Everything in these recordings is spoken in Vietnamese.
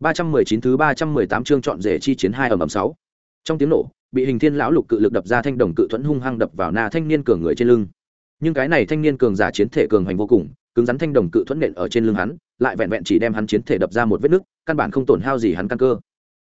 319 thứ 318 chương chọn rể chi chiến hai ầm ầm 6. Trong tiếng nổ, bị Hình Thiên lão lục cự lực đập ra thanh đồng cự thuẫn hung hăng đập vào na thanh niên cường người trên lưng. Nhưng cái này thanh niên cường giả chiến thể cường hành vô cùng, cứng rắn thanh đồng cự thuẫn nện ở trên lưng hắn, lại vẹn vẹn chỉ đem hắn chiến thể đập ra một vết nứt, căn bản không tổn hao gì hắn căn cơ.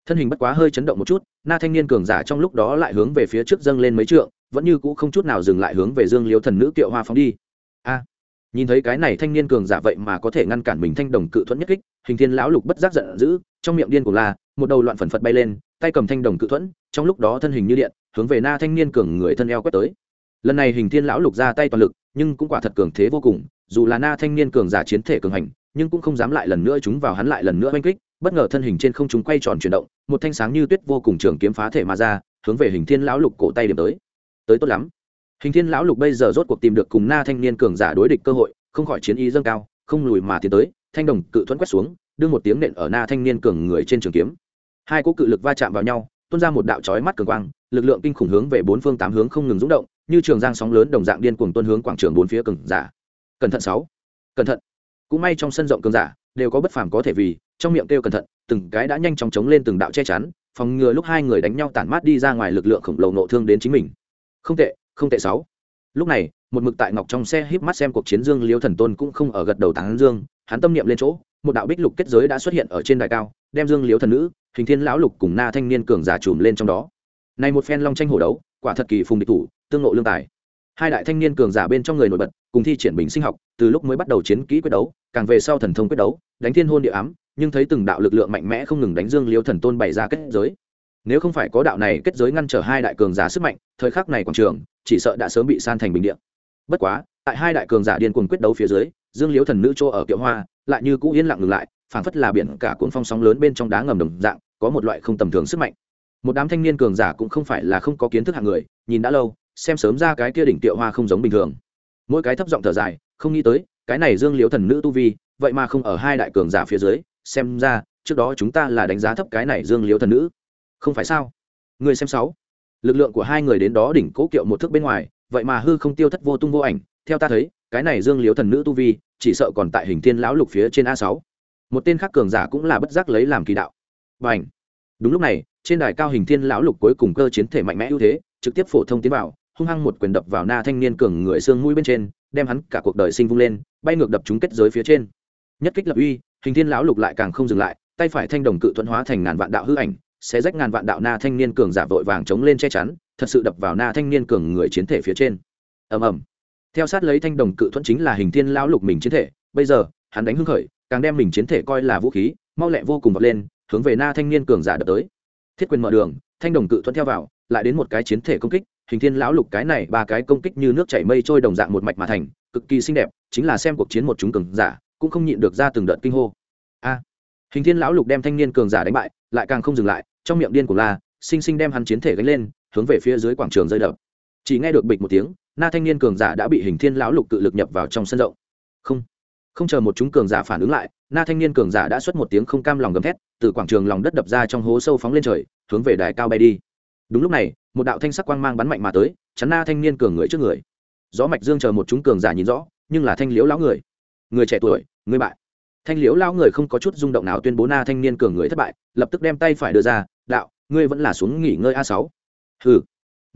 Thân hình bất quá hơi chấn động một chút, na thanh niên cường giả trong lúc đó lại hướng về phía trước dâng lên mấy trượng, vẫn như cũ không chút nào dừng lại hướng về Dương Liễu thần nữ Kiệu Hoa phóng đi. A! nhìn thấy cái này thanh niên cường giả vậy mà có thể ngăn cản mình thanh đồng cự thuẫn nhất kích hình thiên lão lục bất giác giận dữ, trong miệng điên của la, một đầu loạn phần phật bay lên, tay cầm thanh đồng cự thuẫn, trong lúc đó thân hình như điện, hướng về na thanh niên cường người thân eo quét tới. Lần này hình thiên lão lục ra tay toàn lực, nhưng cũng quả thật cường thế vô cùng, dù là na thanh niên cường giả chiến thể cường hành, nhưng cũng không dám lại lần nữa chúng vào hắn lại lần nữa oanh kích, bất ngờ thân hình trên không chúng quay tròn chuyển động, một thanh sáng như tuyết vô cùng trường kiếm phá thể mà ra, hướng về hình thiên lão lục cổ tay điểm tới. Tới tốt lắm. Hình thiên lão lục bây giờ rốt cuộc tìm được cùng na thanh niên cường giả đối địch cơ hội, không khỏi chiến ý dâng cao, không lùi mà tiến tới thanh đồng cự thuẫn quét xuống, đưa một tiếng nện ở na thanh niên cường người trên trường kiếm. Hai cỗ cự lực va chạm vào nhau, tuôn ra một đạo chói mắt cường quang, lực lượng kinh khủng hướng về bốn phương tám hướng không ngừng rúng động, như trường giang sóng lớn đồng dạng điên cuồng tuôn hướng quảng trường bốn phía cường giả. Cẩn thận sáu. Cẩn thận. Cũng may trong sân rộng cường giả đều có bất phàm có thể vì, trong miệng kêu cẩn thận, từng cái đã nhanh chóng chống lên từng đạo che chắn, phòng ngừa lúc hai người đánh nhau tản mát đi ra ngoài lực lượng khổng lồ nộ thương đến chính mình. Không tệ không tệ sáu. Lúc này, một mực tại ngọc trong xe híp mắt xem cuộc chiến dương liêu thần tôn cũng không ở gật đầu tán dương hắn tâm niệm lên chỗ, một đạo bích lục kết giới đã xuất hiện ở trên đài cao, đem dương liếu thần nữ, hình thiên lão lục cùng na thanh niên cường giả trùm lên trong đó. Này một phen long tranh hổ đấu, quả thật kỳ phùng địch thủ, tương nộ lương tài. Hai đại thanh niên cường giả bên trong người nổi bật, cùng thi triển bình sinh học, từ lúc mới bắt đầu chiến kỹ quyết đấu, càng về sau thần thông quyết đấu, đánh thiên hôn địa ám, nhưng thấy từng đạo lực lượng mạnh mẽ không ngừng đánh dương liếu thần tôn bày ra kết giới. Nếu không phải có đạo này kết giới ngăn trở hai đại cường giả sức mạnh, thời khắc này quảng trường, chỉ sợ đã sớm bị san thành bình điện bất quá, tại hai đại cường giả điên cuồng quyết đấu phía dưới dương liễu thần nữ chỗ ở kiệu hoa, lại như cũ yên lặng ngừng lại, phảng phất là biển cả cuốn phong sóng lớn bên trong đá ngầm đồng dạng, có một loại không tầm thường sức mạnh. Một đám thanh niên cường giả cũng không phải là không có kiến thức hạng người, nhìn đã lâu, xem sớm ra cái kia đỉnh Tiệu hoa không giống bình thường. Mỗi cái thấp giọng thở dài, không nghĩ tới, cái này dương liễu thần nữ tu vi, vậy mà không ở hai đại cường giả phía dưới, xem ra, trước đó chúng ta là đánh giá thấp cái này dương liễu thần nữ. Không phải sao? Người xem sáu. Lực lượng của hai người đến đó đỉnh cố kiệu một thước bên ngoài, vậy mà hư không tiêu thất vô tung vô ảnh, theo ta thấy, cái này dương Liễu thần nữ tu vi chỉ sợ còn tại hình thiên lão lục phía trên a sáu. Một tên khác cường giả cũng là bất giác lấy làm kỳ đạo. Và ảnh đúng lúc này, trên đài cao hình thiên lão lục cuối cùng cơ chiến thể mạnh mẽ ưu thế, trực tiếp phổ thông tiến vào, hung hăng một quyền đập vào na thanh niên cường người xương mũi bên trên, đem hắn cả cuộc đời sinh vung lên, bay ngược đập chúng kết giới phía trên. Nhất kích lập uy, hình thiên lão lục lại càng không dừng lại, tay phải thanh đồng cự thuận hóa thành ngàn vạn đạo hư ảnh sẽ rách ngàn vạn đạo na thanh niên cường giả vội vàng chống lên che chắn, thật sự đập vào na thanh niên cường người chiến thể phía trên. Ầm ầm theo sát lấy thanh đồng cự thuẫn chính là hình thiên lão lục mình chiến thể, bây giờ, hắn đánh hưng khởi, càng đem mình chiến thể coi là vũ khí, mau lẹ vô cùng vọt lên, hướng về na thanh niên cường giả đập tới. Thiết quyền mở đường, thanh đồng cự thuẫn theo vào, lại đến một cái chiến thể công kích, hình thiên lão lục cái này ba cái công kích như nước chảy mây trôi đồng dạng một mạch mà thành, cực kỳ xinh đẹp, chính là xem cuộc chiến một chúng cường giả, cũng không nhịn được ra từng đợt kinh hô. A! Hình thiên lão lục đem thanh niên cường giả đánh bại, lại càng không dừng lại, trong miệng điên của la sinh sinh đem hắn chiến thể gánh lên, hướng về phía dưới quảng trường rơi đập. Chỉ nghe được bịch một tiếng na thanh niên cường giả đã bị hình thiên lão lục tự lực nhập vào trong sân rộng. Không không chờ một chúng cường giả phản ứng lại, na thanh niên cường giả đã xuất một tiếng không cam lòng gầm thét, từ quảng trường lòng đất đập ra trong hố sâu phóng lên trời, hướng về đài cao bay đi. Đúng lúc này, một đạo thanh sắc quang mang bắn mạnh mà tới, chắn na thanh niên cường người trước người. Gió mạch dương chờ một chúng cường giả nhìn rõ, nhưng là thanh liễu lão người. Người trẻ tuổi, người bại thanh liễu lão người không có chút rung động nào tuyên bố na thanh niên cường người thất bại, lập tức đem tay phải đưa ra, đạo, ngươi vẫn là xuống nghỉ ngơi a sáu. Hừ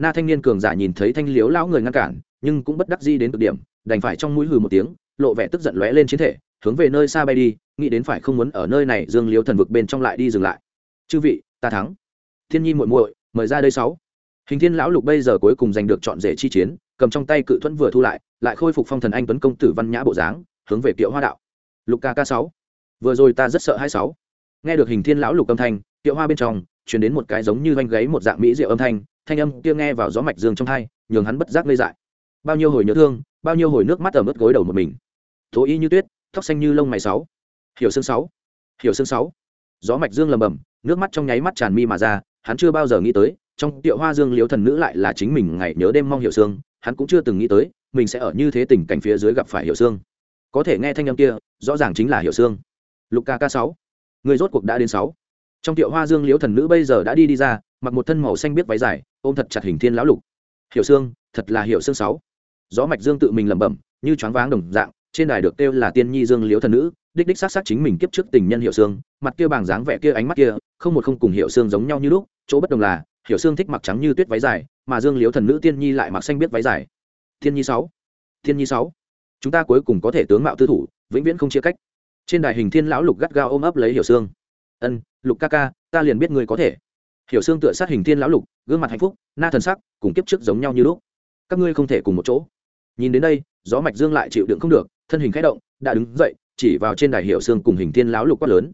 na thanh niên cường giả nhìn thấy thanh liếu lão người ngăn cản, nhưng cũng bất đắc di đến cực điểm, đành phải trong mũi hừ một tiếng, lộ vẻ tức giận lóe lên chiến thể, hướng về nơi xa bay đi, nghĩ đến phải không muốn ở nơi này dương liếu thần vực bên trong lại đi dừng lại. Chư vị, ta thắng. Thiên nhi muội muội, mời ra đây sáu. Hình thiên lão lục bây giờ cuối cùng giành được chọn rể chi chiến, cầm trong tay cự thuẫn vừa thu lại lại khôi phục phong thần anh tuấn công tử văn nhã bộ dáng, hướng về kiệu hoa đạo. Lục ca ca sáu. Vừa rồi ta rất sợ hai sáu. Nghe được hình thiên lão lục âm thanh, kiệu hoa bên trong, truyền đến một cái giống như vanh gáy một dạng mỹ diệu âm thanh thanh âm kia nghe vào gió mạch dương trong hai, nhường hắn bất giác ngây dại. Bao nhiêu hồi nhớ thương, bao nhiêu hồi nước mắt ở mức gối đầu một mình. Thố y như tuyết, tóc xanh như lông mày sáu. Hiểu xương sáu. Hiểu xương sáu. Gió mạch dương lầm bầm, nước mắt trong nháy mắt tràn mi mà ra, hắn chưa bao giờ nghĩ tới, trong tiệu hoa dương liễu thần nữ lại là chính mình ngày nhớ đêm mong hiểu xương, hắn cũng chưa từng nghĩ tới, mình sẽ ở như thế tình cảnh phía dưới gặp phải hiểu xương. Có thể nghe thanh âm kia, rõ ràng chính là hiểu xương. Lục ca ca sáu. Người rốt cuộc đã đến sáu. Trong tiệu hoa dương liễu thần nữ bây giờ đã đi đi ra, mặc một thân màu xanh biết váy dài ôm thật chặt hình thiên lão lục. Hiểu xương thật là hiểu xương sáu. Gió mạch dương tự mình lẩm bẩm, như choáng váng đồng dạng, trên đài được kêu là tiên nhi dương liễu thần nữ, đích đích xác xác chính mình kiếp trước tình nhân hiệu xương mặt kia bàng dáng vẻ kia ánh mắt kia, không một không cùng hiệu xương giống nhau như lúc, chỗ bất đồng là hiệu xương thích mặc trắng như tuyết váy dài, mà dương liếu thần nữ tiên nhi lại mặc xanh biết váy dài. Thiên nhi sáu thiên nhi sáu. Chúng ta cuối cùng có thể tướng mạo tư thủ, vĩnh viễn không chia cách. Trên đài hình thiên lão lục gắt gao ôm ấp lấy hiểu xương ân, lục ca ca, ta liền biết ngươi có thể hiểu xương tựa sát hình thiên lão lục gương mặt hạnh phúc na thần sắc cùng kiếp trước giống nhau như lúc các ngươi không thể cùng một chỗ nhìn đến đây gió mạch dương lại chịu đựng không được thân hình khẽ động đã đứng dậy chỉ vào trên đài hiểu xương cùng hình thiên lão lục quát lớn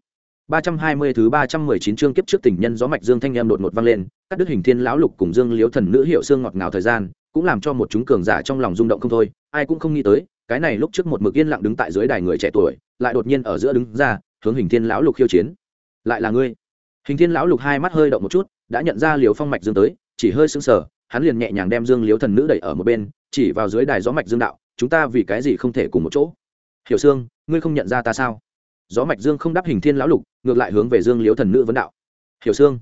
ba trăm hai mươi thứ ba trăm mười chín chương kiếp trước tình nhân gió mạch dương thanh em đột ngột vang lên, cắt đứt hình thiên lão lục cùng Dương Liễu thần nữ hiệu xương ngọt ngào thời gian, cũng làm cho một chúng cường giả trong lòng rung động không thôi, ai cũng không nghĩ tới, cái này lúc trước một mực yên lặng đứng tại dưới đài người trẻ tuổi, lại đột nhiên ở giữa đứng ra, hướng hình thiên lão lục khiêu chiến. Lại là ngươi? Hình thiên lão lục hai mắt hơi động một chút, đã nhận ra Liễu Phong mạch Dương tới, chỉ hơi sững sờ, hắn liền nhẹ nhàng đem Dương Liễu thần nữ đẩy ở một bên, chỉ vào dưới đài gió mạch Dương đạo, chúng ta vì cái gì không thể cùng một chỗ? Hiểu Sương, ngươi không nhận ra ta sao? gió mạch dương không đáp hình thiên lão lục ngược lại hướng về dương liễu thần nữ vấn đạo. Hiểu sương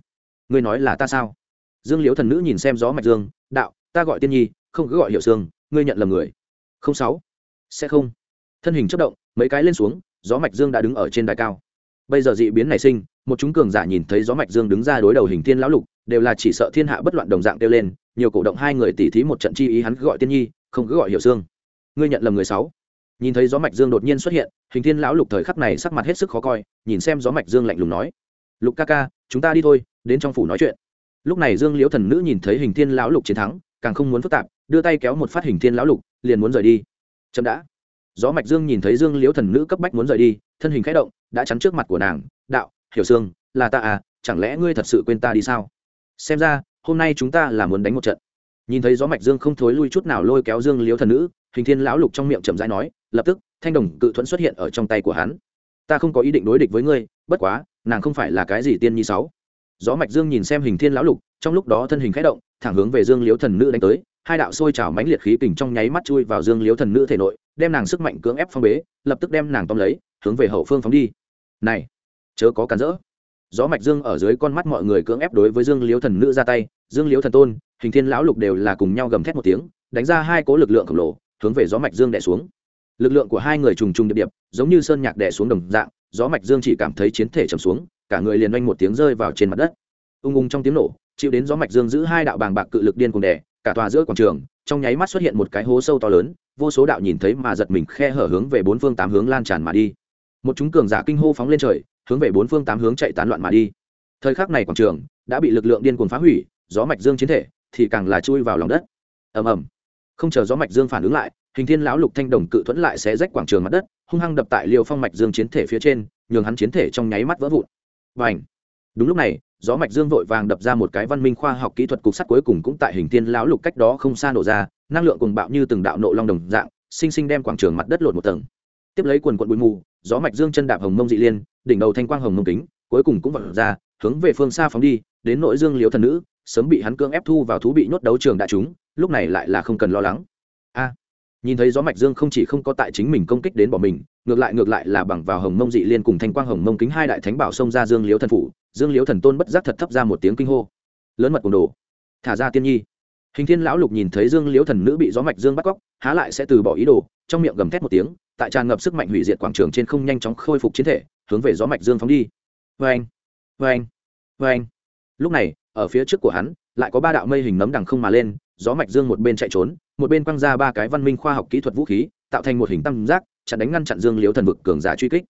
ngươi nói là ta sao? Dương liễu thần nữ nhìn xem gió mạch dương đạo ta gọi tiên nhi không cứ gọi hiểu sương ngươi nhận lầm người. Không sáu sẽ không. Thân hình chất động mấy cái lên xuống gió mạch dương đã đứng ở trên đài cao bây giờ dị biến nảy sinh, một chúng cường giả nhìn thấy gió mạch dương đứng ra đối đầu hình thiên lão lục, đều là chỉ sợ thiên hạ bất loạn đồng dạng kêu lên, nhiều cổ động hai người tỉ thí một trận chi ý hắn gọi tiên nhi, không cứ gọi hiểu dương. ngươi nhận lầm người sáu. Nhìn thấy gió mạch dương đột nhiên xuất hiện, hình thiên lão lục thời khắc này sắc mặt hết sức khó coi, nhìn xem gió mạch dương lạnh lùng nói. Lục ca ca, chúng ta đi thôi, đến trong phủ nói chuyện. Lúc này dương liễu thần nữ nhìn thấy hình thiên lão lục chiến thắng, càng không muốn phức tạp, đưa tay kéo một phát hình thiên lão lục, liền muốn rời đi. Chậm đã. Gió mạch dương nhìn thấy dương liễu thần nữ cấp bách muốn rời đi, thân hình khẽ động đã chắn trước mặt của nàng, đạo, hiểu sương, là ta à chẳng lẽ ngươi thật sự quên ta đi sao? Xem ra, hôm nay chúng ta là muốn đánh một trận. Nhìn thấy gió mạch dương không thối lui chút nào lôi kéo dương liếu thần nữ, hình thiên lão lục trong miệng chậm rãi nói, lập tức, thanh đồng cự thuẫn xuất hiện ở trong tay của hắn. Ta không có ý định đối địch với ngươi, bất quá, nàng không phải là cái gì tiên nhi sáu. Gió mạch dương nhìn xem hình thiên lão lục, trong lúc đó thân hình khẽ động, thẳng hướng về dương liếu thần nữ đánh tới, hai đạo sôi trào mãnh liệt khí kình trong nháy mắt chui vào dương liếu thần nữ thể nội, đem nàng sức mạnh cưỡng ép phong bế, lập tức đem nàng tóm lấy, hướng về hậu phương phóng đi này, chớ có cản rỡ. Gió mạch dương ở dưới con mắt mọi người cưỡng ép đối với dương liếu thần nữ ra tay. Dương liếu thần tôn, hình thiên lão lục đều là cùng nhau gầm thét một tiếng, đánh ra hai cố lực lượng khổng lồ, hướng về gió mạch dương đè xuống. Lực lượng của hai người trùng trùng điệp điệp, giống như sơn nhạc đè xuống đồng dạng, gió mạch dương chỉ cảm thấy chiến thể trầm xuống, cả người liền oanh một tiếng rơi vào trên mặt đất. Ung ung trong tiếng nổ, chịu đến gió mạch dương giữ hai đạo bàng bạc cự lực điên cùng đè, cả tòa giữa quảng trường, trong nháy mắt xuất hiện một cái hố sâu to lớn, vô số đạo nhìn thấy mà giật mình khe hở hướng về bốn phương tám hướng lan tràn mà đi một chúng cường giả kinh hô phóng lên trời, hướng về bốn phương tám hướng chạy tán loạn mà đi. Thời khắc này quảng trường đã bị lực lượng điên cuồng phá hủy, gió mạch dương chiến thể thì càng là chui vào lòng đất. Ầm ầm. Không chờ gió mạch dương phản ứng lại, hình thiên lão lục thanh đồng cự thuẫn lại sẽ rách quảng trường mặt đất, hung hăng đập tại liều phong mạch dương chiến thể phía trên, nhường hắn chiến thể trong nháy mắt vỡ vụn. Và ảnh đúng lúc này, gió mạch dương vội vàng đập ra một cái văn minh khoa học kỹ thuật cục sắt cuối cùng cũng tại hình thiên lão lục cách đó không xa nổ ra, năng lượng cùng bạo như từng đạo nộ long đồng dạng, sinh sinh đem quảng trường mặt đất lột một tầng. Tiếp lấy quần quận bụi mù gió mạch dương chân đạp hồng mông dị liên, đỉnh đầu thanh quang hồng mông kính, cuối cùng cũng vọt ra, hướng về phương xa phóng đi, đến nội dương liếu thần nữ, sớm bị hắn cưỡng ép thu vào thú bị nhốt đấu trường đại chúng, lúc này lại là không cần lo lắng. A, nhìn thấy gió mạch dương không chỉ không có tại chính mình công kích đến bỏ mình, ngược lại ngược lại là bằng vào hồng mông dị liên cùng thanh quang hồng mông kính hai đại thánh bảo xông ra dương liếu thần phủ, dương liếu thần tôn bất giác thật thấp ra một tiếng kinh hô. Lớn mật cùng đồ. Thả ra tiên nhi hình thiên lão lục nhìn thấy dương Liễu thần nữ bị gió mạch dương bắt cóc, há lại sẽ từ bỏ ý đồ, trong miệng gầm thét một tiếng, tại tràn ngập sức mạnh hủy diệt quảng trường trên không nhanh chóng khôi phục chiến thể, hướng về gió mạch dương phóng đi. Vê anh vê anh vê anh lúc này, ở phía trước của hắn, lại có ba đạo mây hình nấm đằng không mà lên, gió mạch dương một bên chạy trốn, một bên quăng ra ba cái văn minh khoa học kỹ thuật vũ khí, tạo thành một hình tam giác, chặn đánh ngăn chặn dương Liễu thần vực cường giả truy kích.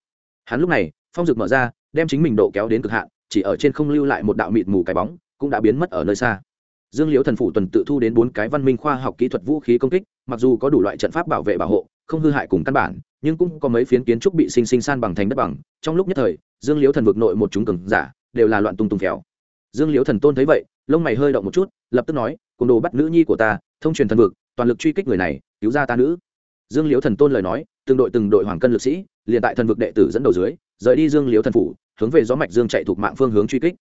Hắn lúc này, phong dực mở ra, đem chính mình độ kéo đến cực hạn, chỉ ở trên không lưu lại một đạo mịt mù cái bóng, cũng đã biến mất ở nơi xa dương Liễu thần phủ tuần tự thu đến bốn cái văn minh khoa học kỹ thuật vũ khí công kích, mặc dù có đủ loại trận pháp bảo vệ bảo hộ, không hư hại cùng căn bản, nhưng cũng có mấy phiến kiến trúc bị sinh sinh san bằng thành đất bằng. Trong lúc nhất thời, dương Liễu thần vực nội một chúng cường giả đều là loạn tung tung khéo dương Liễu thần tôn thấy vậy, lông mày hơi động một chút, lập tức nói, cùng đồ bắt nữ nhi của ta, thông truyền thần vực, toàn lực truy kích người này, cứu ra ta nữ. Dương liễu thần tôn lời nói, từng đội từng đội hoàng cân lực sĩ, liền tại thần vực đệ tử dẫn đầu dưới, rời đi dương liễu thần phủ, hướng về gió mạch dương chạy thuộc mạng phương hướng truy kích.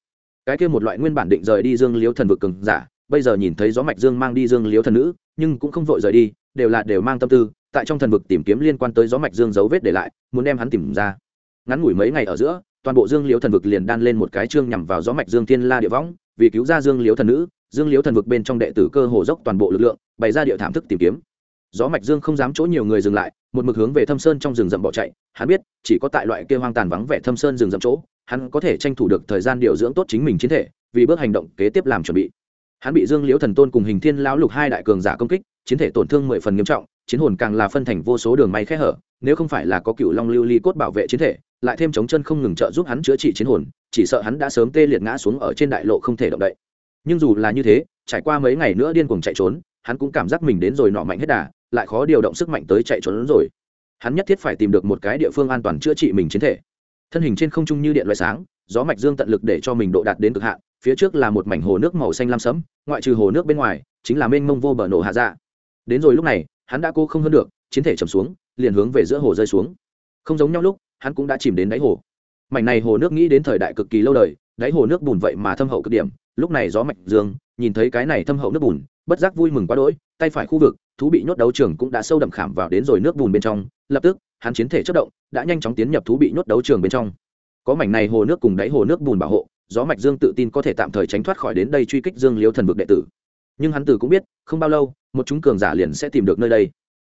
Cái kia một loại nguyên bản định rời đi dương liễu thần vực cường giả bây giờ nhìn thấy gió mạch dương mang đi dương liếu thần nữ, nhưng cũng không vội rời đi, đều là đều mang tâm tư, tại trong thần vực tìm kiếm liên quan tới gió mạch dương dấu vết để lại, muốn đem hắn tìm ra. Ngắn ngủi mấy ngày ở giữa, toàn bộ dương liếu thần vực liền đan lên một cái chương nhằm vào gió mạch dương thiên la địa võng, vì cứu ra dương liếu thần nữ, dương liếu thần vực bên trong đệ tử cơ hồ dốc toàn bộ lực lượng, bày ra địa thảm thức tìm kiếm. Gió mạch dương không dám chỗ nhiều người dừng lại, một mực hướng về thâm sơn trong rừng rậm bỏ chạy, hắn biết, chỉ có tại loại kia hoang tàn vắng vẻ thâm sơn rừng rậm chỗ, hắn có thể tranh thủ được thời gian điều dưỡng tốt chính mình chiến thể, vì bước hành động kế tiếp làm chuẩn bị hắn bị dương liễu thần tôn cùng hình thiên lão lục hai đại cường giả công kích, chiến thể tổn thương mười phần nghiêm trọng, chiến hồn càng là phân thành vô số đường may khẽ hở, nếu không phải là có cựu long lưu ly cốt bảo vệ chiến thể, lại thêm chống chân không ngừng trợ giúp hắn chữa trị chiến hồn, chỉ sợ hắn đã sớm tê liệt ngã xuống ở trên đại lộ không thể động đậy. Nhưng dù là như thế, trải qua mấy ngày nữa điên cuồng chạy trốn, hắn cũng cảm giác mình đến rồi nọ mạnh hết đà, lại khó điều động sức mạnh tới chạy trốn rồi. Hắn nhất thiết phải tìm được một cái địa phương an toàn chữa trị mình chiến thể. Thân hình trên không trung như điện loại sáng, gió mạch dương tận lực để cho mình độ đạt đến cực hạn phía trước là một mảnh hồ nước màu xanh lam sẫm ngoại trừ hồ nước bên ngoài chính là mênh mông vô bờ nổ hạ dạ. Đến rồi lúc này hắn đã cô không hơn được chiến thể chầm xuống liền hướng về giữa hồ rơi xuống. Không giống nhau lúc hắn cũng đã chìm đến đáy hồ. Mảnh này hồ nước nghĩ đến thời đại cực kỳ lâu đời đáy hồ nước bùn vậy mà thâm hậu cực điểm lúc này gió mạnh, dương nhìn thấy cái này thâm hậu nước bùn bất giác vui mừng quá đỗi tay phải khu vực thú bị nhốt đấu trường cũng đã sâu đậm khảm vào đến rồi nước bùn bên trong lập tức hắn chiến thể chất động đã nhanh chóng tiến nhập thú bị nhốt đấu trường bên trong. Có mảnh này hồ nước cùng đáy hồ nước bùn bảo hộ gió mạch dương tự tin có thể tạm thời tránh thoát khỏi đến đây truy kích dương liếu thần vực đệ tử. Nhưng hắn tử cũng biết, không bao lâu, một chúng cường giả liền sẽ tìm được nơi đây.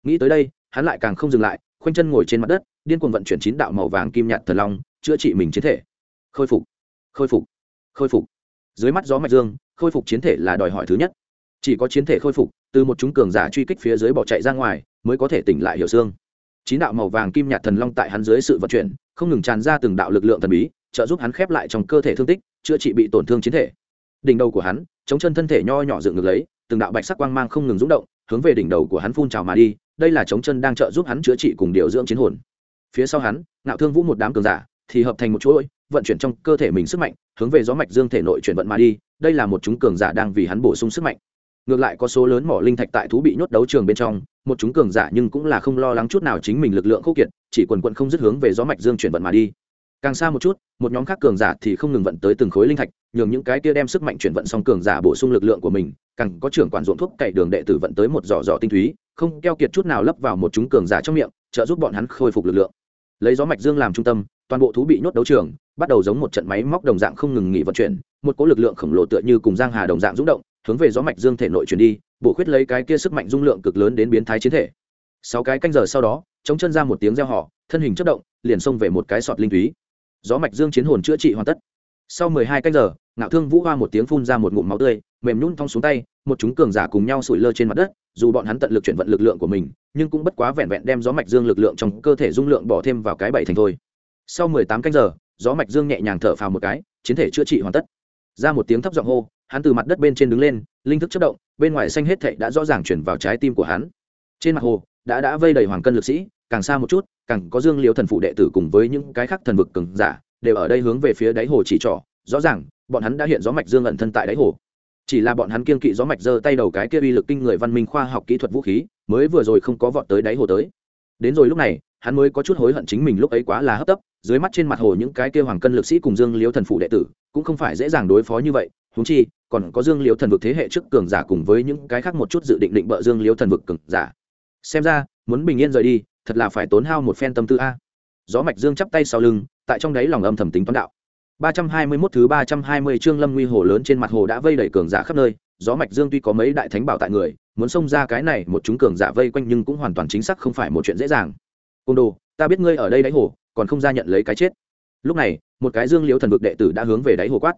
Nghĩ tới đây, hắn lại càng không dừng lại, khoanh chân ngồi trên mặt đất, điên cuồng vận chuyển chín đạo màu vàng kim nhạt thần long, chữa trị mình chiến thể. Khôi phục khôi phục khôi phục. Dưới mắt gió mạch dương, khôi phục chiến thể là đòi hỏi thứ nhất. Chỉ có chiến thể khôi phục, từ một chúng cường giả truy kích phía dưới bỏ chạy ra ngoài, mới có thể tỉnh lại hiểu xương. Chín đạo màu vàng kim nhạt thần long tại hắn dưới sự vận chuyển, không ngừng tràn ra từng đạo lực lượng thần bí trợ giúp hắn khép lại trong cơ thể thương tích, chữa trị bị tổn thương chiến thể. Đỉnh đầu của hắn, chống chân thân thể nho nhỏ dựng ngược lấy, từng đạo bạch sắc quang mang không ngừng rúng động, hướng về đỉnh đầu của hắn phun trào mà đi, đây là chống chân đang trợ giúp hắn chữa trị cùng điều dưỡng chiến hồn. Phía sau hắn, ngạo thương vũ một đám cường giả, thì hợp thành một chuỗi, vận chuyển trong cơ thể mình sức mạnh, hướng về gió mạch dương thể nội chuyển vận mà đi, đây là một chúng cường giả đang vì hắn bổ sung sức mạnh. Ngược lại có số lớn mỏ linh thạch tại thú bị nhốt đấu trường bên trong, một chúng cường giả nhưng cũng là không lo lắng chút nào chính mình lực lượng khốc kiệt, chỉ quần quận không dứt hướng về gió mạch dương chuyển vận mà đi càng xa một chút, một nhóm khác cường giả thì không ngừng vận tới từng khối linh thạch, nhường những cái kia đem sức mạnh chuyển vận xong cường giả bổ sung lực lượng của mình, càng có trưởng quản ruộng thuốc cậy đường đệ tử vận tới một giỏ giỏ tinh túy, không keo kiệt chút nào lấp vào một chúng cường giả trong miệng, trợ giúp bọn hắn khôi phục lực lượng. Lấy gió mạch dương làm trung tâm, toàn bộ thú bị nhốt đấu trường, bắt đầu giống một trận máy móc đồng dạng không ngừng nghỉ vận chuyển, một cỗ lực lượng khổng lồ tựa như cùng giang hà đồng dạng rung động, hướng về gió mạch dương thể nội chuyển đi, bổ khuyết lấy cái kia sức mạnh dung lượng cực lớn đến biến thái chiến thể. Sáu cái canh giờ sau đó, chống chân ra một tiếng reo họ thân hình chất động, liền xông về một cái sọt linh túy gió mạch dương chiến hồn chữa trị hoàn tất. Sau mười hai canh giờ, ngạo thương vũ hoa một tiếng phun ra một ngụm máu tươi, mềm nhún thong xuống tay, một chúng cường giả cùng nhau sủi lơ trên mặt đất, dù bọn hắn tận lực chuyển vận lực lượng của mình, nhưng cũng bất quá vẹn vẹn đem gió mạch dương lực lượng trong cơ thể dung lượng bỏ thêm vào cái bảy thành thôi. Sau mười tám canh giờ, gió mạch dương nhẹ nhàng thở phào một cái, chiến thể chữa trị hoàn tất. Ra một tiếng thấp giọng hô, hắn từ mặt đất bên trên đứng lên, linh thức chất động, bên ngoài xanh hết thệ đã rõ ràng chuyển vào trái tim của hắn. Trên mặt hồ, đã đã vây đầy hoàng cân lực sĩ càng xa một chút, càng có dương liễu thần phụ đệ tử cùng với những cái khác thần vực cường giả, đều ở đây hướng về phía đáy hồ chỉ trỏ. Rõ ràng, bọn hắn đã hiện gió mạch dương ẩn thân tại đáy hồ. Chỉ là bọn hắn kiên kỵ gió mạch giơ tay đầu cái kia uy lực kinh người văn minh khoa học kỹ thuật vũ khí, mới vừa rồi không có vọt tới đáy hồ tới. Đến rồi lúc này, hắn mới có chút hối hận chính mình lúc ấy quá là hấp tấp, dưới mắt trên mặt hồ những cái kia hoàng cân lực sĩ cùng dương liễu thần phụ đệ tử, cũng không phải dễ dàng đối phó như vậy. Húng chi, còn có dương liễu thần vực thế hệ trước cường giả cùng với những cái khác một chút dự định định bợ dương liễu thần vực cường giả. Xem ra, muốn bình yên rời đi thật là phải tốn hao một phen tâm tư a gió mạch dương chắp tay sau lưng tại trong đáy lòng âm thầm tính toán đạo 321 thứ 320 chương Lâm Nguy hồ lớn trên mặt hồ đã vây đầy cường giả khắp nơi, gió mạch dương tuy có mấy đại thánh bảo tại người, muốn xông ra cái này một chúng cường giả vây quanh nhưng cũng hoàn toàn chính xác không phải một chuyện dễ dàng. Côn đồ, ta biết ngươi ở đây đáy hồ, còn không ra nhận lấy cái chết. Lúc này, một cái Dương Liễu thần vực đệ tử đã hướng về đáy hồ quát.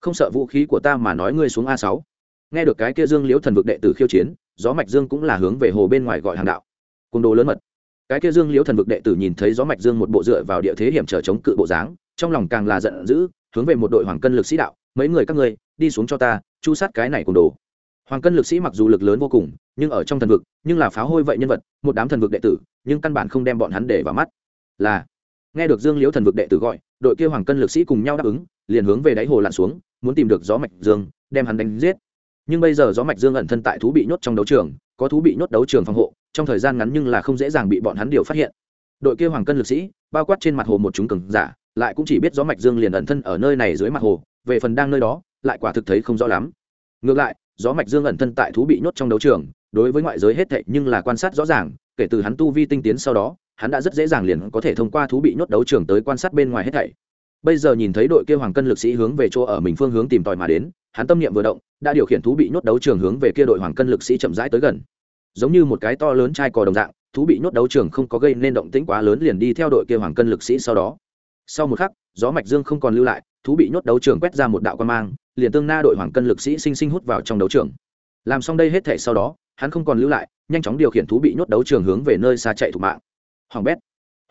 Không sợ vũ khí của ta mà nói ngươi xuống A6. Nghe được cái kia Dương Liễu thần vực đệ tử khiêu chiến, gió mạch dương cũng là hướng về hồ bên ngoài gọi hàng đạo. Côn đồ lớn mật. Cái kia Dương Liễu thần vực đệ tử nhìn thấy gió mạch dương một bộ dựa vào địa thế hiểm trở chống cự bộ dáng, trong lòng càng là giận dữ hướng về một đội hoàng cân lực sĩ đạo mấy người các ngươi đi xuống cho ta chu sát cái này cùng đồ. Hoàng cân lực sĩ mặc dù lực lớn vô cùng nhưng ở trong thần vực nhưng là pháo hôi vậy nhân vật một đám thần vực đệ tử nhưng căn bản không đem bọn hắn để vào mắt. Là nghe được dương liễu thần vực đệ tử gọi đội kia hoàng cân lực sĩ cùng nhau đáp ứng liền hướng về đáy hồ lặn xuống muốn tìm được gió mạch dương đem hắn đánh giết. Nhưng bây giờ gió mạch dương ẩn thân tại thú bị nhốt trong đấu trường có thú bị nhốt đấu trường phòng hộ trong thời gian ngắn nhưng là không dễ dàng bị bọn hắn điều phát hiện. Đội kia hoàng cân lực sĩ, bao quát trên mặt hồ một chúng cường giả, lại cũng chỉ biết gió mạch dương liền ẩn thân ở nơi này dưới mặt hồ, về phần đang nơi đó, lại quả thực thấy không rõ lắm. Ngược lại gió mạch dương ẩn thân tại thú bị nhốt trong đấu trường, đối với ngoại giới hết thệ nhưng là quan sát rõ ràng, kể từ hắn tu vi tinh tiến sau đó, hắn đã rất dễ dàng liền có thể thông qua thú bị nhốt đấu trường tới quan sát bên ngoài hết thảy. Bây giờ nhìn thấy đội kia hoàng cân lực sĩ hướng về chỗ ở mình phương hướng tìm tòi mà đến, hắn tâm niệm vừa động, đã điều khiển thú bị nhốt đấu trường hướng về kia đội hoàng cân lực sĩ chậm rãi tới gần giống như một cái to lớn chai cò đồng dạng, thú bị nhốt đấu trường không có gây nên động tĩnh quá lớn liền đi theo đội kia hoàng cân lực sĩ sau đó. Sau một khắc, gió mạch dương không còn lưu lại, thú bị nhốt đấu trường quét ra một đạo quan mang, liền tương na đội hoàng cân lực sĩ sinh sinh hút vào trong đấu trường. Làm xong đây hết thể sau đó, hắn không còn lưu lại, nhanh chóng điều khiển thú bị nhốt đấu trường hướng về nơi xa chạy thủ mạng. Hoàng bét.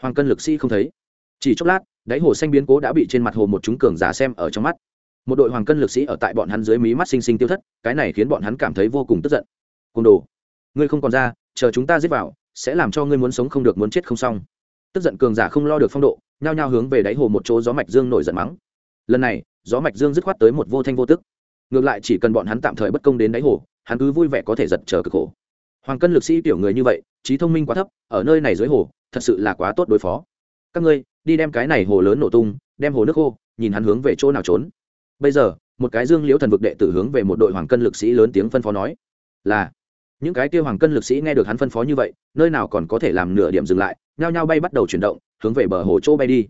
Hoàng cân lực sĩ không thấy. Chỉ chốc lát, đáy hồ xanh biến cố đã bị trên mặt hồ một chúng cường giả xem ở trong mắt. Một đội hoàng cân lực sĩ ở tại bọn hắn dưới mí mắt sinh sinh tiêu thất, cái này khiến bọn hắn cảm thấy vô cùng tức giận. Côn đồ ngươi không còn ra, chờ chúng ta giết vào, sẽ làm cho ngươi muốn sống không được, muốn chết không xong. Tức giận cường giả không lo được phong độ, nhao nhao hướng về đáy hồ một chỗ gió mạch dương nổi giận mắng. Lần này, gió mạch dương dứt khoát tới một vô thanh vô tức. Ngược lại chỉ cần bọn hắn tạm thời bất công đến đáy hồ, hắn cứ vui vẻ có thể giật chờ cực khổ. Hoàng cân lực sĩ tiểu người như vậy, trí thông minh quá thấp, ở nơi này dưới hồ, thật sự là quá tốt đối phó. Các ngươi, đi đem cái này hồ lớn nổ tung, đem hồ nước khô, nhìn hắn hướng về chỗ nào trốn. Bây giờ, một cái dương liễu thần vực đệ tử hướng về một đội hoàng cân lực sĩ lớn tiếng phân phó nói, là những cái kia hoàng cân lực sĩ nghe được hắn phân phó như vậy, nơi nào còn có thể làm nửa điểm dừng lại, nhao nhao bay bắt đầu chuyển động, hướng về bờ hồ chỗ bay đi.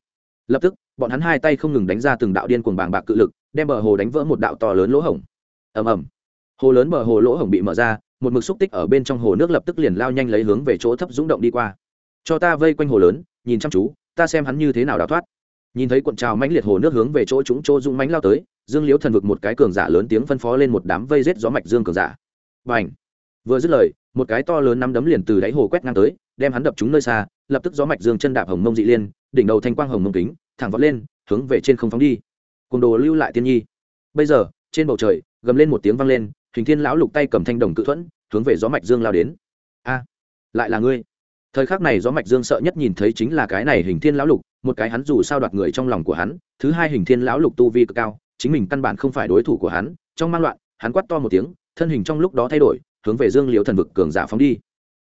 Lập tức, bọn hắn hai tay không ngừng đánh ra từng đạo điên cuồng bàng bạc cự lực, đem bờ hồ đánh vỡ một đạo to lớn lỗ hổng. Ầm ầm. Hồ lớn bờ hồ lỗ hổng bị mở ra, một mực xúc tích ở bên trong hồ nước lập tức liền lao nhanh lấy hướng về chỗ thấp rúng động đi qua. Cho ta vây quanh hồ lớn, nhìn chăm chú, ta xem hắn như thế nào đào thoát. Nhìn thấy cuộn trào mãnh liệt hồ nước hướng về chỗ chúng chỗ dũng mãnh lao tới, dương liễu thần vực một cái cường giả lớn tiếng phân phó lên một đám vây rết gió mạch dương cường giả. Và ảnh vừa dứt lời, một cái to lớn nắm đấm liền từ đáy hồ quét ngang tới, đem hắn đập trúng nơi xa, lập tức gió mạch dương chân đạp hồng mông dị liên, đỉnh đầu thanh quang hồng mông kính, thẳng vọt lên, hướng về trên không phóng đi. Cùng đồ lưu lại tiên nhi. Bây giờ, trên bầu trời, gầm lên một tiếng vang lên, hình thiên lão lục tay cầm thanh đồng cự thuẫn, hướng về gió mạch dương lao đến. A, lại là ngươi. Thời khắc này gió mạch dương sợ nhất nhìn thấy chính là cái này hình thiên lão lục, một cái hắn dù sao đoạt người trong lòng của hắn, thứ hai hình thiên lão lục tu vi cực cao, chính mình căn bản không phải đối thủ của hắn, trong mang loạn, hắn quát to một tiếng, thân hình trong lúc đó thay đổi hướng về dương liễu thần vực cường giả phóng đi.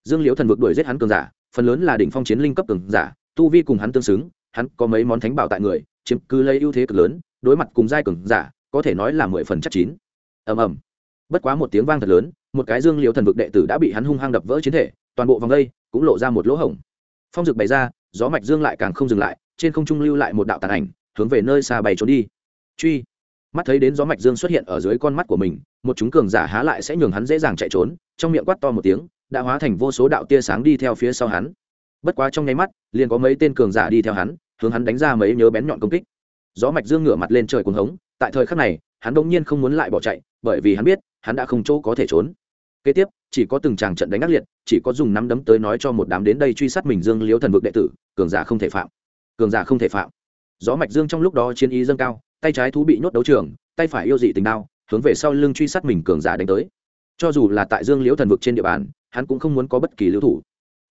Dương liễu thần vực đuổi giết hắn cường giả, phần lớn là đỉnh phong chiến linh cấp cường giả, tu vi cùng hắn tương xứng, hắn có mấy món thánh bảo tại người, chiếm cứ lấy ưu thế cực lớn, đối mặt cùng giai cường giả, có thể nói là mười phần chắc chín. Ầm ầm. Bất quá một tiếng vang thật lớn, một cái dương liễu thần vực đệ tử đã bị hắn hung hăng đập vỡ chiến thể, toàn bộ vòng đây cũng lộ ra một lỗ hổng. Phong dực bày ra, gió mạch dương lại càng không dừng lại, trên không trung lưu lại một đạo tàn ảnh, hướng về nơi xa bày trốn đi. Truy mắt thấy đến gió mạch dương xuất hiện ở dưới con mắt của mình, một chúng cường giả há lại sẽ nhường hắn dễ dàng chạy trốn, trong miệng quát to một tiếng, đã hóa thành vô số đạo tia sáng đi theo phía sau hắn. Bất quá trong nháy mắt, liền có mấy tên cường giả đi theo hắn, hướng hắn đánh ra mấy nhớ bén nhọn công kích. Gió mạch dương ngửa mặt lên trời cuồng hống, tại thời khắc này, hắn đột nhiên không muốn lại bỏ chạy, bởi vì hắn biết, hắn đã không chỗ có thể trốn. Kế tiếp, chỉ có từng tràng trận đánh ác liệt, chỉ có dùng nắm đấm tới nói cho một đám đến đây truy sát mình dương liếu thần vực đệ tử, cường giả không thể phạm. Cường giả không thể phạm. Gió mạch dương trong lúc đó chiến ý dâng cao tay trái thú bị nhốt đấu trường, tay phải yêu dị tình đao, hướng về sau lưng truy sát mình cường giả đánh tới. Cho dù là tại dương liễu thần vực trên địa bàn, hắn cũng không muốn có bất kỳ lưu thủ.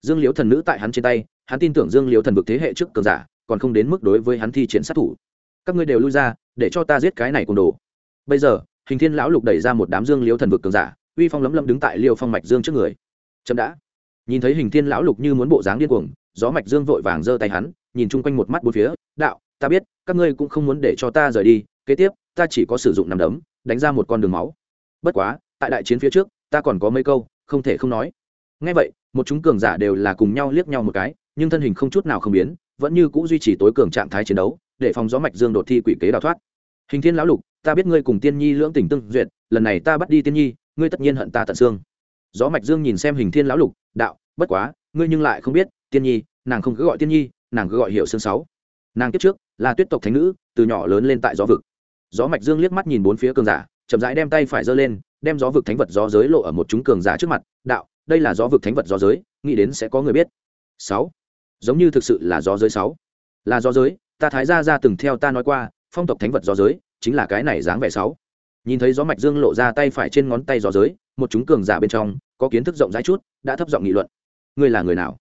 Dương liễu thần nữ tại hắn trên tay, hắn tin tưởng dương liễu thần vực thế hệ trước cường giả, còn không đến mức đối với hắn thi triển sát thủ. Các ngươi đều lui ra, để cho ta giết cái này cùng đồ. Bây giờ, hình thiên lão lục đẩy ra một đám dương liễu thần vực cường giả, uy phong lấm lấm đứng tại liêu phong mạch dương trước người. Chậm đã. Nhìn thấy hình thiên lão lục như muốn bộ dáng điên cuồng, gió mạch dương vội vàng giơ tay hắn, nhìn chung quanh một mắt bốn phía, đạo ta biết, các ngươi cũng không muốn để cho ta rời đi, kế tiếp, ta chỉ có sử dụng nằm đấm, đánh ra một con đường máu. Bất quá, tại đại chiến phía trước, ta còn có mấy câu, không thể không nói. Ngay vậy, một chúng cường giả đều là cùng nhau liếc nhau một cái, nhưng thân hình không chút nào không biến, vẫn như c ũ duy trì tối cường trạng thái chiến đấu, để phòng gió mạch dương đột thi quỷ kế đào thoát. Hình thiên lão lục, ta biết ngươi cùng tiên nhi lưỡng tình tương duyệt, lần này ta bắt đi tiên nhi, ngươi tất nhiên hận ta tận xương. Gió mạch dương nhìn xem hình thiên lão lục, đạo, bất quá, ngươi nhưng lại không biết, tiên nhi, nàng không cứ gọi tiên nhi, nàng cứ gọi hiệu xương sáu nàng kiếp trước, là tuyết tộc thánh nữ, từ nhỏ lớn lên tại gió vực. Gió mạch dương liếc mắt nhìn bốn phía cường giả, chậm rãi đem tay phải giơ lên, đem gió vực thánh vật gió giới lộ ở một chúng cường giả trước mặt, đạo, đây là gió vực thánh vật gió giới, nghĩ đến sẽ có người biết. Sáu. Giống như thực sự là gió giới sáu. Là gió giới, ta thái gia ra từng theo ta nói qua, phong tộc thánh vật gió giới, chính là cái này dáng vẻ sáu. Nhìn thấy gió mạch dương lộ ra tay phải trên ngón tay gió giới, một chúng cường giả bên trong, có kiến thức rộng rãi chút, đã thấp giọng nghị luận. Ngươi là người nào?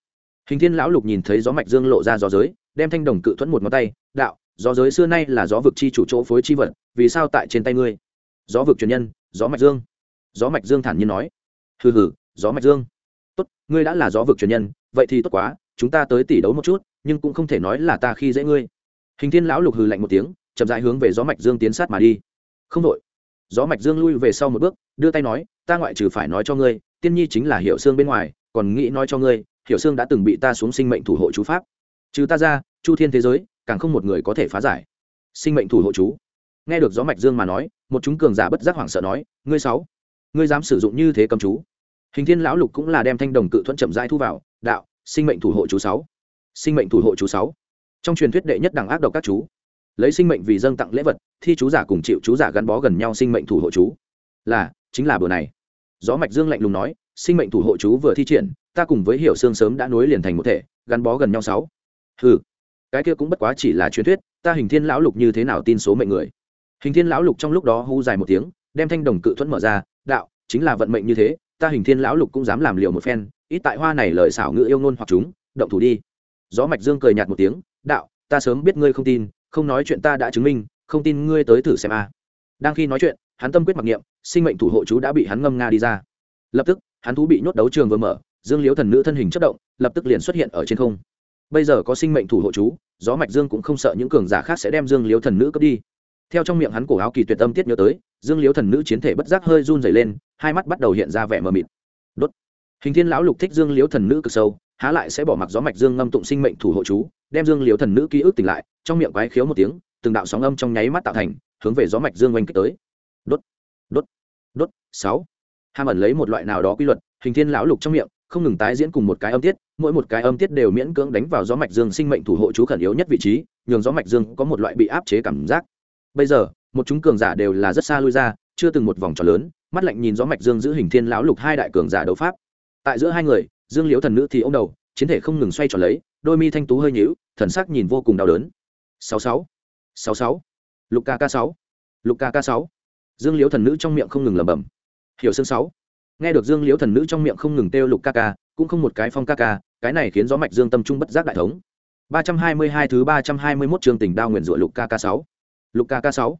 Hình thiên lão lục nhìn thấy gió mạch dương lộ ra gió giới, đem thanh đồng cự thuẫn một ngón tay, đạo, gió giới xưa nay là gió vực chi chủ chỗ phối chi vật, vì sao tại trên tay ngươi? Gió vực truyền nhân, gió mạch dương. Gió mạch dương thản nhiên nói. Hừ hừ, gió mạch dương. Tốt, ngươi đã là gió vực truyền nhân, vậy thì tốt quá, chúng ta tới tỷ đấu một chút, nhưng cũng không thể nói là ta khi dễ ngươi. Hình thiên lão lục hừ lạnh một tiếng, chậm rãi hướng về gió mạch dương tiến sát mà đi. Không đội gió mạch dương lui về sau một bước, đưa tay nói, ta ngoại trừ phải nói cho ngươi, tiên nhi chính là hiệu xương bên ngoài, còn nghĩ nói cho ngươi Hiểu xương đã từng bị ta xuống sinh mệnh thủ hộ chú pháp. Trừ ta ra, chu thiên thế giới, càng không một người có thể phá giải. Sinh mệnh thủ hộ chú. Nghe được gió mạch dương mà nói, một chúng cường giả bất giác hoảng sợ nói, ngươi sáu, ngươi dám sử dụng như thế cầm chú? Hình thiên lão lục cũng là đem thanh đồng cự thuẫn chậm rãi thu vào, đạo, sinh mệnh thủ hộ chú sáu, sinh mệnh thủ hộ chú sáu. Trong truyền thuyết đệ nhất đẳng ác độc các chú, lấy sinh mệnh vì dâng tặng lễ vật, thi chú giả cùng chịu chú giả gắn bó gần nhau sinh mệnh thủ hộ chú. Là, chính là bữa này. Gió mạch dương lạnh lùng nói, sinh mệnh thủ hộ chú vừa thi triển ta cùng với hiểu xương sớm đã nối liền thành một thể, gắn bó gần nhau sáu. Ừ cái kia cũng bất quá chỉ là truyền thuyết, ta hình thiên lão lục như thế nào tin số mệnh người? Hình thiên lão lục trong lúc đó hú dài một tiếng, đem thanh đồng cự thuẫn mở ra, đạo, chính là vận mệnh như thế, ta hình thiên lão lục cũng dám làm liệu một phen, ít tại hoa này lời xảo ngữ yêu ngôn hoặc chúng, động thủ đi. Gió mạch dương cười nhạt một tiếng, đạo, ta sớm biết ngươi không tin, không nói chuyện ta đã chứng minh, không tin ngươi tới thử xem a. Đang khi nói chuyện, hắn tâm quyết mặc niệm, sinh mệnh thủ hộ chú đã bị hắn ngâm nga đi ra. Lập tức, hắn thú bị nhốt đấu trường vừa mở dương liếu thần nữ thân hình chất động, lập tức liền xuất hiện ở trên không. Bây giờ có sinh mệnh thủ hộ chú, gió mạch dương cũng không sợ những cường giả khác sẽ đem dương liếu thần nữ cướp đi. Theo trong miệng hắn cổ áo kỳ tuyệt tâm tiết nhớ tới, dương liếu thần nữ chiến thể bất giác hơi run dày lên, hai mắt bắt đầu hiện ra vẻ mờ mịt. Đốt. Hình thiên lão lục thích dương liếu thần nữ cực sâu, há lại sẽ bỏ mặc gió mạch dương ngâm tụng sinh mệnh thủ hộ chú, đem dương liếu thần nữ ký ức tỉnh lại, trong miệng quái khiếu một tiếng, từng đạo sóng âm trong nháy mắt tạo thành, hướng về gió mạch dương oanh kích tới. Đốt. Đốt. Đốt. Sáu. Ham ẩn lấy một loại nào đó quy luật, hình thiên lão lục trong miệng không ngừng tái diễn cùng một cái âm tiết, mỗi một cái âm tiết đều miễn cưỡng đánh vào gió mạch dương sinh mệnh thủ hộ chú khẩn yếu nhất vị trí, nhường gió mạch dương có một loại bị áp chế cảm giác. Bây giờ, một chúng cường giả đều là rất xa lui ra, chưa từng một vòng tròn lớn, mắt lạnh nhìn gió mạch dương giữ hình thiên lão lục hai đại cường giả đấu pháp. Tại giữa hai người, dương liễu thần nữ thì ôm đầu, chiến thể không ngừng xoay tròn lấy, đôi mi thanh tú hơi nhíu, thần sắc nhìn vô cùng đau đớn. Sáu sáu sáu sáu, lục ca ca sáu, lục ca ca sáu. Dương liễu thần nữ trong miệng không ngừng lẩm bẩm. Hiểu xương sáu nghe được dương liễu thần nữ trong miệng không ngừng têu lục ca ca, cũng không một cái phong ca ca, cái này khiến gió mạch dương tâm trung bất giác đại thống. ba trăm hai mươi hai thứ ba trăm hai mươi 321 chương tỉnh đao nguyền rủa lục ca ca sáu. Lục ca ca sáu.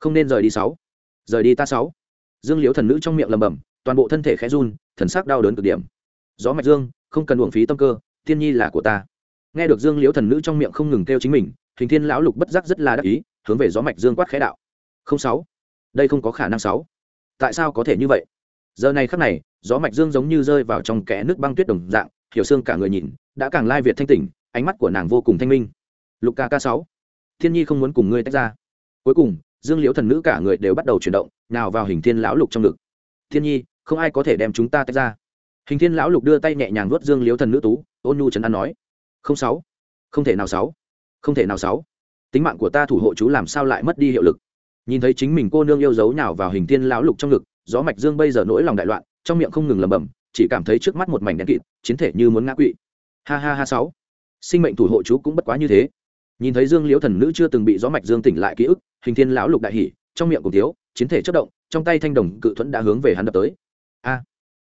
Không nên rời đi sáu. Rời đi ta sáu. Dương liễu thần nữ trong miệng lầm bầm toàn bộ thân thể khẽ run, thần sắc đau đớn cực điểm. Gió mạch dương, không cần uổng phí tâm cơ, thiên nhi là của ta. Nghe được dương liễu thần nữ trong miệng không ngừng kêu chính mình hình thiên lão lục bất giác rất là đắc ý, hướng về gió mạch dương quát khẽ đạo. Không sáu. Đây không có khả năng sáu. Tại sao có thể như vậy? Giờ này khắc này, gió mạch dương giống như rơi vào trong kẽ nước băng tuyết đồng dạng, hiểu xương cả người nhìn, đã càng lai việt thanh tỉnh, ánh mắt của nàng vô cùng thanh minh. Lục ca ca sáu, thiên nhi không muốn cùng ngươi tách ra. Cuối cùng, dương liễu thần nữ cả người đều bắt đầu chuyển động, nào vào hình thiên lão lục trong ngực. Thiên nhi, không ai có thể đem chúng ta tách ra. Hình thiên lão lục đưa tay nhẹ nhàng vuốt dương liễu thần nữ tú, ôn nhu trấn an nói. Không sáu, không thể nào sáu, không thể nào sáu. Tính mạng của ta thủ hộ chú làm sao lại mất đi hiệu lực? Nhìn thấy chính mình cô nương yêu dấu nhào vào hình thiên lão lục trong ngực gió mạch dương bây giờ nỗi lòng đại loạn, trong miệng không ngừng lẩm bẩm, chỉ cảm thấy trước mắt một mảnh đen kịt, chiến thể như muốn ngã quỵ. Ha ha ha sáu. Sinh mệnh thủ hộ chú cũng bất quá như thế. Nhìn thấy dương liễu thần nữ chưa từng bị gió mạch dương tỉnh lại ký ức, hình thiên lão lục đại hỉ, trong miệng cùng thiếu, chiến thể chất động, trong tay thanh đồng cự thuẫn đã hướng về hắn đập tới. A.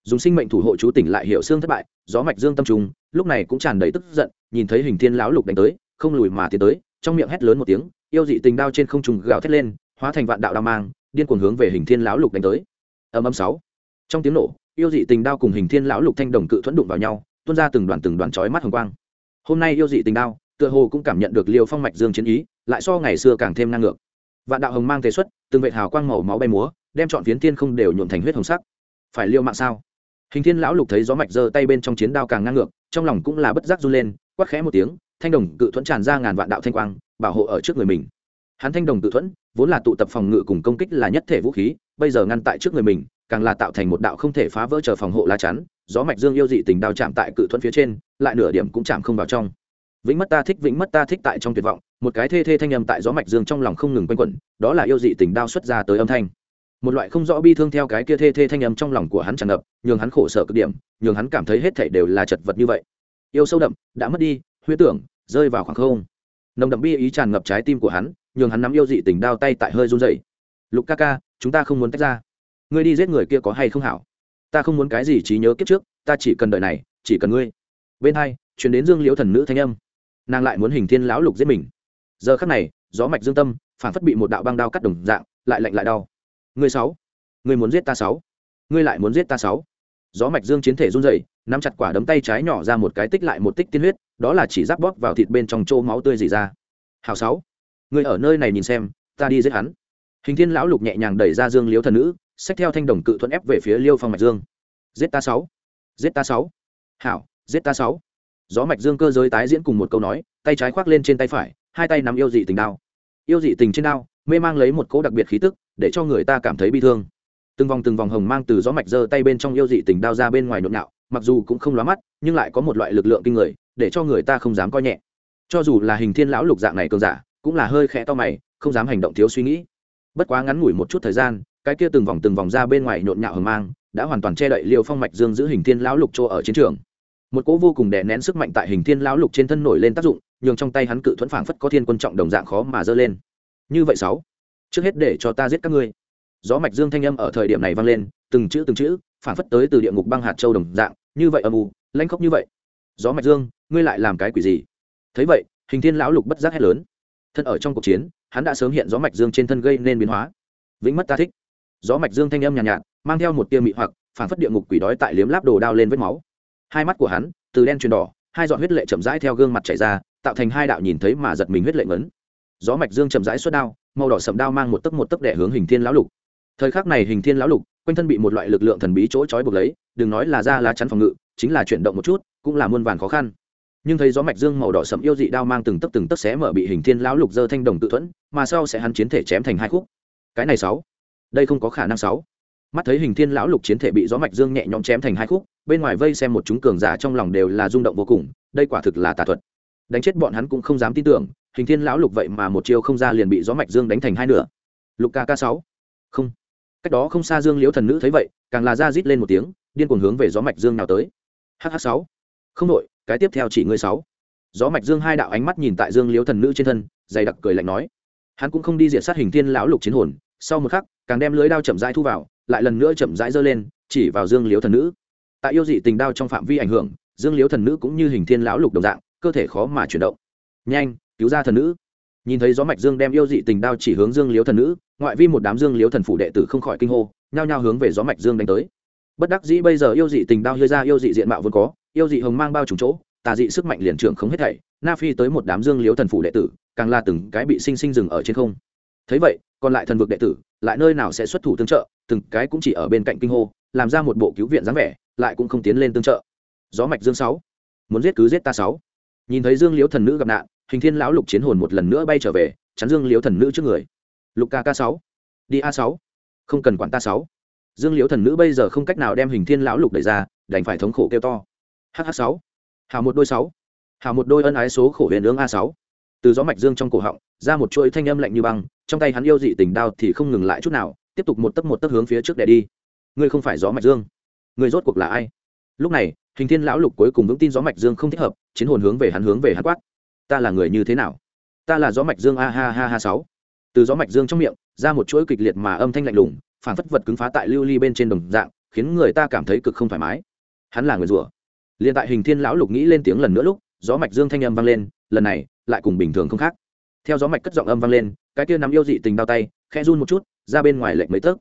Dùng sinh mệnh thủ hộ chú tỉnh lại hiệu xương thất bại, gió mạch dương tâm trung lúc này cũng tràn đầy tức giận, nhìn thấy hình thiên lão lục đánh tới, không lùi mà tiến tới, trong miệng hét lớn một tiếng, yêu dị tình đao trên không trùng gào thét lên, hóa thành vạn đạo đao mang, điên cuồng hướng về hình thiên lão lục đánh tới âm âm sáu. Trong tiếng nổ, yêu dị tình đao cùng hình thiên lão lục thanh đồng cự thuẫn đụng vào nhau, tuôn ra từng đoàn từng đoàn chói mắt hồng quang. Hôm nay yêu dị tình đao, tựa hồ cũng cảm nhận được liều phong mạch dương chiến ý, lại so ngày xưa càng thêm năng ngược. Vạn đạo hồng mang thế xuất, từng vệt hào quang màu máu bay múa, đem chọn phiến thiên không đều nhuộn thành huyết hồng sắc. Phải liêu mạng sao? Hình thiên lão lục thấy gió mạch giơ tay bên trong chiến đao càng ngang ngược, trong lòng cũng là bất giác run lên, quát khẽ một tiếng, thanh đồng cự thuẫn tràn ra ngàn vạn đạo thanh quang, bảo hộ ở trước người mình hắn thanh đồng cự thuẫn, vốn là tụ tập phòng ngự cùng công kích là nhất thể vũ khí, bây giờ ngăn tại trước người mình, càng là tạo thành một đạo không thể phá vỡ chờ phòng hộ lá chắn, gió mạch dương yêu dị tình đao chạm tại cự thuẫn phía trên, lại nửa điểm cũng chạm không vào trong. Vĩnh mất ta thích, vĩnh mất ta thích tại trong tuyệt vọng, một cái thê thê thanh âm tại gió mạch dương trong lòng không ngừng quanh quẩn, đó là yêu dị tình đao xuất ra tới âm thanh. Một loại không rõ bi thương theo cái kia thê thê thanh âm trong lòng của hắn tràn ngập, nhường hắn khổ sở cực điểm, nhường hắn cảm thấy hết thảy đều là chật vật như vậy. Yêu sâu đậm, đã mất đi, huyết tưởng, rơi vào khoảng không. Nồng đậm bi ý tràn ngập trái tim của hắn nhường hắn nắm yêu dị tình đao tay tại hơi run rẩy. Lục ca ca, chúng ta không muốn tách ra. Ngươi đi giết người kia có hay không hảo? Ta không muốn cái gì trí nhớ kiếp trước, ta chỉ cần đợi này, chỉ cần ngươi. Bên hai chuyển đến dương liễu thần nữ thanh âm. Nàng lại muốn hình thiên lão lục giết mình. Giờ khắc này, gió mạch dương tâm, phản phất bị một đạo băng đao cắt đồng dạng, lại lạnh lại đau. Ngươi sáu, ngươi muốn giết ta sáu, ngươi lại muốn giết ta sáu. Gió mạch dương chiến thể run rẩy, nắm chặt quả đấm tay trái nhỏ ra một cái tích lại một tích tiên huyết, đó là chỉ giáp bóp vào thịt bên trong chỗ máu tươi dì ra. Hào sáu ngươi ở nơi này nhìn xem, ta đi giết hắn. Hình thiên lão lục nhẹ nhàng đẩy ra dương liếu thần nữ, xách theo thanh đồng cự thuận ép về phía liêu phong mạch dương. Giết ta sáu. Giết ta sáu. Hảo, giết ta sáu. Gió mạch dương cơ giới tái diễn cùng một câu nói, tay trái khoác lên trên tay phải, hai tay nắm yêu dị tình đao. Yêu dị tình trên đao, mê mang lấy một cỗ đặc biệt khí tức, để cho người ta cảm thấy bi thương. Từng vòng từng vòng hồng mang từ gió mạch giơ tay bên trong yêu dị tình đao ra bên ngoài nhộn nhạo, mặc dù cũng không lóa mắt, nhưng lại có một loại lực lượng kinh người, để cho người ta không dám coi nhẹ. Cho dù là hình thiên lão lục dạng này cường giả cũng là hơi khẽ to mày, không dám hành động thiếu suy nghĩ. Bất quá ngắn ngủi một chút thời gian, cái kia từng vòng từng vòng ra bên ngoài nhộn nhạo hờ mang, đã hoàn toàn che đậy liêu phong mạch dương giữ hình thiên lão lục chỗ ở chiến trường. Một cỗ vô cùng đè nén sức mạnh tại hình thiên lão lục trên thân nổi lên tác dụng, nhường trong tay hắn cự thuẫn phảng phất có thiên quân trọng đồng dạng khó mà dơ lên. Như vậy sáu, trước hết để cho ta giết các ngươi. Gió mạch dương thanh âm ở thời điểm này vang lên, từng chữ từng chữ, phảng phất tới từ địa ngục băng hạt châu đồng dạng, như vậy âm u lanh khóc như vậy. Gió mạch dương, ngươi lại làm cái quỷ gì? Thấy vậy, hình thiên lão lục bất giác hét lớn thân ở trong cuộc chiến hắn đã sớm hiện gió mạch dương trên thân gây nên biến hóa. Vĩnh mất ta thích. Gió mạch dương thanh âm nhàn nhạt, nhạt mang theo một tia mị hoặc phảng phất địa ngục quỷ đói tại liếm láp đồ đao lên vết máu. Hai mắt của hắn từ đen chuyển đỏ hai giọt huyết lệ chậm rãi theo gương mặt chảy ra tạo thành hai đạo nhìn thấy mà giật mình huyết lệ ngấn. Gió mạch dương chậm rãi xuất đao màu đỏ sậm đao mang một tấc một tấc đẻ hướng hình thiên lão lục. Thời khắc này hình thiên lão lục quanh thân bị một loại lực lượng thần bí chỗ trói buộc lấy đừng nói là ra lá chắn phòng ngự chính là chuyển động một chút cũng là muôn vàn khó khăn nhưng thấy gió mạch dương màu đỏ sẫm yêu dị đao mang từng tấc từng tấc xé mở bị hình thiên lão lục dơ thanh đồng tự thuẫn, mà sau sẽ hắn chiến thể chém thành hai khúc. Cái này sáu. Đây không có khả năng sáu. Mắt thấy hình thiên lão lục chiến thể bị gió mạch dương nhẹ nhõm chém thành hai khúc, bên ngoài vây xem một chúng cường giả trong lòng đều là rung động vô cùng, đây quả thực là tà thuật. Đánh chết bọn hắn cũng không dám tin tưởng, hình thiên lão lục vậy mà một chiêu không ra liền bị gió mạch dương đánh thành hai nửa. Lục ca ca sáu. Không. Cách đó không xa dương liễu thần nữ thấy vậy, càng là ra rít lên một tiếng, điên cuồng hướng về gió mạch dương nào tới. Hh sáu. Không đội cái tiếp theo chỉ ngươi sáu. Gió mạch dương hai đạo ánh mắt nhìn tại dương liễu thần nữ trên thân, dày đặc cười lạnh nói. Hắn cũng không đi diệt sát hình thiên lão lục chiến hồn, sau một khắc, càng đem lưới đao chậm rãi thu vào, lại lần nữa chậm rãi giơ lên, chỉ vào dương liễu thần nữ. Tại yêu dị tình đao trong phạm vi ảnh hưởng, dương liễu thần nữ cũng như hình thiên lão lục đồng dạng, cơ thể khó mà chuyển động. Nhanh, cứu ra thần nữ. Nhìn thấy gió mạch dương đem yêu dị tình đao chỉ hướng dương liễu thần nữ, ngoại vi một đám dương liễu thần phủ đệ tử không khỏi kinh hô, nhao nhao hướng về gió mạch dương đánh tới. Bất đắc dĩ bây giờ yêu dị tình đao hơi ra yêu dị diện mạo vốn có yêu dị hồng mang bao trùng chỗ, tà dị sức mạnh liền trưởng không hết thảy, na phi tới một đám dương liếu thần phủ đệ tử, càng là từng cái bị sinh sinh dừng ở trên không. Thấy vậy, còn lại thần vực đệ tử, lại nơi nào sẽ xuất thủ tương trợ, từng cái cũng chỉ ở bên cạnh kinh hô, làm ra một bộ cứu viện dáng vẻ, lại cũng không tiến lên tương trợ. Gió mạch dương sáu. Muốn giết cứ giết ta sáu. Nhìn thấy dương liếu thần nữ gặp nạn, hình thiên lão lục chiến hồn một lần nữa bay trở về, chắn dương liếu thần nữ trước người. Lục ca ca sáu. Đi a sáu. Không cần quản ta sáu. Dương liếu thần nữ bây giờ không cách nào đem hình thiên lão lục đẩy ra, đành phải thống khổ kêu to hh sáu. Hào một đôi sáu. Hào một đôi ân ái số khổ huyền ương a sáu. Từ gió mạch dương trong cổ họng, ra một chuỗi thanh âm lạnh như băng, trong tay hắn yêu dị tình đao thì không ngừng lại chút nào, tiếp tục một tấc một tấc hướng phía trước để đi. Ngươi không phải gió mạch dương. Ngươi rốt cuộc là ai? Lúc này, hình thiên lão lục cuối cùng vững tin gió mạch dương không thích hợp, chiến hồn hướng về hắn hướng về hắn quát. Ta là người như thế nào? Ta là gió mạch dương a ha ha ha sáu. Từ gió mạch dương trong miệng, ra một chuỗi kịch liệt mà âm thanh lạnh lùng phản phất vật cứng phá tại lưu ly bên trên đồng dạng, khiến người ta cảm thấy cực không thoải mái. Hắn là người rủa liền tại hình thiên lão lục nghĩ lên tiếng lần nữa lúc, gió mạch dương thanh âm vang lên, lần này, lại cùng bình thường không khác. Theo gió mạch cất giọng âm vang lên, cái kia nắm yêu dị tình đau tay, khẽ run một chút, ra bên ngoài lệnh mấy tấc.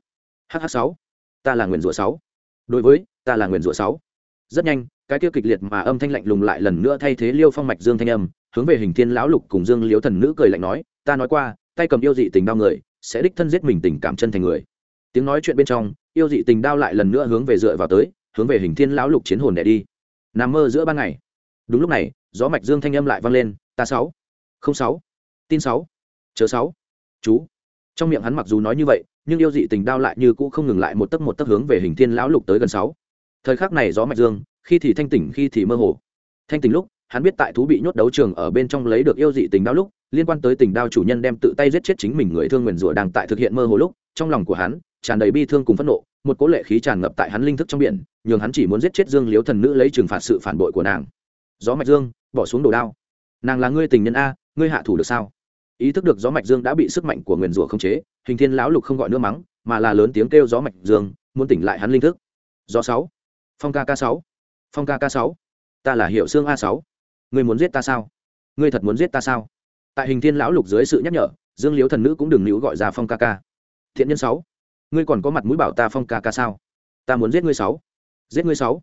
Hh sáu, ta là nguyền rủa sáu. Đối với, ta là nguyền rủa sáu. Rất nhanh, cái kia kịch liệt mà âm thanh lạnh lùng lại lần nữa thay thế liêu phong mạch dương thanh âm, hướng về hình thiên lão lục cùng dương liếu thần nữ cười lạnh nói, ta nói qua, tay cầm yêu dị tình đau người, sẽ đích thân giết mình tình cảm chân thành người. Tiếng nói chuyện bên trong, yêu dị tình đao lại lần nữa hướng về dựa vào tới, hướng về hình thiên lão lục chiến hồn đẻ đi nằm mơ giữa ban ngày. Đúng lúc này, gió mạch dương thanh âm lại vang lên, ta sáu, không sáu, tin sáu chớ sáu, chú. Trong miệng hắn mặc dù nói như vậy, nhưng yêu dị tình đao lại như cũ không ngừng lại một tấc một tấc hướng về hình thiên lão lục tới gần sáu. Thời khắc này gió mạch dương, khi thì thanh tỉnh, khi thì mơ hồ. Thanh tỉnh lúc, hắn biết tại thú bị nhốt đấu trường ở bên trong lấy được yêu dị tình đao lúc, liên quan tới tình đao chủ nhân đem tự tay giết chết chính mình người thương nguyền rủa đang tại thực hiện mơ hồ lúc, trong lòng của hắn, tràn đầy bi thương cùng phẫn nộ một cố lệ khí tràn ngập tại hắn linh thức trong biển, nhường hắn chỉ muốn giết chết dương liếu thần nữ lấy trừng phạt sự phản bội của nàng. Gió mạch dương, bỏ xuống đồ đao. Nàng là ngươi tình nhân a, ngươi hạ thủ được sao? Ý thức được gió mạch dương đã bị sức mạnh của nguyền rủa không chế, hình thiên lão lục không gọi nữa mắng, mà là lớn tiếng kêu gió mạch dương, muốn tỉnh lại hắn linh thức. Gió sáu, phong ca ca sáu, phong ca ca sáu, ta là hiệu xương a sáu. Ngươi muốn giết ta sao? Ngươi thật muốn giết ta sao? Tại hình thiên lão lục dưới sự nhắc nhở, dương liếu thần nữ cũng đừng liễu gọi ra phong ca ca. Thiện nhân sáu ngươi còn có mặt mũi bảo ta phong ca ca sao? Ta muốn giết ngươi sáu. Giết ngươi sáu.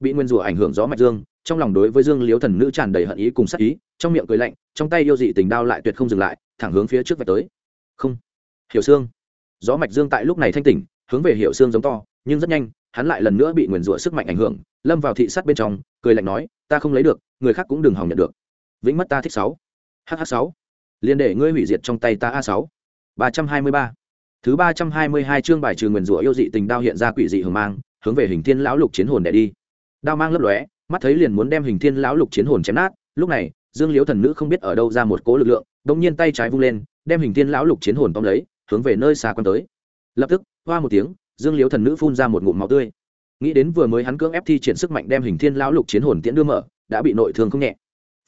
Bị nguyên rủa ảnh hưởng gió mạch dương, trong lòng đối với dương liếu thần nữ tràn đầy hận ý cùng sắc ý, trong miệng cười lạnh, trong tay yêu dị tình đao lại tuyệt không dừng lại, thẳng hướng phía trước vạch tới. Không. Hiểu xương gió mạch dương tại lúc này thanh tỉnh, hướng về hiểu xương giống to, nhưng rất nhanh, hắn lại lần nữa bị nguyền rủa sức mạnh ảnh hưởng, lâm vào thị sát bên trong, cười lạnh nói, ta không lấy được, người khác cũng đừng hòng nhận được. Vĩnh mất ta thích sáu. Hh sáu. Liên để ngươi hủy diệt trong tay ta a sáu. Ba trăm hai mươi ba thứ ba trăm hai mươi hai chương bài trừ nguyền rủa yêu dị tình đao hiện ra quỷ dị hưởng mang, hướng về hình thiên lão lục chiến hồn để đi. Đao mang lấp lóe, mắt thấy liền muốn đem hình thiên lão lục chiến hồn chém nát. Lúc này, dương liễu thần nữ không biết ở đâu ra một cố lực lượng đ ỗ n g nhiên tay trái vung lên, đem hình thiên lão lục chiến hồn tóm lấy, hướng về nơi xa quan tới. Lập tức, hoa một tiếng, dương liễu thần nữ phun ra một ngụm máu tươi. Nghĩ đến vừa mới hắn cưỡng ép thi triển sức mạnh đem hình thiên lão lục chiến hồn tiễn đưa mở, đã bị nội thương không nhẹ.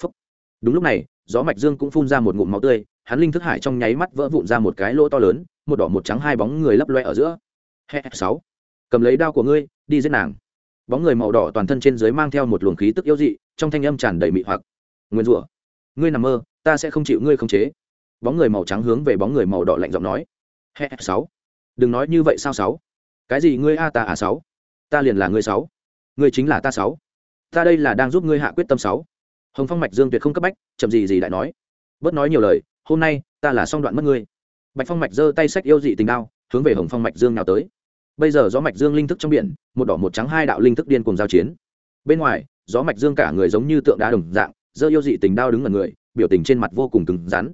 Phúc. đúng lúc này, gió mạch dương cũng phun ra một ngụm máu tươi, hắn linh thức hải trong nháy mắt vỡ vụn ra một cái lỗ to lớn một đỏ một trắng hai bóng người lấp loe ở giữa. He sáu. Cầm lấy đao của ngươi, đi giết nàng. Bóng người màu đỏ toàn thân trên dưới mang theo một luồng khí tức yếu dị, trong thanh âm tràn đầy mị hoặc. Nguyên rủa, ngươi nằm mơ, ta sẽ không chịu ngươi khống chế. Bóng người màu trắng hướng về bóng người màu đỏ lạnh giọng nói. He sáu. Đừng nói như vậy sao sáu? Cái gì ngươi a ta à sáu? Ta liền là ngươi sáu. Ngươi chính là ta sáu. Ta đây là đang giúp ngươi hạ quyết tâm sáu. Hồng phong mạch dương tuyệt không cấp bách, chậm gì gì lại nói. Bớt nói nhiều lời, hôm nay, ta là song đoạn mất ngươi bạch phong mạch giơ tay sách yêu dị tình đao, hướng về hồng phong mạch dương nào tới. Bây giờ gió mạch dương linh thức trong biển, một đỏ một trắng hai đạo linh thức điên cùng giao chiến. Bên ngoài, gió mạch dương cả người giống như tượng đá đồng dạng, giơ yêu dị tình đao đứng ở người, biểu tình trên mặt vô cùng cứng rắn.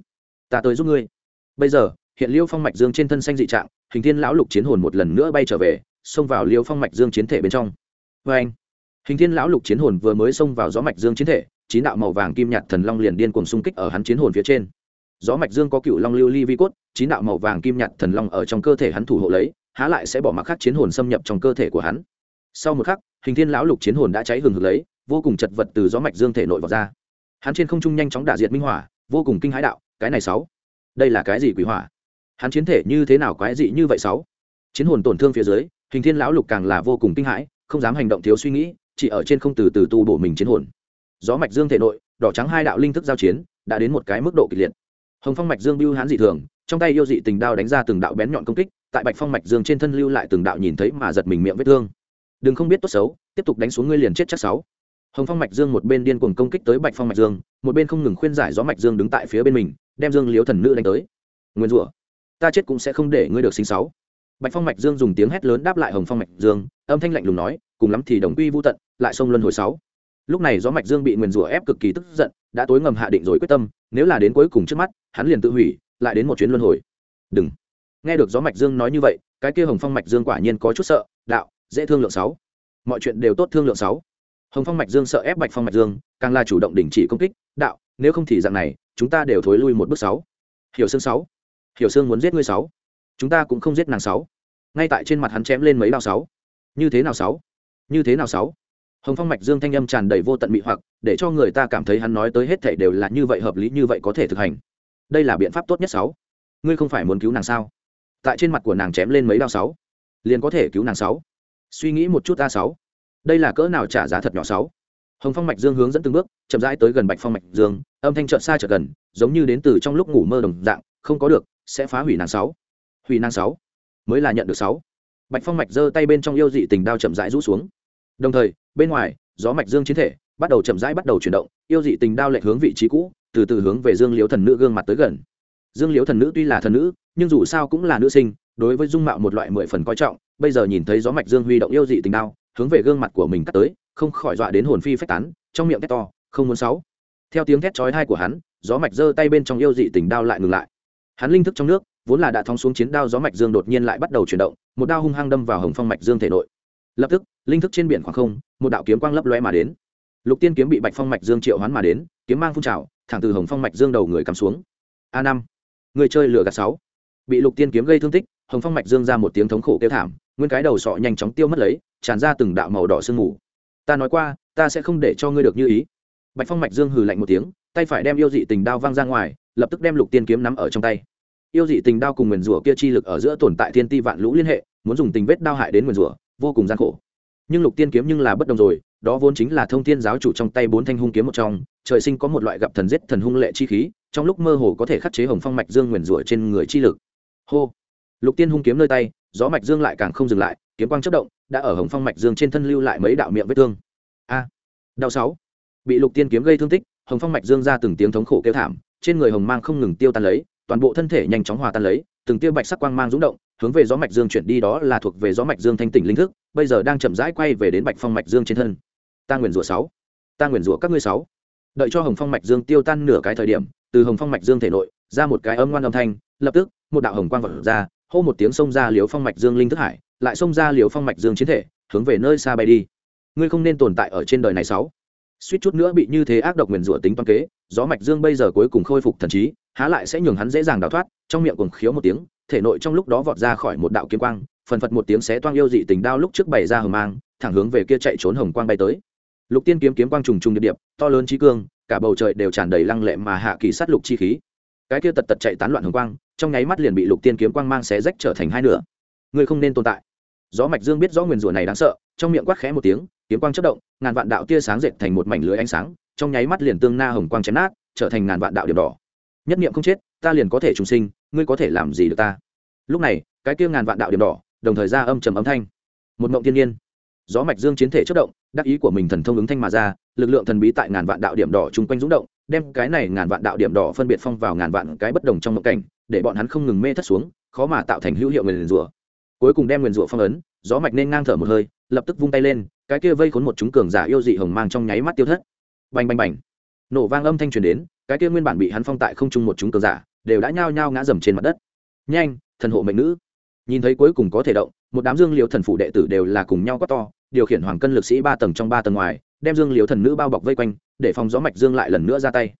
Ta tới giúp ngươi. Bây giờ, hiện liêu phong mạch dương trên thân xanh dị trạng, hình thiên lão lục chiến hồn một lần nữa bay trở về, xông vào liêu phong mạch dương chiến thể bên trong. Vê anh, hình thiên lão lục chiến hồn vừa mới xông vào gió mạch dương chiến thể, chín đạo màu vàng kim nhạt thần long liền điên cuồng xung kích ở hắn chiến hồn phía trên gió mạch dương có cựu long lưu ly vi cốt, chín đạo màu vàng kim nhạt thần long ở trong cơ thể hắn thủ hộ lấy, há lại sẽ bỏ mặc khắc chiến hồn xâm nhập trong cơ thể của hắn. Sau một khắc, hình thiên lão lục chiến hồn đã cháy hừng hực lấy, vô cùng chật vật từ gió mạch dương thể nội vào ra. Hắn trên không trung nhanh chóng đả diệt minh hỏa, vô cùng kinh hãi đạo, cái này sáu, đây là cái gì quỷ hỏa? Hắn chiến thể như thế nào quái dị như vậy sáu? Chiến hồn tổn thương phía dưới, hình thiên lão lục càng là vô cùng kinh hãi, không dám hành động thiếu suy nghĩ, chỉ ở trên không từ từ tu bổ mình chiến hồn. Gió mạch dương thể nội, đỏ trắng hai đạo linh thức giao chiến, đã đến một cái mức độ kịch liệt hồng phong mạch dương biêu hán dị thường, trong tay yêu dị tình đao đánh ra từng đạo bén nhọn công kích, tại bạch phong mạch dương trên thân lưu lại từng đạo nhìn thấy mà giật mình miệng vết thương. Đừng không biết tốt xấu, tiếp tục đánh xuống ngươi liền chết chắc sáu. Hồng phong mạch dương một bên điên cuồng công kích tới bạch phong mạch dương, một bên không ngừng khuyên giải gió mạch dương đứng tại phía bên mình, đem dương liếu thần nữ đánh tới. Nguyên rủa, ta chết cũng sẽ không để ngươi được sinh sáu. Bạch phong mạch dương dùng tiếng hét lớn đáp lại hồng phong mạch dương, âm thanh lạnh lùng nói, cùng lắm thì đồng quy vô tận, lại sông luân hồi sáu lúc này gió mạch dương bị nguyền rủa ép cực kỳ tức giận, đã tối ngầm hạ định rồi quyết tâm, nếu là đến cuối cùng trước mắt, hắn liền tự hủy, lại đến một chuyến luân hồi. Đừng. Nghe được gió mạch dương nói như vậy, cái kia hồng phong mạch dương quả nhiên có chút sợ, đạo, dễ thương lượng sáu. Mọi chuyện đều tốt thương lượng sáu. Hồng phong mạch dương sợ ép bạch phong mạch dương, càng là chủ động đình chỉ công kích, đạo, nếu không thì dạng này, chúng ta đều thối lui một bước sáu. Hiểu xương sáu. Hiểu xương muốn giết ngươi sáu. Chúng ta cũng không giết nàng sáu. Ngay tại trên mặt hắn chém lên mấy đao sáu. Như thế nào sáu? Như thế nào sáu? Hồng phong mạch dương thanh âm tràn đầy vô tận mị hoặc, để cho người ta cảm thấy hắn nói tới hết thảy đều là như vậy hợp lý, như vậy có thể thực hành. Đây là biện pháp tốt nhất sáu. Ngươi không phải muốn cứu nàng sao? Tại trên mặt của nàng chém lên mấy đao sáu. Liền có thể cứu nàng sáu. Suy nghĩ một chút a sáu. Đây là cỡ nào trả giá thật nhỏ sáu? Hồng phong mạch dương hướng dẫn từng bước, chậm rãi tới gần bạch phong mạch dương, âm thanh trợn xa chợt gần, giống như đến từ trong lúc ngủ mơ đồng dạng, không có được, sẽ phá hủy nàng sáu. Hủy nàng sáu. Mới là nhận được sáu. Bạch phong mạch giơ tay bên trong yêu dị tình đao chậm rãi rũ xuống đồng thời, bên ngoài, gió mạch dương chiến thể bắt đầu chậm rãi bắt đầu chuyển động, yêu dị tình đao lệch hướng vị trí cũ, từ từ hướng về dương liễu thần nữ gương mặt tới gần. Dương liễu thần nữ tuy là thần nữ, nhưng dù sao cũng là nữ sinh, đối với dung mạo một loại mười phần coi trọng, bây giờ nhìn thấy gió mạch dương huy động yêu dị tình đao, hướng về gương mặt của mình cắt tới, không khỏi dọa đến hồn phi phách tán, trong miệng thét to, không muốn sáu. Theo tiếng thét chói tai của hắn, gió mạch giơ tay bên trong yêu dị tình đao lại ngừng lại. Hắn linh thức trong nước, vốn là đã thong xuống chiến đao gió mạch dương đột nhiên lại bắt đầu chuyển động, một đao hung hăng đâm vào hồng phong mạch dương thể nội. Lập tức linh thức trên biển khoảng không, một đạo kiếm quang lấp lóe mà đến. Lục tiên kiếm bị bạch phong mạch dương triệu hoán mà đến, kiếm mang phun trào, thẳng từ hồng phong mạch dương đầu người cắm xuống. A năm, người chơi lửa gạt sáu. Bị lục tiên kiếm gây thương tích, hồng phong mạch dương ra một tiếng thống khổ kêu thảm, nguyên cái đầu sọ nhanh chóng tiêu mất lấy, tràn ra từng đạo màu đỏ sương mù. Ta nói qua, ta sẽ không để cho ngươi được như ý. Bạch phong mạch dương hừ lạnh một tiếng, tay phải đem yêu dị tình đao văng ra ngoài, lập tức đem lục tiên kiếm nắm ở trong tay. Yêu dị tình đao cùng nguyền rủa kia chi lực ở giữa tồn tại thiên ti vạn lũ liên hệ, muốn dùng tình vết đao hại đến nguyền rủa, vô cùng gian khổ nhưng lục tiên kiếm nhưng là bất đồng rồi, đó vốn chính là thông thiên giáo chủ trong tay bốn thanh hung kiếm một trong, trời sinh có một loại gặp thần giết thần hung lệ chi khí, trong lúc mơ hồ có thể khắc chế hồng phong mạch dương nguyền rủa trên người chi lực. Hô! Lục tiên hung kiếm nơi tay, gió mạch dương lại càng không dừng lại, kiếm quang chất động, đã ở hồng phong mạch dương trên thân lưu lại mấy đạo miệng vết thương. A! Đau sáu! Bị lục tiên kiếm gây thương tích, hồng phong mạch dương ra từng tiếng thống khổ kêu thảm, trên người hồng mang không ngừng tiêu tan lấy, toàn bộ thân thể nhanh chóng hòa tan lấy, từng tia bạch sắc quang mang rúng động, hướng về gió mạch dương chuyển đi đó là thuộc về gió mạch dương thanh tỉnh linh thức bây giờ đang chậm rãi quay về đến bạch phong mạch dương trên thân. Ta nguyền rủa sáu. Ta nguyền rủa các ngươi sáu. Đợi cho hồng phong mạch dương tiêu tan nửa cái thời điểm, từ hồng phong mạch dương thể nội, ra một cái âm ngoan âm thanh, lập tức, một đạo hồng quang vật ra, hô một tiếng xông ra liều phong mạch dương linh thức hải, lại xông ra liều phong mạch dương chiến thể, hướng về nơi xa bay đi. Ngươi không nên tồn tại ở trên đời này sáu. Suýt chút nữa bị như thế ác độc nguyền rủa tính toán kế, gió mạch dương bây giờ cuối cùng khôi phục thần trí, há lại sẽ nhường hắn dễ dàng đào thoát, trong miệng cuồng khiếu một tiếng, thể nội trong lúc đó vọt ra khỏi một đạo kiếm quang phần phật một tiếng xé toang yêu dị tình đao lúc trước bày ra hờ mang, thẳng hướng về kia chạy trốn hồng quang bay tới. Lục tiên kiếm kiếm quang trùng trùng điệp điệp, to lớn trí cương, cả bầu trời đều tràn đầy lăng lệ mà hạ kỳ sát lục chi khí. Cái kia tật tật chạy tán loạn hồng quang, trong nháy mắt liền bị lục tiên kiếm quang mang xé rách trở thành hai nửa. Ngươi không nên tồn tại. Gió mạch dương biết rõ nguyền rủa này đáng sợ, trong miệng quát khẽ một tiếng, kiếm quang chất động, ngàn vạn đạo tia sáng dệt thành một mảnh lưới ánh sáng, trong nháy mắt liền tương na hồng quang chém nát, trở thành ngàn vạn đạo điểm đỏ. Nhất niệm không chết, ta liền có thể trùng sinh, ngươi có thể làm gì được ta? Lúc này, cái kia ngàn vạn đạo điểm đỏ đồng thời ra âm trầm âm thanh. Một mộng thiên nhiên. Gió mạch dương chiến thể chất động, đắc ý của mình thần thông ứng thanh mà ra, lực lượng thần bí tại ngàn vạn đạo điểm đỏ chung quanh rúng động, đem cái này ngàn vạn đạo điểm đỏ phân biệt phong vào ngàn vạn cái bất đồng trong mộng cảnh, để bọn hắn không ngừng mê thất xuống, khó mà tạo thành hữu hiệu nguyền rủa. Cuối cùng đem nguyền rủa phong ấn, gió mạch nên ngang thở một hơi, lập tức vung tay lên, cái kia vây khốn một chúng cường giả yêu dị hồng mang trong nháy mắt tiêu thất. Bành bành bành. Nổ vang âm thanh truyền đến, cái kia nguyên bản bị hắn phong tại không trung một chúng cường giả, đều đã nhao nhao ngã dầm trên mặt đất. Nhanh, thần hộ mệnh nữ nhìn thấy cuối cùng có thể động, một đám dương liều thần phụ đệ tử đều là cùng nhau quát to, điều khiển hoàng cân lực sĩ ba tầng trong ba tầng ngoài, đem dương liều thần nữ bao bọc vây quanh, để phòng gió mạch dương lại lần nữa ra tay.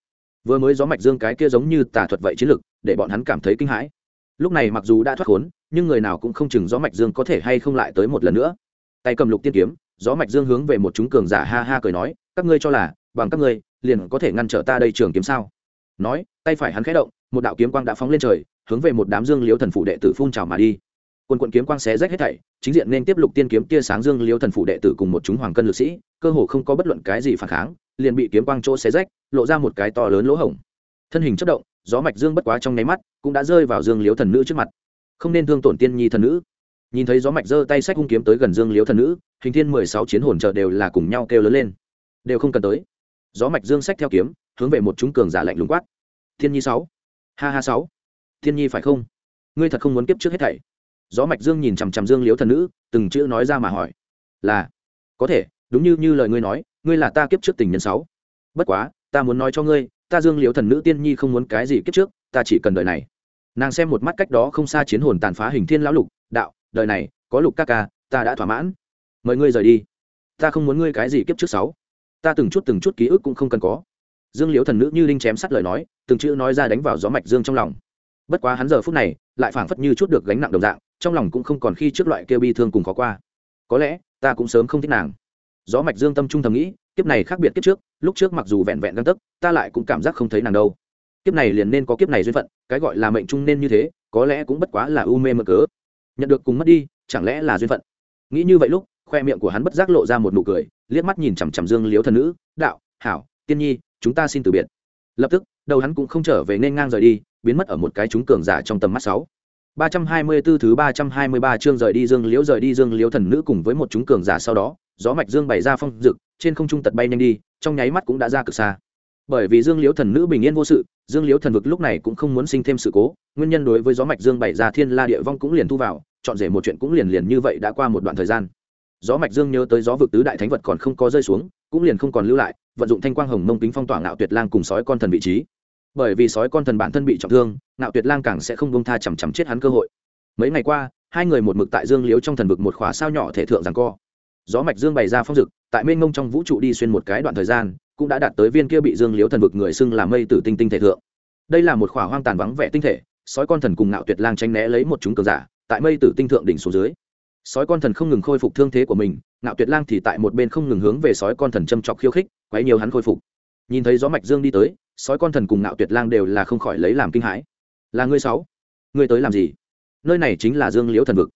Vừa mới gió mạch dương cái kia giống như tà thuật vậy chiến lực, để bọn hắn cảm thấy kinh hãi. Lúc này mặc dù đã thoát khốn, nhưng người nào cũng không chừng gió mạch dương có thể hay không lại tới một lần nữa. Tay cầm lục tiên kiếm, gió mạch dương hướng về một chúng cường giả ha ha cười nói, các ngươi cho là, bằng các ngươi, liền có thể ngăn trở ta đây trường kiếm sao? Nói, tay phải hắn khẽ động, một đạo kiếm quang đã phóng lên trời, hướng về một đám dương liếu thần phụ đệ tử phun trào mà đi quân quận kiếm quang xé rách hết thảy, chính diện nên tiếp lục tiên kiếm tia sáng dương liêu thần phụ đệ tử cùng một chúng hoàng cân lực sĩ, cơ hồ không có bất luận cái gì phản kháng, liền bị kiếm quang chỗ xé rách, lộ ra một cái to lớn lỗ hổng. Thân hình chất động, gió mạch dương bất quá trong nháy mắt, cũng đã rơi vào dương liếu thần nữ trước mặt. Không nên thương tổn tiên nhi thần nữ. Nhìn thấy gió mạch giơ tay sách hung kiếm tới gần dương liếu thần nữ, hình thiên mười sáu chiến hồn trợ đều là cùng nhau kêu lớn lên. Đều không cần tới. Gió mạch dương sách theo kiếm, hướng về một chúng cường giả lạnh lùng quát. Thiên nhi sáu. Ha ha sáu. Thiên nhi phải không? Ngươi thật không muốn kiếp trước hết thảy gió mạch dương nhìn chằm chằm dương liếu thần nữ, từng chữ nói ra mà hỏi, là, có thể, đúng như như lời ngươi nói, ngươi là ta kiếp trước tình nhân sáu. Bất quá, ta muốn nói cho ngươi, ta dương liếu thần nữ tiên nhi không muốn cái gì kiếp trước, ta chỉ cần đời này. Nàng xem một mắt cách đó không xa chiến hồn tàn phá hình thiên lão lục, đạo, đời này, có lục ca ca, ta đã thỏa mãn. Mời ngươi rời đi. Ta không muốn ngươi cái gì kiếp trước sáu. Ta từng chút từng chút ký ức cũng không cần có. Dương liễu thần nữ như linh chém sắt lời nói, từng chữ nói ra đánh vào gió mạch dương trong lòng. Bất quá hắn giờ phút này, lại phảng phất như chút được gánh nặng đồng dạng trong lòng cũng không còn khi trước loại kêu bi thương cùng khó qua. Có lẽ, ta cũng sớm không thích nàng. Gió mạch dương tâm trung thầm nghĩ, kiếp này khác biệt kiếp trước, lúc trước mặc dù vẹn vẹn găng tấc, ta lại cũng cảm giác không thấy nàng đâu. Kiếp này liền nên có kiếp này duyên phận, cái gọi là mệnh trung nên như thế, có lẽ cũng bất quá là u mê mơ cớ. Nhận được cùng mất đi, chẳng lẽ là duyên phận? Nghĩ như vậy lúc, khoe miệng của hắn bất giác lộ ra một nụ cười, liếc mắt nhìn chằm chằm dương liếu thần nữ, đạo, hảo, tiên nhi, chúng ta xin từ biệt. Lập tức, đầu hắn cũng không trở về nên ngang rời đi, biến mất ở một cái chúng cường giả trong tầm mắt sáu ba trăm hai mươi 324 thứ ba trăm hai mươi ba chương rời đi Dương Liễu rời đi Dương Liễu thần nữ cùng với một chúng cường giả sau đó, gió mạch dương bày ra phong dực, trên không trung tật bay nhanh đi, trong nháy mắt cũng đã ra cực xa. Bởi vì Dương Liễu thần nữ bình yên vô sự, Dương Liễu thần vực lúc này cũng không muốn sinh thêm sự cố, nguyên nhân đối với gió mạch dương bày ra thiên la địa vong cũng liền thu vào, chọn rể một chuyện cũng liền liền như vậy đã qua một đoạn thời gian. Gió mạch dương nhớ tới gió vực tứ đại thánh vật còn không có rơi xuống, cũng liền không còn lưu lại, vận dụng thanh quang hồng mông kính phong tỏa ngạo tuyệt lang cùng sói con thần vị trí. Bởi vì sói con thần bản thân bị trọng thương, nạo tuyệt lang càng sẽ không buông tha chằm chằm chết hắn cơ hội. Mấy ngày qua hai người một mực tại dương liếu trong thần vực một khỏa sao nhỏ thể thượng rằng co. Gió mạch dương bày ra phong dực tại mênh mông trong vũ trụ đi xuyên một cái đoạn thời gian cũng đã đạt tới viên kia bị dương liếu thần vực người xưng là mây tử tinh tinh thể thượng. Đây là một khỏa hoang tàn vắng vẻ tinh thể sói con thần cùng nạo tuyệt lang tranh né lấy một chúng cờ giả tại mây tử tinh thượng đỉnh xuống dưới. Sói con thần không ngừng khôi phục thương thế của mình nạo tuyệt lang thì tại một bên không ngừng hướng về sói con thần châm chọc khiêu khích quấy nhiều hắn khôi phục. Nhìn thấy gió mạch dương đi tới sói con thần cùng ngạo tuyệt lang đều là không khỏi lấy làm kinh hãi. Là ngươi sáu. Ngươi tới làm gì? Nơi này chính là dương liễu thần vực.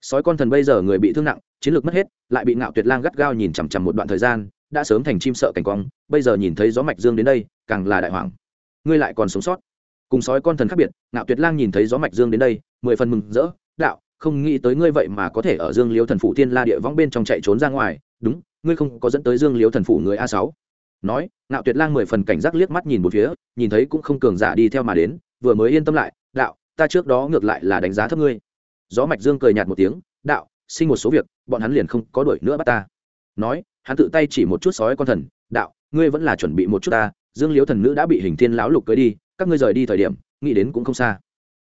Sói con thần bây giờ người bị thương nặng, chiến lược mất hết, lại bị ngạo tuyệt lang gắt gao nhìn chằm chằm một đoạn thời gian, đã sớm thành chim sợ cảnh quang, bây giờ nhìn thấy gió mạch dương đến đây, càng là đại hoàng ngươi lại còn sống sót. Cùng sói con thần khác biệt, ngạo tuyệt lang nhìn thấy gió mạch dương đến đây, mười phần mừng rỡ, đạo, không nghĩ tới ngươi vậy mà có thể ở dương liễu thần phủ tiên la địa võng bên trong chạy trốn ra ngoài. Đúng, ngươi không có dẫn tới dương liễu thần phủ người a sáu nói, ngạo tuyệt lang mười phần cảnh giác liếc mắt nhìn một phía, nhìn thấy cũng không cường giả đi theo mà đến, vừa mới yên tâm lại, đạo, ta trước đó ngược lại là đánh giá thấp ngươi. Gió mạch dương cười nhạt một tiếng, đạo, sinh một số việc, bọn hắn liền không có đuổi nữa bắt ta. Nói, hắn tự tay chỉ một chút sói con thần, đạo, ngươi vẫn là chuẩn bị một chút ta, dương liếu thần nữ đã bị hình thiên lão lục cưới đi, các ngươi rời đi thời điểm, nghĩ đến cũng không xa.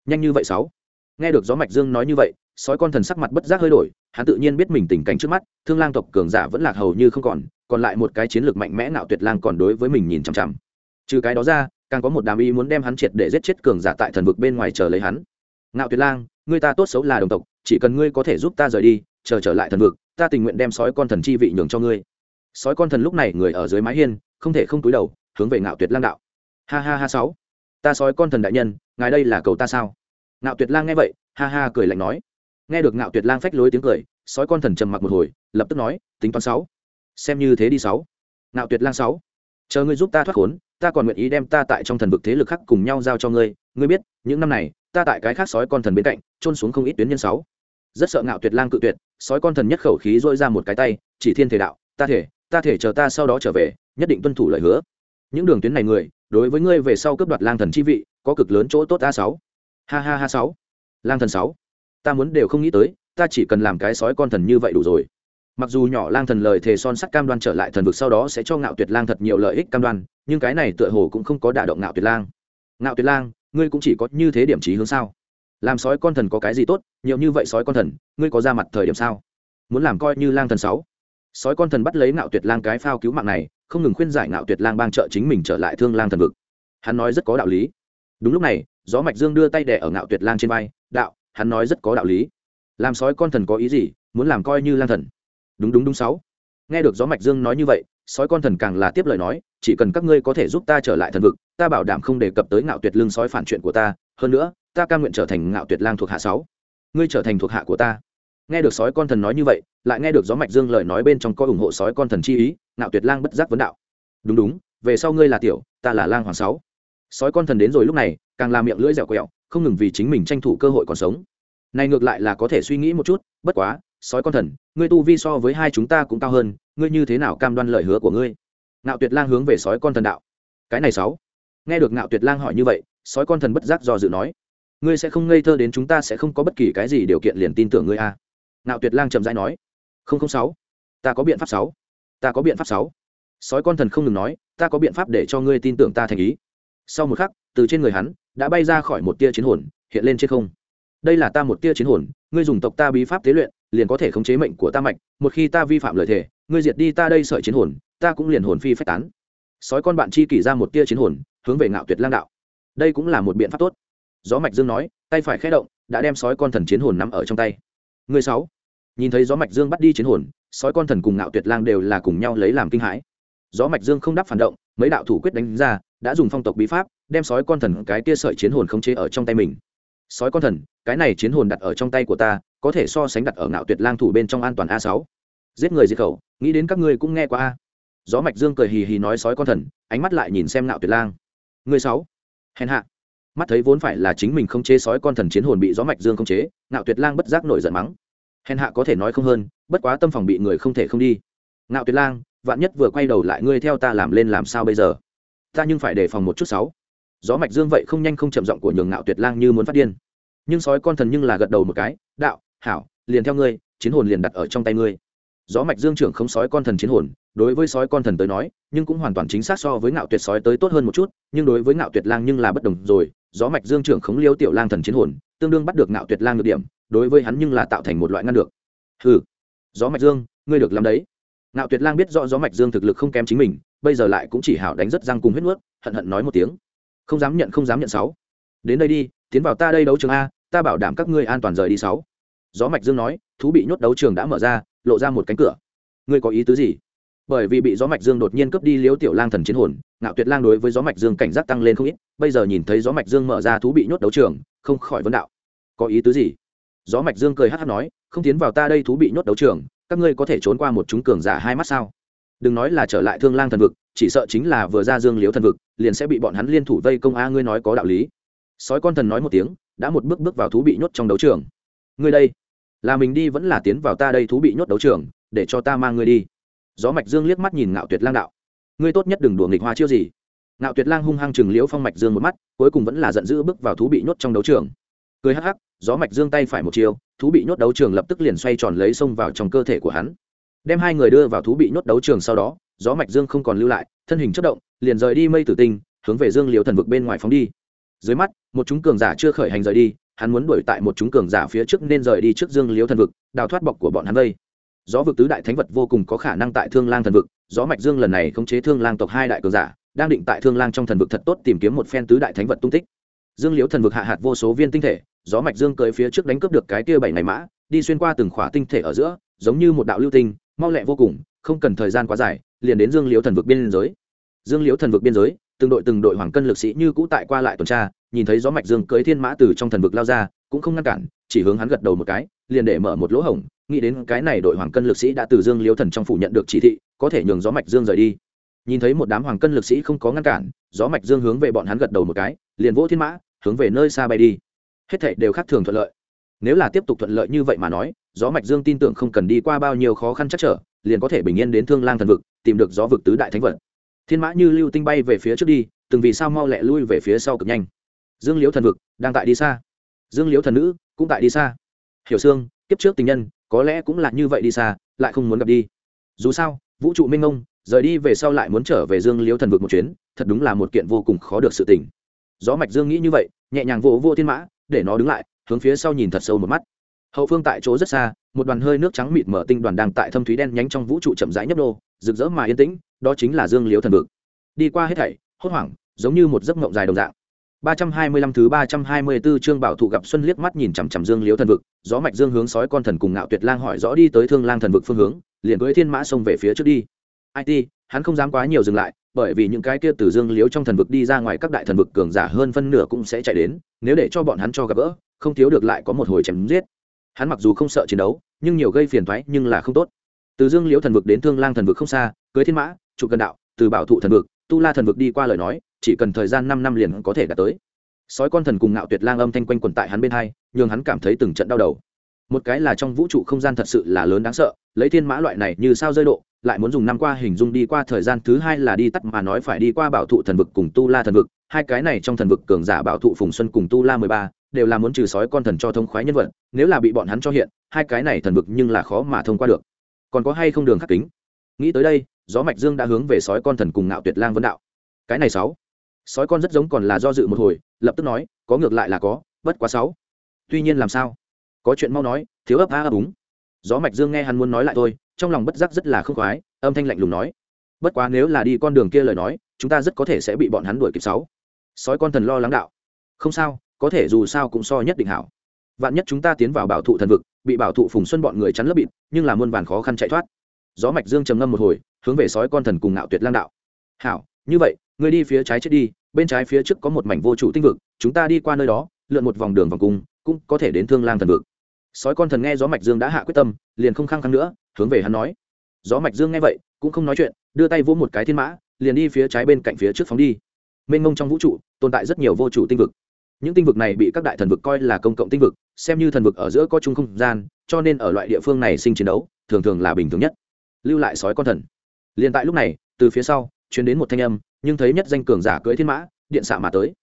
Nhanh như vậy sáu. Nghe được gió mạch dương nói như vậy, sói con thần sắc mặt bất giác hơi đổi, hắn tự nhiên biết mình tình cảnh trước mắt, thương lang tộc cường giả vẫn lạc hầu như không còn còn lại một cái chiến lược mạnh mẽ ngạo tuyệt lang còn đối với mình nhìn chằm chằm. Trừ cái đó ra, càng có một đám y muốn đem hắn triệt để giết chết cường giả tại thần vực bên ngoài chờ lấy hắn. Ngạo tuyệt lang, người ta tốt xấu là đồng tộc, chỉ cần ngươi có thể giúp ta rời đi, chờ trở lại thần vực, ta tình nguyện đem sói con thần chi vị nhường cho ngươi. Sói con thần lúc này người ở dưới mái hiên, không thể không túi đầu, hướng về ngạo tuyệt lang đạo. Ha ha ha sáu. Ta sói con thần đại nhân, ngài đây là cầu ta sao? Ngạo tuyệt lang nghe vậy, ha ha cười lạnh nói. Nghe được ngạo tuyệt lang phách lối tiếng cười, sói con thần trầm mặc một hồi, lập tức nói, tính toán sáu xem như thế đi sáu. Ngạo tuyệt lang sáu. Chờ ngươi giúp ta thoát khốn, ta còn nguyện ý đem ta tại trong thần vực thế lực khác cùng nhau giao cho ngươi. Ngươi biết, những năm này, ta tại cái khác sói con thần bên cạnh trôn xuống không ít tuyến nhân sáu. Rất sợ ngạo tuyệt lang cự tuyệt, sói con thần nhất khẩu khí dỗi ra một cái tay, chỉ thiên thể đạo, ta thể ta thể chờ ta sau đó trở về, nhất định tuân thủ lời hứa. Những đường tuyến này người, đối với ngươi về sau cướp đoạt lang thần chi vị, có cực lớn chỗ tốt a sáu. Ha ha ha sáu. Lang thần sáu. Ta muốn đều không nghĩ tới, ta chỉ cần làm cái sói con thần như vậy đủ rồi mặc dù nhỏ lang thần lời thề son sắt cam đoan trở lại thần vực sau đó sẽ cho ngạo tuyệt lang thật nhiều lợi ích cam đoan, nhưng cái này tựa hồ cũng không có đả động ngạo tuyệt lang. Ngạo tuyệt lang, ngươi cũng chỉ có như thế điểm trí hướng sao? Làm sói con thần có cái gì tốt, nhiều như vậy sói con thần, ngươi có ra mặt thời điểm sao? Muốn làm coi như lang thần sáu. Sói con thần bắt lấy ngạo tuyệt lang cái phao cứu mạng này, không ngừng khuyên giải ngạo tuyệt lang bang trợ chính mình trở lại thương lang thần vực. Hắn nói rất có đạo lý. Đúng lúc này, gió mạch dương đưa tay đẻ ở ngạo tuyệt lang trên vai, đạo, hắn nói rất có đạo lý. Làm sói con thần có ý gì, muốn làm coi như lang thần? Đúng đúng đúng, sáu. Nghe được gió mạch dương nói như vậy, sói con thần càng là tiếp lời nói, chỉ cần các ngươi có thể giúp ta trở lại thần vực, ta bảo đảm không đề cập tới ngạo tuyệt lương sói phản chuyện của ta, hơn nữa, ta cam nguyện trở thành ngạo tuyệt lang thuộc hạ sáu. Ngươi trở thành thuộc hạ của ta. Nghe được sói con thần nói như vậy, lại nghe được gió mạch dương lời nói bên trong coi ủng hộ sói con thần chi ý, ngạo tuyệt lang bất giác vấn đạo. Đúng đúng, về sau ngươi là tiểu, ta là lang hoàng sáu. Sói con thần đến rồi lúc này, càng làm miệng lưỡi dẻo quẹo, không ngừng vì chính mình tranh thủ cơ hội còn sống. Này ngược lại là có thể suy nghĩ một chút, bất quá sói con thần, ngươi tu vi so với hai chúng ta cũng cao hơn, ngươi như thế nào cam đoan lời hứa của ngươi? Ngạo tuyệt lang hướng về sói con thần đạo. Cái này sáu. Nghe được ngạo tuyệt lang hỏi như vậy, sói con thần bất giác do dự nói, ngươi sẽ không ngây thơ đến chúng ta sẽ không có bất kỳ cái gì điều kiện liền tin tưởng ngươi a à. ngạo tuyệt lang chậm rãi nói, không không sáu, ta có biện pháp sáu, ta có biện pháp sáu. Sói con thần không ngừng nói, ta có biện pháp để cho ngươi tin tưởng ta thành ý. Sau một khắc, từ trên người hắn đã bay ra khỏi một tia chiến hồn, hiện lên trên không. Đây là ta một tia chiến hồn, ngươi dùng tộc ta bí pháp tế luyện liền có thể khống chế mệnh của ta mạch, một khi ta vi phạm lời thề, ngươi diệt đi ta đây sợi chiến hồn, ta cũng liền hồn phi phách tán. Sói con bạn chi kỷ ra một tia chiến hồn, hướng về ngạo tuyệt lang đạo. Đây cũng là một biện pháp tốt. Gió mạch dương nói, tay phải khẽ động, đã đem sói con thần chiến hồn nắm ở trong tay. Người sáu, nhìn thấy gió mạch dương bắt đi chiến hồn, sói con thần cùng ngạo tuyệt lang đều là cùng nhau lấy làm kinh hãi. Gió mạch dương không đáp phản động, mấy đạo thủ quyết đánh ra, đã dùng phong tộc bí pháp, đem sói con thần cái tia sợi chiến hồn khống chế ở trong tay mình. Sói con thần, cái này chiến hồn đặt ở trong tay của ta có thể so sánh đặt ở ngạo tuyệt lang thủ bên trong an toàn a sáu. Giết người diệt khẩu, nghĩ đến các ngươi cũng nghe qua a. Gió mạch dương cười hì hì nói sói con thần, ánh mắt lại nhìn xem ngạo tuyệt lang. Người sáu. Hèn hạ. Mắt thấy vốn phải là chính mình không chế sói con thần chiến hồn bị gió mạch dương không chế, ngạo tuyệt lang bất giác nổi giận mắng. Hèn hạ có thể nói không hơn, bất quá tâm phòng bị người không thể không đi. Ngạo tuyệt lang, vạn nhất vừa quay đầu lại ngươi theo ta làm lên làm sao bây giờ? Ta nhưng phải đề phòng một chút sáu. Gió mạch dương vậy không nhanh không chậm giọng của nhường ngạo tuyệt lang như muốn phát điên. Nhưng sói con thần nhưng là gật đầu một cái, đạo hảo, liền theo ngươi, chiến hồn liền đặt ở trong tay ngươi. Gió mạch dương trưởng không sói con thần chiến hồn, đối với sói con thần tới nói, nhưng cũng hoàn toàn chính xác so với ngạo tuyệt sói tới tốt hơn một chút, nhưng đối với ngạo tuyệt lang nhưng là bất đồng rồi. Gió mạch dương trưởng khống liêu tiểu lang thần chiến hồn, tương đương bắt được ngạo tuyệt lang được điểm, đối với hắn nhưng là tạo thành một loại ngăn được. Hừ, gió mạch dương, ngươi được làm đấy. Ngạo tuyệt lang biết rõ gió mạch dương thực lực không kém chính mình, bây giờ lại cũng chỉ hảo đánh rất răng cùng huyết nuốt, hận hận nói một tiếng. Không dám nhận, không dám nhận sáu. Đến đây đi, tiến vào ta đây đấu trường a, ta bảo đảm các ngươi an toàn rời đi sáu gió mạch dương nói, thú bị nhốt đấu trường đã mở ra, lộ ra một cánh cửa. Ngươi có ý tứ gì? Bởi vì bị gió mạch dương đột nhiên cướp đi liếu tiểu lang thần chiến hồn, ngạo tuyệt lang đối với gió mạch dương cảnh giác tăng lên không ít, bây giờ nhìn thấy gió mạch dương mở ra thú bị nhốt đấu trường, không khỏi vấn đạo. Có ý tứ gì? Gió mạch dương cười hát hát nói, không tiến vào ta đây thú bị nhốt đấu trường, các ngươi có thể trốn qua một chúng cường giả hai mắt sao? Đừng nói là trở lại thương lang thần vực, chỉ sợ chính là vừa ra dương liếu thần vực, liền sẽ bị bọn hắn liên thủ vây công a, ngươi nói có đạo lý. Sói con thần nói một tiếng, đã một bước bước vào thú bị nhốt trong đấu trường. Ngươi đây là mình đi vẫn là tiến vào ta đây thú bị nhốt đấu trường, để cho ta mang ngươi đi. Gió mạch dương liếc mắt nhìn ngạo tuyệt lang đạo. Ngươi tốt nhất đừng đùa nghịch hoa chiêu gì. Ngạo tuyệt lang hung hăng chừng liễu phong mạch dương một mắt, cuối cùng vẫn là giận dữ bước vào thú bị nhốt trong đấu trường. Cười hắc hắc, gió mạch dương tay phải một chiều thú bị nhốt đấu trường lập tức liền xoay tròn lấy xông vào trong cơ thể của hắn. Đem hai người đưa vào thú bị nhốt đấu trường sau đó, gió mạch dương không còn lưu lại, thân hình chất động, liền rời đi mây tử tinh, hướng về dương liễu thần vực bên ngoài phóng đi. Dưới mắt, một chúng cường giả chưa khởi hành rời đi hắn muốn đuổi tại một chúng cường giả phía trước nên rời đi trước dương liếu thần vực, đào thoát bọc của bọn hắn đây. Gió vực tứ đại thánh vật vô cùng có khả năng tại thương lang thần vực, gió mạch dương lần này khống chế thương lang tộc hai đại cường giả, đang định tại thương lang trong thần vực thật tốt tìm kiếm một phen tứ đại thánh vật tung tích. Dương liễu thần vực hạ hạt vô số viên tinh thể, gió mạch dương cưỡi phía trước đánh cướp được cái kia bảy ngày mã, đi xuyên qua từng khỏa tinh thể ở giữa, giống như một đạo lưu tinh, mau lẹ vô cùng, không cần thời gian quá dài, liền đến dương liễu thần vực biên giới. Dương liễu thần vực biên giới từng đội từng đội hoàng cân lực sĩ như cũ tại qua lại tuần tra, nhìn thấy gió mạch dương cưỡi thiên mã từ trong thần vực lao ra, cũng không ngăn cản, chỉ hướng hắn gật đầu một cái, liền để mở một lỗ hổng, nghĩ đến cái này đội hoàng cân lực sĩ đã từ dương liêu thần trong phủ nhận được chỉ thị, có thể nhường gió mạch dương rời đi. Nhìn thấy một đám hoàng cân lực sĩ không có ngăn cản, gió mạch dương hướng về bọn hắn gật đầu một cái, liền vỗ thiên mã, hướng về nơi xa bay đi. Hết thảy đều khác thường thuận lợi. Nếu là tiếp tục thuận lợi như vậy mà nói, gió mạch dương tin tưởng không cần đi qua bao nhiêu khó khăn chắc trở, liền có thể bình yên đến thương lang thần vực, tìm được gió vực tứ đại thánh vật thiên mã như lưu tinh bay về phía trước đi, từng vì sao mau lẹ lui về phía sau cực nhanh. Dương liễu thần vực, đang tại đi xa. Dương liễu thần nữ, cũng tại đi xa. Hiểu sương, kiếp trước tình nhân, có lẽ cũng là như vậy đi xa, lại không muốn gặp đi. Dù sao, vũ trụ minh ông rời đi về sau lại muốn trở về dương liễu thần vực một chuyến, thật đúng là một kiện vô cùng khó được sự tình. Gió mạch dương nghĩ như vậy, nhẹ nhàng vỗ vô thiên mã, để nó đứng lại, hướng phía sau nhìn thật sâu một mắt. Hậu phương tại chỗ rất xa, một đoàn hơi nước trắng mịt mở tinh đoàn đang tại thâm thúy đen nhánh trong vũ trụ chậm rãi nhấp đô rực rỡ mà yên tĩnh đó chính là dương liễu thần vực đi qua hết thảy hốt hoảng giống như một giấc mộng dài đồng dạng 325 thứ 324 chương bảo thủ gặp xuân liếc mắt nhìn chằm chằm Dương Liễu thần vực, gió mạch dương hướng sói con thần cùng ngạo tuyệt lang hỏi rõ đi tới Thương Lang thần vực phương hướng, liền cưỡi thiên mã xông về phía trước đi. IT, hắn không dám quá nhiều dừng lại, bởi vì những cái kia từ Dương Liễu trong thần vực đi ra ngoài các đại thần vực cường giả hơn phân nửa cũng sẽ chạy đến, nếu để cho bọn hắn cho gặp gỡ, không thiếu được lại có một hồi chém giết. Hắn mặc dù không sợ chiến đấu, nhưng nhiều gây phiền toái nhưng là không tốt. Từ Dương Liễu thần vực đến Thương Lang thần vực không xa, Cưới thiên mã, trụ cần đạo, từ bảo thụ thần vực, tu la thần vực đi qua lời nói, chỉ cần thời gian năm năm liền có thể đạt tới. Sói con thần cùng ngạo tuyệt lang âm thanh quanh quẩn tại hắn bên hai nhường hắn cảm thấy từng trận đau đầu. Một cái là trong vũ trụ không gian thật sự là lớn đáng sợ lấy thiên mã loại này như sao rơi độ lại muốn dùng năm qua hình dung đi qua thời gian thứ hai là đi tắt mà nói phải đi qua bảo thụ thần vực cùng tu la thần vực hai cái này trong thần vực cường giả bảo thụ phùng xuân cùng tu la mười ba đều là muốn trừ sói con thần cho thông khoái nhân vật nếu là bị bọn hắn cho hiện hai cái này thần vực nhưng là khó mà thông qua được còn có hay không đường khắc kính? Nghĩ tới đây, gió mạch dương đã hướng về sói con thần cùng ngạo tuyệt lang vấn đạo. Cái này sáu. Sói con rất giống còn là do dự một hồi, lập tức nói, có ngược lại là có, bất quá sáu. Tuy nhiên làm sao? Có chuyện mau nói, thiếu ấp a ấp úng. Gió mạch dương nghe hắn muốn nói lại thôi, trong lòng bất giác rất là không khoái, âm thanh lạnh lùng nói. Bất quá nếu là đi con đường kia lời nói, chúng ta rất có thể sẽ bị bọn hắn đuổi kịp sáu. Sói con thần lo lắng đạo. Không sao, có thể dù sao cũng so nhất định hảo. Vạn nhất chúng ta tiến vào bảo thụ thần vực bị bảo thụ phùng xuân bọn người chắn lớp bịt, nhưng là muôn vàn khó khăn chạy thoát. Gió mạch dương trầm ngâm một hồi, hướng về sói con thần cùng ngạo tuyệt lang đạo. Hảo, như vậy, ngươi đi phía trái chết đi, bên trái phía trước có một mảnh vô chủ tinh vực, chúng ta đi qua nơi đó, lượn một vòng đường vòng cung, cũng có thể đến thương lang thần vực. Sói con thần nghe gió mạch dương đã hạ quyết tâm, liền không khăng khăng nữa, hướng về hắn nói. Gió mạch dương nghe vậy, cũng không nói chuyện, đưa tay vỗ một cái thiên mã, liền đi phía trái bên cạnh phía trước phóng đi. Mênh mông trong vũ trụ, tồn tại rất nhiều vô chủ tinh vực những tinh vực này bị các đại thần vực coi là công cộng tinh vực, xem như thần vực ở giữa có chung không gian, cho nên ở loại địa phương này sinh chiến đấu, thường thường là bình thường nhất. Lưu lại sói con thần. Liền tại lúc này, từ phía sau chuyến đến một thanh âm, nhưng thấy nhất danh cường giả cưỡi thiên mã, điện xạ mà tới.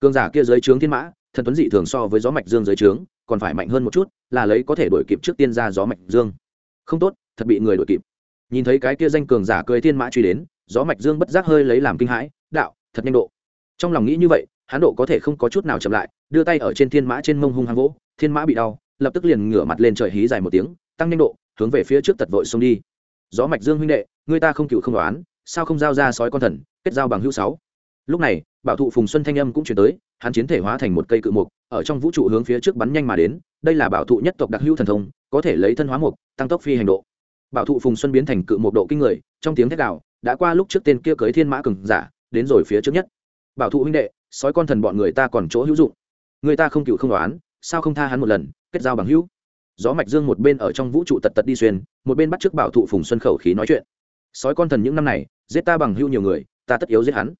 Cường giả kia dưới trướng thiên mã, thần tuấn dị thường so với gió mạch dương dưới trướng, còn phải mạnh hơn một chút, là lấy có thể đổi kịp trước tiên ra gió mạch dương. Không tốt, thật bị người đổi kịp. Nhìn thấy cái kia danh cường giả cưỡi thiên mã truy đến, gió mạch dương bất giác hơi lấy làm kinh hãi, đạo, thật nhanh độ. Trong lòng nghĩ như vậy hán độ có thể không có chút nào chậm lại, đưa tay ở trên thiên mã trên mông hung hăng vỗ, thiên mã bị đau, lập tức liền ngửa mặt lên trời hí dài một tiếng, tăng nhanh độ, hướng về phía trước tật vội xông đi. Gió mạch dương huynh đệ, người ta không cựu không đoán, sao không giao ra sói con thần, kết giao bằng hữu sáu. Lúc này, bảo thụ phùng xuân thanh âm cũng chuyển tới, hắn chiến thể hóa thành một cây cự mục, ở trong vũ trụ hướng phía trước bắn nhanh mà đến, đây là bảo thụ nhất tộc đặc hữu thần thông, có thể lấy thân hóa mục, tăng tốc phi hành độ. Bảo thụ phùng xuân biến thành cự mục độ kinh người, trong tiếng thét đạo đã qua lúc trước tên kia cưới thiên mã cường giả, đến rồi phía trước nhất. Bảo thụ huynh đệ sói con thần bọn người ta còn chỗ hữu dụng. Người ta không cựu không đoán, sao không tha hắn một lần, kết giao bằng hữu? Gió mạch dương một bên ở trong vũ trụ tật tật đi xuyên, một bên bắt trước bảo thụ phùng xuân khẩu khí nói chuyện. Sói con thần những năm này, giết ta bằng hữu nhiều người, ta tất yếu giết hắn.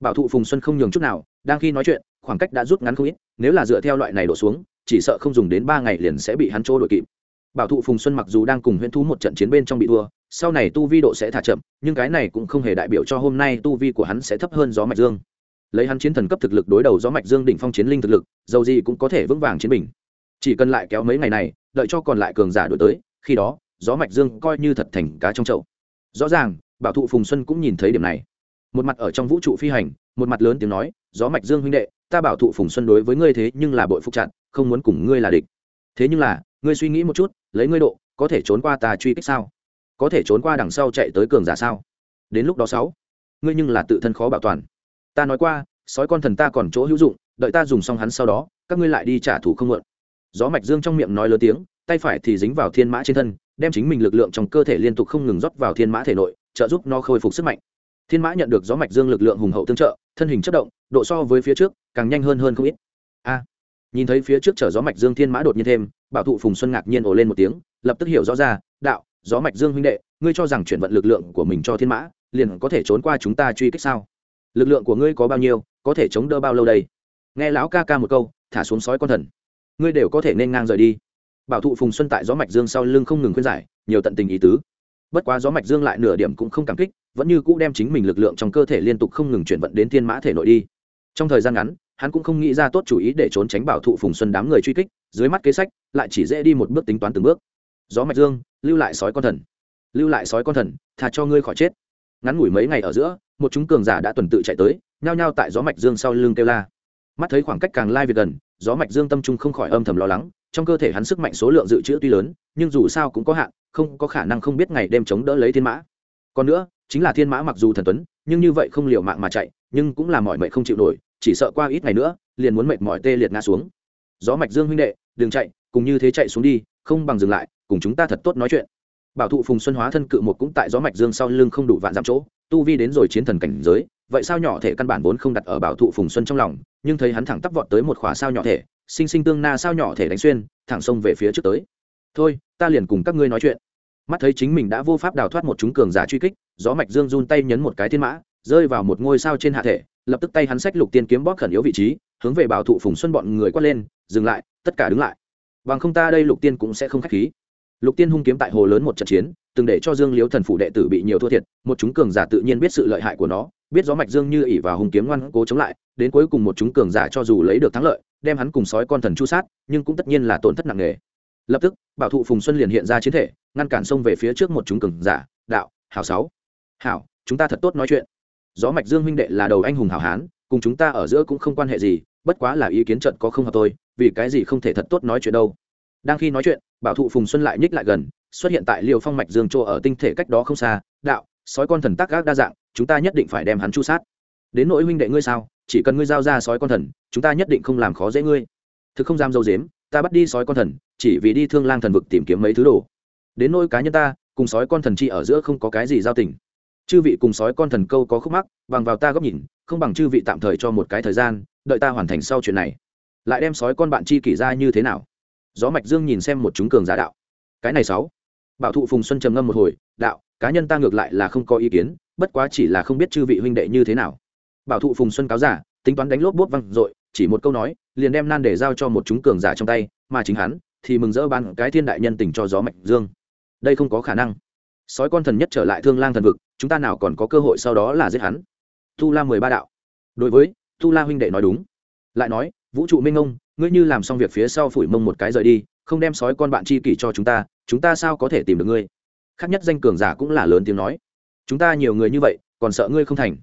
Bảo thụ phùng xuân không nhường chút nào, đang khi nói chuyện, khoảng cách đã rút ngắn không ít, nếu là dựa theo loại này đổ xuống, chỉ sợ không dùng đến ba ngày liền sẽ bị hắn trôi đội kịp. Bảo thụ phùng xuân mặc dù đang cùng huyễn thú một trận chiến bên trong bị thua, sau này tu vi độ sẽ thả chậm, nhưng cái này cũng không hề đại biểu cho hôm nay tu vi của hắn sẽ thấp hơn gió mạch dương lấy hắn chiến thần cấp thực lực đối đầu gió mạch dương đỉnh phong chiến linh thực lực, dầu gì cũng có thể vững vàng chiến bình. Chỉ cần lại kéo mấy ngày này, đợi cho còn lại cường giả đổi tới, khi đó, gió mạch dương coi như thật thành cá trong chậu. Rõ ràng, bảo thụ phùng xuân cũng nhìn thấy điểm này. Một mặt ở trong vũ trụ phi hành, một mặt lớn tiếng nói, gió mạch dương huynh đệ, ta bảo thụ phùng xuân đối với ngươi thế nhưng là bội phục chặn không muốn cùng ngươi là địch. Thế nhưng là, ngươi suy nghĩ một chút, lấy ngươi độ, có thể trốn qua ta truy kích sao? Có thể trốn qua đằng sau chạy tới cường giả sao? Đến lúc đó sáu, ngươi nhưng là tự thân khó bảo toàn ta nói qua, sói con thần ta còn chỗ hữu dụng, đợi ta dùng xong hắn sau đó, các ngươi lại đi trả thù không mượn. Gió mạch dương trong miệng nói lớn tiếng, tay phải thì dính vào thiên mã trên thân, đem chính mình lực lượng trong cơ thể liên tục không ngừng rót vào thiên mã thể nội, trợ giúp nó khôi phục sức mạnh. Thiên mã nhận được gió mạch dương lực lượng hùng hậu tương trợ, thân hình chất động, độ so với phía trước, càng nhanh hơn hơn không ít. A! Nhìn thấy phía trước chở gió mạch dương thiên mã đột nhiên thêm, bảo thụ phùng xuân ngạc nhiên ồ lên một tiếng, lập tức hiểu rõ ra, đạo, gió mạch dương huynh đệ, ngươi cho rằng chuyển vận lực lượng của mình cho thiên mã, liền có thể trốn qua chúng ta truy kích sao? Lực lượng của ngươi có bao nhiêu, có thể chống đỡ bao lâu đây? Nghe lão ca ca một câu, thả xuống sói con thần. Ngươi đều có thể nên ngang rời đi. Bảo thụ phùng xuân tại gió mạch dương sau lưng không ngừng khuyên giải, nhiều tận tình ý tứ. Bất quá gió mạch dương lại nửa điểm cũng không cảm kích, vẫn như cũ đem chính mình lực lượng trong cơ thể liên tục không ngừng chuyển vận đến thiên mã thể nội đi. Trong thời gian ngắn, hắn cũng không nghĩ ra tốt chủ ý để trốn tránh bảo thụ phùng xuân đám người truy kích, dưới mắt kế sách, lại chỉ dễ đi một bước tính toán từng bước. Gió mạch dương, lưu lại sói con thần. Lưu lại sói con thần thà cho ngươi khỏi chết. Ngắn ngủi mấy ngày ở giữa một chúng cường giả đã tuần tự chạy tới, nhao nhao tại gió mạch dương sau lưng kêu la. Mắt thấy khoảng cách càng lai việc gần, gió mạch dương tâm trung không khỏi âm thầm lo lắng, trong cơ thể hắn sức mạnh số lượng dự trữ tuy lớn, nhưng dù sao cũng có hạn, không có khả năng không biết ngày đêm chống đỡ lấy thiên mã. Còn nữa, chính là thiên mã mặc dù thần tuấn, nhưng như vậy không liều mạng mà chạy, nhưng cũng là mọi mệnh không chịu nổi, chỉ sợ qua ít ngày nữa, liền muốn mệt mỏi tê liệt ngã xuống. Gió mạch dương huynh đệ, đừng chạy, cùng như thế chạy xuống đi, không bằng dừng lại, cùng chúng ta thật tốt nói chuyện bảo thụ phùng xuân hóa thân cự một cũng tại gió mạch dương sau lưng không đủ vạn dặm chỗ, tu vi đến rồi chiến thần cảnh giới, vậy sao nhỏ thể căn bản vốn không đặt ở bảo thụ phùng xuân trong lòng, nhưng thấy hắn thẳng tắp vọt tới một khỏa sao nhỏ thể, sinh sinh tương na sao nhỏ thể đánh xuyên, thẳng sông về phía trước tới. Thôi, ta liền cùng các ngươi nói chuyện. Mắt thấy chính mình đã vô pháp đào thoát một chúng cường giả truy kích, gió mạch dương run tay nhấn một cái thiên mã, rơi vào một ngôi sao trên hạ thể, lập tức tay hắn sách lục tiên kiếm bóp khẩn yếu vị trí, hướng về bảo thụ phùng xuân bọn người quát lên, dừng lại, tất cả đứng lại. Bằng không ta đây lục tiên cũng sẽ không khách khí lục tiên hung kiếm tại hồ lớn một trận chiến, từng để cho dương liếu thần phủ đệ tử bị nhiều thua thiệt, một chúng cường giả tự nhiên biết sự lợi hại của nó, biết gió mạch dương như ỉ và hung kiếm ngoan cố chống lại, đến cuối cùng một chúng cường giả cho dù lấy được thắng lợi, đem hắn cùng sói con thần chu sát, nhưng cũng tất nhiên là tổn thất nặng nề. Lập tức, bảo thụ phùng xuân liền hiện ra chiến thể, ngăn cản xông về phía trước một chúng cường giả, đạo, hảo sáu, hảo, chúng ta thật tốt nói chuyện. Gió mạch dương huynh đệ là đầu anh hùng hảo hán, cùng chúng ta ở giữa cũng không quan hệ gì, bất quá là ý kiến trận có không hợp tôi vì cái gì không thể thật tốt nói chuyện đâu? Đang khi nói chuyện, bảo thụ phùng xuân lại nhích lại gần, xuất hiện tại liều phong mạch dương chỗ ở tinh thể cách đó không xa, đạo, sói con thần tác gác đa dạng, chúng ta nhất định phải đem hắn chu sát. Đến nỗi huynh đệ ngươi sao? Chỉ cần ngươi giao ra sói con thần, chúng ta nhất định không làm khó dễ ngươi. Thực không dám dâu dếm, ta bắt đi sói con thần, chỉ vì đi thương lang thần vực tìm kiếm mấy thứ đồ. Đến nỗi cá nhân ta, cùng sói con thần chi ở giữa không có cái gì giao tình. Chư vị cùng sói con thần câu có khúc mắc, bằng vào ta góc nhìn, không bằng chư vị tạm thời cho một cái thời gian, đợi ta hoàn thành sau chuyện này. Lại đem sói con bạn chi kỷ ra như thế nào? Gió mạch dương nhìn xem một chúng cường giả đạo. Cái này sáu. Bảo thụ phùng xuân trầm ngâm một hồi, đạo, cá nhân ta ngược lại là không có ý kiến, bất quá chỉ là không biết chư vị huynh đệ như thế nào. Bảo thụ phùng xuân cáo giả, tính toán đánh lốp bút văng dội, chỉ một câu nói, liền đem nan để giao cho một chúng cường giả trong tay, mà chính hắn thì mừng rỡ ban cái thiên đại nhân tình cho gió mạch dương. Đây không có khả năng. Sói con thần nhất trở lại thương lang thần vực, chúng ta nào còn có cơ hội sau đó là giết hắn. Tu la mười ba đạo. Đối với tu la huynh đệ nói đúng. Lại nói, vũ trụ minh ông ngươi như làm xong việc phía sau phủi mông một cái rời đi, không đem sói con bạn chi kỷ cho chúng ta chúng ta sao có thể tìm được ngươi? Khác nhất danh cường giả cũng là lớn tiếng nói. Chúng ta nhiều người như vậy, còn sợ ngươi không thành.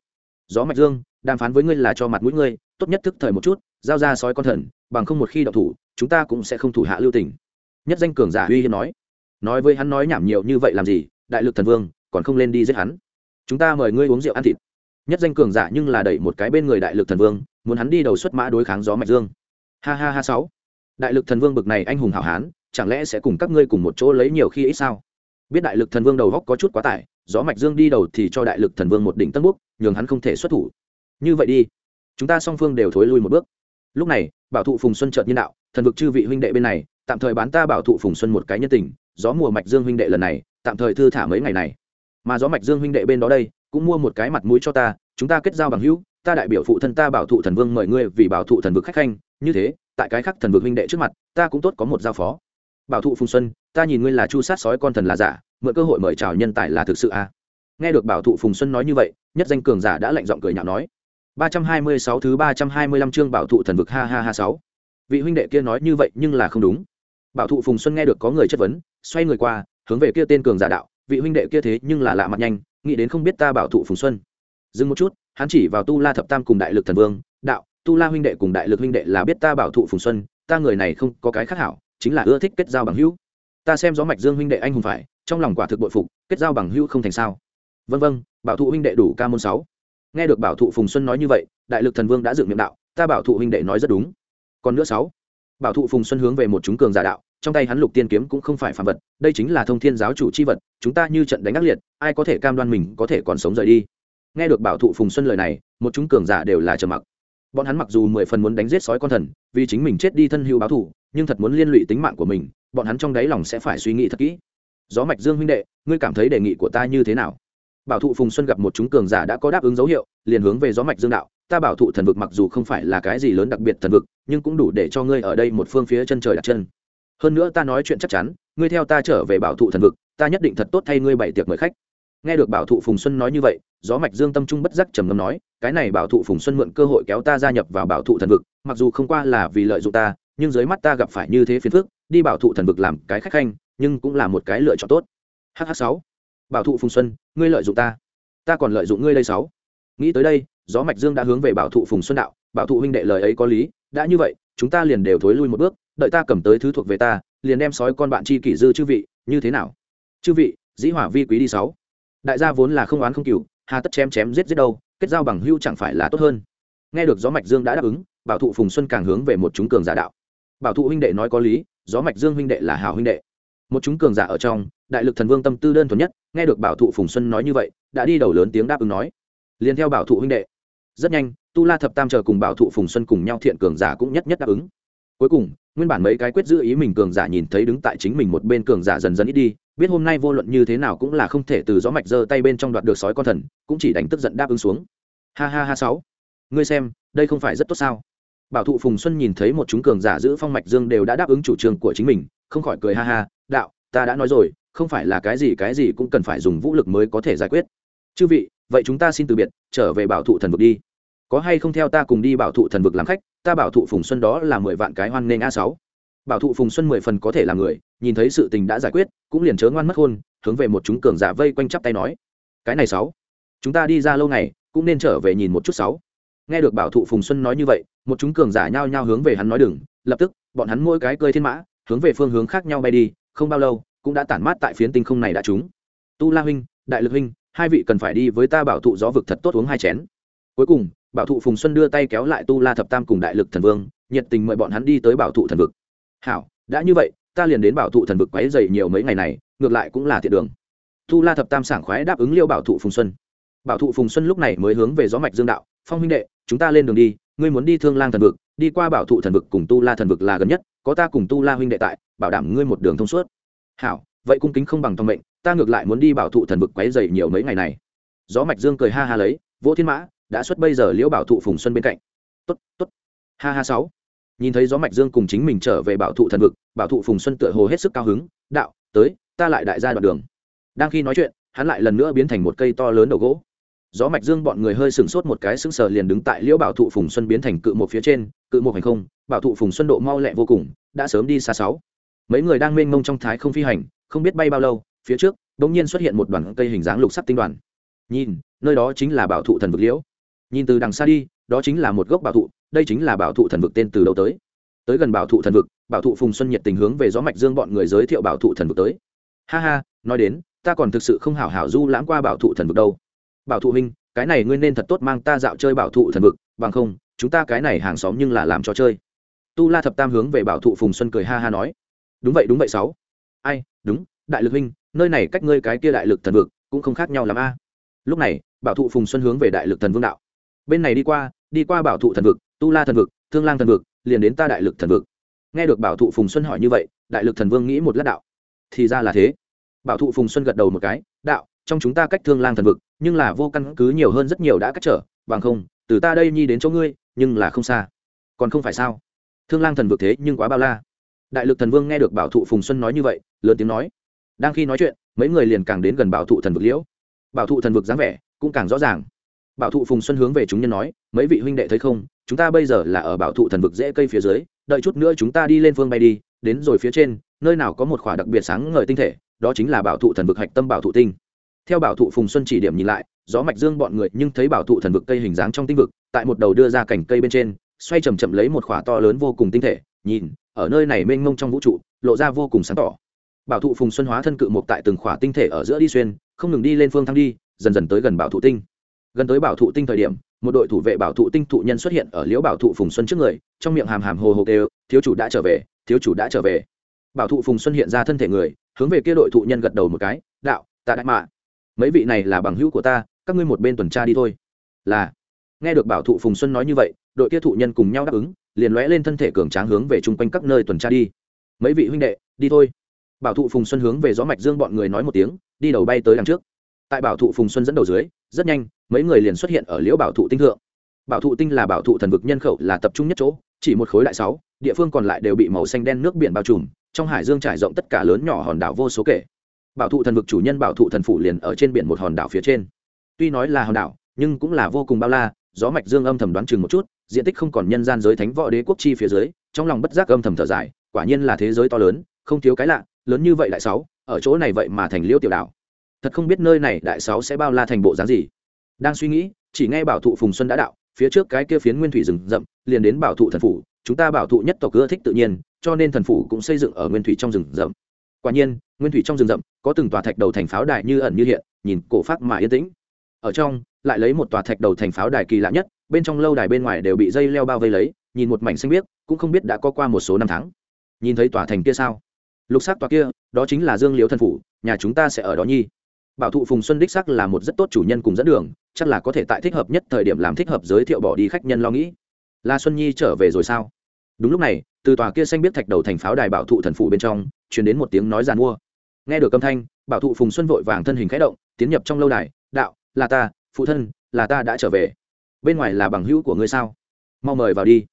Gió mạch dương, đàm phán với ngươi là cho mặt mũi ngươi, tốt nhất thức thời một chút, giao ra sói con thần, bằng không một khi đậu thủ, chúng ta cũng sẽ không thủ hạ lưu tình. Nhất danh cường giả uy hiên nói. Nói với hắn nói nhảm nhiều như vậy làm gì, đại lực thần vương, còn không lên đi giết hắn. Chúng ta mời ngươi uống rượu ăn thịt. Nhất danh cường giả nhưng là đẩy một cái bên người đại lực thần vương, muốn hắn đi đầu xuất mã đối kháng gió mạch dương ha ha ha sáu. Đại lực thần vương bực này anh hùng hảo hán, chẳng lẽ sẽ cùng các ngươi cùng một chỗ lấy nhiều khi ít sao? Biết đại lực thần vương đầu góc có chút quá tải, gió mạch dương đi đầu thì cho đại lực thần vương một đỉnh tân búc nhường hắn không thể xuất thủ. Như vậy đi. Chúng ta song phương đều thối lui một bước. Lúc này, bảo thụ phùng xuân chợt nhân đạo, thần vực chư vị huynh đệ bên này, tạm thời bán ta bảo thụ phùng xuân một cái nhân tình, gió mùa mạch dương huynh đệ lần này, tạm thời thư thả mấy ngày này. Mà gió mạch dương huynh đệ bên đó đây, cũng mua một cái mặt mũi cho ta, chúng ta kết giao bằng hữu ta đại biểu phụ thân ta bảo thụ thần vương mời ngươi vì bảo thụ thần vực khách khanh, như thế, tại cái khắc thần vực huynh đệ trước mặt, ta cũng tốt có một giao phó. Bảo thụ phùng xuân, ta nhìn ngươi là chu sát sói con thần là giả, mượn cơ hội mời chào nhân tài là thực sự à. nghe được bảo thụ phùng xuân nói như vậy, nhất danh cường giả đã lạnh giọng cười nhạo nói. Ba trăm hai mươi sáu thứ ba trăm hai mươi lăm chương bảo thụ thần vực, ha ha ha sáu. Vị huynh đệ kia nói như vậy nhưng là không đúng. Bảo thụ phùng xuân nghe được có người chất vấn, xoay người qua, hướng về kia tên cường giả đạo, vị huynh đệ kia thế nhưng là lạ mặt nhanh, nghĩ đến không biết ta bảo thụ phùng xuân. Dừng một chút hắn chỉ vào tu la thập tam cùng đại lực thần vương, đạo, tu la huynh đệ cùng đại lực huynh đệ là biết ta bảo thụ phùng xuân, ta người này không có cái khác hảo, chính là ưa thích kết giao bằng hữu. Ta xem gió mạch dương huynh đệ anh hùng phải, trong lòng quả thực bội phục, kết giao bằng hữu không thành sao. Vân vân, bảo thụ huynh đệ đủ ca môn sáu. Nghe được bảo thụ phùng xuân nói như vậy, đại lực thần vương đã dựng miệng đạo, ta bảo thụ huynh đệ nói rất đúng. Còn nữa sáu, bảo thụ phùng xuân hướng về một chúng cường giả đạo, trong tay hắn lục tiên kiếm cũng không phải phàm vật, đây chính là thông thiên giáo chủ chi vật, chúng ta như trận đánh ác liệt, ai có thể cam đoan mình có thể còn sống rời đi? Nghe được bảo thụ phùng xuân lời này, một chúng cường giả đều là trầm mặc. Bọn hắn mặc dù mười phần muốn đánh giết sói con thần, vì chính mình chết đi thân hữu báo thù, nhưng thật muốn liên lụy tính mạng của mình, bọn hắn trong đáy lòng sẽ phải suy nghĩ thật kỹ. Gió mạch dương huynh đệ, ngươi cảm thấy đề nghị của ta như thế nào? Bảo thụ phùng xuân gặp một chúng cường giả đã có đáp ứng dấu hiệu, liền hướng về gió mạch dương đạo, ta bảo thụ thần vực mặc dù không phải là cái gì lớn đặc biệt thần vực, nhưng cũng đủ để cho ngươi ở đây một phương phía chân trời đặt chân. Hơn nữa ta nói chuyện chắc chắn, ngươi theo ta trở về bảo thụ thần vực, ta nhất định thật tốt thay ngươi bảy tiệc mời khách nghe được bảo thụ phùng xuân nói như vậy, gió mạch dương tâm trung bất giác trầm ngâm nói, cái này bảo thụ phùng xuân mượn cơ hội kéo ta gia nhập vào bảo thụ thần vực, mặc dù không qua là vì lợi dụng ta, nhưng dưới mắt ta gặp phải như thế phiền phức, đi bảo thụ thần vực làm cái khách khanh, nhưng cũng là một cái lựa chọn tốt. Hh sáu. Bảo thụ phùng xuân, ngươi lợi dụng ta. Ta còn lợi dụng ngươi đây sáu. Nghĩ tới đây, gió mạch dương đã hướng về bảo thụ phùng xuân đạo, bảo thụ huynh đệ lời ấy có lý, đã như vậy, chúng ta liền đều thối lui một bước, đợi ta cầm tới thứ thuộc về ta, liền đem sói con bạn chi kỷ dư chư vị, như thế nào? Chư vị, dĩ hỏa vi quý đi sáu đại gia vốn là không oán không cừu, hà tất chém chém giết giết đâu, kết giao bằng hưu chẳng phải là tốt hơn. Nghe được gió mạch dương đã đáp ứng, bảo thụ phùng xuân càng hướng về một chúng cường giả đạo. Bảo thụ huynh đệ nói có lý, gió mạch dương huynh đệ là hảo huynh đệ. Một chúng cường giả ở trong, đại lực thần vương tâm tư đơn thuần nhất, nghe được bảo thụ phùng xuân nói như vậy, đã đi đầu lớn tiếng đáp ứng nói. Liền theo bảo thụ huynh đệ. Rất nhanh, tu la thập tam chờ cùng bảo thụ phùng xuân cùng nhau thiện cường giả cũng nhất nhất đáp ứng. Cuối cùng, nguyên bản mấy cái quyết giữ ý mình cường giả nhìn thấy đứng tại chính mình một bên cường giả dần dần ít đi biết hôm nay vô luận như thế nào cũng là không thể từ gió mạch giơ tay bên trong đoạt được sói con thần, cũng chỉ đánh tức giận đáp ứng xuống. Ha ha ha sáu. Ngươi xem, đây không phải rất tốt sao? Bảo thụ phùng xuân nhìn thấy một chúng cường giả giữ phong mạch dương đều đã đáp ứng chủ trương của chính mình, không khỏi cười ha ha, đạo, ta đã nói rồi, không phải là cái gì cái gì cũng cần phải dùng vũ lực mới có thể giải quyết. Chư vị, vậy chúng ta xin từ biệt, trở về bảo thụ thần vực đi. Có hay không theo ta cùng đi bảo thụ thần vực làm khách, ta bảo thụ phùng xuân đó là mười vạn cái hoan nghênh a sáu bảo thụ phùng xuân mười phần có thể là người, nhìn thấy sự tình đã giải quyết, cũng liền chớ ngoan mất hôn hướng về một chúng cường giả vây quanh chắp tay nói, cái này sáu, chúng ta đi ra lâu ngày, cũng nên trở về nhìn một chút sáu. Nghe được bảo thụ phùng xuân nói như vậy, một chúng cường giả nhao nhao hướng về hắn nói đừng, lập tức, bọn hắn mỗi cái cơi thiên mã, hướng về phương hướng khác nhau bay đi, không bao lâu, cũng đã tản mát tại phiến tinh không này đã trúng tu la huynh, đại lực huynh, hai vị cần phải đi với ta bảo thụ gió vực thật tốt uống hai chén. Cuối cùng, bảo thụ phùng xuân đưa tay kéo lại tu la thập tam cùng đại lực thần vương, nhiệt tình mời bọn hắn đi tới bảo thụ thần vực hảo, đã như vậy, ta liền đến bảo thụ thần vực quấy dày nhiều mấy ngày này, ngược lại cũng là thiện đường. Tu la thập tam sảng khoái đáp ứng liêu bảo thụ phùng xuân. Bảo thụ phùng xuân lúc này mới hướng về gió mạch dương đạo, phong huynh đệ, chúng ta lên đường đi, ngươi muốn đi thương lang thần vực, đi qua bảo thụ thần vực cùng tu la thần vực là gần nhất, có ta cùng tu la huynh đệ tại, bảo đảm ngươi một đường thông suốt. Hảo, vậy cung kính không bằng thông mệnh, ta ngược lại muốn đi bảo thụ thần vực quấy dày nhiều mấy ngày này. Gió mạch dương cười ha ha lấy vỗ thiên mã, đã xuất bây giờ liễu bảo thụ phùng xuân bên cạnh. Tốt tốt. Ha ha sáu nhìn thấy gió mạch dương cùng chính mình trở về bảo thụ thần vực, bảo thụ phùng xuân tựa hồ hết sức cao hứng, đạo, tới, ta lại đại gia đoạn đường. Đang khi nói chuyện, hắn lại lần nữa biến thành một cây to lớn đầu gỗ. Gió mạch dương bọn người hơi sừng sốt một cái sững sờ liền đứng tại liễu bảo thụ phùng xuân biến thành cự một phía trên, cự một hành không, bảo thụ phùng xuân độ mau lẹ vô cùng, đã sớm đi xa sáu. Mấy người đang mênh mông trong thái không phi hành, không biết bay bao lâu, phía trước bỗng nhiên xuất hiện một đoàn cây hình dáng lục sắc tinh đoàn. Nhìn, nơi đó chính là bảo thụ thần vực liễu. Nhìn từ đằng xa đi, đó chính là một gốc bảo thụ đây chính là bảo thụ thần vực tên từ đâu tới? Tới gần bảo thụ thần vực, bảo thụ phùng xuân nhiệt tình hướng về gió mạch dương bọn người giới thiệu bảo thụ thần vực tới. Ha ha, nói đến, ta còn thực sự không hảo hảo du lãng qua bảo thụ thần vực đâu. Bảo thụ huynh, cái này ngươi nên thật tốt mang ta dạo chơi bảo thụ thần vực, bằng không, chúng ta cái này hàng xóm nhưng là làm trò chơi. Tu la thập tam hướng về bảo thụ phùng xuân cười ha ha nói. Đúng vậy đúng vậy sáu. Ai, đúng, đại lực huynh, nơi này cách ngươi cái kia đại lực thần vực cũng không khác nhau l a. Lúc này, bảo thụ phùng xuân hướng về đại lực thần vương đạo. Bên này đi qua đi qua bảo thụ thần vực tu la thần vực, thương lang thần vực, liền đến ta đại lực thần vực. Nghe được bảo thụ phùng xuân hỏi như vậy, đại lực thần vương nghĩ một lát đạo. Thì ra là thế. Bảo thụ phùng xuân gật đầu một cái, đạo, trong chúng ta cách thương lang thần vực, nhưng là vô căn cứ nhiều hơn rất nhiều đã cách trở, bằng không, từ ta đây nhi đến chỗ ngươi, nhưng là không xa. Còn không phải sao? Thương lang thần vực thế nhưng quá bao la. Đại lực thần vương nghe được bảo thụ phùng xuân nói như vậy, lớn tiếng nói. Đang khi nói chuyện, mấy người liền càng đến gần bảo thụ thần vực liễu. Bảo thụ thần vực dáng vẻ cũng càng rõ ràng. Bảo thụ phùng xuân hướng về chúng nhân nói, mấy vị huynh đệ thấy không? Chúng ta bây giờ là ở bảo thụ thần vực dễ cây phía dưới, đợi chút nữa chúng ta đi lên phương bay đi, đến rồi phía trên, nơi nào có một khỏa đặc biệt sáng ngời tinh thể, đó chính là bảo thụ thần vực hạch tâm bảo thụ tinh. Theo bảo thụ phùng xuân chỉ điểm nhìn lại, gió mạch dương bọn người nhưng thấy bảo thụ thần vực cây hình dáng trong tinh vực, tại một đầu đưa ra cành cây bên trên, xoay chầm chậm lấy một khỏa to lớn vô cùng tinh thể, nhìn, ở nơi này mênh mông trong vũ trụ, lộ ra vô cùng sáng tỏ. Bảo thụ phùng xuân hóa thân cự một tại từng khỏa tinh thể ở giữa đi xuyên, không ngừng đi lên phương thăng đi, dần dần tới gần bảo thụ tinh. Gần tới bảo thụ tinh thời điểm một đội thủ vệ bảo thụ tinh thụ nhân xuất hiện ở liễu bảo thụ phùng xuân trước người, trong miệng hàm hàm hồ hồ kêu, thiếu chủ đã trở về, thiếu chủ đã trở về. Bảo thụ phùng xuân hiện ra thân thể người, hướng về kia đội thụ nhân gật đầu một cái, đạo, ta đại mạ. Mấy vị này là bằng hữu của ta, các ngươi một bên tuần tra đi thôi. Là. Nghe được bảo thụ phùng xuân nói như vậy, đội kia thụ nhân cùng nhau đáp ứng, liền lóe lên thân thể cường tráng hướng về chung quanh các nơi tuần tra đi. Mấy vị huynh đệ, đi thôi. Bảo thụ phùng xuân hướng về gió mạch dương bọn người nói một tiếng, đi đầu bay tới đằng trước tại bảo thụ phùng xuân dẫn đầu dưới, rất nhanh, mấy người liền xuất hiện ở liễu bảo thụ tinh thượng. Bảo thụ tinh là bảo thụ thần vực nhân khẩu, là tập trung nhất chỗ, chỉ một khối đại sáu, địa phương còn lại đều bị màu xanh đen nước biển bao trùm, trong hải dương trải rộng tất cả lớn nhỏ hòn đảo vô số kể. Bảo thụ thần vực chủ nhân bảo thụ thần phủ liền ở trên biển một hòn đảo phía trên. Tuy nói là hòn đảo, nhưng cũng là vô cùng bao la, gió mạch dương âm thầm đoán chừng một chút, diện tích không còn nhân gian giới thánh võ đế quốc chi phía dưới, trong lòng bất giác âm thầm thở dài, quả nhiên là thế giới to lớn, không thiếu cái lạ, lớn như vậy lại sáu, ở chỗ này vậy mà thành liêu tiểu đảo thật không biết nơi này đại sáu sẽ bao la thành bộ dáng gì. Đang suy nghĩ, chỉ nghe bảo thụ phùng xuân đã đạo, phía trước cái kia phiến nguyên thủy rừng rậm, liền đến bảo thụ thần phủ, chúng ta bảo thụ nhất tộc ưa thích tự nhiên, cho nên thần phủ cũng xây dựng ở nguyên thủy trong rừng rậm. Quả nhiên, nguyên thủy trong rừng rậm, có từng tòa thạch đầu thành pháo đài như ẩn như hiện, nhìn cổ phát mà yên tĩnh. Ở trong, lại lấy một tòa thạch đầu thành pháo đài kỳ lạ nhất, bên trong lâu đài bên ngoài đều bị dây leo bao vây lấy, nhìn một mảnh xanh biếc, cũng không biết đã có qua một số năm tháng. Nhìn thấy tòa thành kia sao? Lục sắc tòa kia, đó chính là dương liễu thần phủ, nhà chúng ta sẽ ở đó nhi bảo thụ phùng xuân đích sắc là một rất tốt chủ nhân cùng dẫn đường, chắc là có thể tại thích hợp nhất thời điểm làm thích hợp giới thiệu bỏ đi khách nhân lo nghĩ. La xuân nhi trở về rồi sao? Đúng lúc này, từ tòa kia xanh biết thạch đầu thành pháo đài bảo thụ thần phủ bên trong chuyển đến một tiếng nói giàn mua. Nghe được âm thanh, bảo thụ phùng xuân vội vàng thân hình khẽ động, tiến nhập trong lâu đài, đạo, là ta, phụ thân, là ta đã trở về. Bên ngoài là bằng hữu của ngươi sao? Mau mời vào đi.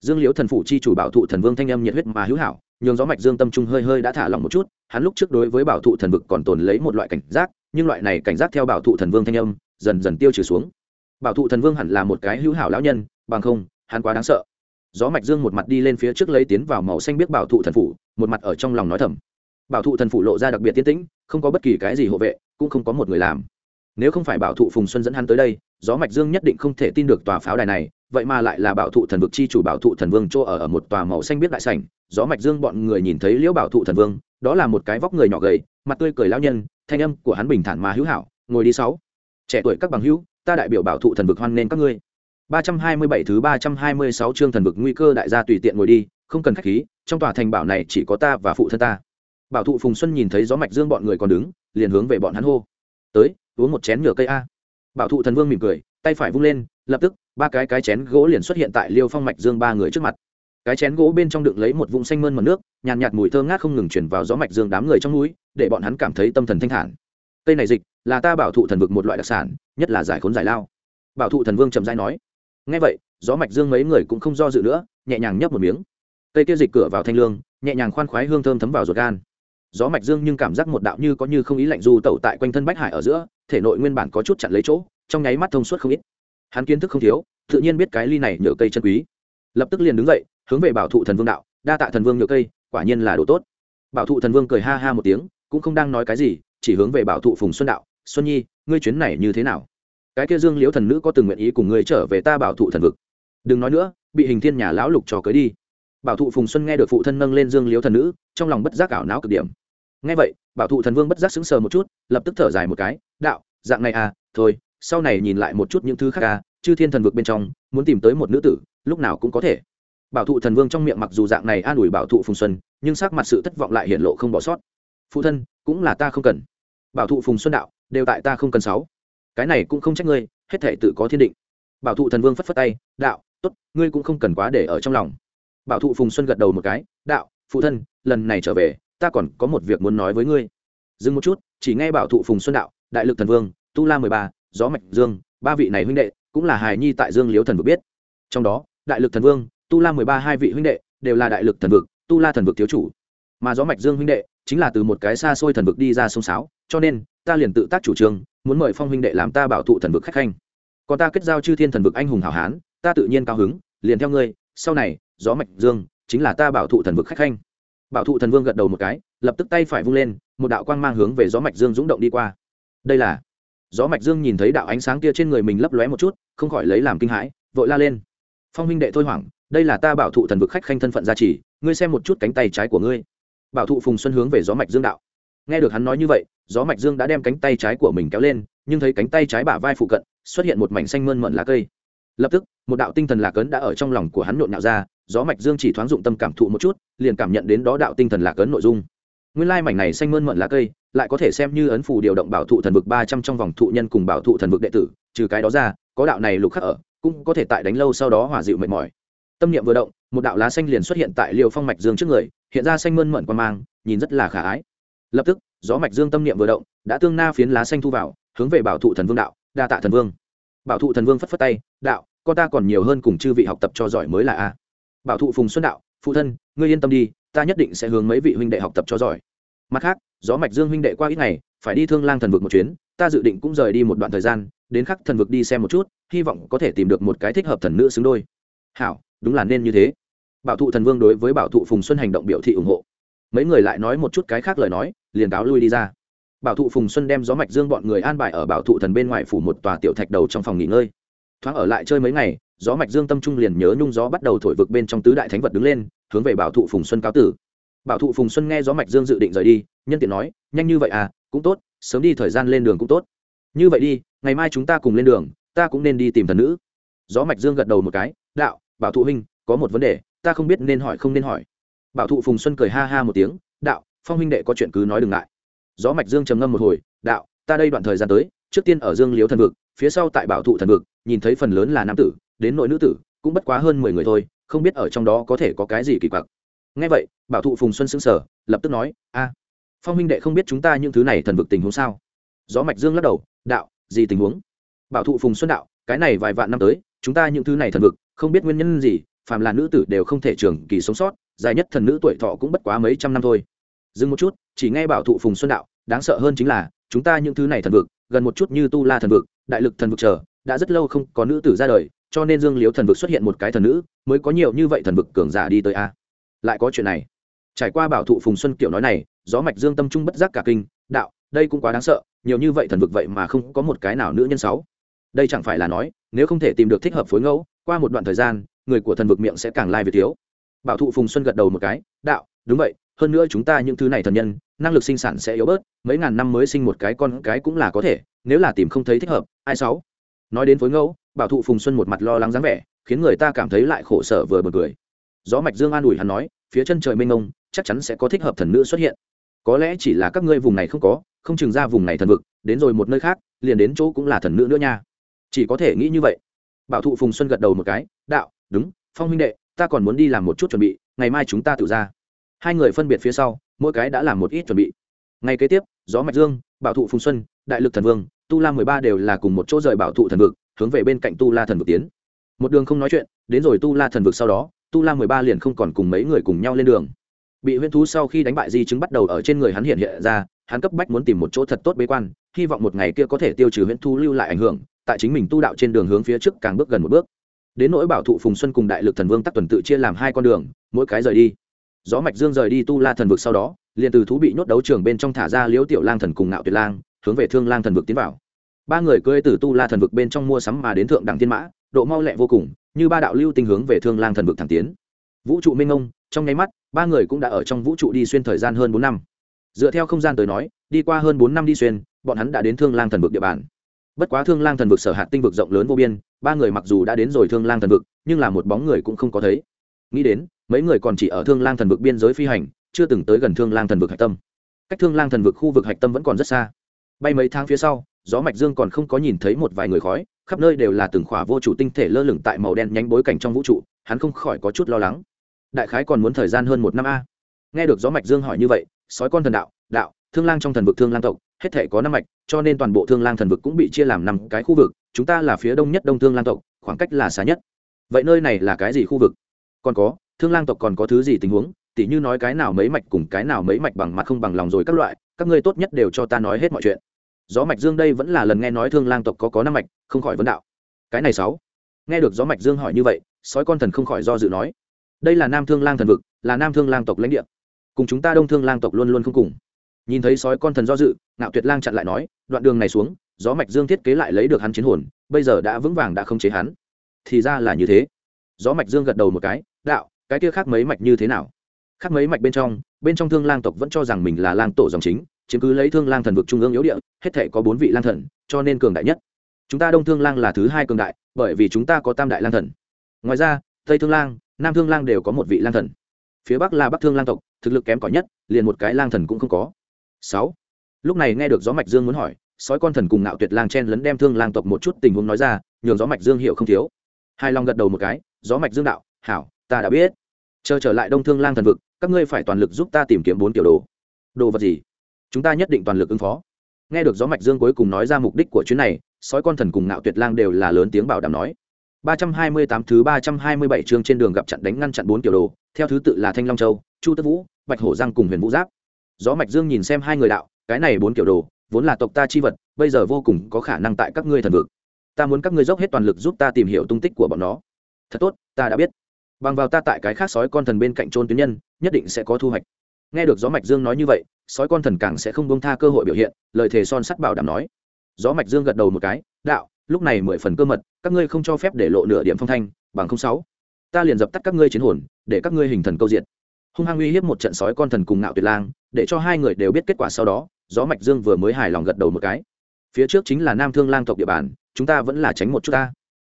Dương liễu thần phủ chi chủ bảo thụ thần vương thanh âm nhiệt huyết mà hữu hảo, nhường gió mạch dương tâm trung hơi hơi đã thả lỏng một chút, hắn lúc trước đối với bảo thụ thần vực còn tồn lấy một loại cảnh giác nhưng loại này cảnh giác theo bảo thụ thần vương thanh âm dần dần tiêu trừ xuống. Bảo thụ thần vương hẳn là một cái hữu hảo lão nhân, bằng không, hắn quá đáng sợ. Gió mạch dương một mặt đi lên phía trước lấy tiến vào màu xanh biết bảo thụ thần phủ, một mặt ở trong lòng nói thầm. Bảo thụ thần phủ lộ ra đặc biệt tiến tĩnh, không có bất kỳ cái gì hộ vệ, cũng không có một người làm nếu không phải bảo thụ phùng xuân dẫn hắn tới đây, gió mạch dương nhất định không thể tin được tòa pháo đài này, vậy mà lại là bảo thụ thần vực chi chủ bảo thụ thần vương chỗ ở ở một tòa màu xanh biết đại sảnh. Gió mạch dương bọn người nhìn thấy liễu bảo thụ thần vương, đó là một cái vóc người nhỏ gầy, mặt tươi cười lão nhân, thanh âm của hắn bình thản mà hữu hảo, ngồi đi sáu. Trẻ tuổi các bằng hữu, ta đại biểu bảo thụ thần vực hoan nên các ngươi. 327 thứ 326 chương thần vực nguy cơ đại gia tùy tiện ngồi đi, không cần khách khí, trong tòa thành bảo này chỉ có ta và phụ thân ta. Bảo thụ phùng xuân nhìn thấy gió mạch dương bọn người còn đứng, liền hướng về bọn hắn hô. Tới uống một chén nhựa cây a. Bảo thụ thần vương mỉm cười tay phải vung lên lập tức ba cái cái chén gỗ liền xuất hiện tại liêu phong mạch dương ba người trước mặt. Cái chén gỗ bên trong đựng lấy một vùng xanh mơn mật nước nhàn nhạt, nhạt mùi thơ ngát không ngừng chuyển vào gió mạch dương đám người trong núi để bọn hắn cảm thấy tâm thần thanh thản. Cây này dịch là ta bảo thụ thần vực một loại đặc sản nhất là giải khốn giải lao. Bảo thụ thần vương trầm dai nói. Ngay vậy gió mạch dương mấy người cũng không do dự nữa nhẹ nhàng nhấp một miếng. Cây kia dịch cửa vào thanh lương nhẹ nhàng khoan khoái hương thơm thấm vào ruột gan. Gió mạch dương nhưng cảm giác một đạo như có như không ý lạnh du tẩu tại quanh thân bách hải ở giữa thể nội nguyên bản có chút chặn lấy chỗ, trong nháy mắt thông suốt không ít. Hắn kiến thức không thiếu, tự nhiên biết cái ly này nhựa cây chân quý. Lập tức liền đứng dậy, hướng về bảo thụ thần vương đạo, đa tạ thần vương nhựa cây, quả nhiên là đồ tốt. Bảo thụ thần vương cười ha ha một tiếng, cũng không đang nói cái gì, chỉ hướng về bảo thụ phùng xuân đạo, xuân nhi, ngươi chuyến này như thế nào? Cái kia dương liễu thần nữ có từng nguyện ý cùng ngươi trở về ta bảo thụ thần vực? Đừng nói nữa, bị hình thiên nhà lão lục trò cưới đi. Bảo thụ phùng xuân nghe được phụ thân nâng lên dương liễu thần nữ, trong lòng bất giác ảo não cực điểm. Nghe vậy, bảo thụ thần vương bất giác sững sờ một chút lập tức thở dài một cái, đạo, dạng này à thôi, sau này nhìn lại một chút những thứ khác à chư thiên thần vực bên trong, muốn tìm tới một nữ tử, lúc nào cũng có thể. Bảo thụ thần vương trong miệng mặc dù dạng này an ủi bảo thụ phùng xuân, nhưng sắc mặt sự thất vọng lại hiện lộ không bỏ sót. Phụ thân, cũng là ta không cần. Bảo thụ phùng xuân đạo, đều tại ta không cần sáu. Cái này cũng không trách ngươi, hết thể tự có thiên định. Bảo thụ thần vương phất phất tay, đạo, tốt, ngươi cũng không cần quá để ở trong lòng. Bảo thụ phùng xuân gật đầu một cái, đạo, phụ thân, lần này trở về, ta còn có một việc muốn nói với ngươi dừng một chút, chỉ nghe bảo thụ phùng xuân đạo, đại lực thần vương, tu la mười ba, gió mạch dương, ba vị này huynh đệ, cũng là hài nhi tại dương liếu thần vực biết. Trong đó, đại lực thần vương, tu la mười ba hai vị huynh đệ, đều là đại lực thần vực, tu la thần vực thiếu chủ. Mà gió mạch dương huynh đệ, chính là từ một cái xa xôi thần vực đi ra sông sáo, cho nên, ta liền tự tác chủ trương, muốn mời phong huynh đệ làm ta bảo thụ thần vực khách khanh. Còn ta kết giao chư thiên thần vực anh hùng hảo hán, ta tự nhiên cao hứng, liền theo ngươi, sau này, gió mạch dương, chính là ta bảo thụ thần vực khách khanh. Bảo thụ thần vương gật đầu một cái, lập tức tay phải vung lên một đạo quang mang hướng về gió mạch dương dũng động đi qua. Đây là, gió mạch dương nhìn thấy đạo ánh sáng kia trên người mình lấp lóe một chút, không khỏi lấy làm kinh hãi, vội la lên. Phong huynh đệ thôi hoảng, đây là ta bảo thụ thần vực khách khanh thân phận gia trì, ngươi xem một chút cánh tay trái của ngươi. Bảo thụ phùng xuân hướng về gió mạch dương đạo. Nghe được hắn nói như vậy, gió mạch dương đã đem cánh tay trái của mình kéo lên, nhưng thấy cánh tay trái bả vai phụ cận, xuất hiện một mảnh xanh mơn mận lá cây. Lập tức, một đạo tinh thần lạc ấn đã ở trong lòng của hắn nhộn nhạo ra, gió mạch dương chỉ thoáng dụng tâm cảm thụ một chút, liền cảm nhận đến đó đạo tinh thần lạc ấn nội dung nguyên lai mảnh này xanh mơn mận lá cây, lại có thể xem như ấn phù điều động bảo thụ thần vực ba trăm trong vòng thụ nhân cùng bảo thụ thần vực đệ tử, trừ cái đó ra, có đạo này lục khắc ở, cũng có thể tại đánh lâu sau đó hòa dịu mệt mỏi. Tâm niệm vừa động, một đạo lá xanh liền xuất hiện tại liều phong mạch dương trước người, hiện ra xanh mơn mận quan mang, nhìn rất là khả ái. Lập tức, gió mạch dương tâm niệm vừa động, đã tương na phiến lá xanh thu vào, hướng về bảo thụ thần vương đạo, đa tạ thần vương. Bảo thụ thần vương phất phất tay, đạo, con ta còn nhiều hơn cùng chư vị học tập cho giỏi mới là a. Bảo thụ phùng xuân đạo, phụ thân, ngươi yên tâm đi ta nhất định sẽ hướng mấy vị huynh đệ học tập cho giỏi. Mặt khác, gió mạch dương huynh đệ qua ít ngày, phải đi thương lang thần vực một chuyến, ta dự định cũng rời đi một đoạn thời gian, đến khắc thần vực đi xem một chút, hy vọng có thể tìm được một cái thích hợp thần nữ xứng đôi. Hảo, đúng là nên như thế. Bảo thụ thần vương đối với bảo thụ phùng xuân hành động biểu thị ủng hộ. Mấy người lại nói một chút cái khác lời nói, liền cáo lui đi ra. Bảo thụ phùng xuân đem gió mạch dương bọn người an bài ở bảo thụ thần bên ngoài phủ một tòa tiểu thạch đầu trong phòng nghỉ ngơi. Thoáng ở lại chơi mấy ngày gió mạch dương tâm trung liền nhớ nhung gió bắt đầu thổi vực bên trong tứ đại thánh vật đứng lên, hướng về bảo thụ phùng xuân cáo tử. Bảo thụ phùng xuân nghe gió mạch dương dự định rời đi, nhân tiện nói, nhanh như vậy à cũng tốt, sớm đi thời gian lên đường cũng tốt. Như vậy đi, ngày mai chúng ta cùng lên đường, ta cũng nên đi tìm thần nữ. Gió mạch dương gật đầu một cái, đạo, bảo thụ huynh, có một vấn đề, ta không biết nên hỏi không nên hỏi. Bảo thụ phùng xuân cười ha ha một tiếng, đạo, phong huynh đệ có chuyện cứ nói đừng ngại. Gió mạch dương trầm ngâm một hồi, đạo, ta đây đoạn thời gian tới, trước tiên ở dương liếu thần vực, phía sau tại bảo thụ thần vực, nhìn thấy phần lớn là nam tử đến nội nữ tử, cũng bất quá hơn mười người thôi, không biết ở trong đó có thể có cái gì kỳ quặc. Ngay vậy, bảo thụ phùng xuân xứng sở lập tức nói, a, phong huynh đệ không biết chúng ta những thứ này thần vực tình huống sao? Gió mạch dương lắc đầu, đạo, gì tình huống? Bảo thụ phùng xuân đạo, cái này vài vạn năm tới, chúng ta những thứ này thần vực, không biết nguyên nhân gì, phàm là nữ tử đều không thể trường kỳ sống sót, dài nhất thần nữ tuổi thọ cũng bất quá mấy trăm năm thôi. Dừng một chút, chỉ nghe bảo thụ phùng xuân đạo, đáng sợ hơn chính là, chúng ta những thứ này thần vực, gần một chút như tu la thần vực, đại lực thần vực chờ, đã rất lâu không có nữ tử ra đời cho nên dương liếu thần vực xuất hiện một cái thần nữ, mới có nhiều như vậy thần vực cường giả đi tới a. Lại có chuyện này. Trải qua bảo thụ phùng xuân kiểu nói này, gió mạch dương tâm trung bất giác cả kinh, đạo, đây cũng quá đáng sợ, nhiều như vậy thần vực vậy mà không có một cái nào nữ nhân sáu. Đây chẳng phải là nói, nếu không thể tìm được thích hợp phối ngẫu, qua một đoạn thời gian, người của thần vực miệng sẽ càng lai việc thiếu. Bảo thụ phùng xuân gật đầu một cái, đạo, đúng vậy, hơn nữa chúng ta những thứ này thần nhân, năng lực sinh sản sẽ yếu bớt, mấy ngàn năm mới sinh một cái con cái cũng là có thể, nếu là tìm không thấy thích hợp, ai sáu? Nói đến phối ngẫu bảo thụ phùng xuân một mặt lo lắng dáng vẻ, khiến người ta cảm thấy lại khổ sở vừa bật cười. Gió mạch dương an ủi hắn nói, phía chân trời mênh mông, chắc chắn sẽ có thích hợp thần nữ xuất hiện. Có lẽ chỉ là các ngươi vùng này không có, không chừng ra vùng này thần vực, đến rồi một nơi khác, liền đến chỗ cũng là thần nữ nữa nha. Chỉ có thể nghĩ như vậy. Bảo thụ phùng xuân gật đầu một cái, đạo, đúng, phong huynh đệ, ta còn muốn đi làm một chút chuẩn bị, ngày mai chúng ta tự ra. Hai người phân biệt phía sau, mỗi cái đã làm một ít chuẩn bị. Ngày kế tiếp, gió mạch dương, bảo thụ phùng xuân, đại lực thần vương, tu la mười ba đều là cùng một chỗ rời bảo thụ thần vực hướng về bên cạnh tu la thần vực tiến. Một đường không nói chuyện, đến rồi tu la thần vực sau đó, tu la mười ba liền không còn cùng mấy người cùng nhau lên đường. Bị huyễn thú sau khi đánh bại di chứng bắt đầu ở trên người hắn hiện hiện ra, hắn cấp bách muốn tìm một chỗ thật tốt bế quan, hy vọng một ngày kia có thể tiêu trừ huyễn thú lưu lại ảnh hưởng, tại chính mình tu đạo trên đường hướng phía trước càng bước gần một bước. Đến nỗi bảo thụ phùng xuân cùng đại lực thần vương tắc tuần tự chia làm hai con đường, mỗi cái rời đi. Gió mạch dương rời đi tu la thần vực sau đó, liền từ thú bị nhốt đấu trường bên trong thả ra liễu tiểu lang thần cùng ngạo tuyệt lang, hướng về thương lang thần vực tiến vào ba người cưỡi từ tu la thần vực bên trong mua sắm mà đến thượng đẳng thiên mã, độ mau lẹ vô cùng, như ba đạo lưu tinh hướng về thương lang thần vực thẳng tiến. Vũ trụ minh ông trong nháy mắt, ba người cũng đã ở trong vũ trụ đi xuyên thời gian hơn bốn năm. Dựa theo không gian tới nói, đi qua hơn bốn năm đi xuyên, bọn hắn đã đến thương lang thần vực địa bàn. Bất quá thương lang thần vực sở hạt tinh vực rộng lớn vô biên, ba người mặc dù đã đến rồi thương lang thần vực, nhưng là một bóng người cũng không có thấy. Nghĩ đến, mấy người còn chỉ ở thương lang thần vực biên giới phi hành, chưa từng tới gần thương lang thần vực hạch tâm. Cách thương lang thần vực khu vực hạch tâm vẫn còn rất xa. Bay mấy tháng phía sau gió mạch dương còn không có nhìn thấy một vài người khói, khắp nơi đều là từng khỏa vô chủ tinh thể lơ lửng tại màu đen nhánh bối cảnh trong vũ trụ, hắn không khỏi có chút lo lắng. Đại khái còn muốn thời gian hơn một năm a. Nghe được gió mạch dương hỏi như vậy, sói con thần đạo đạo, thương lang trong thần vực thương lang tộc, hết thể có năm mạch, cho nên toàn bộ thương lang thần vực cũng bị chia làm năm cái khu vực, chúng ta là phía đông nhất đông thương lang tộc, khoảng cách là xa nhất. Vậy nơi này là cái gì khu vực? Còn có, thương lang tộc còn có thứ gì tình huống? Tỉ như nói cái nào mấy mạch cùng cái nào mấy mạch bằng mặt không bằng lòng rồi các loại, các ngươi tốt nhất đều cho ta nói hết mọi chuyện gió mạch dương đây vẫn là lần nghe nói thương lang tộc có có năm mạch, không khỏi vấn đạo. Cái này sáu. Nghe được gió mạch dương hỏi như vậy, sói con thần không khỏi do dự nói. Đây là nam thương lang thần vực, là nam thương lang tộc lãnh địa. Cùng chúng ta đông thương lang tộc luôn luôn không cùng. Nhìn thấy sói con thần do dự, ngạo tuyệt lang chặn lại nói, đoạn đường này xuống, gió mạch dương thiết kế lại lấy được hắn chiến hồn, bây giờ đã vững vàng đã không chế hắn. Thì ra là như thế. Gió mạch dương gật đầu một cái, đạo, cái kia khác mấy mạch như thế nào? Khác mấy mạch bên trong bên trong thương lang tộc vẫn cho rằng mình là lang tổ dòng chính chiếm cứ lấy thương lang thần vực trung ương yếu địa, hết thể có bốn vị lang thần, cho nên cường đại nhất. Chúng ta đông thương lang là thứ hai cường đại, bởi vì chúng ta có tam đại lang thần. Ngoài ra, tây thương lang, nam thương lang đều có một vị lang thần. Phía bắc là bắc thương lang tộc, thực lực kém cỏi nhất, liền một cái lang thần cũng không có. Sáu. Lúc này nghe được gió mạch dương muốn hỏi, sói con thần cùng ngạo tuyệt lang chen lấn đem thương lang tộc một chút tình huống nói ra, nhường gió mạch dương hiểu không thiếu. Hai long gật đầu một cái, gió mạch dương đạo, hảo, ta đã biết. Chờ trở lại đông thương lang thần vực, các ngươi phải toàn lực giúp ta tìm kiếm bốn kiểu đồ. Đồ vật gì? Chúng ta nhất định toàn lực ứng phó. Nghe được gió mạch dương cuối cùng nói ra mục đích của chuyến này, sói con thần cùng ngạo tuyệt lang đều là lớn tiếng bảo đảm nói. 328 thứ 327 chương trên đường gặp chặn đánh ngăn chặn bốn tiểu đồ, theo thứ tự là thanh long châu, chu tất vũ, bạch hổ giang cùng huyền vũ giáp. Gió mạch dương nhìn xem hai người đạo, cái này bốn tiểu đồ, vốn là tộc ta chi vật, bây giờ vô cùng có khả năng tại các ngươi thần vực. Ta muốn các ngươi dốc hết toàn lực giúp ta tìm hiểu tung tích của bọn nó. Thật tốt, ta đã biết. Bằng vào ta tại cái khác sói con thần bên cạnh trôn tuyến nhân, nhất định sẽ có thu hoạch. Nghe được gió mạch dương nói như vậy sói con thần càng sẽ không bông tha cơ hội biểu hiện, lời thề son sắt bảo đảm nói. Gió mạch dương gật đầu một cái, đạo, lúc này mười phần cơ mật, các ngươi không cho phép để lộ nửa điểm phong thanh, bằng không sáu. Ta liền dập tắt các ngươi chiến hồn, để các ngươi hình thần câu diện hung hăng uy hiếp một trận sói con thần cùng ngạo tuyệt lang, để cho hai người đều biết kết quả sau đó, gió mạch dương vừa mới hài lòng gật đầu một cái. Phía trước chính là nam thương lang tộc địa bàn, chúng ta vẫn là tránh một chút ta.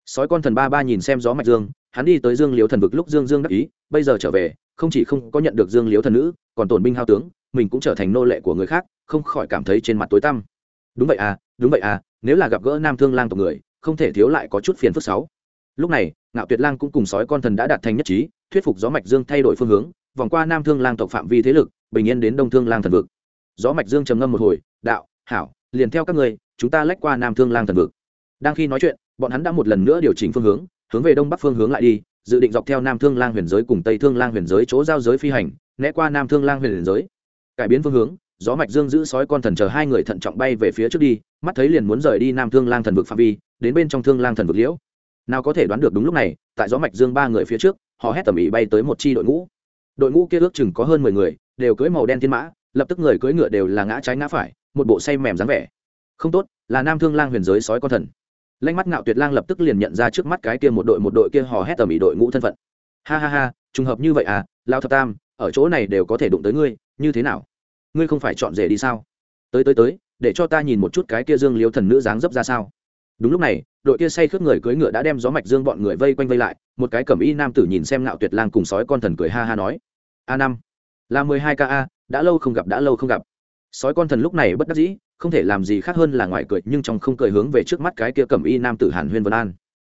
Sói con thần ba ba nhìn xem gió mạch dương, hắn đi tới dương liếu thần vực lúc dương dương đắc ý, bây giờ trở về, không chỉ không có nhận được dương liếu thần nữ, còn tổn binh hao tướng mình cũng trở thành nô lệ của người khác, không khỏi cảm thấy trên mặt tối tăm. Đúng vậy à đúng vậy à nếu là gặp gỡ nam thương lang tộc người, không thể thiếu lại có chút phiền phức sáu. Lúc này, ngạo tuyệt lang cũng cùng sói con thần đã đạt thành nhất trí, thuyết phục gió mạch dương thay đổi phương hướng, vòng qua nam thương lang tộc phạm vi thế lực, bình yên đến đông thương lang thần vực. Gió mạch dương trầm ngâm một hồi, đạo, hảo, liền theo các người chúng ta lách qua nam thương lang thần vực. Đang khi nói chuyện, bọn hắn đã một lần nữa điều chỉnh phương hướng hướng về đông bắc phương hướng lại đi, dự định dọc theo nam thương lang huyền giới cùng tây thương lang huyền giới chỗ giao giới phi hành, né qua nam thương lang huyền giới cải biến phương hướng, gió mạch dương giữ sói con thần chờ hai người thận trọng bay về phía trước đi, mắt thấy liền muốn rời đi nam thương lang thần vực phạm vi, đến bên trong thương lang thần vực liễu. Nào có thể đoán được đúng lúc này, tại gió mạch dương ba người phía trước, họ hét tầm ý bay tới một chi đội ngũ. Đội ngũ kia ước chừng có hơn mười người, đều cưỡi màu đen thiên mã, lập tức người cưỡi ngựa đều là ngã trái ngã phải, một bộ say mềm dáng vẻ. Không tốt, là nam thương lang huyền giới sói con thần. Lanh mắt ngạo tuyệt lang lập tức liền nhận ra trước mắt cái kia một đội một đội kia hò hét tầm ý đội ngũ thân phận. Ha ha ha, trùng hợp như vậy à lao thập tam, ở chỗ này đều có thể đụng tới ngươi như thế nào? Ngươi không phải chọn rể đi sao? Tới tới tới, để cho ta nhìn một chút cái kia dương liếu thần nữ dáng dấp ra sao. Đúng lúc này, đội kia say khướt người cưỡi ngựa đã đem gió mạch dương bọn người vây quanh vây lại, một cái cẩm y nam tử nhìn xem ngạo tuyệt lang cùng sói con thần cười ha ha nói, a năm, là mười hai ka đã lâu không gặp, đã lâu không gặp. Sói con thần lúc này bất đắc dĩ, không thể làm gì khác hơn là ngoài cười, nhưng trong không cười hướng về trước mắt cái kia cẩm y nam tử hàn huyên vân an.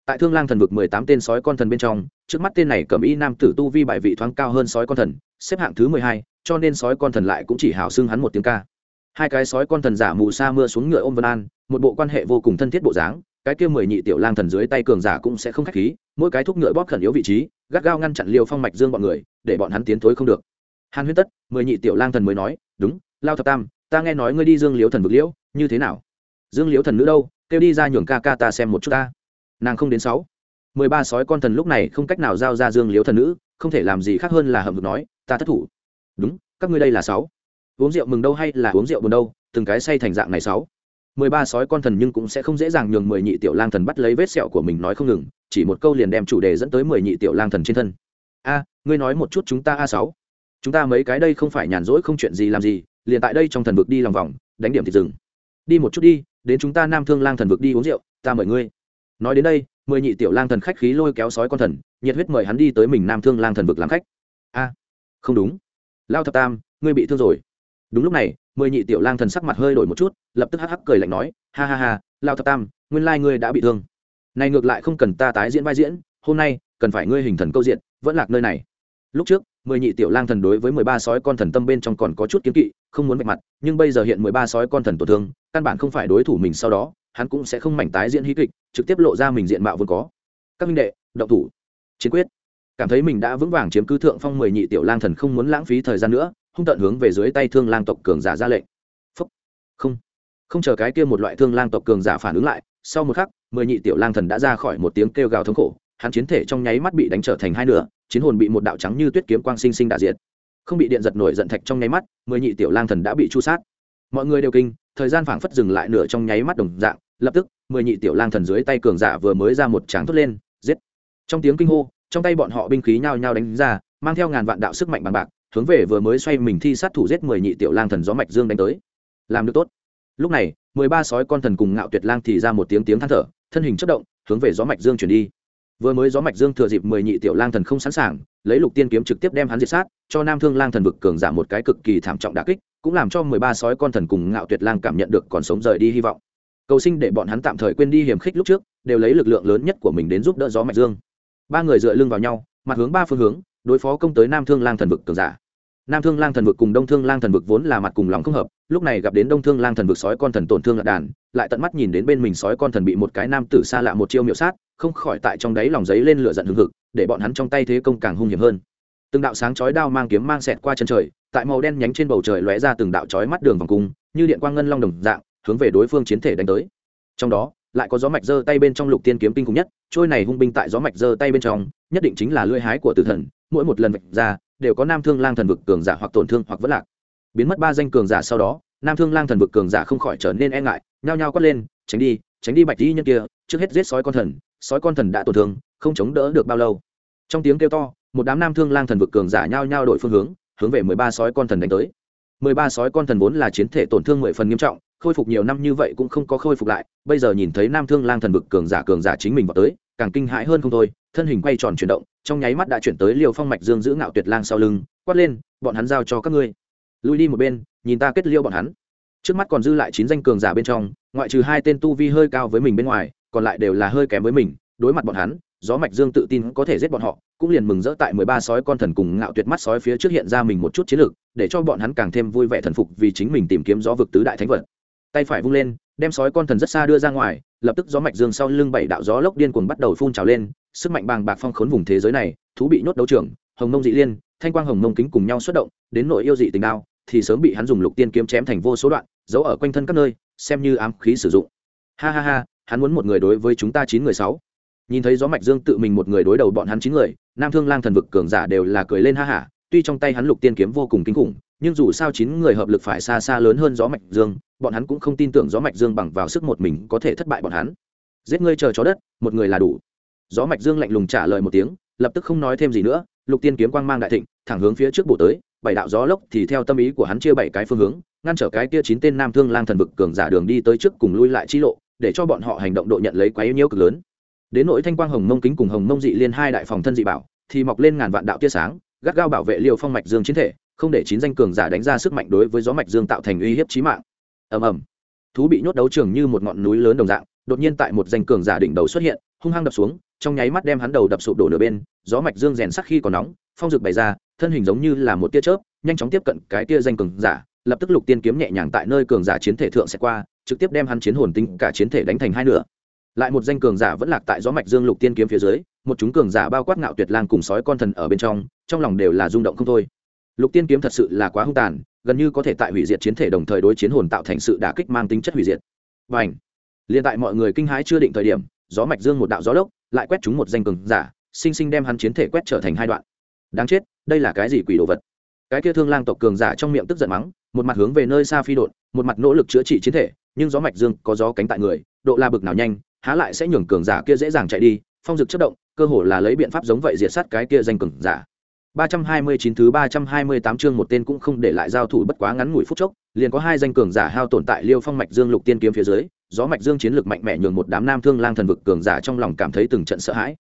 Tại thương lang thần vực mười tám tên sói con thần bên trong, trước mắt tên này cẩm y nam tử tu vi bại vị thoáng cao hơn sói con thần, xếp hạng thứ mười hai cho nên sói con thần lại cũng chỉ hào xưng hắn một tiếng ca. Hai cái sói con thần giả mù sa mưa xuống ngựa ôm vân an, một bộ quan hệ vô cùng thân thiết bộ dáng, cái kia mười nhị tiểu lang thần dưới tay cường giả cũng sẽ không khách khí, mỗi cái thúc ngựa bóp khẩn yếu vị trí, gắt gao ngăn chặn liều phong mạch dương bọn người, để bọn hắn tiến thối không được. Hàn huyết tất, mười nhị tiểu lang thần mới nói, đúng, lao thập tam, ta nghe nói ngươi đi dương liếu thần vực liễu, như thế nào? Dương liếu thần nữ đâu, kêu đi ra nhường ca ca ta xem một chút ta. Nàng không đến sáu. Mười ba sói con thần lúc này không cách nào giao ra dương liếu thần nữ, không thể làm gì khác hơn là hầm được nói, ta thất thủ đúng các ngươi đây là sáu. Uống rượu mừng đâu hay là uống rượu buồn đâu từng cái say thành dạng này sáu. Mười ba sói con thần nhưng cũng sẽ không dễ dàng nhường mười nhị tiểu lang thần bắt lấy vết sẹo của mình nói không ngừng chỉ một câu liền đem chủ đề dẫn tới mười nhị tiểu lang thần trên thân. A ngươi nói một chút chúng ta a sáu. Chúng ta mấy cái đây không phải nhàn rỗi không chuyện gì làm gì liền tại đây trong thần vực đi lòng vòng đánh điểm thì dừng, đi một chút đi đến chúng ta nam thương lang thần vực đi uống rượu ta mời ngươi. Nói đến đây mười nhị tiểu lang thần khách khí lôi kéo sói con thần nhiệt huyết mời hắn đi tới mình nam thương lang thần vực làm khách. A không đúng lao thập tam, ngươi bị thương rồi. Đúng lúc này, mười nhị tiểu lang thần sắc mặt hơi đổi một chút, lập tức hắc hắc cười lạnh nói, ha ha ha, lao thập tam, nguyên lai ngươi đã bị thương. Này ngược lại không cần ta tái diễn vai diễn, hôm nay, cần phải ngươi hình thần câu diện, vẫn lạc nơi này. Lúc trước, mười nhị tiểu lang thần đối với mười ba sói con thần tâm bên trong còn có chút kiếm kỵ, không muốn vạch mặt, nhưng bây giờ hiện mười ba sói con thần tổn thương, căn bản không phải đối thủ mình sau đó, hắn cũng sẽ không mảnh tái diễn hí kịch, trực tiếp lộ ra mình diện mạo vốn có. Các minh đệ, động thủ. Chiến quyết cảm thấy mình đã vững vàng chiếm cứ thượng phong mười nhị tiểu lang thần không muốn lãng phí thời gian nữa, hung tận hướng về dưới tay thương lang tộc cường giả ra lệnh. Phúc. Không. Không chờ cái kia một loại thương lang tộc cường giả phản ứng lại, sau một khắc, mười nhị tiểu lang thần đã ra khỏi một tiếng kêu gào thống khổ, hắn chiến thể trong nháy mắt bị đánh trở thành hai nửa, chiến hồn bị một đạo trắng như tuyết kiếm quang sinh sinh đả diệt. Không bị điện giật nổi giận thạch trong nháy mắt, mười nhị tiểu lang thần đã bị chu sát. Mọi người đều kinh, thời gian phảng phất dừng lại nửa trong nháy mắt đồng dạng, lập tức, mười nhị tiểu lang thần dưới tay cường giả vừa mới ra một tráng thốt lên, giết. Trong tiếng kinh hô trong tay bọn họ binh khí nhao nhao đánh ra, mang theo ngàn vạn đạo sức mạnh bằng bạc, hướng về vừa mới xoay mình thi sát thủ giết mười nhị tiểu lang thần gió mạch dương đánh tới. Làm được tốt. Lúc này, mười ba sói con thần cùng ngạo tuyệt lang thì ra một tiếng tiếng than thở, thân hình chất động, hướng về gió mạch dương chuyển đi. Vừa mới gió mạch dương thừa dịp mười nhị tiểu lang thần không sẵn sàng, lấy lục tiên kiếm trực tiếp đem hắn diệt sát, cho nam thương lang thần vực cường giảm một cái cực kỳ thảm trọng đà kích, cũng làm cho mười ba sói con thần cùng ngạo tuyệt lang cảm nhận được còn sống rời đi hy vọng. Cầu sinh để bọn hắn tạm thời quên đi hiểm khích lúc trước, đều lấy lực lượng lớn nhất của mình đến giúp đỡ gió mạch dương ba người dựa lưng vào nhau, mặt hướng ba phương hướng, đối phó công tới nam thương lang thần vực cường giả. Nam thương lang thần vực cùng đông thương lang thần vực vốn là mặt cùng lòng không hợp, lúc này gặp đến đông thương lang thần vực sói con thần tổn thương lạc đàn, lại tận mắt nhìn đến bên mình sói con thần bị một cái nam tử xa lạ một chiêu miệu sát, không khỏi tại trong đáy lòng giấy lên lửa giận hừng hực, để bọn hắn trong tay thế công càng hung hiểm hơn. Từng đạo sáng chói đao mang kiếm mang xẹt qua chân trời, tại màu đen nhánh trên bầu trời lóe ra từng đạo chói mắt đường vòng cung, như điện quang ngân long đồng dạng, hướng về đối phương chiến thể đánh tới. Trong đó lại có gió mạch giơ tay bên trong lục tiên kiếm kinh khủng nhất, trôi này hung binh tại gió mạch giơ tay bên trong, nhất định chính là lưỡi hái của tử thần, mỗi một lần vạch ra, đều có nam thương lang thần vực cường giả hoặc tổn thương hoặc vất lạc. Biến mất ba danh cường giả sau đó, nam thương lang thần vực cường giả không khỏi trở nên e ngại, nhao nhao quát lên, tránh đi tránh đi bạch di nhân kia, trước hết giết sói con thần, sói con thần đã tổn thương, không chống đỡ được bao lâu. Trong tiếng kêu to, một đám nam thương lang thần vực cường giả nhao nhao đổi phương hướng hướng về mười ba sói con thần đánh tới. mười ba sói con thần vốn là chiến thể tổn thương mười phần nghiêm trọng khôi phục nhiều năm như vậy cũng không có khôi phục lại, bây giờ nhìn thấy nam thương lang thần vực cường giả cường giả chính mình vào tới, càng kinh hãi hơn không thôi, thân hình quay tròn chuyển động, trong nháy mắt đã chuyển tới liều phong mạch dương giữ ngạo tuyệt lang sau lưng, quát lên, bọn hắn giao cho các ngươi. Lui đi một bên, nhìn ta kết liêu bọn hắn. Trước mắt còn dư lại chín danh cường giả bên trong, ngoại trừ hai tên tu vi hơi cao với mình bên ngoài, còn lại đều là hơi kém với mình, đối mặt bọn hắn, gió mạch dương tự tin có thể giết bọn họ, cũng liền mừng rỡ tại mười ba sói con thần cùng ngạo tuyệt mắt sói phía trước hiện ra mình một chút chiến lược, để cho bọn hắn càng thêm vui vẻ thần phục vì chính mình tìm kiếm gió vực tứ đại thánh vật tay phải vung lên, đem sói con thần rất xa đưa ra ngoài, lập tức gió mạch dương sau lưng bảy đạo gió lốc điên cuồng bắt đầu phun trào lên, sức mạnh bàng bạc phong khốn vùng thế giới này, thú bị nhốt đấu trưởng hồng mông dị liên, thanh quang hồng mông kính cùng nhau xuất động, đến nội yêu dị tình đao, thì sớm bị hắn dùng lục tiên kiếm chém thành vô số đoạn, giấu ở quanh thân các nơi, xem như ám khí sử dụng. Ha ha ha, hắn muốn một người đối với chúng ta chín người sáu. Nhìn thấy gió mạch dương tự mình một người đối đầu bọn hắn chín người, nam thương lang thần vực cường giả đều là cười lên ha hả tuy trong tay hắn lục tiên kiếm vô cùng kinh khủng nhưng dù sao chín người hợp lực phải xa xa lớn hơn gió mạch dương, bọn hắn cũng không tin tưởng gió mạch dương bằng vào sức một mình có thể thất bại bọn hắn. Giết ngươi chờ chó đất, một người là đủ. Gió mạch dương lạnh lùng trả lời một tiếng, lập tức không nói thêm gì nữa, lục tiên kiếm quang mang đại thịnh, thẳng hướng phía trước bổ tới, bảy đạo gió lốc thì theo tâm ý của hắn chia bảy cái phương hướng, ngăn trở cái kia chín tên nam thương lang thần vực cường giả đường đi tới trước cùng lui lại chi lộ, để cho bọn họ hành động độ nhận lấy quá yếu nhiễu cực lớn. Đến nỗi thanh quang hồng mông kính cùng hồng mông dị liên hai đại phòng thân dị bảo, thì mọc lên ngàn vạn đạo tia sáng, gắt gao bảo vệ liều phong mạch dương chiến thể không để chín danh cường giả đánh ra sức mạnh đối với gió mạch dương tạo thành uy hiếp chí mạng. Ầm ầm. Thú bị nhốt đấu trường như một ngọn núi lớn đồng dạng, đột nhiên tại một danh cường giả đỉnh đầu xuất hiện, hung hăng đập xuống, trong nháy mắt đem hắn đầu đập sụp đổ nửa bên, gió mạch dương rèn sắc khi còn nóng, phong dược bày ra, thân hình giống như là một tia chớp, nhanh chóng tiếp cận cái tia danh cường giả, lập tức lục tiên kiếm nhẹ nhàng tại nơi cường giả chiến thể thượng sẽ qua, trực tiếp đem hắn chiến hồn tinh cả chiến thể đánh thành hai nửa. Lại một danh cường giả vẫn lạc tại gió mạch dương lục tiên kiếm phía dưới, một chúng cường giả bao quát ngạo tuyệt lang cùng sói con thần ở bên trong trong lòng đều là rung động không thôi lục tiên kiếm thật sự là quá hung tàn, gần như có thể tại hủy diệt chiến thể đồng thời đối chiến hồn tạo thành sự đả kích mang tính chất hủy diệt. Và ảnh liền tại mọi người kinh hãi chưa định thời điểm, gió mạch dương một đạo gió lốc, lại quét chúng một danh cường giả, sinh sinh đem hắn chiến thể quét trở thành hai đoạn. Đáng chết, đây là cái gì quỷ đồ vật? Cái kia thương lang tộc cường giả trong miệng tức giận mắng, một mặt hướng về nơi xa phi đột một mặt nỗ lực chữa trị chiến thể, nhưng gió mạch dương có gió cánh tại người, độ la bực nào nhanh, há lại sẽ nhường cường giả kia dễ dàng chạy đi, phong dực chất động, cơ hồ là lấy biện pháp giống vậy diệt sát cái kia danh cường giả. 329 thứ 328 chương một tên cũng không để lại giao thủ bất quá ngắn ngủi phút chốc, liền có hai danh cường giả hao tổn tại Liêu Phong mạch Dương Lục Tiên kiếm phía dưới, gió mạch Dương chiến lực mạnh mẽ nhường một đám nam thương lang thần vực cường giả trong lòng cảm thấy từng trận sợ hãi.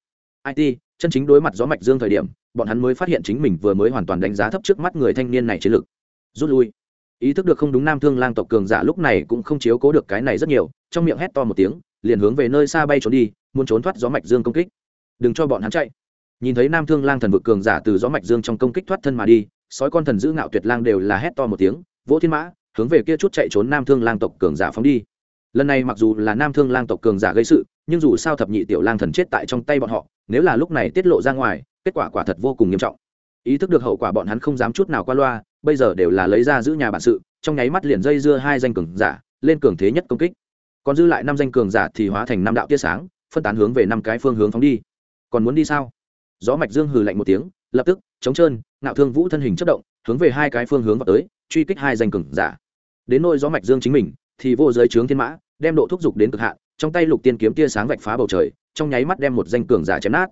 IT, chân chính đối mặt gió mạch Dương thời điểm, bọn hắn mới phát hiện chính mình vừa mới hoàn toàn đánh giá thấp trước mắt người thanh niên này chiến lực. Rút lui. Ý thức được không đúng nam thương lang tộc cường giả lúc này cũng không chiếu cố được cái này rất nhiều, trong miệng hét to một tiếng, liền hướng về nơi xa bay trốn đi, muốn trốn thoát gió mạch Dương công kích. Đừng cho bọn hắn chạy nhìn thấy nam thương lang thần vực cường giả từ gió mạch dương trong công kích thoát thân mà đi, sói con thần giữ ngạo tuyệt lang đều là hét to một tiếng, vỗ thiên mã, hướng về kia chút chạy trốn nam thương lang tộc cường giả phóng đi. Lần này mặc dù là nam thương lang tộc cường giả gây sự, nhưng dù sao thập nhị tiểu lang thần chết tại trong tay bọn họ, nếu là lúc này tiết lộ ra ngoài, kết quả quả thật vô cùng nghiêm trọng. Ý thức được hậu quả bọn hắn không dám chút nào qua loa, bây giờ đều là lấy ra giữ nhà bản sự, trong nháy mắt liền dây dưa hai danh cường giả, lên cường thế nhất công kích. Còn dư lại năm danh cường giả thì hóa thành năm đạo tia sáng, phân tán hướng về năm cái phương hướng phóng đi. Còn muốn đi sao? Gió mạch dương hừ lạnh một tiếng, lập tức, chống trơn, ngạo thương vũ thân hình chất động, hướng về hai cái phương hướng vào tới, truy kích hai danh cường giả. Đến nôi gió mạch dương chính mình, thì vô giới trướng thiên mã, đem độ thúc dục đến cực hạn, trong tay lục tiên kiếm tia sáng vạch phá bầu trời, trong nháy mắt đem một danh cường giả chém nát.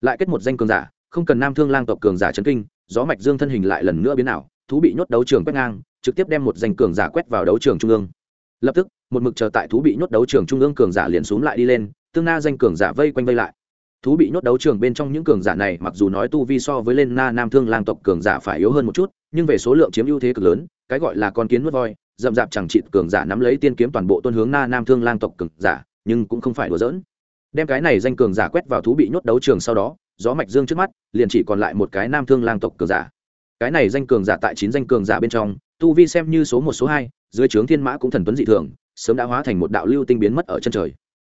Lại kết một danh cường giả, không cần nam thương lang tộc cường giả chấn kinh, gió mạch dương thân hình lại lần nữa biến ảo, thú bị nhốt đấu trường quét ngang, trực tiếp đem một danh cường giả quét vào đấu trường trung ương. Lập tức, một mực chờ tại thú bị nhốt đấu trường trung ương cường giả liền xuống lại đi lên, tương na danh cường giả vây quanh vây lại thú bị nhốt đấu trường bên trong những cường giả này, mặc dù nói tu vi so với lên na nam thương lang tộc cường giả phải yếu hơn một chút, nhưng về số lượng chiếm ưu thế cực lớn, cái gọi là con kiến nuốt voi dậm dạp chẳng trị cường giả nắm lấy tiên kiếm toàn bộ tuân hướng na nam thương lang tộc cường giả, nhưng cũng không phải đùa giỡn. Đem cái này danh cường giả quét vào thú bị nhốt đấu trường sau đó, gió mạch dương trước mắt, liền chỉ còn lại một cái nam thương lang tộc cường giả. Cái này danh cường giả tại chín danh cường giả bên trong, tu vi xem như số một, số hai, dưới trướng thiên mã cũng thần tuấn dị thường, sớm đã hóa thành một đạo lưu tinh biến mất ở chân trời.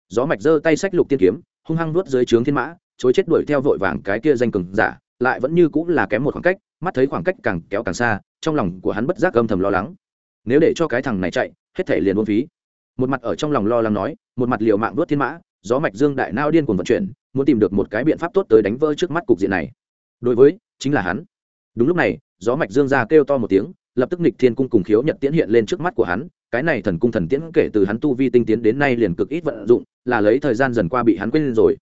Gió mạch giơ tay sách lục tiên kiếm hung hăng nuốt dưới trướng thiên mã, chối chết đuổi theo vội vàng cái kia danh cường giả, lại vẫn như cũng là kém một khoảng cách, mắt thấy khoảng cách càng kéo càng xa, trong lòng của hắn bất giác âm thầm lo lắng. Nếu để cho cái thằng này chạy, hết thể liền buôn phí. Một mặt ở trong lòng lo lắng nói, một mặt liều mạng đuốt thiên mã, gió mạch dương đại nao điên cuồng vận chuyển, muốn tìm được một cái biện pháp tốt tới đánh vỡ trước mắt cục diện này. Đối với, chính là hắn. Đúng lúc này, gió mạch dương ra kêu to một tiếng, lập tức nghịch thiên cung cùng khiếu nhật tiễn hiện lên trước mắt của hắn cái này thần cung thần tiễn kể từ hắn tu vi tinh tiến đến nay liền cực ít vận dụng, là lấy thời gian dần qua bị hắn quên rồi.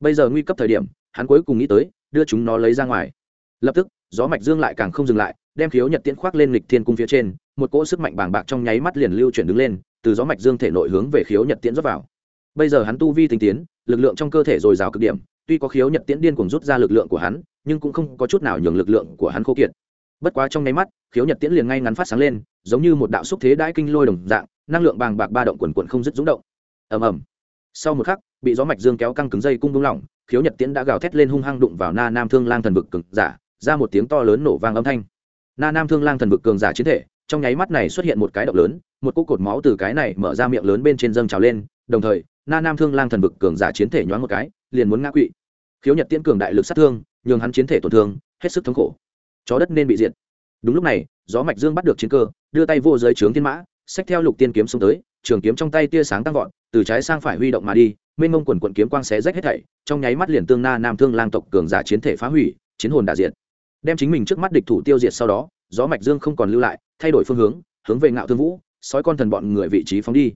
Bây giờ nguy cấp thời điểm, hắn cuối cùng nghĩ tới, đưa chúng nó lấy ra ngoài. Lập tức, gió mạch dương lại càng không dừng lại, đem khiếu nhật tiễn khoác lên lịch thiên cung phía trên, một cỗ sức mạnh bàng bạc trong nháy mắt liền lưu chuyển đứng lên, từ gió mạch dương thể nội hướng về khiếu nhật tiễn rót vào. Bây giờ hắn tu vi tinh tiến, lực lượng trong cơ thể dồi dào cực điểm, tuy có khiếu nhật tiễn điên cuồng rút ra lực lượng của hắn, nhưng cũng không có chút nào nhường lực lượng của hắn khô kiệt. Bất quá trong nháy mắt, khiếu nhật tiễn liền ngay ngắn phát sáng lên giống như một đạo xúc thế đãi kinh lôi đồng dạng, năng lượng bàng bạc ba động quần quần không dứt rúng động. Ầm ầm. Sau một khắc, bị gió mạch dương kéo căng cứng dây cung bung lỏng, khiếu nhật tiễn đã gào thét lên hung hăng đụng vào na nam thương lang thần vực cường giả, ra một tiếng to lớn nổ vang âm thanh. Na nam thương lang thần vực cường giả chiến thể, trong nháy mắt này xuất hiện một cái động lớn, một cỗ cột máu từ cái này mở ra miệng lớn bên trên dâng trào lên, đồng thời, na nam thương lang thần vực cường giả chiến thể nhoáng một cái, liền muốn ngã quỵ. Khiếu nhật tiễn cường đại lực sát thương, nhường hắn chiến thể tổn thương, hết sức thống khổ. Chó đất nên bị diệt đúng lúc này, gió mạch dương bắt được chiến cơ, đưa tay vô giới trướng thiên mã, xách theo lục tiên kiếm xuống tới, trường kiếm trong tay tia sáng tăng vọt, từ trái sang phải huy động mà đi, mênh mông quần quận kiếm quang xé rách hết thảy, trong nháy mắt liền tương na nam thương lang tộc cường giả chiến thể phá hủy, chiến hồn đại diệt. Đem chính mình trước mắt địch thủ tiêu diệt sau đó, gió mạch dương không còn lưu lại, thay đổi phương hướng hướng về ngạo thương vũ, sói con thần bọn người vị trí phóng đi.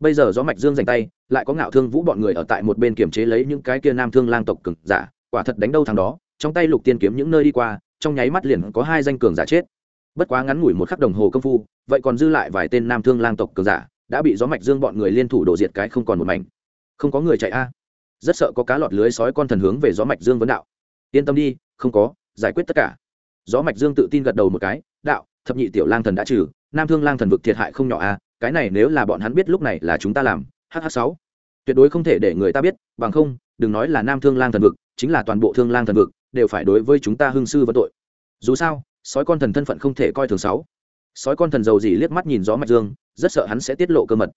Bây giờ gió mạch dương giành tay, lại có ngạo thương vũ bọn người ở tại một bên kiểm chế lấy những cái kia nam thương lang tộc cường giả, quả thật đánh đâu thằng đó, trong tay lục tiên kiếm những nơi đi qua trong nháy mắt liền có hai danh cường giả chết. Bất quá ngắn ngủi một khắc đồng hồ công phu, vậy còn dư lại vài tên nam thương lang tộc cường giả, đã bị gió mạch dương bọn người liên thủ đổ diệt cái không còn một mảnh. Không có người chạy a. Rất sợ có cá lọt lưới sói con thần hướng về gió mạch dương vấn đạo. Yên tâm đi, không có, giải quyết tất cả. Gió mạch dương tự tin gật đầu một cái, đạo, thập nhị tiểu lang thần đã trừ, nam thương lang thần vực thiệt hại không nhỏ a, cái này nếu là bọn hắn biết lúc này là chúng ta làm hh sáu. Tuyệt đối không thể để người ta biết, bằng không, đừng nói là nam thương lang thần vực, chính là toàn bộ thương lang thần vực đều phải đối với chúng ta hưng sư vấn tội. Dù sao, sói con thần thân phận không thể coi thường sáu. Sói con thần giàu gì liếc mắt nhìn gió mạch dương, rất sợ hắn sẽ tiết lộ cơ mật.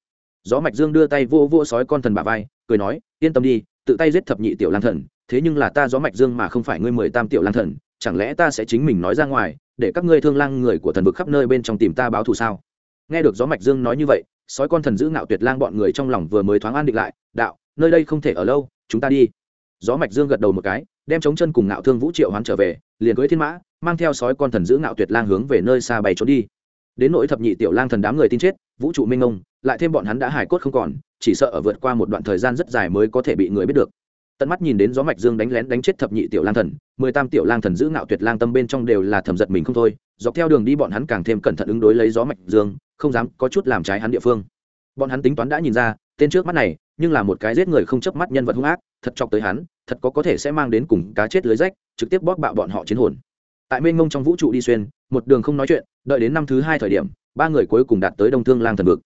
Gió mạch dương đưa tay vô vô sói con thần bả vai, cười nói, yên tâm đi, tự tay giết thập nhị tiểu lang thần, thế nhưng là ta gió mạch dương mà không phải ngươi mười tam tiểu lang thần, chẳng lẽ ta sẽ chính mình nói ra ngoài, để các ngươi thương lang người của thần vực khắp nơi bên trong tìm ta báo thù sao? Nghe được gió mạch dương nói như vậy, sói con thần giữ ngạo tuyệt lang bọn người trong lòng vừa mới thoáng an định lại, đạo, nơi đây không thể ở lâu, chúng ta đi. Gió mạch dương gật đầu một cái đem chống chân cùng ngạo thương vũ triệu hoán trở về, liền cưới thiên mã, mang theo sói con thần giữ ngạo tuyệt lang hướng về nơi xa bay trốn đi. Đến nỗi thập nhị tiểu lang thần đám người tin chết, vũ trụ minh ông, lại thêm bọn hắn đã hài cốt không còn, chỉ sợ ở vượt qua một đoạn thời gian rất dài mới có thể bị người biết được. Tận mắt nhìn đến gió mạch dương đánh lén đánh chết thập nhị tiểu lang thần, mười tam tiểu lang thần giữ ngạo tuyệt lang tâm bên trong đều là thầm giật mình không thôi, dọc theo đường đi bọn hắn càng thêm cẩn thận ứng đối lấy gió mạch dương, không dám có chút làm trái hắn địa phương. Bọn hắn tính toán đã nhìn ra, tên trước mắt này, nhưng là một cái giết người không chớp mắt nhân vật hung ác, thật chọc tới hắn thật có có thể sẽ mang đến cùng cá chết lưới rách, trực tiếp bóp bạo bọn họ chiến hồn. Tại mênh mông trong vũ trụ đi xuyên, một đường không nói chuyện, đợi đến năm thứ hai thời điểm, ba người cuối cùng đạt tới đông thương lang thần vực.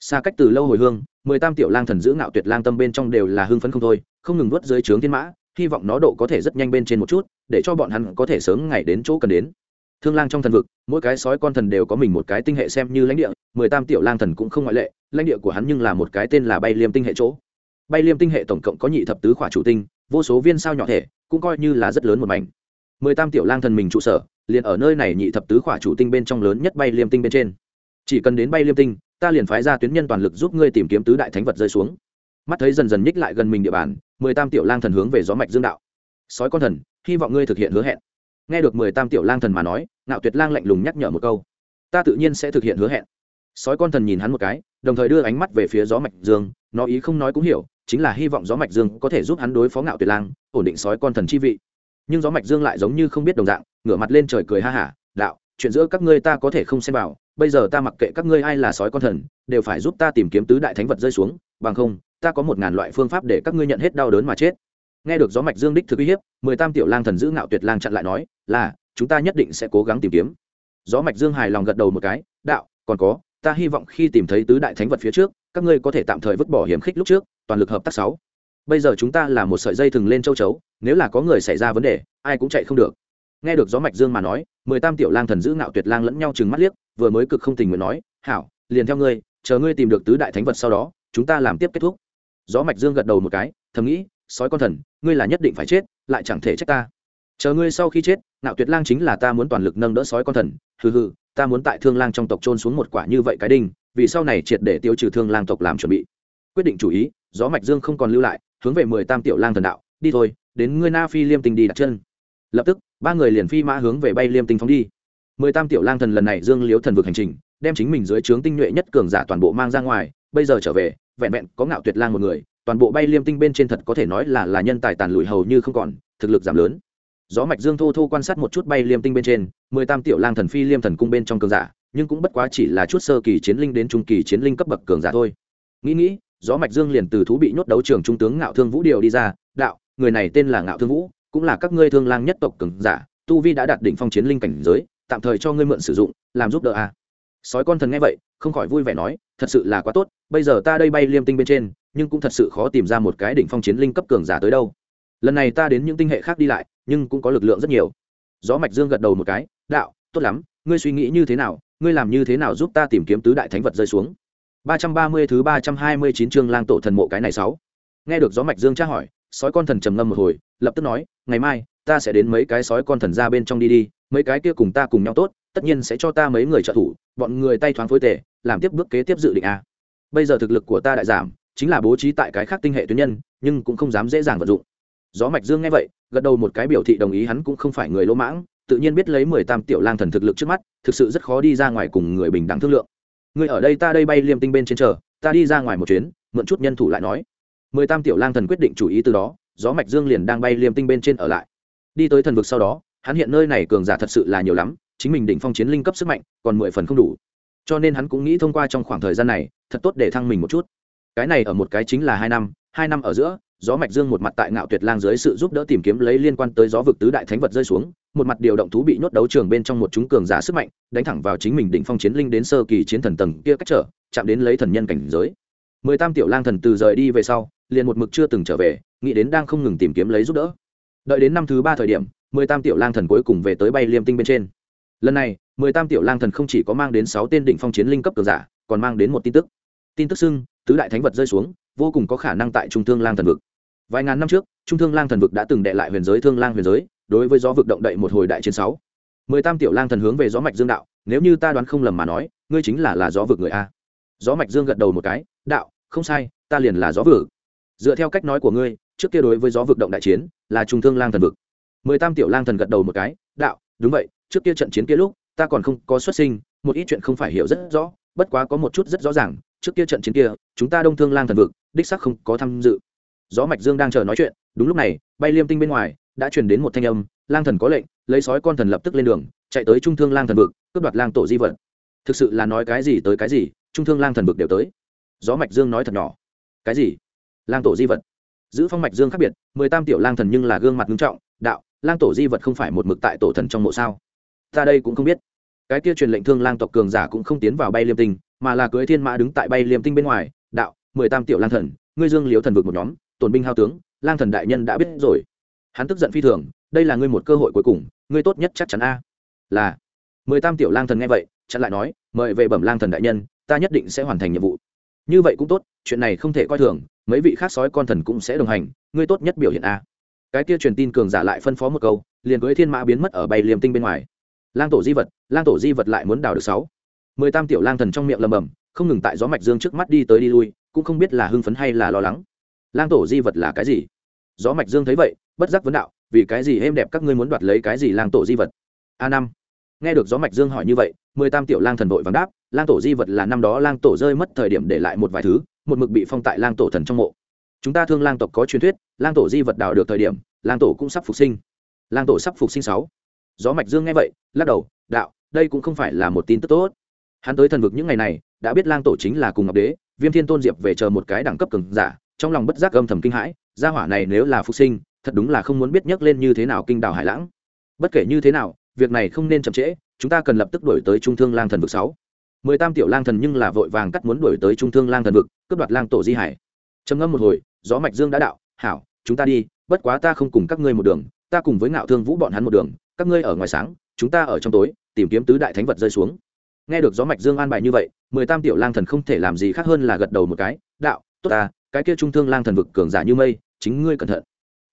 Xa cách từ lâu hồi hương, mười tam tiểu lang thần giữ ngạo tuyệt lang tâm bên trong đều là hưng phấn không thôi, không ngừng nuốt dưới trướng thiên mã, hy vọng nó độ có thể rất nhanh bên trên một chút, để cho bọn hắn có thể sớm ngày đến chỗ cần đến. Thương lang trong thần vực, mỗi cái sói con thần đều có mình một cái tinh hệ xem như lãnh địa, mười tam tiểu lang thần cũng không ngoại lệ, lãnh địa của hắn nhưng là một cái tên là bay liêm tinh hệ chỗ. Bay liêm tinh hệ tổng cộng có nhị thập tứ khỏa chủ tinh vô số viên sao nhỏ thể, cũng coi như là rất lớn một mảnh. Mười tam tiểu lang thần mình trụ sở, liền ở nơi này nhị thập tứ khỏa chủ tinh bên trong lớn nhất bay liêm tinh bên trên. Chỉ cần đến bay liêm tinh, ta liền phái ra tuyến nhân toàn lực giúp ngươi tìm kiếm tứ đại thánh vật rơi xuống. Mắt thấy dần dần nhích lại gần mình địa bàn, mười tam tiểu lang thần hướng về gió mạch dương đạo. Sói con thần, hy vọng ngươi thực hiện hứa hẹn. Nghe được mười tam tiểu lang thần mà nói, ngạo tuyệt lang lạnh lùng nhắc nhở một câu. Ta tự nhiên sẽ thực hiện hứa hẹn. Sói con thần nhìn hắn một cái, đồng thời đưa ánh mắt về phía gió mạch dương, nó ý không nói cũng hiểu chính là hy vọng gió mạch dương có thể giúp hắn đối phó ngạo tuyệt lang, ổn định sói con thần chi vị. Nhưng gió mạch dương lại giống như không biết đồng dạng, ngửa mặt lên trời cười ha hả, đạo, chuyện giữa các ngươi ta có thể không xem vào, bây giờ ta mặc kệ các ngươi ai là sói con thần, đều phải giúp ta tìm kiếm tứ đại thánh vật rơi xuống, bằng không, ta có một ngàn loại phương pháp để các ngươi nhận hết đau đớn mà chết. Nghe được gió mạch dương đích thực uy hiếp, mười tam tiểu lang thần giữ ngạo tuyệt lang chặn lại nói, là, chúng ta nhất định sẽ cố gắng tìm kiếm. Gió mạch dương hài lòng gật đầu một cái, đạo, còn có, ta hy vọng khi tìm thấy tứ đại thánh vật phía trước các ngươi có thể tạm thời vứt bỏ hiểm khích lúc trước, toàn lực hợp tác sáu. Bây giờ chúng ta là một sợi dây thừng lên châu chấu, nếu là có người xảy ra vấn đề, ai cũng chạy không được. Nghe được gió mạch dương mà nói, mười tam tiểu lang thần giữ ngạo tuyệt lang lẫn nhau chừng mắt liếc, vừa mới cực không tình nguyện nói, hảo, liền theo ngươi, chờ ngươi tìm được tứ đại thánh vật sau đó, chúng ta làm tiếp kết thúc. Gió mạch dương gật đầu một cái, thầm nghĩ, sói con thần, ngươi là nhất định phải chết, lại chẳng thể trách ta. Chờ ngươi sau khi chết, ngạo tuyệt lang chính là ta muốn toàn lực nâng đỡ sói con thần, hừ hừ ta muốn tại thương lang trong tộc trôn xuống một quả như vậy cái đinh, vì sau này triệt để tiêu trừ thương lang tộc làm chuẩn bị. Quyết định chủ ý, gió mạch dương không còn lưu lại, hướng về mười tam tiểu lang thần đạo, đi thôi, đến ngươi na phi liêm tinh đi đặt chân. Lập tức, ba người liền phi mã hướng về bay liêm tinh phóng đi. Mười tam tiểu lang thần lần này dương liếu thần vực hành trình, đem chính mình dưới trướng tinh nhuệ nhất cường giả toàn bộ mang ra ngoài, bây giờ trở về, vẹn vẹn có ngạo tuyệt lang một người, toàn bộ bay liêm tinh bên trên thật có thể nói là là nhân tài tàn lùi hầu như không còn, thực lực giảm lớn gió mạch dương thô thô quan sát một chút bay liêm tinh bên trên, mười tam tiểu lang thần phi liêm thần cung bên trong cường giả, nhưng cũng bất quá chỉ là chút sơ kỳ chiến linh đến trung kỳ chiến linh cấp bậc cường giả thôi nghĩ nghĩ, gió mạch dương liền từ thú bị nhốt đấu trường trung tướng ngạo thương vũ điều đi ra, đạo, người này tên là ngạo thương vũ, cũng là các ngươi thương lang nhất tộc cường giả, tu vi đã đạt đỉnh phong chiến linh cảnh giới, tạm thời cho ngươi mượn sử dụng, làm giúp đỡ a à. sói con thần nghe vậy, không khỏi vui vẻ nói, thật sự là quá tốt, bây giờ ta đây bay liêm tinh bên trên, nhưng cũng thật sự khó tìm ra một cái đỉnh phong chiến linh cấp cường giả tới đâu lần này ta đến những tinh hệ khác đi lại nhưng cũng có lực lượng rất nhiều. Gió mạch dương gật đầu một cái đạo tốt lắm ngươi suy nghĩ như thế nào ngươi làm như thế nào giúp ta tìm kiếm tứ đại thánh vật rơi xuống? Ba trăm ba mươi thứ ba trăm hai mươi chín chương lang tổ thần mộ cái này sáu. Nghe được gió mạch dương tra hỏi sói con thần trầm ngâm một hồi lập tức nói ngày mai ta sẽ đến mấy cái sói con thần ra bên trong đi đi mấy cái kia cùng ta cùng nhau tốt tất nhiên sẽ cho ta mấy người trợ thủ bọn người tay thoáng phối tề, làm tiếp bước kế tiếp dự định a. Bây giờ thực lực của ta đại giảm chính là bố trí tại cái khác tinh hệ tuyến nhân nhưng cũng không dám dễ dàng vận dụng gió mạch dương nghe vậy, gật đầu một cái biểu thị đồng ý hắn cũng không phải người lỗ mãng, tự nhiên biết lấy mười tam tiểu lang thần thực lực trước mắt, thực sự rất khó đi ra ngoài cùng người bình đẳng thương lượng. Người ở đây ta đây bay liêm tinh bên trên chờ, ta đi ra ngoài một chuyến, mượn chút nhân thủ lại nói. Mười tam tiểu lang thần quyết định chủ ý từ đó, gió mạch dương liền đang bay liêm tinh bên trên ở lại. Đi tới thần vực sau đó, hắn hiện nơi này cường giả thật sự là nhiều lắm, chính mình đỉnh phong chiến linh cấp sức mạnh còn mười phần không đủ. Cho nên hắn cũng nghĩ thông qua trong khoảng thời gian này, thật tốt để thăng mình một chút. Cái này ở một cái chính là hai năm hai năm ở giữa gió mạch dương một mặt tại ngạo tuyệt lang dưới sự giúp đỡ tìm kiếm lấy liên quan tới gió vực tứ đại thánh vật rơi xuống, một mặt điều động thú bị nhốt đấu trường bên trong một chúng cường giả sức mạnh, đánh thẳng vào chính mình đỉnh phong chiến linh đến sơ kỳ chiến thần tầng kia cách trở, chạm đến lấy thần nhân cảnh giới. Mười tam tiểu lang thần từ rời đi về sau, liền một mực chưa từng trở về, nghĩ đến đang không ngừng tìm kiếm lấy giúp đỡ. Đợi đến năm thứ ba thời điểm, mười tam tiểu lang thần cuối cùng về tới bay liêm tinh bên trên. Lần này, mười tam tiểu lang thần không chỉ có mang đến sáu tên đỉnh phong chiến linh cấp cường giả, còn mang đến một tin tức. Tin tức xưng, tứ đại thánh vật rơi xuống, vô cùng có khả năng tại trung thương lang thần vực vài ngàn năm trước, trung thương lang thần vực đã từng đệ lại huyền giới thương lang huyền giới, đối với gió vực động đậy một hồi đại chiến sáu. Mười tam tiểu lang thần hướng về gió mạch dương đạo, nếu như ta đoán không lầm mà nói, ngươi chính là là gió vực người a. Gió mạch dương gật đầu một cái, đạo, không sai, ta liền là gió vực. Dựa theo cách nói của ngươi, trước kia đối với gió vực động đại chiến, là trung thương lang thần vực. Mười tam tiểu lang thần gật đầu một cái, đạo, đúng vậy, trước kia trận chiến kia lúc, ta còn không có xuất sinh, một ít chuyện không phải hiểu rất rõ, bất quá có một chút rất rõ ràng, trước kia trận chiến kia, chúng ta đông thương lang thần vực, đích sắc không có tham dự gió mạch dương đang chờ nói chuyện, đúng lúc này, bay liêm tinh bên ngoài, đã truyền đến một thanh âm, lang thần có lệnh, lấy sói con thần lập tức lên đường, chạy tới trung thương lang thần vực, cướp đoạt lang tổ di vật. Thực sự là nói cái gì tới cái gì, trung thương lang thần vực đều tới. Gió mạch dương nói thật nhỏ. Cái gì? Lang tổ di vật. Giữ phong mạch dương khác biệt, mười tam tiểu lang thần nhưng là gương mặt nghiêm trọng, đạo, lang tổ di vật không phải một mực tại tổ thần trong mộ sao? Ta đây cũng không biết. Cái kia truyền lệnh thương lang tộc cường giả cũng không tiến vào bay liêm tinh, mà là cưới thiên mã đứng tại bay liêm tinh bên ngoài, đạo, mười tam tiểu lang thần, ngươi dương liếu thần vực một nhóm tổn binh hao tướng, lang thần đại nhân đã biết rồi. Hắn tức giận phi thường, đây là ngươi một cơ hội cuối cùng, ngươi tốt nhất chắc chắn a. Là. Mười tam tiểu lang thần nghe vậy, chặn lại nói, mời về bẩm lang thần đại nhân, ta nhất định sẽ hoàn thành nhiệm vụ. Như vậy cũng tốt, chuyện này không thể coi thường, mấy vị khác sói con thần cũng sẽ đồng hành, ngươi tốt nhất biểu hiện a. Cái kia truyền tin cường giả lại phân phó một câu, liền với thiên mã biến mất ở bay liềm tinh bên ngoài. Lang tổ di vật, lang tổ di vật lại muốn đào được sáu. Mười tam tiểu lang thần trong miệng lầm bầm, không ngừng tại gió mạch dương trước mắt đi tới đi lui, cũng không biết là hưng phấn hay là lo lắng lang tổ di vật là cái gì? Gió mạch dương thấy vậy, bất giác vấn đạo, vì cái gì êm đẹp các ngươi muốn đoạt lấy cái gì lang tổ di vật? A năm. Nghe được gió mạch dương hỏi như vậy, mười tam tiểu lang thần vội vắng đáp, lang tổ di vật là năm đó lang tổ rơi mất thời điểm để lại một vài thứ, một mực bị phong tại lang tổ thần trong mộ. Chúng ta thương lang tộc có truyền thuyết, lang tổ di vật đào được thời điểm, lang tổ cũng sắp phục sinh. Lang tổ sắp phục sinh sáu. Gió mạch dương nghe vậy, lắc đầu, đạo, đây cũng không phải là một tin tức tốt. Hắn tới thần vực những ngày này, đã biết lang tổ chính là cùng ngọc đế, viêm thiên tôn diệp về chờ một cái đẳng cấp cường giả trong lòng bất giác âm thầm kinh hãi, gia hỏa này nếu là phục sinh, thật đúng là không muốn biết nhắc lên như thế nào kinh đảo hải lãng. Bất kể như thế nào, việc này không nên chậm trễ, chúng ta cần lập tức đuổi tới trung thương lang thần vực sáu. Mười tam tiểu lang thần nhưng là vội vàng cắt muốn đuổi tới trung thương lang thần vực, cướp đoạt lang tổ di hải. Trầm ngâm một hồi, gió mạch dương đã đạo, hảo, chúng ta đi, bất quá ta không cùng các ngươi một đường, ta cùng với ngạo thương vũ bọn hắn một đường, các ngươi ở ngoài sáng, chúng ta ở trong tối, tìm kiếm tứ đại thánh vật rơi xuống. Nghe được gió mạch dương an bài như vậy, mười tam tiểu lang thần không thể làm gì khác hơn là gật đầu một cái, đạo, tốt ta cái kia trung thương lang thần vực cường giả như mây, chính ngươi cẩn thận.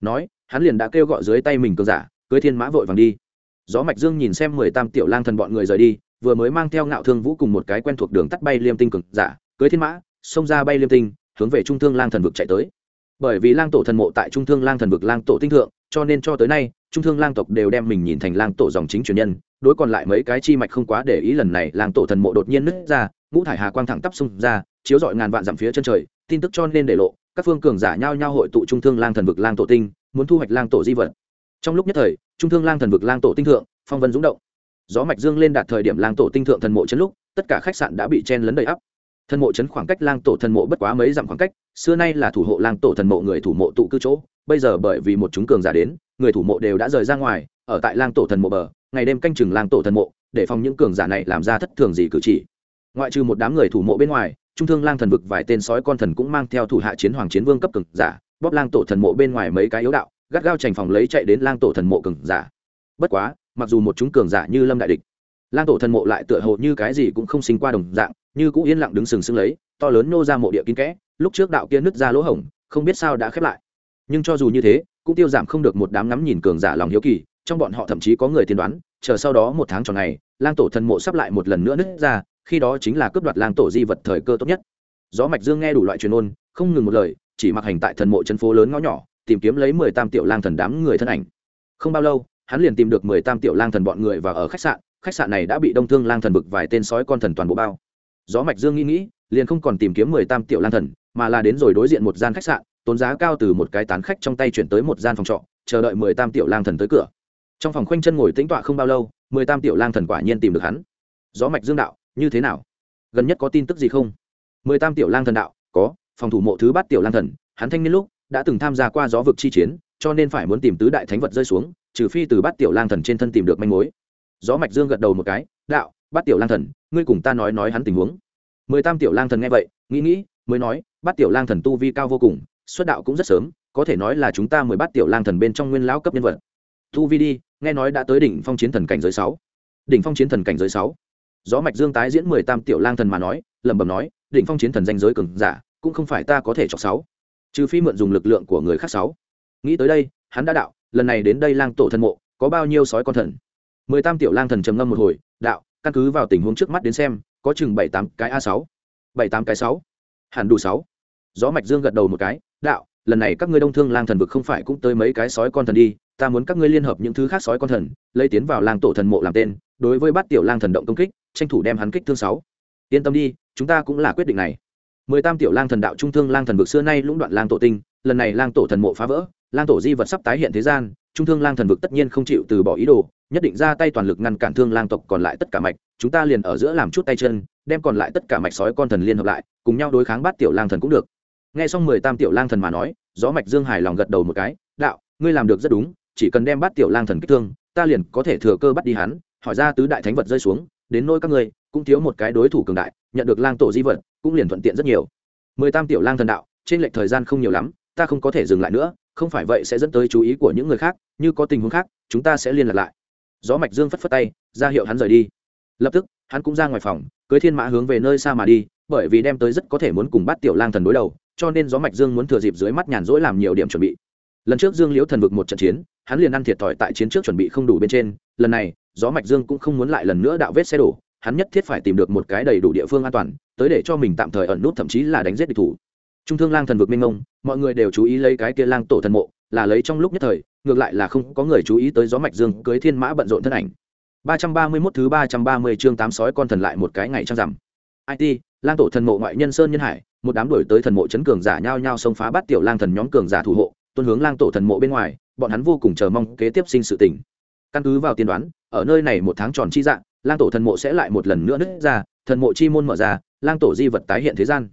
Nói, hắn liền đã kêu gọi dưới tay mình cường giả, cưới thiên mã vội vàng đi. Gió mạch dương nhìn xem mười tam tiểu lang thần bọn người rời đi, vừa mới mang theo ngạo thương vũ cùng một cái quen thuộc đường tắt bay liêm tinh cường giả, cưới thiên mã, xông ra bay liêm tinh, hướng về trung thương lang thần vực chạy tới. Bởi vì lang tổ thần mộ tại trung thương lang thần vực lang tổ tinh thượng, cho nên cho tới nay, trung thương lang tộc đều đem mình nhìn thành lang tổ dòng chính truyền nhân, đối còn lại mấy cái chi mạch không quá để ý lần này, lang tổ thần mộ đột nhiên nứt ra, ngũ thải hà quang thẳng tắp xung ra, chiếu dọi ngàn vạn dặm phía chân trời tin tức cho nên để lộ, các phương cường giả nhau nhau hội tụ trung thương lang thần vực lang tổ tinh, muốn thu hoạch lang tổ di vật. Trong lúc nhất thời, trung thương lang thần vực lang tổ tinh thượng, phong vân dũng động. Gió mạch dương lên đạt thời điểm lang tổ tinh thượng thần mộ chấn lúc, tất cả khách sạn đã bị chen lấn đầy ắp. Thần mộ chấn khoảng cách lang tổ thần mộ bất quá mấy dặm khoảng cách, xưa nay là thủ hộ lang tổ thần mộ người thủ mộ tụ cư chỗ, bây giờ bởi vì một chúng cường giả đến, người thủ mộ đều đã rời ra ngoài, ở tại lang tổ thần mộ bờ, ngày đêm canh chừng lang tổ thần mộ, để phòng những cường giả này làm ra thất thường gì cử chỉ. Ngoại trừ một đám người thủ mộ bên ngoài trung thương lang thần vực vài tên sói con thần cũng mang theo thủ hạ chiến hoàng chiến vương cấp cường giả, bóp lang tổ thần mộ bên ngoài mấy cái yếu đạo, gắt gao trành phòng lấy chạy đến lang tổ thần mộ cường giả. Bất quá, mặc dù một chúng cường giả như lâm đại địch, lang tổ thần mộ lại tựa hồ như cái gì cũng không sinh qua đồng dạng, như cũng yên lặng đứng sừng sững lấy, to lớn nô ra mộ địa kín kẽ, lúc trước đạo kia nứt ra lỗ hổng, không biết sao đã khép lại. Nhưng cho dù như thế, cũng tiêu giảm không được một đám ngắm nhìn cường giả lòng hiếu kỳ, trong bọn họ thậm chí có người tiên đoán, chờ sau đó một tháng tròn ngày, lang tổ thần mộ sắp lại một lần nữa nứt ra khi đó chính là cướp đoạt lang tổ di vật thời cơ tốt nhất. Gió mạch dương nghe đủ loại truyền ôn, không ngừng một lời, chỉ mặc hành tại thần mộ chân phố lớn ngõ nhỏ, tìm kiếm lấy mười tam tiểu lang thần đám người thân ảnh. Không bao lâu, hắn liền tìm được mười tam tiểu lang thần bọn người và ở khách sạn khách sạn này đã bị đông thương lang thần bực vài tên sói con thần toàn bộ bao. Gió mạch dương nghĩ nghĩ, liền không còn tìm kiếm mười tam tiểu lang thần, mà là đến rồi đối diện một gian khách sạn, tốn giá cao từ một cái tán khách trong tay chuyển tới một gian phòng trọ, chờ đợi mười tam tiểu lang thần tới cửa. Trong phòng khoanh chân ngồi tĩnh tọa không bao lâu, mười tam tiểu lang thần quả nhiên tìm được hắn. Gió mạch dương đạo như thế nào? Gần nhất có tin tức gì không? Mười tam tiểu lang thần đạo, có, phòng thủ mộ thứ bát tiểu lang thần, hắn thanh niên lúc đã từng tham gia qua gió vực chi chiến, cho nên phải muốn tìm tứ đại thánh vật rơi xuống, trừ phi từ bát tiểu lang thần trên thân tìm được manh mối. Gió mạch dương gật đầu một cái, đạo, bát tiểu lang thần, ngươi cùng ta nói nói hắn tình huống. Mười tam tiểu lang thần nghe vậy, nghĩ nghĩ, mới nói, bát tiểu lang thần tu vi cao vô cùng, xuất đạo cũng rất sớm, có thể nói là chúng ta mười bát tiểu lang thần bên trong nguyên lão cấp nhân vật. Tu vi đi, nghe nói đã tới đỉnh phong chiến thần cảnh giới sáu. Đỉnh phong chiến thần cảnh giới sáu gió mạch dương tái diễn mười tam tiểu lang thần mà nói, lẩm bẩm nói, đỉnh phong chiến thần danh giới cường giả, cũng không phải ta có thể chọc sáu. Trừ phi mượn dùng lực lượng của người khác sáu. Nghĩ tới đây, hắn đã đạo, lần này đến đây lang tổ thần mộ, có bao nhiêu sói con thần? Mười tam tiểu lang thần trầm ngâm một hồi, đạo, căn cứ vào tình huống trước mắt đến xem, có chừng bảy tám cái a sáu. Bảy tám cái sáu. Hẳn đủ sáu. Gió mạch dương gật đầu một cái, đạo, lần này các ngươi đông thương lang thần vực không phải cũng tới mấy cái sói con thần đi, ta muốn các ngươi liên hợp những thứ khác sói con thần, lấy tiến vào lang tổ thần mộ làm tên, đối với bát tiểu lang thần động công kích tranh thủ đem hắn kích thương sáu. Yên tâm đi, chúng ta cũng là quyết định này. Mười tam tiểu lang thần đạo trung thương lang thần vực xưa nay lũng đoạn lang tổ tinh, lần này lang tổ thần mộ phá vỡ, lang tổ di vật sắp tái hiện thế gian, trung thương lang thần vực tất nhiên không chịu từ bỏ ý đồ, nhất định ra tay toàn lực ngăn cản thương lang tộc còn lại tất cả mạch, chúng ta liền ở giữa làm chút tay chân, đem còn lại tất cả mạch sói con thần liên hợp lại, cùng nhau đối kháng bát tiểu lang thần cũng được. Nghe xong mười tam tiểu lang thần mà nói, gió mạch dương hài lòng gật đầu một cái, đạo, ngươi làm được rất đúng, chỉ cần đem bát tiểu lang thần kích thương, ta liền có thể thừa cơ bắt đi hắn. Hỏi ra tứ đại thánh vật rơi xuống đến nỗi các ngươi, cũng thiếu một cái đối thủ cường đại, nhận được lang tổ di vật, cũng liền thuận tiện rất nhiều. Mười tam tiểu lang thần đạo, trên lệch thời gian không nhiều lắm, ta không có thể dừng lại nữa, không phải vậy sẽ dẫn tới chú ý của những người khác, như có tình huống khác, chúng ta sẽ liên lạc lại. Gió mạch dương phất phất tay, ra hiệu hắn rời đi. Lập tức, hắn cũng ra ngoài phòng, cưới thiên mã hướng về nơi xa mà đi, bởi vì đem tới rất có thể muốn cùng bắt tiểu lang thần đối đầu, cho nên gió mạch dương muốn thừa dịp dưới mắt nhàn rỗi làm nhiều điểm chuẩn bị. Lần trước dương liễu thần vực một trận chiến, hắn liền ăn thiệt thòi tại chiến trước chuẩn bị không đủ bên trên, lần này gió mạch dương cũng không muốn lại lần nữa đạo vết xe đổ, hắn nhất thiết phải tìm được một cái đầy đủ địa phương an toàn, tới để cho mình tạm thời ẩn nút thậm chí là đánh giết địch thủ. Trung thương lang thần vực minh ngông mọi người đều chú ý lấy cái kia lang tổ thần mộ, là lấy trong lúc nhất thời, ngược lại là không có người chú ý tới gió mạch dương cưới thiên mã bận rộn thân ảnh. 331 thứ 330 chương tám sói con thần lại một cái ngày trăng rằm. IT lang tổ thần mộ ngoại nhân sơn nhân hải, một đám đổi tới thần mộ chấn cường giả nhao nhao xông phá bắt tiểu lang thần nhóm cường giả thủ hộ, tuân hướng lang tổ thần mộ bên ngoài, bọn hắn vô cùng chờ mong kế tiếp sinh sự tình căn cứ vào tiên đoán, ở nơi này một tháng tròn chi dạng lang tổ thần mộ sẽ lại một lần nữa nứt ra, thần mộ chi môn mở ra, lang tổ di vật tái hiện thế gian.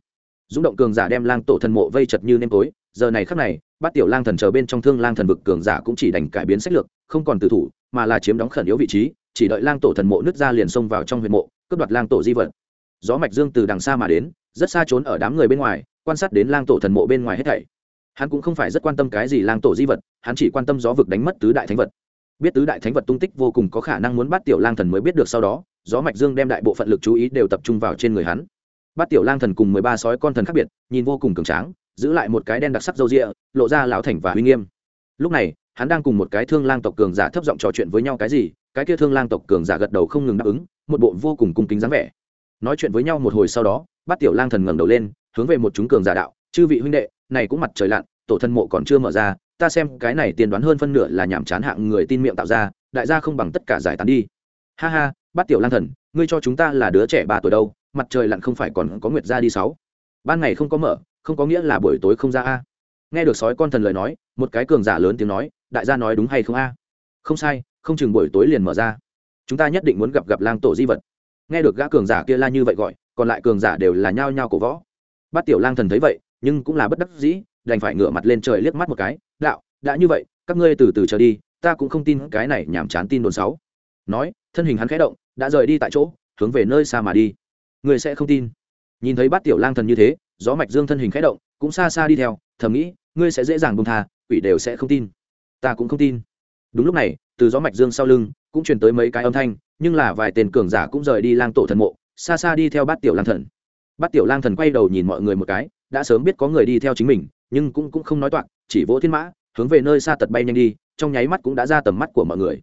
Dũng động cường giả đem lang tổ thần mộ vây chật như nêm tối, giờ này khắc này bắt tiểu lang thần chờ bên trong thương lang thần vực cường giả cũng chỉ đành cải biến sách lược, không còn từ thủ, mà là chiếm đóng khẩn yếu vị trí, chỉ đợi lang tổ thần mộ nứt ra liền xông vào trong huyện mộ, cướp đoạt lang tổ di vật. Gió mạch dương từ đằng xa mà đến, rất xa trốn ở đám người bên ngoài, quan sát đến lang tổ thần mộ bên ngoài hết thảy. Hắn cũng không phải rất quan tâm cái gì lang tổ di vật, hắn chỉ quan tâm gió vực đánh mất tứ đại thánh vật biết tứ đại thánh vật tung tích vô cùng có khả năng muốn bắt tiểu lang thần mới biết được sau đó, gió mạch dương đem đại bộ phận lực chú ý đều tập trung vào trên người hắn. Bắt tiểu lang thần cùng mười ba sói con thần khác biệt, nhìn vô cùng cường tráng, giữ lại một cái đen đặc sắc râu rịa lộ ra lão thành và uy nghiêm. Lúc này, hắn đang cùng một cái thương lang tộc cường giả thấp giọng trò chuyện với nhau cái gì, cái kia thương lang tộc cường giả gật đầu không ngừng đáp ứng, một bộ vô cùng cung kính dáng vẻ. Nói chuyện với nhau một hồi sau đó, bắt tiểu lang thần ngẩng đầu lên, hướng về một chúng cường giả đạo, chư vị huynh đệ, này cũng mặt trời lặn, tổ thân mộ còn chưa mở ra ta xem cái này tiên đoán hơn phân nửa là nhảm chán hạng người tin miệng tạo ra, đại gia không bằng tất cả giải tán đi. Ha ha bắt tiểu lang thần, ngươi cho chúng ta là đứa trẻ ba tuổi đâu, mặt trời lặn không phải còn có nguyệt ra đi sáu. Ban ngày không có mở, không có nghĩa là buổi tối không ra a. Nghe được sói con thần lời nói, một cái cường giả lớn tiếng nói, đại gia nói đúng hay không a? Không sai, không chừng buổi tối liền mở ra. Chúng ta nhất định muốn gặp gặp lang tổ di vật. Nghe được gã cường giả kia la như vậy gọi, còn lại cường giả đều là nhao nhao cổ võ. Bát tiểu lang thần thấy vậy, nhưng cũng là bất đắc dĩ, đành phải ngửa mặt lên trời liếc mắt một cái đạo, đã như vậy, các ngươi từ từ trở đi, ta cũng không tin cái này nhảm chán tin đồn sáu nói, thân hình hắn khẽ động, đã rời đi tại chỗ, hướng về nơi xa mà đi. Người sẽ không tin. Nhìn thấy bát tiểu lang thần như thế, gió mạch dương thân hình khẽ động, cũng xa xa đi theo, thầm nghĩ, ngươi sẽ dễ dàng buông tha, quỷ đều sẽ không tin. Ta cũng không tin. Đúng lúc này, từ gió mạch dương sau lưng, cũng truyền tới mấy cái âm thanh, nhưng là vài tên cường giả cũng rời đi lang tổ thần mộ, xa xa đi theo bát tiểu lang thần. Bát tiểu lang thần quay đầu nhìn mọi người một cái đã sớm biết có người đi theo chính mình, nhưng cũng cũng không nói toạc, chỉ vỗ thiên mã, hướng về nơi xa tật bay nhanh đi, trong nháy mắt cũng đã ra tầm mắt của mọi người.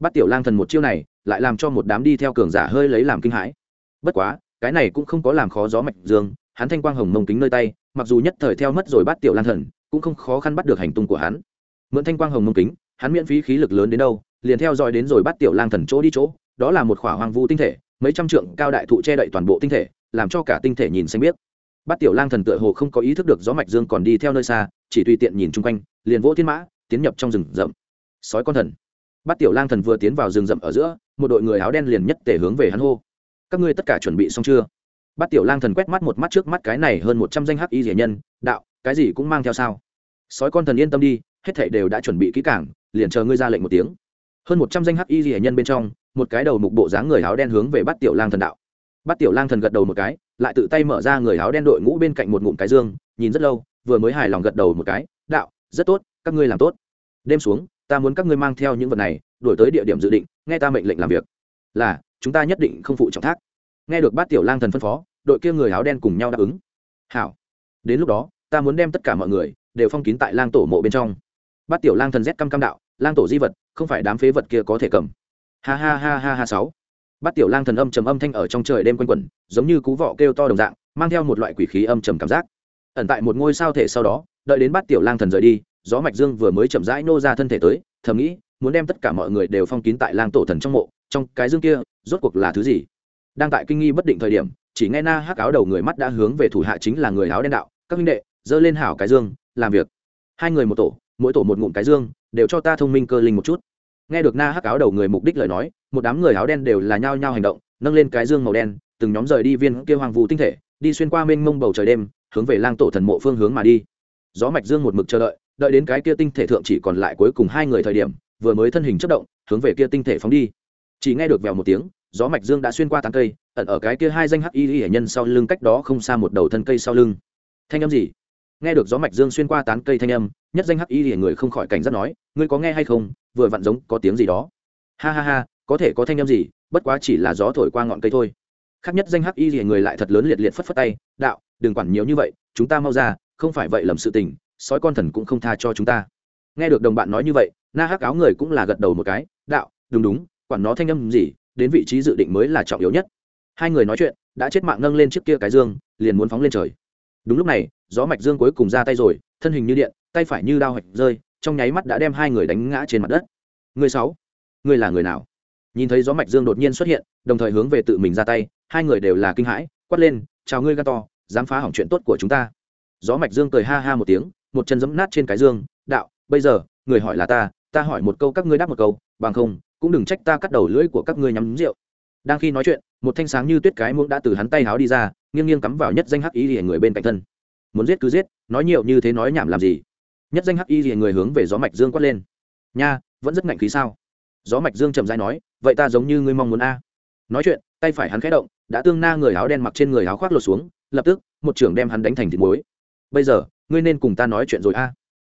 Bát tiểu lang thần một chiêu này, lại làm cho một đám đi theo cường giả hơi lấy làm kinh hãi. Bất quá, cái này cũng không có làm khó gió mạch dương, hắn thanh quang hồng mông kính nơi tay, mặc dù nhất thời theo mất rồi bát tiểu lang thần, cũng không khó khăn bắt được hành tung của hắn. Mượn thanh quang hồng mông kính, hắn miễn phí khí lực lớn đến đâu, liền theo dõi đến rồi bắt tiểu lang thần chỗ đi chỗ, đó là một khỏa hoang vu tinh thể, mấy trăm trượng cao đại thụ che đậy toàn bộ tinh thể, làm cho cả tinh thể nhìn xanh biết Bát tiểu lang thần tựa hồ không có ý thức được gió mạch dương còn đi theo nơi xa, chỉ tùy tiện nhìn chung quanh, liền vỗ thiên mã, tiến nhập trong rừng rậm. Sói con thần. Bát tiểu lang thần vừa tiến vào rừng rậm ở giữa, một đội người áo đen liền nhất tể hướng về hắn hô. Các ngươi tất cả chuẩn bị xong chưa? Bát tiểu lang thần quét mắt một mắt trước mắt cái này hơn một trăm danh hắc y rỉa nhân, đạo, cái gì cũng mang theo sao? Sói con thần yên tâm đi, hết thảy đều đã chuẩn bị kỹ cảng liền chờ ngươi ra lệnh một tiếng. Hơn một trăm danh hắc y rỉa nhân bên trong, một cái đầu mục bộ dáng người áo đen hướng về Bát tiểu lang thần đạo bắt tiểu lang thần gật đầu một cái, lại tự tay mở ra người áo đen đội ngũ bên cạnh một ngụm cái dương, nhìn rất lâu, vừa mới hài lòng gật đầu một cái, đạo, rất tốt, các ngươi làm tốt. Đêm xuống, ta muốn các ngươi mang theo những vật này, đổi tới địa điểm dự định, nghe ta mệnh lệnh làm việc. Là, chúng ta nhất định không phụ trọng thác. Nghe được bát tiểu lang thần phân phó, đội kia người áo đen cùng nhau đáp ứng. Hảo. Đến lúc đó, ta muốn đem tất cả mọi người đều phong kín tại lang tổ mộ bên trong. Bát tiểu lang thần rét căm căm đạo, lang tổ di vật, không phải đám phế vật kia có thể cầm. Ha ha ha ha ha sáu bát tiểu lang thần âm trầm âm thanh ở trong trời đêm quanh quẩn, giống như cú vọ kêu to đồng dạng, mang theo một loại quỷ khí âm trầm cảm giác. Ẩn tại một ngôi sao thể sau đó, đợi đến bát tiểu lang thần rời đi, gió mạch dương vừa mới chậm rãi nô ra thân thể tới, thầm nghĩ, muốn đem tất cả mọi người đều phong kín tại lang tổ thần trong mộ, trong cái dương kia, rốt cuộc là thứ gì? Đang tại kinh nghi bất định thời điểm, chỉ nghe na hắc áo đầu người mắt đã hướng về thủ hạ chính là người áo đen đạo, các huynh đệ, dơ lên hảo cái dương, làm việc. Hai người một tổ, mỗi tổ một ngụm cái dương, đều cho ta thông minh cơ linh một chút. Nghe được na hắc áo đầu người mục đích lời nói một đám người áo đen đều là nhao nhao hành động, nâng lên cái dương màu đen, từng nhóm rời đi viên kia hoàng vũ tinh thể, đi xuyên qua mênh mông bầu trời đêm, hướng về lang tổ thần mộ phương hướng mà đi. Gió mạch dương một mực chờ đợi đợi đến cái kia tinh thể thượng chỉ còn lại cuối cùng hai người thời điểm, vừa mới thân hình chất động, hướng về kia tinh thể phóng đi. Chỉ nghe được vèo một tiếng, gió mạch dương đã xuyên qua tán cây, ẩn ở cái kia hai danh hắc y y hệ nhân sau lưng cách đó không xa một đầu thân cây sau lưng. Thanh âm gì? Nghe được gió mạch dương xuyên qua tán cây thanh âm, nhất danh hắc y hệ người không khỏi cảnh giác nói, ngươi có nghe hay không? Vừa vặn giống có tiếng gì đó. Ha ha ha có thể có thanh âm gì, bất quá chỉ là gió thổi qua ngọn cây thôi. Khác nhất danh hắc y hệ người lại thật lớn liệt liệt phất phất tay, đạo, đừng quản nhiều như vậy, chúng ta mau ra, không phải vậy lầm sự tình, sói con thần cũng không tha cho chúng ta. Nghe được đồng bạn nói như vậy, na hắc áo người cũng là gật đầu một cái, đạo, đúng đúng, quản nó thanh âm gì, đến vị trí dự định mới là trọng yếu nhất. Hai người nói chuyện, đã chết mạng nâng lên trước kia cái dương, liền muốn phóng lên trời. Đúng lúc này, gió mạch dương cuối cùng ra tay rồi, thân hình như điện, tay phải như đao hạch rơi, trong nháy mắt đã đem hai người đánh ngã trên mặt đất. Người sáu, người là người nào? Nhìn thấy gió mạch dương đột nhiên xuất hiện, đồng thời hướng về tự mình ra tay, hai người đều là kinh hãi, quát lên, chào ngươi gan to, dám phá hỏng chuyện tốt của chúng ta. Gió mạch dương cười ha ha một tiếng, một chân giẫm nát trên cái dương, đạo, bây giờ, người hỏi là ta ta hỏi một câu các ngươi đáp một câu, bằng không, cũng đừng trách ta cắt đầu lưỡi của các ngươi nhắm rượu. Đang khi nói chuyện, một thanh sáng như tuyết cái muỗng đã từ hắn tay háo đi ra, nghiêng nghiêng cắm vào nhất danh hắc y lìa người bên cạnh thân. Muốn giết cứ giết, nói nhiều như thế nói nhảm làm gì? Nhất danh hắc y lìa người hướng về gió mạch dương quát lên. Nha, vẫn rất ngạnh khí sao? Gió mạch dương trầm dai nói, vậy ta giống như ngươi mong muốn a. Nói chuyện, tay phải hắn khẽ động, đã tương na người áo đen mặc trên người áo khoác lột xuống, lập tức, một trưởng đem hắn đánh thành thịt muối. Bây giờ, ngươi nên cùng ta nói chuyện rồi a.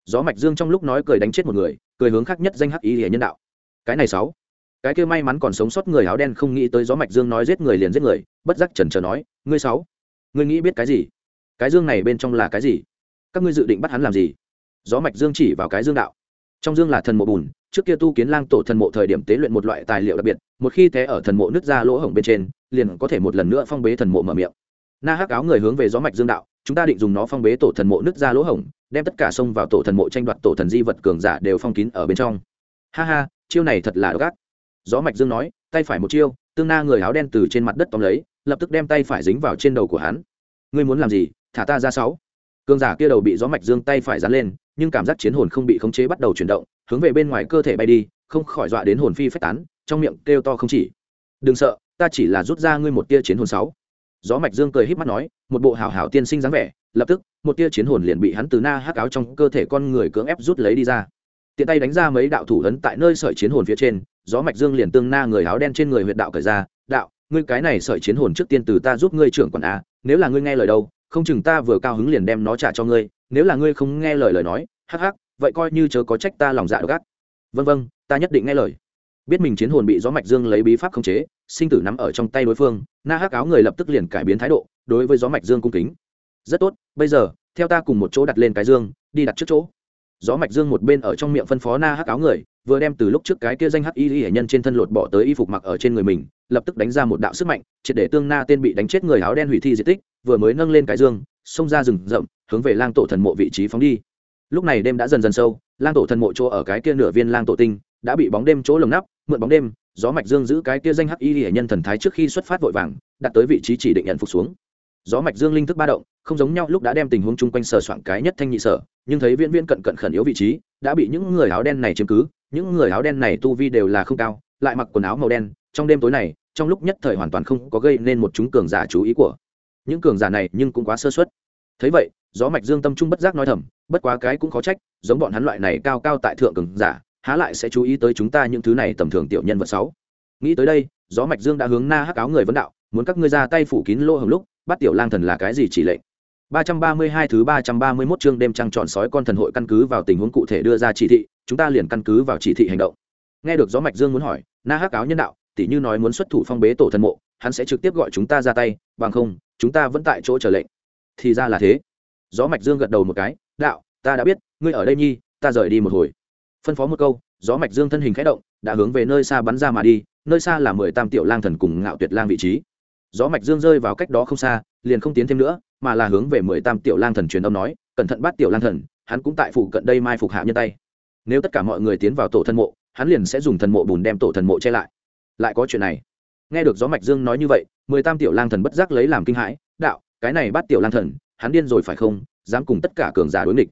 Gió mạch dương trong lúc nói cười đánh chết một người, cười hướng khác nhất danh hắc ý hệ nhân đạo. Cái này sáu. Cái kia may mắn còn sống sót người áo đen không nghĩ tới gió mạch dương nói giết người liền giết người, bất giác chần chờ nói, ngươi sáu, ngươi nghĩ biết cái gì? Cái dương này bên trong là cái gì? Các ngươi dự định bắt hắn làm gì? Gió mạch dương chỉ vào cái dương đạo trong dương là thần mộ bùn, trước kia tu kiến lang tổ thần mộ thời điểm tế luyện một loại tài liệu đặc biệt, một khi té ở thần mộ nứt ra lỗ hổng bên trên, liền có thể một lần nữa phong bế thần mộ mở miệng. Na hắc áo người hướng về gió mạch dương đạo, chúng ta định dùng nó phong bế tổ thần mộ nứt ra lỗ hổng, đem tất cả sông vào tổ thần mộ tranh đoạt tổ thần di vật cường giả đều phong kín ở bên trong. Ha ha, chiêu này thật là gắt gió mạch dương nói, tay phải một chiêu, tương na người áo đen từ trên mặt đất tóm lấy, lập tức đem tay phải dính vào trên đầu của hắn. Ngươi muốn làm gì? Thả ta ra sáu cường giả kia đầu bị gió mạch dương tay phải dán lên, nhưng cảm giác chiến hồn không bị khống chế bắt đầu chuyển động, hướng về bên ngoài cơ thể bay đi, không khỏi dọa đến hồn phi phách tán, trong miệng kêu to không chỉ. Đừng sợ, ta chỉ là rút ra ngươi một tia chiến hồn sáu. Gió mạch dương cười híp mắt nói, một bộ hảo hảo tiên sinh dáng vẻ, lập tức, một tia chiến hồn liền bị hắn từ na hắc áo trong cơ thể con người cưỡng ép rút lấy đi ra. Tiện tay đánh ra mấy đạo thủ ấn tại nơi sợi chiến hồn phía trên, gió mạch dương liền tương na người áo đen trên người huyệt đạo cởi ra, đạo, ngươi cái này sợi chiến hồn trước tiên từ ta giúp ngươi trưởng quản a nếu là ngươi nghe lời đâu không chừng ta vừa cao hứng liền đem nó trả cho ngươi, nếu là ngươi không nghe lời lời nói, hắc hắc, vậy coi như chớ có trách ta lòng dạ gắt vân vân ta nhất định nghe lời. Biết mình chiến hồn bị gió mạch dương lấy bí pháp khống chế, sinh tử nắm ở trong tay đối phương, na hắc áo người lập tức liền cải biến thái độ, đối với gió mạch dương cung kính. Rất tốt, bây giờ, theo ta cùng một chỗ đặt lên cái dương, đi đặt trước chỗ. Gió mạch dương một bên ở trong miệng phân phó na hắc áo người, vừa đem từ lúc trước cái kia danh hắc y hệ nhân trên thân lột bỏ tới y phục mặc ở trên người mình, lập tức đánh ra một đạo sức mạnh, triệt để tương na tên bị đánh chết người áo đen hủy thi diệt tích vừa mới nâng lên cái dương, xông ra rừng rậm, hướng về lang tổ thần mộ vị trí phóng đi. Lúc này đêm đã dần dần sâu, lang tổ thần mộ chỗ ở cái kia nửa viên lang tổ tinh đã bị bóng đêm chỗ lồng nắp, mượn bóng đêm, gió mạch dương giữ cái kia danh hắc y hệ nhân thần thái trước khi xuất phát vội vàng, đặt tới vị trí chỉ định nhận phục xuống. Gió mạch dương linh thức ba động, không giống nhau lúc đã đem tình huống chung quanh sờ soạn cái nhất thanh nhị sở, nhưng thấy viễn viễn cận cận khẩn yếu vị trí, đã bị những người áo đen này chiếm cứ, những người áo đen này tu vi đều là không cao, lại mặc quần áo màu đen, trong đêm tối này, trong lúc nhất thời hoàn toàn không có gây nên một chúng cường giả chú ý của những cường giả này nhưng cũng quá sơ suất. Thấy vậy gió mạch dương tâm trung bất giác nói thầm bất quá cái cũng khó trách giống bọn hắn loại này cao cao tại thượng cường giả há lại sẽ chú ý tới chúng ta những thứ này tầm thường tiểu nhân vật sáu. Nghĩ tới đây gió mạch dương đã hướng na hắc áo người vấn đạo muốn các ngươi ra tay phủ kín lô hồng lúc bắt tiểu lang thần là cái gì chỉ lệnh? 332 thứ 331 chương đêm trăng tròn sói con thần hội căn cứ vào tình huống cụ thể đưa ra chỉ thị, chúng ta liền căn cứ vào chỉ thị hành động. Nghe được gió mạch dương muốn hỏi, Na Hắc áo nhân đạo, tỉ như nói muốn xuất thủ phong bế tổ thần mộ, hắn sẽ trực tiếp gọi chúng ta ra tay, bằng không, chúng ta vẫn tại chỗ chờ lệnh. Thì ra là thế. Gió mạch dương gật đầu một cái, đạo, ta đã biết, ngươi ở đây nhi, ta rời đi một hồi. Phân phó một câu, gió mạch dương thân hình khẽ động, đã hướng về nơi xa bắn ra mà đi, nơi xa là mười tam tiểu lang thần cùng ngạo tuyệt lang vị trí gió mạch dương rơi vào cách đó không xa liền không tiến thêm nữa mà là hướng về mười tam tiểu lang thần truyền âm nói cẩn thận bắt tiểu lang thần hắn cũng tại phụ cận đây mai phục hạ nhân tay nếu tất cả mọi người tiến vào tổ thân mộ hắn liền sẽ dùng thần mộ bùn đem tổ thần mộ che lại lại có chuyện này nghe được gió mạch dương nói như vậy, mười tam tiểu lang thần bất giác lấy làm kinh hãi, đạo, cái này bắt tiểu lang thần, hắn điên rồi phải không? Dám cùng tất cả cường giả đối nghịch.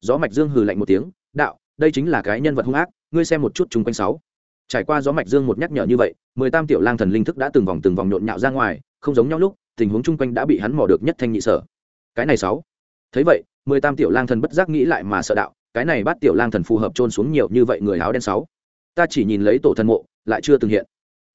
Gió mạch dương hừ lạnh một tiếng, đạo, đây chính là cái nhân vật hung ác, ngươi xem một chút chung quanh sáu. Trải qua gió mạch dương một nhắc nhở như vậy, mười tam tiểu lang thần linh thức đã từng vòng từng vòng nhộn nhạo ra ngoài, không giống nhau lúc, tình huống chung quanh đã bị hắn mò được nhất thanh nhị sở. Cái này sáu. Thấy vậy, mười tam tiểu lang thần bất giác nghĩ lại mà sợ đạo, cái này bắt tiểu lang thần phù hợp trôn xuống nhiều như vậy người áo đen sáu. Ta chỉ nhìn lấy tổ thần mộ, lại chưa từng hiện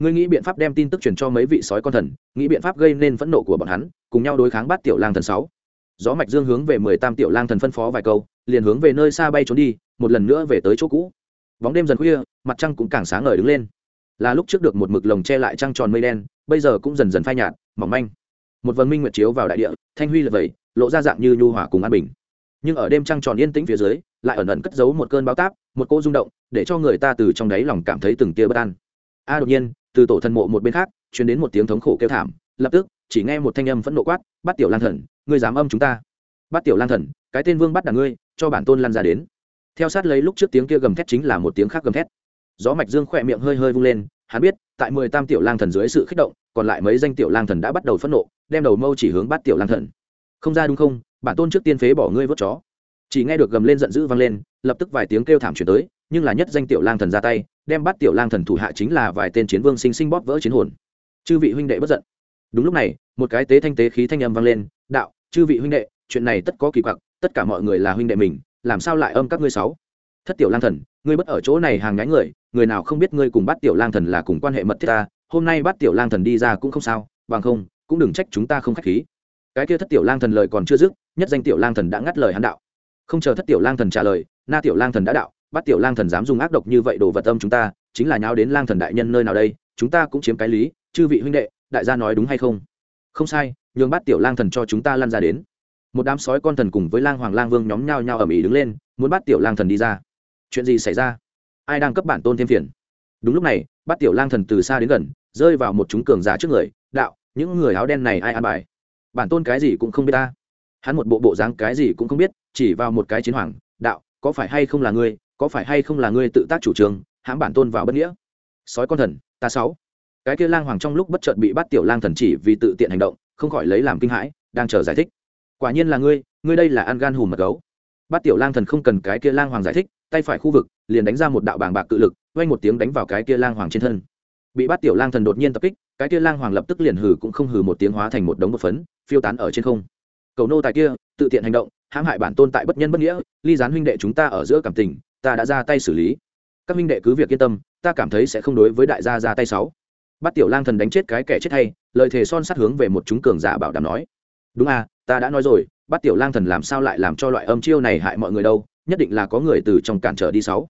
ngươi nghĩ biện pháp đem tin tức truyền cho mấy vị sói con thần, nghĩ biện pháp gây nên phẫn nộ của bọn hắn, cùng nhau đối kháng bắt tiểu lang thần sáu. Gió mạch dương hướng về mười tam tiểu lang thần phân phó vài câu, liền hướng về nơi xa bay trốn đi, một lần nữa về tới chỗ cũ. Bóng đêm dần khuya, mặt trăng cũng càng sáng ngời đứng lên. Là lúc trước được một mực lồng che lại trăng tròn mây đen, bây giờ cũng dần dần phai nhạt, mỏng manh. Một vần minh nguyệt chiếu vào đại địa, thanh huy lật vẩy, lộ ra dạng như nhu hỏa cùng an bình. Nhưng ở đêm trăng tròn yên tĩnh phía dưới, lại ẩn ẩn cất giấu một cơn báo táp, một cô rung động, để cho người ta từ trong đáy lòng cảm thấy từng tia bất an. A, đột nhiên từ tổ thần mộ một bên khác, truyền đến một tiếng thống khổ kêu thảm, lập tức, chỉ nghe một thanh âm phẫn nộ quát bắt tiểu lan thần, ngươi dám âm chúng ta? Bắt tiểu lan thần, cái tên vương bắt đàn ngươi, cho bản tôn lan ra đến. Theo sát lấy lúc trước tiếng kia gầm thét chính là một tiếng khác gầm thét. Gió mạch dương khỏe miệng hơi hơi vung lên, hắn biết, tại mười tam tiểu lang thần dưới sự kích động, còn lại mấy danh tiểu lang thần đã bắt đầu phẫn nộ, đem đầu mâu chỉ hướng bắt tiểu lang thần. Không ra đúng không? Bản tôn trước tiên phế bỏ ngươi vớt chó. Chỉ nghe được gầm lên giận dữ vang lên, lập tức vài tiếng kêu thảm chuyển tới nhưng là nhất danh tiểu lang thần ra tay, đem bắt tiểu lang thần thủ hạ chính là vài tên chiến vương sinh sinh bóp vỡ chiến hồn. Chư vị huynh đệ bất giận. Đúng lúc này, một cái tế thanh tế khí thanh âm vang lên, đạo, chư vị huynh đệ, chuyện này tất có kỳ quặc, tất cả mọi người là huynh đệ mình, làm sao lại âm các ngươi sáu? Thất tiểu lang thần, ngươi bất ở chỗ này hàng nhái người người nào không biết ngươi cùng bắt tiểu lang thần là cùng quan hệ mật thiết ta, hôm nay bắt tiểu lang thần đi ra cũng không sao, bằng không, cũng đừng trách chúng ta không khách khí. Cái kia thất tiểu lang thần lời còn chưa dứt, nhất danh tiểu lang thần đã ngắt lời hắn đạo. Không chờ thất tiểu lang thần trả lời, na tiểu lang thần đã đạo bắt tiểu lang thần dám dùng ác độc như vậy đồ vật âm chúng ta, chính là nháo đến lang thần đại nhân nơi nào đây, chúng ta cũng chiếm cái lý, chư vị huynh đệ, đại gia nói đúng hay không? Không sai, nhường bắt tiểu lang thần cho chúng ta lăn ra đến. Một đám sói con thần cùng với lang hoàng lang vương nhóm nhau nhau ở mỹ đứng lên, muốn bắt tiểu lang thần đi ra. Chuyện gì xảy ra? Ai đang cấp bản tôn thêm phiền? Đúng lúc này, bắt tiểu lang thần từ xa đến gần, rơi vào một chúng cường giả trước người, đạo, những người áo đen này ai ăn bài? Bản tôn cái gì cũng không biết ta. Hắn một bộ bộ dáng cái gì cũng không biết, chỉ vào một cái chiến hoàng, đạo, có phải hay không là ngươi? Có phải hay không là ngươi tự tác chủ trương, hãm bản tôn vào bất nghĩa? Sói con thần, ta sáu. Cái kia lang hoàng trong lúc bất chợt bị bắt tiểu lang thần chỉ vì tự tiện hành động, không khỏi lấy làm kinh hãi, đang chờ giải thích. Quả nhiên là ngươi ngươi đây là ăn gan hùm mật gấu. Bắt tiểu lang thần không cần cái kia lang hoàng giải thích, tay phải khu vực, liền đánh ra một đạo bàng bạc cự lực, vang một tiếng đánh vào cái kia lang hoàng trên thân. Bị bắt tiểu lang thần đột nhiên tập kích, cái kia lang hoàng lập tức liền hừ cũng không hừ một tiếng hóa thành một đống một phấn, phiêu tán ở trên không. Cầu nô tài kia, tự tiện hành động, hãm hại bản tôn tại bất nhân bất nghĩa, ly gián huynh đệ chúng ta ở giữa cảm tình ta đã ra tay xử lý. Các minh đệ cứ việc yên tâm, ta cảm thấy sẽ không đối với đại gia ra tay sáu. Bắt tiểu lang thần đánh chết cái kẻ chết hay, lời thề son sắt hướng về một chúng cường giả bảo đảm nói. Đúng à ta đã nói rồi bắt tiểu lang thần làm sao lại làm cho loại âm chiêu này hại mọi người đâu, nhất định là có người từ trong cản trở đi sáu.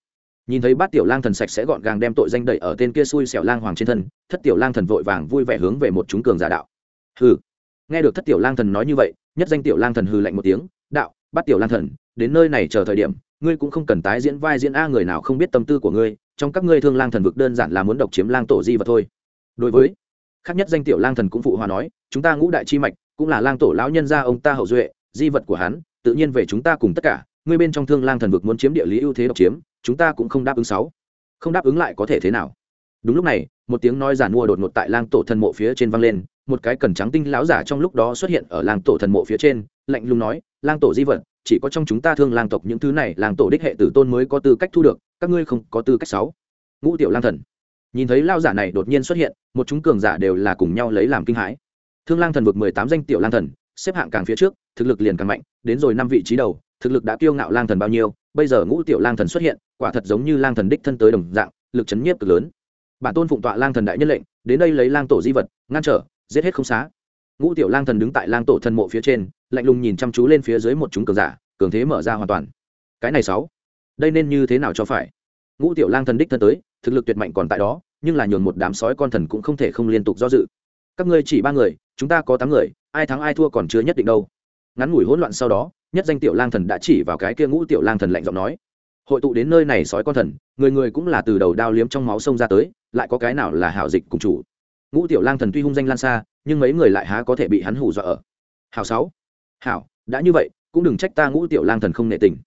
Nhìn thấy bát tiểu lang thần sạch sẽ gọn gàng đem tội danh đẩy ở tên kia xui xẻo lang hoàng trên thân, thất tiểu lang thần vội vàng vui vẻ hướng về một chúng cường giả đạo. Hừ. Nghe được thất tiểu lang thần nói như vậy, nhất danh tiểu lang thần hừ lạnh một tiếng, đạo, bát tiểu lang thần, đến nơi này chờ thời điểm ngươi cũng không cần tái diễn vai diễn a, người nào không biết tâm tư của ngươi, trong các ngươi thương lang thần vực đơn giản là muốn độc chiếm lang tổ di vật thôi. Đối với khác nhất danh tiểu lang thần cũng phụ hòa nói, chúng ta ngũ đại chi mạch, cũng là lang tổ lão nhân gia ông ta hậu duệ, di vật của hắn, tự nhiên về chúng ta cùng tất cả, ngươi bên trong thương lang thần vực muốn chiếm địa lý ưu thế độc chiếm, chúng ta cũng không đáp ứng sáu. Không đáp ứng lại có thể thế nào? Đúng lúc này, một tiếng nói giả mua đột ngột tại lang tổ thần mộ phía trên vang lên, một cái cẩn trắng tinh lão giả trong lúc đó xuất hiện ở lang tổ thần mộ phía trên, lạnh lùng nói, lang tổ di vật chỉ có trong chúng ta thương lang tộc những thứ này làng tổ đích hệ tử tôn mới có tư cách thu được, các ngươi không có tư cách sáu. Ngũ tiểu lang thần. Nhìn thấy lao giả này đột nhiên xuất hiện, một chúng cường giả đều là cùng nhau lấy làm kinh hãi. Thương lang thần vượt mười tám danh tiểu lang thần, xếp hạng càng phía trước, thực lực liền càng mạnh, đến rồi năm vị trí đầu, thực lực đã kiêu ngạo lang thần bao nhiêu, bây giờ ngũ tiểu lang thần xuất hiện, quả thật giống như lang thần đích thân tới đồng dạng, lực chấn nhiếp cực lớn. Bản tôn phụng tọa lang thần đại nhân lệnh, đến đây lấy lang tổ di vật, ngăn trở, giết hết không xá. Ngũ tiểu lang thần đứng tại lang tổ thân mộ phía trên lạnh lùng nhìn chăm chú lên phía dưới một chúng cường giả, cường thế mở ra hoàn toàn. Cái này sáu, đây nên như thế nào cho phải? Ngũ tiểu lang thần đích thân tới, thực lực tuyệt mạnh còn tại đó, nhưng là nhường một đám sói con thần cũng không thể không liên tục do dự. Các ngươi chỉ ba người, chúng ta có tám người, ai thắng ai thua còn chưa nhất định đâu. Ngắn ngủi hỗn loạn sau đó, nhất danh tiểu lang thần đã chỉ vào cái kia ngũ tiểu lang thần lạnh giọng nói. Hội tụ đến nơi này sói con thần, người người cũng là từ đầu đao liếm trong máu sông ra tới, lại có cái nào là hảo dịch cùng chủ. Ngũ tiểu lang thần tuy hung danh lan xa, nhưng mấy người lại há có thể bị hắn hủ dọa ở. Hảo sáu hảo, đã như vậy, cũng đừng trách ta ngũ tiểu lang thần không nệ tình.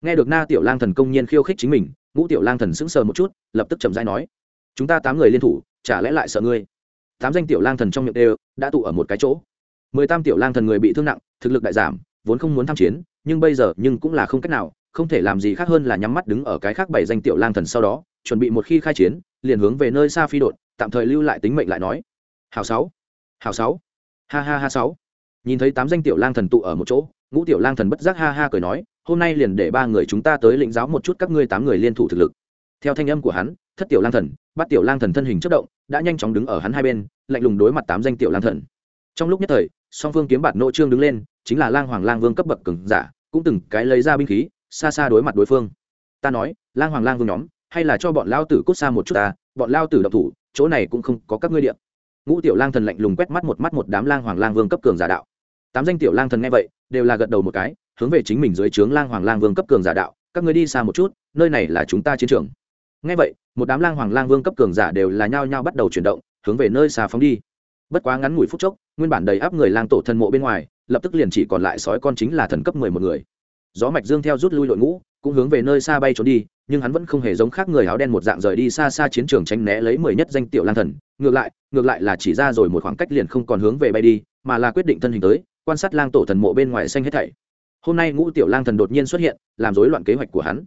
Nghe được na tiểu lang thần công nhiên khiêu khích chính mình, ngũ tiểu lang thần sững sờ một chút, lập tức chậm rãi nói, chúng ta tám người liên thủ, chả lẽ lại sợ ngươi? Tám danh tiểu lang thần trong miệng đều đã tụ ở một cái chỗ. Mười tam tiểu lang thần người bị thương nặng, thực lực đại giảm, vốn không muốn tham chiến, nhưng bây giờ nhưng cũng là không cách nào, không thể làm gì khác hơn là nhắm mắt đứng ở cái khác bảy danh tiểu lang thần sau đó, chuẩn bị một khi khai chiến, liền hướng về nơi xa phi đột, tạm thời lưu lại tính mệnh lại nói. Hào sáu hào sáu, ha ha ha sáu nhìn thấy tám danh tiểu lang thần tụ ở một chỗ, ngũ tiểu lang thần bất giác ha ha cười nói, hôm nay liền để ba người chúng ta tới lĩnh giáo một chút các ngươi tám người liên thủ thực lực. Theo thanh âm của hắn, thất tiểu lang thần bắt tiểu lang thần thân hình chất động, đã nhanh chóng đứng ở hắn hai bên, lạnh lùng đối mặt tám danh tiểu lang thần. Trong lúc nhất thời, song phương kiếm bạt nội trương đứng lên, chính là lang hoàng lang vương cấp bậc cường giả, cũng từng cái lấy ra binh khí, xa xa đối mặt đối phương. Ta nói, lang hoàng lang vương nhóm, hay là cho bọn lao tử cút xa một chút ta, bọn lao tử độc thủ, chỗ này cũng không có các ngươi điện ngũ tiểu lang thần lạnh lùng quét mắt một mắt một đám lang hoàng lang vương cấp cường giả đạo tám danh tiểu lang thần nghe vậy, đều là gật đầu một cái, hướng về chính mình dưới trướng lang hoàng lang vương cấp cường giả đạo, các người đi xa một chút, nơi này là chúng ta chiến trường. Nghe vậy, một đám lang hoàng lang vương cấp cường giả đều là nhao nhao bắt đầu chuyển động, hướng về nơi xa phóng đi. Bất quá ngắn ngủi phút chốc, nguyên bản đầy áp người lang tổ thân mộ bên ngoài, lập tức liền chỉ còn lại sói con chính là thần cấp mười một người. Gió mạch dương theo rút lui đội ngũ, cũng hướng về nơi xa bay trốn đi, nhưng hắn vẫn không hề giống khác người áo đen một dạng rời đi xa xa chiến trường tránh né lấy mười nhất danh tiểu lang thần. Ngược lại ngược lại là chỉ ra rồi một khoảng cách liền không còn hướng về bay đi, mà là quyết định thân hình tới quan sát lang tổ thần mộ bên ngoài xanh hết thảy. Hôm nay ngũ tiểu lang thần đột nhiên xuất hiện, làm rối loạn kế hoạch của hắn.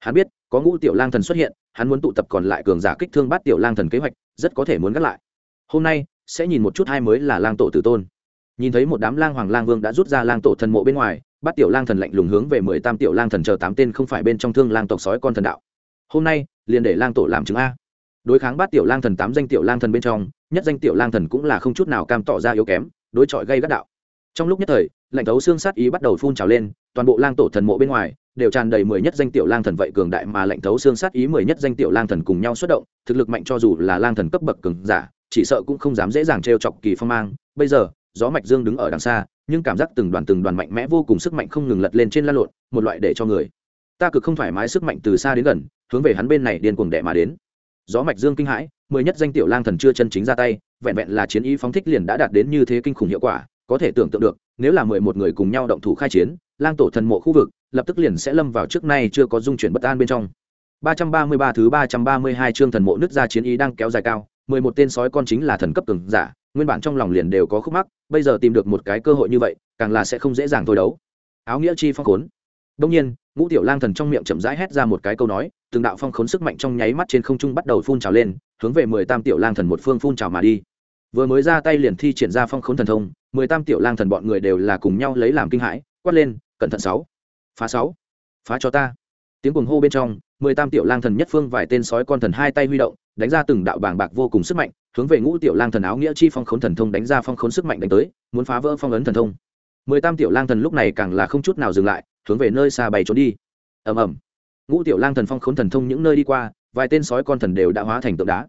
Hắn biết, có ngũ tiểu lang thần xuất hiện, hắn muốn tụ tập còn lại cường giả kích thương bát tiểu lang thần kế hoạch, rất có thể muốn gác lại. Hôm nay, sẽ nhìn một chút hai mới là lang tổ tử tôn. Nhìn thấy một đám lang hoàng lang vương đã rút ra lang tổ thần mộ bên ngoài, bát tiểu lang thần lạnh lùng hướng về mười tam tiểu lang thần chờ tám tên không phải bên trong thương lang tộc sói con thần đạo. Hôm nay, liền để lang tổ làm chứng a. Đối kháng bát tiểu lang thần tám danh tiểu lang thần bên trong, nhất danh tiểu lang thần cũng là không chút nào cam tỏ ra yếu kém, đối chọi gây gắt đạo trong lúc nhất thời, lạnh thấu xương sát ý bắt đầu phun trào lên, toàn bộ lang tổ thần mộ bên ngoài đều tràn đầy mười nhất danh tiểu lang thần vậy cường đại mà lạnh thấu xương sát ý mười nhất danh tiểu lang thần cùng nhau xuất động, thực lực mạnh cho dù là lang thần cấp bậc cường giả, chỉ sợ cũng không dám dễ dàng trêu chọc kỳ phong mang. Bây giờ, gió mạch dương đứng ở đằng xa, nhưng cảm giác từng đoàn từng đoàn mạnh mẽ vô cùng sức mạnh không ngừng lật lên trên la lộn, một loại để cho người ta cực không thoải mái sức mạnh từ xa đến gần, hướng về hắn bên này điên cuồng đệ mà đến. Gió mạch dương kinh hãi, mười nhất danh tiểu lang thần chưa chân chính ra tay, vẹn vẹn là chiến ý phóng thích liền đã đạt đến như thế kinh khủng hiệu quả có thể tưởng tượng được nếu là mười một người cùng nhau động thủ khai chiến lang tổ thần mộ khu vực lập tức liền sẽ lâm vào trước nay chưa có dung chuyển bất an bên trong 333 thứ 332 chương thần mộ nứt ra chiến ý đang kéo dài cao, 11 tên sói con chính là thần cấp cường giả, nguyên bản trong lòng liền đều có khúc mắc, bây giờ tìm được một cái cơ hội như vậy, càng là sẽ không dễ dàng thôi đấu. Áo nghĩa chi phong khốn. Đương nhiên, Ngũ Tiểu Lang thần trong miệng chậm rãi hét ra một cái câu nói, từng đạo phong khốn sức mạnh trong nháy mắt trên không trung bắt đầu phun trào lên, hướng về 18 Tiểu Lang thần một phương phun trào mà đi. Vừa mới ra tay liền thi triển ra phong khốn thần thông, 18 Tiểu Lang thần bọn người đều là cùng nhau lấy làm kinh hãi, quát lên, cẩn thận sáu, phá sáu, phá cho ta. Tiếng cuồng hô bên trong mười tam tiểu lang thần nhất phương vài tên sói con thần hai tay huy động đánh ra từng đạo bàng bạc vô cùng sức mạnh hướng về ngũ tiểu lang thần áo nghĩa chi phong khốn thần thông đánh ra phong khốn sức mạnh đánh tới muốn phá vỡ phong ấn thần thông. Mười tam tiểu lang thần lúc này càng là không chút nào dừng lại hướng về nơi xa bày trốn đi. Ầm ầm. Ngũ tiểu lang thần phong khốn thần thông những nơi đi qua vài tên sói con thần đều đã hóa thành tượng đá.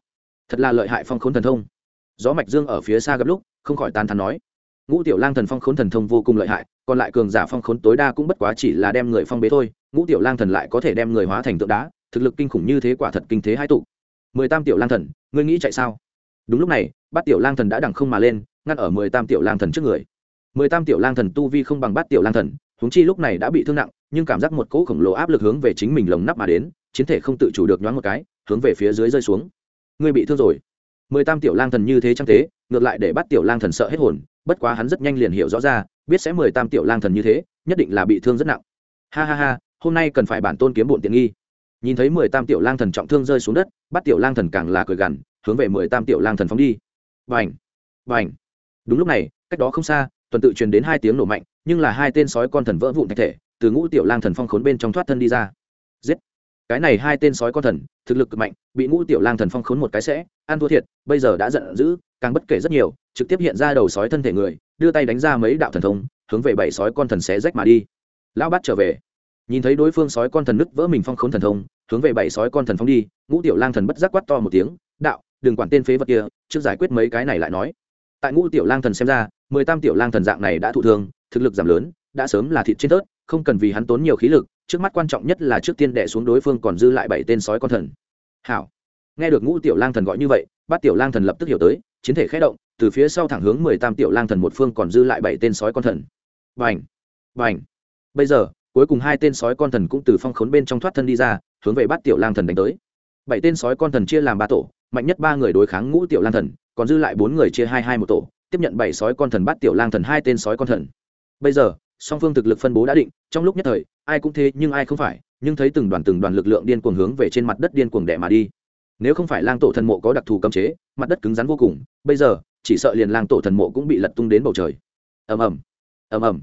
Thật là lợi hại phong khốn thần thông gió mạch dương ở phía xa gặp lúc, không khỏi tán thán nói, ngũ tiểu lang thần phong khốn thần thông vô cùng lợi hại, còn lại cường giả phong khốn tối đa cũng bất quá chỉ là đem người phong bế thôi, ngũ tiểu lang thần lại có thể đem người hóa thành tượng đá, thực lực kinh khủng như thế quả thật kinh thế hai tụ. Mười tam tiểu lang thần, ngươi nghĩ chạy sao? Đúng lúc này, bát tiểu lang thần đã đằng không mà lên, ngăn ở mười tam tiểu lang thần trước người. mười tam tiểu lang thần tu vi không bằng bát tiểu lang thần, huống chi lúc này đã bị thương nặng, nhưng cảm giác một cỗ khổng lồ áp lực hướng về chính mình lồng nắp mà đến, chiến thể không tự chủ được nhoáng một cái, hướng về phía dưới rơi xuống. Ngươi bị thương rồi? Mười tam tiểu lang thần như thế chẳng thế, ngược lại để bắt tiểu lang thần sợ hết hồn, bất quá hắn rất nhanh liền hiểu rõ ra, biết sẽ mười tam tiểu lang thần như thế, nhất định là bị thương rất nặng. Ha ha ha, hôm nay cần phải bản tôn kiếm bổn tiện nghi. Nhìn thấy mười tam tiểu lang thần trọng thương rơi xuống đất, bắt tiểu lang thần càng là cười gằn, hướng về mười tam tiểu lang thần phóng đi. Vành vành đúng lúc này, cách đó không xa, tuần tự truyền đến hai tiếng nổ mạnh, nhưng là hai tên sói con thần vỡ vụn thạch thể, từ ngũ tiểu lang thần phong khốn bên trong thoát thân đi ra cái này hai tên sói con thần, thực lực cực mạnh, bị ngũ tiểu lang thần phong khốn một cái sẽ, ăn thua thiệt, bây giờ đã giận dữ, càng bất kể rất nhiều, trực tiếp hiện ra đầu sói thân thể người, đưa tay đánh ra mấy đạo thần thông, hướng về bảy sói con thần xé rách mà đi. Lão bắt trở về. Nhìn thấy đối phương sói con thần nứt vỡ mình phong khốn thần thông, hướng về bảy sói con thần phong đi, ngũ tiểu lang thần bất giác quát to một tiếng, đạo, đừng quản tên phế vật kia, trước giải quyết mấy cái này lại nói. Tại ngũ tiểu lang thần xem ra, mười tam tiểu lang thần dạng này đã thụ thương, thực lực giảm lớn, đã sớm là thịt trên tớt không cần vì hắn tốn nhiều khí lực trước mắt quan trọng nhất là trước tiên đẻ xuống đối phương còn dư lại bảy tên sói con thần. Hảo. Nghe được ngũ tiểu lang thần gọi như vậy, bát tiểu lang thần lập tức hiểu tới, chiến thể khé động, từ phía sau thẳng hướng mười tam tiểu lang thần một phương còn dư lại bảy tên sói con thần. Vành vành bây giờ, cuối cùng hai tên sói con thần cũng từ phong khốn bên trong thoát thân đi ra, hướng về bát tiểu lang thần đánh tới. Bảy tên sói con thần chia làm ba tổ, mạnh nhất ba người đối kháng ngũ tiểu lang thần, còn dư lại bốn người chia hai hai một tổ, tiếp nhận bảy sói con thần bát tiểu lang thần hai tên sói con thần. Bây giờ song phương thực lực phân bố đã định, trong lúc nhất thời, ai cũng thế nhưng ai không phải, nhưng thấy từng đoàn từng đoàn lực lượng điên cuồng hướng về trên mặt đất điên cuồng đẻ mà đi. Nếu không phải lang tổ thần mộ có đặc thù cấm chế, mặt đất cứng rắn vô cùng, bây giờ, chỉ sợ liền lang tổ thần mộ cũng bị lật tung đến bầu trời. Ầm ầm ầm ầm.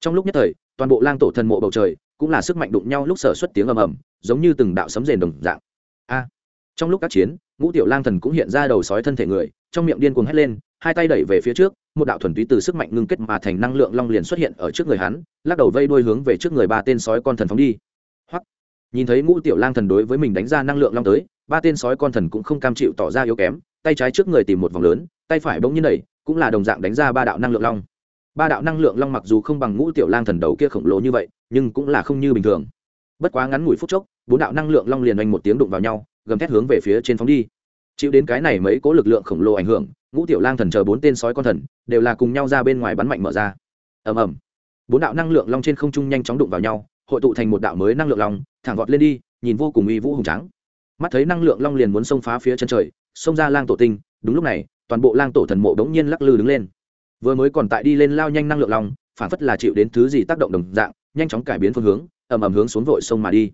Trong lúc nhất thời, toàn bộ lang tổ thần mộ bầu trời cũng là sức mạnh đụng nhau lúc sở xuất tiếng ầm ầm, giống như từng đạo sấm rền đồng dạng. A! Trong lúc các chiến, ngũ tiểu lang thần cũng hiện ra đầu sói thân thể người, trong miệng điên cuồng hét lên, hai tay đẩy về phía trước một đạo thuần túy từ sức mạnh ngưng kết mà thành năng lượng long liền xuất hiện ở trước người hắn, lắc đầu vây đuôi hướng về trước người ba tên sói con thần phóng đi. Hoặc nhìn thấy ngũ tiểu lang thần đối với mình đánh ra năng lượng long tới, ba tên sói con thần cũng không cam chịu tỏ ra yếu kém, tay trái trước người tìm một vòng lớn, tay phải bỗng nhiên đẩy, cũng là đồng dạng đánh ra ba đạo năng lượng long. Ba đạo năng lượng long mặc dù không bằng ngũ tiểu lang thần đầu kia khổng lồ như vậy, nhưng cũng là không như bình thường. Bất quá ngắn ngủi phút chốc, bốn đạo năng lượng long liền oanh một tiếng đụng vào nhau, gầm thét hướng về phía trên phóng đi chịu đến cái này mấy cố lực lượng khổng lồ ảnh hưởng, ngũ tiểu lang thần chờ bốn tên sói con thần, đều là cùng nhau ra bên ngoài bắn mạnh mở ra. Ầm ầm. Bốn đạo năng lượng long trên không trung nhanh chóng đụng vào nhau, hội tụ thành một đạo mới năng lượng long, thẳng vọt lên đi, nhìn vô cùng uy vũ hùng trắng mắt thấy năng lượng long liền muốn xông phá phía chân trời, xông ra lang tổ tinh, đúng lúc này, toàn bộ lang tổ thần mộ đống nhiên lắc lư đứng lên. Vừa mới còn tại đi lên lao nhanh năng lượng long, phản phất là chịu đến thứ gì tác động đồng dạng, nhanh chóng cải biến phương hướng, ầm ầm hướng xuống vội sông mà đi.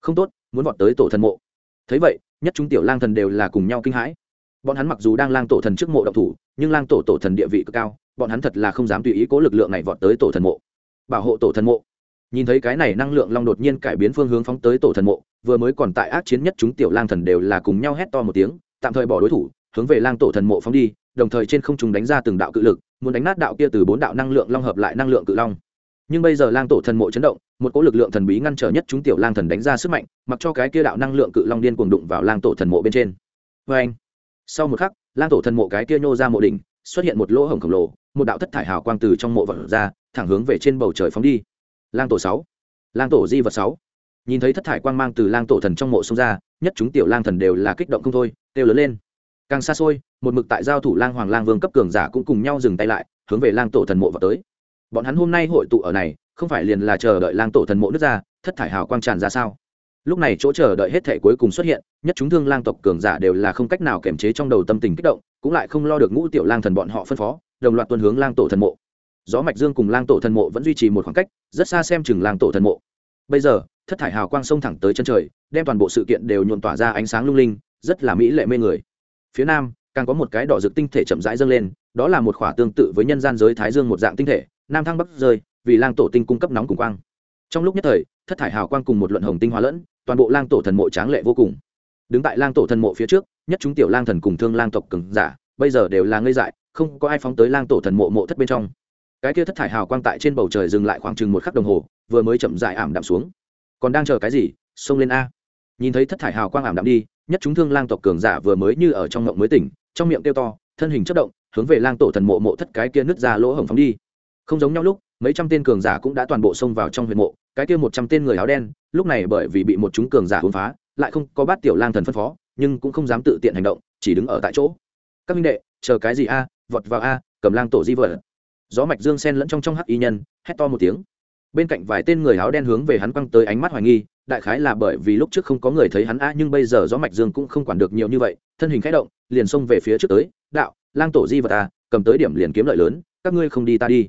Không tốt, muốn vọt tới tổ thần mộ thấy vậy, nhất chúng tiểu lang thần đều là cùng nhau kinh hãi. Bọn hắn mặc dù đang lang tổ thần trước mộ động thủ, nhưng lang tổ tổ thần địa vị cực cao, bọn hắn thật là không dám tùy ý cố lực lượng này vọt tới tổ thần mộ. Bảo hộ tổ thần mộ. Nhìn thấy cái này năng lượng long đột nhiên cải biến phương hướng phóng tới tổ thần mộ, vừa mới còn tại ác chiến nhất chúng tiểu lang thần đều là cùng nhau hét to một tiếng, tạm thời bỏ đối thủ, hướng về lang tổ thần mộ phóng đi, đồng thời trên không trung đánh ra từng đạo cự lực, muốn đánh nát đạo kia từ bốn đạo năng lượng long hợp lại năng lượng cự long nhưng bây giờ lang tổ thần mộ chấn động, một cỗ lực lượng thần bí ngăn trở nhất chúng tiểu lang thần đánh ra sức mạnh, mặc cho cái kia đạo năng lượng cự long điên cuồng đụng vào lang tổ thần mộ bên trên. Vê anh sau một khắc, lang tổ thần mộ cái kia nhô ra mộ đỉnh, xuất hiện một lỗ hổng khổng lồ, một đạo thất thải hào quang từ trong mộ vật ra, thẳng hướng về trên bầu trời phóng đi. Lang tổ sáu, lang tổ di vật sáu. Nhìn thấy thất thải quang mang từ lang tổ thần trong mộ xông ra, nhất chúng tiểu lang thần đều là kích động không thôi, kêu lớn lên. Càng xa xôi, một mực tại giao thủ lang hoàng lang vương cấp cường giả cũng cùng nhau dừng tay lại, hướng về lang tổ thần mộ vào tới bọn hắn hôm nay hội tụ ở này, không phải liền là chờ đợi lang tổ thần mộ nước ra, thất thải hào quang tràn ra sao? Lúc này chỗ chờ đợi hết thể cuối cùng xuất hiện, nhất chúng thương lang tộc cường giả đều là không cách nào kiềm chế trong đầu tâm tình kích động, cũng lại không lo được ngũ tiểu lang thần bọn họ phân phó, đồng loạt tuân hướng lang tổ thần mộ. Gió mạch dương cùng lang tổ thần mộ vẫn duy trì một khoảng cách, rất xa xem chừng lang tổ thần mộ. Bây giờ, thất thải hào quang sông thẳng tới chân trời, đem toàn bộ sự kiện đều nhuộn tỏa ra ánh sáng lung linh, rất là mỹ lệ mê người. Phía nam, càng có một cái đỏ rực tinh thể chậm rãi dâng lên, đó là một khỏa tương tự với nhân gian giới thái dương một dạng tinh thể nam thăng bắc rơi, vì lang tổ tinh cung cấp nóng cùng quang. Trong lúc nhất thời, thất thải hào quang cùng một luận hồng tinh hóa lẫn, toàn bộ lang tổ thần mộ tráng lệ vô cùng. Đứng tại lang tổ thần mộ phía trước, nhất chúng tiểu lang thần cùng thương lang tộc cứng giả, bây giờ đều là ngây dại, không có ai phóng tới lang tổ thần mộ mộ thất bên trong. Cái kia thất thải hào quang tại trên bầu trời dừng lại khoảng chừng một khắc đồng hồ, vừa mới chậm dại ảm đạm xuống. Còn đang chờ cái gì? Xông lên a. Nhìn thấy thất thải hào quang ảm đạm đi, nhất chúng thương lang tộc cường giả vừa mới như ở trong ngộng mới tỉnh, trong miệng kêu to, thân hình chất động, hướng về lang tổ thần mộ mộ thất cái kia nứt ra lỗ hổng phóng đi không giống nhau lúc, mấy trăm tên cường giả cũng đã toàn bộ xông vào trong huyện mộ, cái kia một trăm tên người áo đen, lúc này bởi vì bị một chúng cường giả hôn phá, lại không có bát tiểu lang thần phân phó, nhưng cũng không dám tự tiện hành động, chỉ đứng ở tại chỗ. Các minh đệ, chờ cái gì a? Vọt vào a, cầm lang tổ di vợ. Gió mạch dương sen lẫn trong trong hắc y nhân, hét to một tiếng. Bên cạnh vài tên người áo đen hướng về hắn quăng tới ánh mắt hoài nghi, đại khái là bởi vì lúc trước không có người thấy hắn a, nhưng bây giờ gió mạch dương cũng không quản được nhiều như vậy, thân hình khẽ động, liền xông về phía trước tới, đạo, lang tổ di vật a cầm tới điểm liền kiếm lợi lớn, các ngươi không đi ta đi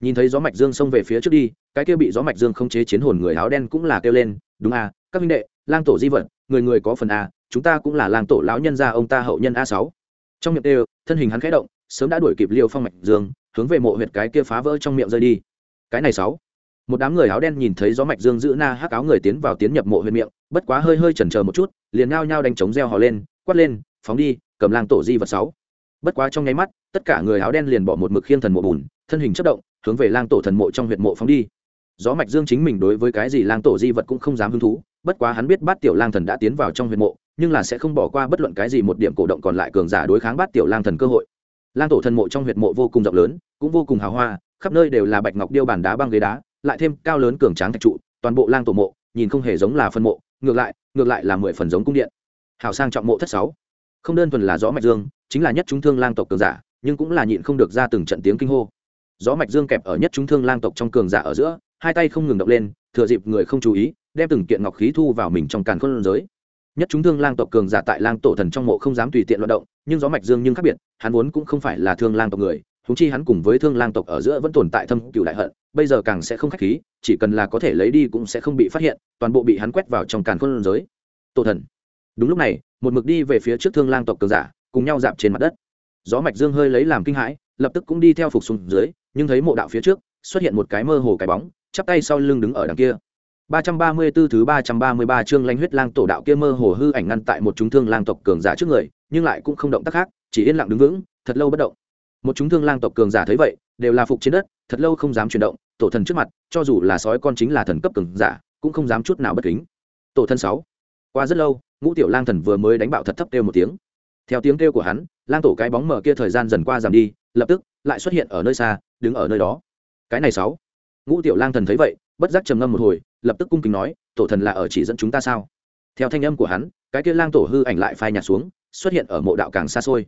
nhìn thấy gió mạch dương xông về phía trước đi cái kia bị gió mạch dương không chế chiến hồn người áo đen cũng là kêu lên đúng à, các minh đệ lang tổ di vật người người có phần à, chúng ta cũng là lang tổ lão nhân gia ông ta hậu nhân a sáu. Trong miệng đều thân hình hắn khẽ động sớm đã đuổi kịp liêu phong mạch dương hướng về mộ huyệt cái kia phá vỡ trong miệng rơi đi. Cái này sáu. Một đám người áo đen nhìn thấy gió mạch dương giữ na hắc áo người tiến vào tiến nhập mộ huyệt miệng bất quá hơi hơi chần chờ một chút liền ngao nhao đánh trống reo hò lên quát lên phóng đi cầm lang tổ di vật sáu. Bất quá trong nháy mắt tất cả người áo đen liền bỏ một mực khiên thần mộ bùn thân hình chất động hướng về lang tổ thần mộ trong huyệt mộ phóng đi. Gió mạch dương chính mình đối với cái gì lang tổ di vật cũng không dám hứng thú, bất quá hắn biết bát tiểu lang thần đã tiến vào trong huyệt mộ, nhưng là sẽ không bỏ qua bất luận cái gì một điểm cổ động còn lại cường giả đối kháng bát tiểu lang thần cơ hội. Lang tổ thần mộ trong huyệt mộ vô cùng rộng lớn, cũng vô cùng hào hoa, khắp nơi đều là bạch ngọc điêu bàn đá băng ghế đá, lại thêm cao lớn cường tráng thạch trụ, toàn bộ lang tổ mộ, nhìn không hề giống là phân mộ, ngược lại ngược lại là mười phần giống cung điện. Hào sang trọng mộ thất sáu. Không đơn thuần là rõ mạch dương, chính là nhất chúng thương lang tộc cường giả, nhưng cũng là nhịn không được ra từng trận tiếng kinh hô gió mạch dương kẹp ở nhất chúng thương lang tộc trong cường giả ở giữa, hai tay không ngừng động lên, thừa dịp người không chú ý, đem từng kiện ngọc khí thu vào mình trong càn khôn giới. Nhất chúng thương lang tộc cường giả tại lang tổ thần trong mộ không dám tùy tiện loạt động, nhưng gió mạch dương nhưng khác biệt, hắn vốn cũng không phải là thương lang tộc người húng chi hắn cùng với thương lang tộc ở giữa vẫn tồn tại thâm cựu đại hận, bây giờ càng sẽ không khách khí, chỉ cần là có thể lấy đi cũng sẽ không bị phát hiện, toàn bộ bị hắn quét vào trong càn khôn giới. Tổ thần. Đúng lúc này, một mực đi về phía trước thương lang tộc cường giả, cùng nhau dạp trên mặt đất. Gió mạch dương hơi lấy làm kinh hãi, lập tức cũng đi theo phục xuống dưới nhưng thấy mộ đạo phía trước xuất hiện một cái mơ hồ cái bóng chắp tay sau lưng đứng ở đằng kia 334 thứ 333 chương lãnh huyết lang tổ đạo kia mơ hồ hư ảnh ngăn tại một chúng thương lang tộc cường giả trước người, nhưng lại cũng không động tác khác, chỉ yên lặng đứng vững, thật lâu bất động. Một chúng thương lang tộc cường giả thấy vậy, đều là phục trên đất, thật lâu không dám chuyển động, tổ thần trước mặt, cho dù là sói con chính là thần cấp cường giả, cũng không dám chút nào bất kính. Tổ thân 6. Qua rất lâu, Ngũ Tiểu Lang thần vừa mới đánh bạo thật thấp kêu một tiếng. Theo tiếng kêu của hắn, lang tổ cái bóng mở kia thời gian dần qua giảm đi, lập tức lại xuất hiện ở nơi xa, đứng ở nơi đó. Cái này sáu. Ngũ Tiểu Lang thần thấy vậy, bất giác trầm ngâm một hồi, lập tức cung kính nói tổ thần là ở chỉ dẫn chúng ta sao? Theo thanh âm của hắn cái kia lang tổ hư ảnh lại phai nhạt xuống xuất hiện ở mộ đạo càng xa xôi.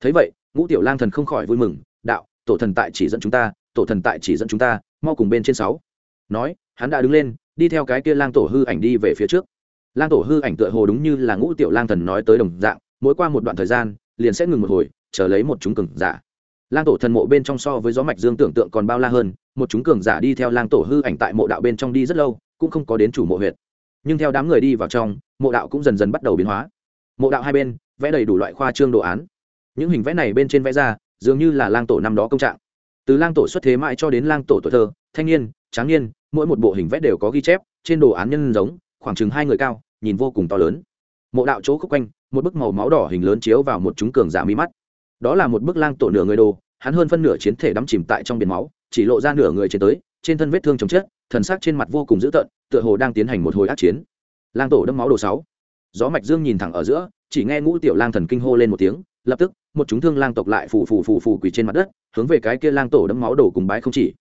Thấy vậy ngũ tiểu lang thần không khỏi vui mừng đạo tổ thần tại chỉ dẫn chúng ta tổ thần tại chỉ dẫn chúng ta mau cùng bên trên sáu. Nói hắn đã đứng lên đi theo cái kia lang tổ hư ảnh đi về phía trước. Lang tổ hư ảnh tựa hồ đúng như là ngũ tiểu lang thần nói tới đồng dạng mỗi qua một đoạn thời gian liền sẽ ngừng một hồi chờ lấy một chúng cừng giả lang tổ thần mộ bên trong so với gió mạch dương tưởng tượng còn bao la hơn, một chúng cường giả đi theo lang tổ hư ảnh tại mộ đạo bên trong đi rất lâu, cũng không có đến chủ mộ huyệt. Nhưng theo đám người đi vào trong, mộ đạo cũng dần dần bắt đầu biến hóa. Mộ đạo hai bên, vẽ đầy đủ loại khoa trương đồ án. Những hình vẽ này bên trên vẽ ra, dường như là lang tổ năm đó công trạng. Từ lang tổ xuất thế mãi cho đến lang tổ tuổi thơ, thanh niên, tráng niên, mỗi một bộ hình vẽ đều có ghi chép, trên đồ án nhân giống, khoảng chừng hai người cao, nhìn vô cùng to lớn. Mộ đạo chỗ khúc quanh, một bức màu máu đỏ hình lớn chiếu vào một chúng cường giả mi mắt. Đó là một bức lang tổ nửa người đồ hắn hơn phân nửa chiến thể đắm chìm tại trong biển máu, chỉ lộ ra nửa người trên tới, trên thân vết thương chồng chết thần sắc trên mặt vô cùng dữ tợn, tựa hồ đang tiến hành một hồi ác chiến. Lang tổ đâm máu đồ sáu. Gió mạch dương nhìn thẳng ở giữa, chỉ nghe ngũ tiểu lang thần kinh hô lên một tiếng, lập tức, một chúng thương lang tộc lại phù phù phù phù quỳ trên mặt đất, hướng về cái kia lang tổ đâm máu đổ cùng bái không chỉ.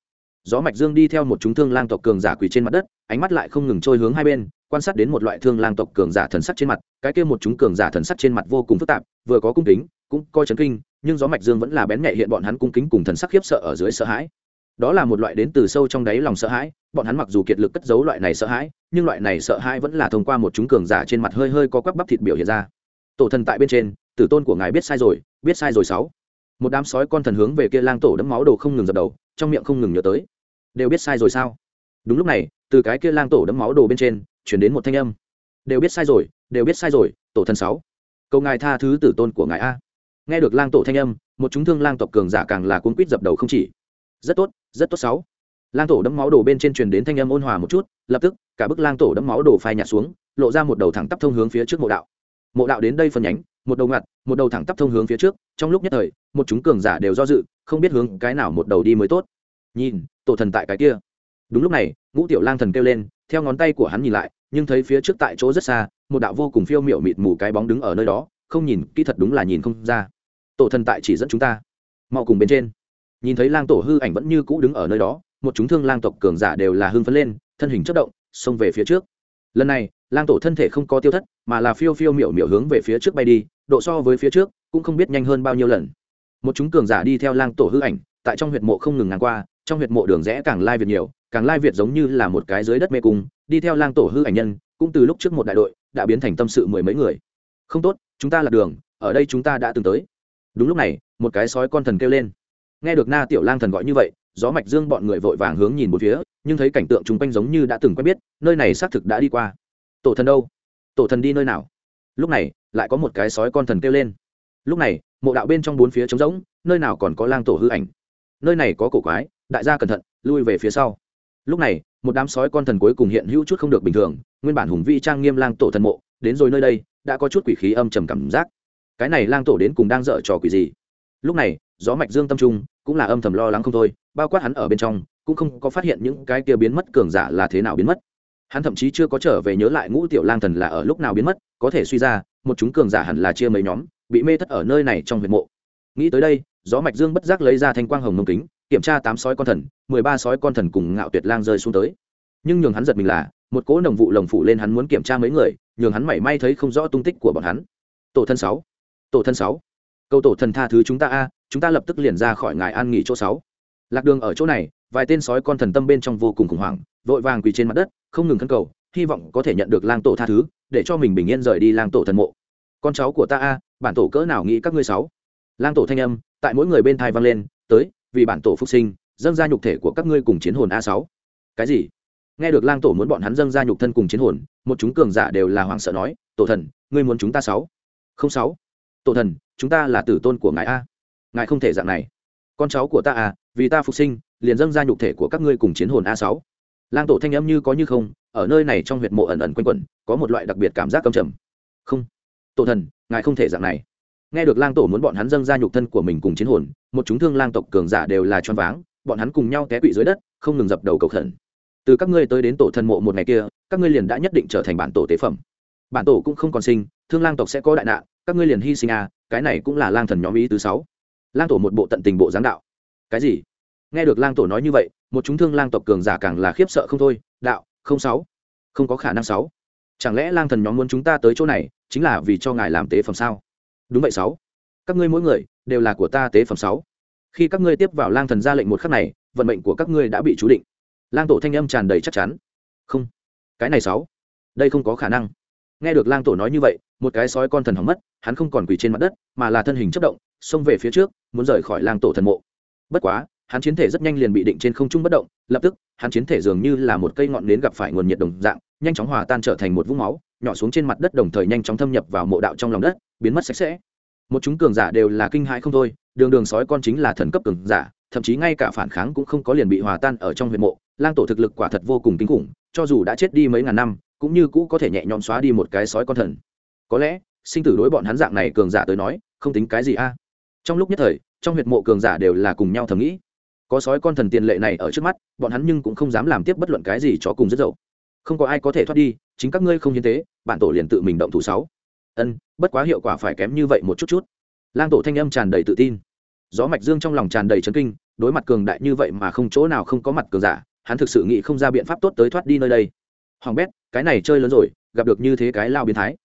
Gió mạch dương đi theo một chúng thương lang tộc cường giả quỳ trên mặt đất, ánh mắt lại không ngừng trôi hướng hai bên, quan sát đến một loại thương lang tộc cường giả thần sắc trên mặt, cái kia một chúng cường giả thần sắc trên mặt vô cùng phức tạp, vừa có cung kính, cũng coi chấn kinh nhưng gió mạch dương vẫn là bén nhạy hiện bọn hắn cung kính cùng thần sắc khiếp sợ ở dưới sợ hãi. Đó là một loại đến từ sâu trong đáy lòng sợ hãi, bọn hắn mặc dù kiệt lực cất giấu loại này sợ hãi, nhưng loại này sợ hãi vẫn là thông qua một chúng cường giả trên mặt hơi hơi có quắc bắp thịt biểu hiện ra. Tổ thần tại bên trên, tử tôn của ngài biết sai rồi, biết sai rồi sáu. Một đám sói con thần hướng về kia lang tổ đấm máu đồ không ngừng dập đầu, trong miệng không ngừng nhớ tới. Đều biết sai rồi sao? Đúng lúc này, từ cái kia lang tổ đấm máu đồ bên trên, chuyển đến một thanh âm. Đều biết sai rồi, đều biết sai rồi, tổ thần sáu. Cầu ngài tha thứ tử tôn của ngài a nghe được lang tổ thanh âm, một chúng thương lang tộc cường giả càng là cuốn quýt dập đầu không chỉ. Rất tốt rất tốt sáu. Lang tổ đấm máu đồ bên trên truyền đến thanh âm ôn hòa một chút, lập tức, cả bức lang tổ đấm máu đồ phai nhạt xuống, lộ ra một đầu thẳng tắp thông hướng phía trước mộ đạo. Mộ đạo đến đây phân nhánh, một đầu ngặt một đầu thẳng tắp thông hướng phía trước, trong lúc nhất thời, một chúng cường giả đều do dự, không biết hướng cái nào một đầu đi mới tốt. Nhìn, tổ thần tại cái kia. Đúng lúc này, ngũ tiểu lang thần kêu lên, theo ngón tay của hắn nhìn lại, nhưng thấy phía trước tại chỗ rất xa, một đạo vô cùng phiêu miệu mịt mù cái bóng đứng ở nơi đó không nhìn, kỹ thật đúng là nhìn không ra. Tổ thần tại chỉ dẫn chúng ta. Mau cùng bên trên. Nhìn thấy lang tổ hư ảnh vẫn như cũ đứng ở nơi đó, một chúng thương lang tộc cường giả đều là hưng phấn lên, thân hình chất động, xông về phía trước. Lần này, lang tổ thân thể không có tiêu thất, mà là phiêu phiêu miểu miểu hướng về phía trước bay đi, độ so với phía trước, cũng không biết nhanh hơn bao nhiêu lần. Một chúng cường giả đi theo lang tổ hư ảnh, tại trong huyệt mộ không ngừng ngang qua, trong huyệt mộ đường rẽ càng lai việt nhiều, càng lai việt giống như là một cái dưới đất mê cung, đi theo lang tổ hư ảnh nhân, cũng từ lúc trước một đại đội, đã biến thành tâm sự mười mấy người. Không tốt chúng ta là đường, ở đây chúng ta đã từng tới. Đúng lúc này, một cái sói con thần kêu lên. Nghe được na tiểu lang thần gọi như vậy, gió mạch dương bọn người vội vàng hướng nhìn một phía, nhưng thấy cảnh tượng chung quanh giống như đã từng quen biết, nơi này xác thực đã đi qua. Tổ thần đâu? Tổ thần đi nơi nào? Lúc này, lại có một cái sói con thần kêu lên. Lúc này, mộ đạo bên trong bốn phía trống rỗng, nơi nào còn có lang tổ hư ảnh? Nơi này có cổ quái, đại gia cẩn thận, lui về phía sau. Lúc này, một đám sói con thần cuối cùng hiện hữu chút không được bình thường, nguyên bản hùng vĩ trang nghiêm lang tổ thần mộ, đến rồi nơi đây đã có chút quỷ khí âm trầm cảm giác. Cái này lang tổ đến cùng đang dở trò quỷ gì? Lúc này, gió mạch dương tâm trung cũng là âm thầm lo lắng không thôi, bao quát hắn ở bên trong, cũng không có phát hiện những cái kia biến mất cường giả là thế nào biến mất. Hắn thậm chí chưa có trở về nhớ lại ngũ tiểu lang thần là ở lúc nào biến mất, có thể suy ra, một chúng cường giả hẳn là chia mấy nhóm, bị mê thất ở nơi này trong huyệt mộ. Nghĩ tới đây, gió mạch dương bất giác lấy ra thanh quang hồng mông kính, kiểm tra tám sói con thần, mười ba sói con thần cùng ngạo tuyệt lang rơi xuống tới. Nhưng nhường hắn giật mình là, một cỗ nồng vụ lồng phủ lên hắn muốn kiểm tra mấy người nhường hắn mảy may thấy không rõ tung tích của bọn hắn. Tổ thân sáu. Tổ thân sáu. Câu tổ thần tha thứ chúng ta a, chúng ta lập tức liền ra khỏi ngài an nghỉ chỗ sáu. Lạc đường ở chỗ này, vài tên sói con thần tâm bên trong vô cùng khủng hoảng, vội vàng quỳ trên mặt đất, không ngừng khấn cầu, hy vọng có thể nhận được lang tổ tha thứ, để cho mình bình yên rời đi lang tổ thần mộ. Con cháu của ta a, bản tổ cỡ nào nghĩ các ngươi sáu? Lang tổ thanh âm, tại mỗi người bên thai vang lên, tới, vì bản tổ phục sinh, dâng ra nhục thể của các ngươi cùng chiến hồn a sáu. Cái gì? Nghe được lang tổ muốn bọn hắn dâng ra nhục thân cùng chiến hồn, một chúng cường giả đều là hoảng sợ nói, tổ thần, ngươi muốn chúng ta sáu? Không sáu. Tổ thần, chúng ta là tử tôn của ngài a. Ngài không thể dạng này. Con cháu của ta à vì ta phục sinh, liền dâng ra nhục thể của các ngươi cùng chiến hồn a sáu. Lang tổ thanh âm như có như không, ở nơi này trong huyệt mộ ẩn ẩn quanh quẩn, có một loại đặc biệt cảm giác cầm trầm. Không. Tổ thần, ngài không thể dạng này. Nghe được lang tổ muốn bọn hắn dâng ra nhục thân của mình cùng chiến hồn, một chúng thương lang tộc cường giả đều là choáng váng, bọn hắn cùng nhau té quỵ dưới đất, không ngừng dập đầu cầu khẩn từ các ngươi tới đến tổ thần mộ một ngày kia, các ngươi liền đã nhất định trở thành bản tổ tế phẩm. Bản tổ cũng không còn sinh, thương lang tộc sẽ có đại nạn, các ngươi liền hy sinh à cái này cũng là lang thần nhóm ý thứ sáu. Lang tổ một bộ tận tình bộ giáng đạo. Cái gì? Nghe được lang tổ nói như vậy, một chúng thương lang tộc cường giả càng là khiếp sợ không thôi. Đạo, không sáu. Không có khả năng sáu. Chẳng lẽ lang thần nhóm muốn chúng ta tới chỗ này, chính là vì cho ngài làm tế phẩm sao? Đúng vậy sáu. Các ngươi mỗi người, đều là của ta tế phẩm sáu. Khi các ngươi tiếp vào lang thần ra lệnh một khắc này, vận mệnh của các ngươi đã bị chú định lang tổ thanh âm tràn đầy chắc chắn. Không, cái này sáu, đây không có khả năng. Nghe được lang tổ nói như vậy, một cái sói con thần hỏng mất, hắn không còn quỳ trên mặt đất, mà là thân hình chất động, xông về phía trước, muốn rời khỏi lang tổ thần mộ. Bất quá, hắn chiến thể rất nhanh liền bị định trên không trung bất động, lập tức, hắn chiến thể dường như là một cây ngọn nến gặp phải nguồn nhiệt đồng dạng, nhanh chóng hòa tan trở thành một vũng máu, nhỏ xuống trên mặt đất đồng thời nhanh chóng thâm nhập vào mộ đạo trong lòng đất, biến mất sạch sẽ một chúng cường giả đều là kinh hãi không thôi, đường đường sói con chính là thần cấp cường giả, thậm chí ngay cả phản kháng cũng không có liền bị hòa tan ở trong huyệt mộ, lang tổ thực lực quả thật vô cùng kinh khủng, cho dù đã chết đi mấy ngàn năm, cũng như cũ có thể nhẹ nhõm xóa đi một cái sói con thần. Có lẽ, sinh tử đối bọn hắn dạng này cường giả tới nói, không tính cái gì a. Trong lúc nhất thời, trong huyệt mộ cường giả đều là cùng nhau thầm nghĩ. Có sói con thần tiền lệ này ở trước mắt, bọn hắn nhưng cũng không dám làm tiếp bất luận cái gì cho cùng rất dậu. Không có ai có thể thoát đi, chính các ngươi không hiến tế, bản tổ liền tự mình động thủ sáu ân, bất quá hiệu quả phải kém như vậy một chút chút. Lang tổ thanh âm tràn đầy tự tin. Gió mạch dương trong lòng tràn đầy chấn kinh, đối mặt cường đại như vậy mà không chỗ nào không có mặt cường giả, hắn thực sự nghĩ không ra biện pháp tốt tới thoát đi nơi đây. Hoàng bét, cái này chơi lớn rồi, gặp được như thế cái lao biến thái.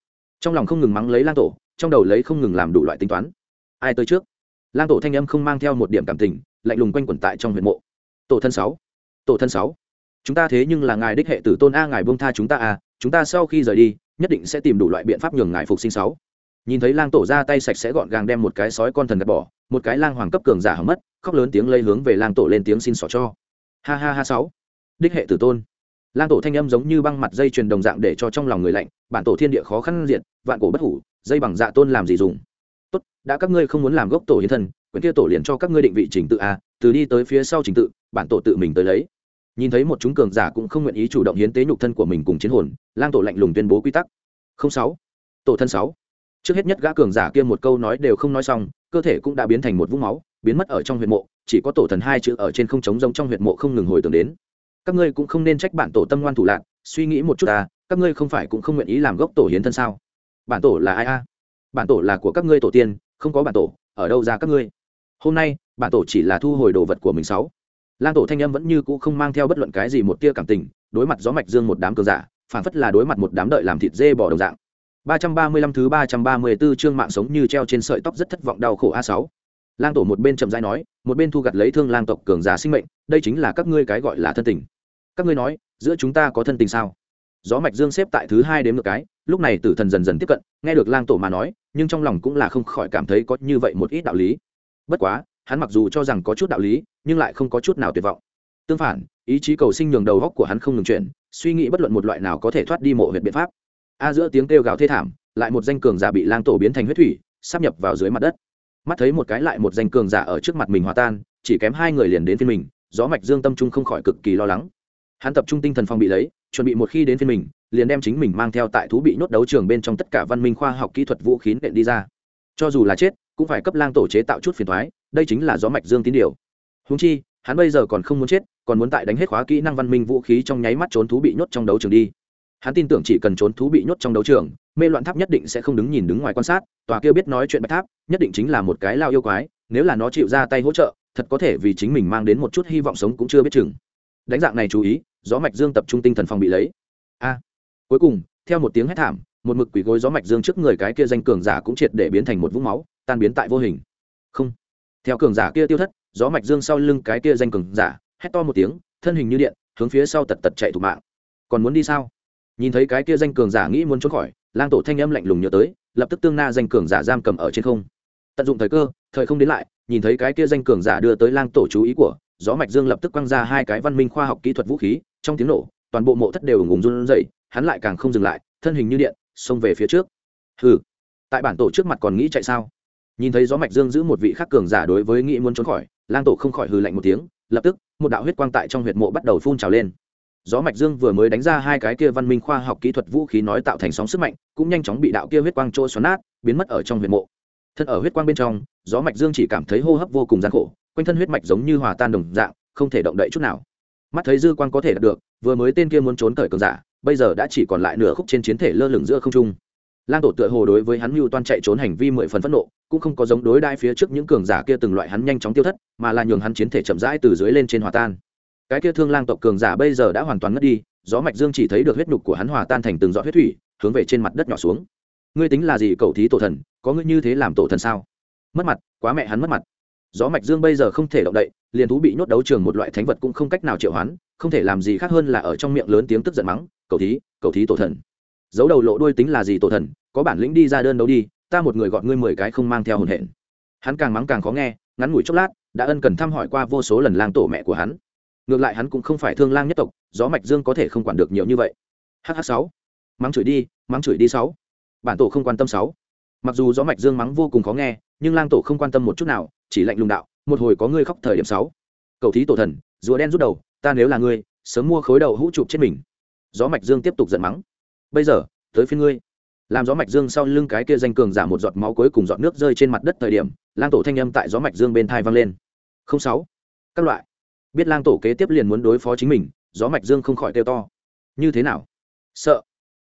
Trong lòng không ngừng mắng lấy lang tổ, trong đầu lấy không ngừng làm đủ loại tính toán. Ai tới trước? Lang tổ thanh âm không mang theo một điểm cảm tình, lạnh lùng quanh quẩn tại trong huyện mộ. Tổ thân sáu. Tổ thân sáu. Chúng ta thế nhưng là ngài đích hệ tử tôn a, ngài buông tha chúng ta a chúng ta sau khi rời đi, nhất định sẽ tìm đủ loại biện pháp nhường ngài phục sinh sáu. Nhìn thấy lang tổ ra tay sạch sẽ gọn gàng đem một cái sói con thần gạt bỏ, một cái lang hoàng cấp cường giả hỏng mất, khóc lớn tiếng lây hướng về lang tổ lên tiếng xin xỏ cho. Ha ha ha sáu. Đích hệ tử tôn. Lang tổ thanh âm giống như băng mặt dây truyền đồng dạng để cho trong lòng người lạnh, bản tổ thiên địa khó khăn diện vạn cổ bất hủ, dây bằng dạ tôn làm gì dùng? Tốt, đã các ngươi không muốn làm gốc tổ hiến thần, quyển kia tổ liền cho các ngươi định vị trình tự a, từ đi tới phía sau trình tự, bản tổ tự mình tới lấy nhìn thấy một chúng cường giả cũng không nguyện ý chủ động hiến tế nhục thân của mình cùng chiến hồn, lang tổ lạnh lùng tuyên bố quy tắc. Không sáu. Tổ thân sáu. Trước hết nhất gã cường giả kia một câu nói đều không nói xong, cơ thể cũng đã biến thành một vũng máu, biến mất ở trong huyệt mộ, chỉ có tổ thần hai chữ ở trên không trống rông trong huyệt mộ không ngừng hồi tưởng đến. Các ngươi cũng không nên trách bản tổ tâm ngoan thủ lạc, suy nghĩ một chút ta các ngươi không phải cũng không nguyện ý làm gốc tổ hiến thân sao? Bản tổ là ai a? Bản tổ là của các ngươi tổ tiên, không có bản tổ, ở đâu ra các ngươi? Hôm nay, bản tổ chỉ là thu hồi đồ vật của mình sáu lang tổ thanh âm vẫn như cũ không mang theo bất luận cái gì một tia cảm tình đối mặt gió mạch dương một đám cường giả phản phất là đối mặt một đám đợi làm thịt dê bỏ đồng dạng 335 thứ 334 chương mạng sống như treo trên sợi tóc rất thất vọng đau khổ A6. Lang tổ một bên chậm rãi nói, một bên thu gặt lấy thương lang tộc cường giả sinh mệnh, đây chính là các ngươi cái gọi là thân tình. Các ngươi nói, giữa chúng ta có thân tình sao? Gió mạch dương xếp tại thứ hai đến ngược cái, lúc này tử thần dần dần tiếp cận, nghe được lang tổ mà nói, nhưng trong lòng cũng là không khỏi cảm thấy có như vậy một ít đạo lý. Bất quá, hắn mặc dù cho rằng có chút đạo lý, nhưng lại không có chút nào tuyệt vọng. Tương phản, ý chí cầu sinh nhường đầu góc của hắn không ngừng chuyển, suy nghĩ bất luận một loại nào có thể thoát đi mộ huyệt biện pháp. A giữa tiếng kêu gào thê thảm lại một danh cường giả bị lang tổ biến thành huyết thủy sắp nhập vào dưới mặt đất. Mắt thấy một cái lại một danh cường giả ở trước mặt mình hòa tan chỉ kém hai người liền đến phiên mình gió mạch dương tâm trung không khỏi cực kỳ lo lắng. Hắn tập trung tinh thần phòng bị lấy chuẩn bị một khi đến phiên mình liền đem chính mình mang theo tại thú bị nhốt đấu trường bên trong tất cả văn minh khoa học kỹ thuật vũ khí nện đi ra. Cho dù là chết cũng phải cấp lang tổ chế tạo chút phiền thoái, đây chính là gió mạch dương tín điều. Húng chi, hắn bây giờ còn không muốn chết, còn muốn tại đánh hết khóa kỹ năng văn minh vũ khí trong nháy mắt trốn thú bị nhốt trong đấu trường đi. Hắn tin tưởng chỉ cần trốn thú bị nhốt trong đấu trường, mê loạn tháp nhất định sẽ không đứng nhìn đứng ngoài quan sát, tòa kia biết nói chuyện bạch tháp, nhất định chính là một cái lao yêu quái, nếu là nó chịu ra tay hỗ trợ, thật có thể vì chính mình mang đến một chút hy vọng sống cũng chưa biết chừng. Đánh dạng này chú ý, gió mạch dương tập trung tinh thần phòng bị lấy. A. Cuối cùng, theo một tiếng hét thảm, một mực quỷ gối gió mạch dương trước người cái kia danh cường giả cũng triệt để biến thành một vũng máu tan biến tại vô hình. Không. Theo cường giả kia tiêu thất, gió mạch dương sau lưng cái kia danh cường giả, hét to một tiếng, thân hình như điện, hướng phía sau tật tật chạy thủ mạng. Còn muốn đi sao? Nhìn thấy cái kia danh cường giả nghĩ muốn trốn khỏi, lang tổ thanh âm lạnh lùng nhớ tới, lập tức tương na danh cường giả giam cầm ở trên không. Tận dụng thời cơ, thời không đến lại, nhìn thấy cái kia danh cường giả đưa tới lang tổ chú ý của, gió mạch dương lập tức quăng ra hai cái văn minh khoa học kỹ thuật vũ khí, trong tiếng nổ, toàn bộ mộ thất đều ủng ủng run rẩy, hắn lại càng không dừng lại, thân hình như điện, xông về phía trước. Hừ. Tại bản tổ trước mặt còn nghĩ chạy sao? Nhìn thấy gió mạch dương giữ một vị khắc cường giả đối với nghĩ muốn trốn khỏi, lang tổ không khỏi hừ lạnh một tiếng, lập tức, một đạo huyết quang tại trong huyệt mộ bắt đầu phun trào lên. Gió mạch dương vừa mới đánh ra hai cái kia văn minh khoa học kỹ thuật vũ khí nói tạo thành sóng sức mạnh, cũng nhanh chóng bị đạo kia huyết quang trôi xoắn nát, biến mất ở trong huyệt mộ. Thân ở huyết quang bên trong, gió mạch dương chỉ cảm thấy hô hấp vô cùng gian khổ, quanh thân huyết mạch giống như hòa tan đồng dạng, không thể động đậy chút nào. Mắt thấy dư quang có thể đạt được, vừa mới tên kia muốn trốn cởi cường giả, bây giờ đã chỉ còn lại nửa khúc trên chiến thể lơ lửng giữa không trung lang tổ tựa hồ đối với hắn mưu toan chạy trốn hành vi mười phần phẫn nộ, cũng không có giống đối đai phía trước những cường giả kia từng loại hắn nhanh chóng tiêu thất, mà là nhường hắn chiến thể chậm rãi từ dưới lên trên hòa tan. Cái kia thương lang tộc cường giả bây giờ đã hoàn toàn ngất đi, gió mạch dương chỉ thấy được huyết nhục của hắn hòa tan thành từng giọt huyết thủy, hướng về trên mặt đất nhỏ xuống. Ngươi tính là gì cầu thí tổ thần, có ngươi như thế làm tổ thần sao? Mất mặt, quá mẹ hắn mất mặt. Gió mạch dương bây giờ không thể động đậy, liền thú bị nhốt đấu trường một loại thánh vật cũng không cách nào triệu hoán, không thể làm gì khác hơn là ở trong miệng lớn tiếng tức giận mắng cầu thí cầu thí tổ thần giấu đầu lộ đuôi tính là gì tổ thần, có bản lĩnh đi ra đơn đấu đi, ta một người gọn ngươi mười cái không mang theo hồn hển hắn càng mắng càng khó nghe, ngắn ngủi chốc lát, đã ân cần thăm hỏi qua vô số lần lang tổ mẹ của hắn. Ngược lại hắn cũng không phải thương lang nhất tộc, gió mạch dương có thể không quản được nhiều như vậy. Hh sáu. Mắng chửi đi, mắng chửi đi sáu. Bản tổ không quan tâm sáu. Mặc dù gió mạch dương mắng vô cùng khó nghe, nhưng lang tổ không quan tâm một chút nào, chỉ lạnh lùng đạo, một hồi có ngươi khóc thời điểm sáu. Cầu thí tổ thần, rùa đen rút đầu, ta nếu là ngươi, sớm mua khối đầu hũ chụp chết mình. Gió mạch dương tiếp tục giận mắng bây giờ, tới phía ngươi. Làm gió mạch dương sau lưng cái kia danh cường giả một giọt máu cuối cùng giọt nước rơi trên mặt đất thời điểm, lang tổ thanh âm tại gió mạch dương bên thai vang lên. Không sáu. Các loại. Biết lang tổ kế tiếp liền muốn đối phó chính mình, gió mạch dương không khỏi kêu to. Như thế nào? Sợ.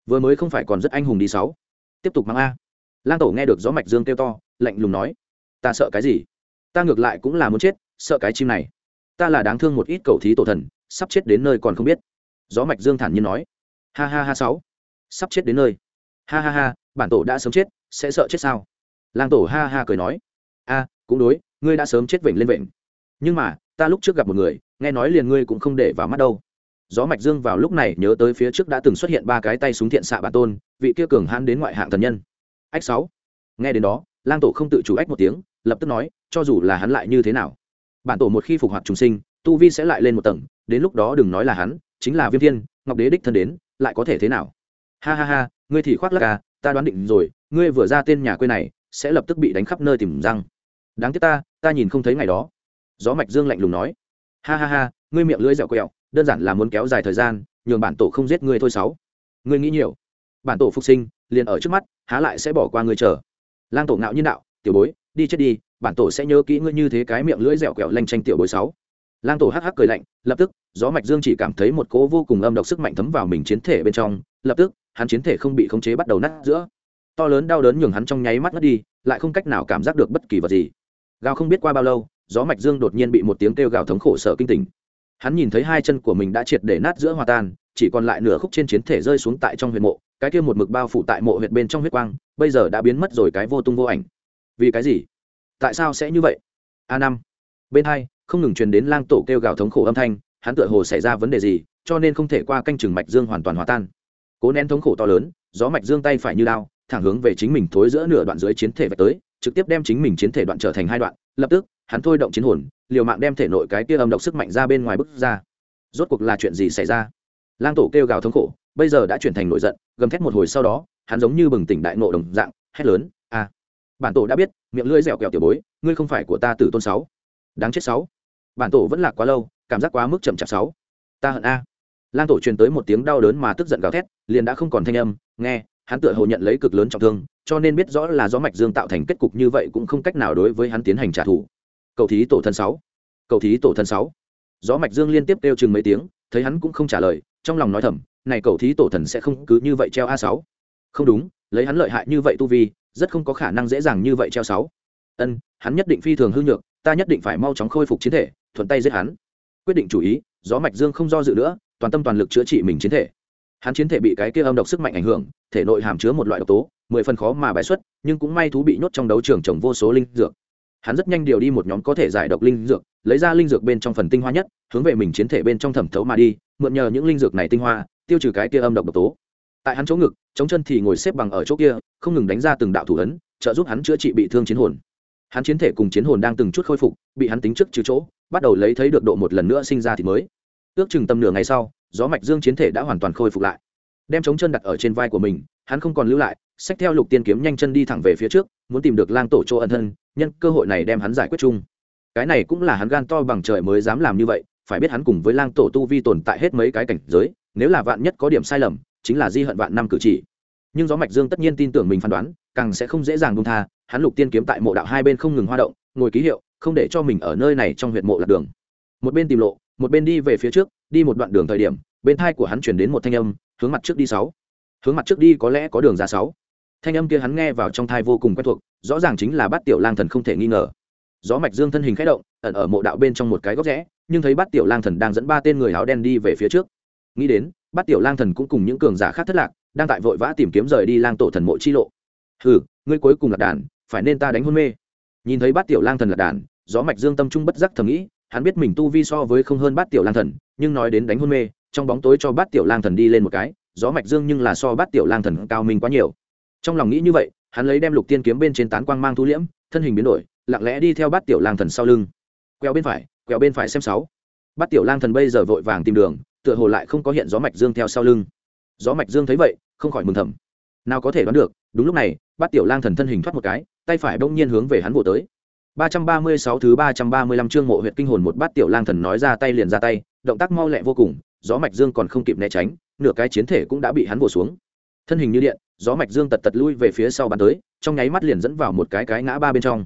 Vừa mới không phải còn rất anh hùng đi sáu. Tiếp tục mang a. Lang tổ nghe được gió mạch dương kêu to, lạnh lùng nói. Ta sợ cái gì? Ta ngược lại cũng là muốn chết, sợ cái chim này. Ta là đáng thương một ít cầu thí tổ thần, sắp chết đến nơi còn không biết. Gió mạch dương thản nhiên nói. Ha ha ha sáu sắp chết đến nơi. Ha ha ha, bản tổ đã sớm chết, sẽ sợ chết sao? Lang tổ ha ha cười nói. A, cũng đối, ngươi đã sớm chết vểnh lên vểnh. Nhưng mà, ta lúc trước gặp một người, nghe nói liền ngươi cũng không để vào mắt đâu. Gió mạch dương vào lúc này nhớ tới phía trước đã từng xuất hiện ba cái tay súng thiện xạ bản tôn, vị kia cường hãn đến ngoại hạng thần nhân. Ách sáu. Nghe đến đó, lang tổ không tự chủ ách một tiếng, lập tức nói, cho dù là hắn lại như thế nào. Bản tổ một khi phục hoạt trùng sinh, tu vi sẽ lại lên một tầng, đến lúc đó đừng nói là hắn, chính là viêm thiên, ngọc đế đích thân đến, lại có thể thế nào? Ha ha ha, ngươi thì khoác lắc à ta đoán định rồi, ngươi vừa ra tên nhà quê này, sẽ lập tức bị đánh khắp nơi tìm răng. Đáng tiếc ta ta nhìn không thấy ngày đó. Gió mạch dương lạnh lùng nói. Ha ha ha, ngươi miệng lưỡi dẻo quẹo, đơn giản là muốn kéo dài thời gian, nhường bản tổ không giết ngươi thôi sáu. Ngươi nghĩ nhiều. Bản tổ phục sinh, liền ở trước mắt, há lại sẽ bỏ qua ngươi chờ. Lang tổ ngạo nhiên đạo, tiểu bối, đi chết đi, bản tổ sẽ nhớ kỹ ngươi như thế cái miệng lưỡi dẻo quẹo lanh tranh tiểu bối sáu. Lang tổ hắc hắc cười lạnh, lập tức, gió mạch dương chỉ cảm thấy một cỗ vô cùng âm độc sức mạnh thấm vào mình chiến thể bên trong, lập tức hắn chiến thể không bị khống chế bắt đầu nát giữa. To lớn đau đớn nhường hắn trong nháy mắt mất đi, lại không cách nào cảm giác được bất kỳ vật gì. Gào không biết qua bao lâu, gió mạch dương đột nhiên bị một tiếng kêu gào thống khổ sợ kinh tỉnh. Hắn nhìn thấy hai chân của mình đã triệt để nát giữa hòa tan, chỉ còn lại nửa khúc trên chiến thể rơi xuống tại trong huyệt mộ, cái kia một mực bao phủ tại mộ huyệt bên trong huyết quang, bây giờ đã biến mất rồi cái vô tung vô ảnh. Vì cái gì? Tại sao sẽ như vậy? A năm. Bên hai, không ngừng truyền đến lang tổ kêu gào thống khổ âm thanh, hắn tựa hồ xảy ra vấn đề gì, cho nên không thể qua canh chừng mạch dương hoàn toàn hòa tan cố nén thống khổ to lớn, gió mạch dương tay phải như đao, thẳng hướng về chính mình thối giữa nửa đoạn dưới chiến thể vạch tới, trực tiếp đem chính mình chiến thể đoạn trở thành hai đoạn, lập tức, hắn thôi động chiến hồn, liều mạng đem thể nội cái kia âm độc sức mạnh ra bên ngoài bức ra. Rốt cuộc là chuyện gì xảy ra? Lang tổ kêu gào thống khổ, bây giờ đã chuyển thành nổi giận, gầm thét một hồi sau đó, hắn giống như bừng tỉnh đại nộ đồng dạng, hét lớn a bản tổ đã biết, miệng lưỡi dẻo kẹo tiểu bối, ngươi không phải của ta tử tôn sáu. Đáng chết sáu. Bản tổ vẫn là quá lâu, cảm giác quá mức chậm chạp sáu. Ta hận a lang tổ truyền tới một tiếng đau đớn mà tức giận gào thét, liền đã không còn thanh âm, nghe, hắn tựa hồ nhận lấy cực lớn trọng thương, cho nên biết rõ là do mạch dương tạo thành kết cục như vậy cũng không cách nào đối với hắn tiến hành trả thù. Cầu thí tổ thân sáu. Cầu thí tổ thân sáu. Gió mạch dương liên tiếp kêu chừng mấy tiếng, thấy hắn cũng không trả lời, trong lòng nói thầm, này cầu thí tổ thần sẽ không cứ như vậy treo a sáu. Không đúng, lấy hắn lợi hại như vậy tu vi, rất không có khả năng dễ dàng như vậy treo sáu. Ân, hắn nhất định phi thường hư nhược, ta nhất định phải mau chóng khôi phục chiến thể, thuận tay giết hắn. Quyết định chủ ý, gió mạch dương không do dự nữa toàn tâm toàn lực chữa trị mình chiến thể. Hắn chiến thể bị cái kia âm độc sức mạnh ảnh hưởng, thể nội hàm chứa một loại độc tố, mười phần khó mà bài xuất, nhưng cũng may thú bị nhốt trong đấu trường trồng vô số linh dược. Hắn rất nhanh điều đi một nhóm có thể giải độc linh dược, lấy ra linh dược bên trong phần tinh hoa nhất, hướng về mình chiến thể bên trong thẩm thấu mà đi, mượn nhờ những linh dược này tinh hoa, tiêu trừ cái kia âm độc độc tố. Tại hắn chỗ ngực, chống chân thì ngồi xếp bằng ở chỗ kia, không ngừng đánh ra từng đạo thủ ấn, trợ giúp hắn chữa trị bị thương chiến hồn. Hắn chiến thể cùng chiến hồn đang từng chút khôi phục, bị hắn tính trước trừ chỗ, bắt đầu lấy thấy được độ một lần nữa sinh ra thì mới ước chừng tầm nửa ngày sau, gió mạch dương chiến thể đã hoàn toàn khôi phục lại. Đem chống chân đặt ở trên vai của mình, hắn không còn lưu lại, xách theo lục tiên kiếm nhanh chân đi thẳng về phía trước, muốn tìm được lang tổ chỗ ẩn thân, nhân cơ hội này đem hắn giải quyết chung. Cái này cũng là hắn gan to bằng trời mới dám làm như vậy, phải biết hắn cùng với lang tổ tu vi tồn tại hết mấy cái cảnh giới, nếu là vạn nhất có điểm sai lầm, chính là di hận vạn năm cử chỉ. Nhưng gió mạch dương tất nhiên tin tưởng mình phán đoán, càng sẽ không dễ dàng buông tha, hắn lục tiên kiếm tại mộ đạo hai bên không ngừng hoa động, ngồi ký hiệu, không để cho mình ở nơi này trong huyện mộ lạc đường. Một bên tìm lộ một bên đi về phía trước, đi một đoạn đường thời điểm, bên thai của hắn chuyển đến một thanh âm, hướng mặt trước đi sáu. Hướng mặt trước đi có lẽ có đường ra sáu. Thanh âm kia hắn nghe vào trong thai vô cùng quen thuộc, rõ ràng chính là bát tiểu lang thần không thể nghi ngờ. Gió mạch dương thân hình khẽ động, ẩn ở mộ đạo bên trong một cái góc rẽ, nhưng thấy bát tiểu lang thần đang dẫn ba tên người áo đen đi về phía trước. Nghĩ đến, bát tiểu lang thần cũng cùng những cường giả khác thất lạc, đang tại vội vã tìm kiếm rời đi lang tổ thần mộ chi lộ. Hừ, ngươi cuối cùng là đàn, phải nên ta đánh hôn mê. Nhìn thấy bát tiểu lang thần là đàn, gió mạch dương tâm trung bất giác thầm nghĩ hắn biết mình tu vi so với không hơn bát tiểu lang thần, nhưng nói đến đánh hôn mê, trong bóng tối cho bát tiểu lang thần đi lên một cái, gió mạch dương nhưng là so bát tiểu lang thần cao minh quá nhiều. Trong lòng nghĩ như vậy, hắn lấy đem lục tiên kiếm bên trên tán quang mang thu liễm, thân hình biến đổi, lặng lẽ đi theo bát tiểu lang thần sau lưng. Quẹo bên phải, quẹo bên phải xem sáu. Bát tiểu lang thần bây giờ vội vàng tìm đường, tựa hồ lại không có hiện gió mạch dương theo sau lưng. Gió mạch dương thấy vậy, không khỏi mừng thầm. Nào có thể đoán được, đúng lúc này, bát tiểu lang thần thân hình thoát một cái, tay phải bỗng nhiên hướng về hắn vỗ tới. 336 thứ 335 chương mộ huyệt kinh hồn một bát tiểu lang thần nói ra tay liền ra tay, động tác mau lẹ vô cùng, gió mạch dương còn không kịp né tránh, nửa cái chiến thể cũng đã bị hắn vồ xuống. Thân hình như điện, gió mạch dương tật tật lui về phía sau bắn tới, trong nháy mắt liền dẫn vào một cái cái ngã ba bên trong.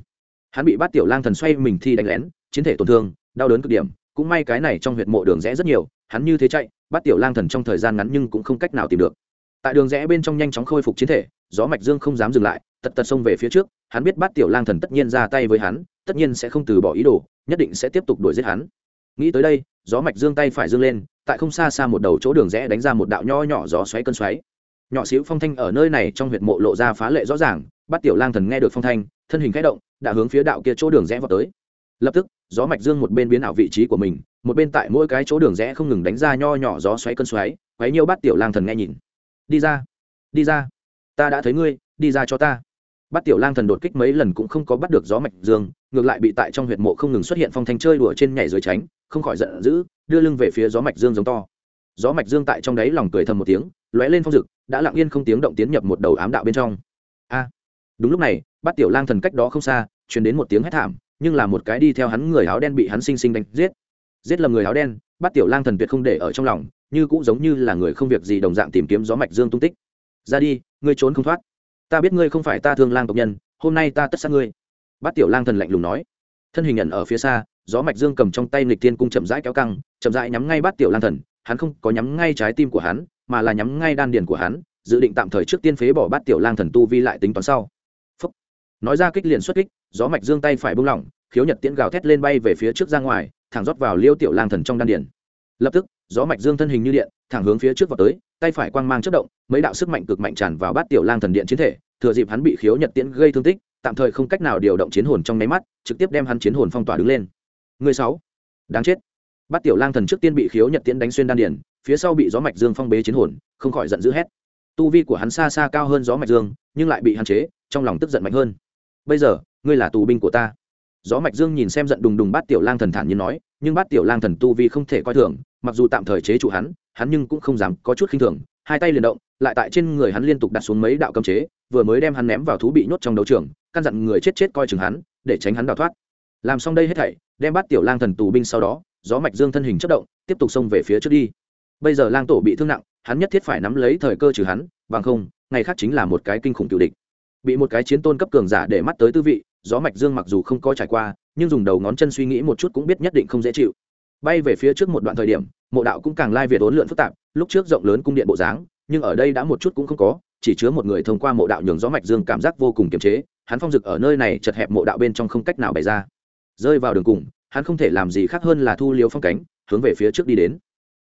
Hắn bị bát tiểu lang thần xoay mình thi đánh lén, chiến thể tổn thương, đau đớn cực điểm, cũng may cái này trong huyệt mộ đường rẽ rất nhiều, hắn như thế chạy, bát tiểu lang thần trong thời gian ngắn nhưng cũng không cách nào tìm được. Tại đường rẽ bên trong nhanh chóng khôi phục chiến thể, gió mạch dương không dám dừng lại, tật tật xông về phía trước, hắn biết bát tiểu lang thần tất nhiên ra tay với hắn, tất nhiên sẽ không từ bỏ ý đồ nhất định sẽ tiếp tục đuổi giết hắn. Nghĩ tới đây gió mạch dương tay phải dương lên tại không xa xa một đầu chỗ đường rẽ đánh ra một đạo nho nhỏ gió xoáy cơn xoáy. Nhỏ xíu phong thanh ở nơi này trong huyệt mộ lộ ra phá lệ rõ ràng Bát tiểu lang thần nghe được phong thanh thân hình khẽ động đã hướng phía đạo kia chỗ đường rẽ vào tới. Lập tức gió mạch dương một bên biến ảo vị trí của mình một bên tại mỗi cái chỗ đường rẽ không ngừng đánh ra nho nhỏ gió xoáy cơn xoáy quấy nhiêu Bát tiểu lang thần nghe nhìn. Đi ra đi ra ta đã thấy ngươi đi ra cho ta bắt tiểu lang thần đột kích mấy lần cũng không có bắt được gió mạch dương, ngược lại bị tại trong huyệt mộ không ngừng xuất hiện phong thanh chơi đùa trên nhảy dưới tránh, không khỏi giận dữ, đưa lưng về phía gió mạch dương giống to. Gió mạch dương tại trong đáy lòng cười thầm một tiếng, lóe lên phong rực đã lặng yên không tiếng động tiến nhập một đầu ám đạo bên trong. A! Đúng lúc này bắt tiểu lang thần cách đó không xa, truyền đến một tiếng hét thảm, nhưng là một cái đi theo hắn người áo đen bị hắn sinh sinh đánh giết. Giết lầm người áo đen bắt tiểu lang thần tuyệt không để ở trong lòng, như cũng giống như là người không việc gì đồng dạng tìm kiếm gió mạch dương tung tích. Ra đi, ngươi trốn không thoát ta biết ngươi không phải ta thương lang tộc nhân, hôm nay ta tất sát ngươi. Bát tiểu lang thần lạnh lùng nói. Thân hình nhận ở phía xa, gió mạch dương cầm trong tay nghịch thiên cung chậm rãi kéo căng, chậm rãi nhắm ngay bát tiểu lang thần, hắn không có nhắm ngay trái tim của hắn, mà là nhắm ngay đan điền của hắn, dự định tạm thời trước tiên phế bỏ bát tiểu lang thần tu vi lại tính toán sau. Phúc. nói ra kích liền xuất kích, gió mạch dương tay phải buông lỏng, khiếu nhật tiễn gào thét lên bay về phía trước ra ngoài, thẳng rót vào liêu tiểu lang thần trong đan điền. Lập tức, gió mạch dương thân hình như điện, thẳng hướng phía trước vào tới tay phải quang mang chất động, mấy đạo sức mạnh cực mạnh tràn vào bát tiểu lang thần điện chiến thể, thừa dịp hắn bị khiếu nhật tiễn gây thương tích, tạm thời không cách nào điều động chiến hồn trong nháy mắt, trực tiếp đem hắn chiến hồn phong tỏa đứng lên. Người sáu, đáng chết. Bát tiểu lang thần trước tiên bị khiếu nhật tiễn đánh xuyên đan điền, phía sau bị gió mạch dương phong bế chiến hồn, không khỏi giận dữ hét. Tu vi của hắn xa xa cao hơn gió mạch dương, nhưng lại bị hạn chế, trong lòng tức giận mạnh hơn. Bây giờ, ngươi là tù binh của ta. Gió mạch dương nhìn xem giận đùng đùng bát tiểu lang thần thản nhiên nói, nhưng bát tiểu lang thần tu vi không thể coi thường, mặc dù tạm thời chế trụ hắn hắn nhưng cũng không dám có chút khinh thường, hai tay liền động, lại tại trên người hắn liên tục đặt xuống mấy đạo cấm chế, vừa mới đem hắn ném vào thú bị nhốt trong đấu trường, căn dặn người chết chết coi chừng hắn, để tránh hắn đào thoát. Làm xong đây hết thảy, đem bắt tiểu lang thần tù binh sau đó, gió mạch dương thân hình chất động, tiếp tục xông về phía trước đi. Bây giờ lang tổ bị thương nặng, hắn nhất thiết phải nắm lấy thời cơ trừ hắn, bằng không, ngày khác chính là một cái kinh khủng cựu địch. Bị một cái chiến tôn cấp cường giả để mắt tới tư vị, gió mạch dương mặc dù không có trải qua, nhưng dùng đầu ngón chân suy nghĩ một chút cũng biết nhất định không dễ chịu. Bay về phía trước một đoạn thời điểm mộ đạo cũng càng lai việt ốn lượn phức tạp, lúc trước rộng lớn cung điện bộ dáng, nhưng ở đây đã một chút cũng không có, chỉ chứa một người thông qua mộ đạo nhường gió mạch dương cảm giác vô cùng kiềm chế, hắn phong dực ở nơi này chật hẹp mộ đạo bên trong không cách nào bày ra. Rơi vào đường cùng, hắn không thể làm gì khác hơn là thu liếu phong cánh, hướng về phía trước đi đến.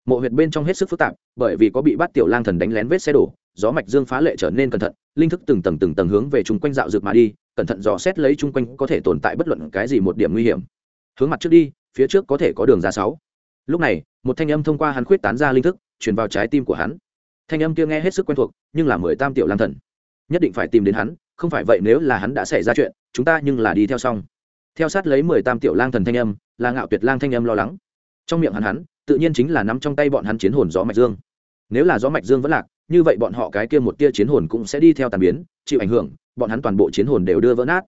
Mộ huyệt bên trong hết sức phức tạp, bởi vì có bị bắt tiểu lang thần đánh lén vết xe đổ, gió mạch dương phá lệ trở nên cẩn thận, linh thức từng tầng từng tầng hướng về chung quanh dạo dược mà đi, cẩn thận dò xét lấy chung quanh có thể tồn tại bất luận cái gì một điểm nguy hiểm. Hướng mặt trước đi, phía trước có thể có đường ra sáu. Lúc này một thanh âm thông qua hắn khuyết tán ra linh thức, truyền vào trái tim của hắn. Thanh âm kia nghe hết sức quen thuộc, nhưng là mười tam tiểu lang thần. Nhất định phải tìm đến hắn, không phải vậy nếu là hắn đã xảy ra chuyện, chúng ta nhưng là đi theo xong. Theo sát lấy mười tam tiểu lang thần thanh âm, là ngạo tuyệt lang thanh âm lo lắng. Trong miệng hắn hắn, tự nhiên chính là nắm trong tay bọn hắn chiến hồn gió mạch dương. Nếu là gió mạch dương vẫn lạc, như vậy bọn họ cái kia một tia chiến hồn cũng sẽ đi theo tàn biến, chịu ảnh hưởng, bọn hắn toàn bộ chiến hồn đều đưa vỡ nát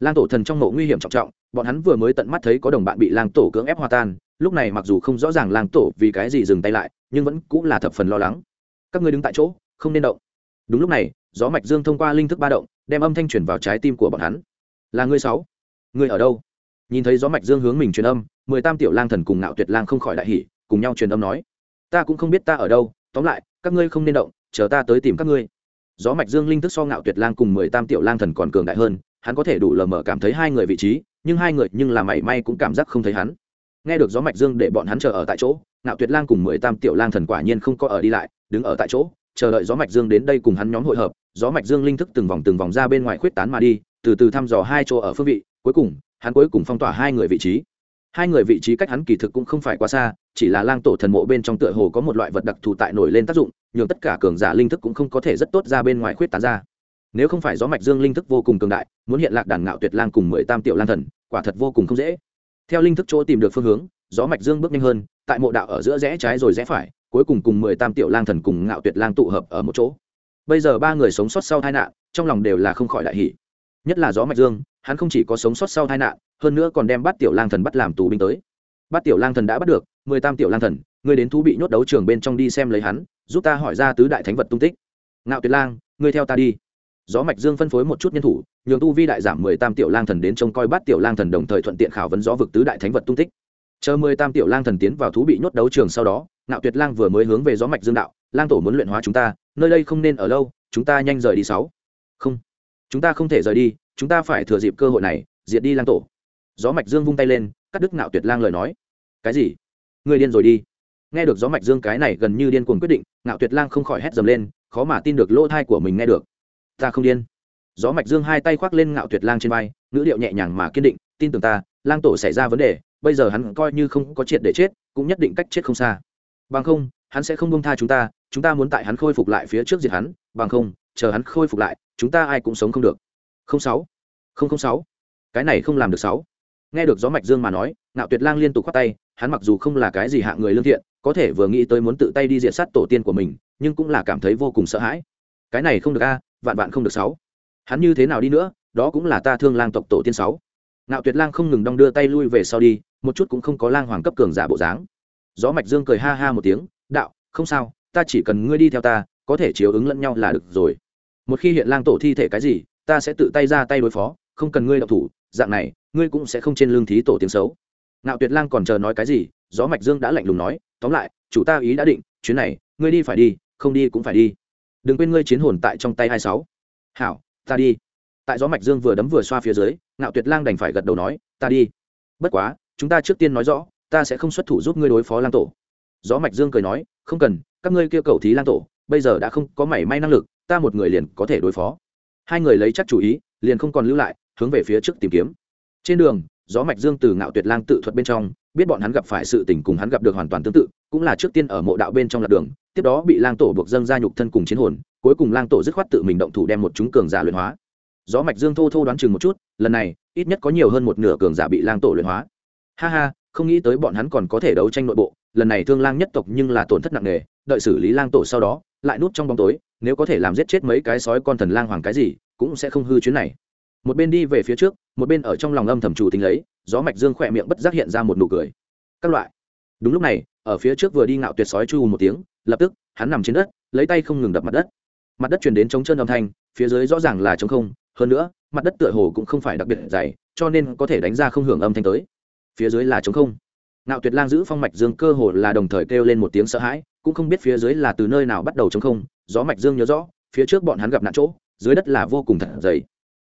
lang tổ thần trong mộ nguy hiểm trọng trọng, bọn hắn vừa mới tận mắt thấy có đồng bạn bị lang tổ cưỡng ép hòa tan, lúc này mặc dù không rõ ràng lang tổ vì cái gì dừng tay lại, nhưng vẫn cũng là thập phần lo lắng. Các ngươi đứng tại chỗ, không nên động. Đúng lúc này, gió mạch dương thông qua linh thức ba động, đem âm thanh chuyển vào trái tim của bọn hắn. Là ngươi sáu. Ngươi ở đâu? Nhìn thấy gió mạch dương hướng mình truyền âm, mười tam tiểu lang thần cùng ngạo tuyệt lang không khỏi đại hỉ, cùng nhau truyền âm nói. Ta cũng không biết ta ở đâu, tóm lại, các ngươi không nên động, chờ ta tới tìm các ngươi. Gió mạch dương linh thức so ngạo tuyệt lang cùng mười tam tiểu lang thần còn cường đại hơn hắn có thể đủ lờ mờ cảm thấy hai người vị trí, nhưng hai người nhưng là mảy may cũng cảm giác không thấy hắn. Nghe được gió mạch dương để bọn hắn chờ ở tại chỗ, ngạo tuyệt lang cùng mười tam tiểu lang thần quả nhiên không có ở đi lại, đứng ở tại chỗ, chờ đợi gió mạch dương đến đây cùng hắn nhóm hội hợp, gió mạch dương linh thức từng vòng từng vòng ra bên ngoài khuyết tán mà đi, từ từ thăm dò hai chỗ ở phương vị, cuối cùng, hắn cuối cùng phong tỏa hai người vị trí. Hai người vị trí cách hắn kỳ thực cũng không phải quá xa, chỉ là lang tổ thần mộ bên trong tựa hồ có một loại vật đặc thù tại nổi lên tác dụng, nhường tất cả cường giả linh thức cũng không có thể rất tốt ra bên ngoài khuyết tán ra nếu không phải gió mạch dương linh thức vô cùng cường đại, muốn hiện lạc đàn ngạo tuyệt lang cùng mười tam tiểu lang thần, quả thật vô cùng không dễ. Theo linh thức chỗ tìm được phương hướng, gió mạch dương bước nhanh hơn, tại mộ đạo ở giữa rẽ trái rồi rẽ phải, cuối cùng cùng mười tam tiểu lang thần cùng ngạo tuyệt lang tụ hợp ở một chỗ. Bây giờ ba người sống sót sau tai nạn, trong lòng đều là không khỏi đại hỷ nhất là gió mạch dương, hắn không chỉ có sống sót sau tai nạn, hơn nữa còn đem bắt tiểu lang thần bắt làm tù binh tới. Bắt tiểu lang thần đã bắt được, mười tam tiểu lang thần ngươi đến thú bị nhốt đấu trường bên trong đi xem lấy hắn, giúp ta hỏi ra tứ đại thánh vật tung tích. Ngạo tuyệt lang ngươi theo ta đi gió mạch dương phân phối một chút nhân thủ, nhường tu vi đại giảm mười tam tiểu lang thần đến trông coi bắt tiểu lang thần đồng thời thuận tiện khảo vấn gió vực tứ đại thánh vật tung tích. Chờ mười tam tiểu lang thần tiến vào thú bị nhốt đấu trường sau đó, ngạo tuyệt lang vừa mới hướng về gió mạch dương đạo, lang tổ muốn luyện hóa chúng ta, nơi đây không nên ở lâu, chúng ta nhanh rời đi sáu. Không, chúng ta không thể rời đi, chúng ta phải thừa dịp cơ hội này, diệt đi lang tổ. Gió mạch dương vung tay lên, cắt đứt ngạo tuyệt lang lời nói. Cái gì? Người điên rồi đi. Nghe được gió mạch dương cái này gần như điên cuồng quyết định, ngạo tuyệt lang không khỏi hét dầm lên, khó mà tin được lỗ thai của mình nghe được ta không điên. Gió mạch dương hai tay khoác lên ngạo tuyệt lang trên vai, ngữ điệu nhẹ nhàng mà kiên định, tin tưởng ta, lang tổ xảy ra vấn đề, bây giờ hắn coi như không có triệt để chết, cũng nhất định cách chết không xa. Bằng không, hắn sẽ không bông tha chúng ta chúng ta muốn tại hắn khôi phục lại phía trước diệt hắn, bằng không, chờ hắn khôi phục lại, chúng ta ai cũng sống không được. Không sáu, không không sáu. Cái này không làm được sáu. Nghe được gió mạch dương mà nói, ngạo tuyệt lang liên tục khoát tay, hắn mặc dù không là cái gì hạng người lương thiện, có thể vừa nghĩ tới muốn tự tay đi diệt sát tổ tiên của mình, nhưng cũng là cảm thấy vô cùng sợ hãi. Cái này không được a vạn vạn không được sáu. Hắn như thế nào đi nữa, đó cũng là ta thương lang tộc tổ tiên sáu. Ngạo tuyệt lang không ngừng đong đưa tay lui về sau đi, một chút cũng không có lang hoàng cấp cường giả bộ dáng. Gió mạch dương cười ha ha một tiếng, đạo, không sao, ta chỉ cần ngươi đi theo ta, có thể chiếu ứng lẫn nhau là được rồi. Một khi hiện lang tổ thi thể cái gì, ta sẽ tự tay ra tay đối phó, không cần ngươi động thủ, dạng này, ngươi cũng sẽ không trên lương thí tổ tiếng xấu. Ngạo tuyệt lang còn chờ nói cái gì, gió mạch dương đã lạnh lùng nói, tóm lại, chủ ta ý đã định, chuyến này, ngươi đi phải đi, không đi cũng phải đi đừng quên ngươi chiến hồn tại trong tay hai sáu. Hảo, ta đi. Tại gió mạch dương vừa đấm vừa xoa phía dưới, ngạo tuyệt lang đành phải gật đầu nói, ta đi. Bất quá, chúng ta trước tiên nói rõ, ta sẽ không xuất thủ giúp ngươi đối phó lang tổ. Gió mạch dương cười nói, không cần, các ngươi kia cầu thí lang tổ, bây giờ đã không có mảy may năng lực, ta một người liền có thể đối phó. Hai người lấy chắc chủ ý, liền không còn lưu lại, hướng về phía trước tìm kiếm. Trên đường, gió mạch dương từ ngạo tuyệt lang tự thuật bên trong biết bọn hắn gặp phải sự tình cùng hắn gặp được hoàn toàn tương tự, cũng là trước tiên ở mộ đạo bên trong lạc đường, tiếp đó bị lang tổ buộc dâng ra nhục thân cùng chiến hồn, cuối cùng lang tổ dứt khoát tự mình động thủ đem một chúng cường giả luyện hóa. Gió mạch dương thô thô đoán chừng một chút, lần này, ít nhất có nhiều hơn một nửa cường giả bị lang tổ luyện hóa. Ha ha, không nghĩ tới bọn hắn còn có thể đấu tranh nội bộ, lần này thương lang nhất tộc nhưng là tổn thất nặng nề, đợi xử lý lang tổ sau đó, lại núp trong bóng tối, nếu có thể làm giết chết mấy cái sói con thần lang hoàng cái gì, cũng sẽ không hư chuyến này một bên đi về phía trước, một bên ở trong lòng âm thầm chủ tính lấy, gió mạch dương khỏe miệng bất giác hiện ra một nụ cười. Các loại. Đúng lúc này, ở phía trước vừa đi ngạo tuyệt sói chu một tiếng, lập tức, hắn nằm trên đất, lấy tay không ngừng đập mặt đất. Mặt đất chuyển đến chống chân âm thanh, phía dưới rõ ràng là trống không, hơn nữa, mặt đất tựa hồ cũng không phải đặc biệt dày, cho nên có thể đánh ra không hưởng âm thanh tới. Phía dưới là trống không. Ngạo tuyệt lang giữ phong mạch dương cơ hồ là đồng thời kêu lên một tiếng sợ hãi, cũng không biết phía dưới là từ nơi nào bắt đầu trống không, gió mạch dương nhớ rõ, phía trước bọn hắn gặp nạn chỗ, dưới đất là vô cùng thật dày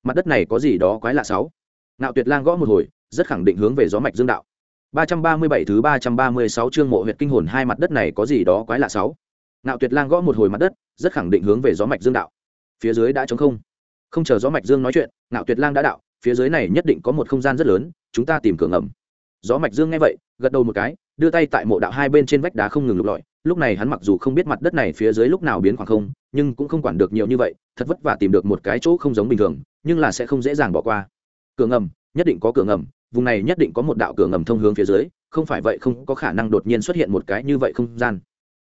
mặt đất này có gì đó quái lạ sáu. Ngạo tuyệt lang gõ một hồi, rất khẳng định hướng về gió mạch dương đạo. 337 thứ 336 chương mộ huyệt kinh hồn hai mặt đất này có gì đó quái lạ sáu. Ngạo tuyệt lang gõ một hồi mặt đất, rất khẳng định hướng về gió mạch dương đạo. Phía dưới đã trống không. Không chờ gió mạch dương nói chuyện, ngạo tuyệt lang đã đạo, phía dưới này nhất định có một không gian rất lớn, chúng ta tìm cửa ngầm. Gió mạch dương nghe vậy, gật đầu một cái, đưa tay tại mộ đạo hai bên trên vách đá không ngừng lục lọi. Lúc này hắn mặc dù không biết mặt đất này phía dưới lúc nào biến khoảng không, nhưng cũng không quản được nhiều như vậy thật vất vả tìm được một cái chỗ không giống bình thường, nhưng là sẽ không dễ dàng bỏ qua. Cửa ngầm, nhất định có cửa ngầm, vùng này nhất định có một đạo cửa ngầm thông hướng phía dưới, không phải vậy không có khả năng đột nhiên xuất hiện một cái như vậy không gian.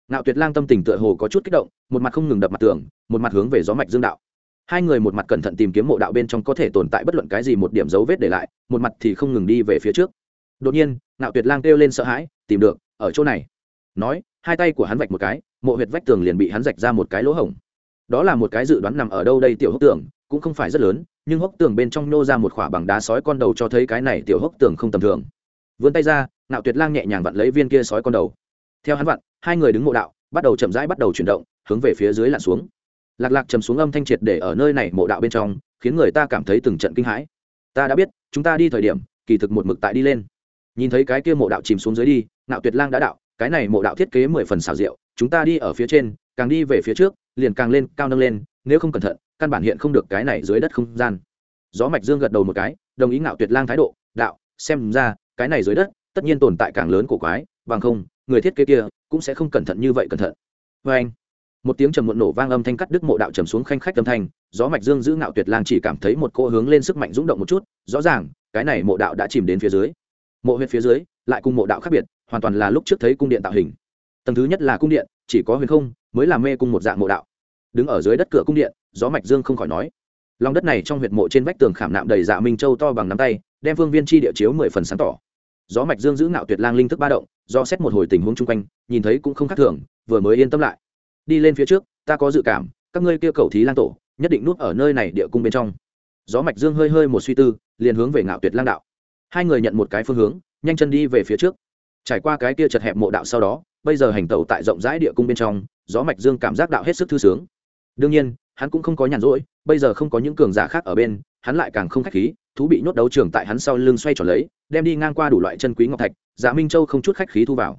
Ngạo tuyệt lang tâm tình tựa hồ có chút kích động, một mặt không ngừng đập mặt tường, một mặt hướng về gió mạch dương đạo. Hai người một mặt cẩn thận tìm kiếm mộ đạo bên trong có thể tồn tại bất luận cái gì một điểm dấu vết để lại, một mặt thì không ngừng đi về phía trước. Đột nhiên, ngạo tuyệt lang kêu lên sợ hãi, tìm được, ở chỗ này. Nói, hai tay của hắn vạch một cái, mộ huyệt vách tường liền bị hắn rạch ra một cái lỗ hổng đó là một cái dự đoán nằm ở đâu đây tiểu hốc tường, cũng không phải rất lớn, nhưng hốc tường bên trong nô ra một khoả bằng đá sói con đầu cho thấy cái này tiểu hốc tường không tầm thường. Vươn tay ra nạo tuyệt lang nhẹ nhàng vặn lấy viên kia sói con đầu. Theo hắn vặn, hai người đứng mộ đạo, bắt đầu chậm rãi bắt đầu chuyển động, hướng về phía dưới lặn xuống. Lạc lạc chầm xuống âm thanh triệt để ở nơi này mộ đạo bên trong, khiến người ta cảm thấy từng trận kinh hãi. Ta đã biết, chúng ta đi thời điểm, kỳ thực một mực tại đi lên. Nhìn thấy cái kia mộ đạo chìm xuống dưới đi nạo tuyệt lang đã đạo, cái này mộ đạo thiết kế mười phần xào rượu chúng ta đi ở phía trên càng đi về phía trước, liền càng lên, cao nâng lên, nếu không cẩn thận, căn bản hiện không được cái này dưới đất không gian. Gió mạch dương gật đầu một cái, đồng ý ngạo tuyệt lang thái độ, đạo, xem ra, cái này dưới đất, tất nhiên tồn tại càng lớn của quái, bằng không, người thiết kế kia, cũng sẽ không cẩn thận như vậy cẩn thận. Vê anh, một tiếng trầm muộn nổ vang âm thanh cắt đứt mộ đạo trầm xuống khanh khách âm thanh, gió mạch dương giữ ngạo tuyệt lang chỉ cảm thấy một cỗ hướng lên sức mạnh rung động một chút, rõ ràng, cái này mộ đạo đã chìm đến phía dưới. Mộ huyệt phía dưới, lại cùng mộ đạo khác biệt, hoàn toàn là lúc trước thấy cung điện tạo hình. Tầng thứ nhất là cung điện chỉ có huyền không mới là mê cung một dạng mộ đạo. Đứng ở dưới đất cửa cung điện, gió mạch dương không khỏi nói, lòng đất này trong huyệt mộ trên vách tường khảm nạm đầy dạ minh châu to bằng nắm tay, đem phương viên chi địa chiếu mười phần sáng tỏ. Gió mạch dương giữ ngạo tuyệt lang linh thức ba động, do xét một hồi tình huống chung quanh, nhìn thấy cũng không khác thường, vừa mới yên tâm lại. Đi lên phía trước, ta có dự cảm, các ngươi kia cầu thí lang tổ, nhất định nuốt ở nơi này địa cung bên trong. Gió mạch dương hơi hơi một suy tư, liền hướng về ngạo tuyệt lang đạo. Hai người nhận một cái phương hướng, nhanh chân đi về phía trước trải qua cái kia chật hẹp mộ đạo sau đó, bây giờ hành tẩu tại rộng rãi địa cung bên trong, gió mạch dương cảm giác đạo hết sức thư sướng. Đương nhiên, hắn cũng không có nhàn rỗi, bây giờ không có những cường giả khác ở bên, hắn lại càng không khách khí, thú bị nhốt đấu trường tại hắn sau lưng xoay tròn lấy, đem đi ngang qua đủ loại chân quý ngọc thạch giả minh châu không chút khách khí thu vào.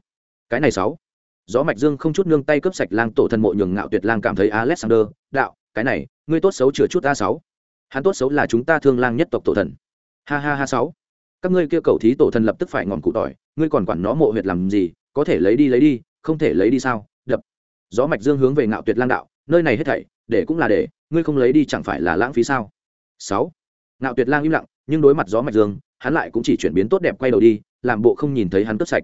Cái này sáu. Gió mạch dương không chút nương tay cướp sạch lang tổ thần mộ nhường ngạo tuyệt lang cảm thấy alexander, đạo, cái này, ngươi tốt xấu chừa chút a sáu. Hắn tốt xấu là chúng ta thương lang nhất tộc tổ thần. Ha ha ha sáu các ngươi kia cầu thí tổ thần lập tức phải ngọn cụ tỏi, ngươi còn quản nó mộ huyệt làm gì, có thể lấy đi lấy đi, không thể lấy đi sao? Đập. Gió mạch dương hướng về ngạo tuyệt lang đạo, nơi này hết thảy, để cũng là để, ngươi không lấy đi chẳng phải là lãng phí sao? Sáu. Ngạo tuyệt lang im lặng, nhưng đối mặt gió mạch dương, hắn lại cũng chỉ chuyển biến tốt đẹp quay đầu đi, làm bộ không nhìn thấy hắn cướp sạch.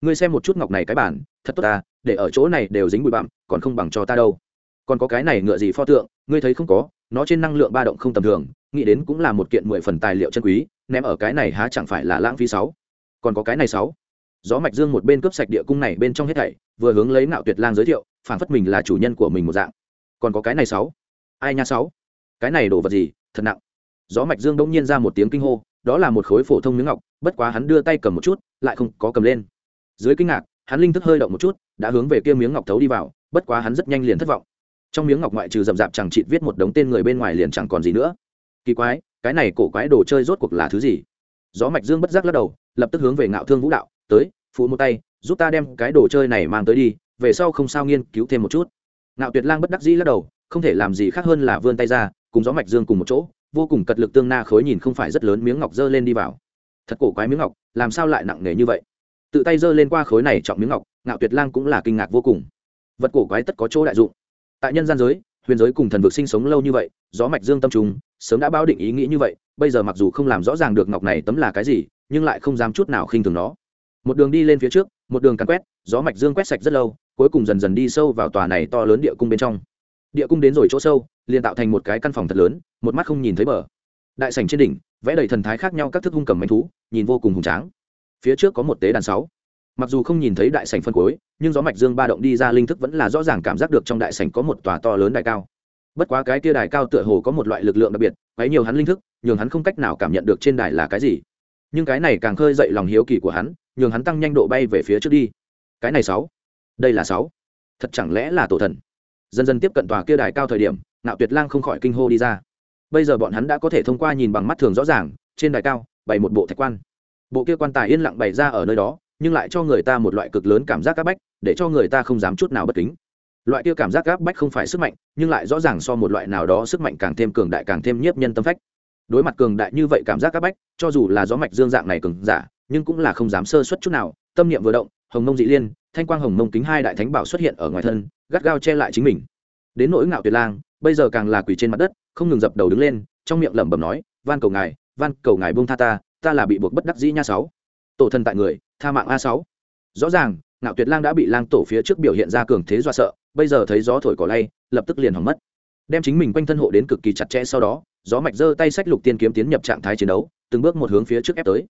Ngươi xem một chút ngọc này cái bản, thật tốt ta, để ở chỗ này đều dính bụi bặm, còn không bằng cho ta đâu. Còn có cái này ngựa gì pho tượng, ngươi thấy không có, nó trên năng lượng ba động không tầm thường nghĩ đến cũng là một kiện mười phần tài liệu chân quý, ném ở cái này há chẳng phải là lãng phí sáu. Còn có cái này sáu. Gió mạch dương một bên cướp sạch địa cung này bên trong hết thảy, vừa hướng lấy ngạo tuyệt lang giới thiệu, phản phất mình là chủ nhân của mình một dạng. Còn có cái này sáu. Ai nha sáu? Cái này đồ vật gì? Thật nặng. Gió mạch dương đông nhiên ra một tiếng kinh hô, đó là một khối phổ thông miếng ngọc, bất quá hắn đưa tay cầm một chút, lại không có cầm lên. Dưới kinh ngạc, hắn linh thức hơi động một chút, đã hướng về kia miếng ngọc thấu đi vào, bất quá hắn rất nhanh liền thất vọng. Trong miếng ngọc ngoại trừ rậm rạp chẳng chịt viết một đống tên người bên ngoài liền chẳng còn gì nữa kỳ quái, cái này cổ quái đồ chơi rốt cuộc là thứ gì? Gió mạch dương bất giác lắc đầu, lập tức hướng về ngạo thương vũ đạo, tới, phụ một tay, giúp ta đem cái đồ chơi này mang tới đi, về sau không sao nghiên cứu thêm một chút. Ngạo tuyệt lang bất đắc dĩ lắc đầu, không thể làm gì khác hơn là vươn tay ra, cùng gió mạch dương cùng một chỗ, vô cùng cật lực tương na khối nhìn không phải rất lớn miếng ngọc dơ lên đi vào. Thật cổ quái miếng ngọc, làm sao lại nặng nề như vậy? Tự tay dơ lên qua khối này trọng miếng ngọc, ngạo tuyệt lang cũng là kinh ngạc vô cùng. Vật cổ quái tất có chỗ đại dụng. Tại nhân gian giới huyền giới cùng thần vực sinh sống lâu như vậy, gió mạch dương tâm trùng, sớm đã báo định ý nghĩ như vậy, bây giờ mặc dù không làm rõ ràng được ngọc này tấm là cái gì, nhưng lại không dám chút nào khinh thường nó. Một đường đi lên phía trước, một đường càn quét, gió mạch dương quét sạch rất lâu, cuối cùng dần dần đi sâu vào tòa này to lớn địa cung bên trong. Địa cung đến rồi chỗ sâu, liền tạo thành một cái căn phòng thật lớn, một mắt không nhìn thấy bờ. Đại sảnh trên đỉnh, vẽ đầy thần thái khác nhau các thức hung cầm manh thú, nhìn vô cùng hùng tráng. Phía trước có một tế đàn sáu mặc dù không nhìn thấy đại sảnh phân cuối nhưng gió mạch dương ba động đi ra linh thức vẫn là rõ ràng cảm giác được trong đại sảnh có một tòa to lớn đài cao. Bất quá cái kia đài cao tựa hồ có một loại lực lượng đặc biệt, quấy nhiều hắn linh thức, nhường hắn không cách nào cảm nhận được trên đài là cái gì. Nhưng cái này càng khơi dậy lòng hiếu kỳ của hắn, nhường hắn tăng nhanh độ bay về phía trước đi. Cái này sáu. Đây là sáu. Thật chẳng lẽ là tổ thần? Dần dần tiếp cận tòa kia đài cao thời điểm, nạo tuyệt lang không khỏi kinh hô đi ra. Bây giờ bọn hắn đã có thể thông qua nhìn bằng mắt thường rõ ràng, trên đài cao, bày một bộ thạch quan. Bộ kia quan tài yên lặng bày ra ở nơi đó nhưng lại cho người ta một loại cực lớn cảm giác áp bách, để cho người ta không dám chút nào bất kính. Loại kia cảm giác áp bách không phải sức mạnh, nhưng lại rõ ràng so một loại nào đó sức mạnh càng thêm cường đại càng thêm nhiếp nhân tâm phách. Đối mặt cường đại như vậy cảm giác áp bách, cho dù là gió mạch dương dạng này cường giả, nhưng cũng là không dám sơ suất chút nào, tâm niệm vừa động, hồng mông dị liên, thanh quang hồng mông kính hai đại thánh bảo xuất hiện ở ngoài thân, gắt gao che lại chính mình. Đến nỗi ngạo tuyệt lang, bây giờ càng là quỳ trên mặt đất, không ngừng dập đầu đứng lên, trong miệng lẩm bẩm nói, van cầu ngài, van cầu ngài buông tha ta ta là bị buộc bất đắc dĩ nha sáu. Tổ thân tại người tha mạng a sáu. Rõ ràng, ngạo tuyệt lang đã bị lang tổ phía trước biểu hiện ra cường thế do sợ, bây giờ thấy gió thổi cỏ lay, lập tức liền hỏng mất. Đem chính mình quanh thân hộ đến cực kỳ chặt chẽ sau đó, gió mạch giơ tay sách lục tiên kiếm tiến nhập trạng thái chiến đấu, từng bước một hướng phía trước ép tới.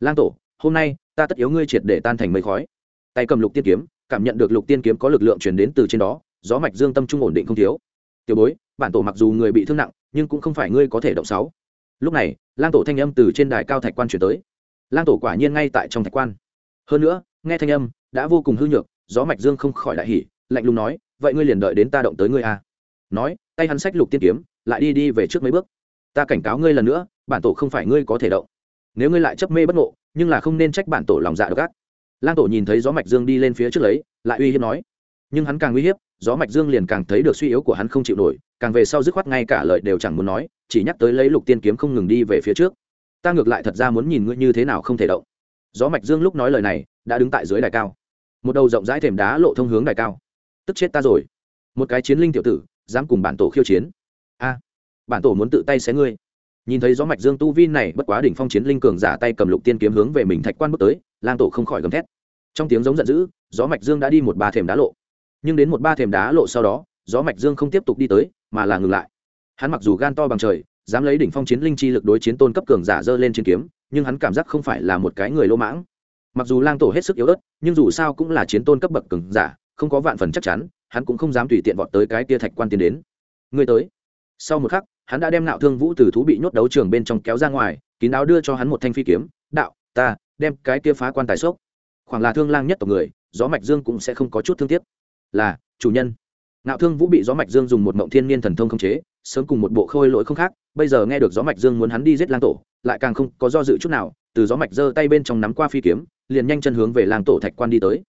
Lang tổ, hôm nay, ta tất yếu ngươi triệt để tan thành mây khói. Tay cầm lục tiên kiếm, cảm nhận được lục tiên kiếm có lực lượng truyền đến từ trên đó, gió mạch dương tâm trung ổn định không thiếu. Tiểu bối, bản tổ mặc dù người bị thương nặng, nhưng cũng không phải ngươi có thể động sáu. Lúc này, lang tổ thanh âm từ trên đài cao thạch quan chuyển tới. Lang tổ quả nhiên ngay tại trong thạch quan hơn nữa, nghe thanh âm, đã vô cùng hư nhược, gió mạch dương không khỏi đại hỉ, lạnh lùng nói, vậy ngươi liền đợi đến ta động tới ngươi a nói, tay hắn sách lục tiên kiếm, lại đi đi về trước mấy bước. Ta cảnh cáo ngươi lần nữa, bản tổ không phải ngươi có thể động. Nếu ngươi lại chấp mê bất ngộ, nhưng là không nên trách bản tổ lòng dạ độc ác. Lang tổ nhìn thấy gió mạch dương đi lên phía trước lấy, lại uy hiếp nói, nhưng hắn càng uy hiếp, gió mạch dương liền càng thấy được suy yếu của hắn không chịu nổi, càng về sau dứt khoát ngay cả lời đều chẳng muốn nói, chỉ nhắc tới lấy lục tiên kiếm không ngừng đi về phía trước. Ta ngược lại thật ra muốn nhìn ngươi như thế nào không thể động gió mạch dương lúc nói lời này, đã đứng tại dưới đài cao. Một đầu rộng rãi thềm đá lộ thông hướng đài cao. Tức chết ta rồi. Một cái chiến linh tiểu tử, dám cùng bản tổ khiêu chiến. A, bản tổ muốn tự tay xé ngươi. Nhìn thấy gió mạch dương tu vi này, bất quá đỉnh phong chiến linh cường giả tay cầm lục tiên kiếm hướng về mình thạch quan bước tới, lang tổ không khỏi gầm thét. Trong tiếng giống giận dữ, gió mạch dương đã đi một ba thềm đá lộ. Nhưng đến một ba thềm đá lộ sau đó, gió mạch dương không tiếp tục đi tới, mà là ngừng lại. Hắn mặc dù gan to bằng trời, dám lấy đỉnh phong chiến linh chi lực đối chiến tôn cấp cường giả dơ lên chiến kiếm nhưng hắn cảm giác không phải là một cái người lô mãng. Mặc dù lang tổ hết sức yếu ớt, nhưng dù sao cũng là chiến tôn cấp bậc cường giả, không có vạn phần chắc chắn, hắn cũng không dám tùy tiện vọt tới cái tia thạch quan tiến đến. Người tới. Sau một khắc, hắn đã đem nạo thương vũ từ thú bị nhốt đấu trường bên trong kéo ra ngoài, kín áo đưa cho hắn một thanh phi kiếm, đạo, ta đem cái kia phá quan tài sốc khoảng là thương lang nhất tộc người, gió mạch dương cũng sẽ không có chút thương tiếc. Là, chủ nhân. Nạo thương vũ bị gió mạch dương dùng một mộng thiên niên thần thông khống chế sớm cùng một bộ khôi lỗi không khác, bây giờ nghe được gió mạch dương muốn hắn đi giết lang tổ, lại càng không có do dự chút nào, từ gió mạch giơ tay bên trong nắm qua phi kiếm, liền nhanh chân hướng về lang tổ thạch quan đi tới.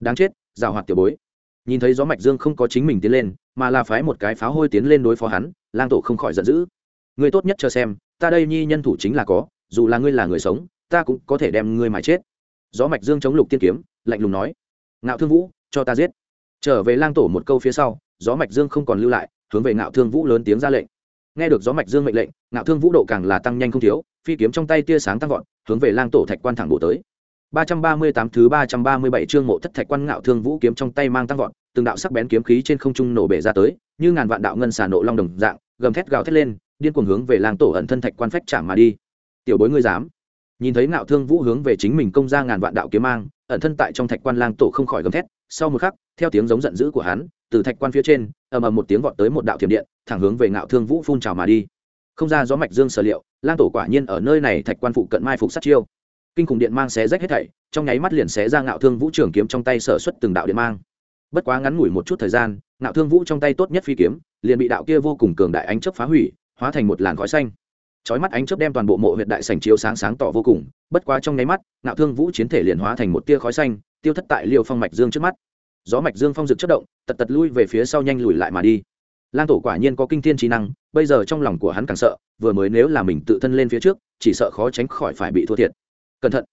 Đáng chết rào hoạt tiểu bối. Nhìn thấy gió mạch dương không có chính mình tiến lên, mà là phái một cái pháo hôi tiến lên đối phó hắn, lang tổ không khỏi giận dữ. Người tốt nhất chờ xem, ta đây nhi nhân thủ chính là có, dù là ngươi là người sống, ta cũng có thể đem ngươi mà chết. Gió mạch dương chống lục tiên kiếm, lạnh lùng nói, ngạo thương vũ, cho ta giết. Trở về lang tổ một câu phía sau, gió mạch dương không còn lưu lại hướng về ngạo thương vũ lớn tiếng ra lệnh. Nghe được gió mạch dương mệnh lệnh, ngạo thương vũ độ càng là tăng nhanh không thiếu, phi kiếm trong tay tia sáng tăng vọt, hướng về lang tổ thạch quan thẳng bổ tới. 338 thứ 337 chương mộ thất thạch quan ngạo thương vũ kiếm trong tay mang tăng vọt, từng đạo sắc bén kiếm khí trên không trung nổ bể ra tới, như ngàn vạn đạo ngân xà nộ long đồng dạng, gầm thét gào thét lên, điên cuồng hướng về lang tổ ẩn thân thạch quan phách chạm mà đi. Tiểu bối ngươi dám? Nhìn thấy ngạo thương vũ hướng về chính mình công ra ngàn vạn đạo kiếm mang, ẩn thân tại trong thạch quan lang tổ không khỏi gầm thét, sau một khắc, theo tiếng giống giận dữ của hắn, từ thạch quan phía trên ầm ầm một tiếng vọt tới một đạo thiểm điện, thẳng hướng về ngạo thương vũ phun trào mà đi. Không ra gió mạch dương sở liệu, lang tổ quả nhiên ở nơi này thạch quan phụ cận mai phục sát chiêu. Kinh khủng điện mang xé rách hết thảy, trong nháy mắt liền xé ra ngạo thương vũ trường kiếm trong tay sở xuất từng đạo điện mang. Bất quá ngắn ngủi một chút thời gian, ngạo thương vũ trong tay tốt nhất phi kiếm, liền bị đạo kia vô cùng cường đại ánh chớp phá hủy, hóa thành một làn khói xanh. Chói mắt ánh chớp đem toàn bộ mộ huyệt đại sảnh chiếu sáng sáng tỏ vô cùng, bất quá trong nháy mắt, ngạo thương vũ chiến thể liền hóa thành một tia khói xanh, tiêu thất tại liêu phong mạch dương trước mắt gió mạch dương phong dực chất động, tật tật lui về phía sau nhanh lùi lại mà đi. Lang tổ quả nhiên có kinh thiên trí năng, bây giờ trong lòng của hắn càng sợ, vừa mới nếu là mình tự thân lên phía trước, chỉ sợ khó tránh khỏi phải bị thua thiệt. Cẩn thận!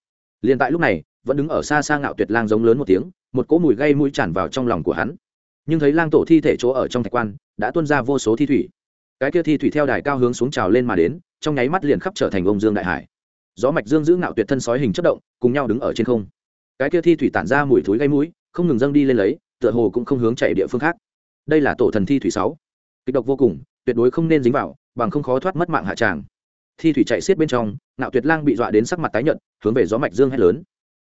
Liền tại lúc này, vẫn đứng ở xa xa ngạo tuyệt lang giống lớn một tiếng, một cỗ mùi gây mũi tràn vào trong lòng của hắn. Nhưng thấy lang tổ thi thể chỗ ở trong thạch quan, đã tuôn ra vô số thi thủy. Cái kia thi thủy theo đài cao hướng xuống trào lên mà đến, trong nháy mắt liền khắp trở thành ông dương đại hải. Gió mạch dương giữ ngạo tuyệt thân sói hình chất động, cùng nhau đứng ở trên không. Cái kia thi thủy tản ra mùi thối gây mũi không ngừng dâng đi lên lấy, tựa hồ cũng không hướng chạy địa phương khác. Đây là tổ thần thi thủy sáu. Kịch độc vô cùng, tuyệt đối không nên dính vào, bằng không khó thoát mất mạng hạ tràng. Thi thủy chạy xiết bên trong ngạo tuyệt lang bị dọa đến sắc mặt tái nhợt, hướng về gió mạch dương hét lớn.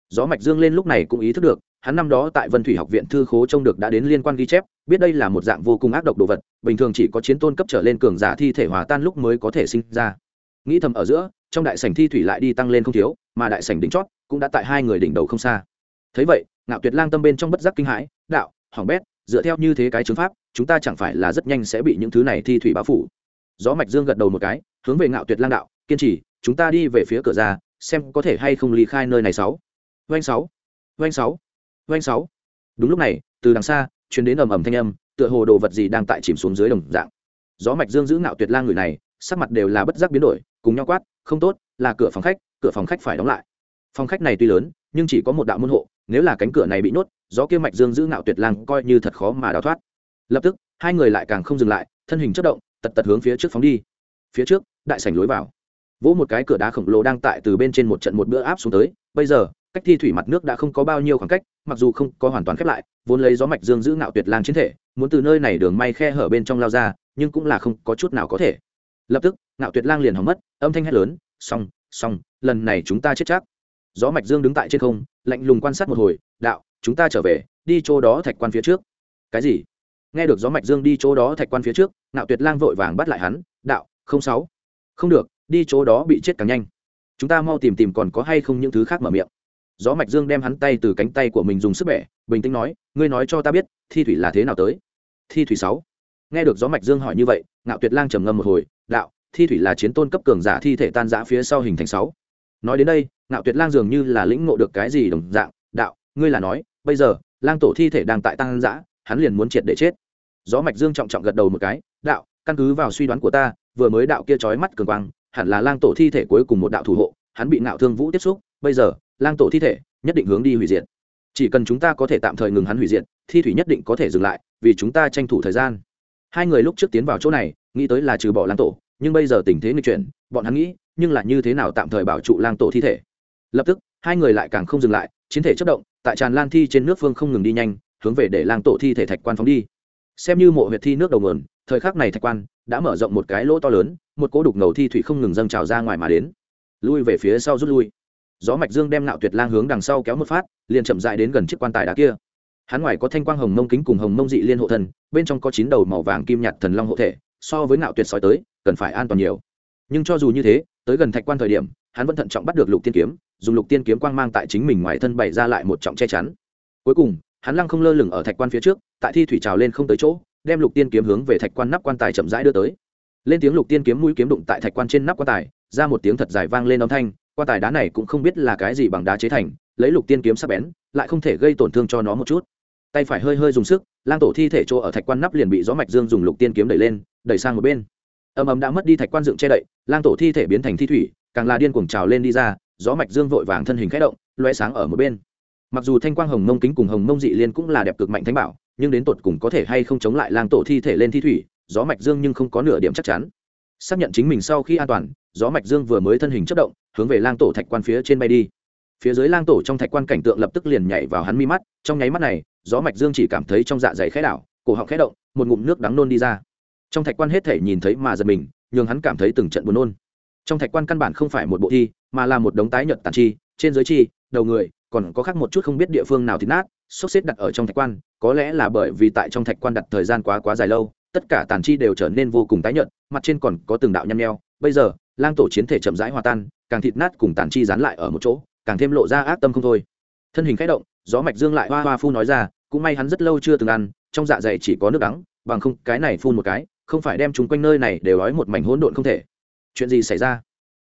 Gió mạch dương lên lúc này cũng ý thức được, hắn năm đó tại vân thủy học viện thư khố trông được đã đến liên quan ghi chép, biết đây là một dạng vô cùng ác độc đồ vật, bình thường chỉ có chiến tôn cấp trở lên cường giả thi thể hòa tan lúc mới có thể sinh ra. Nghĩ thầm ở giữa, trong đại sảnh thi thủy lại đi tăng lên không thiếu, mà đại sảnh đỉnh chót cũng đã tại hai người đỉnh đầu không xa. Thấy vậy ngạo tuyệt lang tâm bên trong bất giác kinh hãi, đạo, hỏng bét, dựa theo như thế cái chứng pháp, chúng ta chẳng phải là rất nhanh sẽ bị những thứ này thi thủy báo phủ. Gió mạch dương gật đầu một cái, hướng về ngạo tuyệt lang đạo, kiên trì, chúng ta đi về phía cửa ra, xem có thể hay không ly khai nơi này sáu. Vanh sáu vanh sáu vanh sáu. Đúng lúc này, từ đằng xa chuyến đến ầm ầm thanh âm, tựa hồ đồ vật gì đang tại chìm xuống dưới đồng dạng. Gió mạch dương giữ ngạo tuyệt lang người này, sắc mặt đều là bất giác biến đổi, cùng nhau quát, không tốt, là cửa phòng khách, cửa phòng khách phải đóng lại. Phòng khách này tuy lớn, nhưng chỉ có một đạo môn hộ nếu là cánh cửa này bị nhốt, gió kia mạch dương giữ ngạo tuyệt lang coi như thật khó mà đào thoát. Lập tức, hai người lại càng không dừng lại, thân hình chất động, tật tật hướng phía trước phóng đi. Phía trước, đại sảnh lối vào. Vỗ một cái cửa đá khổng lồ đang tại từ bên trên một trận một bữa áp xuống tới, bây giờ, cách thi thủy mặt nước đã không có bao nhiêu khoảng cách, mặc dù không có hoàn toàn khép lại, vốn lấy gió mạch dương giữ ngạo tuyệt lang chiến thể, muốn từ nơi này đường may khe hở bên trong lao ra, nhưng cũng là không có chút nào có thể. Lập tức, ngạo tuyệt lang liền hỏng mất, âm thanh hét lớn, xong xong, lần này chúng ta chết chắc gió mạch dương đứng tại trên không, lạnh lùng quan sát một hồi, đạo, chúng ta trở về, đi chỗ đó thạch quan phía trước. Cái gì? Nghe được gió mạch dương đi chỗ đó thạch quan phía trước, ngạo tuyệt lang vội vàng bắt lại hắn, đạo, không sáu. Không được, đi chỗ đó bị chết càng nhanh. Chúng ta mau tìm tìm còn có hay không những thứ khác mở miệng. Gió mạch dương đem hắn tay từ cánh tay của mình dùng sức bẻ, bình tĩnh nói, ngươi nói cho ta biết, thi thủy là thế nào tới? Thi thủy sáu. Nghe được gió mạch dương hỏi như vậy, ngạo tuyệt lang trầm ngâm một hồi, đạo, thi thủy là chiến tôn cấp cường giả thi thể tan rã phía sau hình thành sáu. Nói đến đây ngạo tuyệt lang dường như là lĩnh ngộ được cái gì đồng dạng, đạo, ngươi là nói, bây giờ, lang tổ thi thể đang tại tăng giã hắn liền muốn triệt để chết. Gió mạch dương trọng trọng gật đầu một cái, đạo, căn cứ vào suy đoán của ta, vừa mới đạo kia chói mắt cường quang, hẳn là lang tổ thi thể cuối cùng một đạo thủ hộ, hắn bị ngạo thương vũ tiếp xúc, bây giờ, lang tổ thi thể nhất định hướng đi hủy diệt. Chỉ cần chúng ta có thể tạm thời ngừng hắn hủy diệt, thi thủy nhất định có thể dừng lại, vì chúng ta tranh thủ thời gian. Hai người lúc trước tiến vào chỗ này, nghĩ tới là trừ bỏ lang tổ, nhưng bây giờ tình thế nghịch chuyển, bọn hắn nghĩ, nhưng là như thế nào tạm thời bảo trụ lang tổ thi thể? Lập tức, hai người lại càng không dừng lại, chiến thể chất động, tại tràn lan thi trên nước phương không ngừng đi nhanh, hướng về để lang tổ thi thể thạch quan phóng đi. Xem như mộ huyệt thi nước đầu nguồn, thời khắc này thạch quan đã mở rộng một cái lỗ to lớn, một cỗ đục ngầu thi thủy không ngừng dâng trào ra ngoài mà đến. Lui về phía sau rút lui. Gió mạch dương đem nạo tuyệt lang hướng đằng sau kéo một phát, liền chậm dại đến gần chiếc quan tài đá kia. Hắn ngoài có thanh quang hồng mông kính cùng hồng mông dị liên hộ thần, bên trong có chín đầu màu vàng kim nhạt thần long hộ thể, so với nạo tuyệt sói tới, cần phải an toàn nhiều. Nhưng cho dù như thế, tới gần thạch quan thời điểm hắn vẫn thận trọng bắt được lục tiên kiếm, dùng lục tiên kiếm quang mang tại chính mình ngoài thân bày ra lại một trọng che chắn. Cuối cùng, hắn lăng không lơ lửng ở thạch quan phía trước, tại thi thủy trào lên không tới chỗ, đem lục tiên kiếm hướng về thạch quan nắp quan tài chậm rãi đưa tới. Lên tiếng lục tiên kiếm mũi kiếm đụng tại thạch quan trên nắp quan tài, ra một tiếng thật dài vang lên âm thanh, quan tài đá này cũng không biết là cái gì bằng đá chế thành, lấy lục tiên kiếm sắc bén, lại không thể gây tổn thương cho nó một chút. Tay phải hơi hơi dùng sức, lang tổ thi thể chỗ ở thạch quan nắp liền bị gió mạch dương dùng lục tiên kiếm đẩy lên, đẩy sang một bên. Ầm ầm đã mất đi thạch quan dựng che đậy, lang tổ thi thể biến thành thi thủy càng là điên cuồng trào lên đi ra, gió mạch dương vội vàng thân hình khẽ động loe sáng ở một bên. Mặc dù thanh quang hồng mông kính cùng hồng mông dị liên cũng là đẹp cực mạnh thánh bảo, nhưng đến tột cùng có thể hay không chống lại lang tổ thi thể lên thi thủy, gió mạch dương nhưng không có nửa điểm chắc chắn. Xác nhận chính mình sau khi an toàn, gió mạch dương vừa mới thân hình chất động, hướng về lang tổ thạch quan phía trên bay đi. Phía dưới lang tổ trong thạch quan cảnh tượng lập tức liền nhảy vào hắn mi mắt, trong nháy mắt này, gió mạch dương chỉ cảm thấy trong dạ dày khẽ đảo, cổ họng khẽ động, một ngụm nước đắng nôn đi ra. Trong thạch quan hết thể nhìn thấy mà giật mình, nhường hắn cảm thấy từng trận buồn nôn trong thạch quan căn bản không phải một bộ thi, mà là một đống tái nhợt tàn chi, trên dưới chi, đầu người, còn có khác một chút không biết địa phương nào thì nát xốc xếp đặt ở trong thạch quan, có lẽ là bởi vì tại trong thạch quan đặt thời gian quá quá dài lâu, tất cả tàn chi đều trở nên vô cùng tái nhợt, mặt trên còn có từng đạo nhăn nheo. Bây giờ, lang tổ chiến thể chậm rãi hòa tan, càng thịt nát cùng tàn chi dán lại ở một chỗ, càng thêm lộ ra ác tâm không thôi. Thân hình khẽ động, gió mạch dương lại hoa hoa phu nói ra, cũng may hắn rất lâu chưa từng ăn, trong dạ dày chỉ có nước đắng, bằng không cái này phun một cái, không phải đem chúng quanh nơi này đều ói một mảnh hỗn độn không thể chuyện gì xảy ra?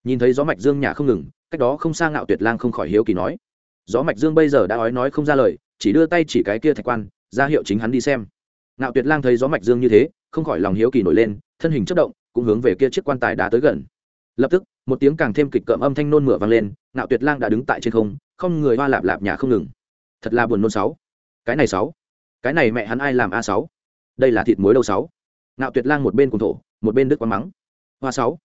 Nhìn thấy gió mạch dương nhà không ngừng, cách đó không xa ngạo tuyệt lang không khỏi hiếu kỳ nói. Gió mạch dương bây giờ đã nói nói không ra lời, chỉ đưa tay chỉ cái kia thạch quan, ra hiệu chính hắn đi xem. Ngạo tuyệt lang thấy gió mạch dương như thế, không khỏi lòng hiếu kỳ nổi lên, thân hình chất động, cũng hướng về kia chiếc quan tài đá tới gần. Lập tức, một tiếng càng thêm kịch cợm âm thanh nôn mửa vang lên, ngạo tuyệt lang đã đứng tại trên không không người hoa lạp lạp nhà không ngừng. Thật là buồn nôn sáu. Cái này sáu. Cái này mẹ hắn ai làm a sáu? Đây là thịt muối đâu sáu? Ngạo tuyệt lang một bên cùng thổ, một bên đức quán mắng. Hoa sáu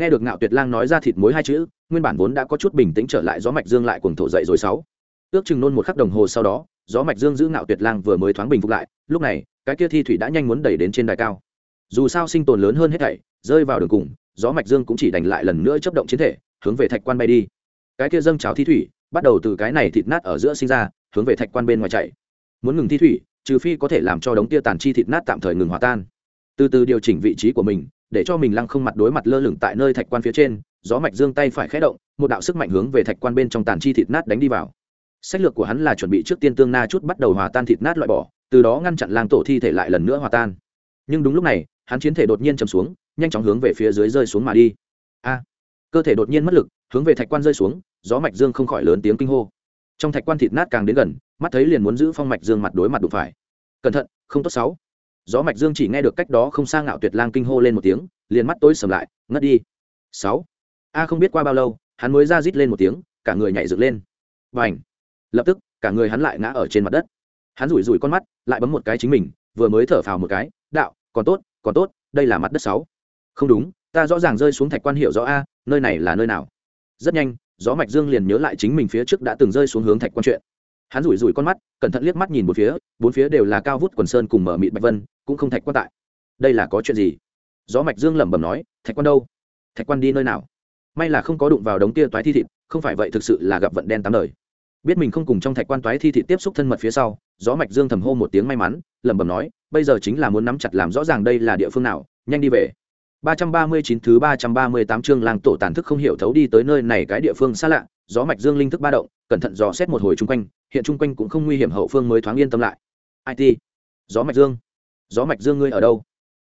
nghe được ngạo tuyệt lang nói ra thịt muối hai chữ, nguyên bản vốn đã có chút bình tĩnh trở lại gió mạch dương lại cuồng thổ dậy rồi sáu. Ước chừng nôn một khắc đồng hồ sau đó, gió mạch dương giữ ngạo tuyệt lang vừa mới thoáng bình phục lại, lúc này, cái kia thi thủy đã nhanh muốn đẩy đến trên đài cao. Dù sao sinh tồn lớn hơn hết thảy, rơi vào đường cùng, gió mạch dương cũng chỉ đành lại lần nữa chấp động chiến thể, hướng về thạch quan bay đi. Cái kia dâng trào thi thủy, bắt đầu từ cái này thịt nát ở giữa sinh ra, hướng về thạch quan bên ngoài chạy. Muốn ngừng thi thủy, trừ phi có thể làm cho đống tia tàn chi thịt nát tạm thời ngừng hòa tan. Từ từ điều chỉnh vị trí của mình để cho mình lăng không mặt đối mặt lơ lửng tại nơi thạch quan phía trên, gió mạch dương tay phải khé động, một đạo sức mạnh hướng về thạch quan bên trong tàn chi thịt nát đánh đi vào. Sách lược của hắn là chuẩn bị trước tiên tương na chút bắt đầu hòa tan thịt nát loại bỏ, từ đó ngăn chặn lang tổ thi thể lại lần nữa hòa tan. Nhưng đúng lúc này, hắn chiến thể đột nhiên chầm xuống, nhanh chóng hướng về phía dưới rơi xuống mà đi. A! Cơ thể đột nhiên mất lực, hướng về thạch quan rơi xuống, gió mạch dương không khỏi lớn tiếng kinh hô. Trong thạch quan thịt nát càng đến gần, mắt thấy liền muốn giữ phong mạch dương mặt đối mặt đụng phải. Cẩn thận, không tốt sáu gió mạch dương chỉ nghe được cách đó không xa ngạo tuyệt lang kinh hô lên một tiếng, liền mắt tối sầm lại, ngất đi. Sáu. A không biết qua bao lâu, hắn mới ra rít lên một tiếng, cả người nhảy dựng lên. Và ảnh lập tức, cả người hắn lại ngã ở trên mặt đất. Hắn rủi rủi con mắt, lại bấm một cái chính mình, vừa mới thở phào một cái, đạo, còn tốt còn tốt, đây là mặt đất sáu. Không đúng, ta rõ ràng rơi xuống thạch quan hiệu rõ a, nơi này là nơi nào? Rất nhanh, gió mạch dương liền nhớ lại chính mình phía trước đã từng rơi xuống hướng thạch quan chuyện hắn rủi rủi con mắt, cẩn thận liếc mắt nhìn một phía, bốn phía đều là cao vút quần sơn cùng mở mịt bạch vân, cũng không thạch quan tại. Đây là có chuyện gì? Gió mạch dương lẩm bẩm nói, thạch quan đâu? Thạch quan đi nơi nào? May là không có đụng vào đống kia toái thi thịt, không phải vậy thực sự là gặp vận đen tám đời. Biết mình không cùng trong thạch quan toái thi thịt tiếp xúc thân mật phía sau, gió mạch dương thầm hô một tiếng may mắn, lẩm bẩm nói, bây giờ chính là muốn nắm chặt làm rõ ràng đây là địa phương nào, nhanh đi về. 339 thứ 338 chương làng tổ tàn thức không hiểu thấu đi tới nơi này cái địa phương xa lạ, gió mạch dương linh thức ba động, cẩn thận dò xét một hồi chung quanh, hiện chung quanh cũng không nguy hiểm hậu phương mới thoáng yên tâm lại. IT. Gió mạch dương. Gió mạch dương ngươi ở đâu?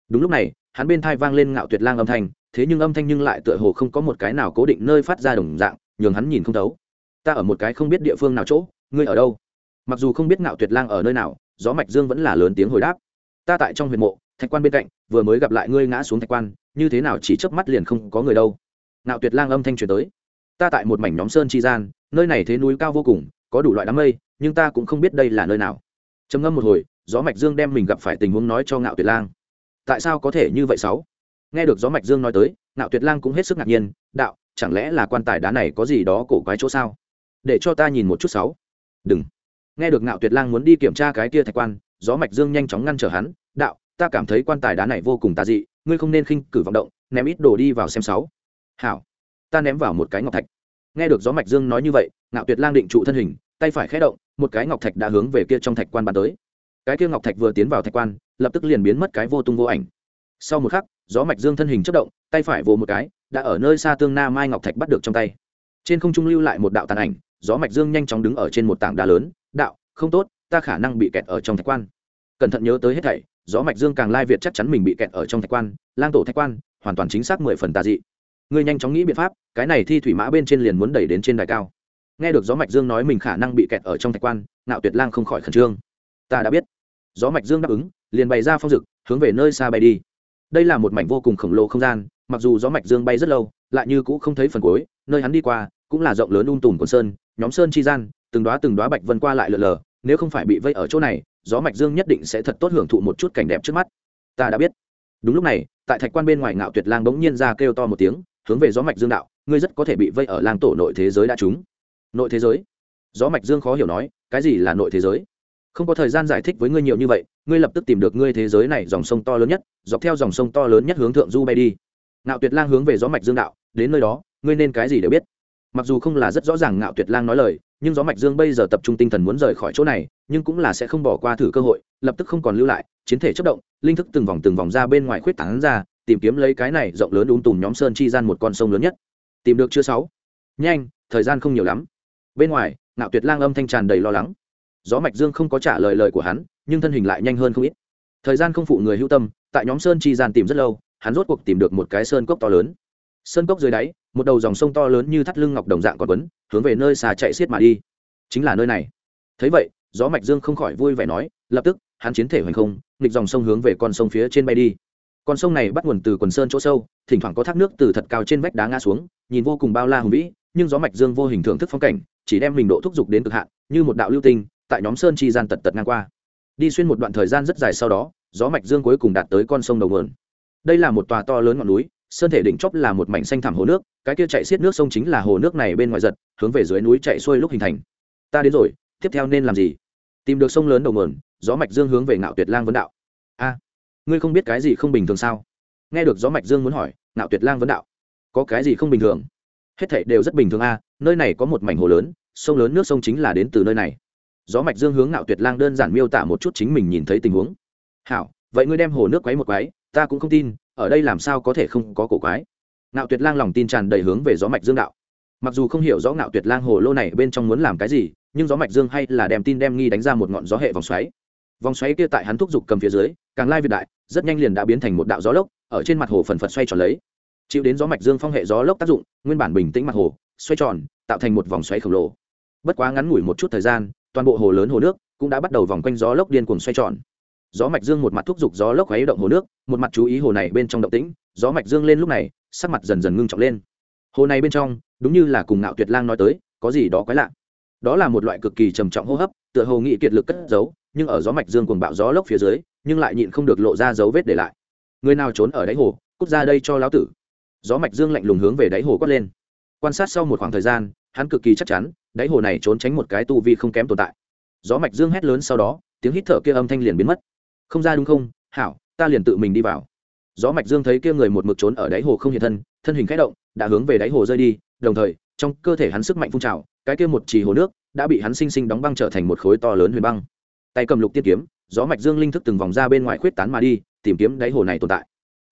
Đúng lúc này, hắn bên tai vang lên ngạo tuyệt lang âm thanh, thế nhưng âm thanh nhưng lại tựa hồ không có một cái nào cố định nơi phát ra đồng dạng, nhường hắn nhìn không thấu. Ta ở một cái không biết địa phương nào chỗ, ngươi ở đâu? Mặc dù không biết ngạo tuyệt lang ở nơi nào, gió mạch dương vẫn là lớn tiếng hồi đáp. Ta tại trong huyệt mộ, thạch quan bên cạnh, vừa mới gặp lại ngươi ngã xuống thạch quan, như thế nào chỉ chớp mắt liền không có người đâu. Nạo tuyệt lang âm thanh truyền tới. Ta tại một mảnh nhóm sơn chi gian, nơi này thế núi cao vô cùng, có đủ loại đám mây, nhưng ta cũng không biết đây là nơi nào. Trầm ngâm một hồi, gió mạch dương đem mình gặp phải tình huống nói cho ngạo tuyệt lang. Tại sao có thể như vậy sáu? Nghe được gió mạch dương nói tới, ngạo tuyệt lang cũng hết sức ngạc nhiên, đạo, chẳng lẽ là quan tài đá này có gì đó cổ quái chỗ sao? Để cho ta nhìn một chút sáu. Đừng. Nghe được ngạo tuyệt lang muốn đi kiểm tra cái kia thạch quan, gió mạch dương nhanh chóng ngăn trở hắn, đạo, ta cảm thấy quan tài đá này vô cùng tà dị ngươi không nên khinh cử vọng động, ném ít đồ đi vào xem sáu. Hảo, ta ném vào một cái ngọc thạch. Nghe được gió mạch dương nói như vậy, ngạo tuyệt lang định trụ thân hình, tay phải khẽ động, một cái ngọc thạch đã hướng về kia trong thạch quan bắn tới. Cái kia ngọc thạch vừa tiến vào thạch quan, lập tức liền biến mất cái vô tung vô ảnh. Sau một khắc, gió mạch dương thân hình chất động, tay phải vồ một cái, đã ở nơi xa tương na mai ngọc thạch bắt được trong tay. Trên không trung lưu lại một đạo tàn ảnh, gió mạch dương nhanh chóng đứng ở trên một tảng đá lớn, đạo, không tốt, ta khả năng bị kẹt ở trong thạch quan. Cẩn thận nhớ tới hết thảy gió mạch dương càng lai việt chắc chắn mình bị kẹt ở trong thạch quan, lang tổ thạch quan, hoàn toàn chính xác mười phần tà dị. Ngươi nhanh chóng nghĩ biện pháp, cái này thi thủy mã bên trên liền muốn đẩy đến trên đài cao. Nghe được gió mạch dương nói mình khả năng bị kẹt ở trong thạch quan nạo tuyệt lang không khỏi khẩn trương. Ta đã biết. Gió mạch dương đáp ứng, liền bày ra phong dực, hướng về nơi xa bay đi. Đây là một mảnh vô cùng khổng lồ không gian, mặc dù gió mạch dương bay rất lâu, lại như cũ không thấy phần cuối, nơi hắn đi qua cũng là rộng lớn un tùm quần sơn, nhóm sơn chi gian, từng đóa từng đóa bạch vân qua lại lượn lờ, nếu không phải bị vây ở chỗ này gió mạch dương nhất định sẽ thật tốt hưởng thụ một chút cảnh đẹp trước mắt. Ta đã biết. Đúng lúc này, tại thạch quan bên ngoài ngạo tuyệt lang bỗng nhiên ra kêu to một tiếng, hướng về gió mạch dương đạo, ngươi rất có thể bị vây ở lang tổ nội thế giới đã trúng. Nội thế giới? Gió mạch dương khó hiểu nói, cái gì là nội thế giới? Không có thời gian giải thích với ngươi nhiều như vậy, ngươi lập tức tìm được ngươi thế giới này dòng sông to lớn nhất, dọc theo dòng sông to lớn nhất hướng thượng du bay đi. Ngạo tuyệt lang hướng về gió mạch dương đạo, đến nơi đó, ngươi nên cái gì đều biết. Mặc dù không là rất rõ ràng ngạo tuyệt lang nói lời nhưng gió mạch dương bây giờ tập trung tinh thần muốn rời khỏi chỗ này, nhưng cũng là sẽ không bỏ qua thử cơ hội, lập tức không còn lưu lại, chiến thể chất động, linh thức từng vòng từng vòng ra bên ngoài khuyết tán ra, tìm kiếm lấy cái này rộng lớn đúng tùm nhóm sơn chi gian một con sông lớn nhất. Tìm được chưa sáu? Nhanh, thời gian không nhiều lắm. Bên ngoài, ngạo tuyệt lang âm thanh tràn đầy lo lắng. Gió mạch dương không có trả lời lời của hắn, nhưng thân hình lại nhanh hơn không ít. Thời gian không phụ người hữu tâm, tại nhóm sơn chi gian tìm rất lâu, hắn rốt cuộc tìm được một cái sơn cốc to lớn. Sơn cốc dưới đáy một đầu dòng sông to lớn như thắt lưng ngọc đồng dạng còn quấn, hướng về nơi xà chạy xiết mà đi. Chính là nơi này. Thấy vậy, gió mạch dương không khỏi vui vẻ nói, lập tức, hắn chiến thể hoành không, nghịch dòng sông hướng về con sông phía trên bay đi. Con sông này bắt nguồn từ quần sơn chỗ sâu, thỉnh thoảng có thác nước từ thật cao trên vách đá ngã xuống, nhìn vô cùng bao la hùng vĩ, nhưng gió mạch dương vô hình thưởng thức phong cảnh, chỉ đem mình độ thúc giục đến cực hạn, như một đạo lưu tinh, tại nhóm sơn chi gian tật tật ngang qua. Đi xuyên một đoạn thời gian rất dài sau đó, gió mạch dương cuối cùng đạt tới con sông đầu nguồn. Đây là một tòa to lớn ngọn núi sơn thể đỉnh chóp là một mảnh xanh thẳm hồ nước, cái kia chạy xiết nước sông chính là hồ nước này bên ngoài giật, hướng về dưới núi chạy xuôi lúc hình thành. Ta đến rồi, tiếp theo nên làm gì? Tìm được sông lớn đầu nguồn, gió mạch dương hướng về ngạo tuyệt lang vấn đạo. A, ngươi không biết cái gì không bình thường sao? Nghe được gió mạch dương muốn hỏi, ngạo tuyệt lang vấn đạo. Có cái gì không bình thường? Hết thảy đều rất bình thường a, nơi này có một mảnh hồ lớn, sông lớn nước sông chính là đến từ nơi này. Gió mạch dương hướng ngạo tuyệt lang đơn giản miêu tả một chút chính mình nhìn thấy tình huống. Hảo, vậy ngươi đem hồ nước quấy một quấy, ta cũng không tin ở đây làm sao có thể không có cổ quái? Ngạo tuyệt lang lòng tin tràn đầy hướng về gió mạch dương đạo. Mặc dù không hiểu rõ ngạo tuyệt lang hồ lô này bên trong muốn làm cái gì, nhưng gió mạch dương hay là đem tin đem nghi đánh ra một ngọn gió hệ vòng xoáy. Vòng xoáy kia tại hắn thúc giục cầm phía dưới, càng lai việt đại, rất nhanh liền đã biến thành một đạo gió lốc, ở trên mặt hồ phần phật xoay tròn lấy. Chịu đến gió mạch dương phong hệ gió lốc tác dụng, nguyên bản bình tĩnh mặt hồ, xoay tròn, tạo thành một vòng xoáy khổng lồ. Bất quá ngắn ngủi một chút thời gian, toàn bộ hồ lớn hồ nước cũng đã bắt đầu vòng quanh gió lốc điên cuồng xoay tròn gió mạch dương một mặt thúc giục gió lốc khuấy động hồ nước, một mặt chú ý hồ này bên trong động tĩnh, gió mạch dương lên lúc này, sắc mặt dần dần ngưng trọng lên. Hồ này bên trong, đúng như là cùng ngạo tuyệt lang nói tới, có gì đó quái lạ. Đó là một loại cực kỳ trầm trọng hô hấp, tựa hồ nghị kiệt lực cất giấu, nhưng ở gió mạch dương cuồng bạo gió lốc phía dưới, nhưng lại nhịn không được lộ ra dấu vết để lại. Người nào trốn ở đáy hồ, cút ra đây cho lão tử. Gió mạch dương lạnh lùng hướng về đáy hồ quát lên. Quan sát sau một khoảng thời gian, hắn cực kỳ chắc chắn, đáy hồ này trốn tránh một cái tu vi không kém tồn tại. Gió mạch dương hét lớn sau đó, tiếng hít thở kia âm thanh liền biến mất không ra đúng không? Hảo, ta liền tự mình đi vào. Gió mạch dương thấy kia người một mực trốn ở đáy hồ không hiện thân thân hình khẽ động, đã hướng về đáy hồ rơi đi, đồng thời, trong cơ thể hắn sức mạnh phun trào, cái kia một trì hồ nước đã bị hắn sinh sinh đóng băng trở thành một khối to lớn huyền băng. Tay cầm lục tiên kiếm, gió mạch dương linh thức từng vòng ra bên ngoài khuyết tán mà đi, tìm kiếm đáy hồ này tồn tại.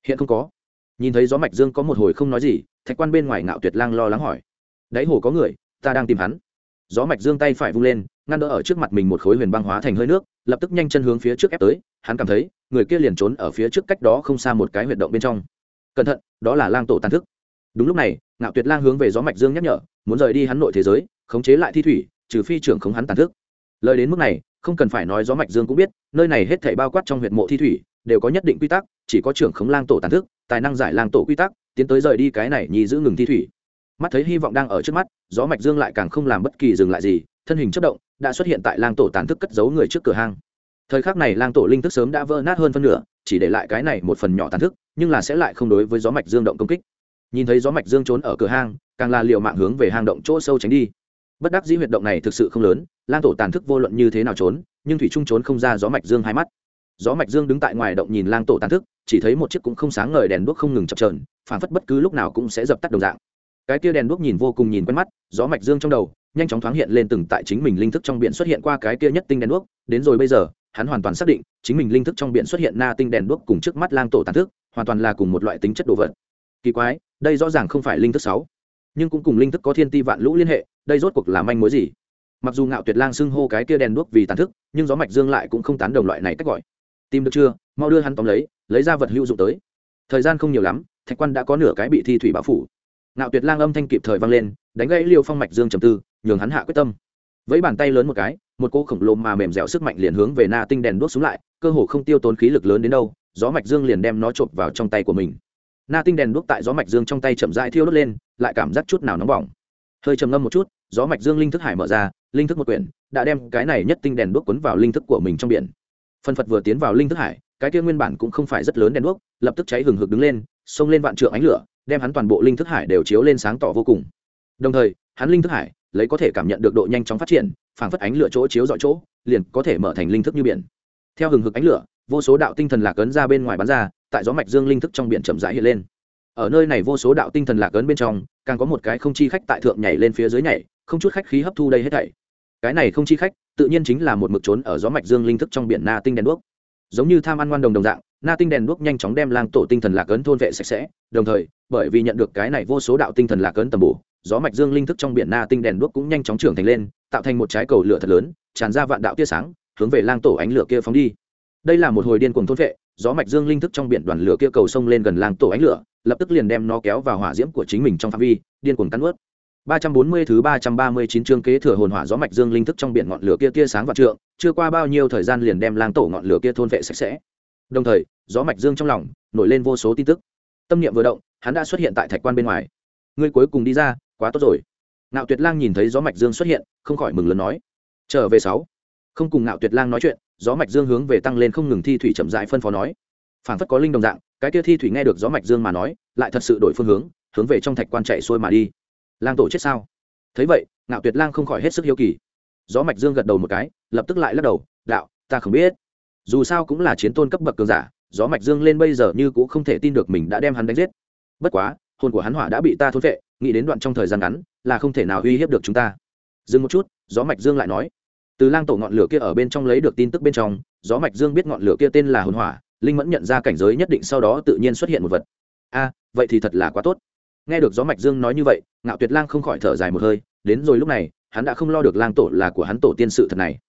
Hiện không có. Nhìn thấy gió mạch dương có một hồi không nói gì, thạch quan bên ngoài ngạo tuyệt lang lo lắng hỏi. Đáy hồ có người, ta đang tìm hắn. Gió mạch dương tay phải vung lên ngăn đỡ ở trước mặt mình một khối huyền băng hóa thành hơi nước, lập tức nhanh chân hướng phía trước ép tới, hắn cảm thấy, người kia liền trốn ở phía trước cách đó không xa một cái huyệt động bên trong. Cẩn thận, đó là lang tổ tàn thức. Đúng lúc này, ngạo tuyệt lang hướng về gió mạch dương nhắc nhở, muốn rời đi hắn nội thế giới, khống chế lại thi thủy, trừ phi trưởng khống hắn tàn thức. Lời đến mức này, không cần phải nói gió mạch dương cũng biết, nơi này hết thảy bao quát trong huyệt mộ thi thủy, đều có nhất định quy tắc, chỉ có trưởng khống lang tổ tàn thức, tài năng giải lang tổ quy tắc, tiến tới rời đi cái này nhì giữ ngừng thi thủy. Mắt thấy hy vọng đang ở trước mắt, gió mạch dương lại càng không làm bất kỳ dừng lại gì thân hình chất động, đã xuất hiện tại lang tổ tàn thức cất giấu người trước cửa hang. Thời khắc này, lang tổ linh thức sớm đã vỡ nát hơn phân nửa, chỉ để lại cái này một phần nhỏ tàn thức, nhưng là sẽ lại không đối với gió mạch dương động công kích. Nhìn thấy gió mạch dương trốn ở cửa hang, càng là liệu mạng hướng về hang động chỗ sâu tránh đi. Bất đắc dĩ huyệt động này thực sự không lớn, lang tổ tàn thức vô luận như thế nào trốn, nhưng thủy trung trốn không ra gió mạch dương hai mắt. Gió mạch dương đứng tại ngoài động nhìn lang tổ tàn thức, chỉ thấy một chiếc cũng không sáng ngời đèn đuốc không ngừng chập trờn phản phất bất cứ lúc nào cũng sẽ dập tắt đồng dạng. Cái kia đèn đuốc nhìn vô cùng nhìn quen mắt, gió mạch dương trong đầu nhanh chóng thoáng hiện lên từng tại chính mình linh thức trong biển xuất hiện qua cái kia nhất tinh đèn đuốc. Đến rồi bây giờ, hắn hoàn toàn xác định, chính mình linh thức trong biển xuất hiện na tinh đèn đuốc cùng trước mắt lang tổ tàn thức, hoàn toàn là cùng một loại tính chất đồ vật. Kỳ quái, đây rõ ràng không phải linh thức sáu, nhưng cũng cùng linh thức có thiên ti vạn lũ liên hệ, đây rốt cuộc là manh mối gì? Mặc dù ngạo tuyệt lang xưng hô cái kia đèn đuốc vì tàn thức, nhưng gió mạch dương lại cũng không tán đồng loại này cách gọi. Tìm được chưa? Mau đưa hắn tóm lấy lấy ra vật hữu dụng tới. Thời gian không nhiều lắm, thạch quan đã có nửa cái bị thi thủy báo phủ. Ngạo tuyệt lang âm thanh kịp thời vang lên, đánh gãy liêu phong mạch dương trầm tư nhường hắn hạ quyết tâm. Với bàn tay lớn một cái, một cô khổng lồ mà mềm dẻo sức mạnh liền hướng về na tinh đèn đuốc xuống lại, cơ hồ không tiêu tốn khí lực lớn đến đâu, gió mạch dương liền đem nó chộp vào trong tay của mình. Na tinh đèn đuốc tại gió mạch dương trong tay chậm rãi thiêu đốt lên, lại cảm giác chút nào nóng bỏng. Hơi trầm ngâm một chút, gió mạch dương linh thức hải mở ra, linh thức một quyển, đã đem cái này nhất tinh đèn đuốc cuốn vào linh thức của mình trong biển. Phân phật vừa tiến vào linh thức hải, cái kia nguyên bản cũng không phải rất lớn đèn đuốc, lập tức cháy hừng hực đứng lên, xông lên vạn trượng ánh lửa, đem hắn toàn bộ linh thức hải đều chiếu lên sáng tỏ vô cùng. Đồng thời, hắn linh thức hải lấy có thể cảm nhận được độ nhanh chóng phát triển, phảng phất ánh lửa chỗ chiếu dọi chỗ, liền có thể mở thành linh thức như biển. Theo hừng hực ánh lửa, vô số đạo tinh thần lạc ấn ra bên ngoài bắn ra, tại gió mạch dương linh thức trong biển chậm rãi hiện lên. Ở nơi này vô số đạo tinh thần lạc ấn bên trong, càng có một cái không chi khách tại thượng nhảy lên phía dưới nhảy, không chút khách khí hấp thu đây hết thảy. Cái này không chi khách, tự nhiên chính là một mực trốn ở gió mạch dương linh thức trong biển na tinh đèn đuốc. Giống như tham ăn ngoan đồng đồng dạng, na tinh đèn đuốc nhanh chóng đem lang tổ tinh thần lạc ấn thôn vệ sạch sẽ, đồng thời, bởi vì nhận được cái này vô số đạo tinh thần lạc ấn tầm bổ gió mạch dương linh thức trong biển na tinh đèn đuốc cũng nhanh chóng trưởng thành lên tạo thành một trái cầu lửa thật lớn tràn ra vạn đạo tia sáng hướng về lang tổ ánh lửa kia phóng đi đây là một hồi điên cuồng thôn vệ gió mạch dương linh thức trong biển đoàn lửa kia cầu sông lên gần lang tổ ánh lửa lập tức liền đem nó kéo vào hỏa diễm của chính mình trong phạm vi điên cuồng cắn ướt 340 thứ 339 chương kế thừa hồn hỏa gió mạch dương linh thức trong biển ngọn lửa kia tia sáng vạn trượng, chưa qua bao nhiêu thời gian liền đem lang tổ ngọn lửa kia thôn vệ sạch sẽ. Đồng thời, gió mạch dương trong lòng nổi lên vô số tin tức. Tâm niệm vừa động, hắn đã xuất hiện tại thạch quan bên ngoài. Ngươi cuối cùng đi ra, quá tốt rồi. Nạo Tuyệt Lang nhìn thấy gió mạch dương xuất hiện, không khỏi mừng lớn nói: "Trở về sáu." Không cùng Nạo Tuyệt Lang nói chuyện, gió mạch dương hướng về tăng lên không ngừng thi thủy chậm rãi phân phó nói: "Phản phất có linh đồng dạng, cái kia thi thủy nghe được gió mạch dương mà nói, lại thật sự đổi phương hướng, hướng về trong thạch quan chạy xuôi mà đi." lang tổ chết sao thấy vậy ngạo tuyệt lang không khỏi hết sức hiếu kỳ gió mạch dương gật đầu một cái lập tức lại lắc đầu đạo ta không biết dù sao cũng là chiến tôn cấp bậc cường giả gió mạch dương lên bây giờ như cũng không thể tin được mình đã đem hắn đánh giết bất quá hồn của hắn hỏa đã bị ta thôn vệ nghĩ đến đoạn trong thời gian ngắn là không thể nào uy hiếp được chúng ta. Dừng một chút, gió mạch dương lại nói. Từ lang tổ ngọn lửa kia ở bên trong lấy được tin tức bên trong, gió mạch dương biết ngọn lửa kia tên là hồn hỏa, linh mẫn nhận ra cảnh giới nhất định sau đó tự nhiên xuất hiện một vật. A, vậy thì thật là quá tốt. Nghe được gió mạch dương nói như vậy, ngạo tuyệt lang không khỏi thở dài một hơi, đến rồi lúc này, hắn đã không lo được lang tổ là của hắn tổ tiên sự thật này.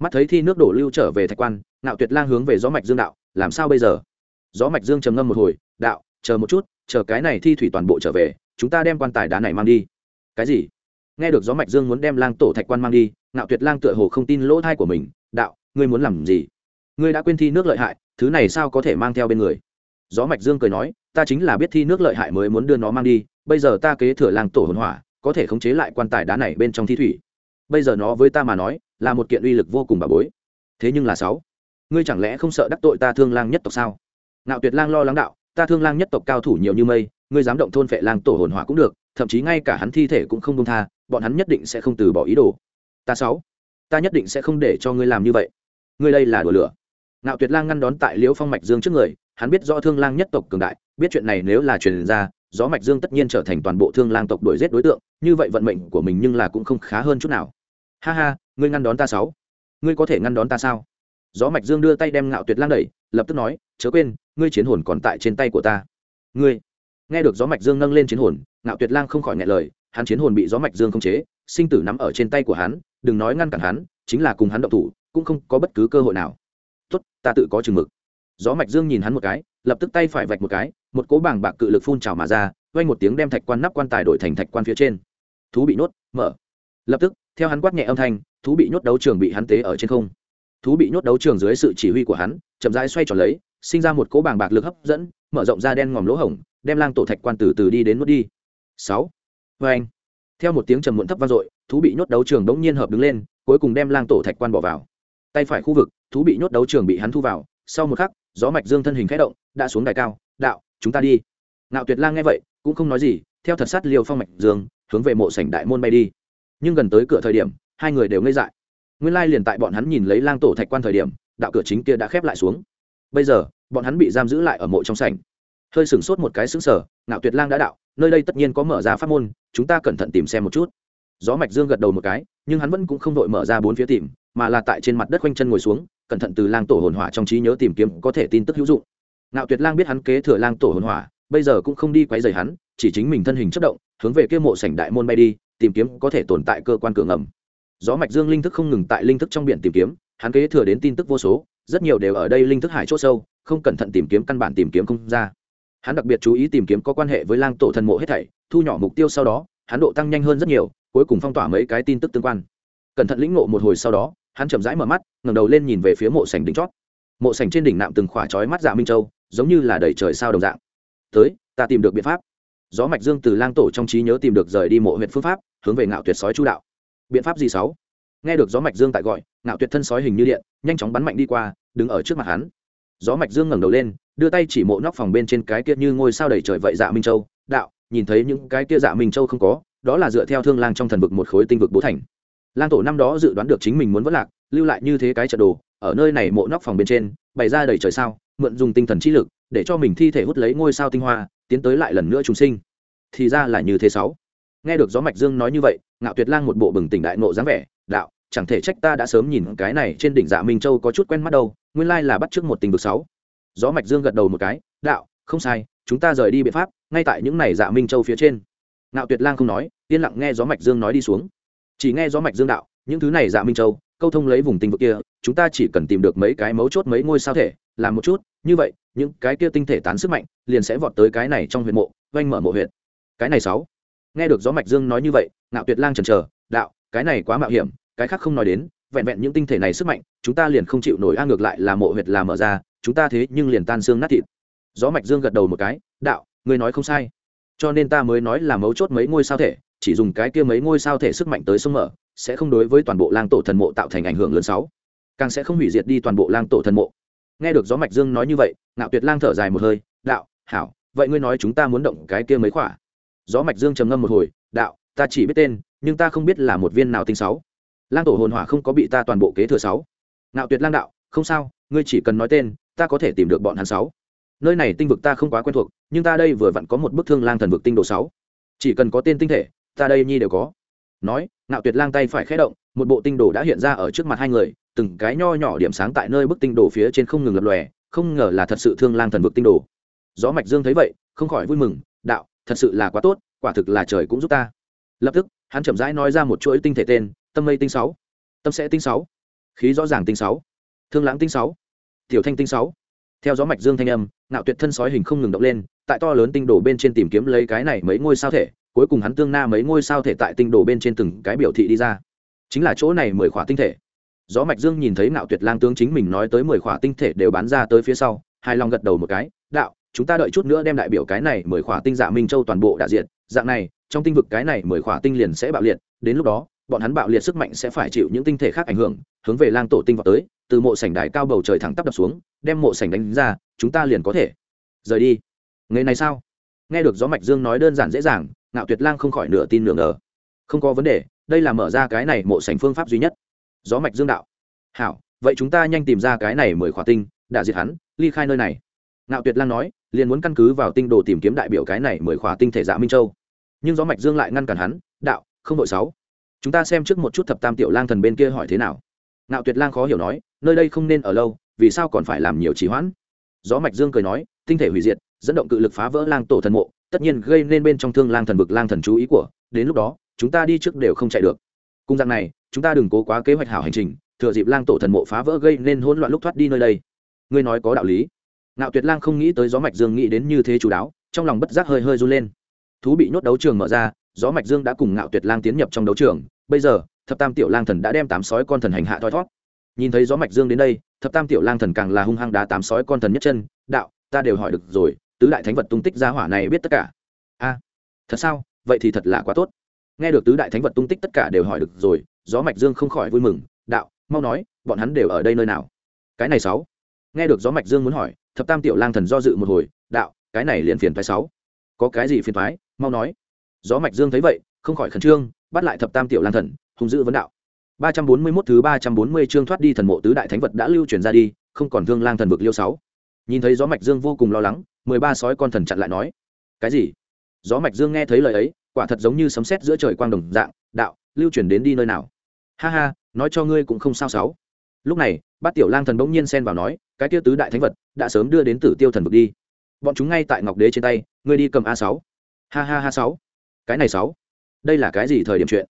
Mắt thấy thi nước đổ lưu trở về thạch quan, ngạo tuyệt lang hướng về gió mạch dương đạo, làm sao bây giờ? Gió mạch dương trầm ngâm một hồi, đạo, chờ một chút, chờ cái này thi thủy toàn bộ trở về chúng ta đem quan tài đá này mang đi. Cái gì? Nghe được gió mạch dương muốn đem lang tổ thạch quan mang đi, ngạo tuyệt lang tựa hồ không tin lỗ thai của mình. Đạo, ngươi muốn làm gì? Ngươi đã quên thi nước lợi hại, thứ này sao có thể mang theo bên người? Gió mạch dương cười nói, ta chính là biết thi nước lợi hại mới muốn đưa nó mang đi, bây giờ ta kế thừa lang tổ hồn hỏa, có thể khống chế lại quan tài đá này bên trong thi thủy. Bây giờ nó với ta mà nói, là một kiện uy lực vô cùng bà bối. Thế nhưng là sáu, ngươi chẳng lẽ không sợ đắc tội ta thương lang nhất tộc sao? Ngạo tuyệt lang lo lắng đạo, ta thương lang nhất tộc cao thủ nhiều như mây ngươi dám động thôn phệ lang tổ hồn hỏa cũng được, thậm chí ngay cả hắn thi thể cũng không công tha, bọn hắn nhất định sẽ không từ bỏ ý đồ. Ta sáu, ta nhất định sẽ không để cho ngươi làm như vậy. Ngươi đây là đùa lửa. Ngạo tuyệt lang ngăn đón tại liễu phong mạch dương trước người, hắn biết rõ thương lang nhất tộc cường đại, biết chuyện này nếu là truyền ra, gió mạch dương tất nhiên trở thành toàn bộ thương lang tộc đuổi giết đối tượng, như vậy vận mệnh của mình nhưng là cũng không khá hơn chút nào. Ha ha, ngươi ngăn đón ta sáu. Ngươi có thể ngăn đón ta sao? Gió mạch dương đưa tay đem ngạo tuyệt lang đẩy, lập tức nói, chớ quên, ngươi chiến hồn còn tại trên tay của ta. Ngươi nghe được gió mạch dương nâng lên chiến hồn, ngạo tuyệt lang không khỏi ngại lời, hắn chiến hồn bị gió mạch dương khống chế, sinh tử nắm ở trên tay của hắn, đừng nói ngăn cản hắn, chính là cùng hắn động thủ, cũng không có bất cứ cơ hội nào. Tốt, ta tự có chừng mực. Gió mạch dương nhìn hắn một cái, lập tức tay phải vạch một cái, một cỗ bảng bạc cự lực phun trào mà ra vang một tiếng đem thạch quan nắp quan tài đổi thành thạch quan phía trên. Thú bị nhốt, mở. Lập tức, theo hắn quát nhẹ âm thanh, thú bị nhốt đấu trường bị hắn tế ở trên không. Thú bị nhốt đấu trường dưới sự chỉ huy của hắn, chậm rãi xoay tròn lấy, sinh ra một cỗ bảng bạc lực hấp dẫn, mở rộng ra đen ngòm lỗ hổng đem lang tổ thạch quan từ từ đi đến nuốt đi. Sáu. Vê anh, theo một tiếng trầm muộn thấp vang dội, thú bị nhốt đấu trường đống nhiên hợp đứng lên, cuối cùng đem lang tổ thạch quan bỏ vào. Tay phải khu vực, thú bị nhốt đấu trường bị hắn thu vào, sau một khắc, gió mạch dương thân hình khẽ động, đã xuống đài cao, đạo, chúng ta đi. Ngạo tuyệt lang nghe vậy, cũng không nói gì, theo thật sát liều phong mạch dương, hướng về mộ sảnh đại môn bay đi. Nhưng gần tới cửa thời điểm, hai người đều ngây dại. Nguyên lai liền tại bọn hắn nhìn lấy lang tổ thạch quan thời điểm, đạo cửa chính kia đã khép lại xuống. Bây giờ, bọn hắn bị giam giữ lại ở mộ trong sảnh hơi sửng sốt một cái xứng sở, ngạo tuyệt lang đã đạo, nơi đây tất nhiên có mở ra pháp môn, chúng ta cẩn thận tìm xem một chút. Gió mạch dương gật đầu một cái, nhưng hắn vẫn cũng không đội mở ra bốn phía tìm, mà là tại trên mặt đất quanh chân ngồi xuống, cẩn thận từ lang tổ hồn hỏa trong trí nhớ tìm kiếm có thể tin tức hữu dụng. Ngạo tuyệt lang biết hắn kế thừa lang tổ hồn hỏa, bây giờ cũng không đi quấy rầy hắn, chỉ chính mình thân hình chất động, hướng về kia mộ sảnh đại môn bay đi, tìm kiếm có thể tồn tại cơ quan cửa ngầm. Gió mạch dương linh thức không ngừng tại linh thức trong biển tìm kiếm, hắn kế thừa đến tin tức vô số, rất nhiều đều ở đây linh thức hải chỗ sâu, không cẩn thận tìm kiếm căn bản tìm kiếm không ra hắn đặc biệt chú ý tìm kiếm có quan hệ với lang tổ thần mộ hết thảy, thu nhỏ mục tiêu sau đó, hắn độ tăng nhanh hơn rất nhiều, cuối cùng phong tỏa mấy cái tin tức tương quan. Cẩn thận lĩnh ngộ một hồi sau đó, hắn chậm rãi mở mắt, ngẩng đầu lên nhìn về phía mộ sảnh đỉnh chót. Mộ sảnh trên đỉnh nạm từng khỏa chói mắt dạ minh châu, giống như là đầy trời sao đồng dạng. Tới, ta tìm được biện pháp. Gió mạch dương từ lang tổ trong trí nhớ tìm được rời đi mộ huyện phương pháp, hướng về ngạo tuyệt sói chu đạo. Biện pháp gì sáu? Nghe được gió mạch dương tại gọi, ngạo tuyệt thân sói hình như điện, nhanh chóng bắn mạnh đi qua, đứng ở trước mặt hắn gió mạch dương ngẩng đầu lên, đưa tay chỉ mộ nóc phòng bên trên cái kia như ngôi sao đầy trời vậy dạ minh châu. Đạo, nhìn thấy những cái kia dạ minh châu không có, đó là dựa theo thương lang trong thần vực một khối tinh vực bố thành. Lang tổ năm đó dự đoán được chính mình muốn vất lạc, lưu lại như thế cái trận đồ, ở nơi này mộ nóc phòng bên trên, bày ra đầy trời sao, mượn dùng tinh thần trí lực, để cho mình thi thể hút lấy ngôi sao tinh hoa, tiến tới lại lần nữa chúng sinh. Thì ra là như thế sáu. Nghe được gió mạch dương nói như vậy, ngạo tuyệt lang một bộ bừng tỉnh đại nộ dáng vẻ, đạo, chẳng thể trách ta đã sớm nhìn cái này trên đỉnh dạ minh châu có chút quen mắt đâu nguyên lai là bắt trước một tình vực sáu. Gió mạch dương gật đầu một cái, đạo, không sai, chúng ta rời đi biện pháp, ngay tại những này dạ minh châu phía trên. Ngạo tuyệt lang không nói, yên lặng nghe gió mạch dương nói đi xuống. Chỉ nghe gió mạch dương đạo, những thứ này dạ minh châu, câu thông lấy vùng tinh vực kia, chúng ta chỉ cần tìm được mấy cái mấu chốt mấy ngôi sao thể, làm một chút, như vậy, những cái kia tinh thể tán sức mạnh, liền sẽ vọt tới cái này trong huyện mộ oanh mở mộ huyện cái này sáu. Nghe được gió mạch dương nói như vậy, ngạo tuyệt lang chần chờ, đạo, cái này quá mạo hiểm, cái khác không nói đến vẹn vẹn những tinh thể này sức mạnh, chúng ta liền không chịu nổi, a, ngược lại là mộ huyệt là mở ra, chúng ta thế nhưng liền tan xương nát thịt. Gió mạch dương gật đầu một cái, đạo, ngươi nói không sai. Cho nên ta mới nói là mấu chốt mấy ngôi sao thể, chỉ dùng cái kia mấy ngôi sao thể sức mạnh tới sông mở, sẽ không đối với toàn bộ lang tổ thần mộ tạo thành ảnh hưởng lớn sáu càng sẽ không hủy diệt đi toàn bộ lang tổ thần mộ. Nghe được gió mạch dương nói như vậy, ngạo tuyệt lang thở dài một hơi, đạo, hảo, vậy ngươi nói chúng ta muốn động cái kia mấy khỏa? Gió mạch dương trầm ngâm một hồi, đạo, ta chỉ biết tên, nhưng ta không biết là một viên nào tinh sáu lang tổ hồn hỏa không có bị ta toàn bộ kế thừa sáu. Ngạo tuyệt lang đạo, không sao, ngươi chỉ cần nói tên, ta có thể tìm được bọn hắn sáu. Nơi này tinh vực ta không quá quen thuộc, nhưng ta đây vừa vặn có một bức thương lang thần vực tinh đồ sáu. Chỉ cần có tên tinh thể, ta đây nhi đều có. Nói, ngạo tuyệt lang tay phải khé động, một bộ tinh đồ đã hiện ra ở trước mặt hai người, từng cái nho nhỏ điểm sáng tại nơi bức tinh đồ phía trên không ngừng lập lòe, không ngờ là thật sự thương lang thần vực tinh đồ. Gió mạch dương thấy vậy, không khỏi vui mừng, đạo, thật sự là quá tốt, quả thực là trời cũng giúp ta. Lập tức, hắn chậm rãi nói ra một chuỗi tinh thể tên tâm mây tinh sáu. Tâm sẽ tinh sáu. Khí rõ ràng tinh sáu. Thương lãng tinh sáu. Tiểu thanh tinh sáu. Theo gió mạch dương thanh âm, ngạo tuyệt thân sói hình không ngừng động lên, tại to lớn tinh đồ bên trên tìm kiếm lấy cái này mấy ngôi sao thể, cuối cùng hắn tương na mấy ngôi sao thể tại tinh đồ bên trên từng cái biểu thị đi ra. Chính là chỗ này mười khỏa tinh thể. Gió mạch dương nhìn thấy ngạo tuyệt lang tướng chính mình nói tới mười khỏa tinh thể đều bán ra tới phía sau hai lòng gật đầu một cái, đạo, chúng ta đợi chút nữa đem đại biểu cái này mười khỏa tinh dạ minh châu toàn bộ đại diện dạng này, trong tinh vực cái này mười khỏa tinh liền sẽ bạo liệt, đến lúc đó bọn hắn bạo liệt sức mạnh sẽ phải chịu những tinh thể khác ảnh hưởng, hướng về lang tổ tinh vào tới, từ mộ sảnh đài cao bầu trời thẳng tắp đập xuống, đem mộ sảnh đánh ra, chúng ta liền có thể. Rời đi. Ngày này sao? Nghe được gió mạch dương nói đơn giản dễ dàng, ngạo tuyệt lang không khỏi nửa tin nửa ngờ. Không có vấn đề, đây là mở ra cái này mộ sảnh phương pháp duy nhất. Gió mạch dương đạo. Hảo, vậy chúng ta nhanh tìm ra cái này mười khỏa tinh, đã diệt hắn, ly khai nơi này. Ngạo tuyệt lang nói, liền muốn căn cứ vào tinh đồ tìm kiếm đại biểu cái này mười khỏa tinh thể dạ minh châu. Nhưng gió mạch dương lại ngăn cản hắn, đạo, không đội sáu chúng ta xem trước một chút thập tam tiểu lang thần bên kia hỏi thế nào. Ngạo tuyệt lang khó hiểu nói, nơi đây không nên ở lâu, vì sao còn phải làm nhiều trì hoãn? Gió mạch dương cười nói, tinh thể hủy diệt, dẫn động cự lực phá vỡ lang tổ thần mộ, tất nhiên gây nên bên trong thương lang thần vực lang thần chú ý của, đến lúc đó, chúng ta đi trước đều không chạy được. Cùng dạng này, chúng ta đừng cố quá kế hoạch hảo hành trình, thừa dịp lang tổ thần mộ phá vỡ gây nên hỗn loạn lúc thoát đi nơi đây. Ngươi nói có đạo lý. Ngạo tuyệt lang không nghĩ tới gió mạch dương nghĩ đến như thế chú đáo, trong lòng bất giác hơi hơi run lên. Thú bị nhốt đấu trường mở ra gió mạch dương đã cùng ngạo tuyệt lang tiến nhập trong đấu trường, bây giờ, thập tam tiểu lang thần đã đem tám sói con thần hành hạ thoi thót nhìn thấy gió mạch dương đến đây, thập tam tiểu lang thần càng là hung hăng đá tám sói con thần nhất chân, đạo, ta đều hỏi được rồi, tứ đại thánh vật tung tích gia hỏa này biết tất cả. A, thật sao? Vậy thì thật là quá tốt. Nghe được tứ đại thánh vật tung tích tất cả đều hỏi được rồi, gió mạch dương không khỏi vui mừng, đạo, mau nói, bọn hắn đều ở đây nơi nào? Cái này sáu. Nghe được gió mạch dương muốn hỏi, thập tam tiểu lang thần do dự một hồi, đạo, cái này liền phiền thoái sáu. Có cái gì phiền thoái mau nói gió mạch dương thấy vậy, không khỏi khẩn trương, bắt lại thập tam tiểu lang thần, hung dữ vấn đạo. Ba trăm bốn mươi 341 thứ ba trăm bốn mươi chương thoát đi thần mộ tứ đại thánh vật đã lưu truyền ra đi, không còn thương lang thần vực liêu sáu. Nhìn thấy gió mạch dương vô cùng lo lắng, mười ba sói con thần chặn lại nói, cái gì? Gió mạch dương nghe thấy lời ấy, quả thật giống như sấm sét giữa trời quang đồng dạng, đạo, lưu truyền đến đi nơi nào? Ha ha, nói cho ngươi cũng không sao sáu. Lúc này, bát tiểu lang thần bỗng nhiên xen vào nói, cái tiêu tứ đại thánh vật đã sớm đưa đến tử tiêu thần vực đi. Bọn chúng ngay tại ngọc đế trên tay, ngươi đi cầm a sáu. Ha ha ha sáu cái này sáu. Đây là cái gì thời điểm chuyện?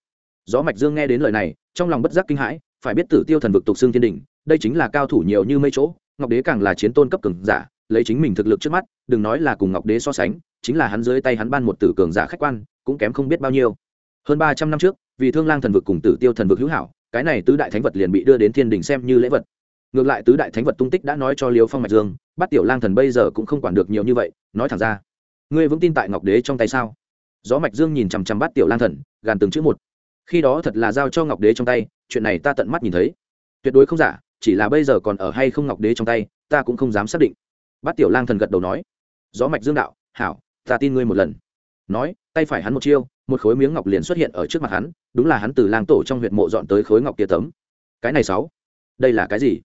Gió mạch dương nghe đến lời này, trong lòng bất giác kinh hãi, phải biết tử tiêu thần vực tục xương thiên đỉnh, đây chính là cao thủ nhiều như mây chỗ, ngọc đế càng là chiến tôn cấp cường giả, lấy chính mình thực lực trước mắt, đừng nói là cùng ngọc đế so sánh, chính là hắn dưới tay hắn ban một tử cường giả khách quan, cũng kém không biết bao nhiêu. Hơn ba trăm năm trước, vì thương lang thần vực cùng tử tiêu thần vực hữu hảo, cái này tứ đại thánh vật liền bị đưa đến thiên đình xem như lễ vật. Ngược lại tứ đại thánh vật tung tích đã nói cho liêu phong mạch dương, bắt tiểu lang thần bây giờ cũng không quản được nhiều như vậy, nói thẳng ra. Ngươi vững tin tại ngọc đế trong tay sao? Gió mạch dương nhìn chằm chằm bắt tiểu lang thần, gàn từng chữ một. Khi đó thật là giao cho ngọc đế trong tay, chuyện này ta tận mắt nhìn thấy. Tuyệt đối không giả, chỉ là bây giờ còn ở hay không ngọc đế trong tay, ta cũng không dám xác định. Bắt tiểu lang thần gật đầu nói. Gió mạch dương đạo, hảo, ta tin ngươi một lần. Nói, tay phải hắn một chiêu, một khối miếng ngọc liền xuất hiện ở trước mặt hắn, đúng là hắn từ lang tổ trong huyệt mộ dọn tới khối ngọc kia tấm. Cái này sáu, đây là cái gì?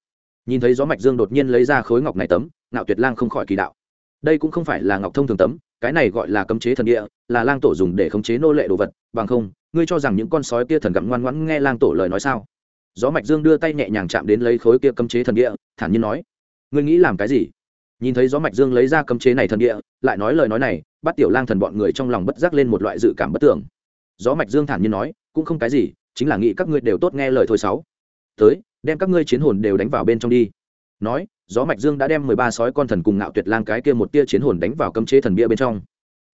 Nhìn thấy gió mạch dương đột nhiên lấy ra khối ngọc này tấm nạo tuyệt lang không khỏi kỳ đạo. Đây cũng không phải là ngọc thông thường tấm cái này gọi là cấm chế thần địa, là lang tổ dùng để khống chế nô lệ đồ vật, bằng không, ngươi cho rằng những con sói kia thần gặm ngoan ngoãn nghe lang tổ lời nói sao? Gió mạch dương đưa tay nhẹ nhàng chạm đến lấy khối kia cấm chế thần địa, thản nhiên nói, ngươi nghĩ làm cái gì? Nhìn thấy gió mạch dương lấy ra cấm chế này thần địa, lại nói lời nói này, bắt tiểu lang thần bọn người trong lòng bất giác lên một loại dự cảm bất tưởng. Gió mạch dương thản nhiên nói, cũng không cái gì, chính là nghĩ các ngươi đều tốt nghe lời thôi sáu. Tới, đem các ngươi chiến hồn đều đánh vào bên trong đi. Nói gió mạch dương đã đem mười ba sói con thần cùng ngạo tuyệt lang cái kia một tia chiến hồn đánh vào cấm chế thần bia bên trong.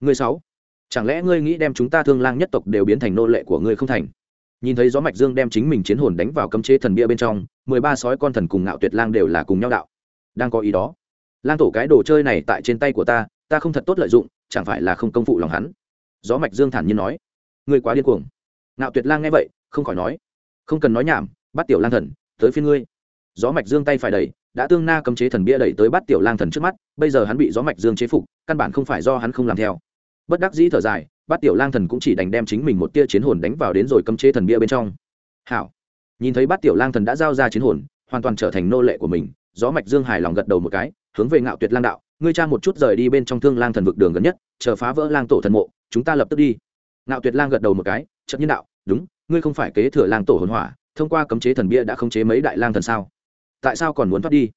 Ngươi sáu, chẳng lẽ ngươi nghĩ đem chúng ta thương lang nhất tộc đều biến thành nô lệ của ngươi không thành? Nhìn thấy gió mạch dương đem chính mình chiến hồn đánh vào cấm chế thần bia bên trong, mười ba sói con thần cùng ngạo tuyệt lang đều là cùng nhau đạo. Đang có ý đó. Lang tổ cái đồ chơi này tại trên tay của ta ta không thật tốt lợi dụng, chẳng phải là không công phụ lòng hắn? Gió mạch dương thản nhiên nói. Ngươi quá điên cuồng. Ngạo tuyệt lang nghe vậy, không khỏi nói. Không cần nói nhảm, bắt tiểu lang thần, tới phiên ngươi. Gió mạch dương tay phải đẩy đã tương na cấm chế thần bia đẩy tới bắt tiểu lang thần trước mắt, bây giờ hắn bị gió mạch dương chế phục, căn bản không phải do hắn không làm theo. Bất đắc dĩ thở dài, bắt tiểu lang thần cũng chỉ đành đem chính mình một tia chiến hồn đánh vào đến rồi cấm chế thần bia bên trong. Hảo. Nhìn thấy bắt tiểu lang thần đã giao ra chiến hồn, hoàn toàn trở thành nô lệ của mình, gió mạch dương hài lòng gật đầu một cái, hướng về ngạo tuyệt lang đạo, ngươi cha một chút rời đi bên trong thương lang thần vực đường gần nhất, chờ phá vỡ lang tổ thần mộ, chúng ta lập tức đi. Ngạo tuyệt lang gật đầu một cái chậm nhân đạo, đúng, ngươi không phải kế thừa lang tổ hồn hỏa, thông qua cấm chế thần bia đã khống chế mấy đại lang thần sao? Tại sao còn muốn thoát đi?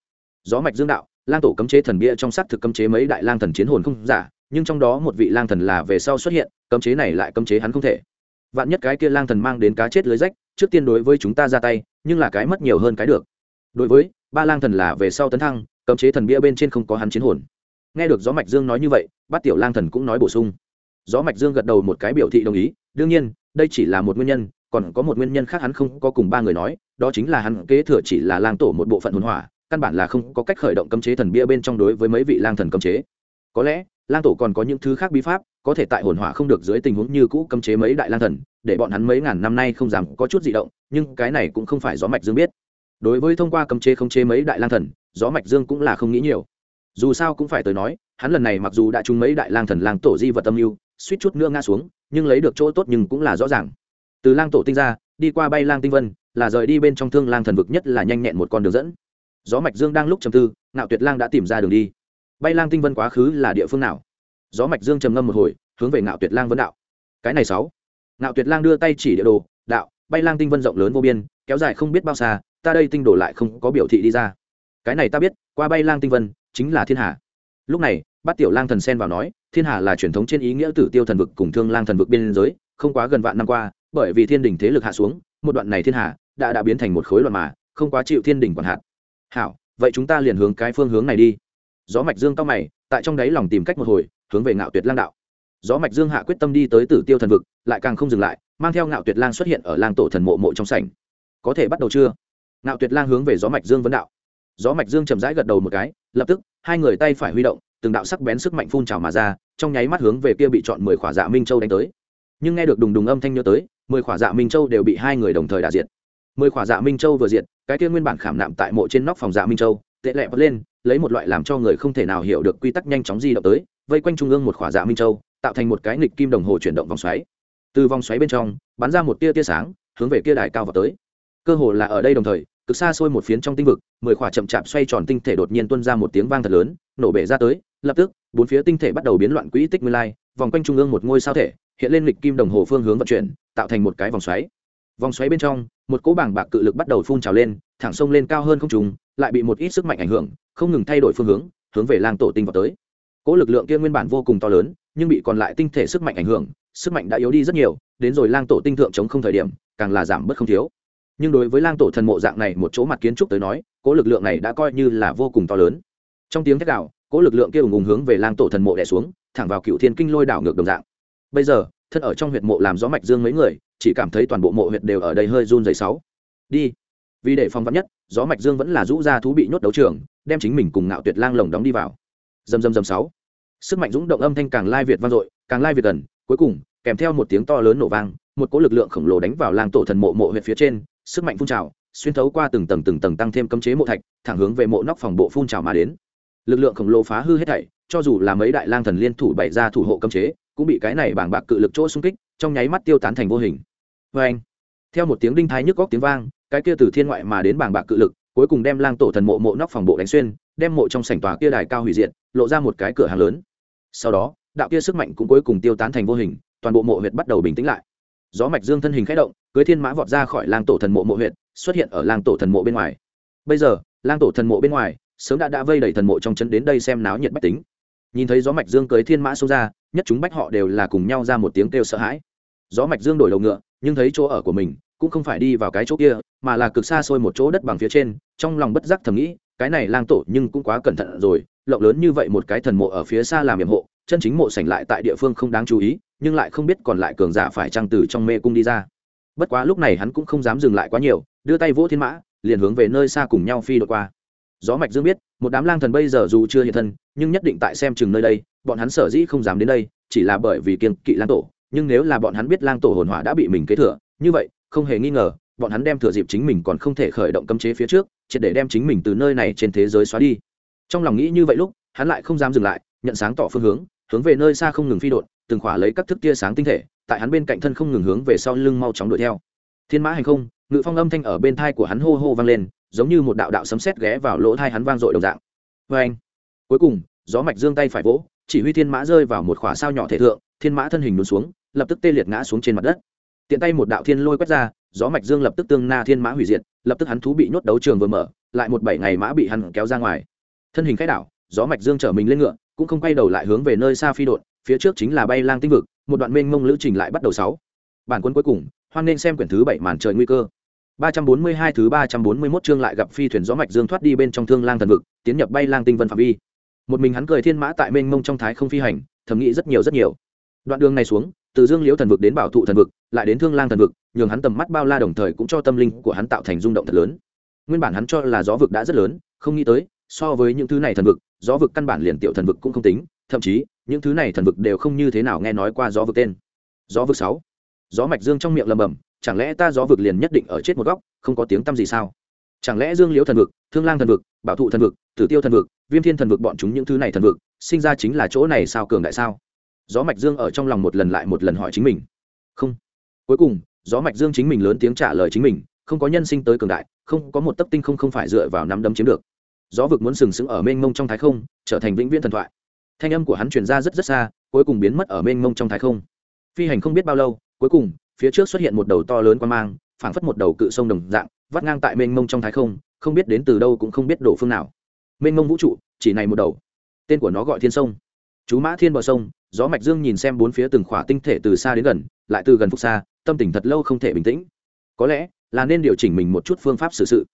Gió mạch dương đạo, lang tổ cấm chế thần bia trong xác thực cấm chế mấy đại lang thần chiến hồn không giả, nhưng trong đó một vị lang thần là về sau xuất hiện, cấm chế này lại cấm chế hắn không thể. Vạn nhất cái kia lang thần mang đến cá chết lưới rách, trước tiên đối với chúng ta ra tay, nhưng là cái mất nhiều hơn cái được. Đối với, ba lang thần là về sau tấn thăng, cấm chế thần bia bên trên không có hắn chiến hồn. Nghe được gió mạch dương nói như vậy, bát tiểu lang thần cũng nói bổ sung. Gió mạch dương gật đầu một cái biểu thị đồng ý, đương nhiên, đây chỉ là một nguyên nhân còn có một nguyên nhân khác hắn không có cùng ba người nói, đó chính là hắn kế thừa chỉ là lang tổ một bộ phận hồn hỏa, căn bản là không có cách khởi động cấm chế thần bia bên trong đối với mấy vị lang thần cấm chế. Có lẽ, lang tổ còn có những thứ khác bí pháp, có thể tại hồn hỏa không được dưới tình huống như cũ cấm chế mấy đại lang thần, để bọn hắn mấy ngàn năm nay không dám có chút di động, nhưng cái này cũng không phải gió mạch dương biết. Đối với thông qua cấm chế không chế mấy đại lang thần, gió mạch dương cũng là không nghĩ nhiều. Dù sao cũng phải tới nói, hắn lần này mặc dù đã trúng mấy đại lang thần lang tổ di vật âm mưu, suýt chút nữa ngã xuống, nhưng lấy được chỗ tốt nhưng cũng là rõ ràng từ lang tổ tinh ra, đi qua bay lang tinh vân, là rời đi bên trong thương lang thần vực nhất là nhanh nhẹn một con đường dẫn. Gió mạch dương đang lúc trầm tư, ngạo tuyệt lang đã tìm ra đường đi. Bay lang tinh vân quá khứ là địa phương nào? Gió mạch dương trầm ngâm một hồi, hướng về ngạo tuyệt lang vấn đạo. Cái này sáu. Ngạo tuyệt lang đưa tay chỉ địa đồ, đạo, bay lang tinh vân rộng lớn vô biên, kéo dài không biết bao xa, ta đây tinh đồ lại không có biểu thị đi ra. Cái này ta biết, qua bay lang tinh vân, chính là thiên hà. Lúc này, bát tiểu lang thần sen vào nói, thiên hà là truyền thống trên ý nghĩa tử tiêu thần vực cùng thương lang thần vực biên giới, không quá gần vạn năm qua bởi vì thiên đình thế lực hạ xuống, một đoạn này thiên hà đã đã biến thành một khối loạn mà, không quá chịu thiên đình quản hạt. Hảo, vậy chúng ta liền hướng cái phương hướng này đi. Gió mạch dương cao mày, tại trong đáy lòng tìm cách một hồi, hướng về ngạo tuyệt lang đạo. Gió mạch dương hạ quyết tâm đi tới tử tiêu thần vực, lại càng không dừng lại, mang theo ngạo tuyệt lang xuất hiện ở lang tổ thần mộ mộ trong sảnh. Có thể bắt đầu chưa? Ngạo tuyệt lang hướng về gió mạch dương vấn đạo. Gió mạch dương chậm rãi gật đầu một cái, lập tức, hai người tay phải huy động, từng đạo sắc bén sức mạnh phun trào mà ra, trong nháy mắt hướng về kia bị chọn mười khỏa dạ minh châu đánh tới. Nhưng nghe được đùng đùng âm thanh nhớ tới mười khỏa dạ minh châu đều bị hai người đồng thời đả diệt. mười khỏa dạ minh châu vừa diệt, cái kia nguyên bản khảm nạm tại mộ trên nóc phòng dạ minh châu, tệ lẹ bật lên, lấy một loại làm cho người không thể nào hiểu được quy tắc nhanh chóng di động tới, vây quanh trung ương một khỏa dạ minh châu, tạo thành một cái nghịch kim đồng hồ chuyển động vòng xoáy. Từ vòng xoáy bên trong, bắn ra một tia tia sáng, hướng về kia đài cao vào tới. Cơ hồ là ở đây đồng thời, cực xa xôi một phiến trong tinh vực, mười khỏa chậm chạp xoay tròn tinh thể đột nhiên tuôn ra một tiếng vang thật lớn, nổ bể ra tới, lập tức, bốn phía tinh thể bắt đầu biến loạn quỹ tích nguyên lai, vòng quanh trung ương một ngôi sao thể hiện lên lịch kim đồng hồ phương hướng vận chuyển, tạo thành một cái vòng xoáy. Vòng xoáy bên trong, một cỗ bảng bạc cự lực bắt đầu phun trào lên, thẳng sông lên cao hơn không trùng lại bị một ít sức mạnh ảnh hưởng, không ngừng thay đổi phương hướng hướng về lang tổ tinh vào tới. Cỗ lực lượng kia nguyên bản vô cùng to lớn, nhưng bị còn lại tinh thể sức mạnh ảnh hưởng, sức mạnh đã yếu đi rất nhiều, đến rồi lang tổ tinh thượng chống không thời điểm, càng là giảm bớt không thiếu. Nhưng đối với lang tổ thần mộ dạng này một chỗ mặt kiến trúc tới nói, cỗ lực lượng này đã coi như là vô cùng to lớn. Trong tiếng thét đạo cỗ lực lượng kia ủng ủng hướng về lang tổ thần mộ đẻ xuống, thẳng vào cựu thiên kinh lôi đảo ngược đồng dạng bây giờ, thân ở trong huyệt mộ làm gió mạch dương mấy người, chỉ cảm thấy toàn bộ mộ huyệt đều ở đây hơi run dày sáu. Đi. Vì để phòng vắn nhất, gió mạch dương vẫn là rũ ra thú bị nhốt đấu trường, đem chính mình cùng ngạo tuyệt lang lồng đóng đi vào. Dầm dầm dầm sáu. Sức mạnh dũng động âm thanh càng lai việt vang dội, càng lai việt gần, cuối cùng, kèm theo một tiếng to lớn nổ vang, một cỗ lực lượng khổng lồ đánh vào lang tổ thần mộ mộ huyệt phía trên, sức mạnh phun trào, xuyên thấu qua từng tầng từng tầng tăng thêm cấm chế mộ thạch, thẳng hướng về mộ nóc phòng bộ phun trào mà đến. Lực lượng khổng lồ phá hư hết thảy, cho dù là mấy đại lang thần liên thủ bày ra thủ hộ cấm chế cũng bị cái này bảng bạc cự lực chỗ xung kích, trong nháy mắt tiêu tán thành vô hình. Vê anh, theo một tiếng đinh thái nhức góc tiếng vang, cái kia từ thiên ngoại mà đến bảng bạc cự lực, cuối cùng đem lang tổ thần mộ mộ nóc phòng bộ đánh xuyên, đem mộ trong sảnh tòa kia đài cao hủy diệt, lộ ra một cái cửa hàng lớn. Sau đó, đạo kia sức mạnh cũng cuối cùng tiêu tán thành vô hình, toàn bộ mộ huyệt bắt đầu bình tĩnh lại. Gió mạch dương thân hình khẽ động, cưới thiên mã vọt ra khỏi lang tổ thần mộ mộ huyệt, xuất hiện ở lang tổ thần mộ bên ngoài. Bây giờ, lang tổ thần mộ bên ngoài, sớm đã đã vây đầy thần mộ trong chân đến đây xem náo nhiệt bách tính nhìn thấy gió mạch dương cưới thiên mã xông ra, nhất chúng bách họ đều là cùng nhau ra một tiếng kêu sợ hãi. Gió mạch dương đổi đầu ngựa, nhưng thấy chỗ ở của mình cũng không phải đi vào cái chỗ kia, mà là cực xa xôi một chỗ đất bằng phía trên, trong lòng bất giác thầm nghĩ, cái này lang tổ nhưng cũng quá cẩn thận rồi, lộng lớn như vậy một cái thần mộ ở phía xa làm nhiệm hộ, chân chính mộ sảnh lại tại địa phương không đáng chú ý, nhưng lại không biết còn lại cường giả phải trang từ trong mê cung đi ra. Bất quá lúc này hắn cũng không dám dừng lại quá nhiều, đưa tay vỗ thiên mã, liền hướng về nơi xa cùng nhau phi đội qua gió mạch dương biết, một đám lang thần bây giờ dù chưa hiện thân, nhưng nhất định tại xem chừng nơi đây, bọn hắn sở dĩ không dám đến đây, chỉ là bởi vì kiên kỵ lang tổ, nhưng nếu là bọn hắn biết lang tổ hồn hỏa đã bị mình kế thừa, như vậy, không hề nghi ngờ, bọn hắn đem thừa dịp chính mình còn không thể khởi động cấm chế phía trước, triệt để đem chính mình từ nơi này trên thế giới xóa đi. Trong lòng nghĩ như vậy lúc, hắn lại không dám dừng lại, nhận sáng tỏ phương hướng hướng về nơi xa không ngừng phi đột từng khỏa lấy các thức tia sáng tinh thể, tại hắn bên cạnh thân không ngừng hướng về sau lưng mau chóng đuổi theo. Thiên mã hành không, ngự phong âm thanh ở bên thai của hắn hô hô vang lên giống như một đạo đạo sấm sét ghé vào lỗ thai hắn vang dội đồng dạng. Vê anh, cuối cùng, gió mạch dương tay phải vỗ, chỉ huy thiên mã rơi vào một khỏa sao nhỏ thể thượng, thiên mã thân hình lún xuống, lập tức tê liệt ngã xuống trên mặt đất. Tiện tay một đạo thiên lôi quét ra, gió mạch dương lập tức tương na thiên mã hủy diệt, lập tức hắn thú bị nhốt đấu trường vừa mở, lại một bảy ngày mã bị hắn kéo ra ngoài. Thân hình khai đảo, gió mạch dương trở mình lên ngựa, cũng không quay đầu lại hướng về nơi xa phi đột phía trước chính là bay lang tinh vực, một đoạn mênh mông lữ trình lại bắt đầu sáu. Bản quân cuối cùng, hoan nên xem quyển thứ bảy màn trời nguy cơ. 342 thứ 341 chương lại gặp phi thuyền gió mạch dương thoát đi bên trong thương lang thần vực, tiến nhập bay lang tinh vân phạm vi. Một mình hắn cười thiên mã tại mênh mông trong thái không phi hành, thầm nghĩ rất nhiều rất nhiều. Đoạn đường này xuống, từ dương liễu thần vực đến bảo thụ thần vực, lại đến thương lang thần vực, nhường hắn tầm mắt bao la đồng thời cũng cho tâm linh của hắn tạo thành rung động thật lớn. Nguyên bản hắn cho là gió vực đã rất lớn, không nghĩ tới, so với những thứ này thần vực, gió vực căn bản liền tiểu thần vực cũng không tính, thậm chí, những thứ này thần vực đều không như thế nào nghe nói qua gió vực tên. Gió vực sáu. Gió mạch dương trong miệng lẩm bẩm chẳng lẽ ta gió vực liền nhất định ở chết một góc, không có tiếng tăm gì sao? Chẳng lẽ dương liễu thần vực, thương lang thần vực, bảo thụ thần vực, tử tiêu thần vực, viêm thiên thần vực bọn chúng những thứ này thần vực, sinh ra chính là chỗ này sao cường đại sao? Gió mạch dương ở trong lòng một lần lại một lần hỏi chính mình. Không. Cuối cùng, gió mạch dương chính mình lớn tiếng trả lời chính mình, không có nhân sinh tới cường đại, không có một tấc tinh không không phải dựa vào nắm đấm chiếm được. Gió vực muốn sừng sững ở mênh mông trong thái không, trở thành vĩnh viễn thần thoại. Thanh âm của hắn truyền ra rất rất xa, cuối cùng biến mất ở mênh mông trong thái không. Phi hành không biết bao lâu, cuối cùng phía trước xuất hiện một đầu to lớn quan mang, phảng phất một đầu cự sông đồng dạng, vắt ngang tại mênh mông trong thái không không biết đến từ đâu cũng không biết đổ phương nào. Mênh mông vũ trụ, chỉ này một đầu. Tên của nó gọi thiên sông. Chú mã thiên bờ sông, gió mạch dương nhìn xem bốn phía từng khỏa tinh thể từ xa đến gần, lại từ gần phục xa, tâm tình thật lâu không thể bình tĩnh. Có lẽ là nên điều chỉnh mình một chút phương pháp xử sự.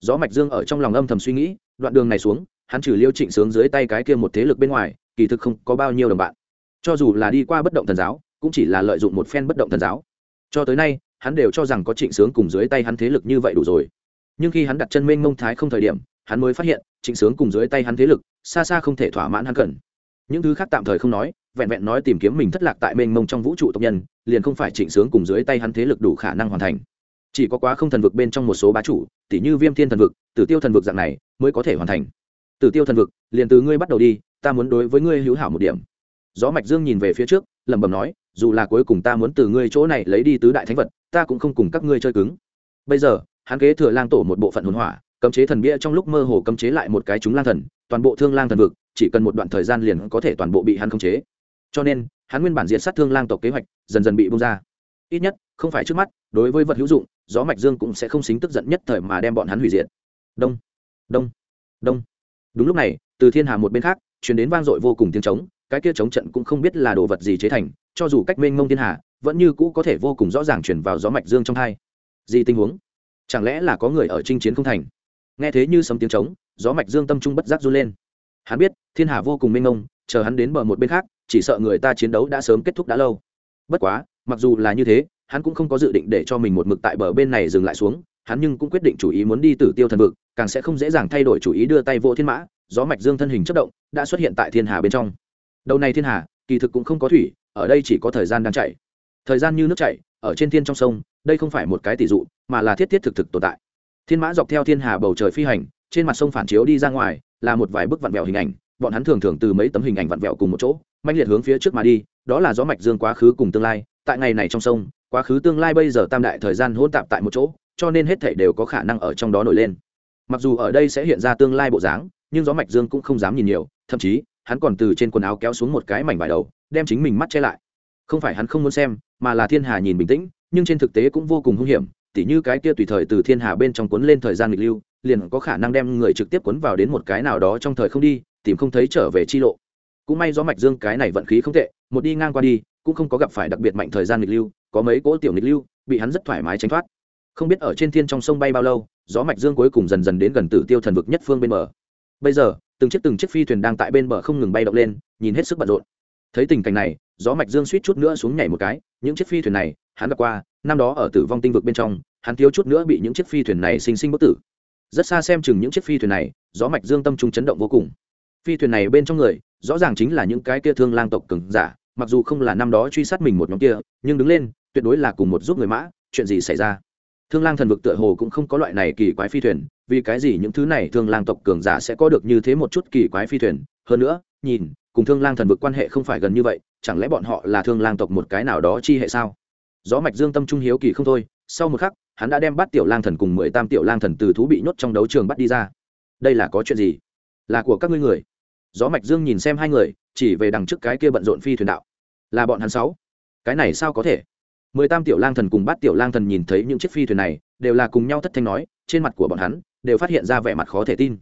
Gió mạch dương ở trong lòng âm thầm suy nghĩ, đoạn đường này xuống, hắn trừ liêu trịnh sướng dưới tay cái kia một thế lực bên ngoài, kỳ thực không có bao nhiêu đồng bạn. Cho dù là đi qua bất động thần giáo, cũng chỉ là lợi dụng một phen bất động thần giáo cho tới nay, hắn đều cho rằng có trịnh sướng cùng dưới tay hắn thế lực như vậy đủ rồi. Nhưng khi hắn đặt chân mênh mông thái không thời điểm, hắn mới phát hiện, trịnh sướng cùng dưới tay hắn thế lực, xa xa không thể thỏa mãn hắn cần. Những thứ khác tạm thời không nói, vẹn vẹn nói tìm kiếm mình thất lạc tại mênh mông trong vũ trụ tộc nhân, liền không phải trịnh sướng cùng dưới tay hắn thế lực đủ khả năng hoàn thành. Chỉ có quá không thần vực bên trong một số bá chủ tỷ như viêm thiên thần vực, tử tiêu thần vực dạng này, mới có thể hoàn thành. Tử tiêu thần vực, liền từ ngươi bắt đầu đi, ta muốn đối với ngươi hữu hảo một điểm. Gió mạch dương nhìn về phía trước, lẩm bẩm nói dù là cuối cùng ta muốn từ ngươi chỗ này lấy đi tứ đại thánh vật, ta cũng không cùng các ngươi chơi cứng. Bây giờ, hắn kế thừa lang tổ một bộ phận hồn hỏa, cấm chế thần bia trong lúc mơ hồ cấm chế lại một cái chúng lang thần, toàn bộ thương lang thần vực, chỉ cần một đoạn thời gian liền có thể toàn bộ bị hắn khống chế. Cho nên, hắn nguyên bản diện sát thương lang tộc kế hoạch dần dần bị bung ra. Ít nhất, không phải trước mắt, đối với vật hữu dụng, gió mạch dương cũng sẽ không xính tức giận nhất thời mà đem bọn hắn hủy diệt. Đông đông đông. Đúng lúc này, từ thiên hà một bên khác chuyển đến vang dội vô cùng tiếng trống, cái kia trống trận cũng không biết là đồ vật gì chế thành cho dù cách mênh mông thiên hà, vẫn như cũ có thể vô cùng rõ ràng chuyển vào gió mạch dương trong hai. Gì tình huống? Chẳng lẽ là có người ở chinh chiến không thành? Nghe thế như sấm tiếng trống, gió mạch dương tâm trung bất giác run lên. Hắn biết, thiên hà vô cùng mênh mông, chờ hắn đến bờ một bên khác, chỉ sợ người ta chiến đấu đã sớm kết thúc đã lâu. Bất quá, mặc dù là như thế, hắn cũng không có dự định để cho mình một mực tại bờ bên này dừng lại xuống, hắn nhưng cũng quyết định chủ ý muốn đi tử tiêu thần vực, càng sẽ không dễ dàng thay đổi chủ ý đưa tay vô thiên mã, gió mạch dương thân hình chất động, đã xuất hiện tại thiên hà bên trong. Đầu này thiên hà, kỳ thực cũng không có thủy ở đây chỉ có thời gian đang chạy. Thời gian như nước chảy, ở trên thiên trong sông, đây không phải một cái tỷ dụ, mà là thiết thiết thực thực tồn tại. Thiên mã dọc theo thiên hà bầu trời phi hành, trên mặt sông phản chiếu đi ra ngoài, là một vài bức vặn vẹo hình ảnh, bọn hắn thường thường từ mấy tấm hình ảnh vặn vẹo cùng một chỗ mạnh liệt hướng phía trước mà đi, đó là gió mạch dương quá khứ cùng tương lai, tại ngày này trong sông, quá khứ tương lai bây giờ tam đại thời gian hỗn tạp tại một chỗ, cho nên hết thảy đều có khả năng ở trong đó nổi lên. Mặc dù ở đây sẽ hiện ra tương lai bộ dáng, nhưng gió mạch dương cũng không dám nhìn nhiều, thậm chí, hắn còn từ trên quần áo kéo xuống một cái mảnh vải đầu đem chính mình mắt che lại. Không phải hắn không muốn xem, mà là thiên hà nhìn bình tĩnh, nhưng trên thực tế cũng vô cùng hung hiểm, tỉ như cái kia tùy thời từ thiên hà bên trong cuốn lên thời gian nghịch lưu, liền có khả năng đem người trực tiếp cuốn vào đến một cái nào đó trong thời không đi, tìm không thấy trở về chi lộ. Cũng may gió mạch dương cái này vận khí không tệ, một đi ngang qua đi, cũng không có gặp phải đặc biệt mạnh thời gian nghịch lưu, có mấy cỗ tiểu nghịch lưu, bị hắn rất thoải mái tránh thoát. Không biết ở trên thiên trong sông bay bao lâu, gió mạch dương cuối cùng dần dần đến gần tử tiêu thần vực nhất phương bên bờ. Bây giờ, từng chiếc từng chiếc phi thuyền đang tại bên bờ không ngừng bay động lên, nhìn hết sức bận rộn thấy tình cảnh này, gió mạch dương suýt chút nữa xuống nhảy một cái, những chiếc phi thuyền này, hắn gặp qua, năm đó ở tử vong tinh vực bên trong, hắn thiếu chút nữa bị những chiếc phi thuyền này sinh sinh bất tử. Rất xa xem chừng những chiếc phi thuyền này, gió mạch dương tâm trung chấn động vô cùng. Phi thuyền này bên trong người, rõ ràng chính là những cái kia thương lang tộc cường giả, mặc dù không là năm đó truy sát mình một nhóm kia, nhưng đứng lên, tuyệt đối là cùng một giúp người mã, chuyện gì xảy ra? Thương lang thần vực tựa hồ cũng không có loại này kỳ quái phi thuyền, vì cái gì những thứ này thương lang tộc cường giả sẽ có được như thế một chút kỳ quái phi thuyền? Hơn nữa, nhìn cùng thương lang thần vực quan hệ không phải gần như vậy, chẳng lẽ bọn họ là thương lang tộc một cái nào đó chi hệ sao? Gió mạch dương tâm trung hiếu kỳ không thôi, sau một khắc, hắn đã đem bắt tiểu lang thần cùng mười tam tiểu lang thần từ thú bị nhốt trong đấu trường bắt đi ra. Đây là có chuyện gì? Là của các ngươi người. Gió mạch dương nhìn xem hai người, chỉ về đằng trước cái kia bận rộn phi thuyền đạo. Là bọn hắn sáu. Cái này sao có thể? Mười tam tiểu lang thần cùng bát tiểu lang thần nhìn thấy những chiếc phi thuyền này, đều là cùng nhau thất thanh nói, trên mặt của bọn hắn, đều phát hiện ra vẻ mặt khó thể tin.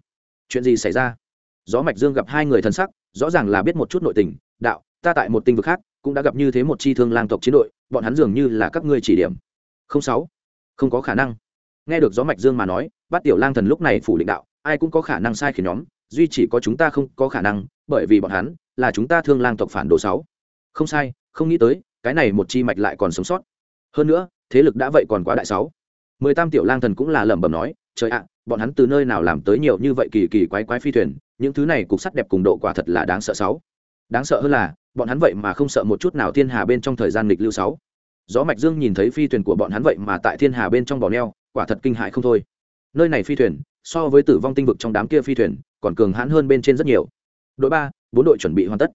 Chuyện gì xảy ra? Gió mạch dương gặp hai người thân sắc rõ ràng là biết một chút nội tình, đạo, ta tại một tinh vực khác, cũng đã gặp như thế một chi thương lang tộc chiến đội, bọn hắn dường như là các ngươi chỉ điểm. Không sáu, không có khả năng. Nghe được gió mạch dương mà nói, bát tiểu lang thần lúc này phủ định đạo, ai cũng có khả năng sai khiến nhóm, duy chỉ có chúng ta không có khả năng, bởi vì bọn hắn là chúng ta thương lang tộc phản đồ sáu. Không sai, không nghĩ tới, cái này một chi mạch lại còn sống sót. Hơn nữa, thế lực đã vậy còn quá đại sáu. Mười tam tiểu lang thần cũng là lẩm bẩm nói, trời ạ, bọn hắn từ nơi nào làm tới nhiều như vậy kỳ kỳ quái quái phi thuyền những thứ này cục sắt đẹp cùng độ quả thật là đáng sợ sáu. Đáng sợ hơn là, bọn hắn vậy mà không sợ một chút nào thiên hà bên trong thời gian lịch lưu sáu. Gió mạch dương nhìn thấy phi thuyền của bọn hắn vậy mà tại thiên hà bên trong bò neo, quả thật kinh hại không thôi. Nơi này phi thuyền, so với tử vong tinh vực trong đám kia phi thuyền, còn cường hãn hơn bên trên rất nhiều. Đội ba, bốn đội chuẩn bị hoàn tất.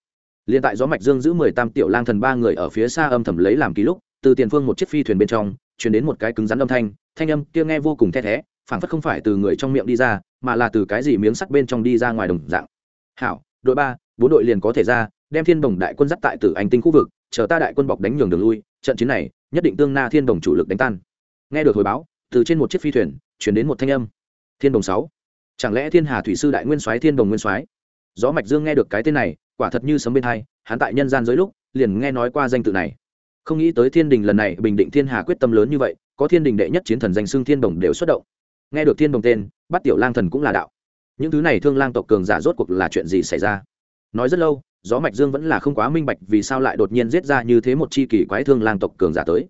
Liền tại gió mạch dương giữ mười tam tiểu lang thần ba người ở phía xa âm thầm lấy làm ký lúc, từ tiền phương một chiếc phi thuyền bên trong chuyển đến một cái cứng rắn âm thanh thanh âm kia nghe vô cùng the thé phảng phất không phải từ người trong miệng đi ra, mà là từ cái gì miếng sắt bên trong đi ra ngoài đồng dạng. Hảo, đội ba, bốn đội liền có thể ra, đem thiên đồng đại quân dắt tại tử anh tinh khu vực, chờ ta đại quân bọc đánh nhường đường lui, trận chiến này, nhất định tương na thiên đồng chủ lực đánh tan. Nghe được hồi báo, từ trên một chiếc phi thuyền, chuyển đến một thanh âm. Thiên đồng sáu, chẳng lẽ thiên hà thủy sư đại nguyên soái thiên đồng nguyên soái? Gió mạch dương nghe được cái tên này, quả thật như sấm bên hai, hắn tại nhân gian dưới lúc, liền nghe nói qua danh tự này. Không nghĩ tới thiên đình lần này bình định thiên hà quyết tâm lớn như vậy, có thiên đình đệ nhất chiến thần danh xưng thiên đồng đều xuất động nghe được thiên đồng tên bắt tiểu lang thần cũng là đạo. Những thứ này thương lang tộc cường giả rốt cuộc là chuyện gì xảy ra? Nói rất lâu, gió mạch dương vẫn là không quá minh bạch vì sao lại đột nhiên giết ra như thế một chi kỳ quái thương lang tộc cường giả tới.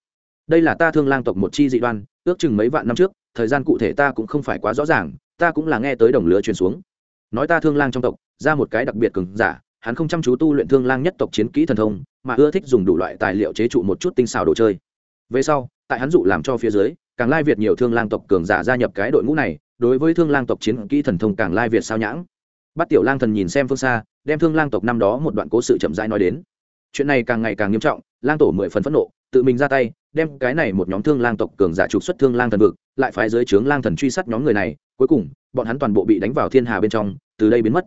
Đây là ta thương lang tộc một chi dị đoan, ước chừng mấy vạn năm trước, thời gian cụ thể ta cũng không phải quá rõ ràng, ta cũng là nghe tới đồng lứa truyền xuống. Nói ta thương lang trong tộc, ra một cái đặc biệt cường giả, hắn không chăm chú tu luyện thương lang nhất tộc chiến kỹ thần thông, mà ưa thích dùng đủ loại tài liệu chế trụ một chút tinh xào đồ chơi. Về sau, tại hắn dụ làm cho phía dưới càng lai việt nhiều thương lang tộc cường giả gia nhập cái đội ngũ này, đối với thương lang tộc chiến kỹ thần thông càng lai việt sao nhãng. Bắt tiểu lang thần nhìn xem phương xa, đem thương lang tộc năm đó một đoạn cố sự chậm rãi nói đến. Chuyện này càng ngày càng nghiêm trọng, lang tổ mười phần phẫn nộ, tự mình ra tay, đem cái này một nhóm thương lang tộc cường giả trục xuất thương lang thần vực, lại phái dưới trướng lang thần truy sát nhóm người này, cuối cùng, bọn hắn toàn bộ bị đánh vào thiên hà bên trong, từ đây biến mất.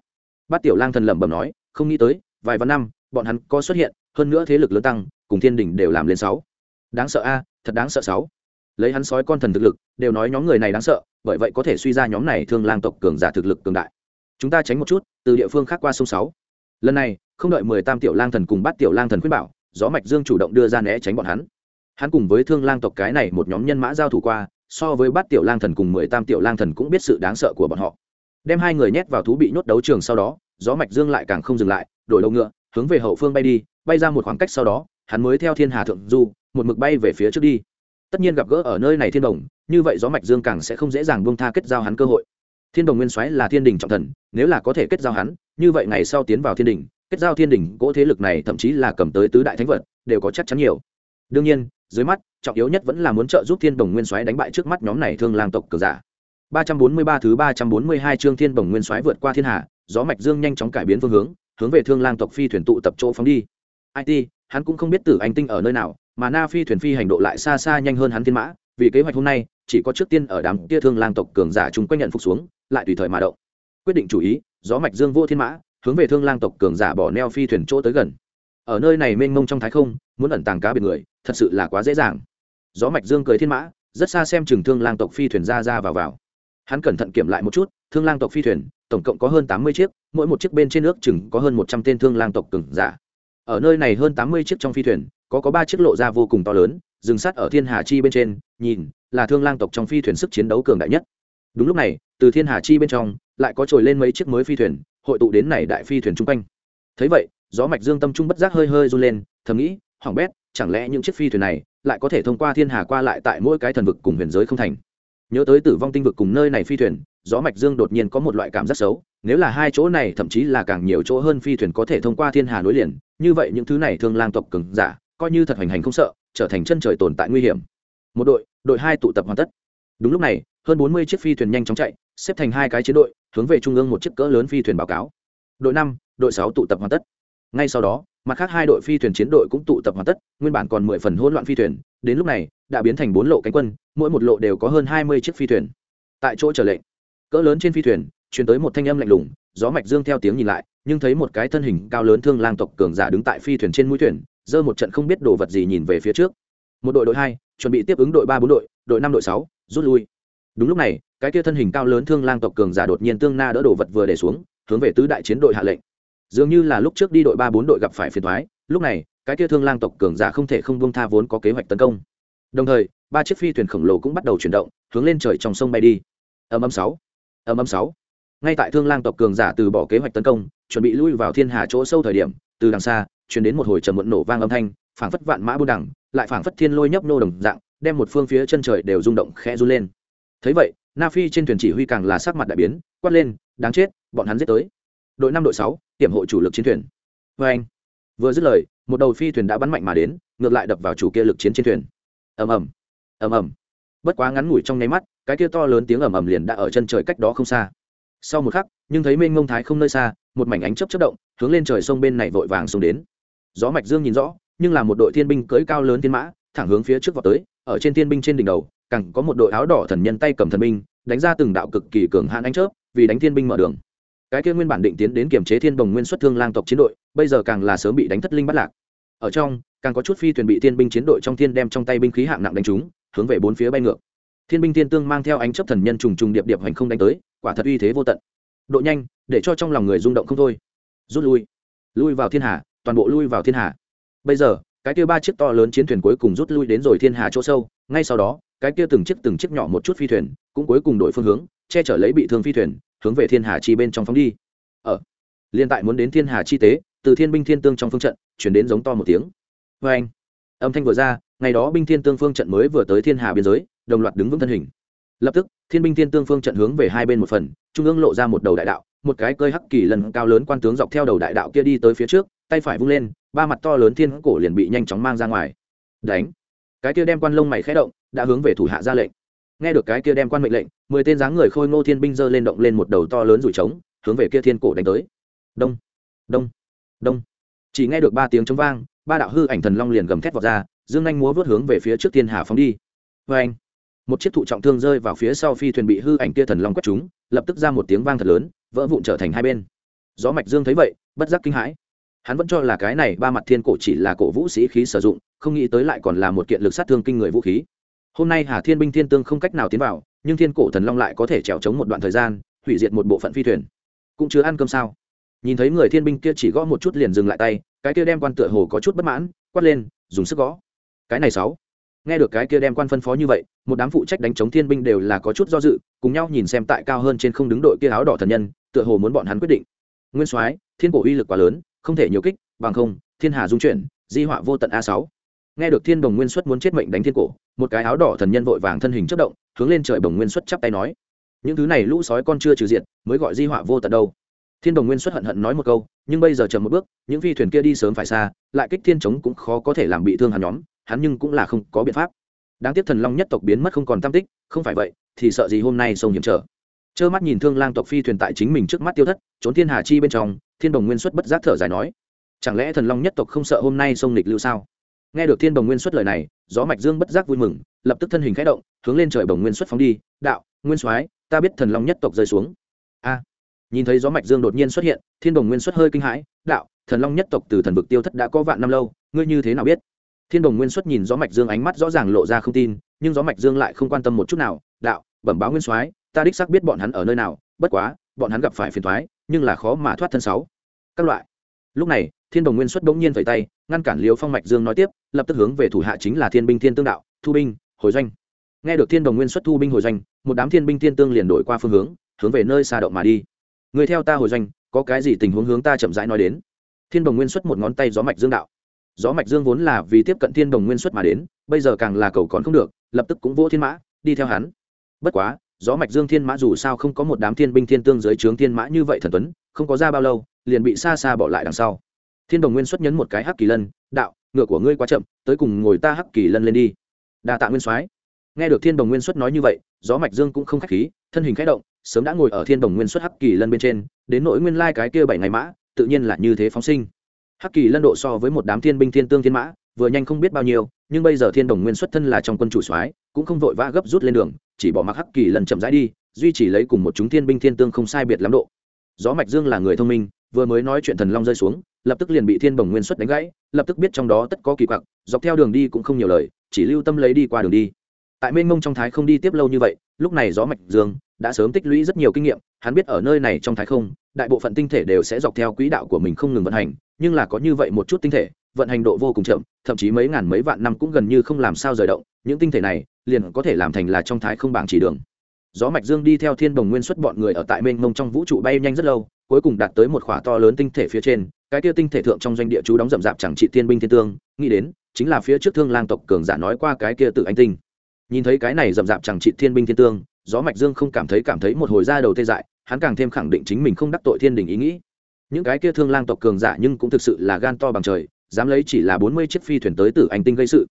Bát tiểu lang thần lẩm bẩm nói, không nghĩ tới, vài vạn năm, bọn hắn có xuất hiện, hơn nữa thế lực lớn tăng, cùng thiên đình đều làm lên sáu. Đáng sợ a, thật đáng sợ sáu lấy hắn sói con thần thực lực, đều nói nhóm người này đáng sợ, bởi vậy có thể suy ra nhóm này thương lang tộc cường giả thực lực cường đại. Chúng ta tránh một chút, từ địa phương khác qua sông sáu. Lần này, không đợi mười tam tiểu lang thần cùng bắt tiểu lang thần khuyên bảo, gió mạch dương chủ động đưa ra né tránh bọn hắn. Hắn cùng với thương lang tộc cái này một nhóm nhân mã giao thủ qua, so với bắt tiểu lang thần cùng mười tam tiểu lang thần cũng biết sự đáng sợ của bọn họ. Đem hai người nhét vào thú bị nhốt đấu trường sau đó, gió mạch dương lại càng không dừng lại, đổi đầu ngựa, hướng về hậu phương bay đi, bay ra một khoảng cách sau đó, hắn mới theo thiên hà thượng du, một mực bay về phía trước đi tất nhiên gặp gỡ ở nơi này thiên đồng, như vậy gió mạch dương càng sẽ không dễ dàng buông tha kết giao hắn cơ hội. Thiên đồng nguyên soái là thiên đình trọng thần, nếu là có thể kết giao hắn, như vậy ngày sau tiến vào thiên đình, kết giao thiên đình cỗ thế lực này thậm chí là cầm tới tứ đại thánh vật, đều có chắc chắn nhiều. Đương nhiên, dưới mắt, trọng yếu nhất vẫn là muốn trợ giúp thiên đồng nguyên soái đánh bại trước mắt nhóm này thương lang tộc cờ giả. 343 thứ 342 chương thiên đồng nguyên soái vượt qua thiên hạ, gió mạch dương nhanh chóng cải biến phương hướng hướng về thương lang tộc phi thuyền tụ tập chỗ phóng đi. It hắn cũng không biết tử anh tinh ở nơi nào mà na phi thuyền phi hành độ lại xa xa nhanh hơn hắn thiên mã, vì kế hoạch hôm nay, chỉ có trước tiên ở đám kia thương lang tộc cường giả Chung quanh nhận phục xuống, lại tùy thời mà động. Quyết định chủ ý, gió mạch dương vô thiên mã, hướng về thương lang tộc cường giả bỏ neo phi thuyền chỗ tới gần. Ở nơi này mênh mông trong thái không, muốn ẩn tàng cá biệt người, thật sự là quá dễ dàng. Gió mạch dương cười thiên mã, rất xa xem chừng thương lang tộc phi thuyền ra ra vào vào. Hắn cẩn thận kiểm lại một chút, thương lang tộc phi thuyền, tổng cộng có hơn tám mươi chiếc, mỗi một chiếc bên trên nước chừng có hơn một trăm tên thương lang tộc cường giả. Ở nơi này hơn tám mươi chiếc trong phi thuyền có có ba chiếc lộ ra vô cùng to lớn dừng sát ở thiên hà chi bên trên, nhìn, là thương lang tộc trong phi thuyền sức chiến đấu cường đại nhất. Đúng lúc này, từ thiên hà chi bên trong, lại có trồi lên mấy chiếc mới phi thuyền, hội tụ đến này đại phi thuyền chung quanh. Thấy vậy, gió mạch dương tâm trung bất giác hơi hơi run lên, thầm nghĩ hỏng bét, chẳng lẽ những chiếc phi thuyền này lại có thể thông qua thiên hà qua lại tại mỗi cái thần vực cùng huyền giới không thành? Nhớ tới tử vong tinh vực cùng nơi này phi thuyền, gió mạch dương đột nhiên có một loại cảm giác xấu, nếu là hai chỗ này thậm chí là càng nhiều chỗ hơn phi thuyền có thể thông qua thiên hà nối liền, như vậy những thứ này thương lang tộc cường giả coi như thật hành hành không sợ, trở thành chân trời tồn tại nguy hiểm. Một đội đội hai tụ tập hoàn tất. Đúng lúc này, hơn bốn mươi chiếc phi thuyền nhanh chóng chạy, xếp thành hai cái chiến đội, hướng về trung ương một chiếc cỡ lớn phi thuyền báo cáo. Đội năm, đội sáu tụ tập hoàn tất. Ngay sau đó, mặt khác hai đội phi thuyền chiến đội cũng tụ tập hoàn tất, nguyên bản còn mười phần hỗn loạn phi thuyền, đến lúc này, đã biến thành bốn lộ cánh quân, mỗi một lộ đều có hơn hai mươi chiếc phi thuyền. Tại chỗ trở lệnh, cỡ lớn trên phi thuyền chuyển tới một thanh âm lạnh lùng, gió mạch dương theo tiếng nhìn lại, nhưng thấy một cái thân hình cao lớn thương lang tộc cường giả đứng tại phi thuyền trên mũi thuyền giơ một trận không biết đồ vật gì nhìn về phía trước. Một đội đội hai, chuẩn bị tiếp ứng đội ba bốn đội đội năm đội sáu, rút lui. Đúng lúc này, cái kia thân hình cao lớn thương lang tộc cường giả đột nhiên tương na đỡ đồ vật vừa để xuống, hướng về tứ đại chiến đội hạ lệnh. Dường như là lúc trước đi đội ba bốn đội gặp phải phiền thoái lúc này, cái kia thương lang tộc cường giả không thể không buông tha vốn có kế hoạch tấn công. Đồng thời, ba chiếc phi thuyền khổng lồ cũng bắt đầu chuyển động, hướng lên trời trong sông bay đi. Âm âm sáu, âm âm sáu. Ngay tại thương lang tộc cường giả từ bỏ kế hoạch tấn công, chuẩn bị lui vào thiên hà chỗ sâu thời điểm, từ đằng xa chuyển đến một hồi trầm muộn nổ vang âm thanh, phảng phất vạn mã buôn đẳng lại phảng phất thiên lôi nhấp nô đồng dạng, đem một phương phía chân trời đều rung động khẽ run lên. Thấy vậy, na phi trên thuyền chỉ huy càng là sắc mặt đại biến, quát lên, đáng chết, bọn hắn giết tới. Đội năm, đội sáu, tiểm hộ chủ lực chiến thuyền. Vê anh, vừa dứt lời, một đầu phi thuyền đã bắn mạnh mà đến, ngược lại đập vào chủ kia lực chiến trên thuyền. Ầm ầm ầm ầm. Bất quá ngắn ngủi trong nháy mắt, cái kia to lớn tiếng ầm ầm liền đã ở chân trời cách đó không xa. Sau một khắc, nhưng thấy mênh mông thái không nơi xa, một mảnh ánh chớp chớp động, hướng lên trời sông bên này vội vàng xuống đến gió mạch dương nhìn rõ, nhưng là một đội thiên binh cưỡi cao lớn thiên mã, thẳng hướng phía trước vào tới, ở trên thiên binh trên đỉnh đầu, càng có một đội áo đỏ thần nhân tay cầm thần binh, đánh ra từng đạo cực kỳ cường hãn ánh chớp, vì đánh thiên binh mở đường. Cái kia nguyên bản định tiến đến kiểm chế thiên bồng nguyên xuất thương lang tộc chiến đội, bây giờ càng là sớm bị đánh thất linh bắt lạc. Ở trong, càng có chút phi thuyền bị thiên binh chiến đội trong thiên đem trong tay binh khí hạng nặng đánh trúng, hướng về bốn phía bay ngược. Thiên binh thiên tương mang theo ánh chấp thần nhân trùng trùng điệp điệp hành không đánh tới, quả thật uy thế vô tận. Độ nhanh, để cho trong lòng người rung động không thôi. Rút lui. Lui vào thiên hà toàn bộ lui vào thiên hà. Bây giờ, cái kia ba chiếc to lớn chiến thuyền cuối cùng rút lui đến rồi thiên hà chỗ sâu, ngay sau đó, cái kia từng chiếc từng chiếc nhỏ một chút phi thuyền cũng cuối cùng đổi phương hướng, che chở lấy bị thương phi thuyền, hướng về thiên hà chi bên trong phóng đi. Ờ, Ở liên tại muốn đến thiên hà chi tế, từ thiên binh thiên tương trong phương trận, chuyển đến giống to một tiếng. Vê anh âm thanh vừa ra, ngày đó binh thiên tương phương trận mới vừa tới thiên hà biên giới, đồng loạt đứng vững thân hình. Lập tức, thiên binh thiên tương phương trận hướng về hai bên một phần, trung ương lộ ra một đầu đại đạo một cái cơi hắc kỳ lần cao lớn quan tướng dọc theo đầu đại đạo kia đi tới phía trước, tay phải vung lên, ba mặt to lớn thiên cổ liền bị nhanh chóng mang ra ngoài. Đánh. Cái kia đem quan lông mày khẽ động, đã hướng về thủ hạ ra lệnh. Nghe được cái kia đem quan mệnh lệnh, mười tên dáng người khôi ngô thiên binh giơ lên động lên một đầu to lớn rủi trống, hướng về kia thiên cổ đánh tới. Đông. Đông. Đông. Chỉ nghe được ba tiếng chống vang, ba đạo hư ảnh thần long liền gầm thét vọt ra, dương anh múa vớt hướng về phía trước thiên hà phóng đi. Vê anh, một chiếc thụ trọng thương rơi vào phía sau phi thuyền bị hư ảnh kia thần long quét chúng lập tức ra một tiếng vang thật lớn vỡ vụn trở thành hai bên. Gió mạch dương thấy vậy, bất giác kinh hãi. Hắn vẫn cho là cái này ba mặt thiên cổ chỉ là cổ vũ sĩ khí sử dụng, không nghĩ tới lại còn là một kiện lực sát thương kinh người vũ khí. Hôm nay hà thiên binh thiên tương không cách nào tiến vào, nhưng thiên cổ thần long lại có thể trèo trống một đoạn thời gian, hủy diệt một bộ phận phi thuyền. Cũng chưa ăn cơm sao? Nhìn thấy người thiên binh kia chỉ gõ một chút liền dừng lại tay, cái kia đem quan tựa hồ có chút bất mãn, quát lên, dùng sức gõ. Cái này sáu. Nghe được cái kia đem quan phân phó như vậy, một đám phụ trách đánh chống thiên binh đều là có chút do dự, cùng nhau nhìn xem tại cao hơn trên không đứng đội kia áo đỏ thần nhân tựa hồ muốn bọn hắn quyết định. Nguyên soái, thiên cổ uy lực quá lớn, không thể nhiều kích, bằng không, thiên hà dung chuyển, di họa vô tận a sáu. Nghe được thiên đồng nguyên xuất muốn chết mệnh đánh thiên cổ, một cái áo đỏ thần nhân vội vàng thân hình chất động, hướng lên trời bồng nguyên xuất chắp tay nói. Những thứ này lũ sói con chưa trừ diện mới gọi di họa vô tận đâu. Thiên đồng nguyên xuất hận hận nói một câu, nhưng bây giờ chậm một bước, những phi thuyền kia đi sớm phải xa, lại kích thiên chống cũng khó có thể làm bị thương hắn nhóm, hắn nhưng cũng là không có biện pháp. Đáng tiếc thần long nhất tộc biến mất không còn tam tích, không phải vậy, thì sợ gì hôm nay sông hiểm trở trơ mắt nhìn thương lang tộc phi thuyền tại chính mình trước mắt tiêu thất, trốn thiên hà chi bên trong, thiên đồng nguyên xuất bất giác thở dài nói, chẳng lẽ thần long nhất tộc không sợ hôm nay sông nịch lưu sao? Nghe được thiên đồng nguyên xuất lời này, gió mạch dương bất giác vui mừng, lập tức thân hình khẽ động, hướng lên trời bồng nguyên xuất phóng đi, đạo, nguyên soái, ta biết thần long nhất tộc rơi xuống. A, nhìn thấy gió mạch dương đột nhiên xuất hiện, thiên đồng nguyên xuất hơi kinh hãi, đạo, thần long nhất tộc từ thần vực tiêu thất đã có vạn năm lâu, ngươi như thế nào biết? Thiên đồng nguyên xuất nhìn gió mạch dương ánh mắt rõ ràng lộ ra không tin, nhưng gió mạch dương lại không quan tâm một chút nào, đạo, bẩm báo nguyên soái ta đích xác biết bọn hắn ở nơi nào, bất quá, bọn hắn gặp phải phiền thoái nhưng là khó mà thoát thân sáu. Các loại. Lúc này, thiên đồng nguyên xuất bỗng nhiên vẩy tay, ngăn cản liều phong mạch dương nói tiếp, lập tức hướng về thủ hạ chính là thiên binh thiên tương đạo, thu binh, hồi doanh. Nghe được thiên đồng nguyên xuất thu binh hồi doanh, một đám thiên binh thiên tương liền đổi qua phương hướng hướng về nơi xa động mà đi. Người theo ta hồi doanh, có cái gì tình huống hướng ta chậm rãi nói đến? Thiên đồng nguyên xuất một ngón tay gió mạch dương đạo. Gió mạch dương vốn là vì tiếp cận thiên đồng nguyên xuất mà đến, bây giờ càng là cầu còn không được, lập tức cũng vỗ thiên mã, đi theo hắn. Bất quá gió mạch dương thiên mã dù sao không có một đám thiên binh thiên tương dưới trướng thiên mã như vậy thần tuấn, không có ra bao lâu, liền bị xa xa bỏ lại đằng sau. Thiên đồng nguyên xuất nhấn một cái hắc kỳ lân, đạo, ngựa của ngươi quá chậm, tới cùng ngồi ta hắc kỳ lân lên đi. Đa tạ nguyên soái. Nghe được thiên đồng nguyên xuất nói như vậy, gió mạch dương cũng không khách khí, thân hình khẽ động, sớm đã ngồi ở thiên đồng nguyên xuất hắc kỳ lân bên trên, đến nỗi nguyên lai cái kia bảy ngày mã, tự nhiên là như thế phóng sinh. Hắc kỳ lân độ so với một đám thiên binh thiên tương thiên mã vừa nhanh không biết bao nhiêu, nhưng bây giờ thiên đồng nguyên xuất thân là trong quân chủ soái, cũng không vội vã gấp rút lên đường, chỉ bỏ mặc hắc kỳ lần chậm rãi đi, duy chỉ lấy cùng một chúng thiên binh thiên tương không sai biệt lắm độ. Gió mạch dương là người thông minh, vừa mới nói chuyện thần long rơi xuống, lập tức liền bị thiên bồng nguyên xuất đánh gãy, lập tức biết trong đó tất có kỳ quặc, dọc theo đường đi cũng không nhiều lời, chỉ lưu tâm lấy đi qua đường đi. Tại mênh mông trong thái không đi tiếp lâu như vậy, lúc này gió mạch dương đã sớm tích lũy rất nhiều kinh nghiệm, hắn biết ở nơi này trong thái không, đại bộ phận tinh thể đều sẽ dọc theo quỹ đạo của mình không ngừng vận hành, nhưng là có như vậy một chút tinh thể vận hành độ vô cùng chậm, thậm chí mấy ngàn mấy vạn năm cũng gần như không làm sao rời động, những tinh thể này liền có thể làm thành là trong thái không bảng chỉ đường. Gió mạch dương đi theo thiên đồng nguyên xuất bọn người ở tại mênh mông trong vũ trụ bay nhanh rất lâu, cuối cùng đạt tới một khỏa to lớn tinh thể phía trên, cái kia tinh thể thượng trong doanh địa chú đóng rậm rạp chẳng trị thiên binh thiên tương, nghĩ đến, chính là phía trước thương lang tộc cường giả nói qua cái kia tự anh tinh. Nhìn thấy cái này rậm rạp chẳng trị thiên binh thiên tương, gió mạch dương không cảm thấy cảm thấy một hồi ra đầu tê dại, hắn càng thêm khẳng định chính mình không đắc tội thiên đình ý nghĩ. Những cái kia thương lang tộc cường giả nhưng cũng thực sự là gan to bằng trời dám lấy chỉ là bốn mươi chiếc phi thuyền tới tử anh tinh gây sự.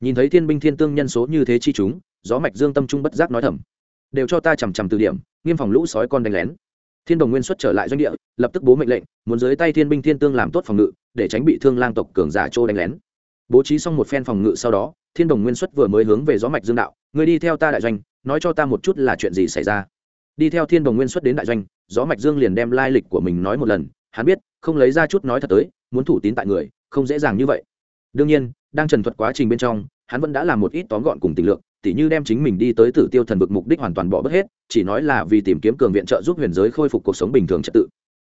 Nhìn thấy thiên binh thiên tương nhân số như thế chi chúng, gió mạch dương tâm trung bất giác nói thầm. Đều cho ta chằm chằm từ điểm, nghiêm phòng lũ sói con đánh lén. Thiên đồng nguyên xuất trở lại doanh địa, lập tức bố mệnh lệnh, muốn dưới tay thiên binh thiên tương làm tốt phòng ngự, để tránh bị thương lang tộc cường giả trô đánh lén. Bố trí xong một phen phòng ngự sau đó, thiên đồng nguyên xuất vừa mới hướng về gió mạch dương đạo người đi theo ta đại doanh, nói cho ta một chút là chuyện gì xảy ra. Đi theo thiên đồng nguyên xuất đến đại doanh, gió mạch dương liền đem lai lịch của mình nói một lần, hắn biết, không lấy ra chút nói thật tới muốn thủ tín tại người, không dễ dàng như vậy. Đương nhiên, đang trần thuật quá trình bên trong, hắn vẫn đã làm một ít tóm gọn cùng tình lượng tỉ như đem chính mình đi tới tử tiêu thần vực mục đích hoàn toàn bỏ bớt hết, chỉ nói là vì tìm kiếm cường viện trợ giúp huyền giới khôi phục cuộc sống bình thường trật tự.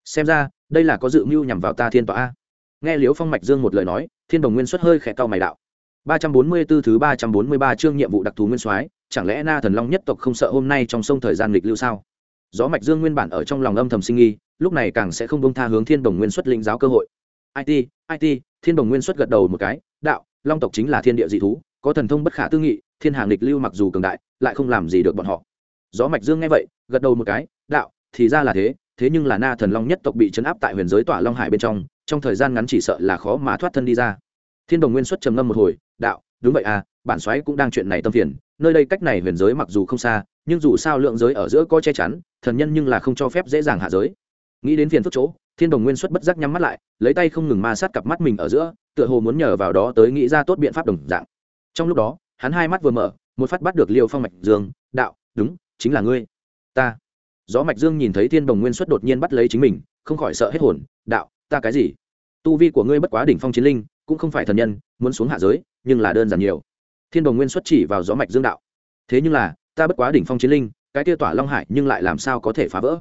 Xem ra, đây là có dự mưu nhằm vào ta thiên tòa a. Nghe liếu phong mạch dương một lời nói, thiên đồng nguyên xuất hơi khẽ cao mày đạo. Ba trăm bốn mươi 344 thứ ba trăm bốn mươi ba chương nhiệm vụ đặc thù nguyên soái, chẳng lẽ na thần long nhất tộc không sợ hôm nay trong sông thời gian lịch lưu sao? Gió mạch dương nguyên bản ở trong lòng âm thầm sinh nghi lúc này càng sẽ không bông tha hướng thiên đồng nguyên xuất linh giáo cơ hội it it thiên đồng nguyên xuất gật đầu một cái, đạo, long tộc chính là thiên địa dị thú, có thần thông bất khả tư nghị, thiên hàng lịch lưu mặc dù cường đại, lại không làm gì được bọn họ. Gió mạch dương nghe vậy, gật đầu một cái, đạo, thì ra là thế thế nhưng là na thần long nhất tộc bị chấn áp tại huyền giới tỏa long hải bên trong trong thời gian ngắn chỉ sợ là khó mà thoát thân đi ra. Thiên đồng nguyên xuất trầm ngâm một hồi, đạo, đúng vậy à bản xoáy cũng đang chuyện này tâm phiền, nơi đây cách này huyền giới mặc dù không xa, nhưng dù sao lượng giới ở giữa có che chắn, thần nhân nhưng là không cho phép dễ dàng hạ giới nghĩ đến phiền phức chỗ, thiên đồng nguyên xuất bất giác nhắm mắt lại, lấy tay không ngừng ma sát cặp mắt mình ở giữa, tựa hồ muốn nhờ vào đó tới nghĩ ra tốt biện pháp đồng dạng. Trong lúc đó, hắn hai mắt vừa mở, một phát bắt được liêu phong mạch dương, đạo, đúng, chính là ngươi. Ta. Gió mạch dương nhìn thấy thiên đồng nguyên xuất đột nhiên bắt lấy chính mình, không khỏi sợ hết hồn, đạo, ta cái gì? Tu vi của ngươi bất quá đỉnh phong chiến linh, cũng không phải thần nhân, muốn xuống hạ giới, nhưng là đơn giản nhiều. Thiên đồng nguyên xuất chỉ vào gió mạch dương đạo, thế nhưng là, ta bất quá đỉnh phong chiến linh, cái tiêu tỏa long hải nhưng lại làm sao có thể phá vỡ?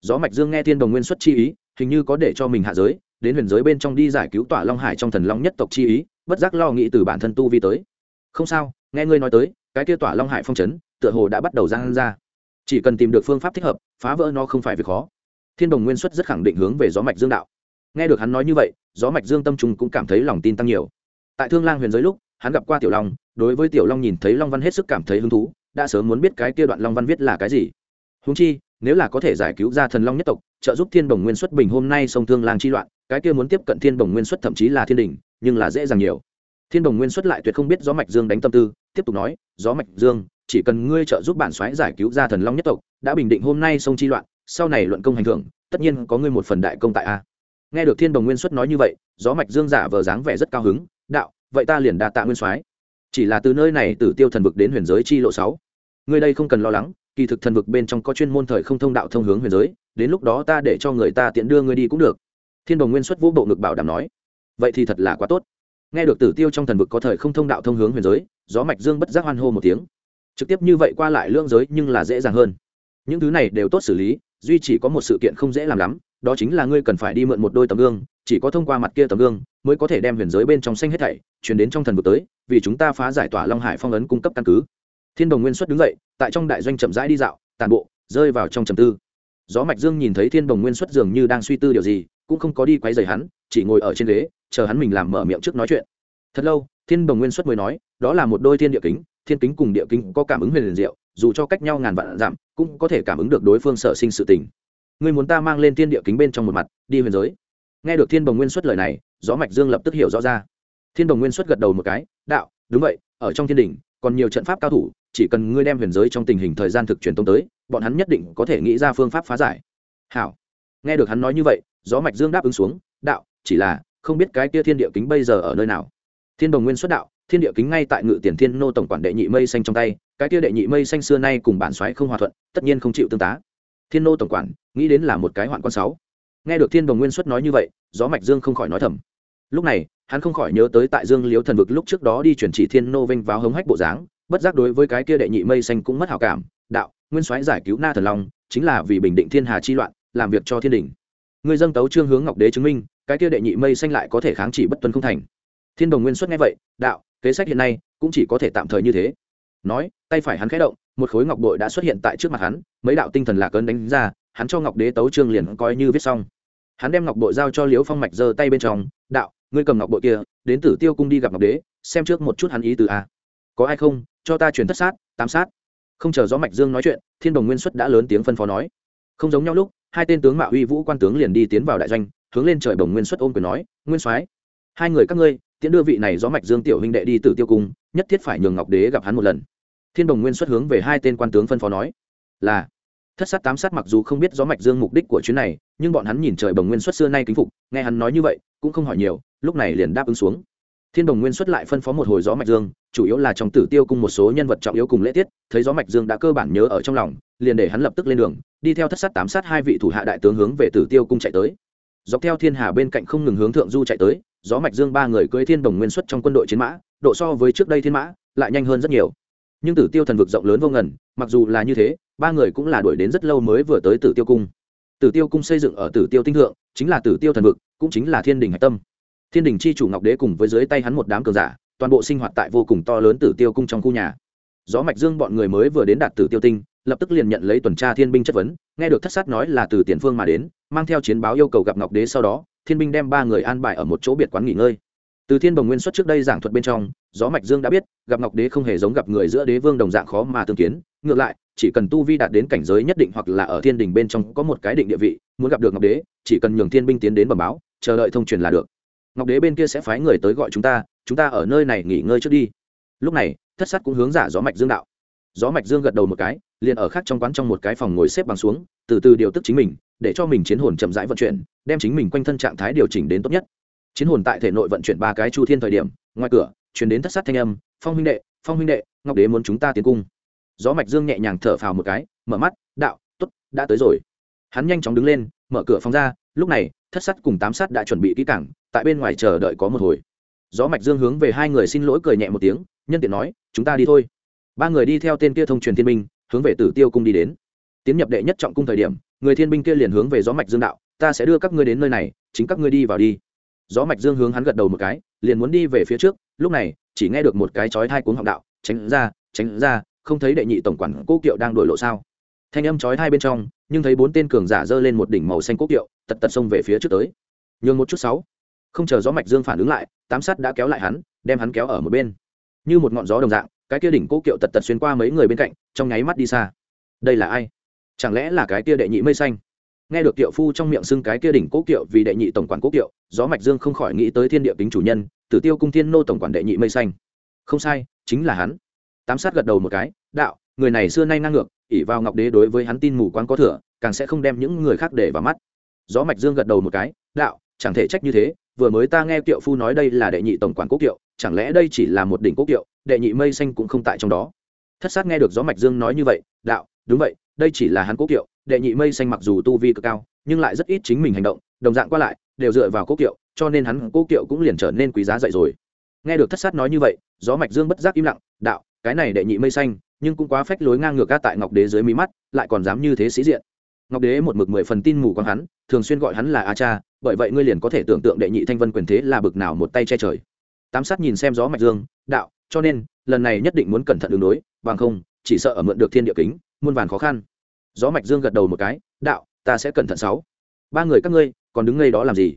Gió mạch dương nghe thiên đồng nguyên xuất chi ý, hình như có để cho mình hạ giới, đến huyền giới bên trong đi giải cứu tỏa long hải trong thần long nhất tộc chi ý, bất giác lo nghĩ từ bản thân tu vi tới. Không sao, nghe ngươi nói tới, cái kia tỏa long hải phong trấn tựa hồ đã bắt đầu giang ra. Chỉ cần tìm được phương pháp thích hợp, phá vỡ nó không phải việc khó. Thiên đồng nguyên xuất rất khẳng định hướng về gió mạch dương đạo. Nghe được hắn nói như vậy, gió mạch dương tâm trung cũng cảm thấy lòng tin tăng nhiều. Tại thương lang huyền giới lúc, hắn gặp qua tiểu long, đối với tiểu long nhìn thấy long văn hết sức cảm thấy hứng thú, đã sớm muốn biết cái kia đoạn long văn viết là cái gì. Húng chi nếu là có thể giải cứu ra thần long nhất tộc, trợ giúp thiên đồng nguyên xuất bình hôm nay sông thương lang chi loạn, cái kia muốn tiếp cận thiên đồng nguyên xuất thậm chí là thiên đình, nhưng là dễ dàng nhiều. Thiên đồng nguyên xuất lại tuyệt không biết gió mạch dương đánh tâm tư, tiếp tục nói, gió mạch dương, chỉ cần ngươi trợ giúp bản xoáy giải cứu ra thần long nhất tộc, đã bình định hôm nay sông chi loạn, sau này luận công hành thưởng, tất nhiên có ngươi một phần đại công tại a. Nghe được thiên đồng nguyên xuất nói như vậy, gió mạch dương giả vờ dáng vẻ rất cao hứng, đạo, vậy ta liền đa tạ nguyên soái. Chỉ là từ nơi này từ tiêu thần vực đến huyền giới chi lộ sáu. Ngươi đây không cần lo lắng kỳ thực thần vực bên trong có chuyên môn thời không thông đạo thông hướng huyền giới, đến lúc đó ta để cho người ta tiện đưa ngươi đi cũng được. Thiên đồng nguyên xuất vũ bộ ngực bảo đảm nói. Vậy thì thật là quá tốt. Nghe được tử tiêu trong thần vực có thời không thông đạo thông hướng huyền giới, gió mạch dương bất giác hoan hô một tiếng. Trực tiếp như vậy qua lại lưỡng giới nhưng là dễ dàng hơn. Những thứ này đều tốt xử lý, duy chỉ có một sự kiện không dễ làm lắm, đó chính là ngươi cần phải đi mượn một đôi tấm gương, chỉ có thông qua mặt kia tấm gương mới có thể đem huyền giới bên trong xanh hết thảy chuyển đến trong thần vực tới, vì chúng ta phá giải tỏa long hải phong ấn cung cấp căn cứ thiên đồng nguyên xuất đứng dậy, tại trong đại doanh chậm rãi đi dạo, tàn bộ, rơi vào trong trầm tư. Gió mạch dương nhìn thấy thiên đồng nguyên xuất dường như đang suy tư điều gì, cũng không có đi quấy rầy hắn, chỉ ngồi ở trên ghế, chờ hắn mình làm mở miệng trước nói chuyện. Thật lâu, thiên đồng nguyên xuất mới nói, đó là một đôi thiên địa kính, thiên kính cùng địa kính có cảm ứng huyền liền diệu, dù cho cách nhau ngàn vạn dặm, cũng có thể cảm ứng được đối phương sở sinh sự tình. Ngươi muốn ta mang lên thiên địa kính bên trong một mặt, đi huyền giới. Nghe được thiên đồng nguyên xuất lời này, gió mạch dương lập tức hiểu rõ ra. Thiên đồng nguyên xuất gật đầu một cái, đạo, đúng vậy, ở trong thiên đình còn nhiều trận pháp cao thủ chỉ cần ngươi đem huyền giới trong tình hình thời gian thực truyền tông tới, bọn hắn nhất định có thể nghĩ ra phương pháp phá giải. Hảo. Nghe được hắn nói như vậy, gió mạch dương đáp ứng xuống, đạo, chỉ là, không biết cái kia thiên địa kính bây giờ ở nơi nào. Thiên đồng nguyên xuất đạo, thiên địa kính ngay tại ngự tiền thiên nô tổng quản đệ nhị mây xanh trong tay, cái kia đệ nhị mây xanh xưa nay cùng bản xoáy không hòa thuận, tất nhiên không chịu tương tá. Thiên nô tổng quản, nghĩ đến là một cái hoạn quan sáu. Nghe được thiên đồng nguyên xuất nói như vậy, gió mạch dương không khỏi nói thầm. Lúc này, hắn không khỏi nhớ tới tại dương liếu thần vực lúc trước đó đi chuyển chỉ thiên nô vinh vào hống hách bộ dáng bất giác đối với cái kia đệ nhị mây xanh cũng mất hảo cảm, đạo, nguyên soái giải cứu na thần long, chính là vì bình định thiên hà chi loạn, làm việc cho thiên đình. Người dân tấu trương hướng ngọc đế chứng minh, cái kia đệ nhị mây xanh lại có thể kháng chỉ bất tuân không thành. Thiên đồng nguyên xuất nghe vậy, đạo, kế sách hiện nay cũng chỉ có thể tạm thời như thế. Nói, tay phải hắn khẽ động, một khối ngọc bội đã xuất hiện tại trước mặt hắn, mấy đạo tinh thần lạc cơn đánh ra, hắn cho ngọc đế tấu trương liền coi như viết xong. Hắn đem ngọc bội giao cho liễu phong mạch giơ tay bên trong, đạo, ngươi cầm ngọc bội kia, đến tử tiêu cung đi gặp ngọc đế, xem trước một chút hắn ý từ a có ai không, cho ta chuyển thất sát, tám sát. Không chờ gió mạch dương nói chuyện, thiên đồng nguyên xuất đã lớn tiếng phân phó nói. Không giống nhau lúc, hai tên tướng mạo uy vũ quan tướng liền đi tiến vào đại doanh, hướng lên trời đồng nguyên xuất ôm quyền nói, nguyên soái, hai người các ngươi, tiễn đưa vị này gió mạch dương tiểu huynh đệ đi tử tiêu cung, nhất thiết phải nhường ngọc đế gặp hắn một lần. Thiên đồng nguyên xuất hướng về hai tên quan tướng phân phó nói, là. Thất sát, tám sát mặc dù không biết gió mạch dương mục đích của chuyến này, nhưng bọn hắn nhìn trời bồng nguyên xuất xưa nay kính phục, nghe hắn nói như vậy, cũng không hỏi nhiều, lúc này liền đáp ứng xuống thiên đồng nguyên xuất lại phân phó một hồi gió mạch dương, chủ yếu là trong tử tiêu cung một số nhân vật trọng yếu cùng lễ tiết, thấy gió mạch dương đã cơ bản nhớ ở trong lòng, liền để hắn lập tức lên đường, đi theo thất sát tám sát hai vị thủ hạ đại tướng hướng về tử tiêu cung chạy tới. Dọc theo thiên hà bên cạnh không ngừng hướng thượng du chạy tới, gió mạch dương ba người cưỡi thiên đồng nguyên xuất trong quân đội chiến mã, độ so với trước đây thiên mã, lại nhanh hơn rất nhiều. Nhưng tử tiêu thần vực rộng lớn vô ngần, mặc dù là như thế, ba người cũng là đuổi đến rất lâu mới vừa tới tử tiêu cung. Tử tiêu cung xây dựng ở tử tiêu tinh thượng, chính là tử tiêu thần vực, cũng chính là thiên đình hạch tâm thiên đình chi chủ ngọc đế cùng với dưới tay hắn một đám cường giả, toàn bộ sinh hoạt tại vô cùng to lớn tử tiêu cung trong khu nhà. Gió mạch dương bọn người mới vừa đến đạt tử tiêu tinh, lập tức liền nhận lấy tuần tra thiên binh chất vấn, nghe được thất sát nói là từ tiền phương mà đến, mang theo chiến báo yêu cầu gặp ngọc đế sau đó, thiên binh đem ba người an bài ở một chỗ biệt quán nghỉ ngơi. Từ thiên bồng nguyên xuất trước đây giảng thuật bên trong, gió mạch dương đã biết, gặp ngọc đế không hề giống gặp người giữa đế vương đồng dạng khó mà tương kiến, ngược lại, chỉ cần tu vi đạt đến cảnh giới nhất định hoặc là ở thiên đình bên trong có một cái định địa vị, muốn gặp được ngọc đế, chỉ cần nhường thiên binh tiến đến bẩm báo, chờ đợi thông truyền là được ngọc đế bên kia sẽ phái người tới gọi chúng ta chúng ta ở nơi này nghỉ ngơi trước đi. Lúc này, thất sát cũng hướng giả gió mạch dương đạo. Gió mạch dương gật đầu một cái, liền ở khác trong quán trong một cái phòng ngồi xếp bằng xuống, từ từ điều tức chính mình, để cho mình chiến hồn chậm rãi vận chuyển, đem chính mình quanh thân trạng thái điều chỉnh đến tốt nhất. Chiến hồn tại thể nội vận chuyển ba cái chu thiên thời điểm, ngoài cửa chuyển đến thất sát thanh âm, phong huynh đệ, phong huynh đệ, ngọc đế muốn chúng ta tiến cung. Gió mạch dương nhẹ nhàng thở phào một cái, mở mắt, đạo t ố t đã tới rồi. Hắn nhanh chóng đứng lên, mở cửa phòng ra, lúc này, thất sắt cùng tám sắt đã chuẩn bị kỹ cảng tại bên ngoài chờ đợi có một hồi. Gió mạch dương hướng về hai người xin lỗi cười nhẹ một tiếng nhân tiện nói chúng ta đi thôi. Ba người đi theo tên kia thông truyền thiên binh, hướng về tử tiêu cung đi đến. Tiến nhập đệ nhất trọng cung thời điểm người thiên binh kia liền hướng về gió mạch dương đạo ta sẽ đưa các ngươi đến nơi này chính các ngươi đi vào đi. Gió mạch dương hướng hắn gật đầu một cái liền muốn đi về phía trước lúc này chỉ nghe được một cái chói thai cuống họng đạo tránh ra tránh ra không thấy đệ nhị tổng quản cố kiệu đang đổi lộ sao? Thanh âm chói thai bên trong nhưng thấy bốn tên cường giả giơ lên một đỉnh màu xanh cố kiệu tật tật xông về phía trước tới. Nhường một chút sáu không chờ gió mạch dương phản ứng lại, tám sát đã kéo lại hắn, đem hắn kéo ở một bên. Như một ngọn gió đồng dạng, cái kia đỉnh cố kiệu tật tật xuyên qua mấy người bên cạnh, trong nháy mắt đi xa. Đây là ai? Chẳng lẽ là cái kia đệ nhị mây xanh? Nghe được kiệu phu trong miệng xưng cái kia đỉnh cố kiệu vì đệ nhị tổng quản cố kiệu, gió mạch dương không khỏi nghĩ tới thiên địa kính chủ nhân, tử tiêu cung thiên nô tổng quản đệ nhị mây xanh. Không sai, chính là hắn. Tám sát gật đầu một cái, đạo, người này xưa nay ngang ngược ỉ vào ngọc đế đối với hắn tin mù quáng có thừa, càng sẽ không đem những người khác để vào mắt. Gió mạch dương gật đầu một cái, đạo, chẳng thể trách như thế vừa mới ta nghe kiệu phu nói đây là đệ nhị tổng quản quốc kiệu, chẳng lẽ đây chỉ là một đỉnh quốc kiệu, đệ nhị mây xanh cũng không tại trong đó? Thất sát nghe được gió mạch dương nói như vậy, đạo, đúng vậy, đây chỉ là hắn quốc kiệu, đệ nhị mây xanh mặc dù tu vi cực cao, nhưng lại rất ít chính mình hành động, đồng dạng qua lại, đều dựa vào quốc kiệu, cho nên hắn quốc kiệu cũng liền trở nên quý giá dậy rồi. Nghe được thất sát nói như vậy, gió mạch dương bất giác im lặng, đạo, cái này đệ nhị mây xanh, nhưng cũng quá phách lối ngang ngược ca tại ngọc đế dưới mí mắt, lại còn dám như thế sĩ diện. Ngọc đế một mực mười phần tin mù quan hắn, thường xuyên gọi hắn là a cha bởi vậy ngươi liền có thể tưởng tượng đệ nhị thanh vân quyền thế là bực nào một tay che trời. Tám sát nhìn xem gió mạch dương, đạo, cho nên, lần này nhất định muốn cẩn thận đường đối, bằng không, chỉ sợ ở mượn được thiên địa kính, muôn vàn khó khăn. Gió mạch dương gật đầu một cái, đạo, ta sẽ cẩn thận sáu. Ba người các ngươi, còn đứng ngây đó làm gì?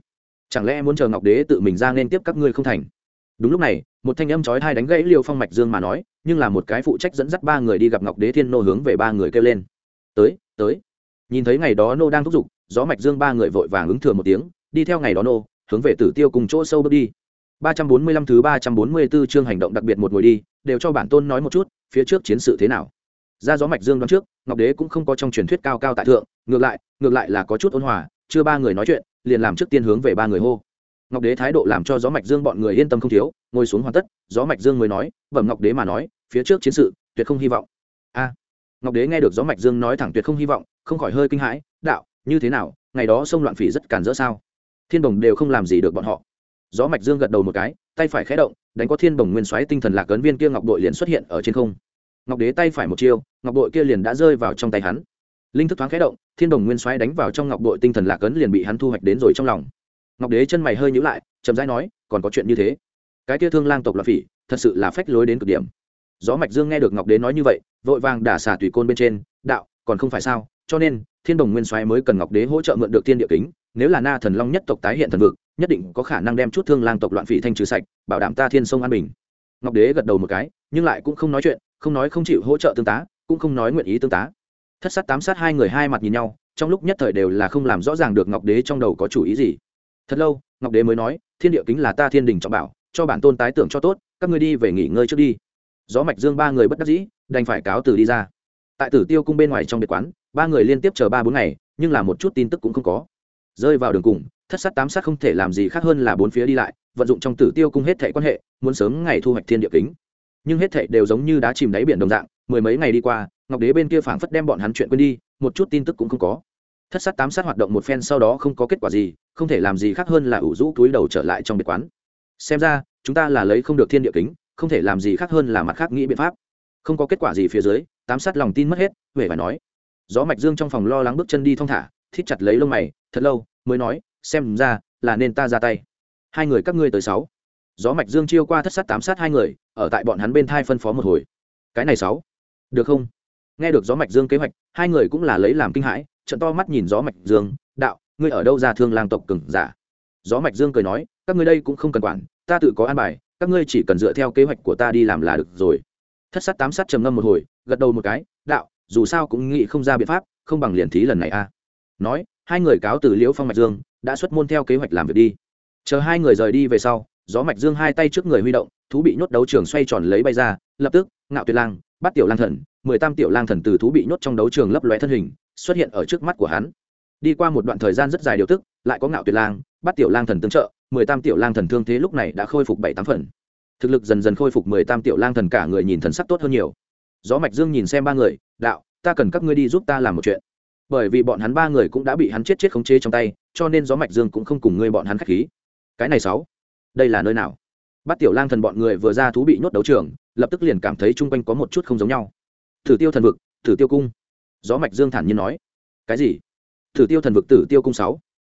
Chẳng lẽ muốn chờ ngọc đế tự mình ra nên tiếp các ngươi không thành? Đúng lúc này, một thanh âm chói tai đánh gãy liêu phong mạch dương mà nói, nhưng là một cái phụ trách dẫn dắt ba người đi gặp ngọc đế thiên nô hướng về ba người kêu lên. Tới tới. Nhìn thấy ngày đó nô đang thúc giục gió mạch dương ba người vội vàng ứng thừa một tiếng, đi theo ngày đó nô, hướng về tử tiêu cùng chỗ sâu bước đi. 345 thứ 344 chương hành động đặc biệt một ngồi đi, đều cho bản tôn nói một chút, phía trước chiến sự thế nào. Ra gió mạch dương đoán trước, ngọc đế cũng không có trong truyền thuyết cao cao tại thượng, ngược lại ngược lại là có chút ôn hòa, chưa ba người nói chuyện, liền làm trước tiên hướng về ba người hô. Ngọc đế thái độ làm cho gió mạch dương bọn người yên tâm không thiếu, ngồi xuống hoàn tất, gió mạch dương mới nói, bẩm ngọc đế mà nói, phía trước chiến sự, tuyệt không hy vọng. A. Ngọc đế nghe được gió mạch dương nói thẳng tuyệt không hy vọng, không khỏi hơi kinh hãi, đạo như thế nào, ngày đó sông loạn phỉ rất cản rỡ sao? Thiên đồng đều không làm gì được bọn họ. Gió mạch dương gật đầu một cái, tay phải khẽ động, đánh có thiên bồng nguyên xoáy tinh thần lạc ấn viên kia ngọc đội liền xuất hiện ở trên không. Ngọc đế tay phải một chiêu, ngọc đội kia liền đã rơi vào trong tay hắn. Linh thức thoáng khẽ động, thiên đồng nguyên xoáy đánh vào trong ngọc đội tinh thần lạc ấn liền bị hắn thu hoạch đến rồi trong lòng. Ngọc đế chân mày hơi nhíu lại, chậm rãi nói, còn có chuyện như thế? Cái kia thương lang tộc là phỉ, thật sự là phách lối đến cực điểm. Gió mạch dương nghe được ngọc đế nói như vậy, vội vàng đả xả tùy côn bên trên, đạo, còn không phải sao? Cho nên thiên đồng nguyên soái mới cần ngọc đế hỗ trợ mượn được thiên địa kính, nếu là na thần long nhất tộc tái hiện thần vực, nhất định có khả năng đem chút thương lang tộc loạn phỉ thanh trừ sạch, bảo đảm ta thiên sông an bình. Ngọc đế gật đầu một cái, nhưng lại cũng không nói chuyện, không nói không chịu hỗ trợ tương tá, cũng không nói nguyện ý tương tá. Thất sát tám sát hai người hai mặt nhìn nhau, trong lúc nhất thời đều là không làm rõ ràng được ngọc đế trong đầu có chủ ý gì. Thật lâu, ngọc đế mới nói, thiên địa kính là ta thiên đình trọng bảo, cho bản tôn tái tưởng cho tốt, các ngươi đi về nghỉ ngơi trước đi. Gió mạch dương ba người bất đắc dĩ, đành phải cáo từ đi ra. Tại tử tiêu cung bên ngoài trong biệt quán ba người liên tiếp chờ ba bốn ngày, nhưng là một chút tin tức cũng không có. Rơi vào đường cùng, thất sát tám sát không thể làm gì khác hơn là bốn phía đi lại, vận dụng trong tử tiêu cung hết thệ quan hệ, muốn sớm ngày thu hoạch thiên địa kính. Nhưng hết thệ đều giống như đá chìm đáy biển đồng dạng, mười mấy ngày đi qua, ngọc đế bên kia phảng phất đem bọn hắn chuyện quên đi, một chút tin tức cũng không có. Thất sát tám sát hoạt động một phen sau đó không có kết quả gì, không thể làm gì khác hơn là ủ rũ túi đầu trở lại trong biệt quán. Xem ra, chúng ta là lấy không được thiên địa kính, không thể làm gì khác hơn là mặt khác nghĩ biện pháp. Không có kết quả gì phía dưới, tám sát lòng tin mất hết, huệ phải nói gió mạch dương trong phòng lo lắng bước chân đi thong thả, thít chặt lấy lông mày, thật lâu, mới nói, xem ra, là nên ta ra tay. Hai người các ngươi tới sáu. Gió mạch dương chiêu qua thất sát tám sát hai người, ở tại bọn hắn bên thai phân phó một hồi. Cái này sáu. Được không? Nghe được gió mạch dương kế hoạch, hai người cũng là lấy làm kinh hãi trận to mắt nhìn gió mạch dương, đạo, ngươi ở đâu ra thương lang tộc cừng giả? Gió mạch dương cười nói, các ngươi đây cũng không cần quản, ta tự có an bài, các ngươi chỉ cần dựa theo kế hoạch của ta đi làm là được rồi. Thất sát tám sát trầm ngâm một hồi, gật đầu một cái, đạo dù sao cũng nghĩ không ra biện pháp, không bằng liền thí lần này a. Nói, hai người cáo từ liễu phong mạch dương, đã xuất môn theo kế hoạch làm việc đi. Chờ hai người rời đi về sau, gió mạch dương hai tay trước người huy động, thú bị nhốt đấu trường xoay tròn lấy bay ra, lập tức, ngạo tuyệt lang bắt tiểu lang thần, mười tam tiểu lang thần từ thú bị nhốt trong đấu trường lấp lóe thân hình, xuất hiện ở trước mắt của hắn. Đi qua một đoạn thời gian rất dài điều tức, lại có ngạo tuyệt lang bắt tiểu lang thần tương trợ, mười tam tiểu lang thần thương thế lúc này đã khôi phục bảy tám phần. Thực lực dần dần khôi phục mười tam tiểu lang thần cả người nhìn thần sắc tốt hơn nhiều gió mạch dương nhìn xem ba người, đạo, ta cần các ngươi đi giúp ta làm một chuyện. Bởi vì bọn hắn ba người cũng đã bị hắn chết chết khống chế trong tay, cho nên gió mạch dương cũng không cùng ngươi bọn hắn khách khí. Cái này sáu, đây là nơi nào? Bắt tiểu lang thần bọn người vừa ra thú bị nhốt đấu trường, lập tức liền cảm thấy chung quanh có một chút không giống nhau. Thử tiêu thần vực, thử tiêu cung. Gió mạch dương thản nhiên nói. Cái gì? Thử tiêu thần vực tử tiêu cung sáu.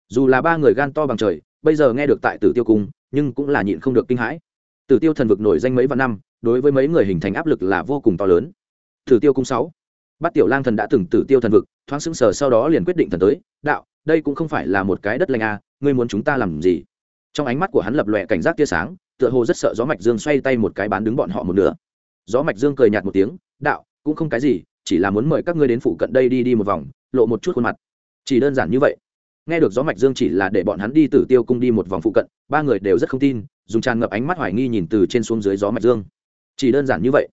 Dù là ba người gan to bằng trời, bây giờ nghe được tại tử tiêu cung, nhưng cũng là nhịn không được kinh hãi. Tử tiêu thần vực nổi danh mấy vạn năm đối với mấy người hình thành áp lực là vô cùng to lớn. Tử tiêu cung sáu. Bát tiểu lang thần đã từng tử tiêu thần vực, thoáng sững sờ sau đó liền quyết định thần tới. Đạo, đây cũng không phải là một cái đất lành a ngươi muốn chúng ta làm gì? Trong ánh mắt của hắn lập lòe cảnh giác tia sáng, tựa hồ rất sợ gió mạch dương xoay tay một cái bán đứng bọn họ một nửa. Gió mạch dương cười nhạt một tiếng, đạo, cũng không cái gì, chỉ là muốn mời các ngươi đến phụ cận đây đi đi một vòng, lộ một chút khuôn mặt. Chỉ đơn giản như vậy. Nghe được gió mạch dương chỉ là để bọn hắn đi tử tiêu cung đi một vòng phụ cận, ba người đều rất không tin, dùng tràn ngập ánh mắt hoài nghi nhìn từ trên xuống dưới gió mạch dương chỉ đơn giản như vậy.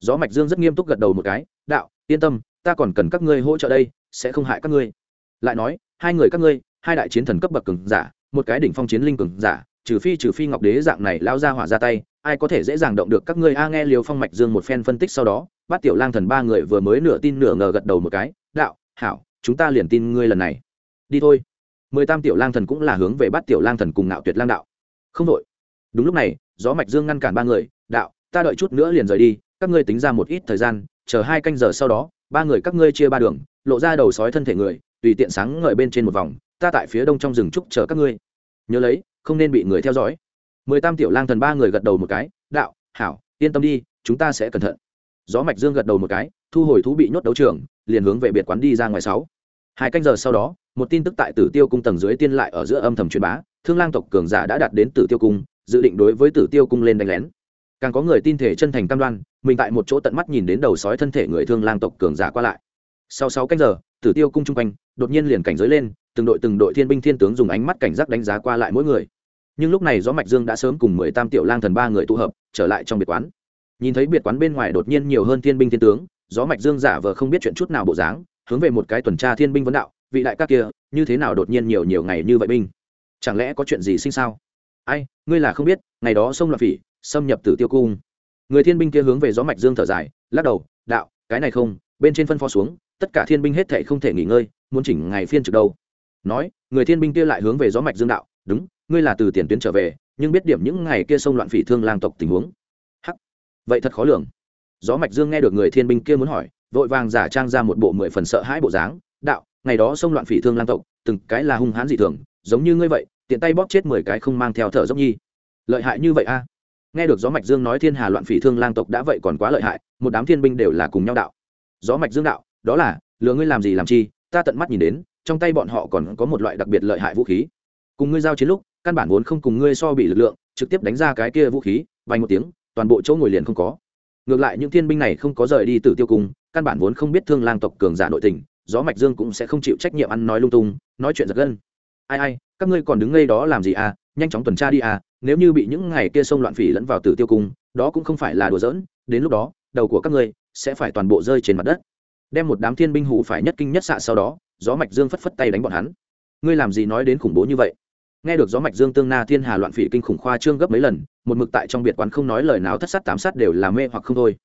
Gió mạch dương rất nghiêm túc gật đầu một cái, đạo, yên tâm, ta còn cần các ngươi hỗ trợ đây, sẽ không hại các ngươi. Lại nói, hai người các ngươi, hai đại chiến thần cấp bậc cường giả, một cái đỉnh phong chiến linh cường giả, trừ phi trừ phi ngọc đế dạng này lao ra hỏa ra tay, ai có thể dễ dàng động được các ngươi? A nghe liều phong mạch dương một phen phân tích sau đó, bát tiểu lang thần ba người vừa mới nửa tin nửa ngờ gật đầu một cái, đạo, hảo, chúng ta liền tin ngươi lần này. Đi thôi. Mười tam tiểu lang thần cũng là hướng về bát tiểu lang thần cùng nạo tuyệt lang đạo. Không đội đúng lúc này, gió mạch dương ngăn cản ba người, đạo ta đợi chút nữa liền rời đi, các ngươi tính ra một ít thời gian, chờ hai canh giờ sau đó, ba người các ngươi chia ba đường, lộ ra đầu sói thân thể người, tùy tiện sáng ngời bên trên một vòng, ta tại phía đông trong rừng trúc chờ các ngươi. Nhớ lấy, không nên bị người theo dõi. Mười tam tiểu lang thần ba người gật đầu một cái, đạo, hảo, yên tâm đi, chúng ta sẽ cẩn thận. Gió mạch dương gật đầu một cái, thu hồi thú bị nhốt đấu trường, liền hướng về biệt quán đi ra ngoài sáu. Hai canh giờ sau đó, một tin tức tại tử tiêu cung tầng dưới tiên lại ở giữa âm thầm truyền bá, thương lang tộc cường giả đã đạt đến tử tiêu cung, dự định đối với tử tiêu cung lên đánh lén càng có người tin thể chân thành cam đoan, mình tại một chỗ tận mắt nhìn đến đầu sói thân thể người thương lang tộc cường giả qua lại. Sau sáu canh giờ, tử tiêu cung chung quanh, đột nhiên liền cảnh giới lên, từng đội từng đội thiên binh thiên tướng dùng ánh mắt cảnh giác đánh giá qua lại mỗi người. Nhưng lúc này gió mạch dương đã sớm cùng mười tam tiểu lang thần ba người tụ hợp, trở lại trong biệt quán. Nhìn thấy biệt quán bên ngoài đột nhiên nhiều hơn thiên binh thiên tướng, gió mạch dương giả vờ không biết chuyện chút nào bộ dáng, hướng về một cái tuần tra thiên binh vấn đạo, vị đại các kia, như thế nào đột nhiên nhiều nhiều ngày như vậy binh? Chẳng lẽ có chuyện gì sinh sao? Ai, ngươi là không biết, ngày đó sông loạn phỉ xâm nhập tử tiêu cung. Người thiên binh kia hướng về gió mạch dương thở dài, lắc đầu, đạo, cái này không, bên trên phân phó xuống, tất cả thiên binh hết thệ không thể nghỉ ngơi, muốn chỉnh ngày phiên trực đâu. Nói, người thiên binh kia lại hướng về gió mạch dương đạo, đúng, ngươi là từ tiền tuyến trở về, nhưng biết điểm những ngày kia sông loạn phỉ thương lang tộc tình huống. Hắc. Vậy thật khó lường. Gió mạch dương nghe được người thiên binh kia muốn hỏi, vội vàng giả trang ra một bộ mười phần sợ hãi bộ dáng, đạo, ngày đó sông loạn phỉ thương lang tộc, từng cái là hung hãn dị thường, giống như ngươi vậy, tiện tay bóp chết mười cái không mang theo thở dốc nhi. Lợi hại như vậy a? Nghe được gió mạch dương nói thiên hà loạn phỉ thương lang tộc đã vậy còn quá lợi hại, một đám thiên binh đều là cùng nhau đạo. Gió mạch dương đạo, đó là, lừa ngươi làm gì làm chi, ta tận mắt nhìn đến, trong tay bọn họ còn có một loại đặc biệt lợi hại vũ khí. Cùng ngươi giao chiến lúc, căn bản vốn không cùng ngươi so bị lực lượng, trực tiếp đánh ra cái kia vũ khí vay một tiếng, toàn bộ chỗ ngồi liền không có. Ngược lại những thiên binh này không có rời đi từ tiêu cung, căn bản vốn không biết thương lang tộc cường giả nội tình, gió mạch dương cũng sẽ không chịu trách nhiệm ăn nói lung tung, nói chuyện giật gân. Ai ai, các ngươi còn đứng ngây đó làm gì à nhanh chóng tuần tra đi à nếu như bị những ngày kia sông loạn phỉ lẫn vào tử tiêu cung, đó cũng không phải là đùa giỡn, đến lúc đó, đầu của các ngươi sẽ phải toàn bộ rơi trên mặt đất. Đem một đám thiên binh hủ phải nhất kinh nhất xạ sau đó, gió mạch dương phất phất tay đánh bọn hắn. Ngươi làm gì nói đến khủng bố như vậy? Nghe được gió mạch dương tương na thiên hà loạn phỉ kinh khủng khoa trương gấp mấy lần, một mực tại trong biệt quán không nói lời nào thất sát tám sát đều là mê hoặc không thôi.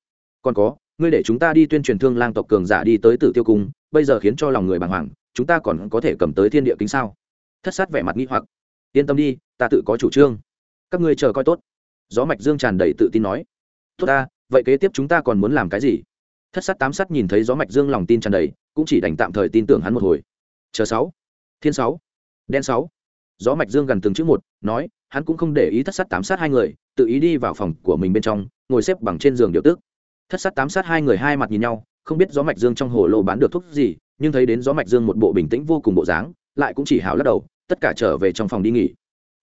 Còn có, ngươi để chúng ta đi tuyên truyền thương lang tộc cường giả đi tới tử tiêu cung, bây giờ khiến cho lòng người bàng hoàng, chúng ta còn có thể cầm tới thiên địa kính sao? Thất sát vẻ mặt nghi hoặc yên tâm đi, ta tự có chủ trương. Các ngươi chờ coi tốt. Gió mạch dương tràn đầy tự tin nói. Tốt ta, vậy kế tiếp chúng ta còn muốn làm cái gì? Thất sát tám sát nhìn thấy gió mạch dương lòng tin tràn đầy, cũng chỉ đành tạm thời tin tưởng hắn một hồi. Chờ sáu, thiên sáu, đen sáu. Gió mạch dương gần từng chữ một, nói, hắn cũng không để ý thất sát tám sát hai người, tự ý đi vào phòng của mình bên trong, ngồi xếp bằng trên giường điều tức. Thất sát tám sát hai người hai mặt nhìn nhau, không biết gió mạch dương trong hồ lô bán được thuốc gì, nhưng thấy đến gió mạch dương một bộ bình tĩnh vô cùng bộ dáng, lại cũng chỉ hào lắc đầu tất cả trở về trong phòng đi nghỉ.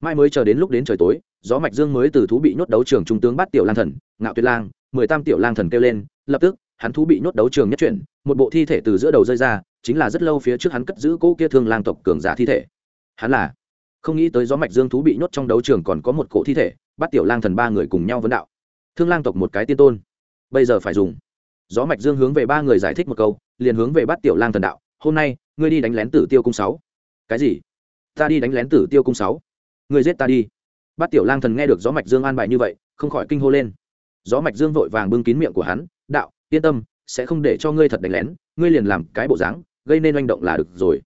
Mai mới chờ đến lúc đến trời tối, gió mạch dương mới từ thú bị nhốt đấu trường trung tướng bắt tiểu lang thần, ngạo tuyệt lang, mười tam tiểu lang thần kêu lên, lập tức, hắn thú bị nhốt đấu trường nhất chuyển, một bộ thi thể từ giữa đầu rơi ra, chính là rất lâu phía trước hắn cất giữ cỗ kia thương lang tộc cường giả thi thể. Hắn là, không nghĩ tới gió mạch dương thú bị nhốt trong đấu trường còn có một cỗ thi thể bắt tiểu lang thần ba người cùng nhau vấn đạo. Thương lang tộc một cái tiên tôn, bây giờ phải dùng. Gió mạch dương hướng về ba người giải thích một câu, liền hướng về bắt tiểu lang thần đạo, hôm nay, ngươi đi đánh lén tử tiêu cung sáu. Cái gì? Ta đi đánh lén tử tiêu cung sáu. Người giết ta đi. Bát tiểu lang thần nghe được gió mạch dương an bài như vậy, không khỏi kinh hô lên. Gió mạch dương vội vàng bưng kín miệng của hắn, đạo, yên tâm, sẽ không để cho ngươi thật đánh lén, ngươi liền làm cái bộ dáng, gây nên oanh động là được rồi.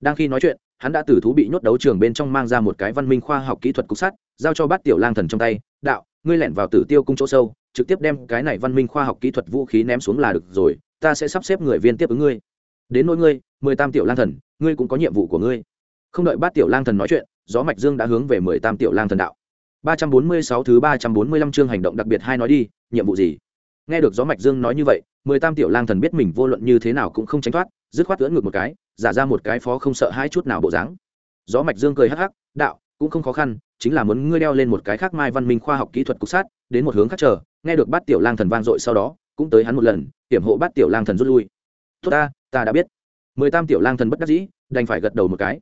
Đang khi nói chuyện, hắn đã từ thú bị nhốt đấu trường bên trong mang ra một cái văn minh khoa học kỹ thuật cục sắt, giao cho bát tiểu lang thần trong tay, đạo, ngươi lẻn vào tử tiêu cung chỗ sâu, trực tiếp đem cái này văn minh khoa học kỹ thuật vũ khí ném xuống là được rồi, ta sẽ sắp xếp người viên tiếp ứng ngươi. Đến nỗi ngươi, mười tam tiểu lang thần, ngươi cũng có nhiệm vụ của ngươi không đợi bát tiểu lang thần nói chuyện, gió mạch dương đã hướng về mười tam tiểu lang thần đạo. Ba trăm bốn mươi sáu thứ ba trăm bốn mươi lăm chương hành động đặc biệt hai nói đi, nhiệm vụ gì? Nghe được gió mạch dương nói như vậy, mười tam tiểu lang thần biết mình vô luận như thế nào cũng không tránh thoát, dứt khoát ưỡn ngược một cái, giả ra một cái phó không sợ hai chút nào bộ dáng. Gió mạch dương cười hắc hắc, đạo, cũng không khó khăn, chính là muốn ngươi đeo lên một cái khác mai văn minh khoa học kỹ thuật cục sát, đến một hướng khác chờ. Nghe được bát tiểu lang thần vang dội sau đó, cũng tới hắn một lần, hiểm hộ bát tiểu lang thần rút lui. Tốt ta ta đã biết. Mười tam tiểu lang thần bất đắc dĩ, đành phải gật đầu một cái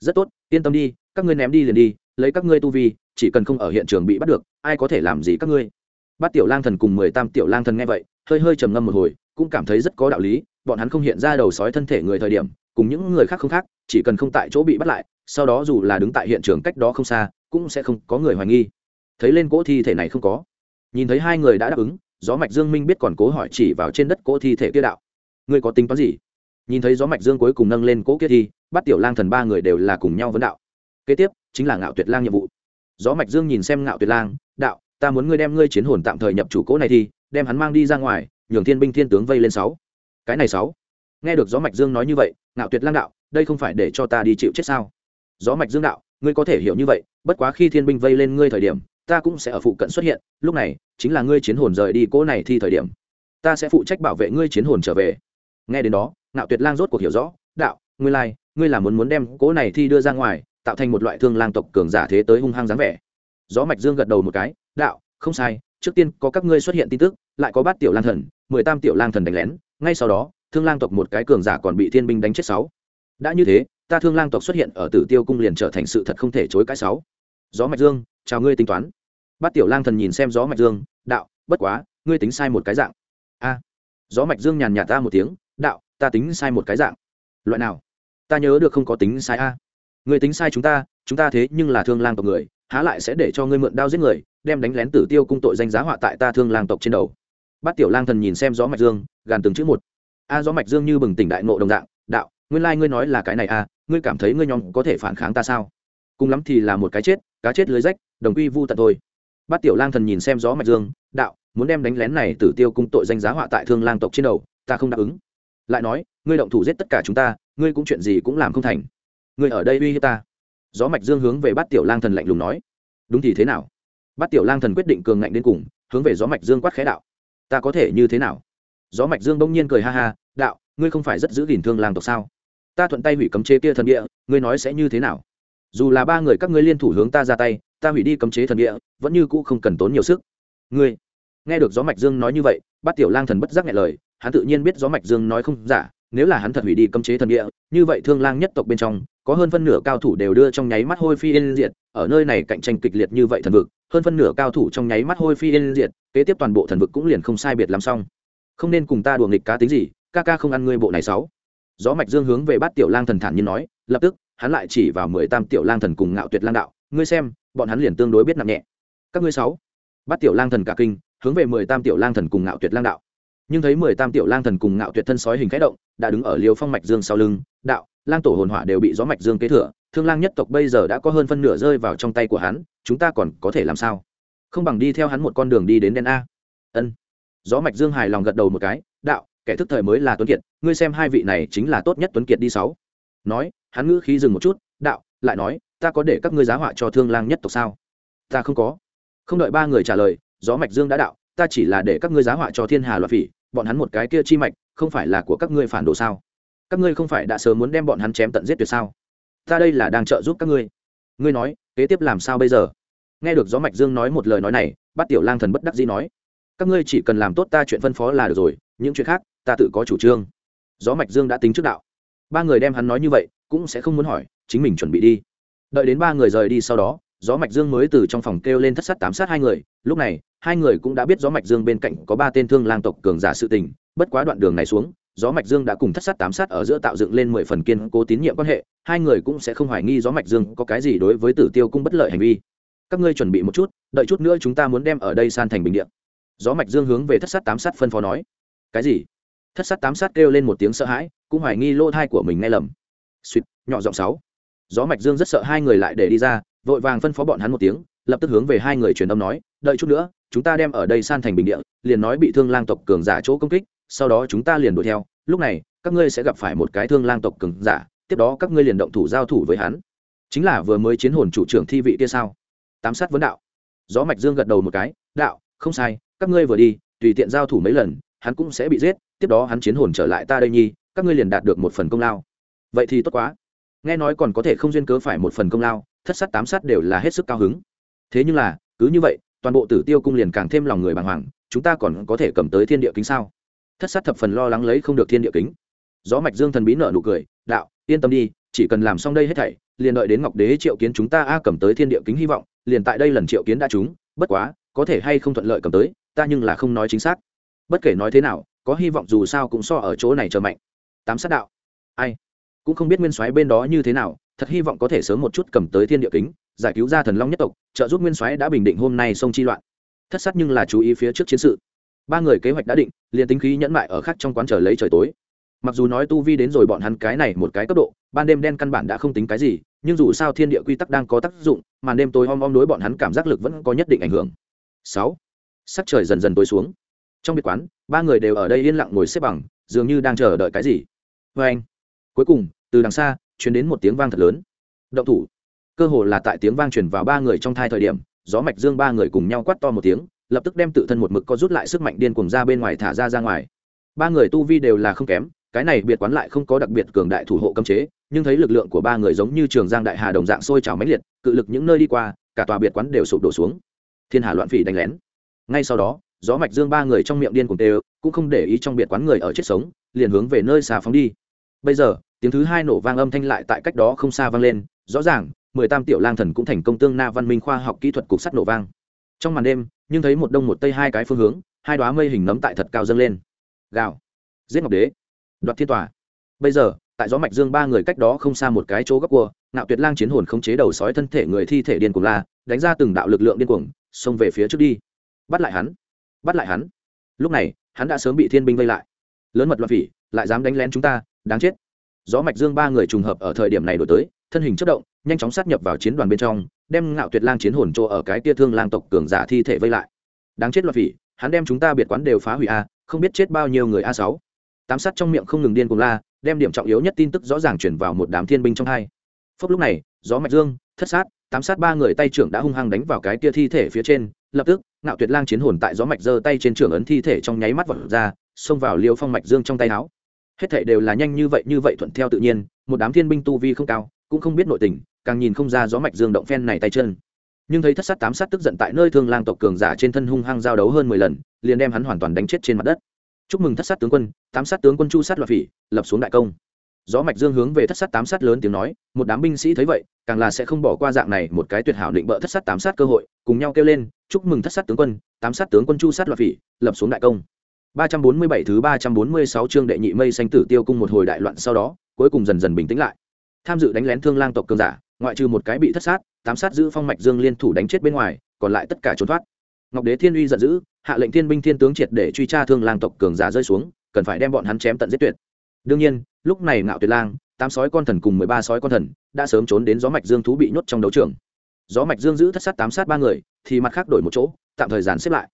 rất tốt, yên tâm đi, các ngươi ném đi liền đi, lấy các ngươi tu vi, chỉ cần không ở hiện trường bị bắt được, ai có thể làm gì các ngươi? Bát tiểu lang thần cùng mười tam tiểu lang thần nghe vậy, hơi hơi trầm ngâm một hồi, cũng cảm thấy rất có đạo lý, bọn hắn không hiện ra đầu sói thân thể người thời điểm, cùng những người khác không khác, chỉ cần không tại chỗ bị bắt lại, sau đó dù là đứng tại hiện trường cách đó không xa, cũng sẽ không có người hoài nghi. Thấy lên cỗ thi thể này không có. Nhìn thấy hai người đã đáp ứng, gió mạch dương minh biết còn cố hỏi chỉ vào trên đất cỗ thi thể kia đạo. Ngươi có tính toán gì? Nhìn thấy gió mạch dương cuối cùng nâng lên cỗ kia thi bắt tiểu lang thần ba người đều là cùng nhau vấn đạo. Kế tiếp, chính là ngạo tuyệt lang nhiệm vụ. Gió mạch dương nhìn xem ngạo tuyệt lang, đạo, ta muốn ngươi đem ngươi chiến hồn tạm thời nhập chủ cỗ này thì, đem hắn mang đi ra ngoài, nhường thiên binh thiên tướng vây lên sáu. Cái này sáu? Nghe được gió mạch dương nói như vậy, ngạo tuyệt lang đạo, đây không phải để cho ta đi chịu chết sao? Gió mạch dương đạo, ngươi có thể hiểu như vậy, bất quá khi thiên binh vây lên ngươi thời điểm, ta cũng sẽ ở phụ cận xuất hiện, lúc này, chính là ngươi chiến hồn rời đi cỗ này thì thời điểm, ta sẽ phụ trách bảo vệ ngươi chiến hồn trở về. Nghe đến đó ngạo tuyệt lang rốt cuộc hiểu rõ, đạo, ngươi lai, ngươi là muốn muốn đem cỗ này thi đưa ra ngoài, tạo thành một loại thương lang tộc cường giả thế tới hung hăng dáng vẻ. Gió mạch dương gật đầu một cái, đạo, không sai, trước tiên có các ngươi xuất hiện tin tức, lại có bát tiểu lang thần, mười tam tiểu lang thần đánh lén, ngay sau đó, thương lang tộc một cái cường giả còn bị thiên binh đánh chết sáu. Đã như thế, ta thương lang tộc xuất hiện ở tử tiêu cung liền trở thành sự thật không thể chối cãi sáu. Gió mạch dương, chào ngươi tính toán. Bát tiểu lang thần nhìn xem gió mạch dương, đạo, bất quá, ngươi tính sai một cái dạng. A. Gió mạch dương nhàn nhạt ta một tiếng, đạo ta tính sai một cái dạng. Loại nào? Ta nhớ được không có tính sai a. Ngươi tính sai chúng ta chúng ta thế nhưng là thương lang tộc người, há lại sẽ để cho ngươi mượn đao giết người, đem đánh lén tử tiêu cung tội danh giá họa tại ta thương lang tộc trên đầu. Bát tiểu lang thần nhìn xem gió mạch dương, gàn từng chữ một. A, gió mạch dương như bừng tỉnh đại ngộ đồng dạng, đạo, nguyên lai ngươi nói là cái này a, ngươi cảm thấy ngươi nhóm có thể phản kháng ta sao? Cùng lắm thì là một cái chết, cá chết lưới rách, đồng quy vu tận thôi. Bát tiểu lang thần nhìn xem gió mạch dương, đạo, muốn đem đánh lén này tử tiêu cung tội danh giá họa tại thương lang tộc trên đầu, ta không đáp ứng lại nói, ngươi động thủ giết tất cả chúng ta, ngươi cũng chuyện gì cũng làm không thành. Ngươi ở đây uy hiếp ta. Gió mạch dương hướng về bát tiểu lang thần lạnh lùng nói. Đúng thì thế nào? Bát tiểu lang thần quyết định cường ngạnh đến cùng, hướng về gió mạch dương quát khẽ đạo. Ta có thể như thế nào? Gió mạch dương bỗng nhiên cười ha ha, đạo, ngươi không phải rất giữ gìn thương lang tộc sao? Ta thuận tay hủy cấm chế kia thần địa, ngươi nói sẽ như thế nào? Dù là ba người các ngươi liên thủ hướng ta ra tay, ta hủy đi cấm chế thần địa, vẫn như cũ không cần tốn nhiều sức. Ngươi, nghe được gió mạch dương nói như vậy, bát tiểu lang thần bất giác nhẹ lời hắn tự nhiên biết gió mạch dương nói không giả, nếu là hắn thật hủy đi cấm chế thần địa, như vậy thương lang nhất tộc bên trong, có hơn phân nửa cao thủ đều đưa trong nháy mắt hôi phi yên diệt, ở nơi này cạnh tranh kịch liệt như vậy thần vực, hơn phân nửa cao thủ trong nháy mắt hôi phi yên diệt, kế tiếp toàn bộ thần vực cũng liền không sai biệt làm xong. Không nên cùng ta đùa nghịch cá tính gì, ca ca không ăn ngươi bộ này sáu. Gió mạch dương hướng về bát tiểu lang thần thản nhiên nói, lập tức, hắn lại chỉ vào mười tam tiểu lang thần cùng ngạo tuyệt lang đạo, ngươi xem, bọn hắn liền tương đối biết nặng nhẹ. Các ngươi sáu. Bát tiểu lang thần cả kinh, hướng về mười tam tiểu lang thần cùng ngạo tuyệt lang đạo nhưng thấy mười tam tiểu lang thần cùng ngạo tuyệt thân sói hình khẽ động, đã đứng ở liều phong mạch dương sau lưng, đạo, lang tổ hồn hỏa đều bị gió mạch dương kế thừa, thương lang nhất tộc bây giờ đã có hơn phân nửa rơi vào trong tay của hắn, chúng ta còn có thể làm sao? Không bằng đi theo hắn một con đường đi đến đen a. Ân. Gió mạch dương hài lòng gật đầu một cái, đạo, kẻ thức thời mới là tuấn kiệt, ngươi xem hai vị này chính là tốt nhất tuấn kiệt đi sáu. Nói, hắn ngữ khí dừng một chút, đạo, lại nói, ta có để các ngươi giá họa cho thương lang nhất tộc sao? Ta không có. Không đợi ba người trả lời, gió mạch dương đã đạo, ta chỉ là để các ngươi giá họa cho thiên hà loạn phỉ bọn hắn một cái kia chi mạch, không phải là của các ngươi phản đồ sao? Các ngươi không phải đã sớm muốn đem bọn hắn chém tận giết tuyệt sao? Ta đây là đang trợ giúp các ngươi. Ngươi nói, kế tiếp làm sao bây giờ? Nghe được gió mạch dương nói một lời nói này bắt tiểu lang thần bất đắc dĩ nói, các ngươi chỉ cần làm tốt ta chuyện phân phó là được rồi, những chuyện khác, ta tự có chủ trương. Gió mạch dương đã tính trước đạo. Ba người đem hắn nói như vậy, cũng sẽ không muốn hỏi, chính mình chuẩn bị đi. Đợi đến ba người rời đi sau đó, gió mạch dương mới từ trong phòng kêu lên thất sát tám sát hai người, lúc này hai người cũng đã biết gió mạch dương bên cạnh có ba tên thương lang tộc cường giả sự tình, bất quá đoạn đường này xuống, gió mạch dương đã cùng thất sát tám sát ở giữa tạo dựng lên mười phần kiên cố tín nhiệm quan hệ, hai người cũng sẽ không hoài nghi gió mạch dương có cái gì đối với tử tiêu cung bất lợi hành vi. Các ngươi chuẩn bị một chút, đợi chút nữa chúng ta muốn đem ở đây san thành bình điện gió mạch dương hướng về thất sát tám sát phân phó nói. Cái gì? Thất sát tám sát kêu lên một tiếng sợ hãi, cũng hoài nghi lô thai của mình nghe lầm. Suýt nhỏ giọng sáu. Gió mạch dương rất sợ hai người lại để đi ra, vội vàng phân phó bọn hắn một tiếng, lập tức hướng về hai người truyền âm nói, đợi chút nữa chúng ta đem ở đây san thành bình địa, liền nói bị thương lang tộc cường giả chỗ công kích, sau đó chúng ta liền đuổi theo. Lúc này, các ngươi sẽ gặp phải một cái thương lang tộc cường giả, tiếp đó các ngươi liền động thủ giao thủ với hắn. Chính là vừa mới chiến hồn chủ trưởng thi vị kia sao? Tám sát vấn đạo. Gió mạch dương gật đầu một cái, đạo, không sai, các ngươi vừa đi, tùy tiện giao thủ mấy lần, hắn cũng sẽ bị giết, tiếp đó hắn chiến hồn trở lại ta đây nhi, các ngươi liền đạt được một phần công lao. Vậy thì tốt quá. Nghe nói còn có thể không duyên cớ phải một phần công lao, thất sát tám sát đều là hết sức cao hứng. Thế nhưng là, cứ như vậy toàn bộ tử tiêu cung liền càng thêm lòng người bàng hoàng, chúng ta còn có thể cầm tới thiên địa kính sao? Thất sát thập phần lo lắng lấy không được thiên địa kính. Gió mạch dương thần bí nợ nụ cười, đạo, yên tâm đi, chỉ cần làm xong đây hết thảy, liền đợi đến ngọc đế triệu kiến chúng ta a cầm tới thiên địa kính hy vọng, liền tại đây lần triệu kiến đã chúng bất quá, có thể hay không thuận lợi cầm tới, ta nhưng là không nói chính xác. Bất kể nói thế nào, có hy vọng dù sao cũng so ở chỗ này chờ mạnh. Tám sát đạo. Ai? Cũng không biết nguyên soái bên đó như thế nào, thật hy vọng có thể sớm một chút cầm tới thiên địa kính giải cứu ra thần long nhất tộc, trợ giúp nguyên soái đã bình định hôm nay sông chi loạn. Thất sát nhưng là chú ý phía trước chiến sự. Ba người kế hoạch đã định, liền tính khí nhẫn mại ở khác trong quán chờ lấy trời tối. Mặc dù nói tu vi đến rồi bọn hắn cái này một cái cấp độ, ban đêm đen căn bản đã không tính cái gì, nhưng dù sao thiên địa quy tắc đang có tác dụng mà đêm tối om om đối bọn hắn cảm giác lực vẫn có nhất định ảnh hưởng. Sáu, sắc trời dần dần tối xuống. Trong biệt quán, ba người đều ở đây yên lặng ngồi xếp bằng, dường như đang chờ đợi cái gì. Vê anh cuối cùng, từ đằng xa chuyển đến một tiếng vang thật lớn. Động thủ cơ hồ là tại tiếng vang truyền vào ba người trong thai thời điểm, gió mạch dương ba người cùng nhau quát to một tiếng, lập tức đem tự thân một mực có rút lại sức mạnh điên cuồng ra bên ngoài thả ra ra ngoài. Ba người tu vi đều là không kém, cái này biệt quán lại không có đặc biệt cường đại thủ hộ cấm chế, nhưng thấy lực lượng của ba người giống như trường giang đại hà đồng dạng sôi trào mãnh liệt, cự lực những nơi đi qua, cả tòa biệt quán đều sụp đổ xuống. Thiên hà loạn phỉ đánh lén. Ngay sau đó, gió mạch dương ba người trong miệng điên cùng tê, cũng không để ý trong biệt quán người ở chết sống, liền hướng về nơi xà phóng đi. Bây giờ, tiếng thứ hai nổ vang âm thanh lại tại cách đó không xa vang lên, rõ ràng mười tam tiểu lang thần cũng thành công tương na văn minh khoa học kỹ thuật cục sắt nổ vang. Trong màn đêm, nhưng thấy một đông một tây hai cái phương hướng, hai đoá mây hình nấm tại thật cao dâng lên. Gạo giết ngọc đế. Đoạt thiên tòa. Bây giờ, tại gió mạch dương ba người cách đó không xa một cái chỗ góc cua nạo tuyệt lang chiến hồn không chế đầu sói thân thể người thi thể điên cuồng la, đánh ra từng đạo lực lượng điên cuồng, xông về phía trước đi. Bắt lại hắn. Bắt lại hắn. Lúc này, hắn đã sớm bị thiên binh vây lại. Lớn mật loạn phỉ, lại dám đánh lén chúng ta, đáng chết. Gió mạch dương ba người trùng hợp ở thời điểm này đổi tới thân hình chất động, nhanh chóng sát nhập vào chiến đoàn bên trong, đem ngạo tuyệt lang chiến hồn chỗ ở cái tia thương lang tộc cường giả thi thể vây lại. Đáng chết loạt phỉ, hắn đem chúng ta biệt quán đều phá hủy a, không biết chết bao nhiêu người a sáu. Tám sát trong miệng không ngừng điên cùng la, đem điểm trọng yếu nhất tin tức rõ ràng chuyển vào một đám thiên binh trong hai. Phốc lúc này, gió mạch dương, thất sát, tám sát ba người tay trưởng đã hung hăng đánh vào cái tia thi thể phía trên, lập tức, ngạo tuyệt lang chiến hồn tại gió mạch giơ tay trên trưởng ấn thi thể trong nháy mắt vọt ra, xông vào liêu phong mạch dương trong tay áo. Hết thảy đều là nhanh như vậy như vậy thuận theo tự nhiên, một đám thiên binh tu vi không cao cũng không biết nội tình, càng nhìn không ra gió mạch dương động phen này tay chân. Nhưng thấy thất sát tám sát tức giận tại nơi thương lang tộc cường giả trên thân hung hăng giao đấu hơn mười lần, liền đem hắn hoàn toàn đánh chết trên mặt đất. Chúc mừng thất sát tướng quân, tám sát tướng quân chu sát loạt phỉ, lập xuống đại công. Gió mạch dương hướng về thất sát tám sát lớn tiếng nói, một đám binh sĩ thấy vậy, càng là sẽ không bỏ qua dạng này một cái tuyệt hảo định bợ thất sát tám sát cơ hội, cùng nhau kêu lên, chúc mừng thất sát tướng quân, tám sát tướng quân chu sát loạt phỉ, lập xuống đại công. 347 thứ 346 chương đệ nhị mây xanh tử tiêu cung một hồi đại loạn sau đó, cuối cùng dần dần bình tĩnh lại tham dự đánh lén thương lang tộc cường giả, ngoại trừ một cái bị thất sát, tám sát giữ phong mạch dương liên thủ đánh chết bên ngoài, còn lại tất cả trốn thoát. Ngọc đế thiên uy giận dữ, hạ lệnh thiên binh thiên tướng triệt để truy tra thương lang tộc cường giả rơi xuống, cần phải đem bọn hắn chém tận giết tuyệt. Đương nhiên, lúc này ngạo tuyệt lang, tám sói con thần cùng mười ba sói con thần, đã sớm trốn đến gió mạch dương thú bị nhốt trong đấu trường. Gió mạch dương giữ thất sát tám sát ba người, thì mặt khác đổi một chỗ, tạm thời dàn xếp lại.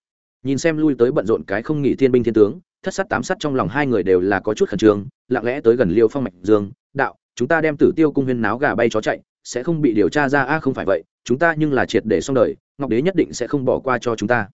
Nhìn xem lui tới bận rộn cái không nghỉ thiên binh thiên tướng, thất sát tám sát trong lòng hai người đều là có chút khẩn trương, lặng lẽ tới gần liêu phong mạch dương, đạo chúng ta đem tử tiêu cung huyên náo gà bay chó chạy, sẽ không bị điều tra ra, a, không phải vậy, chúng ta nhưng là triệt để xong đời, ngọc đế nhất định sẽ không bỏ qua cho chúng ta.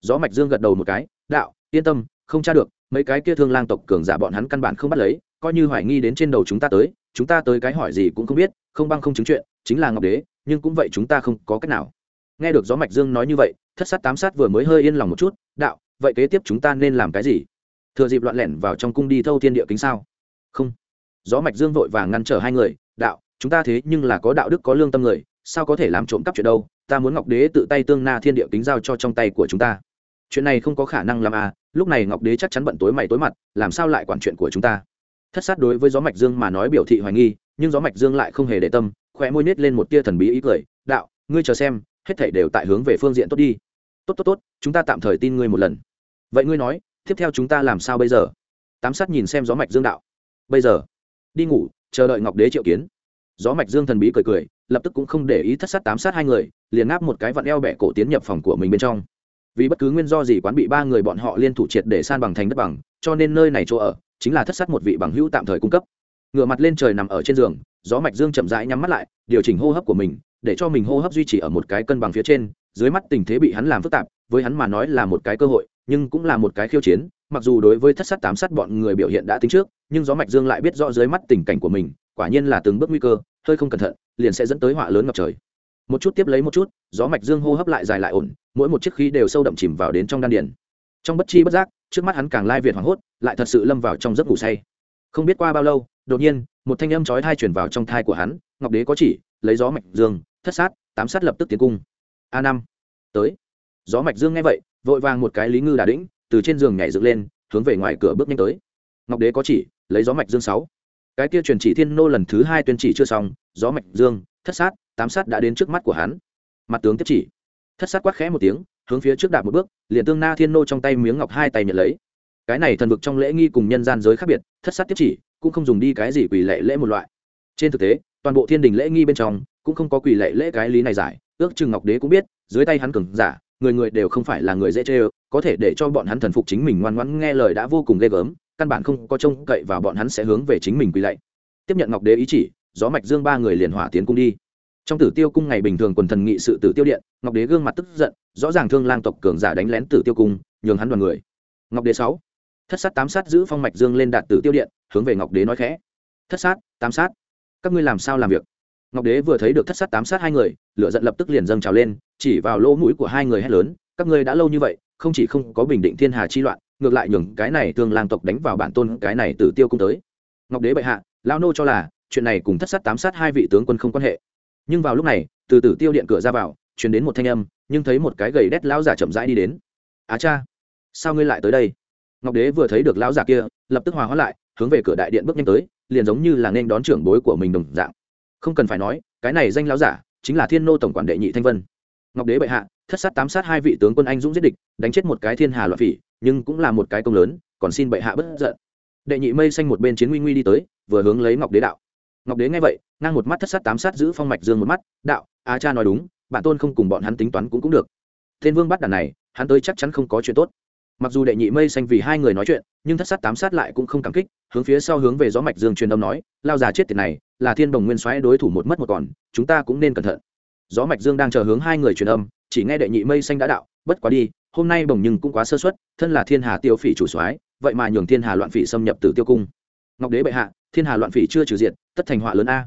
Gió mạch dương gật đầu một cái, đạo, yên tâm, không tra được, mấy cái kia thương lang tộc cường giả bọn hắn căn bản không bắt lấy, coi như hoài nghi đến trên đầu chúng ta tới, chúng ta tới cái hỏi gì cũng không biết, không băng không chứng chuyện, chính là ngọc đế, nhưng cũng vậy chúng ta không có cách nào. Nghe được gió mạch dương nói như vậy, thất sát tám sát vừa mới hơi yên lòng một chút, đạo, vậy kế tiếp chúng ta nên làm cái gì? Thừa dịp loạn lẻn vào trong cung đi thâu thiên địa kính sao? Không gió mạch dương vội vàng ngăn trở hai người, đạo, chúng ta thế nhưng là có đạo đức, có lương tâm người, sao có thể làm trộm cắp chuyện đâu? Ta muốn ngọc đế tự tay tương na thiên địa kính giao cho trong tay của chúng ta. Chuyện này không có khả năng làm à lúc này ngọc đế chắc chắn bận tối mày tối mặt, làm sao lại quản chuyện của chúng ta? Thất sát đối với gió mạch dương mà nói biểu thị hoài nghi, nhưng gió mạch dương lại không hề để tâm khỏe môi nết lên một tia thần bí ý cười, đạo, ngươi chờ xem, hết thảy đều tại hướng về phương diện tốt đi. Tốt tốt tốt, chúng ta tạm thời tin ngươi một lần. Vậy ngươi nói, tiếp theo chúng ta làm sao bây giờ? Tám sát nhìn xem gió mạch dương đạo. Bây giờ đi ngủ, chờ đợi ngọc đế triệu kiến. Gió mạch dương thần bí cười cười, lập tức cũng không để ý thất sát tám sát hai người, liền ngáp một cái vặn eo bẻ cổ tiến nhập phòng của mình bên trong. Vì bất cứ nguyên do gì quán bị ba người bọn họ liên thủ triệt để san bằng thành đất bằng, cho nên nơi này chỗ ở chính là thất sát một vị bằng hữu tạm thời cung cấp. Ngựa mặt lên trời nằm ở trên giường, gió mạch dương chậm rãi nhắm mắt lại, điều chỉnh hô hấp của mình, để cho mình hô hấp duy trì ở một cái cân bằng phía trên, dưới mắt tình thế bị hắn làm phức tạp, với hắn mà nói là một cái cơ hội, nhưng cũng là một cái khiêu chiến, mặc dù đối với thất sát tám sát bọn người biểu hiện đã tính trước nhưng gió mạch dương lại biết rõ dưới mắt tình cảnh của mình, quả nhiên là từng bước nguy cơ, hơi không cẩn thận, liền sẽ dẫn tới họa lớn ngập trời. Một chút tiếp lấy một chút, gió mạch dương hô hấp lại dài lại ổn, mỗi một chiếc khí đều sâu đậm chìm vào đến trong đan điền. Trong bất chi bất giác, trước mắt hắn càng lai việt hoảng hốt, lại thật sự lâm vào trong giấc ngủ say. Không biết qua bao lâu, đột nhiên, một thanh âm chói thai chuyển vào trong thai của hắn, ngọc đế có chỉ, lấy gió mạch dương, thất sát, tám sát lập tức tiến cung. A năm, tới. Gió mạch dương nghe vậy, vội vàng một cái lý ngư đà đĩnh, từ trên giường nhảy dựng lên, hướng về ngoài cửa bước nhanh tới. Ngọc đế có chỉ lấy gió mạch dương sáu. Cái kia truyền chỉ thiên nô lần thứ hai tuyên chỉ chưa xong, gió mạch dương, thất sát, tám sát đã đến trước mắt của hắn. Mặt tướng tiếp chỉ. Thất sát quát khẽ một tiếng, hướng phía trước đạp một bước, liền tương na thiên nô trong tay miếng ngọc hai tay nhận lấy. Cái này thần vực trong lễ nghi cùng nhân gian giới khác biệt, thất sát tiếp chỉ, cũng không dùng đi cái gì quỷ lệ lễ một loại. Trên thực tế, toàn bộ thiên đình lễ nghi bên trong, cũng không có quỷ lệ lễ cái lý này giải, ước chừng ngọc đế cũng biết, dưới tay hắn cường giả, người người đều không phải là người dễ chê ơ, có thể để cho bọn hắn thần phục chính mình ngoan ngoãn nghe lời đã vô cùng ghê gớm căn bản không có trông cậy và bọn hắn sẽ hướng về chính mình quỳ lạy. Tiếp nhận ngọc đế ý chỉ, gió mạch dương ba người liền hỏa tiến cung đi. Trong tử tiêu cung ngày bình thường quần thần nghị sự tử tiêu điện, ngọc đế gương mặt tức giận, rõ ràng thương lang tộc cường giả đánh lén tử tiêu cung, nhường hắn đoàn người. Ngọc đế sáu. Thất sát tám sát giữ phong mạch dương lên đạt tử tiêu điện, hướng về ngọc đế nói khẽ. Thất sát, tám sát. Các ngươi làm sao làm việc? Ngọc đế vừa thấy được thất sát tám sát hai người, lửa giận lập tức liền dâng trào lên, chỉ vào lỗ mũi của hai người hét lớn, các ngươi đã lâu như vậy, không chỉ không có bình định thiên hà chi loạn ngược lại nhường cái này thương lang tộc đánh vào bản tôn cái này tử tiêu cung tới. Ngọc đế bệ hạ, lão nô cho là, chuyện này cùng thất sát tám sát hai vị tướng quân không quan hệ. Nhưng vào lúc này, từ tử tiêu điện cửa ra vào chuyển đến một thanh âm, nhưng thấy một cái gầy đét lão giả chậm rãi đi đến. Á cha, sao ngươi lại tới đây? Ngọc đế vừa thấy được lão giả kia, lập tức hòa hóa lại, hướng về cửa đại điện bước nhanh tới, liền giống như là nên đón trưởng bối của mình đồng dạng. Không cần phải nói, cái này danh lão giả, chính là thiên nô tổng quản đệ nhị thanh vân ngọc đế bệ hạ, thất sát tám sát hai vị tướng quân anh dũng giết địch, đánh chết một cái thiên hà loạn phỉ, nhưng cũng là một cái công lớn, còn xin bệ hạ bất giận. Đệ nhị mây xanh một bên chiến nguy nguy đi tới, vừa hướng lấy ngọc đế đạo. Ngọc đế nghe vậy, ngang một mắt thất sát tám sát giữ phong mạch dương một mắt, đạo, a cha nói đúng, bản tôn không cùng bọn hắn tính toán cũng cũng được. Thiên vương bắt đàn này, hắn tới chắc chắn không có chuyện tốt. Mặc dù đệ nhị mây xanh vì hai người nói chuyện, nhưng thất sát tám sát lại cũng không cảm kích, hướng phía sau hướng về gió mạch dương truyền âm nói, lao già chết tiệt này, là thiên đồng nguyên xoáy đối thủ một mất một còn, chúng ta cũng nên cẩn thận gió mạch dương đang chờ hướng hai người truyền âm, chỉ nghe đệ nhị mây xanh đã đạo, bất quá đi, hôm nay bồng nhưng cũng quá sơ suất, thân là thiên hà tiêu phỉ chủ soái, vậy mà nhường thiên hà loạn phỉ xâm nhập từ tiêu cung. Ngọc đế bệ hạ, thiên hà loạn phỉ chưa trừ diện tất thành họa lớn a.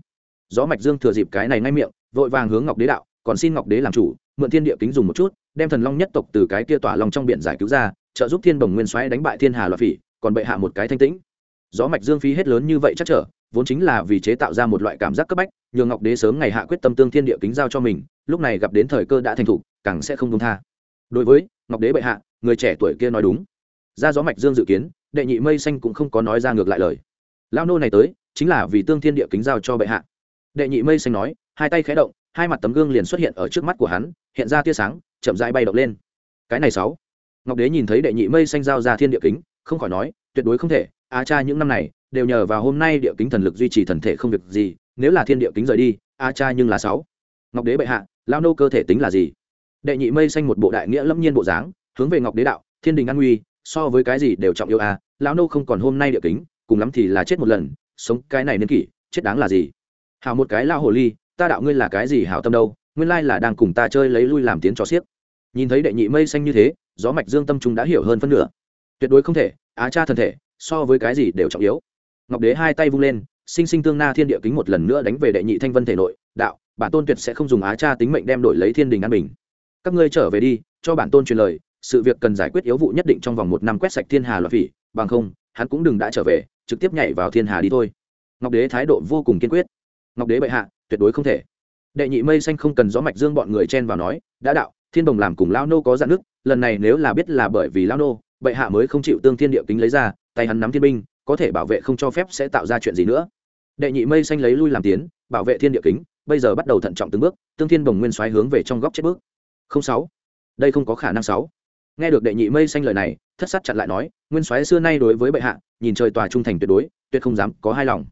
Gió mạch dương thừa dịp cái này ngay miệng, vội vàng hướng ngọc đế đạo, còn xin ngọc đế làm chủ, mượn thiên địa kính dùng một chút, đem thần long nhất tộc từ cái kia tỏa long trong biển giải cứu ra, trợ giúp thiên bồng nguyên soái đánh bại thiên hà loạn phỉ, còn bệ hạ một cái thanh tĩnh. Gió mạch dương phí hết lớn như vậy chắc trở vốn chính là vì chế tạo ra một loại cảm giác cấp bách, nhường ngọc đế sớm ngày hạ quyết tâm tương thiên địa kính giao cho mình, lúc này gặp đến thời cơ đã thành thục, càng sẽ không công tha. Đối với ngọc đế bệ hạ, người trẻ tuổi kia nói đúng. Ra gió mạch dương dự kiến, đệ nhị mây xanh cũng không có nói ra ngược lại lời. Lao nô này tới, chính là vì tương thiên địa kính giao cho bệ hạ. Đệ nhị mây xanh nói, hai tay khé động, hai mặt tấm gương liền xuất hiện ở trước mắt của hắn, hiện ra tia sáng, chậm rãi bay động lên. Cái này sáu. Ngọc đế nhìn thấy đệ nhị mây xanh giao ra thiên địa kính, không khỏi nói, tuyệt đối không thể, á cha những năm này đều nhờ vào hôm nay địa kính thần lực duy trì thần thể không việc gì nếu là thiên địa kính rời đi a cha nhưng là sáu. Ngọc đế bệ hạ lao nô cơ thể tính là gì? Đệ nhị mây xanh một bộ đại nghĩa lâm nhiên bộ dáng hướng về ngọc đế đạo thiên đình an nguy so với cái gì đều trọng yêu a à, lão nô không còn hôm nay địa kính cùng lắm thì là chết một lần sống cái này nên kỷ chết đáng là gì? Hào một cái lao hồ ly ta đạo ngươi là cái gì hảo tâm đâu nguyên lai là đang cùng ta chơi lấy lui làm tiếng trò xiếc. Nhìn thấy đệ nhị mây xanh như thế gió mạch dương tâm trung đã hiểu hơn phân nửa. Tuyệt đối không thể á cha thân thể so với cái gì đều trọng yếu ngọc đế hai tay vung lên, sinh sinh tương na thiên địa kính một lần nữa đánh về đệ nhị thanh vân thể nội, đạo, bản tôn tuyệt sẽ không dùng á cha tính mệnh đem đổi lấy thiên đình an bình. Các ngươi trở về đi, cho bản tôn truyền lời, sự việc cần giải quyết yếu vụ nhất định trong vòng một năm quét sạch thiên hà loạn phỉ, bằng không, hắn cũng đừng đã trở về, trực tiếp nhảy vào thiên hà đi thôi. Ngọc đế thái độ vô cùng kiên quyết. Ngọc đế bệ hạ, tuyệt đối không thể. Đệ nhị mây xanh không cần gió mạch dương bọn người chen vào nói, đã đạo, thiên đồng làm cùng lao nô có dạn nước, lần này nếu là biết là bởi vì lao nô, bệ hạ mới không chịu tương thiên địa kính lấy ra, tay hắn nắm thiên binh có thể bảo vệ không cho phép sẽ tạo ra chuyện gì nữa. Đệ nhị mây xanh lấy lui làm tiến, bảo vệ thiên địa kính, bây giờ bắt đầu thận trọng từng bước, tương thiên đồng nguyên xoáy hướng về trong góc chết bước. Không sáu. Đây không có khả năng sáu. Nghe được đệ nhị mây xanh lời này, thất sát chặn lại nói, nguyên soái xưa nay đối với bệ hạ, nhìn trời tòa trung thành tuyệt đối, tuyệt không dám có hai lòng.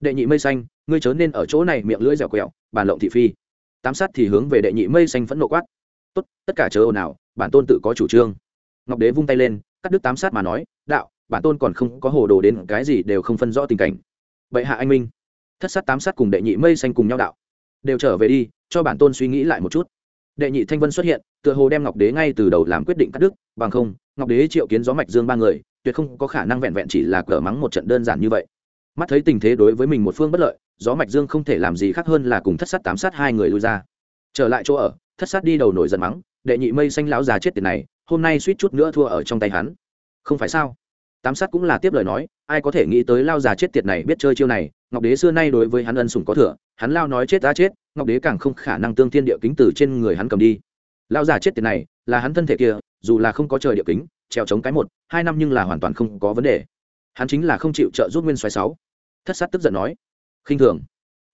Đệ nhị mây xanh, ngươi chớ nên ở chỗ này miệng lưỡi dẻo quẹo, bàn lộng thị phi. Tám sát thì hướng về đệ nhị mây xanh phẫn nộ quát. Tốt, tất cả chớ ồn ào, bản tôn tự có chủ trương. Ngọc đế vung tay lên, cắt đứt tám sát mà nói, đạo bản tôn còn không có hồ đồ đến cái gì đều không phân rõ tình cảnh. Bệ hạ anh minh, thất sát tám sát cùng đệ nhị mây xanh cùng nhau đạo. Đều trở về đi, cho bản tôn suy nghĩ lại một chút. Đệ nhị thanh vân xuất hiện, tựa hồ đem ngọc đế ngay từ đầu làm quyết định cắt đứt, bằng không, ngọc đế triệu kiến gió mạch dương ba người, tuyệt không có khả năng vẹn vẹn chỉ là cờ mắng một trận đơn giản như vậy. Mắt thấy tình thế đối với mình một phương bất lợi, gió mạch dương không thể làm gì khác hơn là cùng thất sát tám sát hai người lui ra. Trở lại chỗ ở, thất sát đi đầu nổi giận mắng, đệ nhị mây xanh lão già chết tiền này, hôm nay suýt chút nữa thua ở trong tay hắn. Không phải sao? Tám sát cũng là tiếp lời nói, ai có thể nghĩ tới lao già chết tiệt này biết chơi chiêu này, ngọc đế xưa nay đối với hắn ân sủng có thừa, hắn lao nói chết ta chết, ngọc đế càng không khả năng tương thiên địa kính từ trên người hắn cầm đi. Lao già chết tiệt này, là hắn thân thể kia, dù là không có trời địa kính treo chống cái một, hai năm nhưng là hoàn toàn không có vấn đề. Hắn chính là không chịu trợ giúp nguyên xoáy sáu. Thất sát tức giận nói, khinh thường.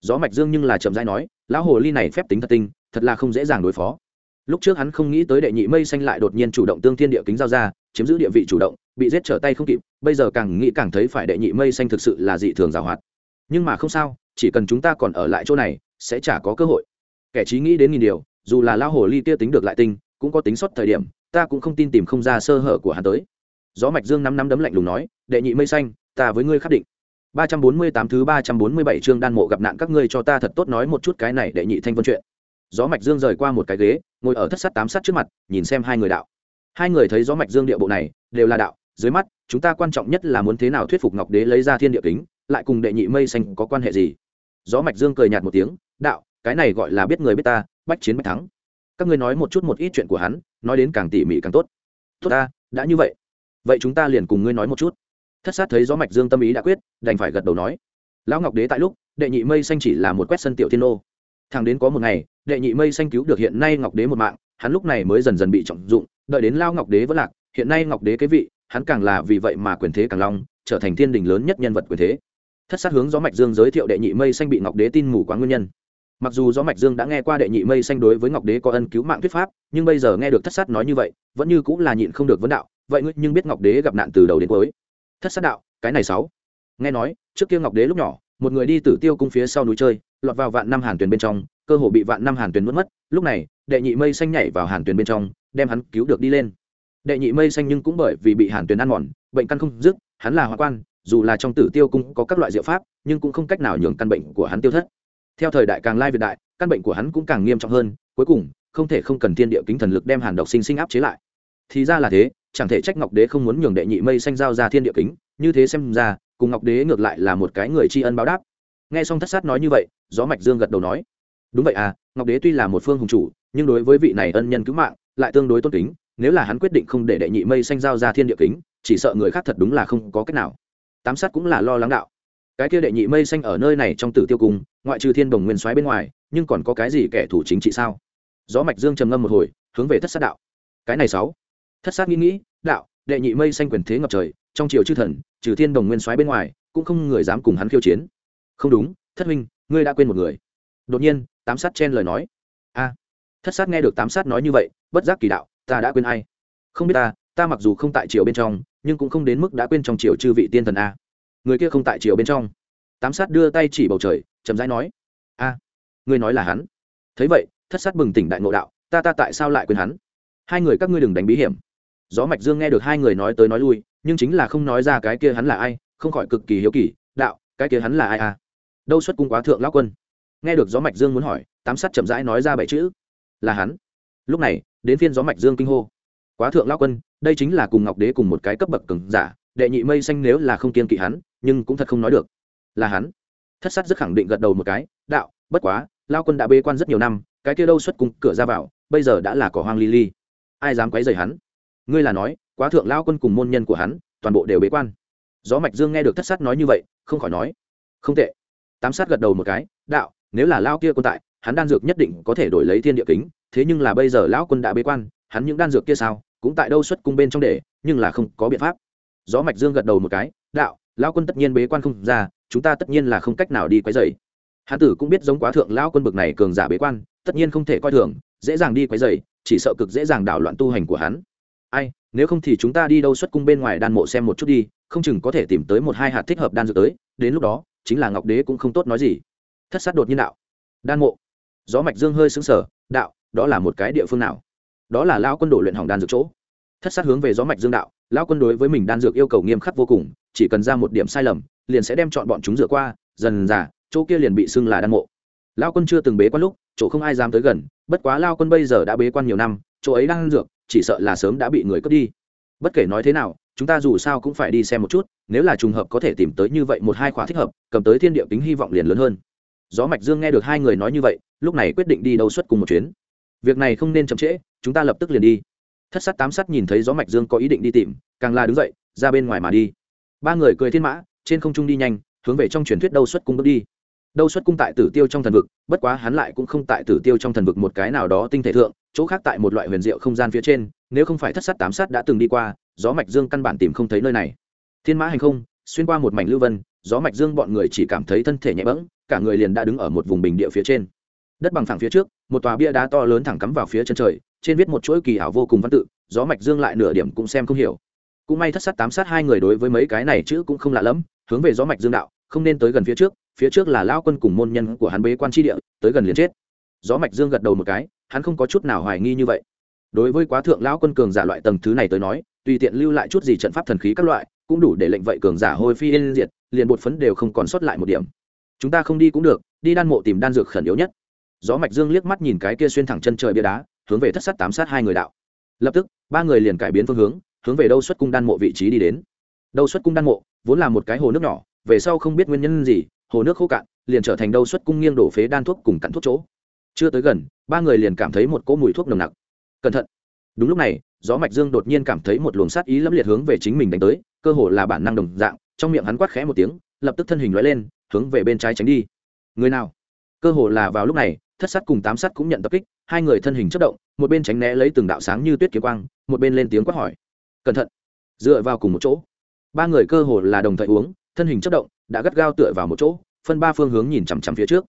Gió mạch dương nhưng là chậm rãi nói, lão hồ ly này phép tính thật tinh, thật là không dễ dàng đối phó. Lúc trước hắn không nghĩ tới đệ nhị mây xanh lại đột nhiên chủ động tương thiên địa kính giao ra, chiếm giữ địa vị chủ động bị giết trở tay không kịp, bây giờ càng nghĩ càng thấy phải đệ nhị mây xanh thực sự là dị thường giảo hoạt. Nhưng mà không sao, chỉ cần chúng ta còn ở lại chỗ này, sẽ chả có cơ hội. Kẻ trí nghĩ đến nghìn điều, dù là lao hồ ly kia tính được lại tinh, cũng có tính sót thời điểm, ta cũng không tin tìm không ra sơ hở của hắn tới. Gió mạch dương năm năm đấm lạnh lùng nói, đệ nhị mây xanh, ta với ngươi khắc định. Ba trăm bốn mươi tám thứ ba trăm bốn mươi bảy chương đan mộ gặp nạn các ngươi cho ta thật tốt nói một chút cái này đệ nhị thanh vân chuyện. Gió mạch dương rời qua một cái ghế, ngồi ở thất sắt tám sắt trước mặt, nhìn xem hai người đạo. Hai người thấy gió mạch dương địa bộ này, đều là đạo dưới mắt, chúng ta quan trọng nhất là muốn thế nào thuyết phục ngọc đế lấy ra thiên địa kính, lại cùng đệ nhị mây xanh có quan hệ gì? Gió mạch dương cười nhạt một tiếng, đạo, cái này gọi là biết người biết ta, bách chiến bách thắng. Các ngươi nói một chút một ít chuyện của hắn, nói đến càng tỉ mỉ càng tốt. Tốt ta, đã như vậy. Vậy chúng ta liền cùng ngươi nói một chút. Thất sát thấy gió mạch dương tâm ý đã quyết, đành phải gật đầu nói. Lão ngọc đế tại lúc, đệ nhị mây xanh chỉ là một quét sân tiểu thiên ô thằng đến có một ngày, đệ nhị mây xanh cứu được hiện nay ngọc đế một mạng, hắn lúc này mới dần dần bị trọng dụng, đợi đến lao ngọc đế vẫn lạc, hiện nay ngọc đế cái vị hắn càng là vì vậy mà quyền thế càng long, trở thành thiên đình lớn nhất nhân vật quyền thế. Thất sát hướng gió mạch dương giới thiệu đệ nhị mây xanh bị ngọc đế tin mù quá nguyên nhân. Mặc dù gió mạch dương đã nghe qua đệ nhị mây xanh đối với ngọc đế có ân cứu mạng thuyết pháp, nhưng bây giờ nghe được thất sát nói như vậy, vẫn như cũng là nhịn không được vấn đạo, vậy ngươi nhưng biết ngọc đế gặp nạn từ đầu đến cuối? Thất sát đạo, cái này sáu. Nghe nói, trước kia ngọc đế lúc nhỏ, một người đi tử tiêu cung phía sau núi chơi, lọt vào vạn năm hàn tuyền bên trong, cơ hồ bị vạn năm hàn tuyền mất mất, lúc này, đệ nhị mây xanh nhảy vào hàn tuyền bên trong, đem hắn cứu được đi lên đệ nhị mây xanh nhưng cũng bởi vì bị hàn tuyền ăn mòn, bệnh căn không dứt, hắn là hoa quan, dù là trong tử tiêu cung có các loại diệu pháp, nhưng cũng không cách nào nhường căn bệnh của hắn tiêu thất. Theo thời đại càng lai việt đại, căn bệnh của hắn cũng càng nghiêm trọng hơn, cuối cùng, không thể không cần thiên địa kính thần lực đem hàn độc sinh sinh áp chế lại. Thì ra là thế, chẳng thể trách ngọc đế không muốn nhường đệ nhị mây xanh giao ra thiên địa kính, như thế xem ra, cùng ngọc đế ngược lại là một cái người tri ân báo đáp. Nghe xong thất sát nói như vậy, gió mạch dương gật đầu nói, đúng vậy à ngọc đế tuy là một phương hùng chủ, nhưng đối với vị này ân nhân cứu mạng, lại tương đối tôn kính nếu là hắn quyết định không để đệ nhị mây xanh giao ra thiên địa kính, chỉ sợ người khác thật đúng là không có cách nào. Tám sát cũng là lo lắng đạo. Cái kia đệ nhị mây xanh ở nơi này trong tử tiêu cung, ngoại trừ thiên đồng nguyên soái bên ngoài, nhưng còn có cái gì kẻ thủ chính trị sao? Gió mạch dương trầm ngâm một hồi, hướng về thất sát đạo. Cái này sáu. Thất sát nghĩ nghĩ, đạo, đệ nhị mây xanh quyền thế ngập trời, trong triều chư thần, trừ thiên đồng nguyên soái bên ngoài, cũng không người dám cùng hắn khiêu chiến. Không đúng, thất minh ngươi đã quên một người. Đột nhiên, tám sát chen lời nói. A. Thất sát nghe được tám sát nói như vậy, bất giác kỳ đạo ta đã quên ai. Không biết ta ta mặc dù không tại triều bên trong, nhưng cũng không đến mức đã quên trong triều chư vị tiên thần a. Người kia không tại triều bên trong. Tám sát đưa tay chỉ bầu trời, chậm rãi nói. A, ngươi nói là hắn. Thấy vậy, thất sát bừng tỉnh đại ngộ đạo, ta ta tại sao lại quên hắn? Hai người các ngươi đừng đánh bí hiểm. Gió mạch dương nghe được hai người nói tới nói lui, nhưng chính là không nói ra cái kia hắn là ai, không khỏi cực kỳ hiếu kỳ, đạo, cái kia hắn là ai à đâu xuất cung quá thượng lão quân? Nghe được gió mạch dương muốn hỏi, tám sát chậm rãi nói ra bảy chữ. Là hắn. Lúc này đến phiên gió mạch dương kinh hô. Quá thượng lao quân, đây chính là cùng ngọc đế cùng một cái cấp bậc cường giả, đệ nhị mây xanh nếu là không kiên kỵ hắn, nhưng cũng thật không nói được. Là hắn. Thất sát rất khẳng định gật đầu một cái, đạo, bất quá lao quân đã bê quan rất nhiều năm, cái kia đâu xuất cung cửa ra vào, bây giờ đã là cỏ hoang ly ly ai dám quấy rầy hắn? Ngươi là nói, quá thượng lao quân cùng môn nhân của hắn, toàn bộ đều bế quan. Gió mạch dương nghe được thất sát nói như vậy, không khỏi nói. Không tệ. Tám sát gật đầu một cái, đạo, nếu là lao kia quân tại, hắn đan dược nhất định có thể đổi lấy thiên địa kính thế nhưng là bây giờ lão quân đã bế quan, hắn những đan dược kia sao, cũng tại đâu xuất cung bên trong để, nhưng là không có biện pháp. Gió mạch dương gật đầu một cái, đạo, lão quân tất nhiên bế quan không ra, chúng ta tất nhiên là không cách nào đi quấy rầy. Hán tử cũng biết giống quá thượng lão quân bực này cường giả bế quan, tất nhiên không thể coi thường, dễ dàng đi quấy rầy, chỉ sợ cực dễ dàng đảo loạn tu hành của hắn. Ai, nếu không thì chúng ta đi đâu xuất cung bên ngoài đan mộ xem một chút đi, không chừng có thể tìm tới một hai hạt thích hợp đan dược tới, đến lúc đó, chính là ngọc đế cũng không tốt nói gì. Thất sát đột nhiên đạo, đan mộ. Gió mạch dương hơi sững sờ, đạo đó là một cái địa phương nào? Đó là lão quân đội luyện hỏng đan dược chỗ. Thất sát hướng về gió mạch dương đạo, lão quân đối với mình đan dược yêu cầu nghiêm khắc vô cùng, chỉ cần ra một điểm sai lầm, liền sẽ đem chọn bọn chúng rửa qua, dần dà, chỗ kia liền bị xưng là đan mộ. Lão quân chưa từng bế quan lúc, chỗ không ai dám tới gần, bất quá lao quân bây giờ đã bế quan nhiều năm, chỗ ấy đang dược, chỉ sợ là sớm đã bị người cướp đi. Bất kể nói thế nào, chúng ta dù sao cũng phải đi xem một chút, nếu là trùng hợp có thể tìm tới như vậy một hai khóa thích hợp, cầm tới thiên địa kính hy vọng liền lớn hơn. Gió mạch dương nghe được hai người nói như vậy, lúc này quyết định đi đâu xuất cùng một chuyến việc này không nên chậm trễ, chúng ta lập tức liền đi. Thất sát tám sát nhìn thấy gió mạch dương có ý định đi tìm, càng là đứng dậy, ra bên ngoài mà đi. Ba người cười thiên mã, trên không trung đi nhanh, hướng về trong truyền thuyết đâu xuất cung bước đi. Đâu xuất cung tại tử tiêu trong thần vực, bất quá hắn lại cũng không tại tử tiêu trong thần vực một cái nào đó tinh thể thượng, chỗ khác tại một loại huyền diệu không gian phía trên, nếu không phải thất sát tám sát đã từng đi qua, gió mạch dương căn bản tìm không thấy nơi này. Thiên mã hành không, xuyên qua một mảnh lưu vân, gió mạch dương bọn người chỉ cảm thấy thân thể nhẹ bẫng, cả người liền đã đứng ở một vùng bình địa phía trên đất bằng phẳng phía trước, một tòa bia đá to lớn thẳng cắm vào phía chân trời, trên viết một chuỗi kỳ ảo vô cùng văn tự, gió mạch dương lại nửa điểm cũng xem không hiểu. Cũng may thất sát tám sát hai người đối với mấy cái này chữ cũng không lạ lắm hướng về gió mạch dương đạo, không nên tới gần phía trước phía trước là lao quân cùng môn nhân của hắn bế quan tri địa, tới gần liền chết. Gió mạch dương gật đầu một cái, hắn không có chút nào hoài nghi như vậy. Đối với quá thượng lão quân cường giả loại tầng thứ này tới nói, tùy tiện lưu lại chút gì trận pháp thần khí các loại, cũng đủ để lệnh vậy cường giả hôi phi yên diệt, liền bột phấn đều không còn sót lại một điểm. Chúng ta không đi cũng được, đi đan mộ tìm đan dược khẩn yếu nhất gió mạch dương liếc mắt nhìn cái kia xuyên thẳng chân trời bia đá, hướng về thất sát tám sát hai người đạo. Lập tức, ba người liền cải biến phương hướng hướng về đâu xuất cung đan mộ vị trí đi đến. Đâu xuất cung đan mộ, vốn là một cái hồ nước nhỏ, về sau không biết nguyên nhân gì, hồ nước khô cạn, liền trở thành đâu xuất cung nghiêng đổ phế đan thuốc cùng cặn thuốc chỗ. Chưa tới gần, ba người liền cảm thấy một cỗ mùi thuốc nồng nặc. Cẩn thận. Đúng lúc này, gió mạch dương đột nhiên cảm thấy một luồng sát ý lẫm liệt hướng về chính mình đánh tới, cơ hồ là bản năng đồng dạng, trong miệng hắn quát khẽ một tiếng, lập tức thân hình lóe lên, hướng về bên trái tránh đi. Người nào? Cơ hồ là vào lúc này thất sát cùng tám sát cũng nhận tập kích, hai người thân hình chất động, một bên tránh né lấy từng đạo sáng như tuyết kiếm quang, một bên lên tiếng quát hỏi. Cẩn thận, dựa vào cùng một chỗ. Ba người cơ hồ là đồng thời uống, thân hình chất động, đã gắt gao tựa vào một chỗ, phân ba phương hướng nhìn chằm chằm phía trước.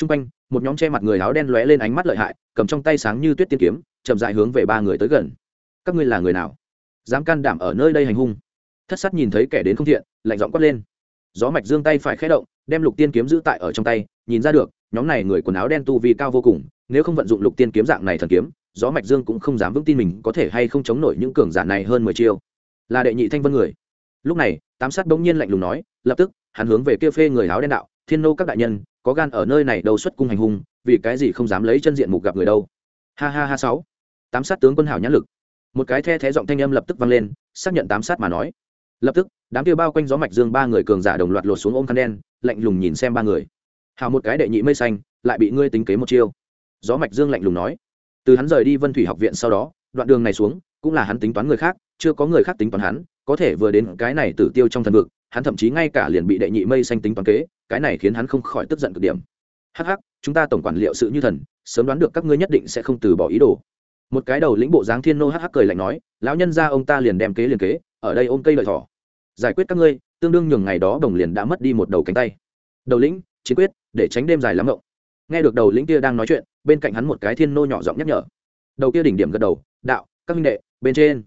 T r u n g quanh, một nhóm che mặt người áo đen lóe lên ánh mắt lợi hại, cầm trong tay sáng như tuyết tiên kiếm, chậm dại hướng về ba người tới gần. Các ngươi là người nào? Dám can đảm ở nơi đây hành hung? Thất sát nhìn thấy kẻ đến không thiện, lạnh giọng quát lên. Gió mạch dương tay phải khé động, đem lục tiên kiếm giữ tại ở trong tay, nhìn ra được nhóm này người quần áo đen tu vi cao vô cùng, nếu không vận dụng lục tiên kiếm dạng này thần kiếm, gió mạch dương cũng không dám vững tin mình có thể hay không chống nổi những cường giả này hơn mười chiêu. Là đệ nhị thanh vân người. Lúc này, tám sát bỗng nhiên lạnh lùng nói, lập tức, hắn hướng về kia phê người áo đen đạo, thiên nô các đại nhân, có gan ở nơi này đầu xuất cung hành hung, vì cái gì không dám lấy chân diện mục gặp người đâu? Ha ha ha sáu. Tám sát tướng quân hảo nhãn lực. Một cái the thé giọng thanh âm lập tức vang lên, xác nhận tám sát mà nói. Lập tức, đám kia bao quanh gió mạch dương ba người cường giả đồng loạt lột xuống ôm khăn đen, lạnh lùng nhìn xem ba người hào một cái đệ nhị mây xanh, lại bị ngươi tính kế một chiêu. Gió mạch dương lạnh lùng nói. Từ hắn rời đi vân thủy học viện sau đó, đoạn đường này xuống, cũng là hắn tính toán người khác, chưa có người khác tính toán hắn, có thể vừa đến cái này tử tiêu trong thần vực, hắn thậm chí ngay cả liền bị đệ nhị mây xanh tính toán kế, cái này khiến hắn không khỏi tức giận cực điểm. Hắc hắc, chúng ta tổng quản liệu sự như thần, sớm đoán được các ngươi nhất định sẽ không từ bỏ ý đồ. Một cái đầu lĩnh bộ dáng thiên nô hắc hắc cười lạnh nói, lão nhân ra ông ta liền đem kế liền kế, ở đây ôm cây lợi thỏ. Giải quyết các ngươi, tương đương nhường ngày đó đồng liền đã mất đi một đầu cánh tay. Đầu lĩnh, chiến quyết để tránh đêm dài lắm ngộng. Nghe được đầu lĩnh kia đang nói chuyện, bên cạnh hắn một cái thiên nô nhỏ giọng nhắc nhở. Đầu kia đỉnh điểm gật đầu, đạo, các minh đệ, bên trên.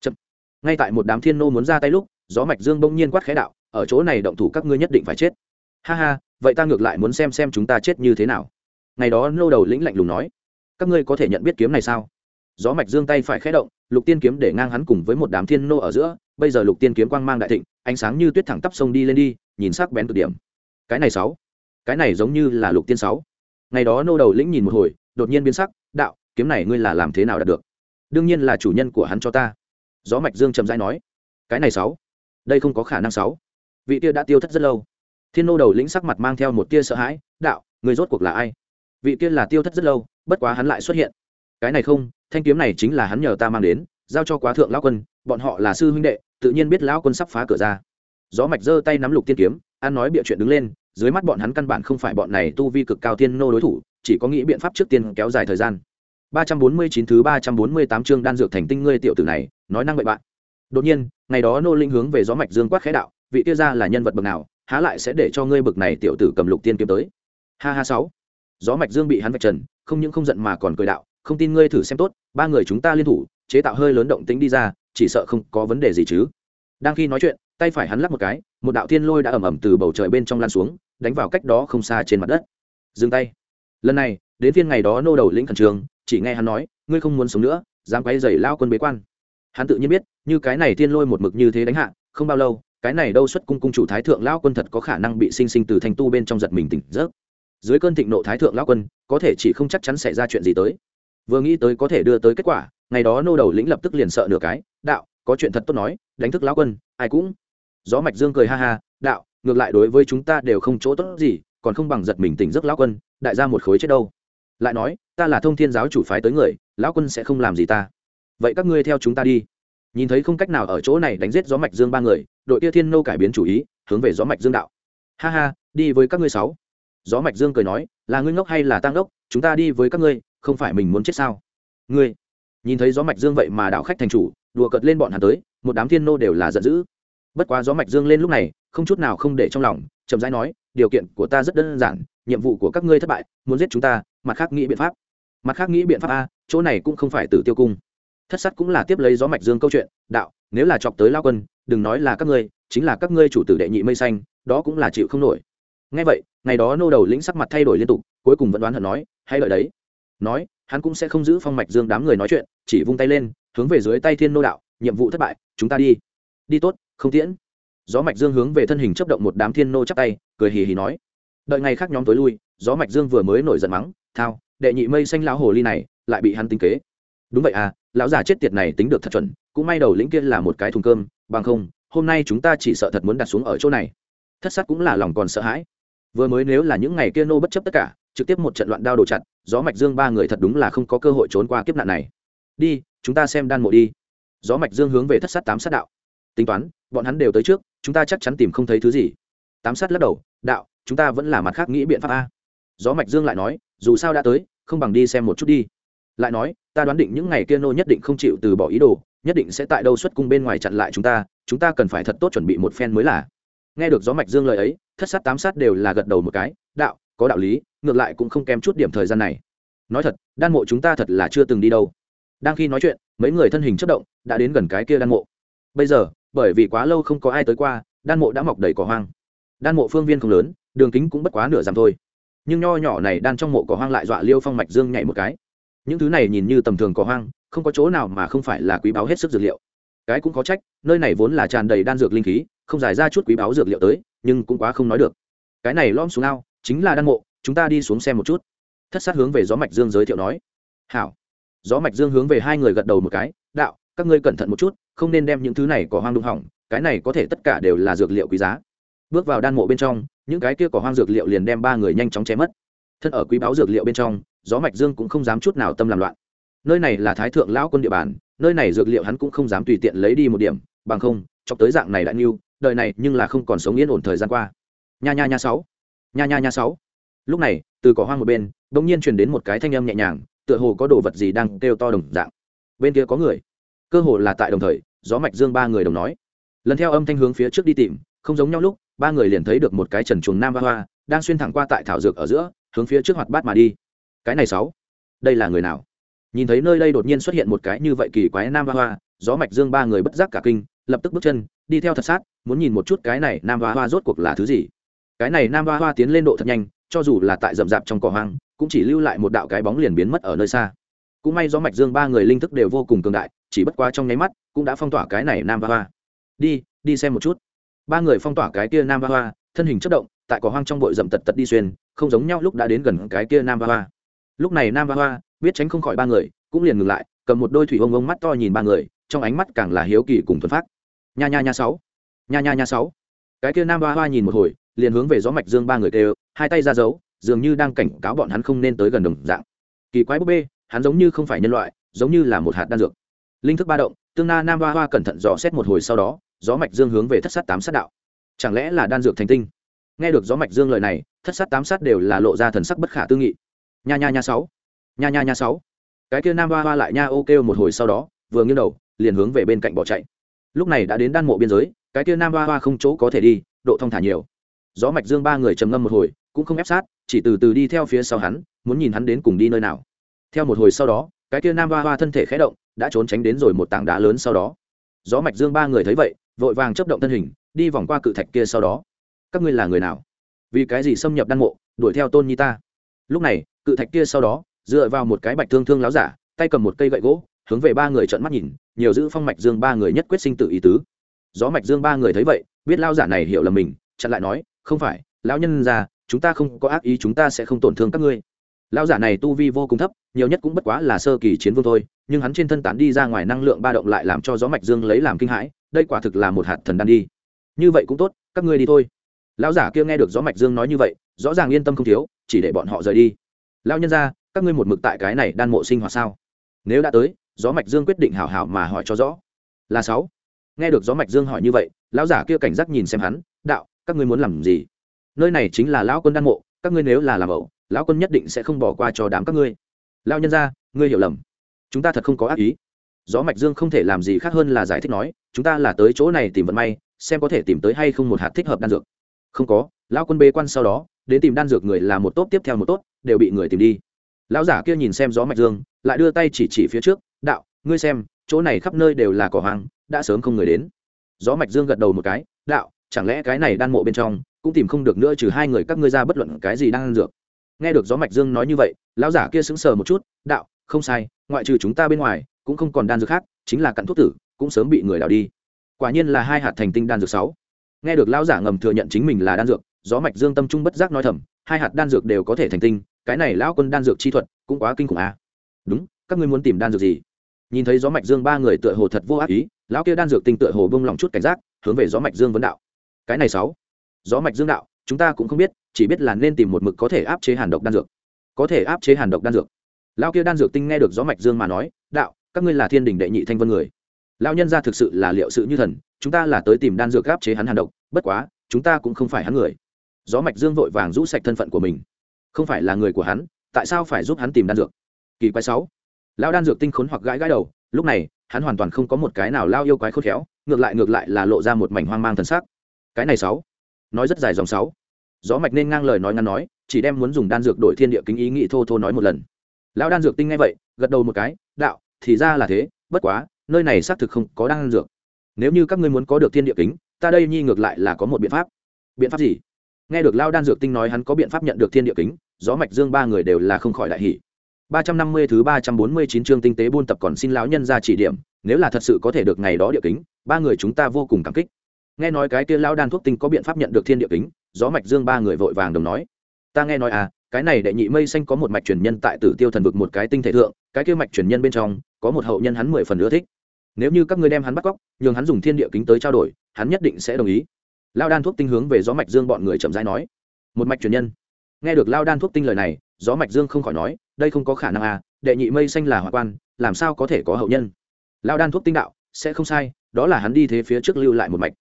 Chậm. ngay tại một đám thiên nô muốn ra tay lúc, gió mạch dương bỗng nhiên quát khẽ đạo, ở chỗ này động thủ các ngươi nhất định phải chết. Ha ha, vậy ta ngược lại muốn xem xem chúng ta chết như thế nào. Ngày đó nô đầu lĩnh lạnh lùng nói, các ngươi có thể nhận biết kiếm này sao? Gió mạch dương tay phải khẽ động, lục tiên kiếm để ngang hắn cùng với một đám thiên nô ở giữa, bây giờ lục tiên kiếm quang mang đại thịnh, ánh sáng như tuyết thẳng tắp sông đi lên đi, nhìn sắc bén cực điểm. Cái này sáu cái này giống như là lục tiên sáu. Ngày đó nô đầu lĩnh nhìn một hồi, đột nhiên biến sắc, đạo, kiếm này ngươi là làm thế nào đạt được? Đương nhiên là chủ nhân của hắn cho ta. Gió mạch dương trầm rãi nói, cái này sáu, đây không có khả năng sáu. Vị tia đã tiêu thất rất lâu. Thiên nô đầu lĩnh sắc mặt mang theo một tia sợ hãi, đạo người rốt cuộc là ai? Vị kia là tiêu thất rất lâu, bất quá hắn lại xuất hiện. Cái này không, thanh kiếm này chính là hắn nhờ ta mang đến, giao cho quá thượng lão quân, bọn họ là sư huynh đệ, tự nhiên biết lão quân sắp phá cửa ra. Gió mạch giơ tay nắm lục tiên kiếm, an nói bịa chuyện đứng lên dưới mắt bọn hắn căn bản không phải bọn này tu vi cực cao thiên nô đối thủ, chỉ có nghĩ biện pháp trước tiên kéo dài thời gian. 349 thứ 348 chương đan dược thành tinh ngươi tiểu tử này, nói năng bậy bạn. Đột nhiên, ngày đó nô linh hướng về gió mạch dương quát khẽ đạo, vị kia ra là nhân vật bậc nào, há lại sẽ để cho ngươi bậc này tiểu tử cầm lục tiên kiếm tới? Ha ha sáu. Gió mạch dương bị hắn vạch trần, không những không giận mà còn cười đạo, không tin ngươi thử xem tốt, ba người chúng ta liên thủ, chế tạo hơi lớn động tĩnh đi ra, chỉ sợ không có vấn đề gì chứ. Đang khi nói chuyện, tay phải hắn lắc một cái, một đạo thiên lôi đã ẩm ẩm từ bầu trời bên trong lan xuống đánh vào cách đó không xa trên mặt đất. Dừng tay. Lần này, đến phiên ngày đó nô đầu lĩnh khẩn trường chỉ nghe hắn nói, ngươi không muốn sống nữa, dám quay dày lao quân bế quan. Hắn tự nhiên biết, như cái này thiên lôi một mực như thế đánh hạ, không bao lâu, cái này đâu xuất cung cung chủ thái thượng lao quân thật có khả năng bị sinh sinh từ thành tu bên trong giật mình tỉnh giấc. Dưới cơn thịnh nộ thái thượng lao quân, có thể chỉ không chắc chắn xảy ra chuyện gì tới. Vừa nghĩ tới có thể đưa tới kết quả, ngày đó nô đầu lĩnh lập tức liền sợ nửa cái, đạo, có chuyện thật tốt nói, đánh thức lao quân, ai cũng. Gió mạch dương cười ha ha, đạo ngược lại đối với chúng ta đều không chỗ tốt gì, còn không bằng giật mình tỉnh giấc lão quân, đại ra một khối chết đâu. Lại nói, ta là thông thiên giáo chủ phái tới người, lão quân sẽ không làm gì ta. Vậy các ngươi theo chúng ta đi. Nhìn thấy không cách nào ở chỗ này đánh giết gió mạch dương ba người, đội tia thiên nô cải biến chủ ý, hướng về gió mạch dương đạo. Ha ha, đi với các ngươi sáu. Gió mạch dương cười nói, là ngươi ngốc hay là tăng ngốc, chúng ta đi với các ngươi, không phải mình muốn chết sao? Ngươi. Nhìn thấy gió mạch dương vậy mà đạo khách thành chủ, đùa cợt lên bọn hắn tới, một đám thiên nô đều là giận dữ. Bất quá gió mạch dương lên lúc này không chút nào không để trong lòng, chậm rãi nói, điều kiện của ta rất đơn giản, nhiệm vụ của các ngươi thất bại, muốn giết chúng ta, mặt khác nghĩ biện pháp. Mặt khác nghĩ biện pháp a, chỗ này cũng không phải tử tiêu cung. Thất sắt cũng là tiếp lấy gió mạch dương câu chuyện, đạo, nếu là chọc tới lao quân, đừng nói là các ngươi, chính là các ngươi chủ tử đệ nhị mây xanh, đó cũng là chịu không nổi. Ngay vậy, ngày đó nô đầu lĩnh sắc mặt thay đổi liên tục, cuối cùng vẫn đoán hận nói hay lợi đấy. Nói, hắn cũng sẽ không giữ phong mạch dương đám người nói chuyện, chỉ vung tay lên, hướng về dưới tay thiên nô đạo, nhiệm vụ thất bại, chúng ta đi. Đi tốt, không tiễn gió mạch dương hướng về thân hình chấp động một đám thiên nô chắp tay, cười hì hì nói. Đợi ngày khác nhóm tối lui, gió mạch dương vừa mới nổi giận mắng, thao, đệ nhị mây xanh lão hồ ly này, lại bị hắn tính kế. Đúng vậy à lão già chết tiệt này tính được thật chuẩn, cũng may đầu lĩnh kia là một cái thùng cơm, bằng không, hôm nay chúng ta chỉ sợ thật muốn đặt xuống ở chỗ này. Thất sát cũng là lòng còn sợ hãi. Vừa mới nếu là những ngày kia nô bất chấp tất cả, trực tiếp một trận loạn đao đổ chặt, gió mạch dương ba người thật đúng là không có cơ hội trốn qua kiếp nạn này. Đi, chúng ta xem đan mộ đi. Gió mạch dương hướng về thất sát tám sát đạo. Tính toán, bọn hắn đều tới trước chúng ta chắc chắn tìm không thấy thứ gì. Tám sát lắc đầu, đạo, chúng ta vẫn là mặt khác nghĩ biện pháp a. Gió mạch dương lại nói, dù sao đã tới, không bằng đi xem một chút đi. Lại nói, ta đoán định những ngày kia nô nhất định không chịu từ bỏ ý đồ, nhất định sẽ tại đâu xuất cung bên ngoài chặn lại chúng ta chúng ta cần phải thật tốt chuẩn bị một phen mới là. Nghe được gió mạch dương lời ấy, thất sát tám sát đều là gật đầu một cái, đạo, có đạo lý, ngược lại cũng không kém chút điểm thời gian này. Nói thật, đan mộ chúng ta thật là chưa từng đi đâu. Đang khi nói chuyện, mấy người thân hình chất động, đã đến gần cái kia đan mộ. Bây giờ bởi vì quá lâu không có ai tới qua, đan mộ đã mọc đầy cỏ hoang. Đan mộ phương viên không lớn, đường kính cũng bất quá nửa dặm thôi. Nhưng nho nhỏ này đan trong mộ cỏ hoang lại dọa liêu phong mạch dương nhảy một cái. Những thứ này nhìn như tầm thường cỏ hoang, không có chỗ nào mà không phải là quý báu hết sức dược liệu. Cái cũng có trách, nơi này vốn là tràn đầy đan dược linh khí, không giải ra chút quý báu dược liệu tới, nhưng cũng quá không nói được. Cái này lom xuống ao, chính là đan mộ, chúng ta đi xuống xem một chút. Thất sát hướng về gió mạch dương giới thiệu nói. Hảo. Gió mạch dương hướng về hai người gật đầu một cái, đạo, các ngươi cẩn thận một chút không nên đem những thứ này cỏ hoang đụng hỏng, cái này có thể tất cả đều là dược liệu quý giá. Bước vào đan mộ bên trong, những cái kia cỏ hoang dược liệu liền đem ba người nhanh chóng chém mất. Thân ở quý báo dược liệu bên trong, gió mạch dương cũng không dám chút nào tâm làm loạn. Nơi này là thái thượng lão quân địa bàn, nơi này dược liệu hắn cũng không dám tùy tiện lấy đi một điểm, bằng không cho tới dạng này đã nhiêu đời này nhưng là không còn sống yên ổn thời gian qua. Nha nha nha sáu. Nha nha nha sáu. Lúc này, từ cỏ hoang một bên, bỗng nhiên truyền đến một cái thanh âm nhẹ nhàng, tựa hồ có đồ vật gì đang kêu to đồng dạng. Bên kia có người cơ hồ là tại đồng thời, gió mạch dương ba người đồng nói. Lần theo âm thanh hướng phía trước đi tìm, không giống nhau lúc, ba người liền thấy được một cái trần chuồng nam ba hoa, đang xuyên thẳng qua tại thảo dược ở giữa, hướng phía trước hoạt bát mà đi. Cái này sáu, đây là người nào? Nhìn thấy nơi đây đột nhiên xuất hiện một cái như vậy kỳ quái nam ba hoa, gió mạch dương ba người bất giác cả kinh, lập tức bước chân, đi theo thật sát, muốn nhìn một chút cái này nam ba hoa rốt cuộc là thứ gì. Cái này nam ba hoa tiến lên độ thật nhanh, cho dù là tại rậm rạp trong cỏ hoang, cũng chỉ lưu lại một đạo cái bóng liền biến mất ở nơi xa cũng may gió mạch dương ba người linh thức đều vô cùng cường đại, chỉ bất quá trong nháy mắt, cũng đã phong tỏa cái này nam ba hoa. Đi đi xem một chút. Ba người phong tỏa cái kia nam ba hoa, thân hình chất động, tại cỏ hoang trong bụi rậm tật tật đi xuyên, không giống nhau lúc đã đến gần cái kia nam ba hoa. Lúc này nam ba hoa, biết tránh không khỏi ba người, cũng liền ngừng lại, cầm một đôi thủy ông ông mắt to nhìn ba người, trong ánh mắt càng là hiếu kỳ cùng thuần phát nha nha nha sáu. Nha nha nha sáu. Cái kia nam ba hoa nhìn một hồi, liền hướng về gió mạch dương ba người kêu, hai tay ra dấu dường như đang cảnh cáo bọn hắn không nên tới gần đồng dạng. Kỳ quái búp bê hắn giống như không phải nhân loại, giống như là một hạt đan dược. Linh thức ba động, tương na nam hoa hoa cẩn thận dò xét một hồi sau đó, gió mạch dương hướng về thất sát tám sát đạo. Chẳng lẽ là đan dược thành tinh? Nghe được gió mạch dương lời này, thất sát tám sát đều là lộ ra thần sắc bất khả tư nghị. Nha nha nha sáu. Nha nha nha sáu. Cái kia nam hoa hoa lại nha ô kêu một hồi sau đó, vừa nghiêng đầu, liền hướng về bên cạnh bỏ chạy. Lúc này đã đến đan mộ biên giới, cái kia nam hoa hoa không chỗ có thể đi, độ thông thả nhiều. Gió mạch dương ba người trầm ngâm một hồi, cũng không ép sát, chỉ từ từ đi theo phía sau hắn, muốn nhìn hắn đến cùng đi nơi nào theo một hồi sau đó, cái kia nam hoa hoa thân thể khẽ động, đã trốn tránh đến rồi một tảng đá lớn sau đó. Gió mạch dương ba người thấy vậy, vội vàng chấp động thân hình, đi vòng qua cự thạch kia sau đó. Các ngươi là người nào? Vì cái gì xâm nhập đan mộ, đuổi theo tôn nhi ta? Lúc này, cự thạch kia sau đó, dựa vào một cái bạch thương thương láo giả, tay cầm một cây gậy gỗ, hướng về ba người trợn mắt nhìn, nhiều giữ phong mạch dương ba người nhất quyết sinh tử ý tứ. Gió mạch dương ba người thấy vậy, biết lao giả này hiểu là mình, chặn lại nói, không phải, lão nhân già chúng ta không có ác ý, chúng ta sẽ không tổn thương các ngươi lão giả này tu vi vô cùng thấp, nhiều nhất cũng bất quá là sơ kỳ chiến vương thôi, nhưng hắn trên thân tán đi ra ngoài năng lượng ba động lại làm cho gió mạch dương lấy làm kinh hãi, đây quả thực là một hạt thần đan đi. Như vậy cũng tốt, các ngươi đi thôi. Lão giả kia nghe được gió mạch dương nói như vậy, rõ ràng yên tâm không thiếu, chỉ để bọn họ rời đi. Lão nhân ra các ngươi một mực tại cái này đan mộ sinh hoạt sao? Nếu đã tới, gió mạch dương quyết định hảo hảo mà hỏi cho rõ. Là sáu. Nghe được gió mạch dương hỏi như vậy, lão giả kia cảnh giác nhìn xem hắn, đạo, các ngươi muốn làm gì? Nơi này chính là lão quân đan mộ, các ngươi nếu là làm ẩu lão quân nhất định sẽ không bỏ qua cho đám các ngươi. Lão nhân ra ngươi hiểu lầm. Chúng ta thật không có ác ý. Gió mạch dương không thể làm gì khác hơn là giải thích nói, chúng ta là tới chỗ này tìm vận may, xem có thể tìm tới hay không một hạt thích hợp đan dược. Không có, lão quân bế quan sau đó, đến tìm đan dược người là một tốt, tiếp theo một tốt, đều bị người tìm đi. Lão giả kia nhìn xem gió mạch dương, lại đưa tay chỉ chỉ phía trước, đạo, ngươi xem, chỗ này khắp nơi đều là cỏ hoang, đã sớm không người đến. Gió mạch dương gật đầu một cái, đạo, chẳng lẽ cái này đan mộ bên trong, cũng tìm không được nữa trừ hai người các ngươi ra bất luận cái gì đang ăn dược? Nghe được gió mạch dương nói như vậy, lão giả kia sững sờ một chút, đạo, không sai, ngoại trừ chúng ta bên ngoài, cũng không còn đan dược khác, chính là cặn thuốc tử, cũng sớm bị người đào đi. Quả nhiên là hai hạt thành tinh đan dược sáu. Nghe được lão giả ngầm thừa nhận chính mình là đan dược, gió mạch dương tâm trung bất giác nói thầm, hai hạt đan dược đều có thể thành tinh, cái này lão quân đan dược chi thuật cũng quá kinh khủng à. đúng, các ngươi muốn tìm đan dược gì? Nhìn thấy gió mạch dương ba người tựa hồ thật vô ác ý, lão kia đan dược tinh tựa hồ bông lòng chút cảnh giác, hướng về gió mạch dương vấn đạo. Cái này sáu. Gió mạch dương đạo, chúng ta cũng không biết chỉ biết là nên tìm một mực có thể áp chế hàn độc đan dược. Có thể áp chế hàn độc đan dược. Lão kia đan dược tinh nghe được gió mạch dương mà nói, đạo, các ngươi là thiên đình đệ nhị thanh vân người. Lão nhân gia thực sự là liệu sự như thần, chúng ta là tới tìm đan dược áp chế hắn hàn độc, bất quá, chúng ta cũng không phải hắn người. Gió mạch dương vội vàng rũ sạch thân phận của mình. Không phải là người của hắn, tại sao phải giúp hắn tìm đan dược? Kỳ quái sáu. Lão đan dược tinh khốn hoặc gãi gãi đầu, lúc này, hắn hoàn toàn không có một cái nào lao yêu quái khôn khéo, ngược lại ngược lại là lộ ra một mảnh hoang mang thần sắc. Cái này sáu. Nói rất dài dòng sáu gió mạch nên ngang lời nói ngắn nói chỉ đem muốn dùng đan dược đổi thiên địa kính ý nghĩ thô thô nói một lần. Lão đan dược tinh nghe vậy gật đầu một cái đạo thì ra là thế bất quá nơi này xác thực không có đan dược. Nếu như các ngươi muốn có được thiên địa kính ta đây nhi ngược lại là có một biện pháp. Biện pháp gì? Nghe được lao đan dược tinh nói hắn có biện pháp nhận được thiên địa kính gió mạch dương ba người đều là không khỏi đại hỉ. 350 thứ 349 chương tinh tế buôn tập còn xin lão nhân ra chỉ điểm, nếu là thật sự có thể được ngày đó địa kính, ba người chúng ta vô cùng cảm kích. Nghe nói cái kia lão đan thuốc tinh có biện pháp nhận được thiên địa kính, gió mạch dương ba người vội vàng đồng nói. Ta nghe nói à, cái này đệ nhị mây xanh có một mạch truyền nhân tại Tử Tiêu thần vực một cái tinh thể thượng, cái kia mạch truyền nhân bên trong có một hậu nhân hắn mười phần ưa thích. Nếu như các ngươi đem hắn bắt cóc, nhường hắn dùng thiên địa kính tới trao đổi, hắn nhất định sẽ đồng ý. Lão đan thuốc tinh hướng về gió mạch dương bọn người chậm rãi nói. Một mạch truyền nhân. Nghe được lão đan thuốc tinh lời này, gió mạch dương không khỏi nói đây không có khả năng à đệ nhị mây xanh là hòa quan làm sao có thể có hậu nhân lao đan thuốc tinh đạo sẽ không sai đó là hắn đi thế phía trước lưu lại một mạch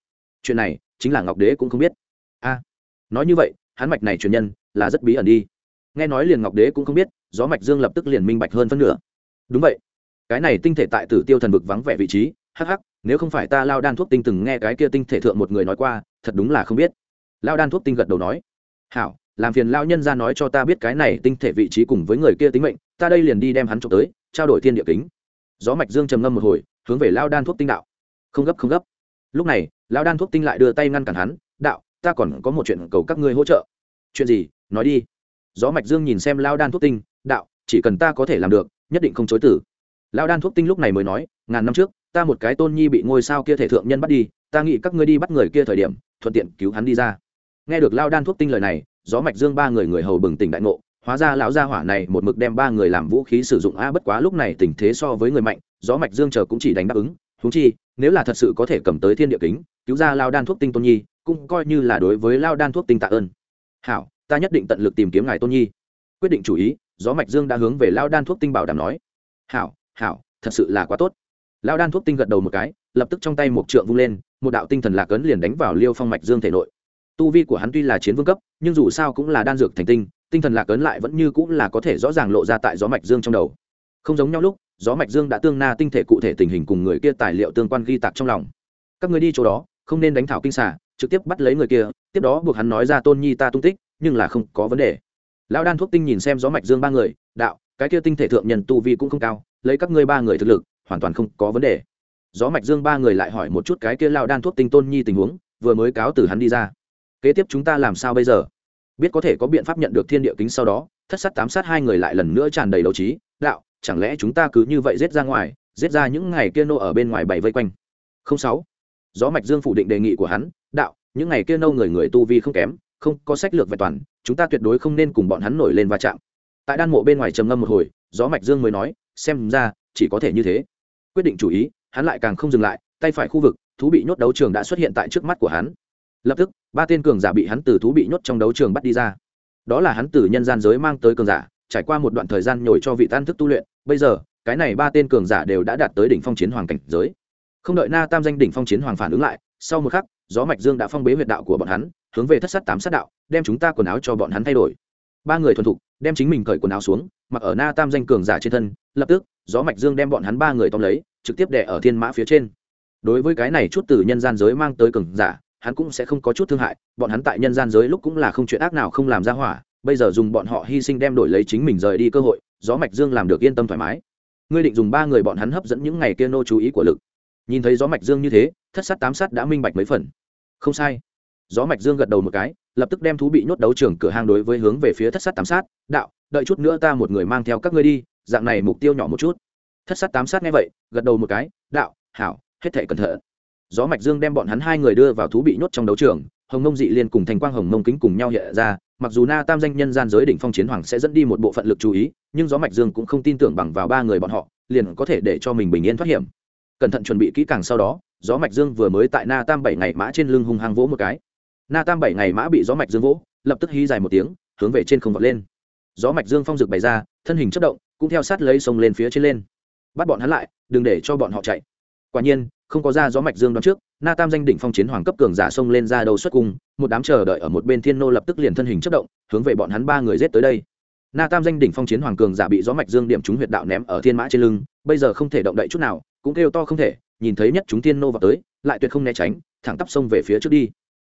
chuyện này chính là ngọc đế cũng không biết a nói như vậy, hắn mạch này truyền nhân là rất bí ẩn đi. Nghe nói liền ngọc đế cũng không biết, gió mạch dương lập tức liền minh bạch hơn phân nửa. Đúng vậy. Cái này tinh thể tại tử tiêu thần vực vắng vẻ vị trí, hắc hắc, nếu không phải ta lao đan thuốc tinh từng nghe cái kia tinh thể thượng một người nói qua, thật đúng là không biết. Lao đan thuốc tinh gật đầu nói, hảo, làm phiền lao nhân ra nói cho ta biết cái này tinh thể vị trí cùng với người kia tính mệnh, ta đây liền đi đem hắn trộm tới, trao đổi thiên địa kính. Gió mạch dương trầm ngâm một hồi, hướng về lao đan thuốc tinh đạo, không gấp không gấp. Lúc này, lao đan thuốc tinh lại đưa tay ngăn cản hắn, đạo ta còn có một chuyện cầu các ngươi hỗ trợ. Chuyện gì? Nói đi. Gió mạch dương nhìn xem lao đan thuốc tinh, đạo, chỉ cần ta có thể làm được, nhất định không chối tử lao đan thuốc tinh lúc này mới nói, ngàn năm trước, ta một cái tôn nhi bị ngôi sao kia thể thượng nhân bắt đi, ta nghĩ các ngươi đi bắt người kia thời điểm, thuận tiện cứu hắn đi ra. Nghe được lao đan thuốc tinh lời này, gió mạch dương ba người người hầu bừng tỉnh đại ngộ, hóa ra lão gia hỏa này một mực đem ba người làm vũ khí sử dụng, a, bất quá lúc này tình thế so với người mạnh, gió mạch dương chờ cũng chỉ đánh đáp ứng, huống chi, nếu là thật sự có thể cầm tới thiên địa kính, cứu ra lao đan thuốc tinh tôn nhi cũng coi như là đối với lao đan thuốc tinh tạ ơn. Hảo, ta nhất định tận lực tìm kiếm ngài tôn nhi. Quyết định chủ ý, gió mạch dương đã hướng về lao đan thuốc tinh bảo đảm nói. Hảo hảo, thật sự là quá tốt. Lão đan thuốc tinh gật đầu một cái, lập tức trong tay một trượng vung lên, một đạo tinh thần lạc ấn liền đánh vào liêu phong mạch dương thể nội. Tu vi của hắn tuy là chiến vương cấp, nhưng dù sao cũng là đan dược thành tinh tinh thần lạc ấn lại vẫn như cũng là có thể rõ ràng lộ ra tại gió mạch dương trong đầu. Không giống nhau lúc, gió mạch dương đã tương na tinh thể cụ thể tình hình cùng người kia tài liệu tương quan ghi tạc trong lòng. Các người đi chỗ đó, không nên đánh thảo kinh xà trực tiếp bắt lấy người kia, tiếp đó buộc hắn nói ra tôn nhi ta tung tích, nhưng là không có vấn đề. Lão đan thuốc tinh nhìn xem gió mạch dương ba người, đạo, cái kia tinh thể thượng nhân tu vi cũng không cao, lấy các ngươi ba người thực lực, hoàn toàn không có vấn đề. Gió mạch dương ba người lại hỏi một chút cái kia lão đan thuốc tinh tôn nhi tình huống, vừa mới cáo từ hắn đi ra. Kế tiếp chúng ta làm sao bây giờ? Biết có thể có biện pháp nhận được thiên địa kính sau đó, thất sát tám sát hai người lại lần nữa tràn đầy đấu trí, đạo, chẳng lẽ chúng ta cứ như vậy giết ra ngoài, giết ra những ngày kia nô ở bên ngoài bảy vây quanh? Không sáu. Gió mạch dương phủ định đề nghị của hắn đạo, những ngày kia nâu người người tu vi không kém, không có sách lược vẹn toàn, chúng ta tuyệt đối không nên cùng bọn hắn nổi lên va chạm. Tại đan mộ bên ngoài trầm ngâm một hồi, gió mạch dương mới nói, xem ra, chỉ có thể như thế. Quyết định chủ ý, hắn lại càng không dừng lại, tay phải khu vực, thú bị nhốt đấu trường đã xuất hiện tại trước mắt của hắn. Lập tức, ba tên cường giả bị hắn từ thú bị nhốt trong đấu trường bắt đi ra. Đó là hắn từ nhân gian giới mang tới cường giả, trải qua một đoạn thời gian nhồi cho vị tan thức tu luyện, bây giờ, cái này ba tên cường giả đều đã đạt tới đỉnh phong chiến hoàng cảnh giới. Không đợi na tam danh đỉnh phong chiến hoàng phản ứng lại, sau một khắc gió mạch dương đã phong bế huyệt đạo của bọn hắn, hướng về thất sát tám sát đạo, đem chúng ta quần áo cho bọn hắn thay đổi. Ba người thuần thục, đem chính mình cởi quần áo xuống, mặc ở na tam danh cường giả trên thân, lập tức, gió mạch dương đem bọn hắn ba người tóm lấy, trực tiếp đè ở thiên mã phía trên. Đối với cái này chút từ nhân gian giới mang tới cường giả, hắn cũng sẽ không có chút thương hại, bọn hắn tại nhân gian giới lúc cũng là không chuyện ác nào không làm ra hỏa, bây giờ dùng bọn họ hy sinh đem đổi lấy chính mình rời đi cơ hội, gió mạch dương làm được yên tâm thoải mái. Ngươi định dùng ba người bọn hắn hấp dẫn những ngày kia nô chú ý của lực. Nhìn thấy gió mạch dương như thế thất sát tám sát đã minh bạch mấy phần. Không sai. Gió mạch dương gật đầu một cái, lập tức đem thú bị nhốt đấu trường cửa hang đối với hướng về phía thất sát tám sát, đạo, đợi chút nữa ta một người mang theo các ngươi đi, dạng này mục tiêu nhỏ một chút. Thất sát tám sát nghe vậy, gật đầu một cái, đạo, hảo, hết thể cẩn thận. Gió mạch dương đem bọn hắn hai người đưa vào thú bị nhốt trong đấu trường, hồng mông dị liên cùng thành quang hồng mông kính cùng nhau hiện ra, mặc dù na tam danh nhân gian giới đỉnh phong chiến hoàng sẽ dẫn đi một bộ phận lực chú ý, nhưng gió mạch dương cũng không tin tưởng bằng vào ba người bọn họ, liền có thể để cho mình bình yên thoát hiểm. Cẩn thận chuẩn bị kỹ càng sau đó gió mạch dương vừa mới tại na tam bảy ngày mã trên lưng hung hăng vỗ một cái. Na tam bảy ngày mã bị gió mạch dương vỗ, lập tức hí dài một tiếng, hướng về trên không vọt lên. Gió mạch dương phong rực bày ra, thân hình chất động, cũng theo sát lấy sông lên phía trên lên. Bắt bọn hắn lại, đừng để cho bọn họ chạy. Quả nhiên, không có ra gió mạch dương đoán trước na tam danh đỉnh phong chiến hoàng cấp cường giả sông lên ra đầu xuất cung, một đám chờ đợi ở một bên thiên nô lập tức liền thân hình chất động, hướng về bọn hắn ba người giết tới đây. Na tam danh đỉnh phong chiến hoàng cường giả bị gió mạch dương điểm trúng huyệt đạo ném ở thiên mã trên lưng, bây giờ không thể động đậy chút nào, cũng kêu to không thể nhìn thấy nhất chúng thiên nô vào tới, lại tuyệt không né tránh, thẳng tắp sông về phía trước đi.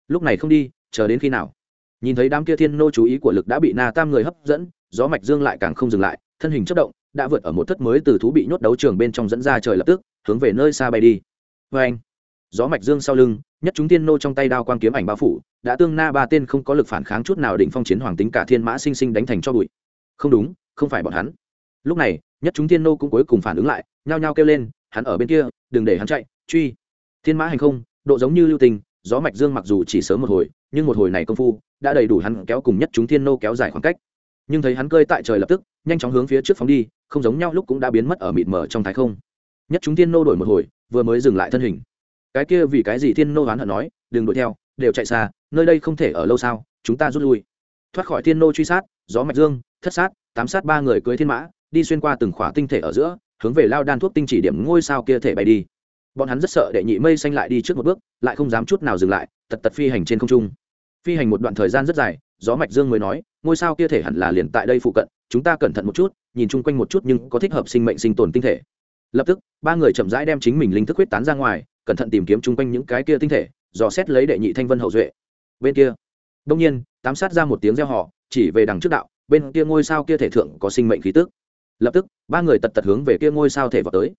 Lúc này không đi, chờ đến khi nào? Nhìn thấy đám kia thiên nô chú ý của lực đã bị na tam người hấp dẫn, gió mạch dương lại càng không dừng lại, thân hình chất động, đã vượt ở một thất mới từ thú bị nhốt đấu trường bên trong dẫn ra trời lập tức, hướng về nơi xa bay đi. Vê anh, gió mạch dương sau lưng, nhất chúng tiên nô trong tay đao quang kiếm ảnh bao phủ, đã tương na ba tên không có lực phản kháng chút nào đỉnh phong chiến hoàng tính cả thiên mã sinh sinh đánh thành cho bụi. Không đúng, không phải bọn hắn. Lúc này, nhất chúng tiên nô cũng cuối cùng phản ứng lại, nhao nhao kêu lên hắn ở bên kia, đừng để hắn chạy, truy. Thiên mã hành không, độ giống như lưu tình, gió mạch dương mặc dù chỉ sớm một hồi, nhưng một hồi này công phu, đã đầy đủ hắn kéo cùng nhất chúng thiên nô kéo dài khoảng cách. Nhưng thấy hắn cơi tại trời lập tức, nhanh chóng hướng phía trước phóng đi, không giống nhau lúc cũng đã biến mất ở mịt mờ trong thái không. Nhất chúng thiên nô đổi một hồi, vừa mới dừng lại thân hình. Cái kia vì cái gì thiên nô oán hận nói, đừng đuổi theo, đều chạy xa, nơi đây không thể ở lâu sao, chúng ta rút lui. Thoát khỏi thiên nô truy sát, gió mạch dương, thất sát, tám sát ba người cưới thiên mã, đi xuyên qua từng khỏa tinh thể ở giữa hướng về lao đan thuốc tinh chỉ điểm ngôi sao kia thể bay đi. Bọn hắn rất sợ đệ nhị mây xanh lại đi trước một bước, lại không dám chút nào dừng lại, tật tật phi hành trên không trung. Phi hành một đoạn thời gian rất dài, gió mạch dương mới nói, ngôi sao kia thể hẳn là liền tại đây phụ cận, chúng ta cẩn thận một chút, nhìn chung quanh một chút nhưng có thích hợp sinh mệnh sinh tồn tinh thể. Lập tức, ba người chậm rãi đem chính mình linh thức huyết tán ra ngoài, cẩn thận tìm kiếm chung quanh những cái kia tinh thể, dò xét lấy đệ nhị thanh vân hậu duệ. Bên kia đông nhiên, tám sát ra một tiếng reo họ chỉ về đằng trước đạo, bên kia ngôi sao kia thể thượng có sinh mệnh khí tức lập tức, ba người tật tật hướng về kia ngôi sao thể vào tới.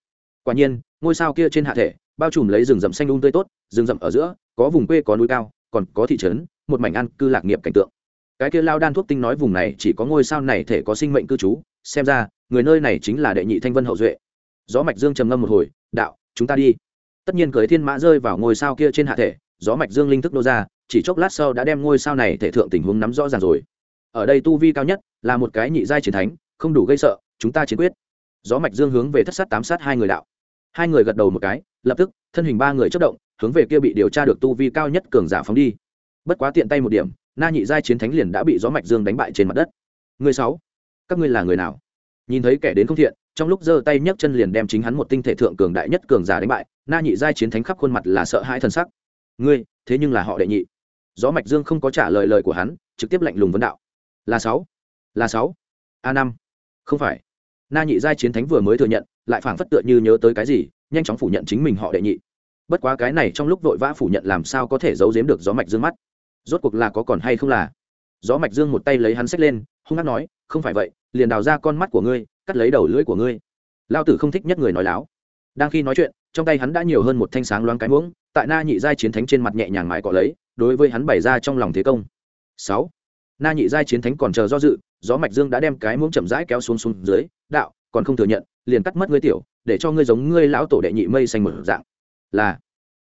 Quả nhiên, ngôi sao kia trên hạ thể, bao trùm lấy rừng rậm xanh đun tươi tốt, rừng rậm ở giữa, có vùng quê có núi cao, còn có thị trấn, một mảnh ăn cư lạc nghiệp cảnh tượng. Cái kia lao đan thuốc tinh nói vùng này chỉ có ngôi sao này thể có sinh mệnh cư trú, xem ra, người nơi này chính là đệ nhị thanh vân hậu duệ. Gió mạch dương trầm ngâm một hồi, đạo, chúng ta đi. Tất nhiên cưới thiên mã rơi vào ngôi sao kia trên hạ thể, gió mạch dương linh thức nô ra, chỉ chốc lát sau đã đem ngôi sao này thể thượng tình huống nắm rõ ràng rồi. Ở đây tu vi cao nhất là một cái nhị giai chiến thánh, không đủ gây sợ chúng ta chiến quyết. Gió mạch dương hướng về thất sát tám sát hai người đạo. Hai người gật đầu một cái, lập tức, thân hình ba người chất động, hướng về kia bị điều tra được tu vi cao nhất cường giả phóng đi. Bất quá tiện tay một điểm, na nhị giai chiến thánh liền đã bị gió mạch dương đánh bại trên mặt đất. Người sáu, các ngươi là người nào? Nhìn thấy kẻ đến không thiện, trong lúc giơ tay nhấc chân liền đem chính hắn một tinh thể thượng cường đại nhất cường giả đánh bại, na nhị giai chiến thánh khắp khuôn mặt là sợ hãi thân sắc. Ngươi, thế nhưng là họ đệ nhị. Gió mạch dương không có trả lời lời của hắn, trực tiếp lạnh lùng vấn đạo. Là sáu là sáu, a năm. Không phải na nhị giai chiến thánh vừa mới thừa nhận, lại phảng phất tựa như nhớ tới cái gì, nhanh chóng phủ nhận chính mình họ đệ nhị. Bất quá cái này trong lúc vội vã phủ nhận làm sao có thể giấu giếm được gió mạch dương mắt? Rốt cuộc là có còn hay không là? Gió mạch dương một tay lấy hắn xách lên, hung hăng nói, không phải vậy, liền đào ra con mắt của ngươi, cắt lấy đầu lưỡi của ngươi. Lao tử không thích nhất người nói láo. Đang khi nói chuyện, trong tay hắn đã nhiều hơn một thanh sáng loáng cái muỗng, tại na nhị giai chiến thánh trên mặt nhẹ nhàng mãi cọ lấy, đối với hắn bày ra trong lòng thế công. Sáu. Na nhị giai chiến thánh còn chờ do dự gió mạch dương đã đem cái muỗng chậm rãi kéo xuống xuống dưới, đạo, còn không thừa nhận, liền cắt mất ngươi tiểu, để cho ngươi giống ngươi lão tổ đệ nhị mây xanh mở dạng. Là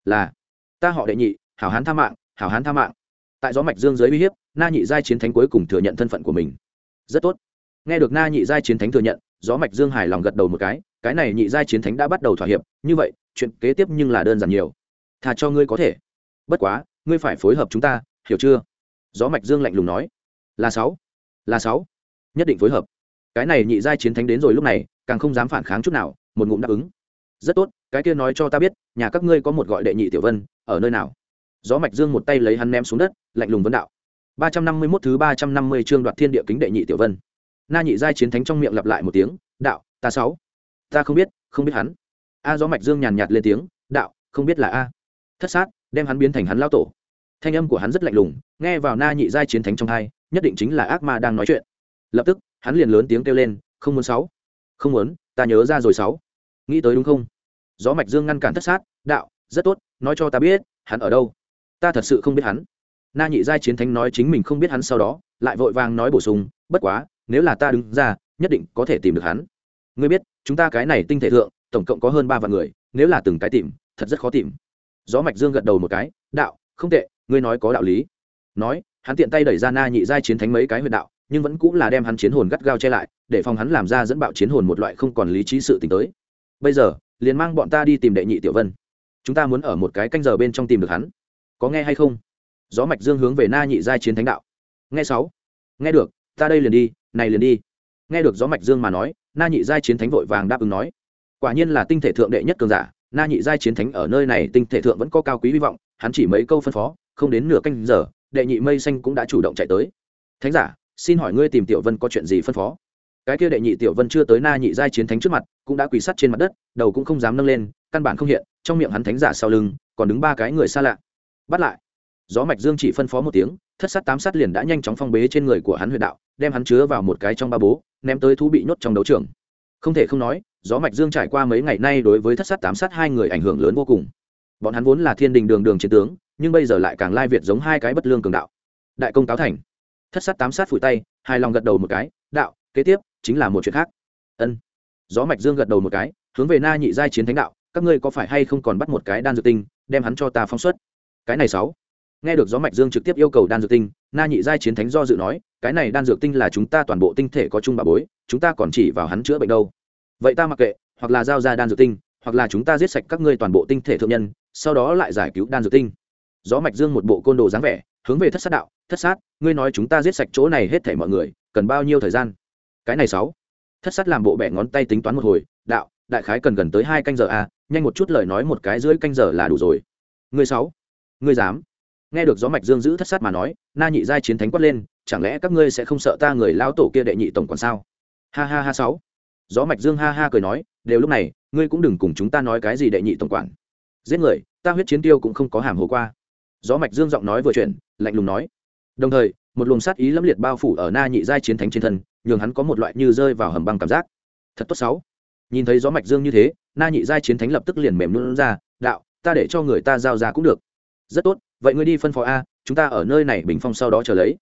là, ta họ đệ nhị, hảo hán tha mạng, hảo hán tha mạng. Tại gió mạch dương dưới uy hiếp, na nhị giai chiến thánh cuối cùng thừa nhận thân phận của mình. Rất tốt. Nghe được na nhị giai chiến thánh thừa nhận, gió mạch dương hài lòng gật đầu một cái cái này nhị giai chiến thánh đã bắt đầu thỏa hiệp, như vậy, chuyện kế tiếp nhưng là đơn giản nhiều. Thà cho ngươi có thể. Bất quá, ngươi phải phối hợp chúng ta, hiểu chưa? Gió mạch dương lạnh lùng nói. Là sáu là sáu. Nhất định phối hợp. Cái này nhị giai chiến thánh đến rồi lúc này, càng không dám phản kháng chút nào, một ngụm đáp ứng. Rất tốt, cái kia nói cho ta biết, nhà các ngươi có một gọi đệ nhị tiểu vân, ở nơi nào? Gió mạch dương một tay lấy hắn ném xuống đất, lạnh lùng vấn đạo. Ba trăm năm mươi 351 thứ ba trăm năm mươi chương đoạt thiên địa kính đệ nhị tiểu vân. Na nhị giai chiến thánh trong miệng lặp lại một tiếng, đạo, ta sáu. Ta không biết không biết hắn. A gió mạch dương nhàn nhạt lên tiếng, đạo, không biết là a. Thất sát, đem hắn biến thành hắn lao tổ. Thanh âm của hắn rất lạnh lùng, nghe vào na nhị giai chiến thánh trong hai nhất định chính là ác ma đang nói chuyện. Lập tức, hắn liền lớn tiếng kêu lên, không muốn sáu, không muốn, ta nhớ ra rồi sáu. Nghĩ tới đúng không? Gió mạch dương ngăn cản thất sát, đạo, rất tốt, nói cho ta biết, hắn ở đâu? Ta thật sự không biết hắn. Na nhị giai chiến thánh nói chính mình không biết hắn sau đó, lại vội vàng nói bổ sung, bất quá, nếu là ta đứng ra, nhất định có thể tìm được hắn. Ngươi biết, chúng ta cái này tinh thể thượng, tổng cộng có hơn ba vạn người, nếu là từng cái tìm, thật rất khó tìm. Gió mạch dương gật đầu một cái, đạo, không tệ, ngươi nói có đạo lý. Nói hắn tiện tay đẩy ra na nhị giai chiến thánh mấy cái huyệt đạo, nhưng vẫn cũng là đem hắn chiến hồn gắt gao che lại, để phòng hắn làm ra dẫn bạo chiến hồn một loại không còn lý trí sự t tới. Bây giờ, liền mang bọn ta đi tìm đệ nhị tiểu vân. Chúng ta muốn ở một cái canh giờ bên trong tìm được hắn. Có nghe hay không? Gió mạch dương hướng về na nhị giai chiến thánh đạo. Nghe sáu. Nghe được, ta đây liền đi, này liền đi. Nghe được gió mạch dương mà nói, na nhị giai chiến thánh vội vàng đáp ứng nói. Quả nhiên là tinh thể thượng đệ nhất cường giả, na nhị giai chiến thánh ở nơi này tinh thể thượng vẫn có cao quý hy vọng, hắn chỉ mấy câu phân phó, không đến nửa canh giờ đệ nhị mây xanh cũng đã chủ động chạy tới. Thánh giả, xin hỏi ngươi tìm tiểu vân có chuyện gì phân phó? Cái kia đệ nhị tiểu vân chưa tới na nhị giai chiến thánh trước mặt, cũng đã quỳ sắt trên mặt đất, đầu cũng không dám nâng lên, căn bản không hiện, trong miệng hắn thánh giả sau lưng, còn đứng ba cái người xa lạ. Bắt lại. Gió mạch dương chỉ phân phó một tiếng, thất sát tám sát liền đã nhanh chóng phong bế trên người của hắn huyệt đạo, đem hắn chứa vào một cái trong ba bố, ném tới thú bị nhốt trong đấu trường. Không thể không nói, gió mạch dương trải qua mấy ngày nay đối với thất sát tám sát hai người ảnh hưởng lớn vô cùng. Bọn hắn vốn là thiên đình đường đường chiến tướng nhưng bây giờ lại càng lai việt giống hai cái bất lương cường đạo. Đại công cáo thành. Thất sát tám sát phủi tay hai lòng gật đầu một cái, đạo, kế tiếp, chính là một chuyện khác. Ân. Gió mạch dương gật đầu một cái, hướng về na nhị giai chiến thánh đạo, các ngươi có phải hay không còn bắt một cái đan dược tinh, đem hắn cho ta phóng xuất? Cái này sáu. Nghe được gió mạch dương trực tiếp yêu cầu đan dược tinh, na nhị giai chiến thánh do dự nói, cái này đan dược tinh là chúng ta toàn bộ tinh thể có chung bà bối, chúng ta còn chỉ vào hắn chữa bệnh đâu. Vậy ta mặc kệ, hoặc là giao ra đan dược tinh, hoặc là chúng ta giết sạch các ngươi toàn bộ tinh thể thượng nhân, sau đó lại giải cứu đan dược tinh gió mạch dương một bộ côn đồ dáng vẻ, hướng về thất sát đạo, thất sát, ngươi nói chúng ta giết sạch chỗ này hết thảy mọi người, cần bao nhiêu thời gian? Cái này sáu. Thất sát làm bộ bẻ ngón tay tính toán một hồi, đạo, đại khái cần gần tới hai canh giờ à nhanh một chút lời nói một cái dưới canh giờ là đủ rồi. Ngươi sáu. Ngươi dám. Nghe được gió mạch dương giữ thất sát mà nói, na nhị giai chiến thánh quát lên, chẳng lẽ các ngươi sẽ không sợ ta người lao tổ kia đệ nhị tổng quản sao? Ha ha ha sáu. Gió mạch dương ha ha cười nói, đều lúc này, ngươi cũng đừng cùng chúng ta nói cái gì đệ nhị tổng quản. Giết người, ta huyết chiến tiêu cũng không có hàm hồ qua gió mạch dương giọng nói vừa chuyển, lạnh lùng nói. Đồng thời, một luồng sát ý lẫm liệt bao phủ ở na nhị giai chiến thánh trên thân, nhường hắn có một loại như rơi vào hầm băng cảm giác. Thật tốt sáu. Nhìn thấy gió mạch dương như thế, na nhị giai chiến thánh lập tức liền mềm luôn ra, đạo, ta để cho người ta giao ra cũng được. Rất tốt, vậy ngươi đi phân phó a, chúng ta ở nơi này bình phong sau đó chờ lấy.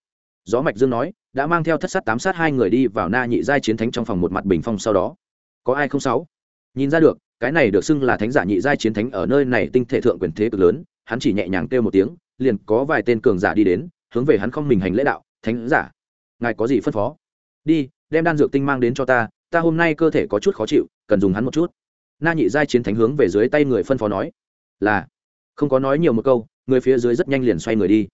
Gió mạch dương nói, đã mang theo thất sát tám sát hai người đi vào na nhị giai chiến thánh trong phòng một mặt bình phong sau đó. Có ai không sáu? Nhìn ra được, cái này được xưng là thánh giả nhị giai chiến thánh ở nơi này tinh thể thượng quyền thế cực lớn hắn chỉ nhẹ nhàng kêu một tiếng, liền có vài tên cường giả đi đến, hướng về hắn không mình hành lễ đạo, thánh giả, ngài có gì phân phó? Đi, đem đan dược tinh mang đến cho ta ta hôm nay cơ thể có chút khó chịu, cần dùng hắn một chút. Na nhị giai chiến thánh hướng về dưới tay người phân phó nói, là, không có nói nhiều một câu, người phía dưới rất nhanh liền xoay người đi.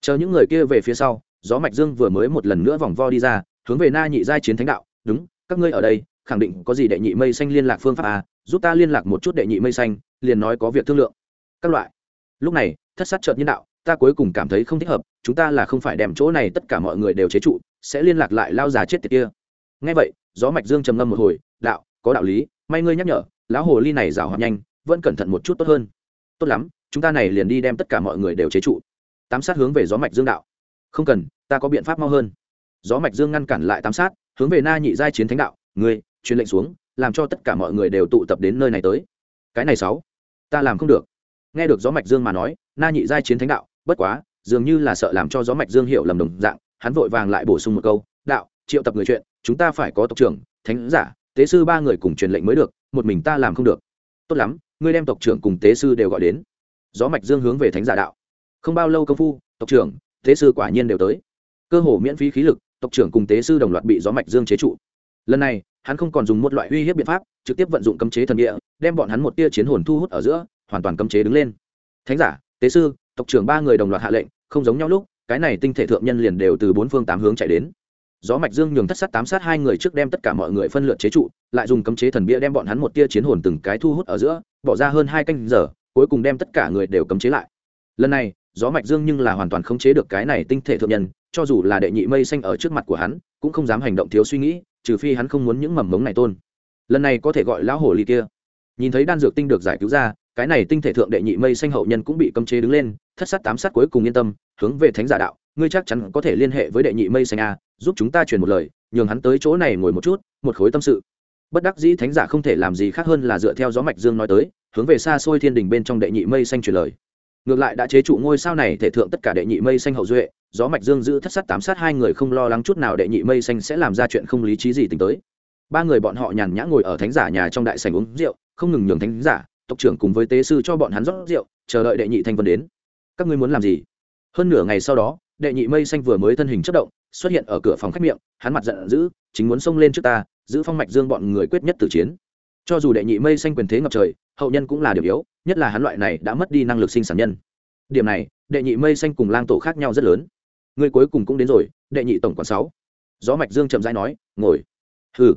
Chờ những người kia về phía sau, gió mạch dương vừa mới một lần nữa vòng vo đi ra, hướng về na nhị giai chiến thánh đạo, đúng, các ngươi ở đây, khẳng định có gì đệ nhị mây xanh liên lạc phương pháp à giúp ta liên lạc một chút đệ nhị mây xanh, liền nói có việc thương lượng. Các loại lúc này, thất sát trợt nhân đạo, ta cuối cùng cảm thấy không thích hợp, chúng ta là không phải đem chỗ này tất cả mọi người đều chế trụ, sẽ liên lạc lại lao già chết tiệt kia. Ngay vậy, gió mạch dương trầm ngâm một hồi, đạo, có đạo lý, may ngươi nhắc nhở, lão hồ ly này rào hoạt nhanh, vẫn cẩn thận một chút tốt hơn. Tốt lắm, chúng ta này liền đi đem tất cả mọi người đều chế trụ. Tám sát hướng về gió mạch dương đạo. Không cần, ta có biện pháp mau hơn. Gió mạch dương ngăn cản lại tám sát, hướng về na nhị giai chiến thánh đạo, ngươi, truyền lệnh xuống, làm cho tất cả mọi người đều tụ tập đến nơi này tới. Cái này sáu, ta làm không được nghe được gió mạch dương mà nói, na nhị giai chiến thánh đạo, bất quá, dường như là sợ làm cho gió mạch dương hiểu lầm đồng dạng, hắn vội vàng lại bổ sung một câu, đạo, triệu tập người chuyện, chúng ta phải có tộc trưởng, thánh giả, tế sư ba người cùng truyền lệnh mới được, một mình ta làm không được. Tốt lắm, ngươi đem tộc trưởng cùng tế sư đều gọi đến. Gió mạch dương hướng về thánh giả đạo. Không bao lâu công phu, tộc trưởng, tế sư quả nhiên đều tới. Cơ hồ miễn phí khí lực, tộc trưởng cùng tế sư đồng loạt bị gió mạch dương chế trụ. Lần này, hắn không còn dùng một loại uy hiếp biện pháp, trực tiếp vận dụng cấm chế thần địa, đem bọn hắn một tia chiến hồn thu hút ở giữa hoàn toàn cấm chế đứng lên. Thánh giả, tế sư, tộc trưởng ba người đồng loạt hạ lệnh, không giống nhau lúc, cái này tinh thể thượng nhân liền đều từ bốn phương tám hướng chạy đến. Gió mạch dương nhường thất sát tám sát hai người trước đem tất cả mọi người phân lượt chế trụ, lại dùng cấm chế thần bia đem bọn hắn một tia chiến hồn từng cái thu hút ở giữa, bỏ ra hơn hai canh giờ, cuối cùng đem tất cả người đều cấm chế lại. Lần này, gió mạch dương nhưng là hoàn toàn không chế được cái này tinh thể thượng nhân, cho dù là đệ nhị mây xanh ở trước mặt của hắn, cũng không dám hành động thiếu suy nghĩ, trừ phi hắn không muốn những mầm mống này tôn. Lần này có thể gọi lão hồ ly kia. Nhìn thấy đan dược tinh được giải cứu ra cái này tinh thể thượng đệ nhị mây xanh hậu nhân cũng bị cấm chế đứng lên, thất sát tám sát cuối cùng yên tâm, hướng về thánh giả đạo, ngươi chắc chắn có thể liên hệ với đệ nhị mây xanh a, giúp chúng ta truyền một lời, nhường hắn tới chỗ này ngồi một chút, một khối tâm sự. Bất đắc dĩ thánh giả không thể làm gì khác hơn là dựa theo gió mạch dương nói tới, hướng về xa xôi thiên đình bên trong đệ nhị mây xanh truyền lời. Ngược lại đã chế trụ ngôi sao này thể thượng tất cả đệ nhị mây xanh hậu duệ, gió mạch dương giữ thất sát tám sát hai người không lo lắng chút nào đệ nhị mây xanh sẽ làm ra chuyện không lý trí gì tính tới. Ba người bọn họ nhàn nhã ngồi ở thánh giả nhà trong đại sảnh uống rượu, không ngừng nhường thánh giả tộc trưởng cùng với tế sư cho bọn hắn rót rượu, chờ đợi đệ nhị thanh vân đến. Các ngươi muốn làm gì? Hơn nửa ngày sau đó, đệ nhị mây xanh vừa mới thân hình chất động, xuất hiện ở cửa phòng khách miệng, hắn mặt giận dữ, chính muốn xông lên trước ta, giữ phong mạch dương bọn người quyết nhất tử chiến. Cho dù đệ nhị mây xanh quyền thế ngập trời, hậu nhân cũng là điểm yếu, nhất là hắn loại này đã mất đi năng lực sinh sản nhân. Điểm này, đệ nhị mây xanh cùng lang tổ khác nhau rất lớn. Người cuối cùng cũng đến rồi, đệ nhị tổng quản sáu. Gió mạch dương chậm rãi nói, ngồi. Hừ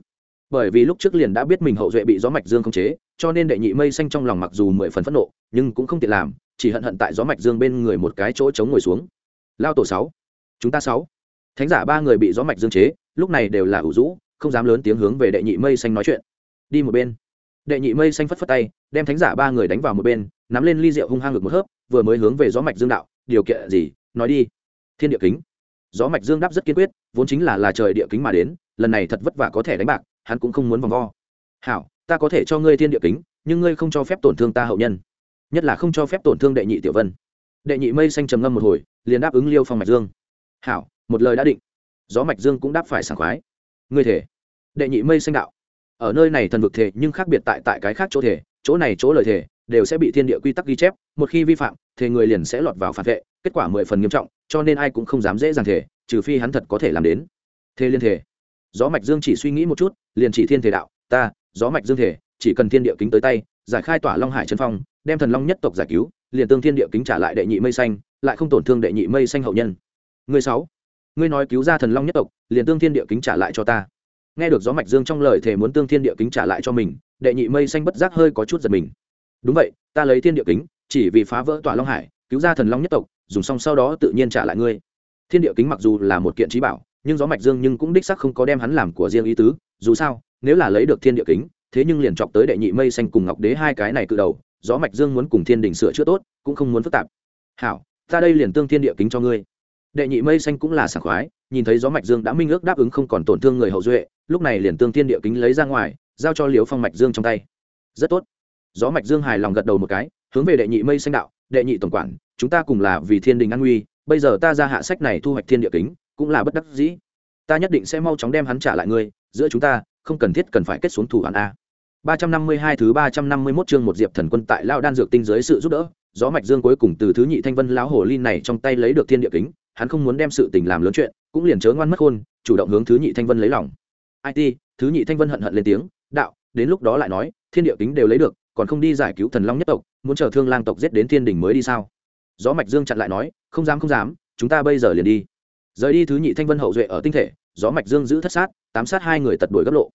bởi vì lúc trước liền đã biết mình hậu duệ bị gió mạch dương khống chế, cho nên đệ nhị mây xanh trong lòng mặc dù mười phần phẫn nộ, nhưng cũng không tiện làm, chỉ hận hận tại gió mạch dương bên người một cái chỗ chống ngồi xuống. Lao tổ sáu, chúng ta sáu. Thánh giả ba người bị gió mạch dương chế, lúc này đều là ủ rũ, không dám lớn tiếng hướng về đệ nhị mây xanh nói chuyện. Đi một bên. Đệ nhị mây xanh phất phất tay, đem thánh giả ba người đánh vào một bên, nắm lên ly rượu hung hăng ngực một hớp, vừa mới hướng về gió mạch dương đạo, điều kiện gì? Nói đi. Thiên địa kính. Gió mạch dương đáp rất kiên quyết, vốn chính là là trời địa kính mà đến, lần này thật vất vả có thể đánh bạc hắn cũng không muốn vòng vo. Hảo, ta có thể cho ngươi thiên địa kính, nhưng ngươi không cho phép tổn thương ta hậu nhân. Nhất là không cho phép tổn thương đệ nhị tiểu vân. Đệ nhị mây xanh trầm ngâm một hồi, liền đáp ứng liêu phong mạch dương. Hảo, một lời đã định. Gió mạch dương cũng đáp phải sảng khoái. Ngươi thể. Đệ nhị mây xanh đạo. Ở nơi này thần vực thể, nhưng khác biệt tại tại cái khác chỗ thể, chỗ này chỗ lời thể, đều sẽ bị thiên địa quy tắc ghi chép, một khi vi phạm thì người liền sẽ lọt vào phản vệ, kết quả mười phần nghiêm trọng, cho nên ai cũng không dám dễ dàng thể, trừ phi hắn thật có thể làm đến. Thế liên thể gió mạch dương chỉ suy nghĩ một chút, liền chỉ thiên thể đạo, ta, gió mạch dương thể, chỉ cần thiên địa kính tới tay, giải khai tỏa long hải chân phong, đem thần long nhất tộc giải cứu, liền tương thiên địa kính trả lại đệ nhị mây xanh, lại không tổn thương đệ nhị mây xanh hậu nhân. Người sáu, ngươi nói cứu ra thần long nhất tộc, liền tương thiên địa kính trả lại cho ta. Nghe được gió mạch dương trong lời thể muốn tương thiên địa kính trả lại cho mình, đệ nhị mây xanh bất giác hơi có chút giật mình. Đúng vậy, ta lấy thiên địa kính, chỉ vì phá vỡ tỏa long hải, cứu ra thần long nhất tộc, dùng xong sau đó tự nhiên trả lại ngươi. Thiên địa kính mặc dù là một kiện trí bảo nhưng gió mạch dương nhưng cũng đích sắc không có đem hắn làm của riêng ý tứ, dù sao, nếu là lấy được thiên địa kính, thế nhưng liền chọc tới đệ nhị mây xanh cùng ngọc đế hai cái này cự đầu, gió mạch dương muốn cùng thiên đình sửa chữa tốt, cũng không muốn phức tạp. Hảo, ta đây liền tương thiên địa kính cho ngươi. Đệ nhị mây xanh cũng là sảng khoái, nhìn thấy gió mạch dương đã minh ước đáp ứng không còn tổn thương người hậu duệ, lúc này liền tương thiên địa kính lấy ra ngoài, giao cho liễu phong mạch dương trong tay. Rất tốt. Gió mạch dương hài lòng gật đầu một cái, hướng về đệ nhị mây xanh đạo, đệ nhị tổng quản, chúng ta cùng là vì thiên đình an nguy, bây giờ ta ra hạ sách này thu hoạch thiên địa kính cũng là bất đắc dĩ. Ta nhất định sẽ mau chóng đem hắn trả lại ngươi, giữa chúng ta, không cần thiết cần phải kết xuống thủ hắn a. 352 thứ 351 chương một diệp thần quân tại lao đan dược tinh dưới sự giúp đỡ, gió mạch dương cuối cùng từ thứ nhị thanh vân lão hồ ly này trong tay lấy được thiên địa kính, hắn không muốn đem sự tình làm lớn chuyện, cũng liền chớ ngoan mất khôn, chủ động hướng thứ nhị thanh vân lấy lòng. It thứ nhị thanh vân hận hận lên tiếng, đạo, đến lúc đó lại nói, thiên địa kính đều lấy được, còn không đi giải cứu thần long nhất tộc, muốn chờ thương lang tộc giết đến thiên đình mới đi sao? Gió mạch dương chặn lại nói, không dám không dám, chúng ta bây giờ liền đi rời đi thứ nhị thanh vân hậu duệ ở tinh thể, gió mạch dương giữ thất sát, tám sát hai người tật đuổi gấp lộ.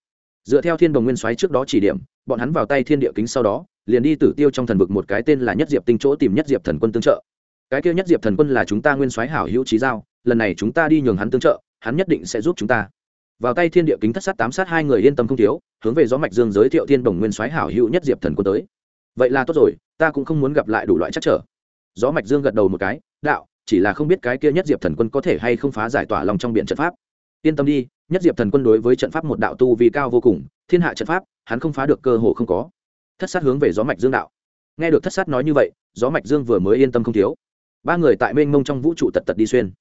Dựa theo thiên đồng nguyên soái trước đó chỉ điểm, bọn hắn vào tay thiên địa kính sau đó, liền đi tử tiêu trong thần vực một cái tên là nhất diệp tinh chỗ tìm nhất diệp thần quân tương trợ. Cái kia nhất diệp thần quân là chúng ta nguyên soái hảo hữu trí giao, lần này chúng ta đi nhường hắn tương trợ, hắn nhất định sẽ giúp chúng ta. Vào tay thiên địa kính thất sát tám sát hai người yên tâm không thiếu, hướng về gió mạch dương giới thiệu thiên đồng nguyên soái hảo hữu nhất diệp thần quân tới. Vậy là tốt rồi, ta cũng không muốn gặp lại đủ loại chắc trở. Gió mạch dương gật đầu một cái, đạo chỉ là không biết cái kia nhất diệp thần quân có thể hay không phá giải tỏa lòng trong biển trận pháp. Yên tâm đi, nhất diệp thần quân đối với trận pháp một đạo tu vì cao vô cùng, thiên hạ trận pháp, hắn không phá được cơ hồ không có. Thất sát hướng về gió mạch dương đạo. Nghe được thất sát nói như vậy, gió mạch dương vừa mới yên tâm không thiếu. Ba người tại mênh mông trong vũ trụ tật tật đi xuyên.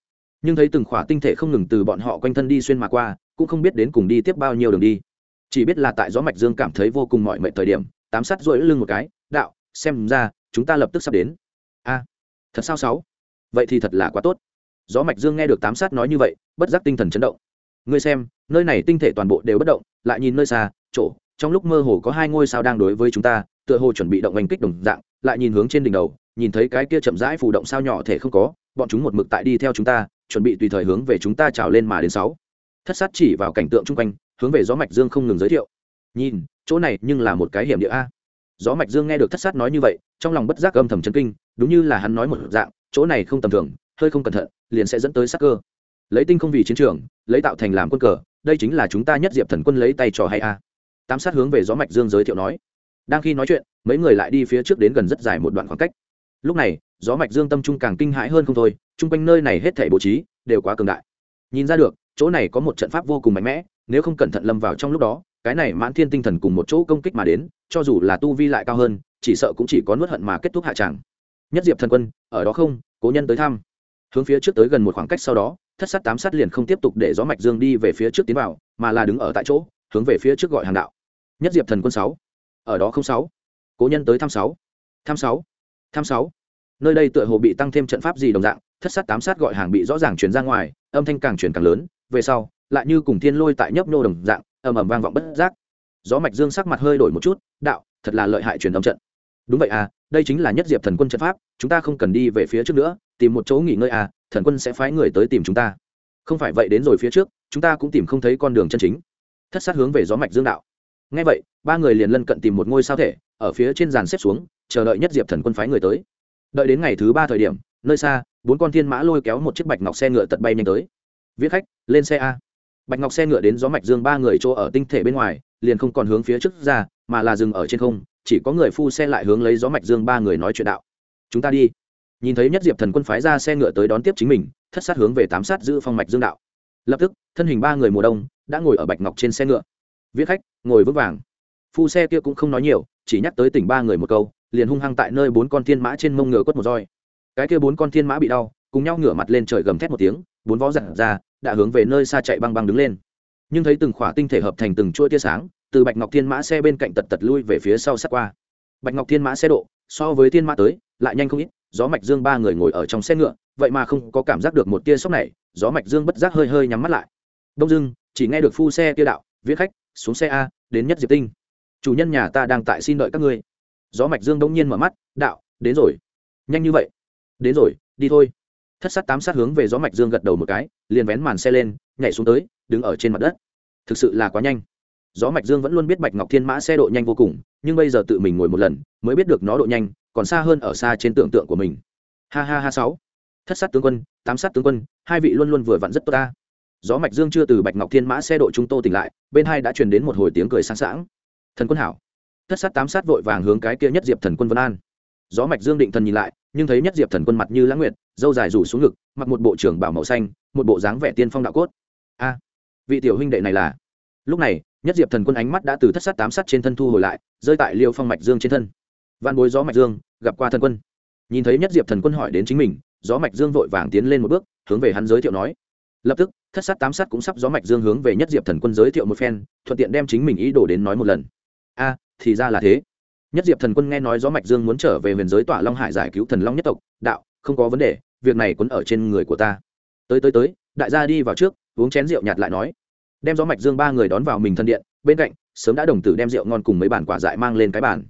Nhưng thấy từng khỏa tinh thể không ngừng từ bọn họ quanh thân đi xuyên mà qua, cũng không biết đến cùng đi tiếp bao nhiêu đường đi. Chỉ biết là tại gió mạch dương cảm thấy vô cùng mọi mệnh thời điểm, tám sát rỗi lưng một cái, đạo, xem ra, chúng ta lập tức sắp đến. A, thật sao sáu? Vậy thì thật là quá tốt. Gió mạch dương nghe được tám sát nói như vậy, bất giác tinh thần chấn động. Ngươi xem, nơi này tinh thể toàn bộ đều bất động, lại nhìn nơi xa, chỗ, trong lúc mơ hồ có hai ngôi sao đang đối với chúng ta, tựa hồ chuẩn bị động oanh kích đồng dạng, lại nhìn hướng trên đỉnh đầu, nhìn thấy cái kia chậm rãi phù động sao nhỏ thể không có, bọn chúng một mực tại đi theo chúng ta, chuẩn bị tùy thời hướng về chúng ta trào lên mà đến sáu. Thất sát chỉ vào cảnh tượng chung quanh, hướng về gió mạch dương không ngừng giới thiệu. Nhìn, chỗ này nhưng là một cái hiểm địa a. Gió mạch dương nghe được thất sát nói như vậy, trong lòng bất giác âm thầm chấn kinh, đúng như là hắn nói một dạng chỗ này không tầm thường, hơi không cẩn thận, liền sẽ dẫn tới sát cơ. Lấy tinh không vì chiến trường, lấy tạo thành làm quân cờ, đây chính là chúng ta nhất diệp thần quân lấy tay trò hay a. Tám sát hướng về gió mạch dương giới thiệu nói. Đang khi nói chuyện, mấy người lại đi phía trước đến gần rất dài một đoạn khoảng cách. Lúc này, gió mạch dương tâm trung càng kinh hãi hơn không thôi, chung quanh nơi này hết thảy bố trí, đều quá cường đại. Nhìn ra được, chỗ này có một trận pháp vô cùng mạnh mẽ, nếu không cẩn thận lâm vào trong lúc đó, cái này mãn thiên tinh thần cùng một chỗ công kích mà đến, cho dù là tu vi lại cao hơn, chỉ sợ cũng chỉ có nuốt hận mà kết thúc hạ tràng nhất diệp thần quân, ở đó không, cố nhân tới thăm. Hướng phía trước tới gần một khoảng cách sau đó, thất sát tám sát liền không tiếp tục để gió mạch dương đi về phía trước tiến vào, mà là đứng ở tại chỗ, hướng về phía trước gọi hàng đạo. Nhất diệp thần quân sáu. Ở đó không sáu. Cố nhân tới thăm sáu. Thăm sáu. Thăm sáu. Nơi đây tựa hồ bị tăng thêm trận pháp gì đồng dạng, thất sát tám sát gọi hàng bị rõ ràng chuyển ra ngoài, âm thanh càng chuyển càng lớn, về sau, lại như cùng thiên lôi tại nhấp nô đồng dạng, ầm ầm vang vọng bất giác. Gió mạch dương sắc mặt hơi đổi một chút, đạo, thật là lợi hại truyền âm trận đúng vậy à đây chính là nhất diệp thần quân trận pháp, chúng ta không cần đi về phía trước nữa, tìm một chỗ nghỉ ngơi à thần quân sẽ phái người tới tìm chúng ta. Không phải vậy đến rồi phía trước, chúng ta cũng tìm không thấy con đường chân chính. Thất sát hướng về gió mạch dương đạo. Ngay vậy, ba người liền lân cận tìm một ngôi sao thể, ở phía trên giàn xếp xuống, chờ đợi nhất diệp thần quân phái người tới. Đợi đến ngày thứ ba thời điểm, nơi xa, bốn con thiên mã lôi kéo một chiếc bạch ngọc xe ngựa tật bay nhanh tới. Viết khách, lên xe a. Bạch ngọc xe ngựa đến gió mạch dương ba người chỗ ở tinh thể bên ngoài, liền không còn hướng phía trước ra, mà là dừng ở trên không chỉ có người phu xe lại hướng lấy gió mạch dương ba người nói chuyện đạo. Chúng ta đi. Nhìn thấy nhất diệp thần quân phái ra xe ngựa tới đón tiếp chính mình, thất sát hướng về tám sát giữ phong mạch dương đạo. Lập tức, thân hình ba người mùa đông đã ngồi ở bạch ngọc trên xe ngựa. Viết khách, ngồi vững vàng. Phu xe kia cũng không nói nhiều, chỉ nhắc tới tỉnh ba người một câu, liền hung hăng tại nơi bốn con thiên mã trên mông ngựa quất một roi. Cái kia bốn con thiên mã bị đau, cùng nhau ngửa mặt lên trời gầm thét một tiếng, bốn vó giặt ra, đã hướng về nơi xa chạy băng băng đứng lên. Nhưng thấy từng khỏa tinh thể hợp thành từng chuỗi tia sáng từ bạch ngọc thiên mã xe bên cạnh tật tật lui về phía sau sát qua. Bạch ngọc thiên mã xe độ, so với thiên mã tới, lại nhanh không ít, gió mạch dương ba người ngồi ở trong xe ngựa, vậy mà không có cảm giác được một tia sốc này, gió mạch dương bất giác hơi hơi nhắm mắt lại. Đông dưng chỉ nghe được phu xe kia đạo viết khách, xuống xe a, đến nhất diệp tinh. Chủ nhân nhà ta đang tại xin đợi các ngươi. Gió mạch dương đông nhiên mở mắt, đạo, đến rồi. Nhanh như vậy. Đến rồi, đi thôi. Thất sát tám sát hướng về gió mạch dương gật đầu một cái, liền vén màn xe lên, nhảy xuống tới, đứng ở trên mặt đất. Thực sự là quá nhanh gió mạch dương vẫn luôn biết bạch ngọc thiên mã xe độ nhanh vô cùng, nhưng bây giờ tự mình ngồi một lần, mới biết được nó độ nhanh, còn xa hơn ở xa trên tưởng tượng của mình. Ha ha ha sáu. Thất sát tướng quân, tám sát tướng quân, hai vị luôn luôn vừa vặn rất tốt ta. Gió mạch dương chưa từ bạch ngọc thiên mã xe độ chúng tô tỉnh lại, bên hai đã truyền đến một hồi tiếng cười sáng sảng. Thần quân hảo. Thất sát tám sát vội vàng hướng cái kia nhất diệp thần quân vân an. Gió mạch dương định thần nhìn lại, nhưng thấy nhất diệp thần quân mặt như lãng nguyệt, dâu dài rủ xuống ngực, mặc một bộ trưởng bảo màu xanh, một bộ dáng vẻ tiên phong đạo cốt. A, vị tiểu huynh đệ này là. Lúc này nhất diệp thần quân ánh mắt đã từ thất sát tám sát trên thân thu hồi lại, rơi tại liêu phong mạch dương trên thân. Văn bối gió mạch dương, gặp qua thần quân. Nhìn thấy nhất diệp thần quân hỏi đến chính mình, gió mạch dương vội vàng tiến lên một bước, hướng về hắn giới thiệu nói. Lập tức, thất sát tám sát cũng sắp gió mạch dương hướng về nhất diệp thần quân giới thiệu một phen, thuận tiện đem chính mình ý đồ đến nói một lần. A, thì ra là thế. Nhất diệp thần quân nghe nói gió mạch dương muốn trở về huyền giới tỏa long hải giải cứu thần long nhất tộc, đạo, không có vấn đề, việc này quấn ở trên người của ta. Tới tới tới, đại gia đi vào trước, uống chén rượu nhạt lại nói đem gió mạch dương ba người đón vào mình thân điện, bên cạnh, sớm đã đồng tử đem rượu ngon cùng mấy bản quả dại mang lên cái bàn.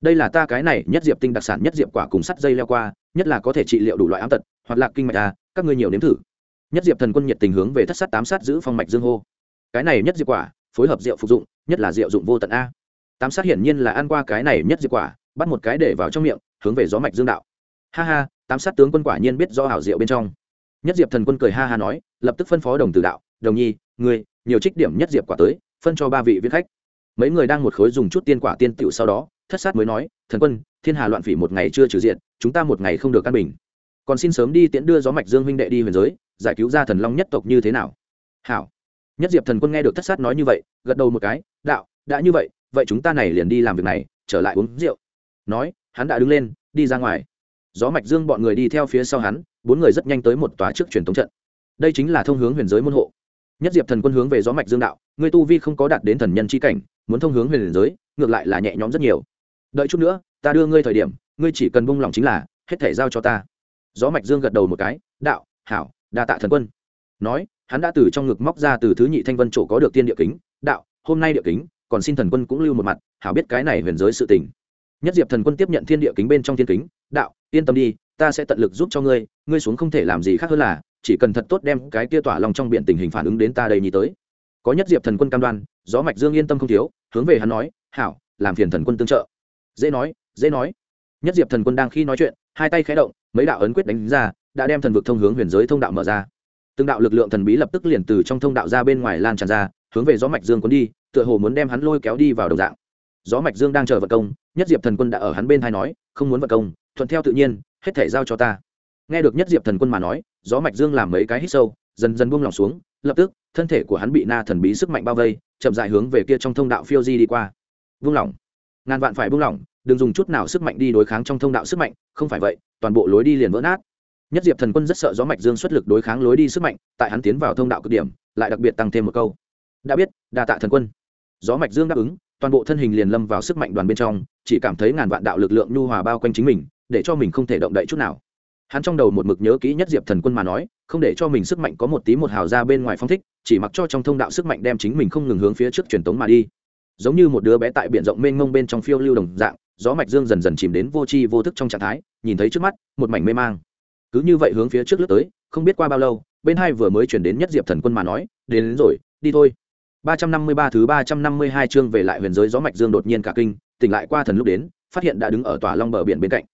Đây là ta cái này nhất diệp tinh đặc sản nhất diệp quả cùng sắt dây leo qua, nhất là có thể trị liệu đủ loại ám tật, hoặc lạc kinh mạch ta các ngươi nhiều nếm thử. Nhất diệp thần quân nhiệt tình hướng về thất sát tám sát giữ phong mạch dương hô. Cái này nhất diệp quả, phối hợp rượu phục dụng, nhất là rượu dụng vô tận a. Tám sát hiển nhiên là ăn qua cái này nhất diệp quả, bắt một cái để vào trong miệng, hướng về gió mạch dương đạo. Ha ha, tám sát tướng quân quả nhiên biết do hảo rượu bên trong. Nhất diệp thần quân cười ha ha nói, lập tức phân phó đồng tử đạo, đồng nhi, ngươi nhiều trích điểm nhất diệp quả tới, phân cho ba vị viên khách. Mấy người đang một khối dùng chút tiên quả tiên tựu sau đó, thất sát mới nói, thần quân, thiên hà loạn phỉ một ngày chưa trừ diện, chúng ta một ngày không được căn bình. Còn xin sớm đi tiễn đưa gió mạch dương huynh đệ đi huyền giới, giải cứu ra thần long nhất tộc như thế nào? Hảo. Nhất diệp thần quân nghe được thất sát nói như vậy, gật đầu một cái, đạo, đã như vậy vậy chúng ta này liền đi làm việc này, trở lại uống rượu. Nói, hắn đã đứng lên, đi ra ngoài. Gió mạch dương bọn người đi theo phía sau hắn, bốn người rất nhanh tới một tòa trước truyền thống trận. Đây chính là thông hướng huyền giới môn hộ nhất diệp thần quân hướng về gió mạch dương đạo người tu vi không có đạt đến thần nhân c h i cảnh, muốn thông hướng huyền giới, ngược lại là nhẹ nhõm rất nhiều. Đợi chút nữa, ta đưa ngươi thời điểm, ngươi chỉ cần bung lòng chính là, hết thể giao cho ta. Gió mạch dương gật đầu một cái, đạo, hảo, đa tạ thần quân. Nói, hắn đã từ trong ngực móc ra từ thứ nhị thanh vân chỗ có được tiên địa kính, đạo, hôm nay địa kính, còn xin thần quân cũng lưu một mặt, hảo biết cái này huyền giới sự tình. Nhất diệp thần quân tiếp nhận thiên địa kính bên trong thiên kính, đạo, yên tâm đi, ta sẽ tận lực giúp cho ngươi ngươi xuống không thể làm gì khác hơn là chỉ cần thật tốt đem cái kia tỏa lòng trong biển tình hình phản ứng đến ta đây nhì tới. Có nhất diệp thần quân cam đoan, gió mạch dương yên tâm không thiếu, hướng về hắn nói, hảo, làm phiền thần quân tương trợ. Dễ nói dễ nói. Nhất diệp thần quân đang khi nói chuyện, hai tay khé động, mấy đạo ấn quyết đánh ra, đã đem thần vực thông hướng huyền giới thông đạo mở ra. Từng đạo lực lượng thần bí lập tức liền từ trong thông đạo ra bên ngoài lan tràn ra, hướng về gió mạch dương cuốn đi, tựa hồ muốn đem hắn lôi kéo đi vào đồng dạng. Gió mạch dương đang chờ vật công, nhất diệp thần quân đã ở hắn bên thai nói, không muốn vật công, thuận theo tự nhiên, hết thể giao cho ta nghe được nhất diệp thần quân mà nói, gió mạch dương làm mấy cái hít sâu, dần dần buông lòng xuống, lập tức, thân thể của hắn bị na thần bí sức mạnh bao vây, chậm dại hướng về kia trong thông đạo phiêu di đi qua. Buông lỏng. Ngàn vạn phải buông lỏng, đừng dùng chút nào sức mạnh đi đối kháng trong thông đạo sức mạnh, không phải vậy, toàn bộ lối đi liền vỡ nát. Nhất diệp thần quân rất sợ gió mạch dương xuất lực đối kháng lối đi sức mạnh, tại hắn tiến vào thông đạo cực điểm, lại đặc biệt tăng thêm một câu. Đã biết, đa tạ thần quân. Gió mạch dương đáp ứng, toàn bộ thân hình liền lâm vào sức mạnh đoàn bên trong, chỉ cảm thấy ngàn vạn đạo lực lượng nhu hòa bao quanh chính mình, để cho mình không thể động đậy chút nào hắn trong đầu một mực nhớ kỹ nhất diệp thần quân mà nói không để cho mình sức mạnh có một tí một hào ra bên ngoài phong thích chỉ mặc cho trong thông đạo sức mạnh đem chính mình không ngừng hướng phía trước truyền tống mà đi. Giống như một đứa bé tại biển rộng mênh mông bên trong phiêu lưu đồng dạng gió mạch dương dần dần chìm đến vô tri vô thức trong trạng thái nhìn thấy trước mắt một mảnh mê mang. Cứ như vậy hướng phía trước lướt tới không biết qua bao lâu bên hai vừa mới chuyển đến nhất diệp thần quân mà nói đến, đến rồi đi thôi. Ba trăm năm mươi ba thứ ba trăm năm mươi hai chương về lại huyền giới gió mạch dương đột nhiên cả kinh tỉnh lại qua thần lúc đến phát hiện đã đứng ở tòa long bờ biển bên cạnh.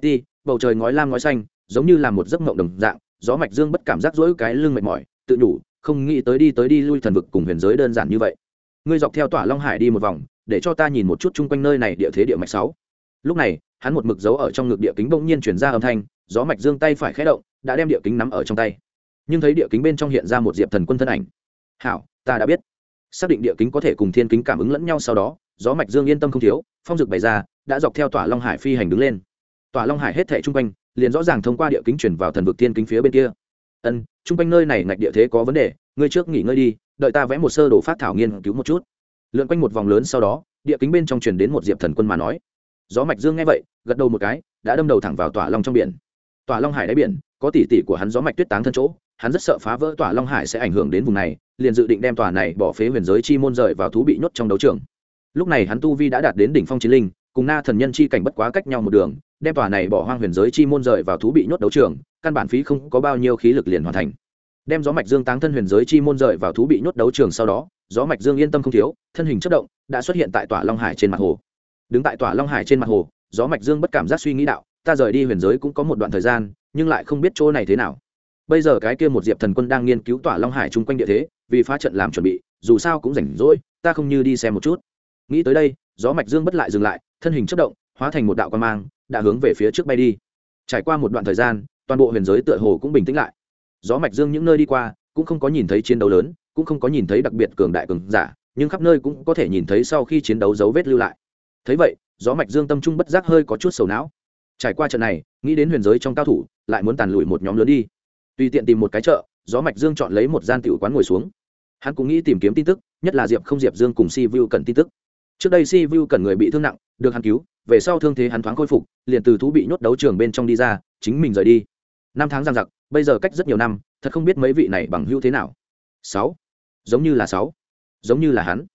It bầu trời ngói lam ngói xanh giống như là một giấc mộng đồng dạng, gió mạch dương bất cảm giác dỗi cái lưng mệt mỏi, tự nhủ, không nghĩ tới đi tới đi lui thần vực cùng huyền giới đơn giản như vậy. Ngươi dọc theo tỏa long hải đi một vòng, để cho ta nhìn một chút chung quanh nơi này địa thế địa mạch sáu. Lúc này, hắn một mực giấu ở trong ngực địa kính bỗng nhiên chuyển ra âm thanh, gió mạch dương tay phải khẽ động, đã đem địa kính nắm ở trong tay. Nhưng thấy địa kính bên trong hiện ra một diệp thần quân thân ảnh. Hảo, ta đã biết. Xác định địa kính có thể cùng thiên kính cảm ứng lẫn nhau sau đó, gió mạch dương yên tâm không thiếu, phong dực bày ra, đã dọc theo tỏa long hải phi hành đứng lên. Tỏa long hải hết thảy trung quanh liền rõ ràng thông qua địa kính chuyển vào thần vực thiên kính phía bên kia. Ân trung quanh nơi này ngạch địa thế có vấn đề, ngươi trước nghỉ ngơi đi, đợi ta vẽ một sơ đồ phát thảo nghiên cứu một chút. Lượn quanh một vòng lớn sau đó, địa kính bên trong truyền đến một diệp thần quân mà nói. Gió mạch dương nghe vậy, gật đầu một cái, đã đâm đầu thẳng vào tỏa long trong biển. Tỏa long hải đáy biển, có tỷ tỷ của hắn gió mạch tuyết táng thân chỗ, hắn rất sợ phá vỡ tỏa long hải sẽ ảnh hưởng đến vùng này, liền dự định đem tòa này bỏ phế huyền giới chi môn rời vào thú bị nhốt trong đấu trường. Lúc này hắn tu vi đã đạt đến đỉnh phong chiến linh cùng na thần nhân chi cảnh bất quá cách nhau một đường, đem tòa này bỏ hoang huyền giới chi môn rời vào thú bị nhốt đấu trường, căn bản phí không có bao nhiêu khí lực liền hoàn thành. Đem gió mạch dương táng thân huyền giới chi môn rời vào thú bị nhốt đấu trường sau đó, gió mạch dương yên tâm không thiếu, thân hình chất động, đã xuất hiện tại tòa long hải trên mặt hồ. Đứng tại tòa long hải trên mặt hồ, gió mạch dương bất cảm giác suy nghĩ đạo, ta rời đi huyền giới cũng có một đoạn thời gian, nhưng lại không biết chỗ này thế nào. Bây giờ cái kia một diệp thần quân đang nghiên cứu tỏa long hải chung quanh địa thế, vì phá trận làm chuẩn bị, dù sao cũng rảnh rỗi, ta không như đi xem một chút. Nghĩ tới đây gió mạch dương bất lại dừng lại, thân hình chất động, hóa thành một đạo quan mang, đã hướng về phía trước bay đi. Trải qua một đoạn thời gian, toàn bộ huyền giới tựa hồ cũng bình tĩnh lại. Gió mạch dương những nơi đi qua, cũng không có nhìn thấy chiến đấu lớn, cũng không có nhìn thấy đặc biệt cường đại cường giả, nhưng khắp nơi cũng có thể nhìn thấy sau khi chiến đấu dấu vết lưu lại. Thấy vậy, gió mạch dương tâm trung bất giác hơi có chút sầu não. Trải qua trận này, nghĩ đến huyền giới trong cao thủ, lại muốn tàn lùi một nhóm lớn đi. Tùy tiện tìm một cái chợ, gió mạch dương chọn lấy một gian tiểu quán ngồi xuống. Hắn cũng nghĩ tìm kiếm tin tức, nhất là diệp không diệp dương cùng si vu cần tin tức trước đây si vu cần người bị thương nặng, được hắn cứu, về sau thương thế hắn thoáng khôi phục, liền từ thú bị nhốt đấu trường bên trong đi ra, chính mình rời đi. Năm tháng giang giặc, bây giờ cách rất nhiều năm, thật không biết mấy vị này bằng hữu thế nào. Sáu. Giống như là sáu. Giống như là hắn.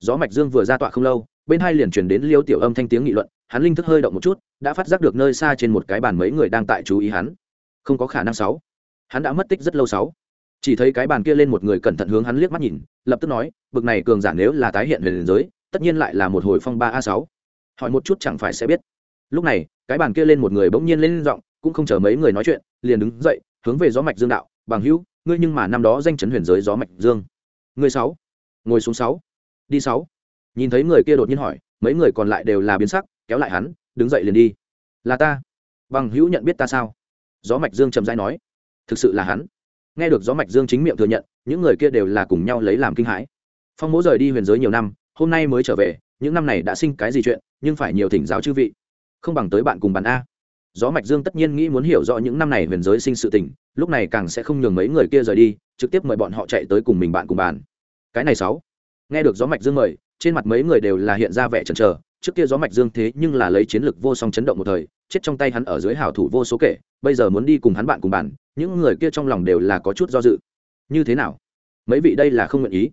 Gió mạch dương vừa ra tọa không lâu, bên hai liền truyền đến liêu tiểu âm thanh tiếng nghị luận, hắn linh thức hơi động một chút, đã phát giác được nơi xa trên một cái bàn mấy người đang tại chú ý hắn. Không có khả năng sáu. Hắn đã mất tích rất lâu sáu. Chỉ thấy cái bàn kia lên một người cẩn thận hướng hắn liếc mắt nhìn, lập tức nói, bực này cường giả nếu là tái hiện huyền giới tất nhiên lại là một hồi phong ba a sáu. Hỏi một chút chẳng phải sẽ biết. Lúc này, cái bàn kia lên một người bỗng nhiên lên giọng, cũng không chờ mấy người nói chuyện, liền đứng dậy, hướng về gió mạch dương đạo, bằng hữu, ngươi nhưng mà năm đó danh chấn huyền giới gió mạch dương. Ngươi sáu. Ngồi xuống sáu. Đi sáu. Nhìn thấy người kia đột nhiên hỏi, mấy người còn lại đều là biến sắc, kéo lại hắn, đứng dậy liền đi. Là ta. Bằng hữu nhận biết ta sao? Gió mạch dương trầm rãi nói. Thực sự là hắn. Nghe được gió mạch dương chính miệng thừa nhận, những người kia đều là cùng nhau lấy làm kinh hãi. Phong mỗ rời đi huyền giới nhiều năm hôm nay mới trở về, những năm này đã sinh cái gì chuyện, nhưng phải nhiều thỉnh giáo chư vị. Không bằng tới bạn cùng bàn a. Gió mạch dương tất nhiên nghĩ muốn hiểu rõ những năm này huyền giới sinh sự tình, lúc này càng sẽ không nhường mấy người kia rời đi, trực tiếp mời bọn họ chạy tới cùng mình bạn cùng bàn cái này sáu. Nghe được gió mạch dương mời, trên mặt mấy người đều là hiện ra vẻ chần chờ, trước kia gió mạch dương thế nhưng là lấy chiến lược vô song chấn động một thời, chết trong tay hắn ở dưới hảo thủ vô số kể, bây giờ muốn đi cùng hắn bạn cùng bàn những người kia trong lòng đều là có chút do dự. Như thế nào? Mấy vị đây là không nguyện ý.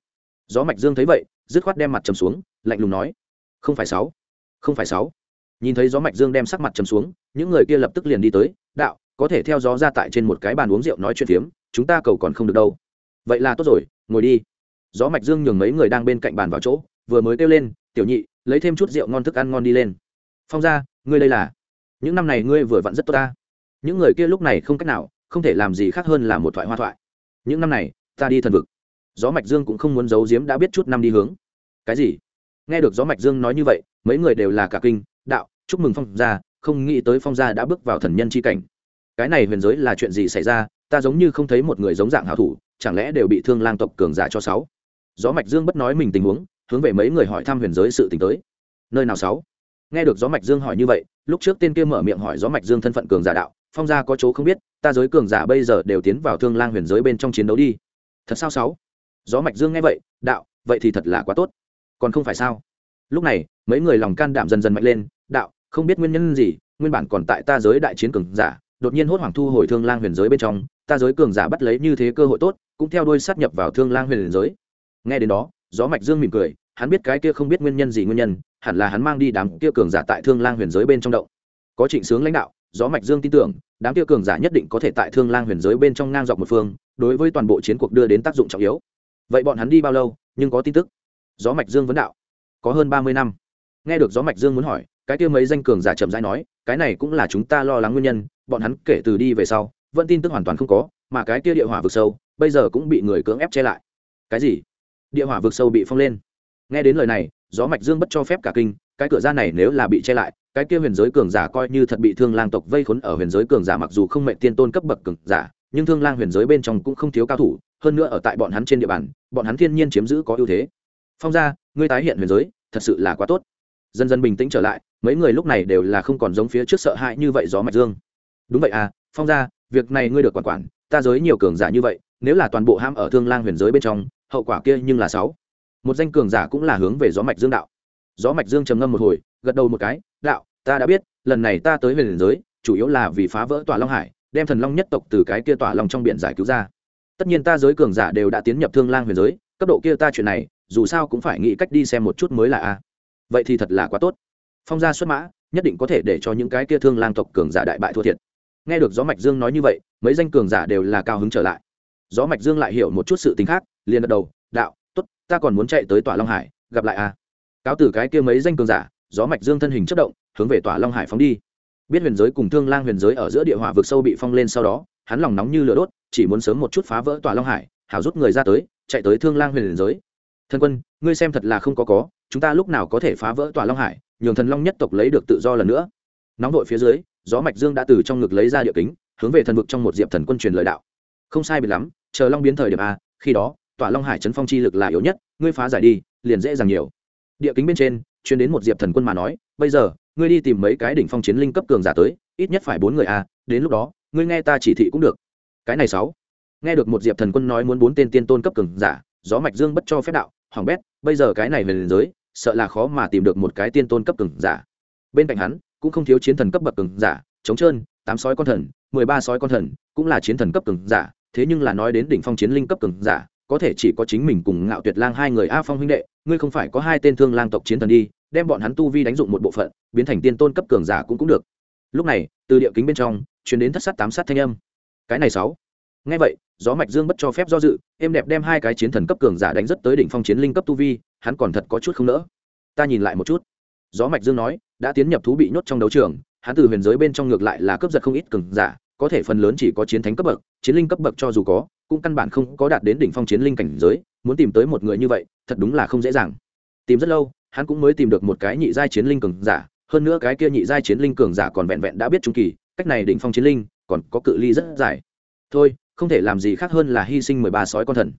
Gió mạch dương thấy vậy dứt khoát đem mặt trầm xuống, lạnh lùng nói, không phải sáu, không phải sáu. Nhìn thấy gió mạch dương đem sắc mặt trầm xuống, những người kia lập tức liền đi tới, đạo, có thể theo gió ra tại trên một cái bàn uống rượu nói chuyện phiếm, chúng ta cầu còn không được đâu. Vậy là tốt rồi, ngồi đi. Gió mạch dương nhường mấy người đang bên cạnh bàn vào chỗ, vừa mới kêu lên, tiểu nhị, lấy thêm chút rượu ngon thức ăn ngon đi lên. Phong ra ngươi đây là, những năm này ngươi vừa vặn rất tốt ta. Những người kia lúc này không cách nào, không thể làm gì khác hơn là một thoại hoa thoại. Những năm này, ta đi thần vực gió mạch dương cũng không muốn giấu giếm đã biết chút năm đi hướng. Cái gì? Nghe được gió mạch dương nói như vậy, mấy người đều là cả kinh, đạo, chúc mừng phong gia, không nghĩ tới phong gia đã bước vào thần nhân chi cảnh. Cái này huyền giới là chuyện gì xảy ra? Ta giống như không thấy một người giống dạng hảo thủ, chẳng lẽ đều bị thương lang tộc cường giả cho sáu? Gió mạch dương bất nói mình tình huống, hướng về mấy người hỏi thăm huyền giới sự tình tới. Nơi nào sáu? Nghe được gió mạch dương hỏi như vậy, lúc trước tên kia mở miệng hỏi gió mạch dương thân phận cường giả đạo, phong gia có chỗ không biết, ta giới cường giả bây giờ đều tiến vào thương lang huyền giới bên trong chiến đấu đi. Thật sao sáu? Gió mạch dương nghe vậy, đạo, vậy thì thật là quá tốt. Còn không phải sao? Lúc này, mấy người lòng can đảm dần dần mạnh lên, đạo, không biết nguyên nhân gì, nguyên bản còn tại ta giới đại chiến cường giả, đột nhiên hốt hoảng thu hồi thương lang huyền giới bên trong, ta giới cường giả bắt lấy như thế cơ hội tốt, cũng theo đuôi sát nhập vào thương lang huyền giới. Nghe đến đó, gió mạch dương mỉm cười, hắn biết cái kia không biết nguyên nhân gì nguyên nhân, hẳn là hắn mang đi đám kia cường giả tại thương lang huyền giới bên trong động. Có trịnh sướng lãnh đạo, gió mạch dương tin tưởng, đám kia cường giả nhất định có thể tại thương lang huyền giới bên trong ngang dọc một phương, đối với toàn bộ chiến cuộc đưa đến tác dụng trọng yếu vậy bọn hắn đi bao lâu, nhưng có tin tức. Gió mạch dương vấn đạo. Có hơn ba mươi năm. Nghe được gió mạch dương muốn hỏi, cái kia mấy danh cường giả chậm rãi nói, cái này cũng là chúng ta lo lắng nguyên nhân, bọn hắn kể từ đi về sau, vẫn tin tức hoàn toàn không có, mà cái kia địa hỏa vực sâu, bây giờ cũng bị người cưỡng ép che lại. Cái gì? Địa hỏa vực sâu bị phong lên. Nghe đến lời này, gió mạch dương bất cho phép cả kinh, cái cửa ra này nếu là bị che lại, cái kia huyền giới cường giả coi như thật bị thương lang tộc vây khốn ở huyền giới cường giả mặc dù không mệnh tiên tôn cấp bậc cường giả, nhưng thương lang huyền giới bên trong cũng không thiếu cao thủ hơn nữa ở tại bọn hắn trên địa bàn, bọn hắn thiên nhiên chiếm giữ có ưu thế. Phong gia, ngươi tái hiện huyền giới, thật sự là quá tốt. Dần dần bình tĩnh trở lại, mấy người lúc này đều là không còn giống phía trước sợ hãi như vậy gió mạch dương. Đúng vậy à phong gia, việc này ngươi được quản quản, ta giới nhiều cường giả như vậy, nếu là toàn bộ ham ở thương lang huyền giới bên trong, hậu quả kia nhưng là sáu. Một danh cường giả cũng là hướng về gió mạch dương đạo. Gió mạch dương trầm ngâm một hồi, gật đầu một cái, đạo, ta đã biết, lần này ta tới huyền giới, chủ yếu là vì phá vỡ tòa long hải, đem thần long nhất tộc từ cái kia tòa long trong biển giải cứu ra tất nhiên ta giới cường giả đều đã tiến nhập thương lang huyền giới, cấp độ kia ta chuyện này, dù sao cũng phải nghĩ cách đi xem một chút mới là a. Vậy thì thật là quá tốt. Phong gia xuất mã, nhất định có thể để cho những cái kia thương lang tộc cường giả đại bại thua thiệt. Nghe được gió mạch dương nói như vậy, mấy danh cường giả đều là cao hứng trở lại. Gió mạch dương lại hiểu một chút sự tính khác, liền gật đầu, đạo, tốt, ta còn muốn chạy tới tòa long hải, gặp lại a. Cáo tử cái kia mấy danh cường giả, gió mạch dương thân hình chất động, hướng về tòa long hải phóng đi. Biết huyền giới cùng thương lang huyền giới ở giữa địa hỏa vực sâu bị phong lên sau đó, hắn lòng nóng như lửa đốt chỉ muốn sớm một chút phá vỡ tòa long hải, hảo rút người ra tới, chạy tới thương lang huyền giới. Thân quân, ngươi xem thật là không có có, chúng ta lúc nào có thể phá vỡ tòa long hải, nhường thần long nhất tộc lấy được tự do lần nữa. Nóng đội phía dưới, gió mạch dương đã từ trong ngực lấy ra địa kính, hướng về thần vực trong một diệp thần quân truyền lời đạo. Không sai biệt lắm, chờ long biến thời điểm a, khi đó, tòa long hải chấn phong chi lực là yếu nhất, ngươi phá giải đi, liền dễ dàng nhiều. Địa kính bên trên chuyên đến một diệp thần quân mà nói, bây giờ, ngươi đi tìm mấy cái đỉnh phong chiến linh cấp cường giả tới, ít nhất phải bốn người a, đến lúc đó, ngươi nghe ta chỉ thị cũng được cái này sáu. Nghe được một diệp thần quân nói muốn bốn tên tiên tôn cấp cường giả, gió mạch dương bất cho phép đạo, hoàng bét, bây giờ cái này về liền giới, sợ là khó mà tìm được một cái tiên tôn cấp cường giả. Bên cạnh hắn, cũng không thiếu chiến thần cấp bậc cường giả, chống trơn, tám sói con thần, mười ba sói con thần, cũng là chiến thần cấp cường giả, thế nhưng là nói đến đỉnh phong chiến linh cấp cường giả, có thể chỉ có chính mình cùng ngạo tuyệt lang hai người a phong huynh đệ, ngươi không phải có hai tên thương lang tộc chiến thần đi, đem bọn hắn tu vi đánh dụng một bộ phận, biến thành tiên tôn cấp cường giả cũng cũng được. Lúc này, từ địa kính bên trong chuyển đến thất sát tám sát thanh âm cái này sáu. Ngay vậy, gió mạch dương bất cho phép do dự, êm đẹp đem hai cái chiến thần cấp cường giả đánh rất tới đỉnh phong chiến linh cấp tu vi, hắn còn thật có chút không nỡ. Ta nhìn lại một chút. Gió mạch dương nói, đã tiến nhập thú bị nhốt trong đấu trường, hắn từ huyền giới bên trong ngược lại là cướp giật không ít cường giả, có thể phần lớn chỉ có chiến thánh cấp bậc, chiến linh cấp bậc cho dù có, cũng căn bản không có đạt đến đỉnh phong chiến linh cảnh giới, muốn tìm tới một người như vậy, thật đúng là không dễ dàng. Tìm rất lâu, hắn cũng mới tìm được một cái nhị giai chiến linh cường giả, hơn nữa cái kia nhị giai chiến linh cường giả còn vẹn vẹn đã biết trung kỳ, cách này đỉnh phong chiến linh còn có cự ly rất dài. Thôi, không thể làm gì khác hơn là hy sinh mười ba sói con thần.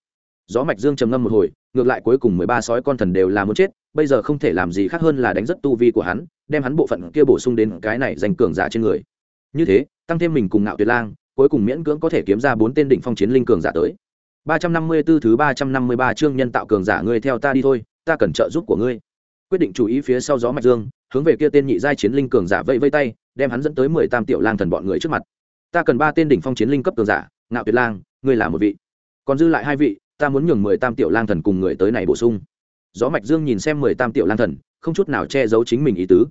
Gió mạch dương trầm ngâm một hồi, ngược lại cuối cùng mười ba sói con thần đều là muốn chết, bây giờ không thể làm gì khác hơn là đánh rất tu vi của hắn, đem hắn bộ phận kia bổ sung đến cái này danh cường giả trên người. Như thế, tăng thêm mình cùng ngạo tuyệt lang, cuối cùng miễn cưỡng có thể kiếm ra bốn tên đỉnh phong chiến linh cường giả tới. Ba trăm năm mươi 354 thứ ba trăm năm mươi ba chương nhân tạo cường giả ngươi theo ta đi thôi, ta cần trợ giúp của ngươi. Quyết định chú ý phía sau gió mạch dương, hướng về kia tên nhị giai chiến linh cường giả vây vây tay, đem hắn dẫn tới mười tam tiểu lang thần bọn người trước mặt ta cần ba tên đỉnh phong chiến linh cấp cường giả, ngạo tuyệt lang, ngươi là một vị. Còn dư lại hai vị, ta muốn nhường mười tam tiểu lang thần cùng người tới này bổ sung. Gió mạch dương nhìn xem mười tam tiểu lang thần, không chút nào che giấu chính mình ý tứ.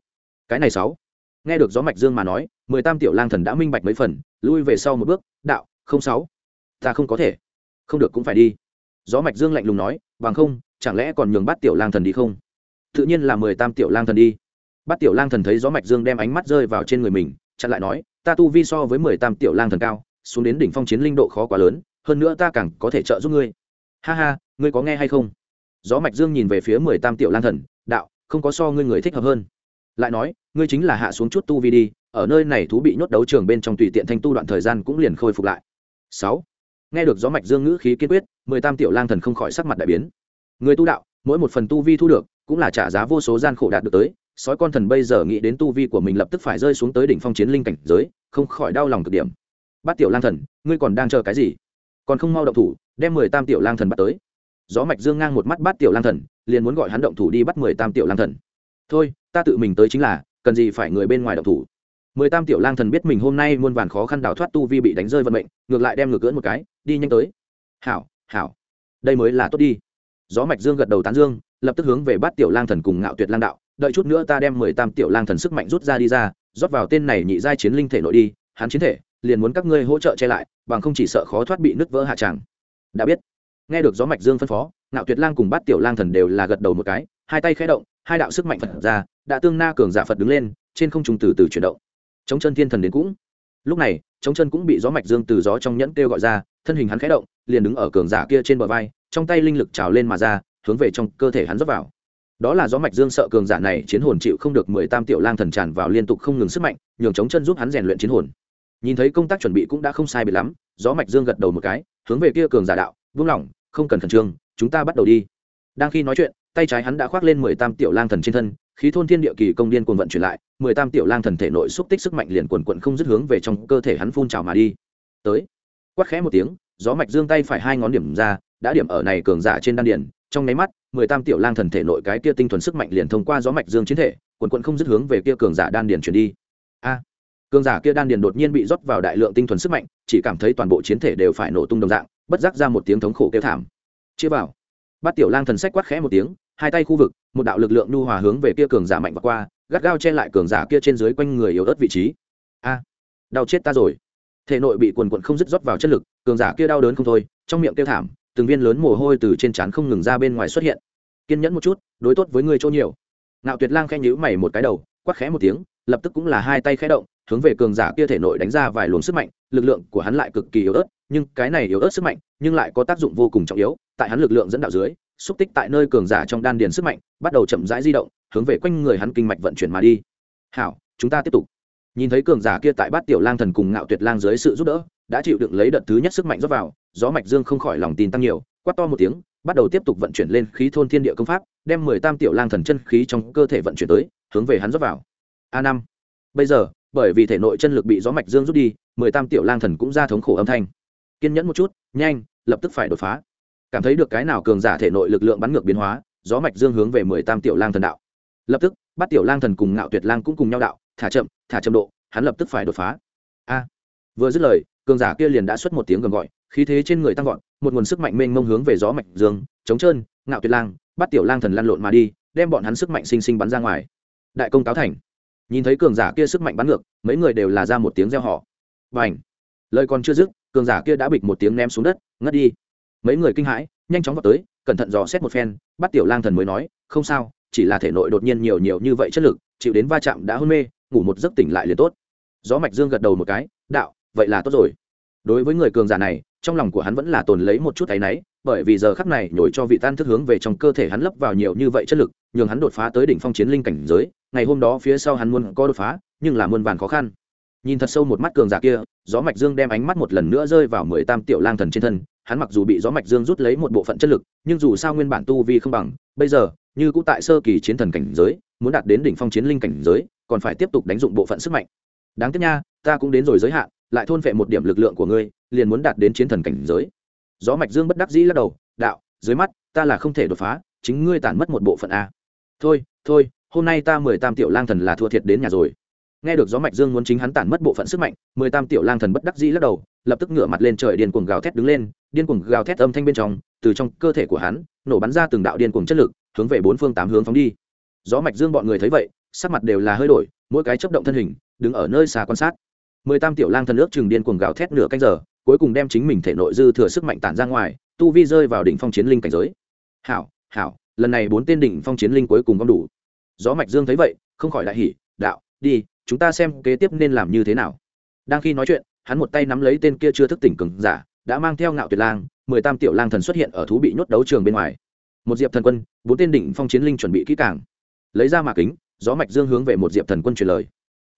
Cái này sáu. Nghe được gió mạch dương mà nói, mười tam tiểu lang thần đã minh bạch mấy phần, lui về sau một bước, đạo, không sáu. Ta không có thể. Không được cũng phải đi. Gió mạch dương lạnh lùng nói, bằng không, chẳng lẽ còn nhường bắt tiểu lang thần đi không? Tự nhiên là mười tam tiểu lang thần đi. Bắt tiểu lang thần thấy gió mạch dương đem ánh mắt rơi vào trên người mình, chặn lại nói ta tu vi so với mười tam tiểu lang thần cao, xuống đến đỉnh phong chiến linh độ khó quá lớn, hơn nữa ta càng có thể trợ giúp ngươi. Ha ha, ngươi có nghe hay không? Gió mạch dương nhìn về phía mười tam tiểu lang thần, đạo, không có so ngươi người thích hợp hơn. Lại nói, ngươi chính là hạ xuống chút tu vi đi, ở nơi này thú bị nhốt đấu trường bên trong tùy tiện thanh tu đoạn thời gian cũng liền khôi phục lại. Sáu, nghe được gió mạch dương ngữ khí kiên quyết, mười tam tiểu lang thần không khỏi sắc mặt đại biến. Người tu đạo, mỗi một phần tu vi thu được, cũng là trả giá vô số gian khổ đạt được tới sói con thần bây giờ nghĩ đến tu vi của mình lập tức phải rơi xuống tới đỉnh phong chiến linh cảnh giới, không khỏi đau lòng cực điểm. Bát tiểu lang thần, ngươi còn đang chờ cái gì? Còn không mau động thủ, đem mười tam tiểu lang thần bắt tới. Gió mạch dương ngang một mắt bát tiểu lang thần, liền muốn gọi hắn động thủ đi bắt mười tam tiểu lang thần. Thôi, ta tự mình tới chính là, cần gì phải người bên ngoài động thủ? Mười tam tiểu lang thần biết mình hôm nay muôn vàn khó khăn đào thoát tu vi bị đánh rơi vận mệnh, ngược lại đem ngược cưỡn một cái, đi nhanh tới. Hảo hảo. Đây mới là tốt đi. Gió mạch dương gật đầu tán dương, lập tức hướng về bát tiểu lang thần cùng ngạo tuyệt lang đạo đợi chút nữa ta đem mười tam tiểu lang thần sức mạnh rút ra đi ra, rót vào tên này nhị giai chiến linh thể nội đi, hắn chiến thể, liền muốn các ngươi hỗ trợ che lại, bằng không chỉ sợ khó thoát bị nứt vỡ hạ tràng. Đã biết. Nghe được gió mạch dương phân phó, ngạo tuyệt lang cùng bát tiểu lang thần đều là gật đầu một cái, hai tay khẽ động, hai đạo sức mạnh phật ra, đã tương na cường giả phật đứng lên, trên không trung từ từ chuyển động. Chống chân thiên thần đến cũng. Lúc này, chống chân cũng bị gió mạch dương từ gió trong nhẫn kêu gọi ra, thân hình hắn khẽ động, liền đứng ở cường giả kia trên bờ vai, trong tay linh lực trào lên mà ra, hướng về trong cơ thể hắn dốc vào đó là gió mạch dương sợ cường giả này chiến hồn chịu không được mười tam tiểu lang thần tràn vào liên tục không ngừng sức mạnh, nhường chống chân giúp hắn rèn luyện chiến hồn. Nhìn thấy công tác chuẩn bị cũng đã không sai bị lắm, gió mạch dương gật đầu một cái, hướng về kia cường giả đạo vung lòng không cần khẩn trương, chúng ta bắt đầu đi. Đang khi nói chuyện, tay trái hắn đã khoác lên mười tam tiểu lang thần trên thân, khí thôn thiên địa kỳ công điên cuồng vận chuyển lại, mười tam tiểu lang thần thể nội xúc tích sức mạnh liền quần quận không dứt hướng về trong cơ thể hắn phun trào mà đi. Tới, quát khẽ một tiếng, gió mạch dương tay phải hai ngón điểm ra, đã điểm ở này cường giả trên đan điền trong nháy mắt, mười tam tiểu lang thần thể nội cái kia tinh thuần sức mạnh liền thông qua gió mạch dương chiến thể, quần quận không dứt hướng về kia cường giả đan điền chuyển đi. A! Cường giả kia đan điền đột nhiên bị rót vào đại lượng tinh thuần sức mạnh, chỉ cảm thấy toàn bộ chiến thể đều phải nổ tung đồng dạng, bất giác ra một tiếng thống khổ kêu thảm. Chia vào. Bát tiểu lang thần sách quát khẽ một tiếng, hai tay khu vực, một đạo lực lượng nhu hòa hướng về kia cường giả mạnh và qua, gắt gao che lại cường giả kia trên dưới quanh người yếu ớt vị trí. A! Đau chết ta rồi. Thể nội bị quần quận không dứt rót vào chất lực, cường giả kia đau đớn không thôi, trong miệng kêu thảm từng viên lớn mồ hôi từ trên trán không ngừng ra bên ngoài xuất hiện. Kiên nhẫn một chút, đối tốt với ngươi chỗ nhiều. Nạo tuyệt lang khen nhíu mày một cái đầu quắc khẽ một tiếng, lập tức cũng là hai tay khẽ động, hướng về cường giả kia thể nội đánh ra vài luồng sức mạnh, lực lượng của hắn lại cực kỳ yếu ớt, nhưng cái này yếu ớt sức mạnh, nhưng lại có tác dụng vô cùng trọng yếu, tại hắn lực lượng dẫn đạo dưới, xúc tích tại nơi cường giả trong đan điền sức mạnh, bắt đầu chậm rãi di động, hướng về quanh người hắn kinh mạch vận chuyển mà đi. Hảo, chúng ta tiếp tục. Nhìn thấy cường giả kia tại bát tiểu lang thần cùng ngạo tuyệt lang dưới sự giúp đỡ, đã chịu đựng lấy đợt thứ nhất sức mạnh rót vào gió mạch dương không khỏi lòng tin tăng nhiều, quát to một tiếng, bắt đầu tiếp tục vận chuyển lên khí thôn thiên địa công pháp, đem mười tam tiểu lang thần chân khí trong cơ thể vận chuyển tới, hướng về hắn rót vào. A năm. Bây giờ, bởi vì thể nội chân lực bị gió mạch dương rút đi, mười tam tiểu lang thần cũng ra thống khổ âm thanh. Kiên nhẫn một chút, nhanh, lập tức phải đột phá. Cảm thấy được cái nào cường giả thể nội lực lượng bắn ngược biến hóa, gió mạch dương hướng về mười tam tiểu lang thần đạo. Lập tức, bắt tiểu lang thần cùng ngạo tuyệt lang cũng cùng nhau đạo, thả chậm thả chậm độ, hắn lập tức phải đột phá. A. Vừa dứt lời, cường giả kia liền đã xuất một tiếng gầm gọi khí thế trên người tăng vọt, một nguồn sức mạnh mênh mông hướng về gió mạch dương, chống trơn, ngạo tuyệt lang, bắt tiểu lang thần lăn lộn mà đi, đem bọn hắn sức mạnh sinh sinh bắn ra ngoài. Đại công cáo thành. Nhìn thấy cường giả kia sức mạnh bắn ngược, mấy người đều là ra một tiếng reo họ và ảnh lời còn chưa dứt, cường giả kia đã bịch một tiếng ném xuống đất, ngất đi. Mấy người kinh hãi, nhanh chóng vào tới, cẩn thận dò xét một phen, bắt tiểu lang thần mới nói, không sao, chỉ là thể nội đột nhiên nhiều nhiều như vậy chất lực, chịu đến va chạm đã hôn mê, ngủ một giấc tỉnh lại liền tốt. Gió mạch dương gật đầu một cái, đạo, vậy là tốt rồi. Đối với người cường giả này trong lòng của hắn vẫn là tồn lấy một chút áy náy, bởi vì giờ khắc này nhồi cho vị tan thức hướng về trong cơ thể hắn lấp vào nhiều như vậy chất lực, nhường hắn đột phá tới đỉnh phong chiến linh cảnh giới, ngày hôm đó phía sau hắn muốn có đột phá, nhưng là muôn vàn khó khăn. Nhìn thật sâu một mắt cường giả kia, gió mạch dương đem ánh mắt một lần nữa rơi vào mười tam tiểu lang thần trên thân, hắn mặc dù bị gió mạch dương rút lấy một bộ phận chất lực, nhưng dù sao nguyên bản tu vi không bằng, bây giờ, như cũ tại sơ kỳ chiến thần cảnh giới, muốn đạt đến đỉnh phong chiến linh cảnh giới, còn phải tiếp tục đánh dụng bộ phận sức mạnh. Đáng tiếc nha ta cũng đến rồi giới hạn, lại thôn phệ một điểm lực lượng của ngươi, liền muốn đạt đến chiến thần cảnh giới. Gió mạch dương bất đắc dĩ lắc đầu, đạo, dưới mắt, ta là không thể đột phá, chính ngươi tản mất một bộ phận a. Thôi thôi, hôm nay ta mười tam tiểu lang thần là thua thiệt đến nhà rồi. Nghe được gió mạch dương muốn chính hắn tản mất bộ phận sức mạnh, mười tam tiểu lang thần bất đắc dĩ lắc đầu, lập tức ngửa mặt lên trời điên cuồng gào thét đứng lên, điên cuồng gào thét âm thanh bên trong, từ trong cơ thể của hắn, nổ bắn ra từng đạo điên cuồng chất lực, hướng về bốn phương tám hướng phóng đi. Gió mạch dương bọn người thấy vậy, sắc mặt đều là hơi đổi, mỗi cái chấp động thân hình, đứng ở nơi xa quan sát mười tam tiểu lang thần ước chừng điên cuồng gào thét nửa canh giờ, cuối cùng đem chính mình thể nội dư thừa sức mạnh tản ra ngoài, tu vi rơi vào đỉnh phong chiến linh cảnh giới. Hảo hảo, lần này bốn tên đỉnh phong chiến linh cuối cùng gom đủ. Gió mạch dương thấy vậy, không khỏi đại hỉ, đạo, đi, chúng ta xem kế tiếp nên làm như thế nào. Đang khi nói chuyện, hắn một tay nắm lấy tên kia chưa thức tỉnh cường giả, đã mang theo ngạo tuyệt lang, mười tam tiểu lang thần xuất hiện ở thú bị nhốt đấu trường bên ngoài. Một diệp thần quân, bốn tên đỉnh phong chiến linh chuẩn bị kỹ càng. Lấy ra mạc kính, gió mạch dương hướng về một diệp thần quân truyền lời.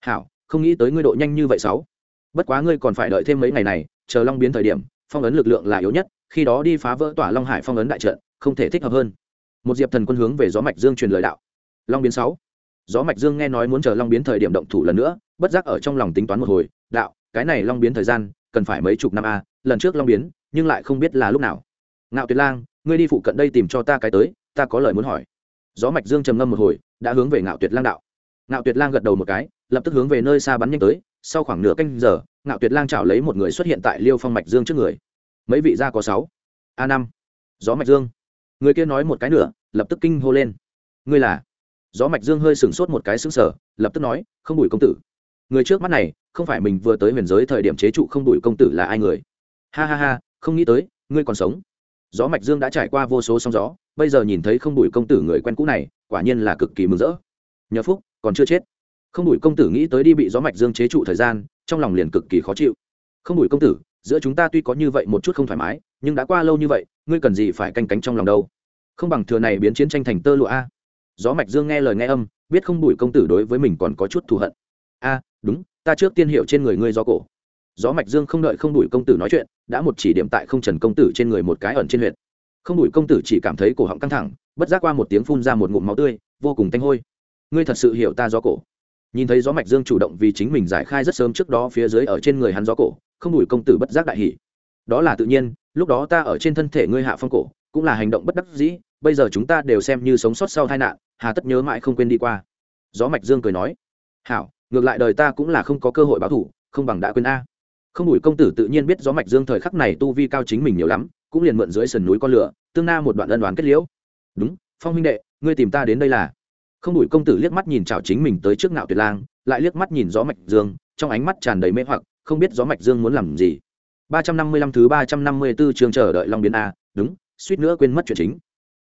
Hảo không nghĩ tới ngươi độ nhanh như vậy sáu. Bất quá ngươi còn phải đợi thêm mấy ngày này, chờ long biến thời điểm, phong ấn lực lượng là yếu nhất, khi đó đi phá vỡ tỏa long hải phong ấn đại trận, không thể thích hợp hơn. Một diệp thần quân hướng về gió mạch dương truyền lời đạo. Long biến sáu. Gió mạch dương nghe nói muốn chờ long biến thời điểm động thủ lần nữa, bất giác ở trong lòng tính toán một hồi, đạo, cái này long biến thời gian, cần phải mấy chục năm a lần trước long biến, nhưng lại không biết là lúc nào. Ngạo tuyệt lang, ngươi đi phụ cận đây tìm cho ta cái tới, ta có lời muốn hỏi. Gió mạch dương trầm ngâm một hồi, đã hướng về ngạo tuyệt lang đạo ngạo tuyệt lang gật đầu một cái, lập tức hướng về nơi xa bắn nhanh tới. Sau khoảng nửa canh giờ, ngạo tuyệt lang chảo lấy một người xuất hiện tại liêu phong mạch dương trước người. Mấy vị gia có sáu, a năm, gió mạch dương. Người kia nói một cái nữa, lập tức kinh hô lên. Ngươi là? Gió mạch dương hơi sửng sốt một cái sững sờ, lập tức nói, không đủi công tử. Người trước mắt này, không phải mình vừa tới huyền giới thời điểm chế trụ không đủi công tử là ai người? Ha ha ha, không nghĩ tới, ngươi còn sống. Gió mạch dương đã trải qua vô số sóng gió, bây giờ nhìn thấy không đủi công tử người quen cũ này, quả nhiên là cực kỳ mừng rỡ. Nhờ phúc còn chưa chết. Không đủi công tử nghĩ tới đi bị gió mạch dương chế trụ thời gian, trong lòng liền cực kỳ khó chịu. Không đủi công tử, giữa chúng ta tuy có như vậy một chút không thoải mái, nhưng đã qua lâu như vậy, ngươi cần gì phải canh cánh trong lòng đâu? Không bằng thừa này biến chiến tranh thành tơ lụa a. Gió mạch dương nghe lời nghe âm, biết không đủi công tử đối với mình còn có chút thù hận. A, đúng, ta trước tiên hiệu trên người ngươi do cổ. Gió mạch dương không đợi không đủi công tử nói chuyện, đã một chỉ điểm tại không trần công tử trên người một cái ẩn trên huyệt. Không đủi công tử chỉ cảm thấy cổ họng căng thẳng, bất giác qua một tiếng phun ra một ngụm máu tươi, vô cùng tanh hôi ngươi thật sự hiểu ta gió cổ. Nhìn thấy gió mạch dương chủ động vì chính mình giải khai rất sớm trước đó phía dưới ở trên người hắn gió cổ, không đủi công tử bất giác đại hỉ. Đó là tự nhiên, lúc đó ta ở trên thân thể ngươi hạ phong cổ, cũng là hành động bất đắc dĩ, bây giờ chúng ta đều xem như sống sót sau tai nạn, hà tất nhớ mãi không quên đi qua. Gió mạch dương cười nói, hảo, ngược lại đời ta cũng là không có cơ hội báo thủ, không bằng đã quên a. Không đủi công tử tự nhiên biết gió mạch dương thời khắc này tu vi cao chính mình nhiều lắm, cũng liền mượn dưới sườn núi con lửa, tương na một đoạn ân đoán kết liễu. Đúng, phong huynh đệ, ngươi tìm ta đến đây là không đủi công tử liếc mắt nhìn chào chính mình tới trước ngạo tuyệt lang, lại liếc mắt nhìn gió mạch dương, trong ánh mắt tràn đầy mê hoặc, không biết gió mạch dương muốn làm gì. Ba trăm năm mươi lăm thứ ba trăm năm mươi 354 trường chờ đợi long biến a, đúng, suýt nữa quên mất chuyện chính.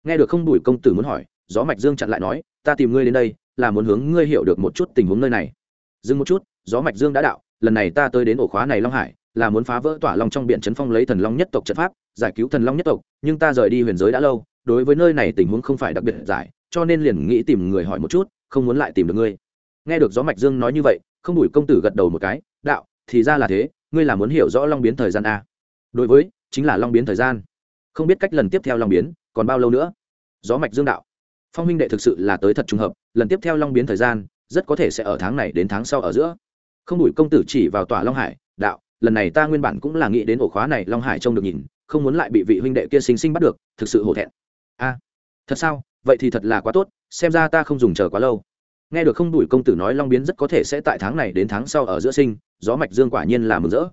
Nghe được không đủi công tử muốn hỏi, gió mạch dương chặn lại nói, ta tìm ngươi đến đây, là muốn hướng ngươi hiểu được một chút tình huống nơi này. Dừng một chút, gió mạch dương đã đạo, lần này ta tới đến ổ khóa này long hải, là muốn phá vỡ tỏa long trong biển chấn phong lấy thần long nhất tộc trận pháp, giải cứu thần long nhất tộc, nhưng ta rời đi huyền giới đã lâu, đối với nơi này tình huống không phải đặc biệt giải cho nên liền nghĩ tìm người hỏi một chút, không muốn lại tìm được ngươi. Nghe được gió mạch dương nói như vậy, không đủi công tử gật đầu một cái, đạo, thì ra là thế, ngươi là muốn hiểu rõ long biến thời gian a. Đối với, chính là long biến thời gian. Không biết cách lần tiếp theo long biến còn bao lâu nữa. Gió mạch dương đạo, phong minh đệ thực sự là tới thật trùng hợp, lần tiếp theo long biến thời gian, rất có thể sẽ ở tháng này đến tháng sau ở giữa. Không đủi công tử chỉ vào tòa long hải, đạo, lần này ta nguyên bản cũng là nghĩ đến ổ khóa này long hải trông được nhìn, không muốn lại bị vị huynh đệ kia sinh sinh bắt được, thực sự hổ thẹn. A, thật sao? Vậy thì thật là quá tốt, xem ra ta không dùng chờ quá lâu. Nghe được không đủi công tử nói long biến rất có thể sẽ tại tháng này đến tháng sau ở giữa sinh, gió mạch dương quả nhiên là mừng rỡ.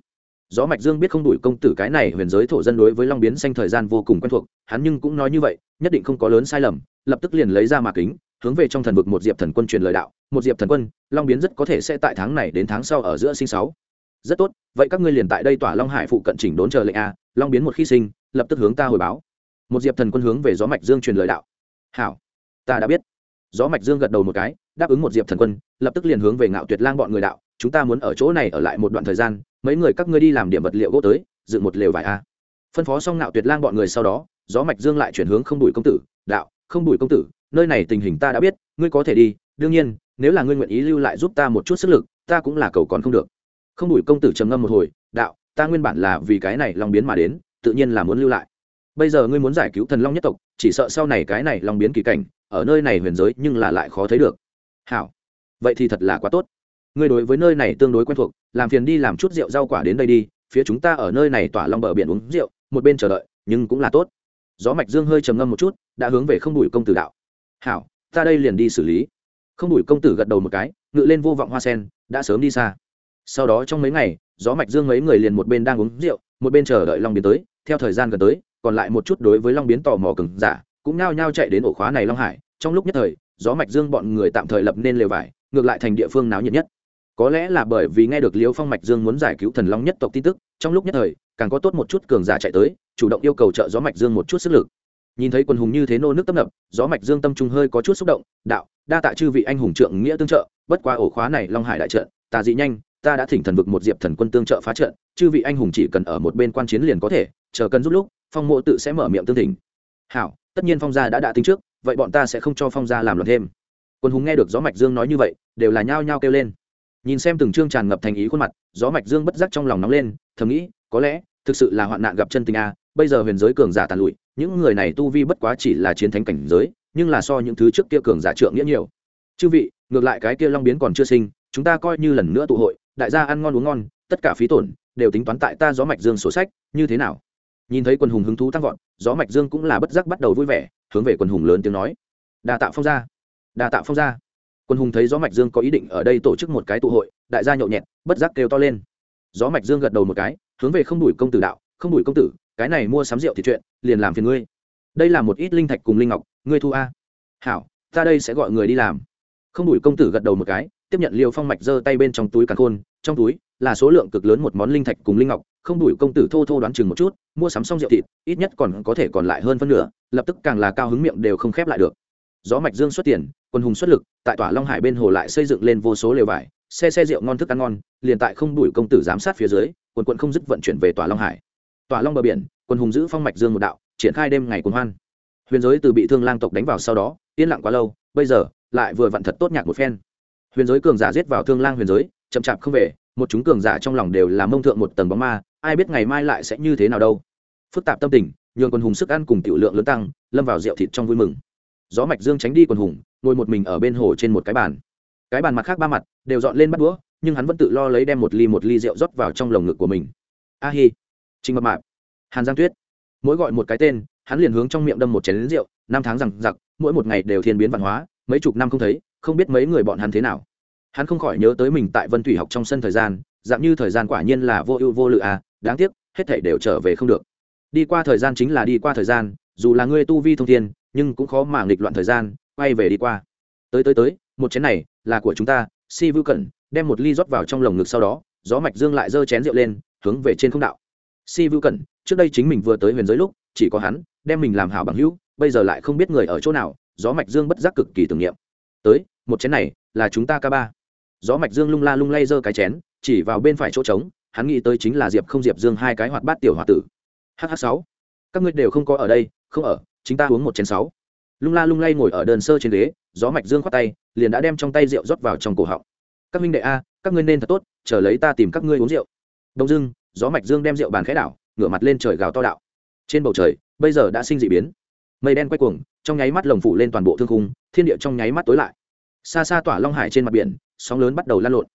Gió mạch dương biết không đủi công tử cái này huyền giới thổ dân đối với long biến xanh thời gian vô cùng quen thuộc, hắn nhưng cũng nói như vậy, nhất định không có lớn sai lầm, lập tức liền lấy ra mạc kính, hướng về trong thần vực một diệp thần quân truyền lời đạo, một diệp thần quân, long biến rất có thể sẽ tại tháng này đến tháng sau ở giữa sinh sáu. Rất tốt, vậy các ngươi liền tại đây tỏa long hải phụ cận chỉnh đốn chờ lệnh a, long biến một khi sinh, lập tức hướng ta hồi báo. Một diệp thần quân hướng về gió mạch dương truyền lời đạo hảo. Ta đã biết. Gió mạch dương gật đầu một cái, đáp ứng một diệp thần quân, lập tức liền hướng về ngạo tuyệt lang bọn người đạo, chúng ta muốn ở chỗ này ở lại một đoạn thời gian, mấy người các ngươi đi làm điểm vật liệu gỗ tới, dựng một lều vải a. Phân phó xong ngạo tuyệt lang bọn người sau đó, gió mạch dương lại chuyển hướng không đuổi công tử, đạo, không đuổi công tử, nơi này tình hình ta đã biết, ngươi có thể đi, đương nhiên, nếu là ngươi nguyện ý lưu lại giúp ta một chút sức lực, ta cũng là cầu còn không được. Không đuổi công tử trầm ngâm một hồi, đạo, ta nguyên bản là vì cái này long biến mà đến, tự nhiên là muốn lưu lại. Bây giờ ngươi muốn giải cứu thần long nhất tộc chỉ sợ sau này cái này long biến kỳ cảnh, ở nơi này huyền giới nhưng là lại khó thấy được. Hảo, vậy thì thật là quá tốt. Ngươi đối với nơi này tương đối quen thuộc, làm phiền đi làm chút rượu rau quả đến đây đi, phía chúng ta ở nơi này tỏa long bờ biển uống rượu, một bên chờ đợi, nhưng cũng là tốt. Gió mạch dương hơi trầm ngâm một chút, đã hướng về không đủi công tử đạo. Hảo, ta đây liền đi xử lý. Không đủi công tử gật đầu một cái, ngự lên vô vọng hoa sen, đã sớm đi xa. Sau đó trong mấy ngày, gió mạch dương mấy người liền một bên đang uống rượu, một bên chờ đợi long biến tới, theo thời gian gần tới còn lại một chút đối với long biến tò mò cứng giả, cũng nao nhao chạy đến ổ khóa này long hải. Trong lúc nhất thời, gió mạch dương bọn người tạm thời lập nên lều vải, ngược lại thành địa phương náo nhiệt nhất. Có lẽ là bởi vì nghe được liêu phong mạch dương muốn giải cứu thần long nhất tộc tin tức, trong lúc nhất thời, càng có tốt một chút cường giả chạy tới, chủ động yêu cầu trợ gió mạch dương một chút sức lực. Nhìn thấy quần hùng như thế nô nước tấp nập, gió mạch dương tâm trung hơi có chút xúc động, đạo, đa tạ chư vị anh hùng trượng nghĩa tương trợ, bất qua ổ khóa này long hải đại trận tà dị nhanh, ta đã thỉnh thần vực một diệp thần quân tương trợ phá trận, chư vị anh hùng chỉ cần ở một bên quan chiến liền có thể, chờ cần giúp lúc phong mộ tự sẽ mở miệng tương thỉnh. Hảo, tất nhiên phong gia đã đã tính trước, vậy bọn ta sẽ không cho phong gia làm luật thêm. Quân hùng nghe được gió mạch dương nói như vậy, đều là nhao nhao kêu lên. Nhìn xem từng chương tràn ngập thành ý khuôn mặt, gió mạch dương bất giác trong lòng nóng lên, thầm nghĩ, có lẽ, thực sự là hoạn nạn gặp chân tình a, bây giờ huyền giới cường giả tàn lụi, những người này tu vi bất quá chỉ là chiến thánh cảnh giới, nhưng là so những thứ trước kia cường giả trượng nghĩa nhiều. Chư vị, ngược lại cái kia long biến còn chưa sinh, chúng ta coi như lần nữa tụ hội, đại gia ăn ngon uống ngon, tất cả phí tổn, đều tính toán tại ta gió mạch dương sổ sách, như thế nào? Nhìn thấy quần hùng hứng thú tăng vọt, gió mạch dương cũng là bất giác bắt đầu vui vẻ, hướng về quần hùng lớn tiếng nói, đa tạo phong gia, đa tạo phong gia. Quần hùng thấy gió mạch dương có ý định ở đây tổ chức một cái tụ hội, đại gia nhậu nhẹt, bất giác kêu to lên. Gió mạch dương gật đầu một cái, hướng về không đuổi công tử đạo, không đuổi công tử, cái này mua sắm rượu thì chuyện, liền làm phiền ngươi. Đây là một ít linh thạch cùng linh ngọc, ngươi thu a. Hảo, ta đây sẽ gọi người đi làm. Không đuổi công tử gật đầu một cái, tiếp nhận liều phong mạch giơ tay bên trong túi càn khôn, trong túi là số lượng cực lớn một món linh thạch cùng linh ngọc, không đuổi công tử thô thô đoán chừng một chút, mua sắm xong rượu thịt, ít nhất còn có thể còn lại hơn phân nửa, lập tức càng là cao hứng miệng đều không khép lại được. Gió mạch dương xuất tiền, quân hùng xuất lực, tại tòa long hải bên hồ lại xây dựng lên vô số lều vải, xe xe rượu ngon thức ăn ngon, liền tại không đuổi công tử giám sát phía dưới, quần quận không dứt vận chuyển về tòa long hải. Tòa long bờ biển, quân hùng giữ phong mạch dương một đạo, triển khai đêm ngày cuồng hoan. Huyền giới từ bị thương lang tộc đánh vào sau đó, yên lặng quá lâu, bây giờ, lại vừa vặn thật tốt nhạc một phen. Huyền giới cường giả giết vào thương lang huyền giới, chậm chạp không về một chúng cường giả trong lòng đều là mông thượng một tầng bóng ma, ai biết ngày mai lại sẽ như thế nào đâu. Phức tạp tâm tình, nhường quần hùng sức ăn cùng tiểu lượng lớn tăng, lâm vào rượu thịt trong vui mừng. Gió mạch dương tránh đi quần hùng, ngồi một mình ở bên hồ trên một cái bàn. Cái bàn mặt khác ba mặt, đều dọn lên bắt đũa, nhưng hắn vẫn tự lo lấy đem một ly một ly rượu rót vào trong lồng ngực của mình. A hi, trình mập mạp, hàn giang tuyết. Mỗi gọi một cái tên, hắn liền hướng trong miệng đâm một chén lính rượu, năm tháng rằng giặc mỗi một ngày đều thiên biến văn hóa, mấy chục năm không thấy, không biết mấy người bọn hắn thế nào hắn không khỏi nhớ tới mình tại vân thủy học trong sân thời gian, dạng như thời gian quả nhiên là vô ưu vô lự à đáng tiếc, hết thảy đều trở về không được. Đi qua thời gian chính là đi qua thời gian, dù là ngươi tu vi thông thiên, nhưng cũng khó mà nghịch loạn thời gian, quay về đi qua. Tới tới tới, một chén này là của chúng ta, si vưu cẩn, đem một ly rót vào trong lồng ngực sau đó, gió mạch dương lại giơ chén rượu lên, hướng về trên không đạo. Si vưu cẩn, trước đây chính mình vừa tới huyền giới lúc, chỉ có hắn, đem mình làm hảo bằng hữu, bây giờ lại không biết người ở chỗ nào, gió mạch dương bất giác cực kỳ tưởng niệm. Tới, một chén này là chúng ta ca ba gió mạch dương lung la lung lay giơ cái chén, chỉ vào bên phải chỗ trống, hắn nghĩ tới chính là diệp không diệp dương hai cái hoạt bát tiểu h tử. Hh sáu, các ngươi đều không có ở đây, không ở, chính ta uống một chén sáu. Lung la lung lay ngồi ở đơn sơ trên ghế, gió mạch dương khoát tay, liền đã đem trong tay rượu rót vào trong cổ họng. Các minh đệ a, các ngươi nên thật tốt, chờ lấy ta tìm các ngươi uống rượu. Đông dưng gió mạch dương đem rượu bàn khẽ đảo, ngửa mặt lên trời gào to đạo. Trên bầu trời, bây giờ đã sinh dị biến. Mây đen quay cuồng, trong nháy mắt lồng phủ lên toàn bộ thương khung, thiên địa trong nháy mắt tối lại. Xa xa tỏa long hải trên mặt biển sóng lớn bắt đầu lan lộn.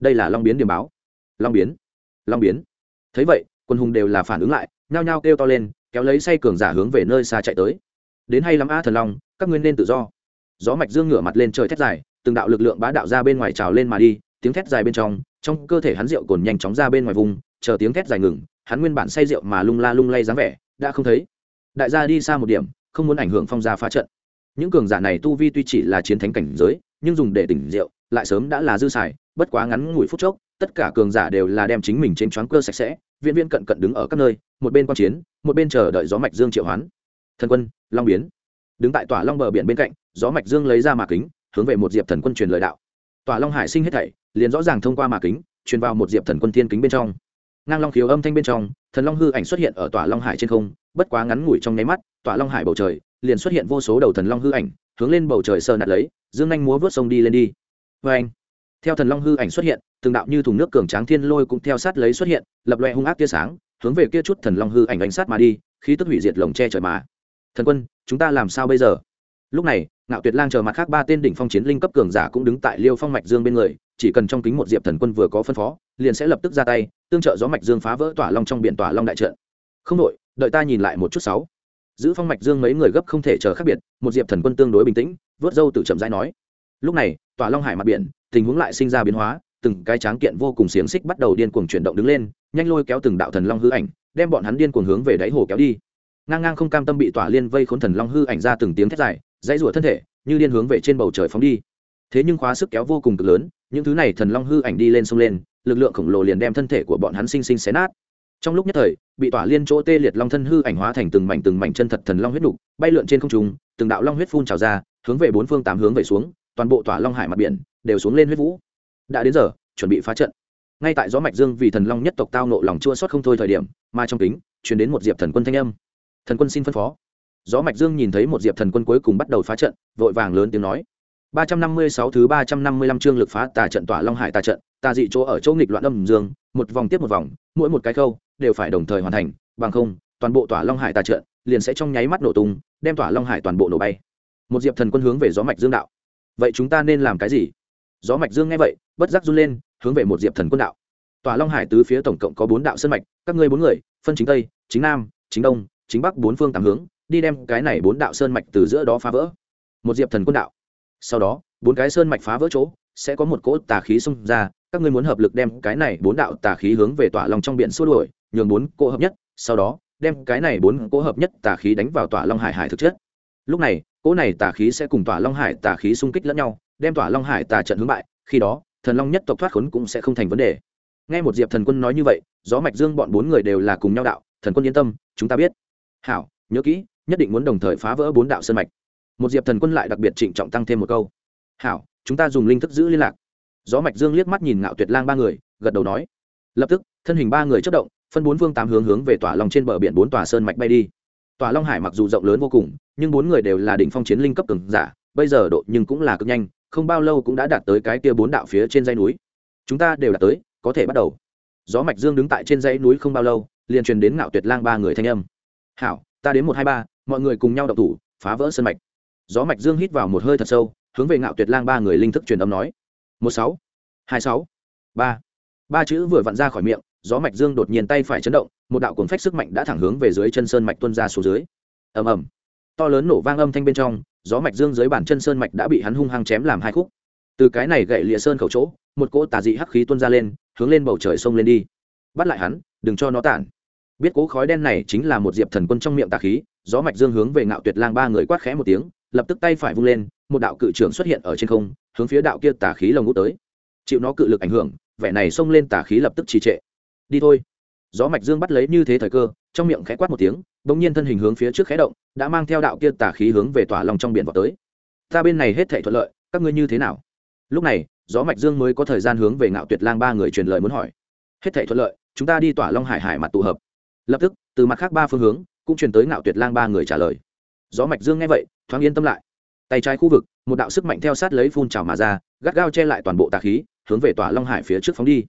Đây là long biến điểm báo. Long biến. Long biến. Thấy vậy, quân hùng đều là phản ứng lại, nhao nhao kêu to lên, kéo lấy say cường giả hướng về nơi xa chạy tới. Đến hay lắm a thần long, các ngươi nên tự do. Gió mạch dương ngửa mặt lên trời thét dài, từng đạo lực lượng bá đạo ra bên ngoài trào lên mà đi, tiếng thét dài bên trong trong cơ thể hắn rượu cồn nhanh chóng ra bên ngoài vùng, chờ tiếng thét dài ngừng, hắn nguyên bản say rượu mà lung la lung lay dáng vẻ, đã không thấy. Đại gia đi xa một điểm, không muốn ảnh hưởng phong gia phá trận. Những cường giả này tu vi tuy chỉ là chiến thánh cảnh giới, nhưng dùng để tỉnh rượu lại sớm đã là dư xài, bất quá ngắn ngủi phút chốc, tất cả cường giả đều là đem chính mình trên choáng cơ sạch sẽ, viễn viễn cận cận đứng ở các nơi, một bên quan chiến, một bên chờ đợi gió mạch dương triệu hoán. Thần quân, long biến. Đứng tại tòa long bờ biển bên cạnh, gió mạch dương lấy ra mạc kính, hướng về một diệp thần quân truyền lời đạo. Tòa long hải sinh hết thảy, liền rõ ràng thông qua mạc kính, truyền vào một diệp thần quân thiên kính bên trong. Ngang long khiếu âm thanh bên trong, thần long hư ảnh xuất hiện ở tòa long hải trên không, bất quá ngắn ngủi trong nháy mắt tòa long hải bầu trời, liền xuất hiện vô số đầu thần long hư ảnh, hướng lên bầu trời sờ nạt lấy, dương anh múa vớt sông đi lên đi vê anh. Theo thần long hư ảnh xuất hiện, từng đạo như thùng nước cường tráng thiên lôi cũng theo sát lấy xuất hiện, lập loe hung ác tia sáng, hướng về kia chút thần long hư ảnh đánh sát mà đi, khí tức hủy diệt lồng che trời mà. Thần quân, chúng ta làm sao bây giờ? Lúc này, ngạo tuyệt lang chờ mặt khác ba tên đỉnh phong chiến linh cấp cường giả cũng đứng tại liêu phong mạch dương bên người, chỉ cần trong kính một diệp thần quân vừa có phân phó, liền sẽ lập tức ra tay, tương trợ gió mạch dương phá vỡ tỏa long trong biển tỏa long đại trận. Không đội đợi ta nhìn lại một chút sáu. Giữ phong mạch dương mấy người gấp không thể chờ khác biệt, một diệp thần quân tương đối bình tĩnh, vớt dâu tự chậm rãi nói. Lúc này tòa long hải mặt biển, tình huống lại sinh ra biến hóa, từng cái tráng kiện vô cùng xiềng xích bắt đầu điên cuồng chuyển động đứng lên, nhanh lôi kéo từng đạo thần long hư ảnh, đem bọn hắn điên cuồng hướng về đáy hồ kéo đi. Ngang ngang không cam tâm bị tỏa liên vây khốn thần long hư ảnh ra từng tiếng thét dài, dãy rủa thân thể, như điên hướng về trên bầu trời phóng đi. Thế nhưng khóa sức kéo vô cùng cực lớn, những thứ này thần long hư ảnh đi lên sông lên, lực lượng khổng lồ liền đem thân thể của bọn hắn sinh sinh xé nát. Trong lúc nhất thời, bị tỏa liên chỗ tê liệt long thân hư ảnh hóa thành từng mảnh từng mảnh chân thật thần long huyết nục, bay lượn trên không trung, từng đạo long huyết phun trào ra, hướng về bốn phương tám hướng về xuống toàn bộ tỏa long hải mặt biển đều xuống lên huyết vũ đã đến giờ chuẩn bị phá trận ngay tại gió mạch dương vì thần long nhất tộc tao nộ lòng chua xót không thôi thời điểm mà trong kính chuyển đến một diệp thần quân thanh âm thần quân xin phân phó gió mạch dương nhìn thấy một diệp thần quân cuối cùng bắt đầu phá trận vội vàng lớn tiếng nói ba trăm năm mươi sáu thứ ba trăm năm mươi lăm chương lực phá tà trận tỏa long hải tà trận tà dị chỗ ở chỗ nghịch loạn âm dương một vòng tiếp một vòng mỗi một cái khâu đều phải đồng thời hoàn thành bằng không toàn bộ tỏa long hải tà trận liền sẽ trong nháy mắt nổ tung đem tỏa long hải toàn bộ nổ bay một diệp thần quân hướng về gió mạch dương đạo vậy chúng ta nên làm cái gì? Gió mạch dương nghe vậy, bất giác run lên, hướng về một diệp thần quân đạo. Tòa long hải tứ phía tổng cộng có bốn đạo sơn mạch, các ngươi bốn người, phân chính tây, chính nam, chính đông, chính bắc bốn phương tám hướng, đi đem cái này bốn đạo sơn mạch từ giữa đó phá vỡ. Một diệp thần quân đạo. Sau đó, bốn cái sơn mạch phá vỡ chỗ, sẽ có một cỗ tà khí xông ra, các ngươi muốn hợp lực đem cái này bốn đạo tà khí hướng về tỏa long trong biển xua đuổi, nhường bốn cỗ hợp nhất, sau đó, đem cái này bốn cỗ hợp nhất tà khí đánh vào tỏa long hải hải thực chất. Lúc này cỗ này tà khí sẽ cùng tỏa long hải tà khí xung kích lẫn nhau, đem tỏa long hải tà trận hướng bại, khi đó, thần long nhất tộc thoát khốn cũng sẽ không thành vấn đề. Nghe một diệp thần quân nói như vậy, gió mạch dương bọn bốn người đều là cùng nhau đạo, thần quân yên tâm, chúng ta biết. Hảo, nhớ kỹ, nhất định muốn đồng thời phá vỡ bốn đạo sơn mạch. Một diệp thần quân lại đặc biệt trịnh trọng tăng thêm một câu, hảo, chúng ta dùng linh thức giữ liên lạc. Gió mạch dương liếc mắt nhìn ngạo tuyệt lang ba người, gật đầu nói. Lập tức, thân hình ba người chất động, phân bốn phương tám hướng hướng về tỏa long trên bờ biển bốn tòa sơn mạch bay đi tòa long hải mặc dù rộng lớn vô cùng, nhưng bốn người đều là đỉnh phong chiến linh cấp cường giả, bây giờ độ nhưng cũng là cực nhanh, không bao lâu cũng đã đạt tới cái kia bốn đạo phía trên dãy núi. Chúng ta đều đạt tới, có thể bắt đầu. Gió mạch dương đứng tại trên dãy núi không bao lâu, liền truyền đến ngạo tuyệt lang ba người thanh âm. Hảo, ta đến một hai ba, mọi người cùng nhau đậu thủ, phá vỡ sân mạch. Gió mạch dương hít vào một hơi thật sâu, hướng về ngạo tuyệt lang ba người linh thức truyền âm nói. Một sáu, hai sáu, ba. Ba chữ vừa vặn ra khỏi miệng gió mạch dương đột nhiên tay phải chấn động, một đạo cuồng phách sức mạnh đã thẳng hướng về dưới chân sơn mạch tuôn ra xuống dưới. Ầm ầm. To lớn nổ vang âm thanh bên trong, gió mạch dương dưới bản chân sơn mạch đã bị hắn hung hăng chém làm hai khúc. Từ cái này gậy lịa sơn khẩu chỗ, một cỗ tà dị hắc khí tuôn ra lên, hướng lên bầu trời sông lên đi. Bắt lại hắn, đừng cho nó tản. Biết cố khói đen này chính là một diệp thần quân trong miệng tà khí, gió mạch dương hướng về ngạo tuyệt lang ba người quát khẽ một tiếng, lập tức tay phải vung lên, một đạo cự trưởng xuất hiện ở trên không, hướng phía đạo kia tà khí lồng ngút tới. Chịu nó cự lực ảnh hưởng, vẻ này xông lên tà khí lập tức trì trệ đi thôi. Gió mạch dương bắt lấy như thế thời cơ, trong miệng khẽ quát một tiếng, bỗng nhiên thân hình hướng phía trước khẽ động, đã mang theo đạo kia tà khí hướng về tỏa lòng trong biển vào tới. Ta bên này hết thảy thuận lợi, các ngươi như thế nào? Lúc này, gió mạch dương mới có thời gian hướng về ngạo tuyệt lang ba người truyền lời muốn hỏi. Hết thảy thuận lợi, chúng ta đi tỏa long hải hải mặt tụ hợp. Lập tức, từ mặt khác ba phương hướng, cũng truyền tới ngạo tuyệt lang ba người trả lời. Gió mạch dương nghe vậy, thoáng yên tâm lại. Tay trái khu vực, một đạo sức mạnh theo sát lấy phun trào mà ra, gắt gao che lại toàn bộ tà khí, hướng về tỏa long hải phía trước phóng đi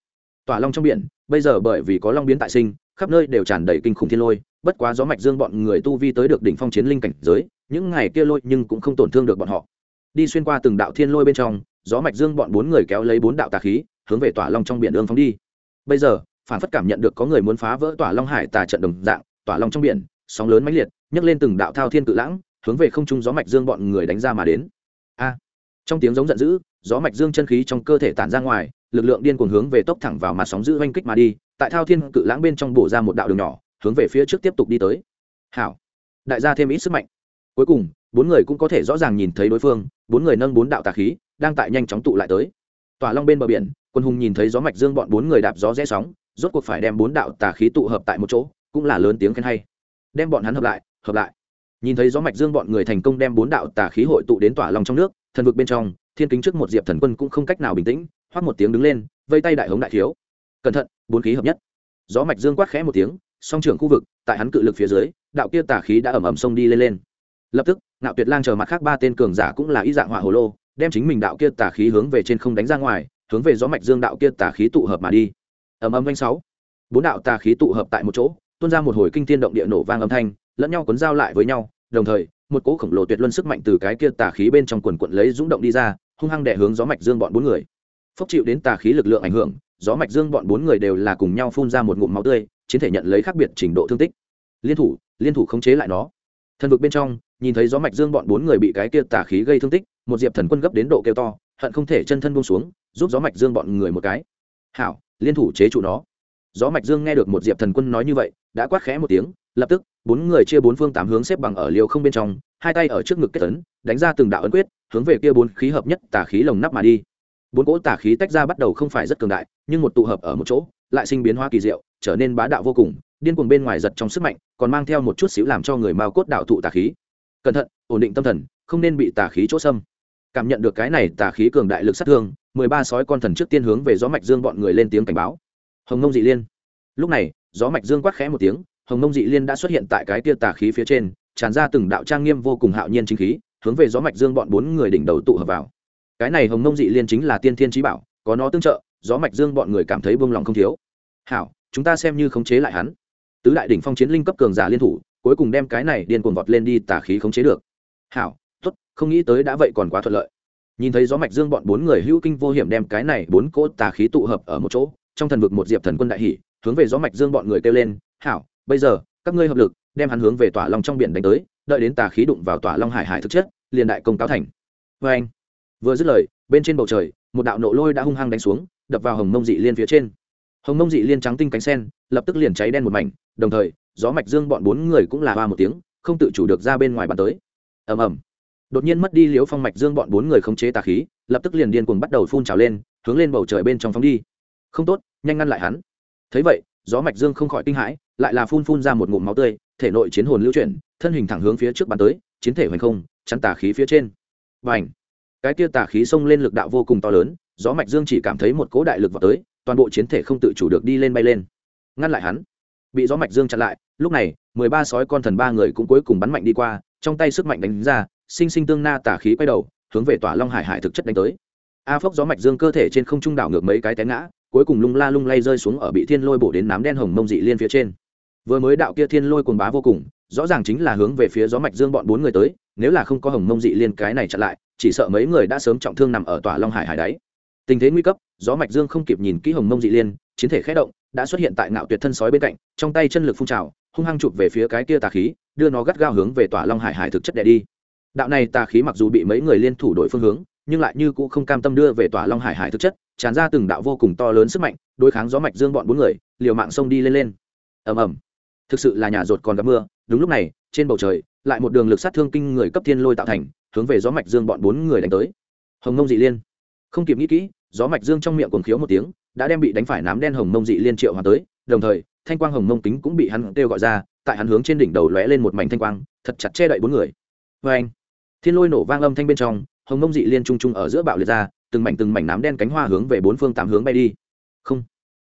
tỏa long trong biển, bây giờ bởi vì có long biến tại sinh, khắp nơi đều tràn đầy kinh khủng thiên lôi, bất quá gió mạch dương bọn người tu vi tới được đỉnh phong chiến linh cảnh giới, những ngày kia lôi nhưng cũng không tổn thương được bọn họ. Đi xuyên qua từng đạo thiên lôi bên trong, gió mạch dương bọn bốn người kéo lấy bốn đạo tà khí, hướng về tỏa long trong biển ương phóng đi. Bây giờ, phản phất cảm nhận được có người muốn phá vỡ tỏa long hải tà trận đồng dạng, tỏa long trong biển, sóng lớn mãnh liệt, nhấc lên từng đạo thao thiên cự lãng, hướng về không trung gió mạch dương bọn người đánh ra mà đến. A! Trong tiếng giống giận dữ, gió mạch dương chân khí trong cơ thể tản ra ngoài lực lượng điên cuồng hướng về tốc thẳng vào mặt sóng dữ oanh kích mà đi, tại thao thiên cự lãng bên trong bổ ra một đạo đường nhỏ, hướng về phía trước tiếp tục đi tới. Hảo. Đại gia thêm ít sức mạnh. Cuối cùng, bốn người cũng có thể rõ ràng nhìn thấy đối phương, bốn người nâng bốn đạo tà khí, đang tại nhanh chóng tụ lại tới. Tòa long bên bờ biển, quân hùng nhìn thấy gió mạch dương bọn bốn người đạp gió rẽ sóng, rốt cuộc phải đem bốn đạo tà khí tụ hợp tại một chỗ, cũng là lớn tiếng khen hay. Đem bọn hắn hợp lại hợp lại. Nhìn thấy gió mạch dương bọn người thành công đem bốn đạo tà khí hội tụ đến tỏa Long trong nước, thần vực bên trong, thiên kính trước một diệp thần quân cũng không cách nào bình tĩnh hoắc một tiếng đứng lên, vây tay đại hống đại thiếu. Cẩn thận, bốn khí hợp nhất. Gió mạch dương quát khẽ một tiếng, song trưởng khu vực, tại hắn cự lực phía dưới, đạo kia tà khí đã ẩm ẩm xông đi lên lên. Lập tức nạo tuyệt lang chờ mặt khác ba tên cường giả cũng là ý dạng hỏa hồ lô, đem chính mình đạo kia tà khí hướng về trên không đánh ra ngoài, hướng về gió mạch dương đạo kia tà khí tụ hợp mà đi. Ầm ầm vanh sáu. Bốn đạo tà khí tụ hợp tại một chỗ, tuôn ra một hồi kinh thiên động địa nổ vang âm thanh, lẫn nhau cuốn giao lại với nhau, đồng thời, một cỗ khổng lồ tuyệt luân sức mạnh từ cái kia tà khí bên trong quần quận lấy dũng động đi ra, hung hăng đè hướng gió mạch dương bọn bốn người phốc chịu đến tà khí lực lượng ảnh hưởng, gió mạch dương bọn bốn người đều là cùng nhau phun ra một ngụm máu tươi, chiến thể nhận lấy khác biệt trình độ thương tích. Liên thủ liên thủ khống chế lại nó. Thần vực bên trong, nhìn thấy gió mạch dương bọn bốn người bị cái kia tà khí gây thương tích, một diệp thần quân gấp đến độ kêu to, hận không thể chân thân buông xuống, giúp gió mạch dương bọn người một cái. Hảo, liên thủ chế trụ nó. Gió mạch dương nghe được một diệp thần quân nói như vậy, đã quát khẽ một tiếng, lập tức, bốn người chia bốn phương tám hướng xếp bằng ở liều không bên trong, hai tay ở trước ngực kết tấn, đánh ra từng đạo ấn quyết, hướng về kia bốn khí hợp nhất tà khí lồng nắp mà đi bốn cỗ tà khí tách ra bắt đầu không phải rất cường đại, nhưng một tụ hợp ở một chỗ, lại sinh biến hoa kỳ diệu, trở nên bá đạo vô cùng, điên cuồng bên ngoài giật trong sức mạnh, còn mang theo một chút xíu làm cho người mao cốt đạo thụ tà khí. Cẩn thận, ổn định tâm thần, không nên bị tà khí chỗ xâm. Cảm nhận được cái này tà khí cường đại lực sát thương, mười ba sói con thần trước tiên hướng về gió mạch dương bọn người lên tiếng cảnh báo. Hồng nông dị liên. Lúc này, gió mạch dương quát khẽ một tiếng, hồng nông dị liên đã xuất hiện tại cái tia tà khí phía trên, tràn ra từng đạo trang nghiêm vô cùng hạo nhiên chính khí, hướng về gió mạch dương bọn bốn người đỉnh đầu tụ hợp vào cái này hồng nông dị liên chính là tiên thiên trí bảo, có nó tương trợ, gió mạch dương bọn người cảm thấy buông lòng không thiếu. Hảo, chúng ta xem như khống chế lại hắn. Tứ đại đỉnh phong chiến linh cấp cường giả liên thủ, cuối cùng đem cái này điên cuồng vọt lên đi tà khí khống chế được. Hảo, tốt, không nghĩ tới đã vậy còn quá thuận lợi. Nhìn thấy gió mạch dương bọn bốn người hữu kinh vô hiểm đem cái này bốn cỗ tà khí tụ hợp ở một chỗ, trong thần vực một diệp thần quân đại hỷ hướng về gió mạch dương bọn người kêu lên, hảo, bây giờ, các ngươi hợp lực, đem hắn hướng về tỏa long trong biển đánh tới, đợi đến tà khí đụng vào tỏa long hải hải thực chất, liền đại công cáo thành. Vê anh vừa dứt lời, bên trên bầu trời, một đạo nộ lôi đã hung hăng đánh xuống, đập vào hồng mông dị liên phía trên. Hồng mông dị liên trắng tinh cánh sen, lập tức liền cháy đen một mảnh, đồng thời, gió mạch dương bọn bốn người cũng là hoa một tiếng, không tự chủ được ra bên ngoài bàn tới. Ầm ầm. Đột nhiên mất đi liếu phong mạch dương bọn bốn người không chế tà khí, lập tức liền điên cuồng bắt đầu phun trào lên, hướng lên bầu trời bên trong phóng đi. Không tốt, nhanh ngăn lại hắn. Thấy vậy, gió mạch dương không khỏi kinh hãi, lại là phun phun ra một ngụm máu tươi, thể nội chiến hồn lưu chuyển, thân hình thẳng hướng phía trước bàn tới, chiến thể hoành không, chắn tà khí phía trên. Và ảnh cái tia tà khí xông lên lực đạo vô cùng to lớn, gió mạch dương chỉ cảm thấy một cỗ đại lực vào tới, toàn bộ chiến thể không tự chủ được đi lên bay lên. Ngăn lại hắn, bị gió mạch dương chặn lại, lúc này, mười ba sói con thần ba người cũng cuối cùng bắn mạnh đi qua, trong tay sức mạnh đánh ra, sinh sinh tương na tà khí quay đầu, hướng về tỏa long hải hải thực chất đánh tới. A phốc gió mạch dương cơ thể trên không trung đảo ngược mấy cái té ngã, cuối cùng lung la lung lay rơi xuống ở bị thiên lôi bổ đến nám đen hồng mông dị liên phía trên. Vừa mới đạo kia thiên lôi cuồng bá vô cùng, rõ ràng chính là hướng về phía gió mạch dương bọn bốn người tới, nếu là không có hồng mông dị liên cái này chặn lại chỉ sợ mấy người đã sớm trọng thương nằm ở tòa long hải hải đáy. Tình thế nguy cấp, gió mạch dương không kịp nhìn kỹ hồng mông dị liên, chiến thể khé động, đã xuất hiện tại ngạo tuyệt thân sói bên cạnh, trong tay chân lực phun trào, hung hăng chụp về phía cái kia tà khí, đưa nó gắt gao hướng về tòa long hải hải thực chất đè đi. Đạo này tà khí mặc dù bị mấy người liên thủ đổi phương hướng, nhưng lại như cũng không cam tâm đưa về tòa long hải hải thực chất, tràn ra từng đạo vô cùng to lớn sức mạnh, đối kháng gió mạch dương bọn bốn người, liều mạng sông đi lên lên. Ầm ầm. Thực sự là nhà rột còn gặp mưa, đúng lúc này, trên bầu trời, lại một đường lực sát thương kinh người cấp thiên lôi tạo thành hướng về gió mạch dương bọn bốn người đánh tới. Hồng mông dị liên. Không kịp nghĩ kỹ, gió mạch dương trong miệng còn khiếu một tiếng, đã đem bị đánh phải nám đen hồng mông dị liên triệu hòa tới, đồng thời, thanh quang hồng mông tính cũng bị hắn kêu gọi ra, tại hắn hướng trên đỉnh đầu lóe lên một mảnh thanh quang, thật chặt che đậy bốn người. Vê anh thiên lôi nổ vang âm thanh bên trong, hồng mông dị liên trung trung ở giữa bạo liệt ra, từng mảnh từng mảnh nám đen cánh hoa hướng về bốn phương tám hướng bay đi. Không!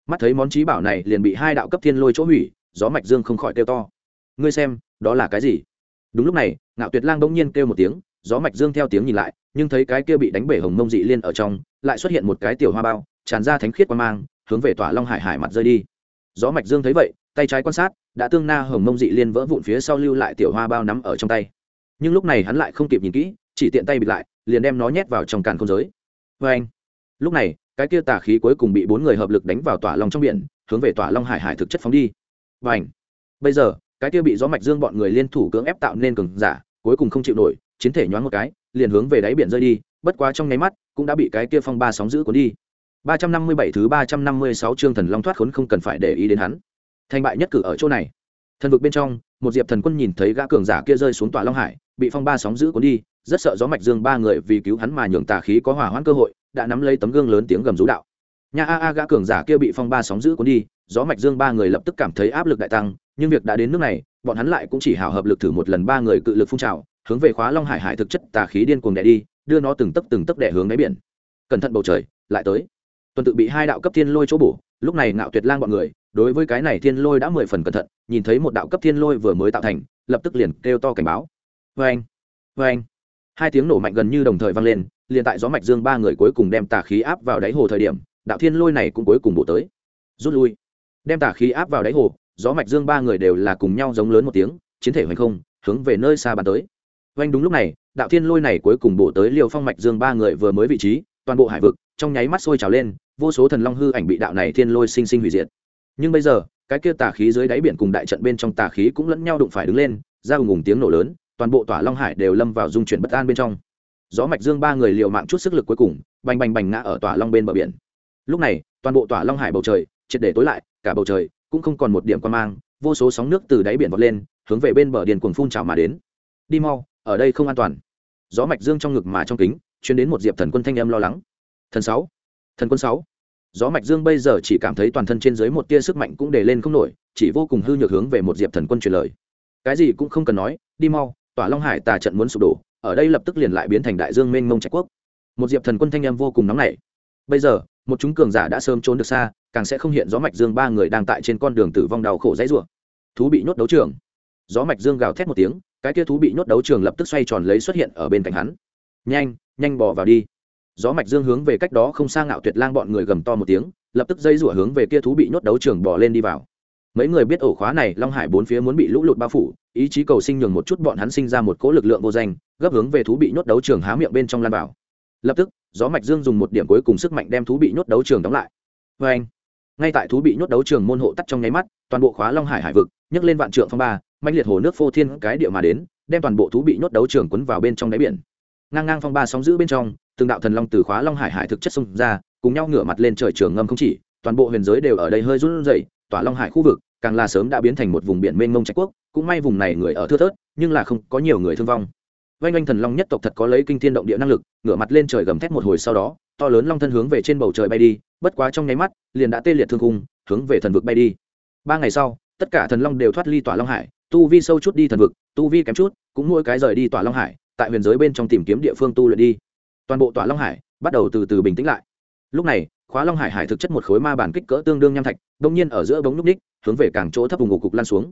Mắt thấy món trí bảo này liền bị hai đạo cấp thiên lôi chỗ hủy, gió mạch dương không khỏi kêu to. Ngươi xem, đó là cái gì? Đúng lúc này, ngạo tuyệt lang bỗng nhiên kêu một tiếng gió mạch dương theo tiếng nhìn lại, nhưng thấy cái kia bị đánh bể hồng mông dị liên ở trong, lại xuất hiện một cái tiểu hoa bao, tràn ra thánh khiết quan mang, hướng về tỏa long hải hải mặt rơi đi. Gió mạch dương thấy vậy, tay trái quan sát, đã tương na hồng mông dị liên vỡ vụn phía sau lưu lại tiểu hoa bao nắm ở trong tay. Nhưng lúc này hắn lại không kịp nhìn kỹ, chỉ tiện tay bịt lại, liền đem nó nhét vào trong càn không giới. Vê anh, lúc này, cái kia tà khí cuối cùng bị bốn người hợp lực đánh vào tỏa long trong biển, hướng về tỏa long hải hải thực chất phóng đi. Và ảnh bây giờ, cái kia bị gió mạch dương bọn người liên thủ cưỡng ép tạo nên cường giả, cuối cùng không chịu nổi chiến thể nhoáng một cái, liền hướng về đáy biển rơi đi, bất quá trong nháy mắt, cũng đã bị cái kia phong ba sóng giữ cuốn đi. 357 thứ 356 chương thần long thoát khốn không cần phải để ý đến hắn. Thành bại nhất cử ở chỗ này. Thần vực bên trong, một diệp thần quân nhìn thấy gã cường giả kia rơi xuống tòa long hải, bị phong ba sóng giữ cuốn đi, rất sợ gió mạch dương ba người vì cứu hắn mà nhường tà khí có hỏa hoãn cơ hội, đã nắm lấy tấm gương lớn tiếng gầm rú đạo. Nhà a a, gã cường giả kia bị phong ba sóng giữ cuốn đi, gió mạch dương ba người lập tức cảm thấy áp lực đại tăng, nhưng việc đã đến nước này, bọn hắn lại cũng chỉ hào hợp lực thử một lần ba người cự lực phun trào hướng về khóa long hải hải thực chất tà khí điên cuồng đè đi, đưa nó từng tấc từng tấc đẻ hướng đáy biển. Cẩn thận bầu trời, lại tới. Tuần tự bị hai đạo cấp thiên lôi chỗ bổ, lúc này ngạo tuyệt lang bọn người, đối với cái này thiên lôi đã mười phần cẩn thận, nhìn thấy một đạo cấp thiên lôi vừa mới tạo thành, lập tức liền kêu to cảnh báo. Vê anh vê anh hai tiếng nổ mạnh gần như đồng thời vang lên, liền tại gió mạch dương ba người cuối cùng đem tà khí áp vào đáy hồ thời điểm, đạo thiên lôi này cũng cuối cùng bổ tới. Rút lui. Đem tà khí áp vào đáy hồ, gió mạch dương ba người đều là cùng nhau giống lớn một tiếng, chiến thể hoành không, hướng về nơi xa bàn tới oanh đúng lúc này, đạo thiên lôi này cuối cùng bổ tới liều phong mạch dương ba người vừa mới vị trí, toàn bộ hải vực, trong nháy mắt sôi trào lên, vô số thần long hư ảnh bị đạo này thiên lôi sinh sinh hủy diệt. Nhưng bây giờ, cái kia tà khí dưới đáy biển cùng đại trận bên trong tà khí cũng lẫn nhau đụng phải đứng lên, ra ùng ùng tiếng nổ lớn, toàn bộ tỏa long hải đều lâm vào dung chuyển bất an bên trong. Gió mạch dương ba người liều mạng chút sức lực cuối cùng, bành bành bành ngã ở tỏa long bên bờ biển. Lúc này, toàn bộ tỏa long hải bầu trời, triệt để tối lại, cả bầu trời cũng không còn một điểm quan mang, vô số sóng nước từ đáy biển vọt lên, hướng về bên bờ điền cuồng phun trào mà đến. Đi mau ở đây không an toàn. Gió mạch dương trong ngực mà trong kính, chuyến đến một diệp thần quân thanh âm lo lắng. Thần sáu, thần quân sáu. Gió mạch dương bây giờ chỉ cảm thấy toàn thân trên dưới một tia sức mạnh cũng để lên không nổi, chỉ vô cùng hư nhược hướng về một diệp thần quân truyền lời. Cái gì cũng không cần nói, đi mau, tỏa long hải tà trận muốn sụp đổ, ở đây lập tức liền lại biến thành đại dương mênh mông trạch quốc. Một diệp thần quân thanh âm vô cùng nóng nảy. Bây giờ, một chúng cường giả đã sớm trốn được xa, càng sẽ không hiện gió mạch dương ba người đang tại trên con đường tử vong đau khổ dãy rủa. Thú bị nhốt đấu trường. Gió mạch dương gào thét một tiếng cái kia thú bị nhốt đấu trường lập tức xoay tròn lấy xuất hiện ở bên cạnh hắn. Nhanh nhanh bỏ vào đi. Gió mạch dương hướng về cách đó không xa ngạo tuyệt lang bọn người gầm to một tiếng, lập tức dây rủa hướng về kia thú bị nhốt đấu trường bỏ lên đi vào. Mấy người biết ổ khóa này, long hải bốn phía muốn bị lũ lụt bao phủ, ý chí cầu sinh nhường một chút bọn hắn sinh ra một cỗ lực lượng vô danh, gấp hướng về thú bị nhốt đấu trường há miệng bên trong lan bảo lập tức, gió mạch dương dùng một điểm cuối cùng sức mạnh đem thú bị nhốt đấu trường đóng lại. Vê anh ngay tại thú bị nhốt đấu trường môn hộ tắt trong nháy mắt, toàn bộ khóa long hải hải vực, nhấc lên vạn trượng phong ba mạnh liệt hồ nước phô thiên cái địa mà đến, đem toàn bộ thú bị nhốt đấu trường quấn vào bên trong đáy biển. Ngang ngang phong ba sóng giữ bên trong, từng đạo thần long từ khóa long hải hải thực chất xông ra, cùng nhau ngửa mặt lên trời trường ngâm không chỉ, toàn bộ huyền giới đều ở đây hơi run rẩy, tỏa long hải khu vực, càng là sớm đã biến thành một vùng biển mênh mông trạch quốc, cũng may vùng này người ở thưa thớt, nhưng là không có nhiều người thương vong. Vanh oanh thần long nhất tộc thật có lấy kinh thiên động địa năng lực, ngửa mặt lên trời gầm thét một hồi sau đó, to lớn long thân hướng về trên bầu trời bay đi, bất quá trong nháy mắt, liền đã tê liệt thương cung hướng về thần vực bay đi. Ba ngày sau, tất cả thần long đều thoát ly tỏa long hải tu vi sâu chút đi thần vực, tu vi kém chút, cũng mỗi cái rời đi tỏa long hải, tại huyền giới bên trong tìm kiếm địa phương tu luyện đi. Toàn bộ tỏa long hải bắt đầu từ từ bình tĩnh lại. Lúc này, khóa long hải hải thực chất một khối ma bản kích cỡ tương đương nham thạch đông nhiên ở giữa bóng núc ních hướng về càng chỗ thấp vùng ngục cục lan xuống.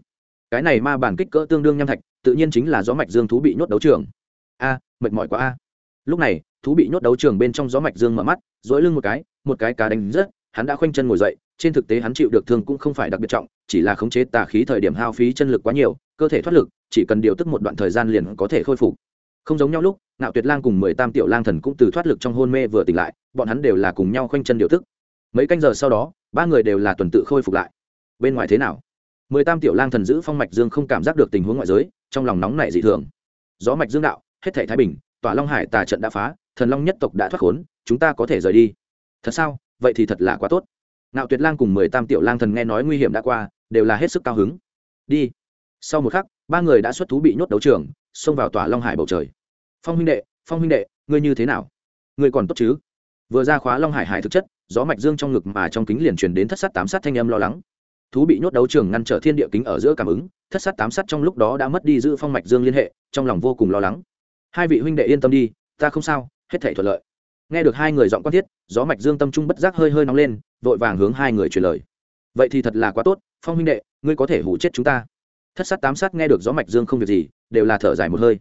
Cái này ma bản kích cỡ tương đương nham thạch, tự nhiên chính là gió mạch dương thú bị nhốt đấu trường. A, mệt mỏi quá a. Lúc này, thú bị nhốt đấu trường bên trong gió mạch dương mở mắt, dỗi lưng một cái một cái cá đánh rớt, hắn đã khoanh chân ngồi dậy trên thực tế hắn chịu được thương cũng không phải đặc biệt trọng, chỉ là khống chế tà khí thời điểm hao phí chân lực quá nhiều, cơ thể thoát lực, chỉ cần điều tức một đoạn thời gian liền có thể khôi phục. Không giống nhau lúc, ngạo tuyệt lang cùng mười tam tiểu lang thần cũng từ thoát lực trong hôn mê vừa tỉnh lại, bọn hắn đều là cùng nhau khoanh chân điều tức. Mấy canh giờ sau đó, ba người đều là tuần tự khôi phục lại. Bên ngoài thế nào? mười tam tiểu lang thần giữ phong mạch dương không cảm giác được tình huống ngoại giới, trong lòng nóng nảy dị thường. Gió mạch dương đạo, hết thể thái bình, tỏa long hải tà trận đã phá, thần long nhất tộc đã thoát khốn, chúng ta có thể rời đi. Thật sao? Vậy thì thật là quá tốt. Nạo tuyệt lang cùng mười tam tiểu lang thần nghe nói nguy hiểm đã qua, đều là hết sức cao hứng. Đi. Sau một khắc, ba người đã xuất thú bị nhốt đấu trường, xông vào tỏa long hải bầu trời. Phong huynh đệ, phong huynh đệ, ngươi như thế nào? Ngươi còn tốt chứ? Vừa ra khóa long hải hải thực chất, gió mạch dương trong ngực mà trong kính liền truyền đến thất sát tám sát thanh âm lo lắng. Thú bị nhốt đấu trường ngăn trở thiên địa kính ở giữa cảm ứng, thất sát tám sát trong lúc đó đã mất đi giữ phong mạch dương liên hệ, trong lòng vô cùng lo lắng. Hai vị huynh đệ yên tâm đi, ta không sao, hết thảy thuận lợi. Nghe được hai người giọng quan thiết, gió mạch dương tâm trung bất giác hơi hơi nóng lên vội vàng hướng hai người truyền lời. Vậy thì thật là quá tốt, phong huynh đệ, ngươi có thể hủ chết chúng ta. Thất sát tám sát nghe được gió mạch dương không việc gì, đều là thở dài một hơi.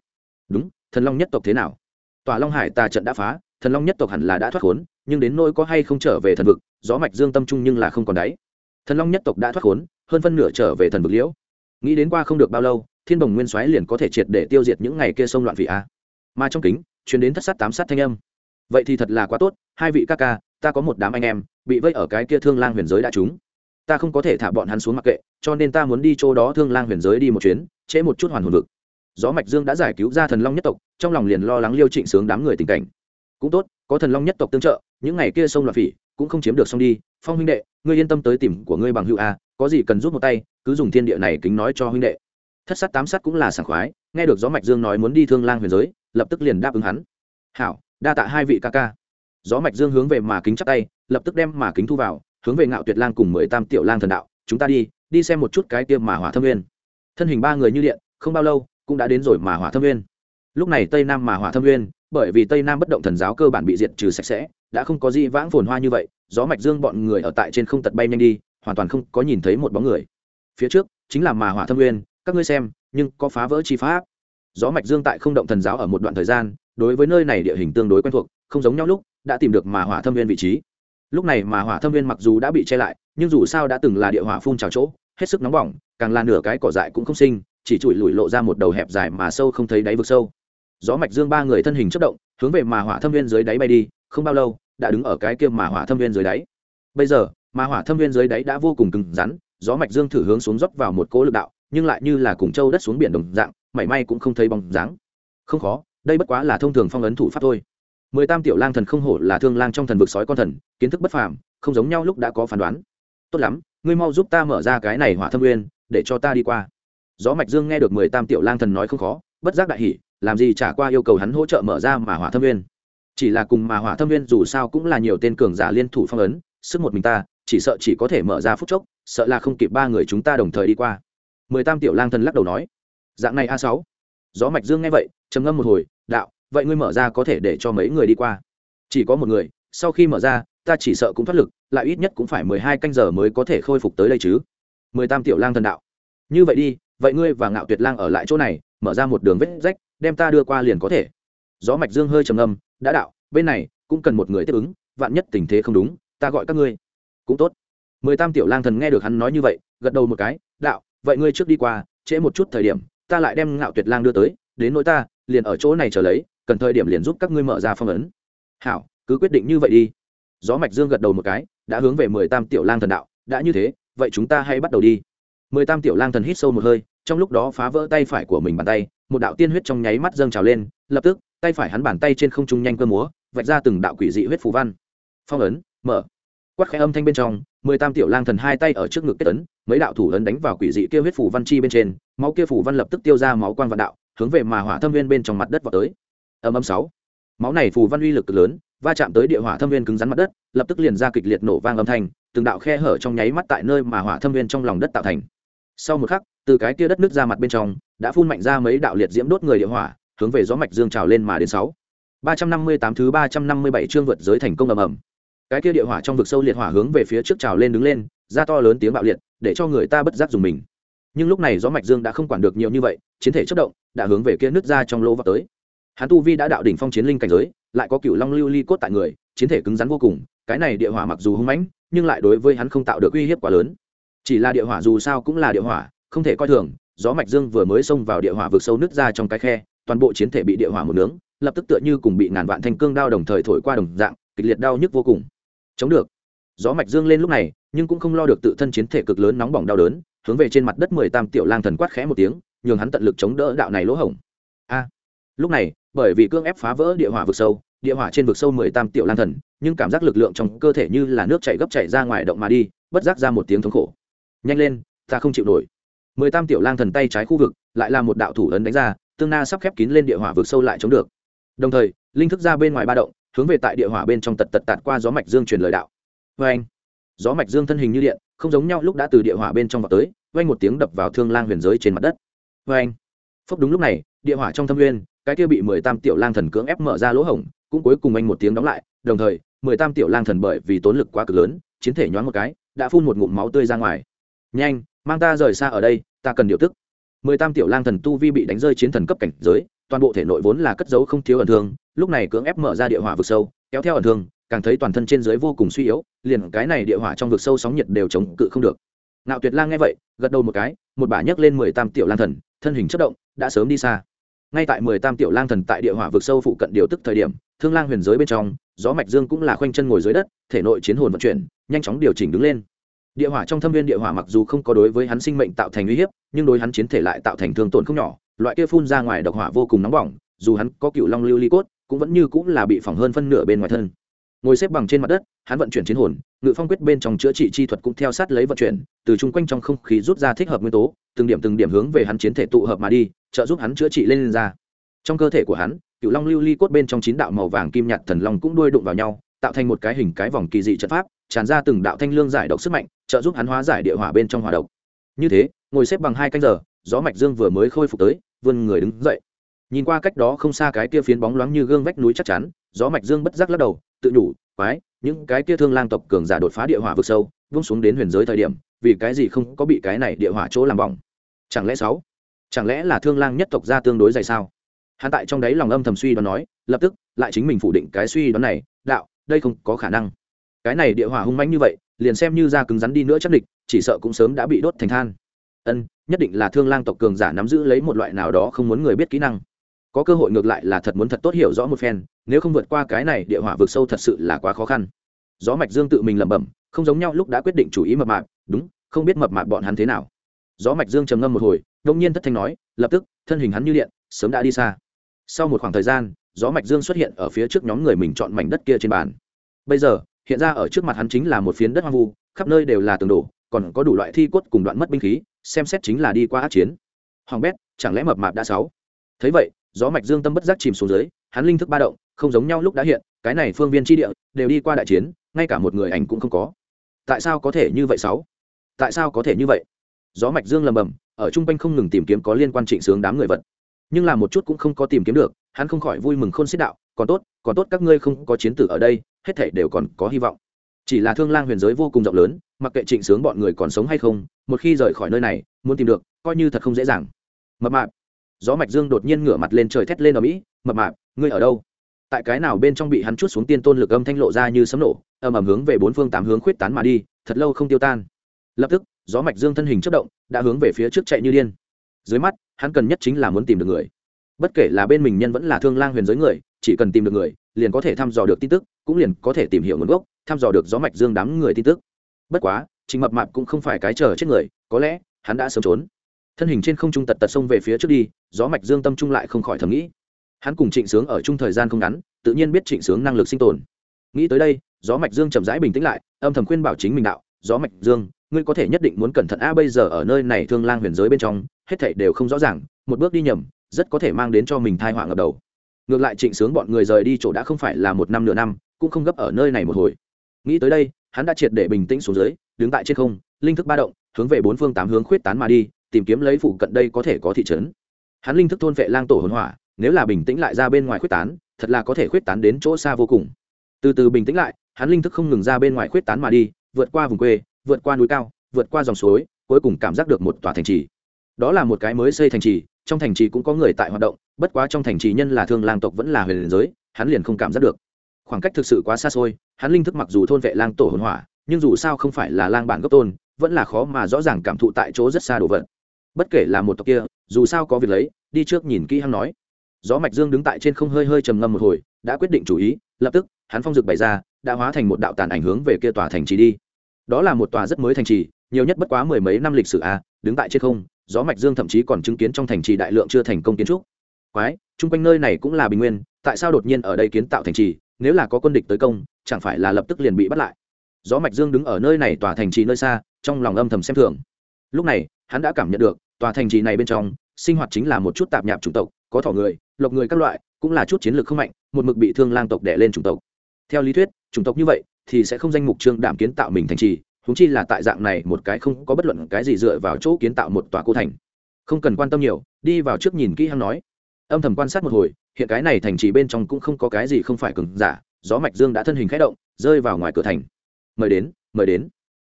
Đúng, thần long nhất tộc thế nào? Tòa long hải tà trận đã phá, thần long nhất tộc hẳn là đã thoát khốn, nhưng đến nỗi có hay không trở về thần vực, gió mạch dương tâm trung nhưng là không còn đáy. Thần long nhất tộc đã thoát khốn, hơn phân nửa trở về thần vực liễu. Nghĩ đến qua không được bao lâu, thiên bồng nguyên soái liền có thể triệt để tiêu diệt những ngày kia sông loạn vị a. Mà trong kính chuyến đến thất sát tám sát thanh âm. Vậy thì thật là quá tốt, hai vị ca ca ta có một đám anh em, bị vây ở cái kia thương lang huyền giới đã trúng. Ta không có thể thả bọn hắn xuống mặc kệ, cho nên ta muốn đi chỗ đó thương lang huyền giới đi một chuyến, trễ một chút hoàn hồn vực. Gió mạch dương đã giải cứu ra thần long nhất tộc, trong lòng liền lo lắng liêu trịnh sướng đám người tình cảnh. Cũng tốt, có thần long nhất tộc tương trợ, những ngày kia sông loạn phỉ cũng không chiếm được xong đi. Phong huynh đệ, ngươi yên tâm tới tìm của ngươi bằng hữu a, có gì cần giúp một tay, cứ dùng thiên địa này kính nói cho huynh đệ. Thất sát tám sát cũng là sảng khoái, nghe được gió mạch dương nói muốn đi thương lang huyền giới, lập tức liền đáp ứng hắn. Hảo, đa tạ hai vị ca ca gió mạch dương hướng về mà kính chắp tay, lập tức đem mà kính thu vào, hướng về ngạo tuyệt lang cùng mười tam tiểu lang thần đạo, chúng ta đi đi xem một chút cái tiêm mà hỏa thâm nguyên. Thân hình ba người như điện, không bao lâu, cũng đã đến rồi mà hỏa thâm nguyên. Lúc này tây nam mà hỏa thâm nguyên, bởi vì tây nam bất động thần giáo cơ bản bị diệt trừ sạch sẽ, đã không có gì vãng phồn hoa như vậy, gió mạch dương bọn người ở tại trên không tật bay nhanh đi, hoàn toàn không có nhìn thấy một bóng người. Phía trước, chính là mà hỏa thâm nguyên, các ngươi xem, nhưng có phá vỡ chi pháp. Gió mạch dương tại không động thần giáo ở một đoạn thời gian, đối với nơi này địa hình tương đối quen thuộc không giống nhau lúc đã tìm được mà hỏa thâm viên vị trí. Lúc này mà hỏa thâm viên mặc dù đã bị che lại, nhưng dù sao đã từng là địa hỏa phun trào chỗ, hết sức nóng bỏng, càng là nửa cái cỏ dại cũng không sinh, chỉ trụi lùi lộ ra một đầu hẹp dài mà sâu không thấy đáy vực sâu. Gió mạch dương ba người thân hình chất động, hướng về mà hỏa thâm viên dưới đáy bay đi, không bao lâu, đã đứng ở cái kia mà hỏa thâm viên dưới đáy. Bây giờ, mà hỏa thâm viên dưới đáy đã vô cùng cứng rắn, gió mạch dương thử hướng xuống dốc vào một cỗ lực đạo, nhưng lại như là cùng châu đất xuống biển đồng dạng, mảy may cũng không thấy bóng dáng. Không khó, đây bất quá là thông thường phong ấn thủ pháp thôi mười tam tiểu lang thần không hổ là thương lang trong thần vực sói con thần, kiến thức bất phàm, không giống nhau lúc đã có phán đoán. Tốt lắm, ngươi mau giúp ta mở ra cái này hỏa thâm nguyên, để cho ta đi qua. Gió mạch dương nghe được mười tam tiểu lang thần nói không khó, bất giác đại hỉ, làm gì trả qua yêu cầu hắn hỗ trợ mở ra mà hỏa thâm nguyên. Chỉ là cùng mà hỏa thâm nguyên dù sao cũng là nhiều tên cường giả liên thủ phong ấn, sức một mình ta, chỉ sợ chỉ có thể mở ra phút chốc, sợ là không kịp ba người chúng ta đồng thời đi qua. Mười tam tiểu lang thần lắc đầu nói, dạng này a sáu. Gió mạch dương nghe vậy, trầm ngâm một hồi, đạo vậy ngươi mở ra có thể để cho mấy người đi qua? Chỉ có một người, sau khi mở ra, ta chỉ sợ cũng thoát lực, lại ít nhất cũng phải mười hai canh giờ mới có thể khôi phục tới đây chứ. Mười tam tiểu lang thần đạo. Như vậy đi, vậy ngươi và ngạo tuyệt lang ở lại chỗ này, mở ra một đường vết rách, đem ta đưa qua liền có thể. Gió mạch dương hơi trầm âm đã đạo, bên này, cũng cần một người tiếp ứng, vạn nhất tình thế không đúng, ta gọi các ngươi. Cũng tốt. Mười tam tiểu lang thần nghe được hắn nói như vậy, gật đầu một cái, đạo, vậy ngươi trước đi qua, trễ một chút thời điểm, ta lại đem ngạo tuyệt lang đưa tới, đến nỗi ta, liền ở chỗ này chờ lấy cần thời điểm liền giúp các ngươi mở ra phong ấn. Hảo, cứ quyết định như vậy đi. Gió mạch dương gật đầu một cái, đã hướng về mười tam tiểu lang thần đạo, đã như thế, vậy chúng ta hãy bắt đầu đi. mười tam tiểu lang thần hít sâu một hơi, trong lúc đó phá vỡ tay phải của mình bàn tay, một đạo tiên huyết trong nháy mắt dâng trào lên, lập tức, tay phải hắn bàn tay trên không trung nhanh cơ múa, vạch ra từng đạo quỷ dị huyết phù văn. Phong ấn, mở. Quát khẽ âm thanh bên trong, mười tam tiểu lang thần hai tay ở trước ngực kết ấn, mấy đạo thủ ấn đánh vào quỷ dị kia huyết phù văn chi bên trên, máu kia phù văn lập tức tiêu ra máu quang vạn đạo, hướng về mà hỏa thâm viên bên trong mặt đất vào tới âm âm sáu. Máu này phù văn uy lực cực lớn, va chạm tới địa hỏa thâm viên cứng rắn mặt đất, lập tức liền ra kịch liệt nổ vang âm thanh, từng đạo khe hở trong nháy mắt tại nơi mà hỏa thâm viên trong lòng đất tạo thành. Sau một khắc, từ cái kia đất nước ra mặt bên trong, đã phun mạnh ra mấy đạo liệt diễm đốt người địa hỏa, hướng về gió mạch dương trào lên mà đến sáu. Ba trăm năm mươi tám thứ ba trăm năm mươi bảy chương vượt giới thành công ầm ầm. Cái kia địa hỏa trong vực sâu liệt hỏa hướng về phía trước trào lên đứng lên, ra to lớn tiếng bạo liệt, để cho người ta bất giác dùng mình. Nhưng lúc này gió mạch dương đã không quản được nhiều như vậy, chiến thể chất động, đã hướng về kia nứt ra trong lỗ vào tới hắn tu vi đã đạo đỉnh phong chiến linh cảnh giới, lại có cựu long lưu ly cốt tại người, chiến thể cứng rắn vô cùng, cái này địa hỏa mặc dù hung mãnh, nhưng lại đối với hắn không tạo được uy hiếp quá lớn. Chỉ là địa hỏa dù sao cũng là địa hỏa, không thể coi thường, gió mạch dương vừa mới xông vào địa hỏa vực sâu nứt ra trong cái khe, toàn bộ chiến thể bị địa hỏa một nướng, lập tức tựa như cùng bị ngàn vạn thanh cương đao đồng thời thổi qua đồng dạng, kịch liệt đau nhức vô cùng. Chống được. Gió mạch dương lên lúc này, nhưng cũng không lo được tự thân chiến thể cực lớn nóng bỏng đau đớn, hướng về trên mặt đất mười tam tiểu lang thần quát khẽ một tiếng, nhường hắn tận lực chống đỡ đạo này lỗ hổng. A. Lúc này bởi vì cương ép phá vỡ địa hỏa vực sâu, địa hỏa trên vực sâu mười tam tiểu lang thần, nhưng cảm giác lực lượng trong cơ thể như là nước chảy gấp chảy ra ngoài động mà đi, bất giác ra một tiếng thống khổ. Nhanh lên, ta không chịu nổi. Mười tam tiểu lang thần tay trái khu vực, lại là một đạo thủ ấn đánh ra, tương na sắp khép kín lên địa hỏa vực sâu lại chống được. Đồng thời, linh thức ra bên ngoài ba động, hướng về tại địa hỏa bên trong tật tật tạt qua gió mạch dương truyền lời đạo. Vê anh, gió mạch dương thân hình như điện, không giống nhau lúc đã từ địa hỏa bên trong vào tới, vang một tiếng đập vào thương lang huyền giới trên mặt đất. Vê anh, phốc đúng lúc này, địa hỏa trong thâm nguyên cái kia bị mười tam tiểu lang thần cưỡng ép mở ra lỗ hổng, cũng cuối cùng anh một tiếng đóng lại, đồng thời, mười tam tiểu lang thần bởi vì tốn lực quá cực lớn, chiến thể nhoáng một cái, đã phun một ngụm máu tươi ra ngoài. Nhanh, mang ta rời xa ở đây, ta cần điều tức. Mười tam tiểu lang thần tu vi bị đánh rơi chiến thần cấp cảnh giới, toàn bộ thể nội vốn là cất giấu không thiếu ẩn thương, lúc này cưỡng ép mở ra địa hỏa vực sâu, kéo theo ẩn thương, càng thấy toàn thân trên dưới vô cùng suy yếu, liền cái này địa hỏa trong vực sâu sóng nhiệt đều chống cự không được. Nạo tuyệt lang nghe vậy, gật đầu một cái, một bả nhấc lên mười tam tiểu lang thần, thân hình chất động, đã sớm đi xa ngay tại mười tam tiểu lang thần tại địa hỏa vực sâu phụ cận điều tức thời điểm, thương lang huyền giới bên trong, gió mạch dương cũng là khoanh chân ngồi dưới đất, thể nội chiến hồn vận chuyển, nhanh chóng điều chỉnh đứng lên. Địa hỏa trong thâm viên địa hỏa mặc dù không có đối với hắn sinh mệnh tạo thành uy hiếp, nhưng đối hắn chiến thể lại tạo thành thương tổn không nhỏ, loại kia phun ra ngoài độc hỏa vô cùng nóng bỏng, dù hắn có cựu long lưu ly cốt, cũng vẫn như cũng là bị phỏng hơn phân nửa bên ngoài thân. Ngồi xếp bằng trên mặt đất, hắn vận chuyển chiến hồn, ngự phong quyết bên trong chữa trị chi thuật cũng theo sát lấy vận chuyển, từ chung quanh trong không khí rút ra thích hợp nguyên tố từng điểm từng điểm hướng về hắn chiến thể tụ hợp mà đi trợ giúp hắn chữa trị lên, lên ra trong cơ thể của hắn cựu long lưu ly cốt bên trong chín đạo màu vàng kim nhạt thần long cũng đuôi đụng vào nhau tạo thành một cái hình cái vòng kỳ dị trận pháp tràn ra từng đạo thanh lương giải độc sức mạnh trợ giúp hắn hóa giải địa hỏa bên trong hỏa độc. Như thế ngồi xếp bằng hai canh giờ gió mạch dương vừa mới khôi phục tới vươn người đứng dậy. Nhìn qua cách đó không xa cái kia phiến bóng loáng như gương vách núi chắc chắn gió mạch dương bất giác lắc đầu tự nhủ quái những cái kia thương lang tộc cường giả đột phá địa hỏa vực sâu vung xuống đến huyền giới thời điểm vì cái gì không có bị cái này địa hỏa chỗ làm bỏng? Chẳng lẽ sáu? Chẳng lẽ là thương lang nhất tộc ra tương đối dày sao? Hắn tại trong đấy lòng âm thầm suy đoán nói, lập tức lại chính mình phủ định cái suy đoán này, đạo, đây không có khả năng. Cái này địa hỏa hung mãnh như vậy, liền xem như da cứng rắn đi nữa chắc địch, chỉ sợ cũng sớm đã bị đốt thành than. Ân, nhất định là thương lang tộc cường giả nắm giữ lấy một loại nào đó không muốn người biết kỹ năng. Có cơ hội ngược lại là thật muốn thật tốt hiểu rõ một phen, nếu không vượt qua cái này địa hỏa vực sâu thật sự là quá khó khăn gió mạch dương tự mình lẩm bẩm, không giống nhau lúc đã quyết định chủ ý mập mạp, đúng, không biết mập mạp bọn hắn thế nào. Gió mạch dương trầm ngâm một hồi, đông nhiên thất thanh nói, lập tức, thân hình hắn như điện, sớm đã đi xa. Sau một khoảng thời gian, gió mạch dương xuất hiện ở phía trước nhóm người mình chọn mảnh đất kia trên bàn. Bây giờ, hiện ra ở trước mặt hắn chính là một phiến đất hoang vu, khắp nơi đều là tường đổ, còn có đủ loại thi cốt cùng đoạn mất binh khí, xem xét chính là đi qua ác chiến. Hoàng bét, chẳng lẽ mập mạp đã sáu? Thấy vậy, gió mạch dương tâm bất giác chìm xuống dưới, hắn linh thức ba động, không giống nhau lúc đã hiện, cái này phương viên tri địa, đều đi qua đại chiến ngay cả một người ảnh cũng không có. Tại sao có thể như vậy sáu? Tại sao có thể như vậy? Gió mạch dương lầm bầm, ở trung quanh không ngừng tìm kiếm có liên quan trịnh sướng đám người vật. Nhưng là một chút cũng không có tìm kiếm được, hắn không khỏi vui mừng khôn xiết đạo, còn tốt còn tốt các ngươi không có chiến tử ở đây, hết thảy đều còn có hy vọng. Chỉ là thương lang huyền giới vô cùng rộng lớn, mặc kệ trịnh sướng bọn người còn sống hay không, một khi rời khỏi nơi này, muốn tìm được, coi như thật không dễ dàng. Mập mạp. Gió mạch dương đột nhiên ngửa mặt lên trời thét lên ở mỹ, mập mạp, ngươi ở đâu? Tại cái nào bên trong bị hắn chút xuống tiên tôn lực âm thanh lộ ra như sấm nổ, ầm ầm hướng về bốn phương tám hướng khuyết tán mà đi, thật lâu không tiêu tan. Lập tức, gió mạch dương thân hình chất động, đã hướng về phía trước chạy như điên. Dưới mắt, hắn cần nhất chính là muốn tìm được người. Bất kể là bên mình nhân vẫn là thương lang huyền giới người, chỉ cần tìm được người, liền có thể thăm dò được tin tức, cũng liền có thể tìm hiểu nguồn gốc, thăm dò được gió mạch dương đám người tin tức. Bất quá, trình mập mạp cũng không phải cái chờ chết người, có lẽ, hắn đã sớm trốn. Thân hình trên không trung tật tật xông về phía trước đi, gió mạch dương tâm trung lại không khỏi thầm nghĩ hắn cùng trịnh sướng ở chung thời gian không ngắn, tự nhiên biết trịnh sướng năng lực sinh tồn. Nghĩ tới đây, gió mạch dương chậm rãi bình tĩnh lại, âm thầm khuyên bảo chính mình đạo, gió mạch dương, ngươi có thể nhất định muốn cẩn thận a, bây giờ ở nơi này thương lang huyền giới bên trong, hết thảy đều không rõ ràng, một bước đi nhầm, rất có thể mang đến cho mình thai họa ngập đầu. Ngược lại trịnh sướng bọn người rời đi chỗ đã không phải là một năm nửa năm, cũng không gấp ở nơi này một hồi. Nghĩ tới đây, hắn đã triệt để bình tĩnh xuống dưới, đứng tại trên không, linh thức ba động, hướng về bốn phương tám hướng khuyết tán mà đi, tìm kiếm lấy phụ cận đây có thể có thị trấn. Hắn linh thức thôn vệ lang tổ hồn hỏa nếu là bình tĩnh lại ra bên ngoài khuyết tán, thật là có thể khuyết tán đến chỗ xa vô cùng. Từ từ bình tĩnh lại, hắn linh thức không ngừng ra bên ngoài khuyết tán mà đi, vượt qua vùng quê, vượt qua núi cao, vượt qua dòng suối, cuối cùng cảm giác được một tòa thành trì. Đó là một cái mới xây thành trì, trong thành trì cũng có người tại hoạt động, bất quá trong thành trì nhân là thương lang tộc vẫn là huyền giới, hắn liền không cảm giác được. Khoảng cách thực sự quá xa xôi, hắn linh thức mặc dù thôn vệ lang tổ hồn hỏa, nhưng dù sao không phải là lang bản gốc tôn, vẫn là khó mà rõ ràng cảm thụ tại chỗ rất xa đồ vật. Bất kể là một tộc kia, dù sao có việc lấy, đi trước nhìn kỹ hắn nói gió mạch dương đứng tại trên không hơi hơi trầm ngâm một hồi, đã quyết định chủ ý, lập tức, hắn phong dực bày ra, đã hóa thành một đạo tàn ảnh hướng về kia tòa thành trì đi. Đó là một tòa rất mới thành trì, nhiều nhất bất quá mười mấy năm lịch sử a, đứng tại trên không, gió mạch dương thậm chí còn chứng kiến trong thành trì đại lượng chưa thành công kiến trúc. Quái, chung quanh nơi này cũng là bình nguyên, tại sao đột nhiên ở đây kiến tạo thành trì, nếu là có quân địch tới công, chẳng phải là lập tức liền bị bắt lại? Gió mạch dương đứng ở nơi này tòa thành trì nơi xa, trong lòng âm thầm xem thường. Lúc này, hắn đã cảm nhận được, tòa thành trì này bên trong sinh hoạt chính là một chút tạp nhạp chủng tộc, có thỏ người, lộc người các loại, cũng là chút chiến lược không mạnh, một mực bị thương lang tộc đẻ lên chủng tộc. Theo lý thuyết, chủng tộc như vậy thì sẽ không danh mục trương đảm kiến tạo mình thành trì húng chi là tại dạng này một cái không có bất luận cái gì dựa vào chỗ kiến tạo một tòa cô thành. Không cần quan tâm nhiều, đi vào trước nhìn kỹ hắn nói. Âm thầm quan sát một hồi, hiện cái này thành trì bên trong cũng không có cái gì không phải cứng giả, gió mạch dương đã thân hình khẽ động, rơi vào ngoài cửa thành. Mời đến mời đến.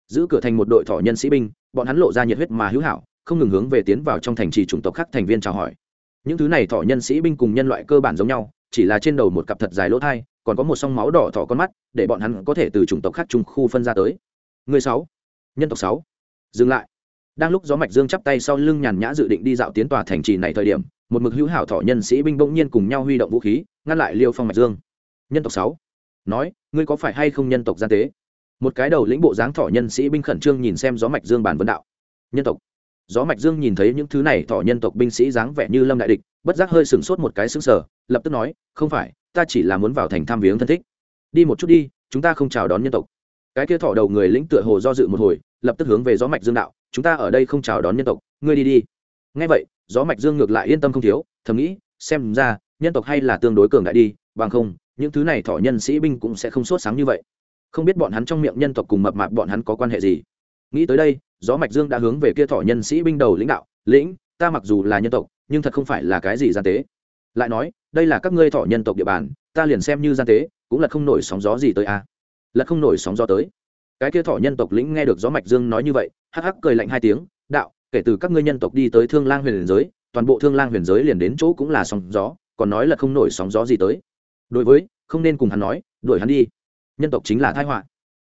Giữ cửa thành một đội thỏ nhân sĩ binh, bọn hắn lộ ra nhiệt huyết mà hữu hảo không ngừng hướng về tiến vào trong thành trì chủng tộc khác thành viên chào hỏi. Những thứ này thọ nhân sĩ binh cùng nhân loại cơ bản giống nhau, chỉ là trên đầu một cặp thật dài lỗ thai, còn có một song máu đỏ thỏ con mắt, để bọn hắn có thể từ chủng tộc khác trung khu phân ra tới. Người sáu, nhân tộc sáu, dừng lại. Đang lúc gió mạch dương chắp tay sau lưng nhàn nhã dự định đi dạo tiến tòa thành trì này thời điểm, một mực hữu hảo thọ nhân sĩ binh bỗng nhiên cùng nhau huy động vũ khí, ngăn lại liêu phong mạch dương. Nhân tộc sáu, nói, ngươi có phải hay không nhân tộc gian tế? Một cái đầu lĩnh bộ dáng thọ nhân sĩ binh khẩn trương nhìn xem gió mạch dương bản vấn đạo. Nhân tộc gió mạch dương nhìn thấy những thứ này thọ nhân tộc binh sĩ dáng vẻ như lâm đại địch, bất giác hơi sừng sốt một cái sững sờ, lập tức nói, không phải, ta chỉ là muốn vào thành thăm viếng thân thích. Đi một chút đi, chúng ta không chào đón nhân tộc. Cái kia thọ đầu người lĩnh tựa hồ do dự một hồi, lập tức hướng về gió mạch dương đạo, chúng ta ở đây không chào đón nhân tộc, ngươi đi đi. Ngay vậy, gió mạch dương ngược lại yên tâm không thiếu, thầm nghĩ, xem ra, nhân tộc hay là tương đối cường đại đi, bằng không, những thứ này thọ nhân sĩ binh cũng sẽ không sốt sáng như vậy. Không biết bọn hắn trong miệng nhân tộc cùng mập mạp bọn hắn có quan hệ gì nghĩ tới đây, gió mạch dương đã hướng về kia thọ nhân sĩ binh đầu lĩnh đạo, lĩnh, ta mặc dù là nhân tộc, nhưng thật không phải là cái gì gian tế. Lại nói, đây là các ngươi thọ nhân tộc địa bàn, ta liền xem như gian tế, cũng là không nổi sóng gió gì tới a. À. là không nổi sóng gió tới. Cái kia thọ nhân tộc lĩnh nghe được gió mạch dương nói như vậy, hắc hắc cười lạnh hai tiếng, đạo, kể từ các ngươi nhân tộc đi tới thương lang huyền giới, toàn bộ thương lang huyền giới liền đến chỗ cũng là sóng gió, còn nói là không nổi sóng gió gì tới. Đối với, không nên cùng hắn nói, đuổi hắn đi. Nhân tộc chính là thái họa.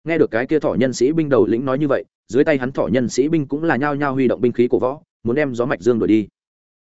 Nghe được cái kia thọ nhân sĩ binh đầu lĩnh nói như vậy dưới tay hắn thọ nhân sĩ binh cũng là nhao nhao huy động binh khí của võ, muốn đem gió mạch dương đuổi đi.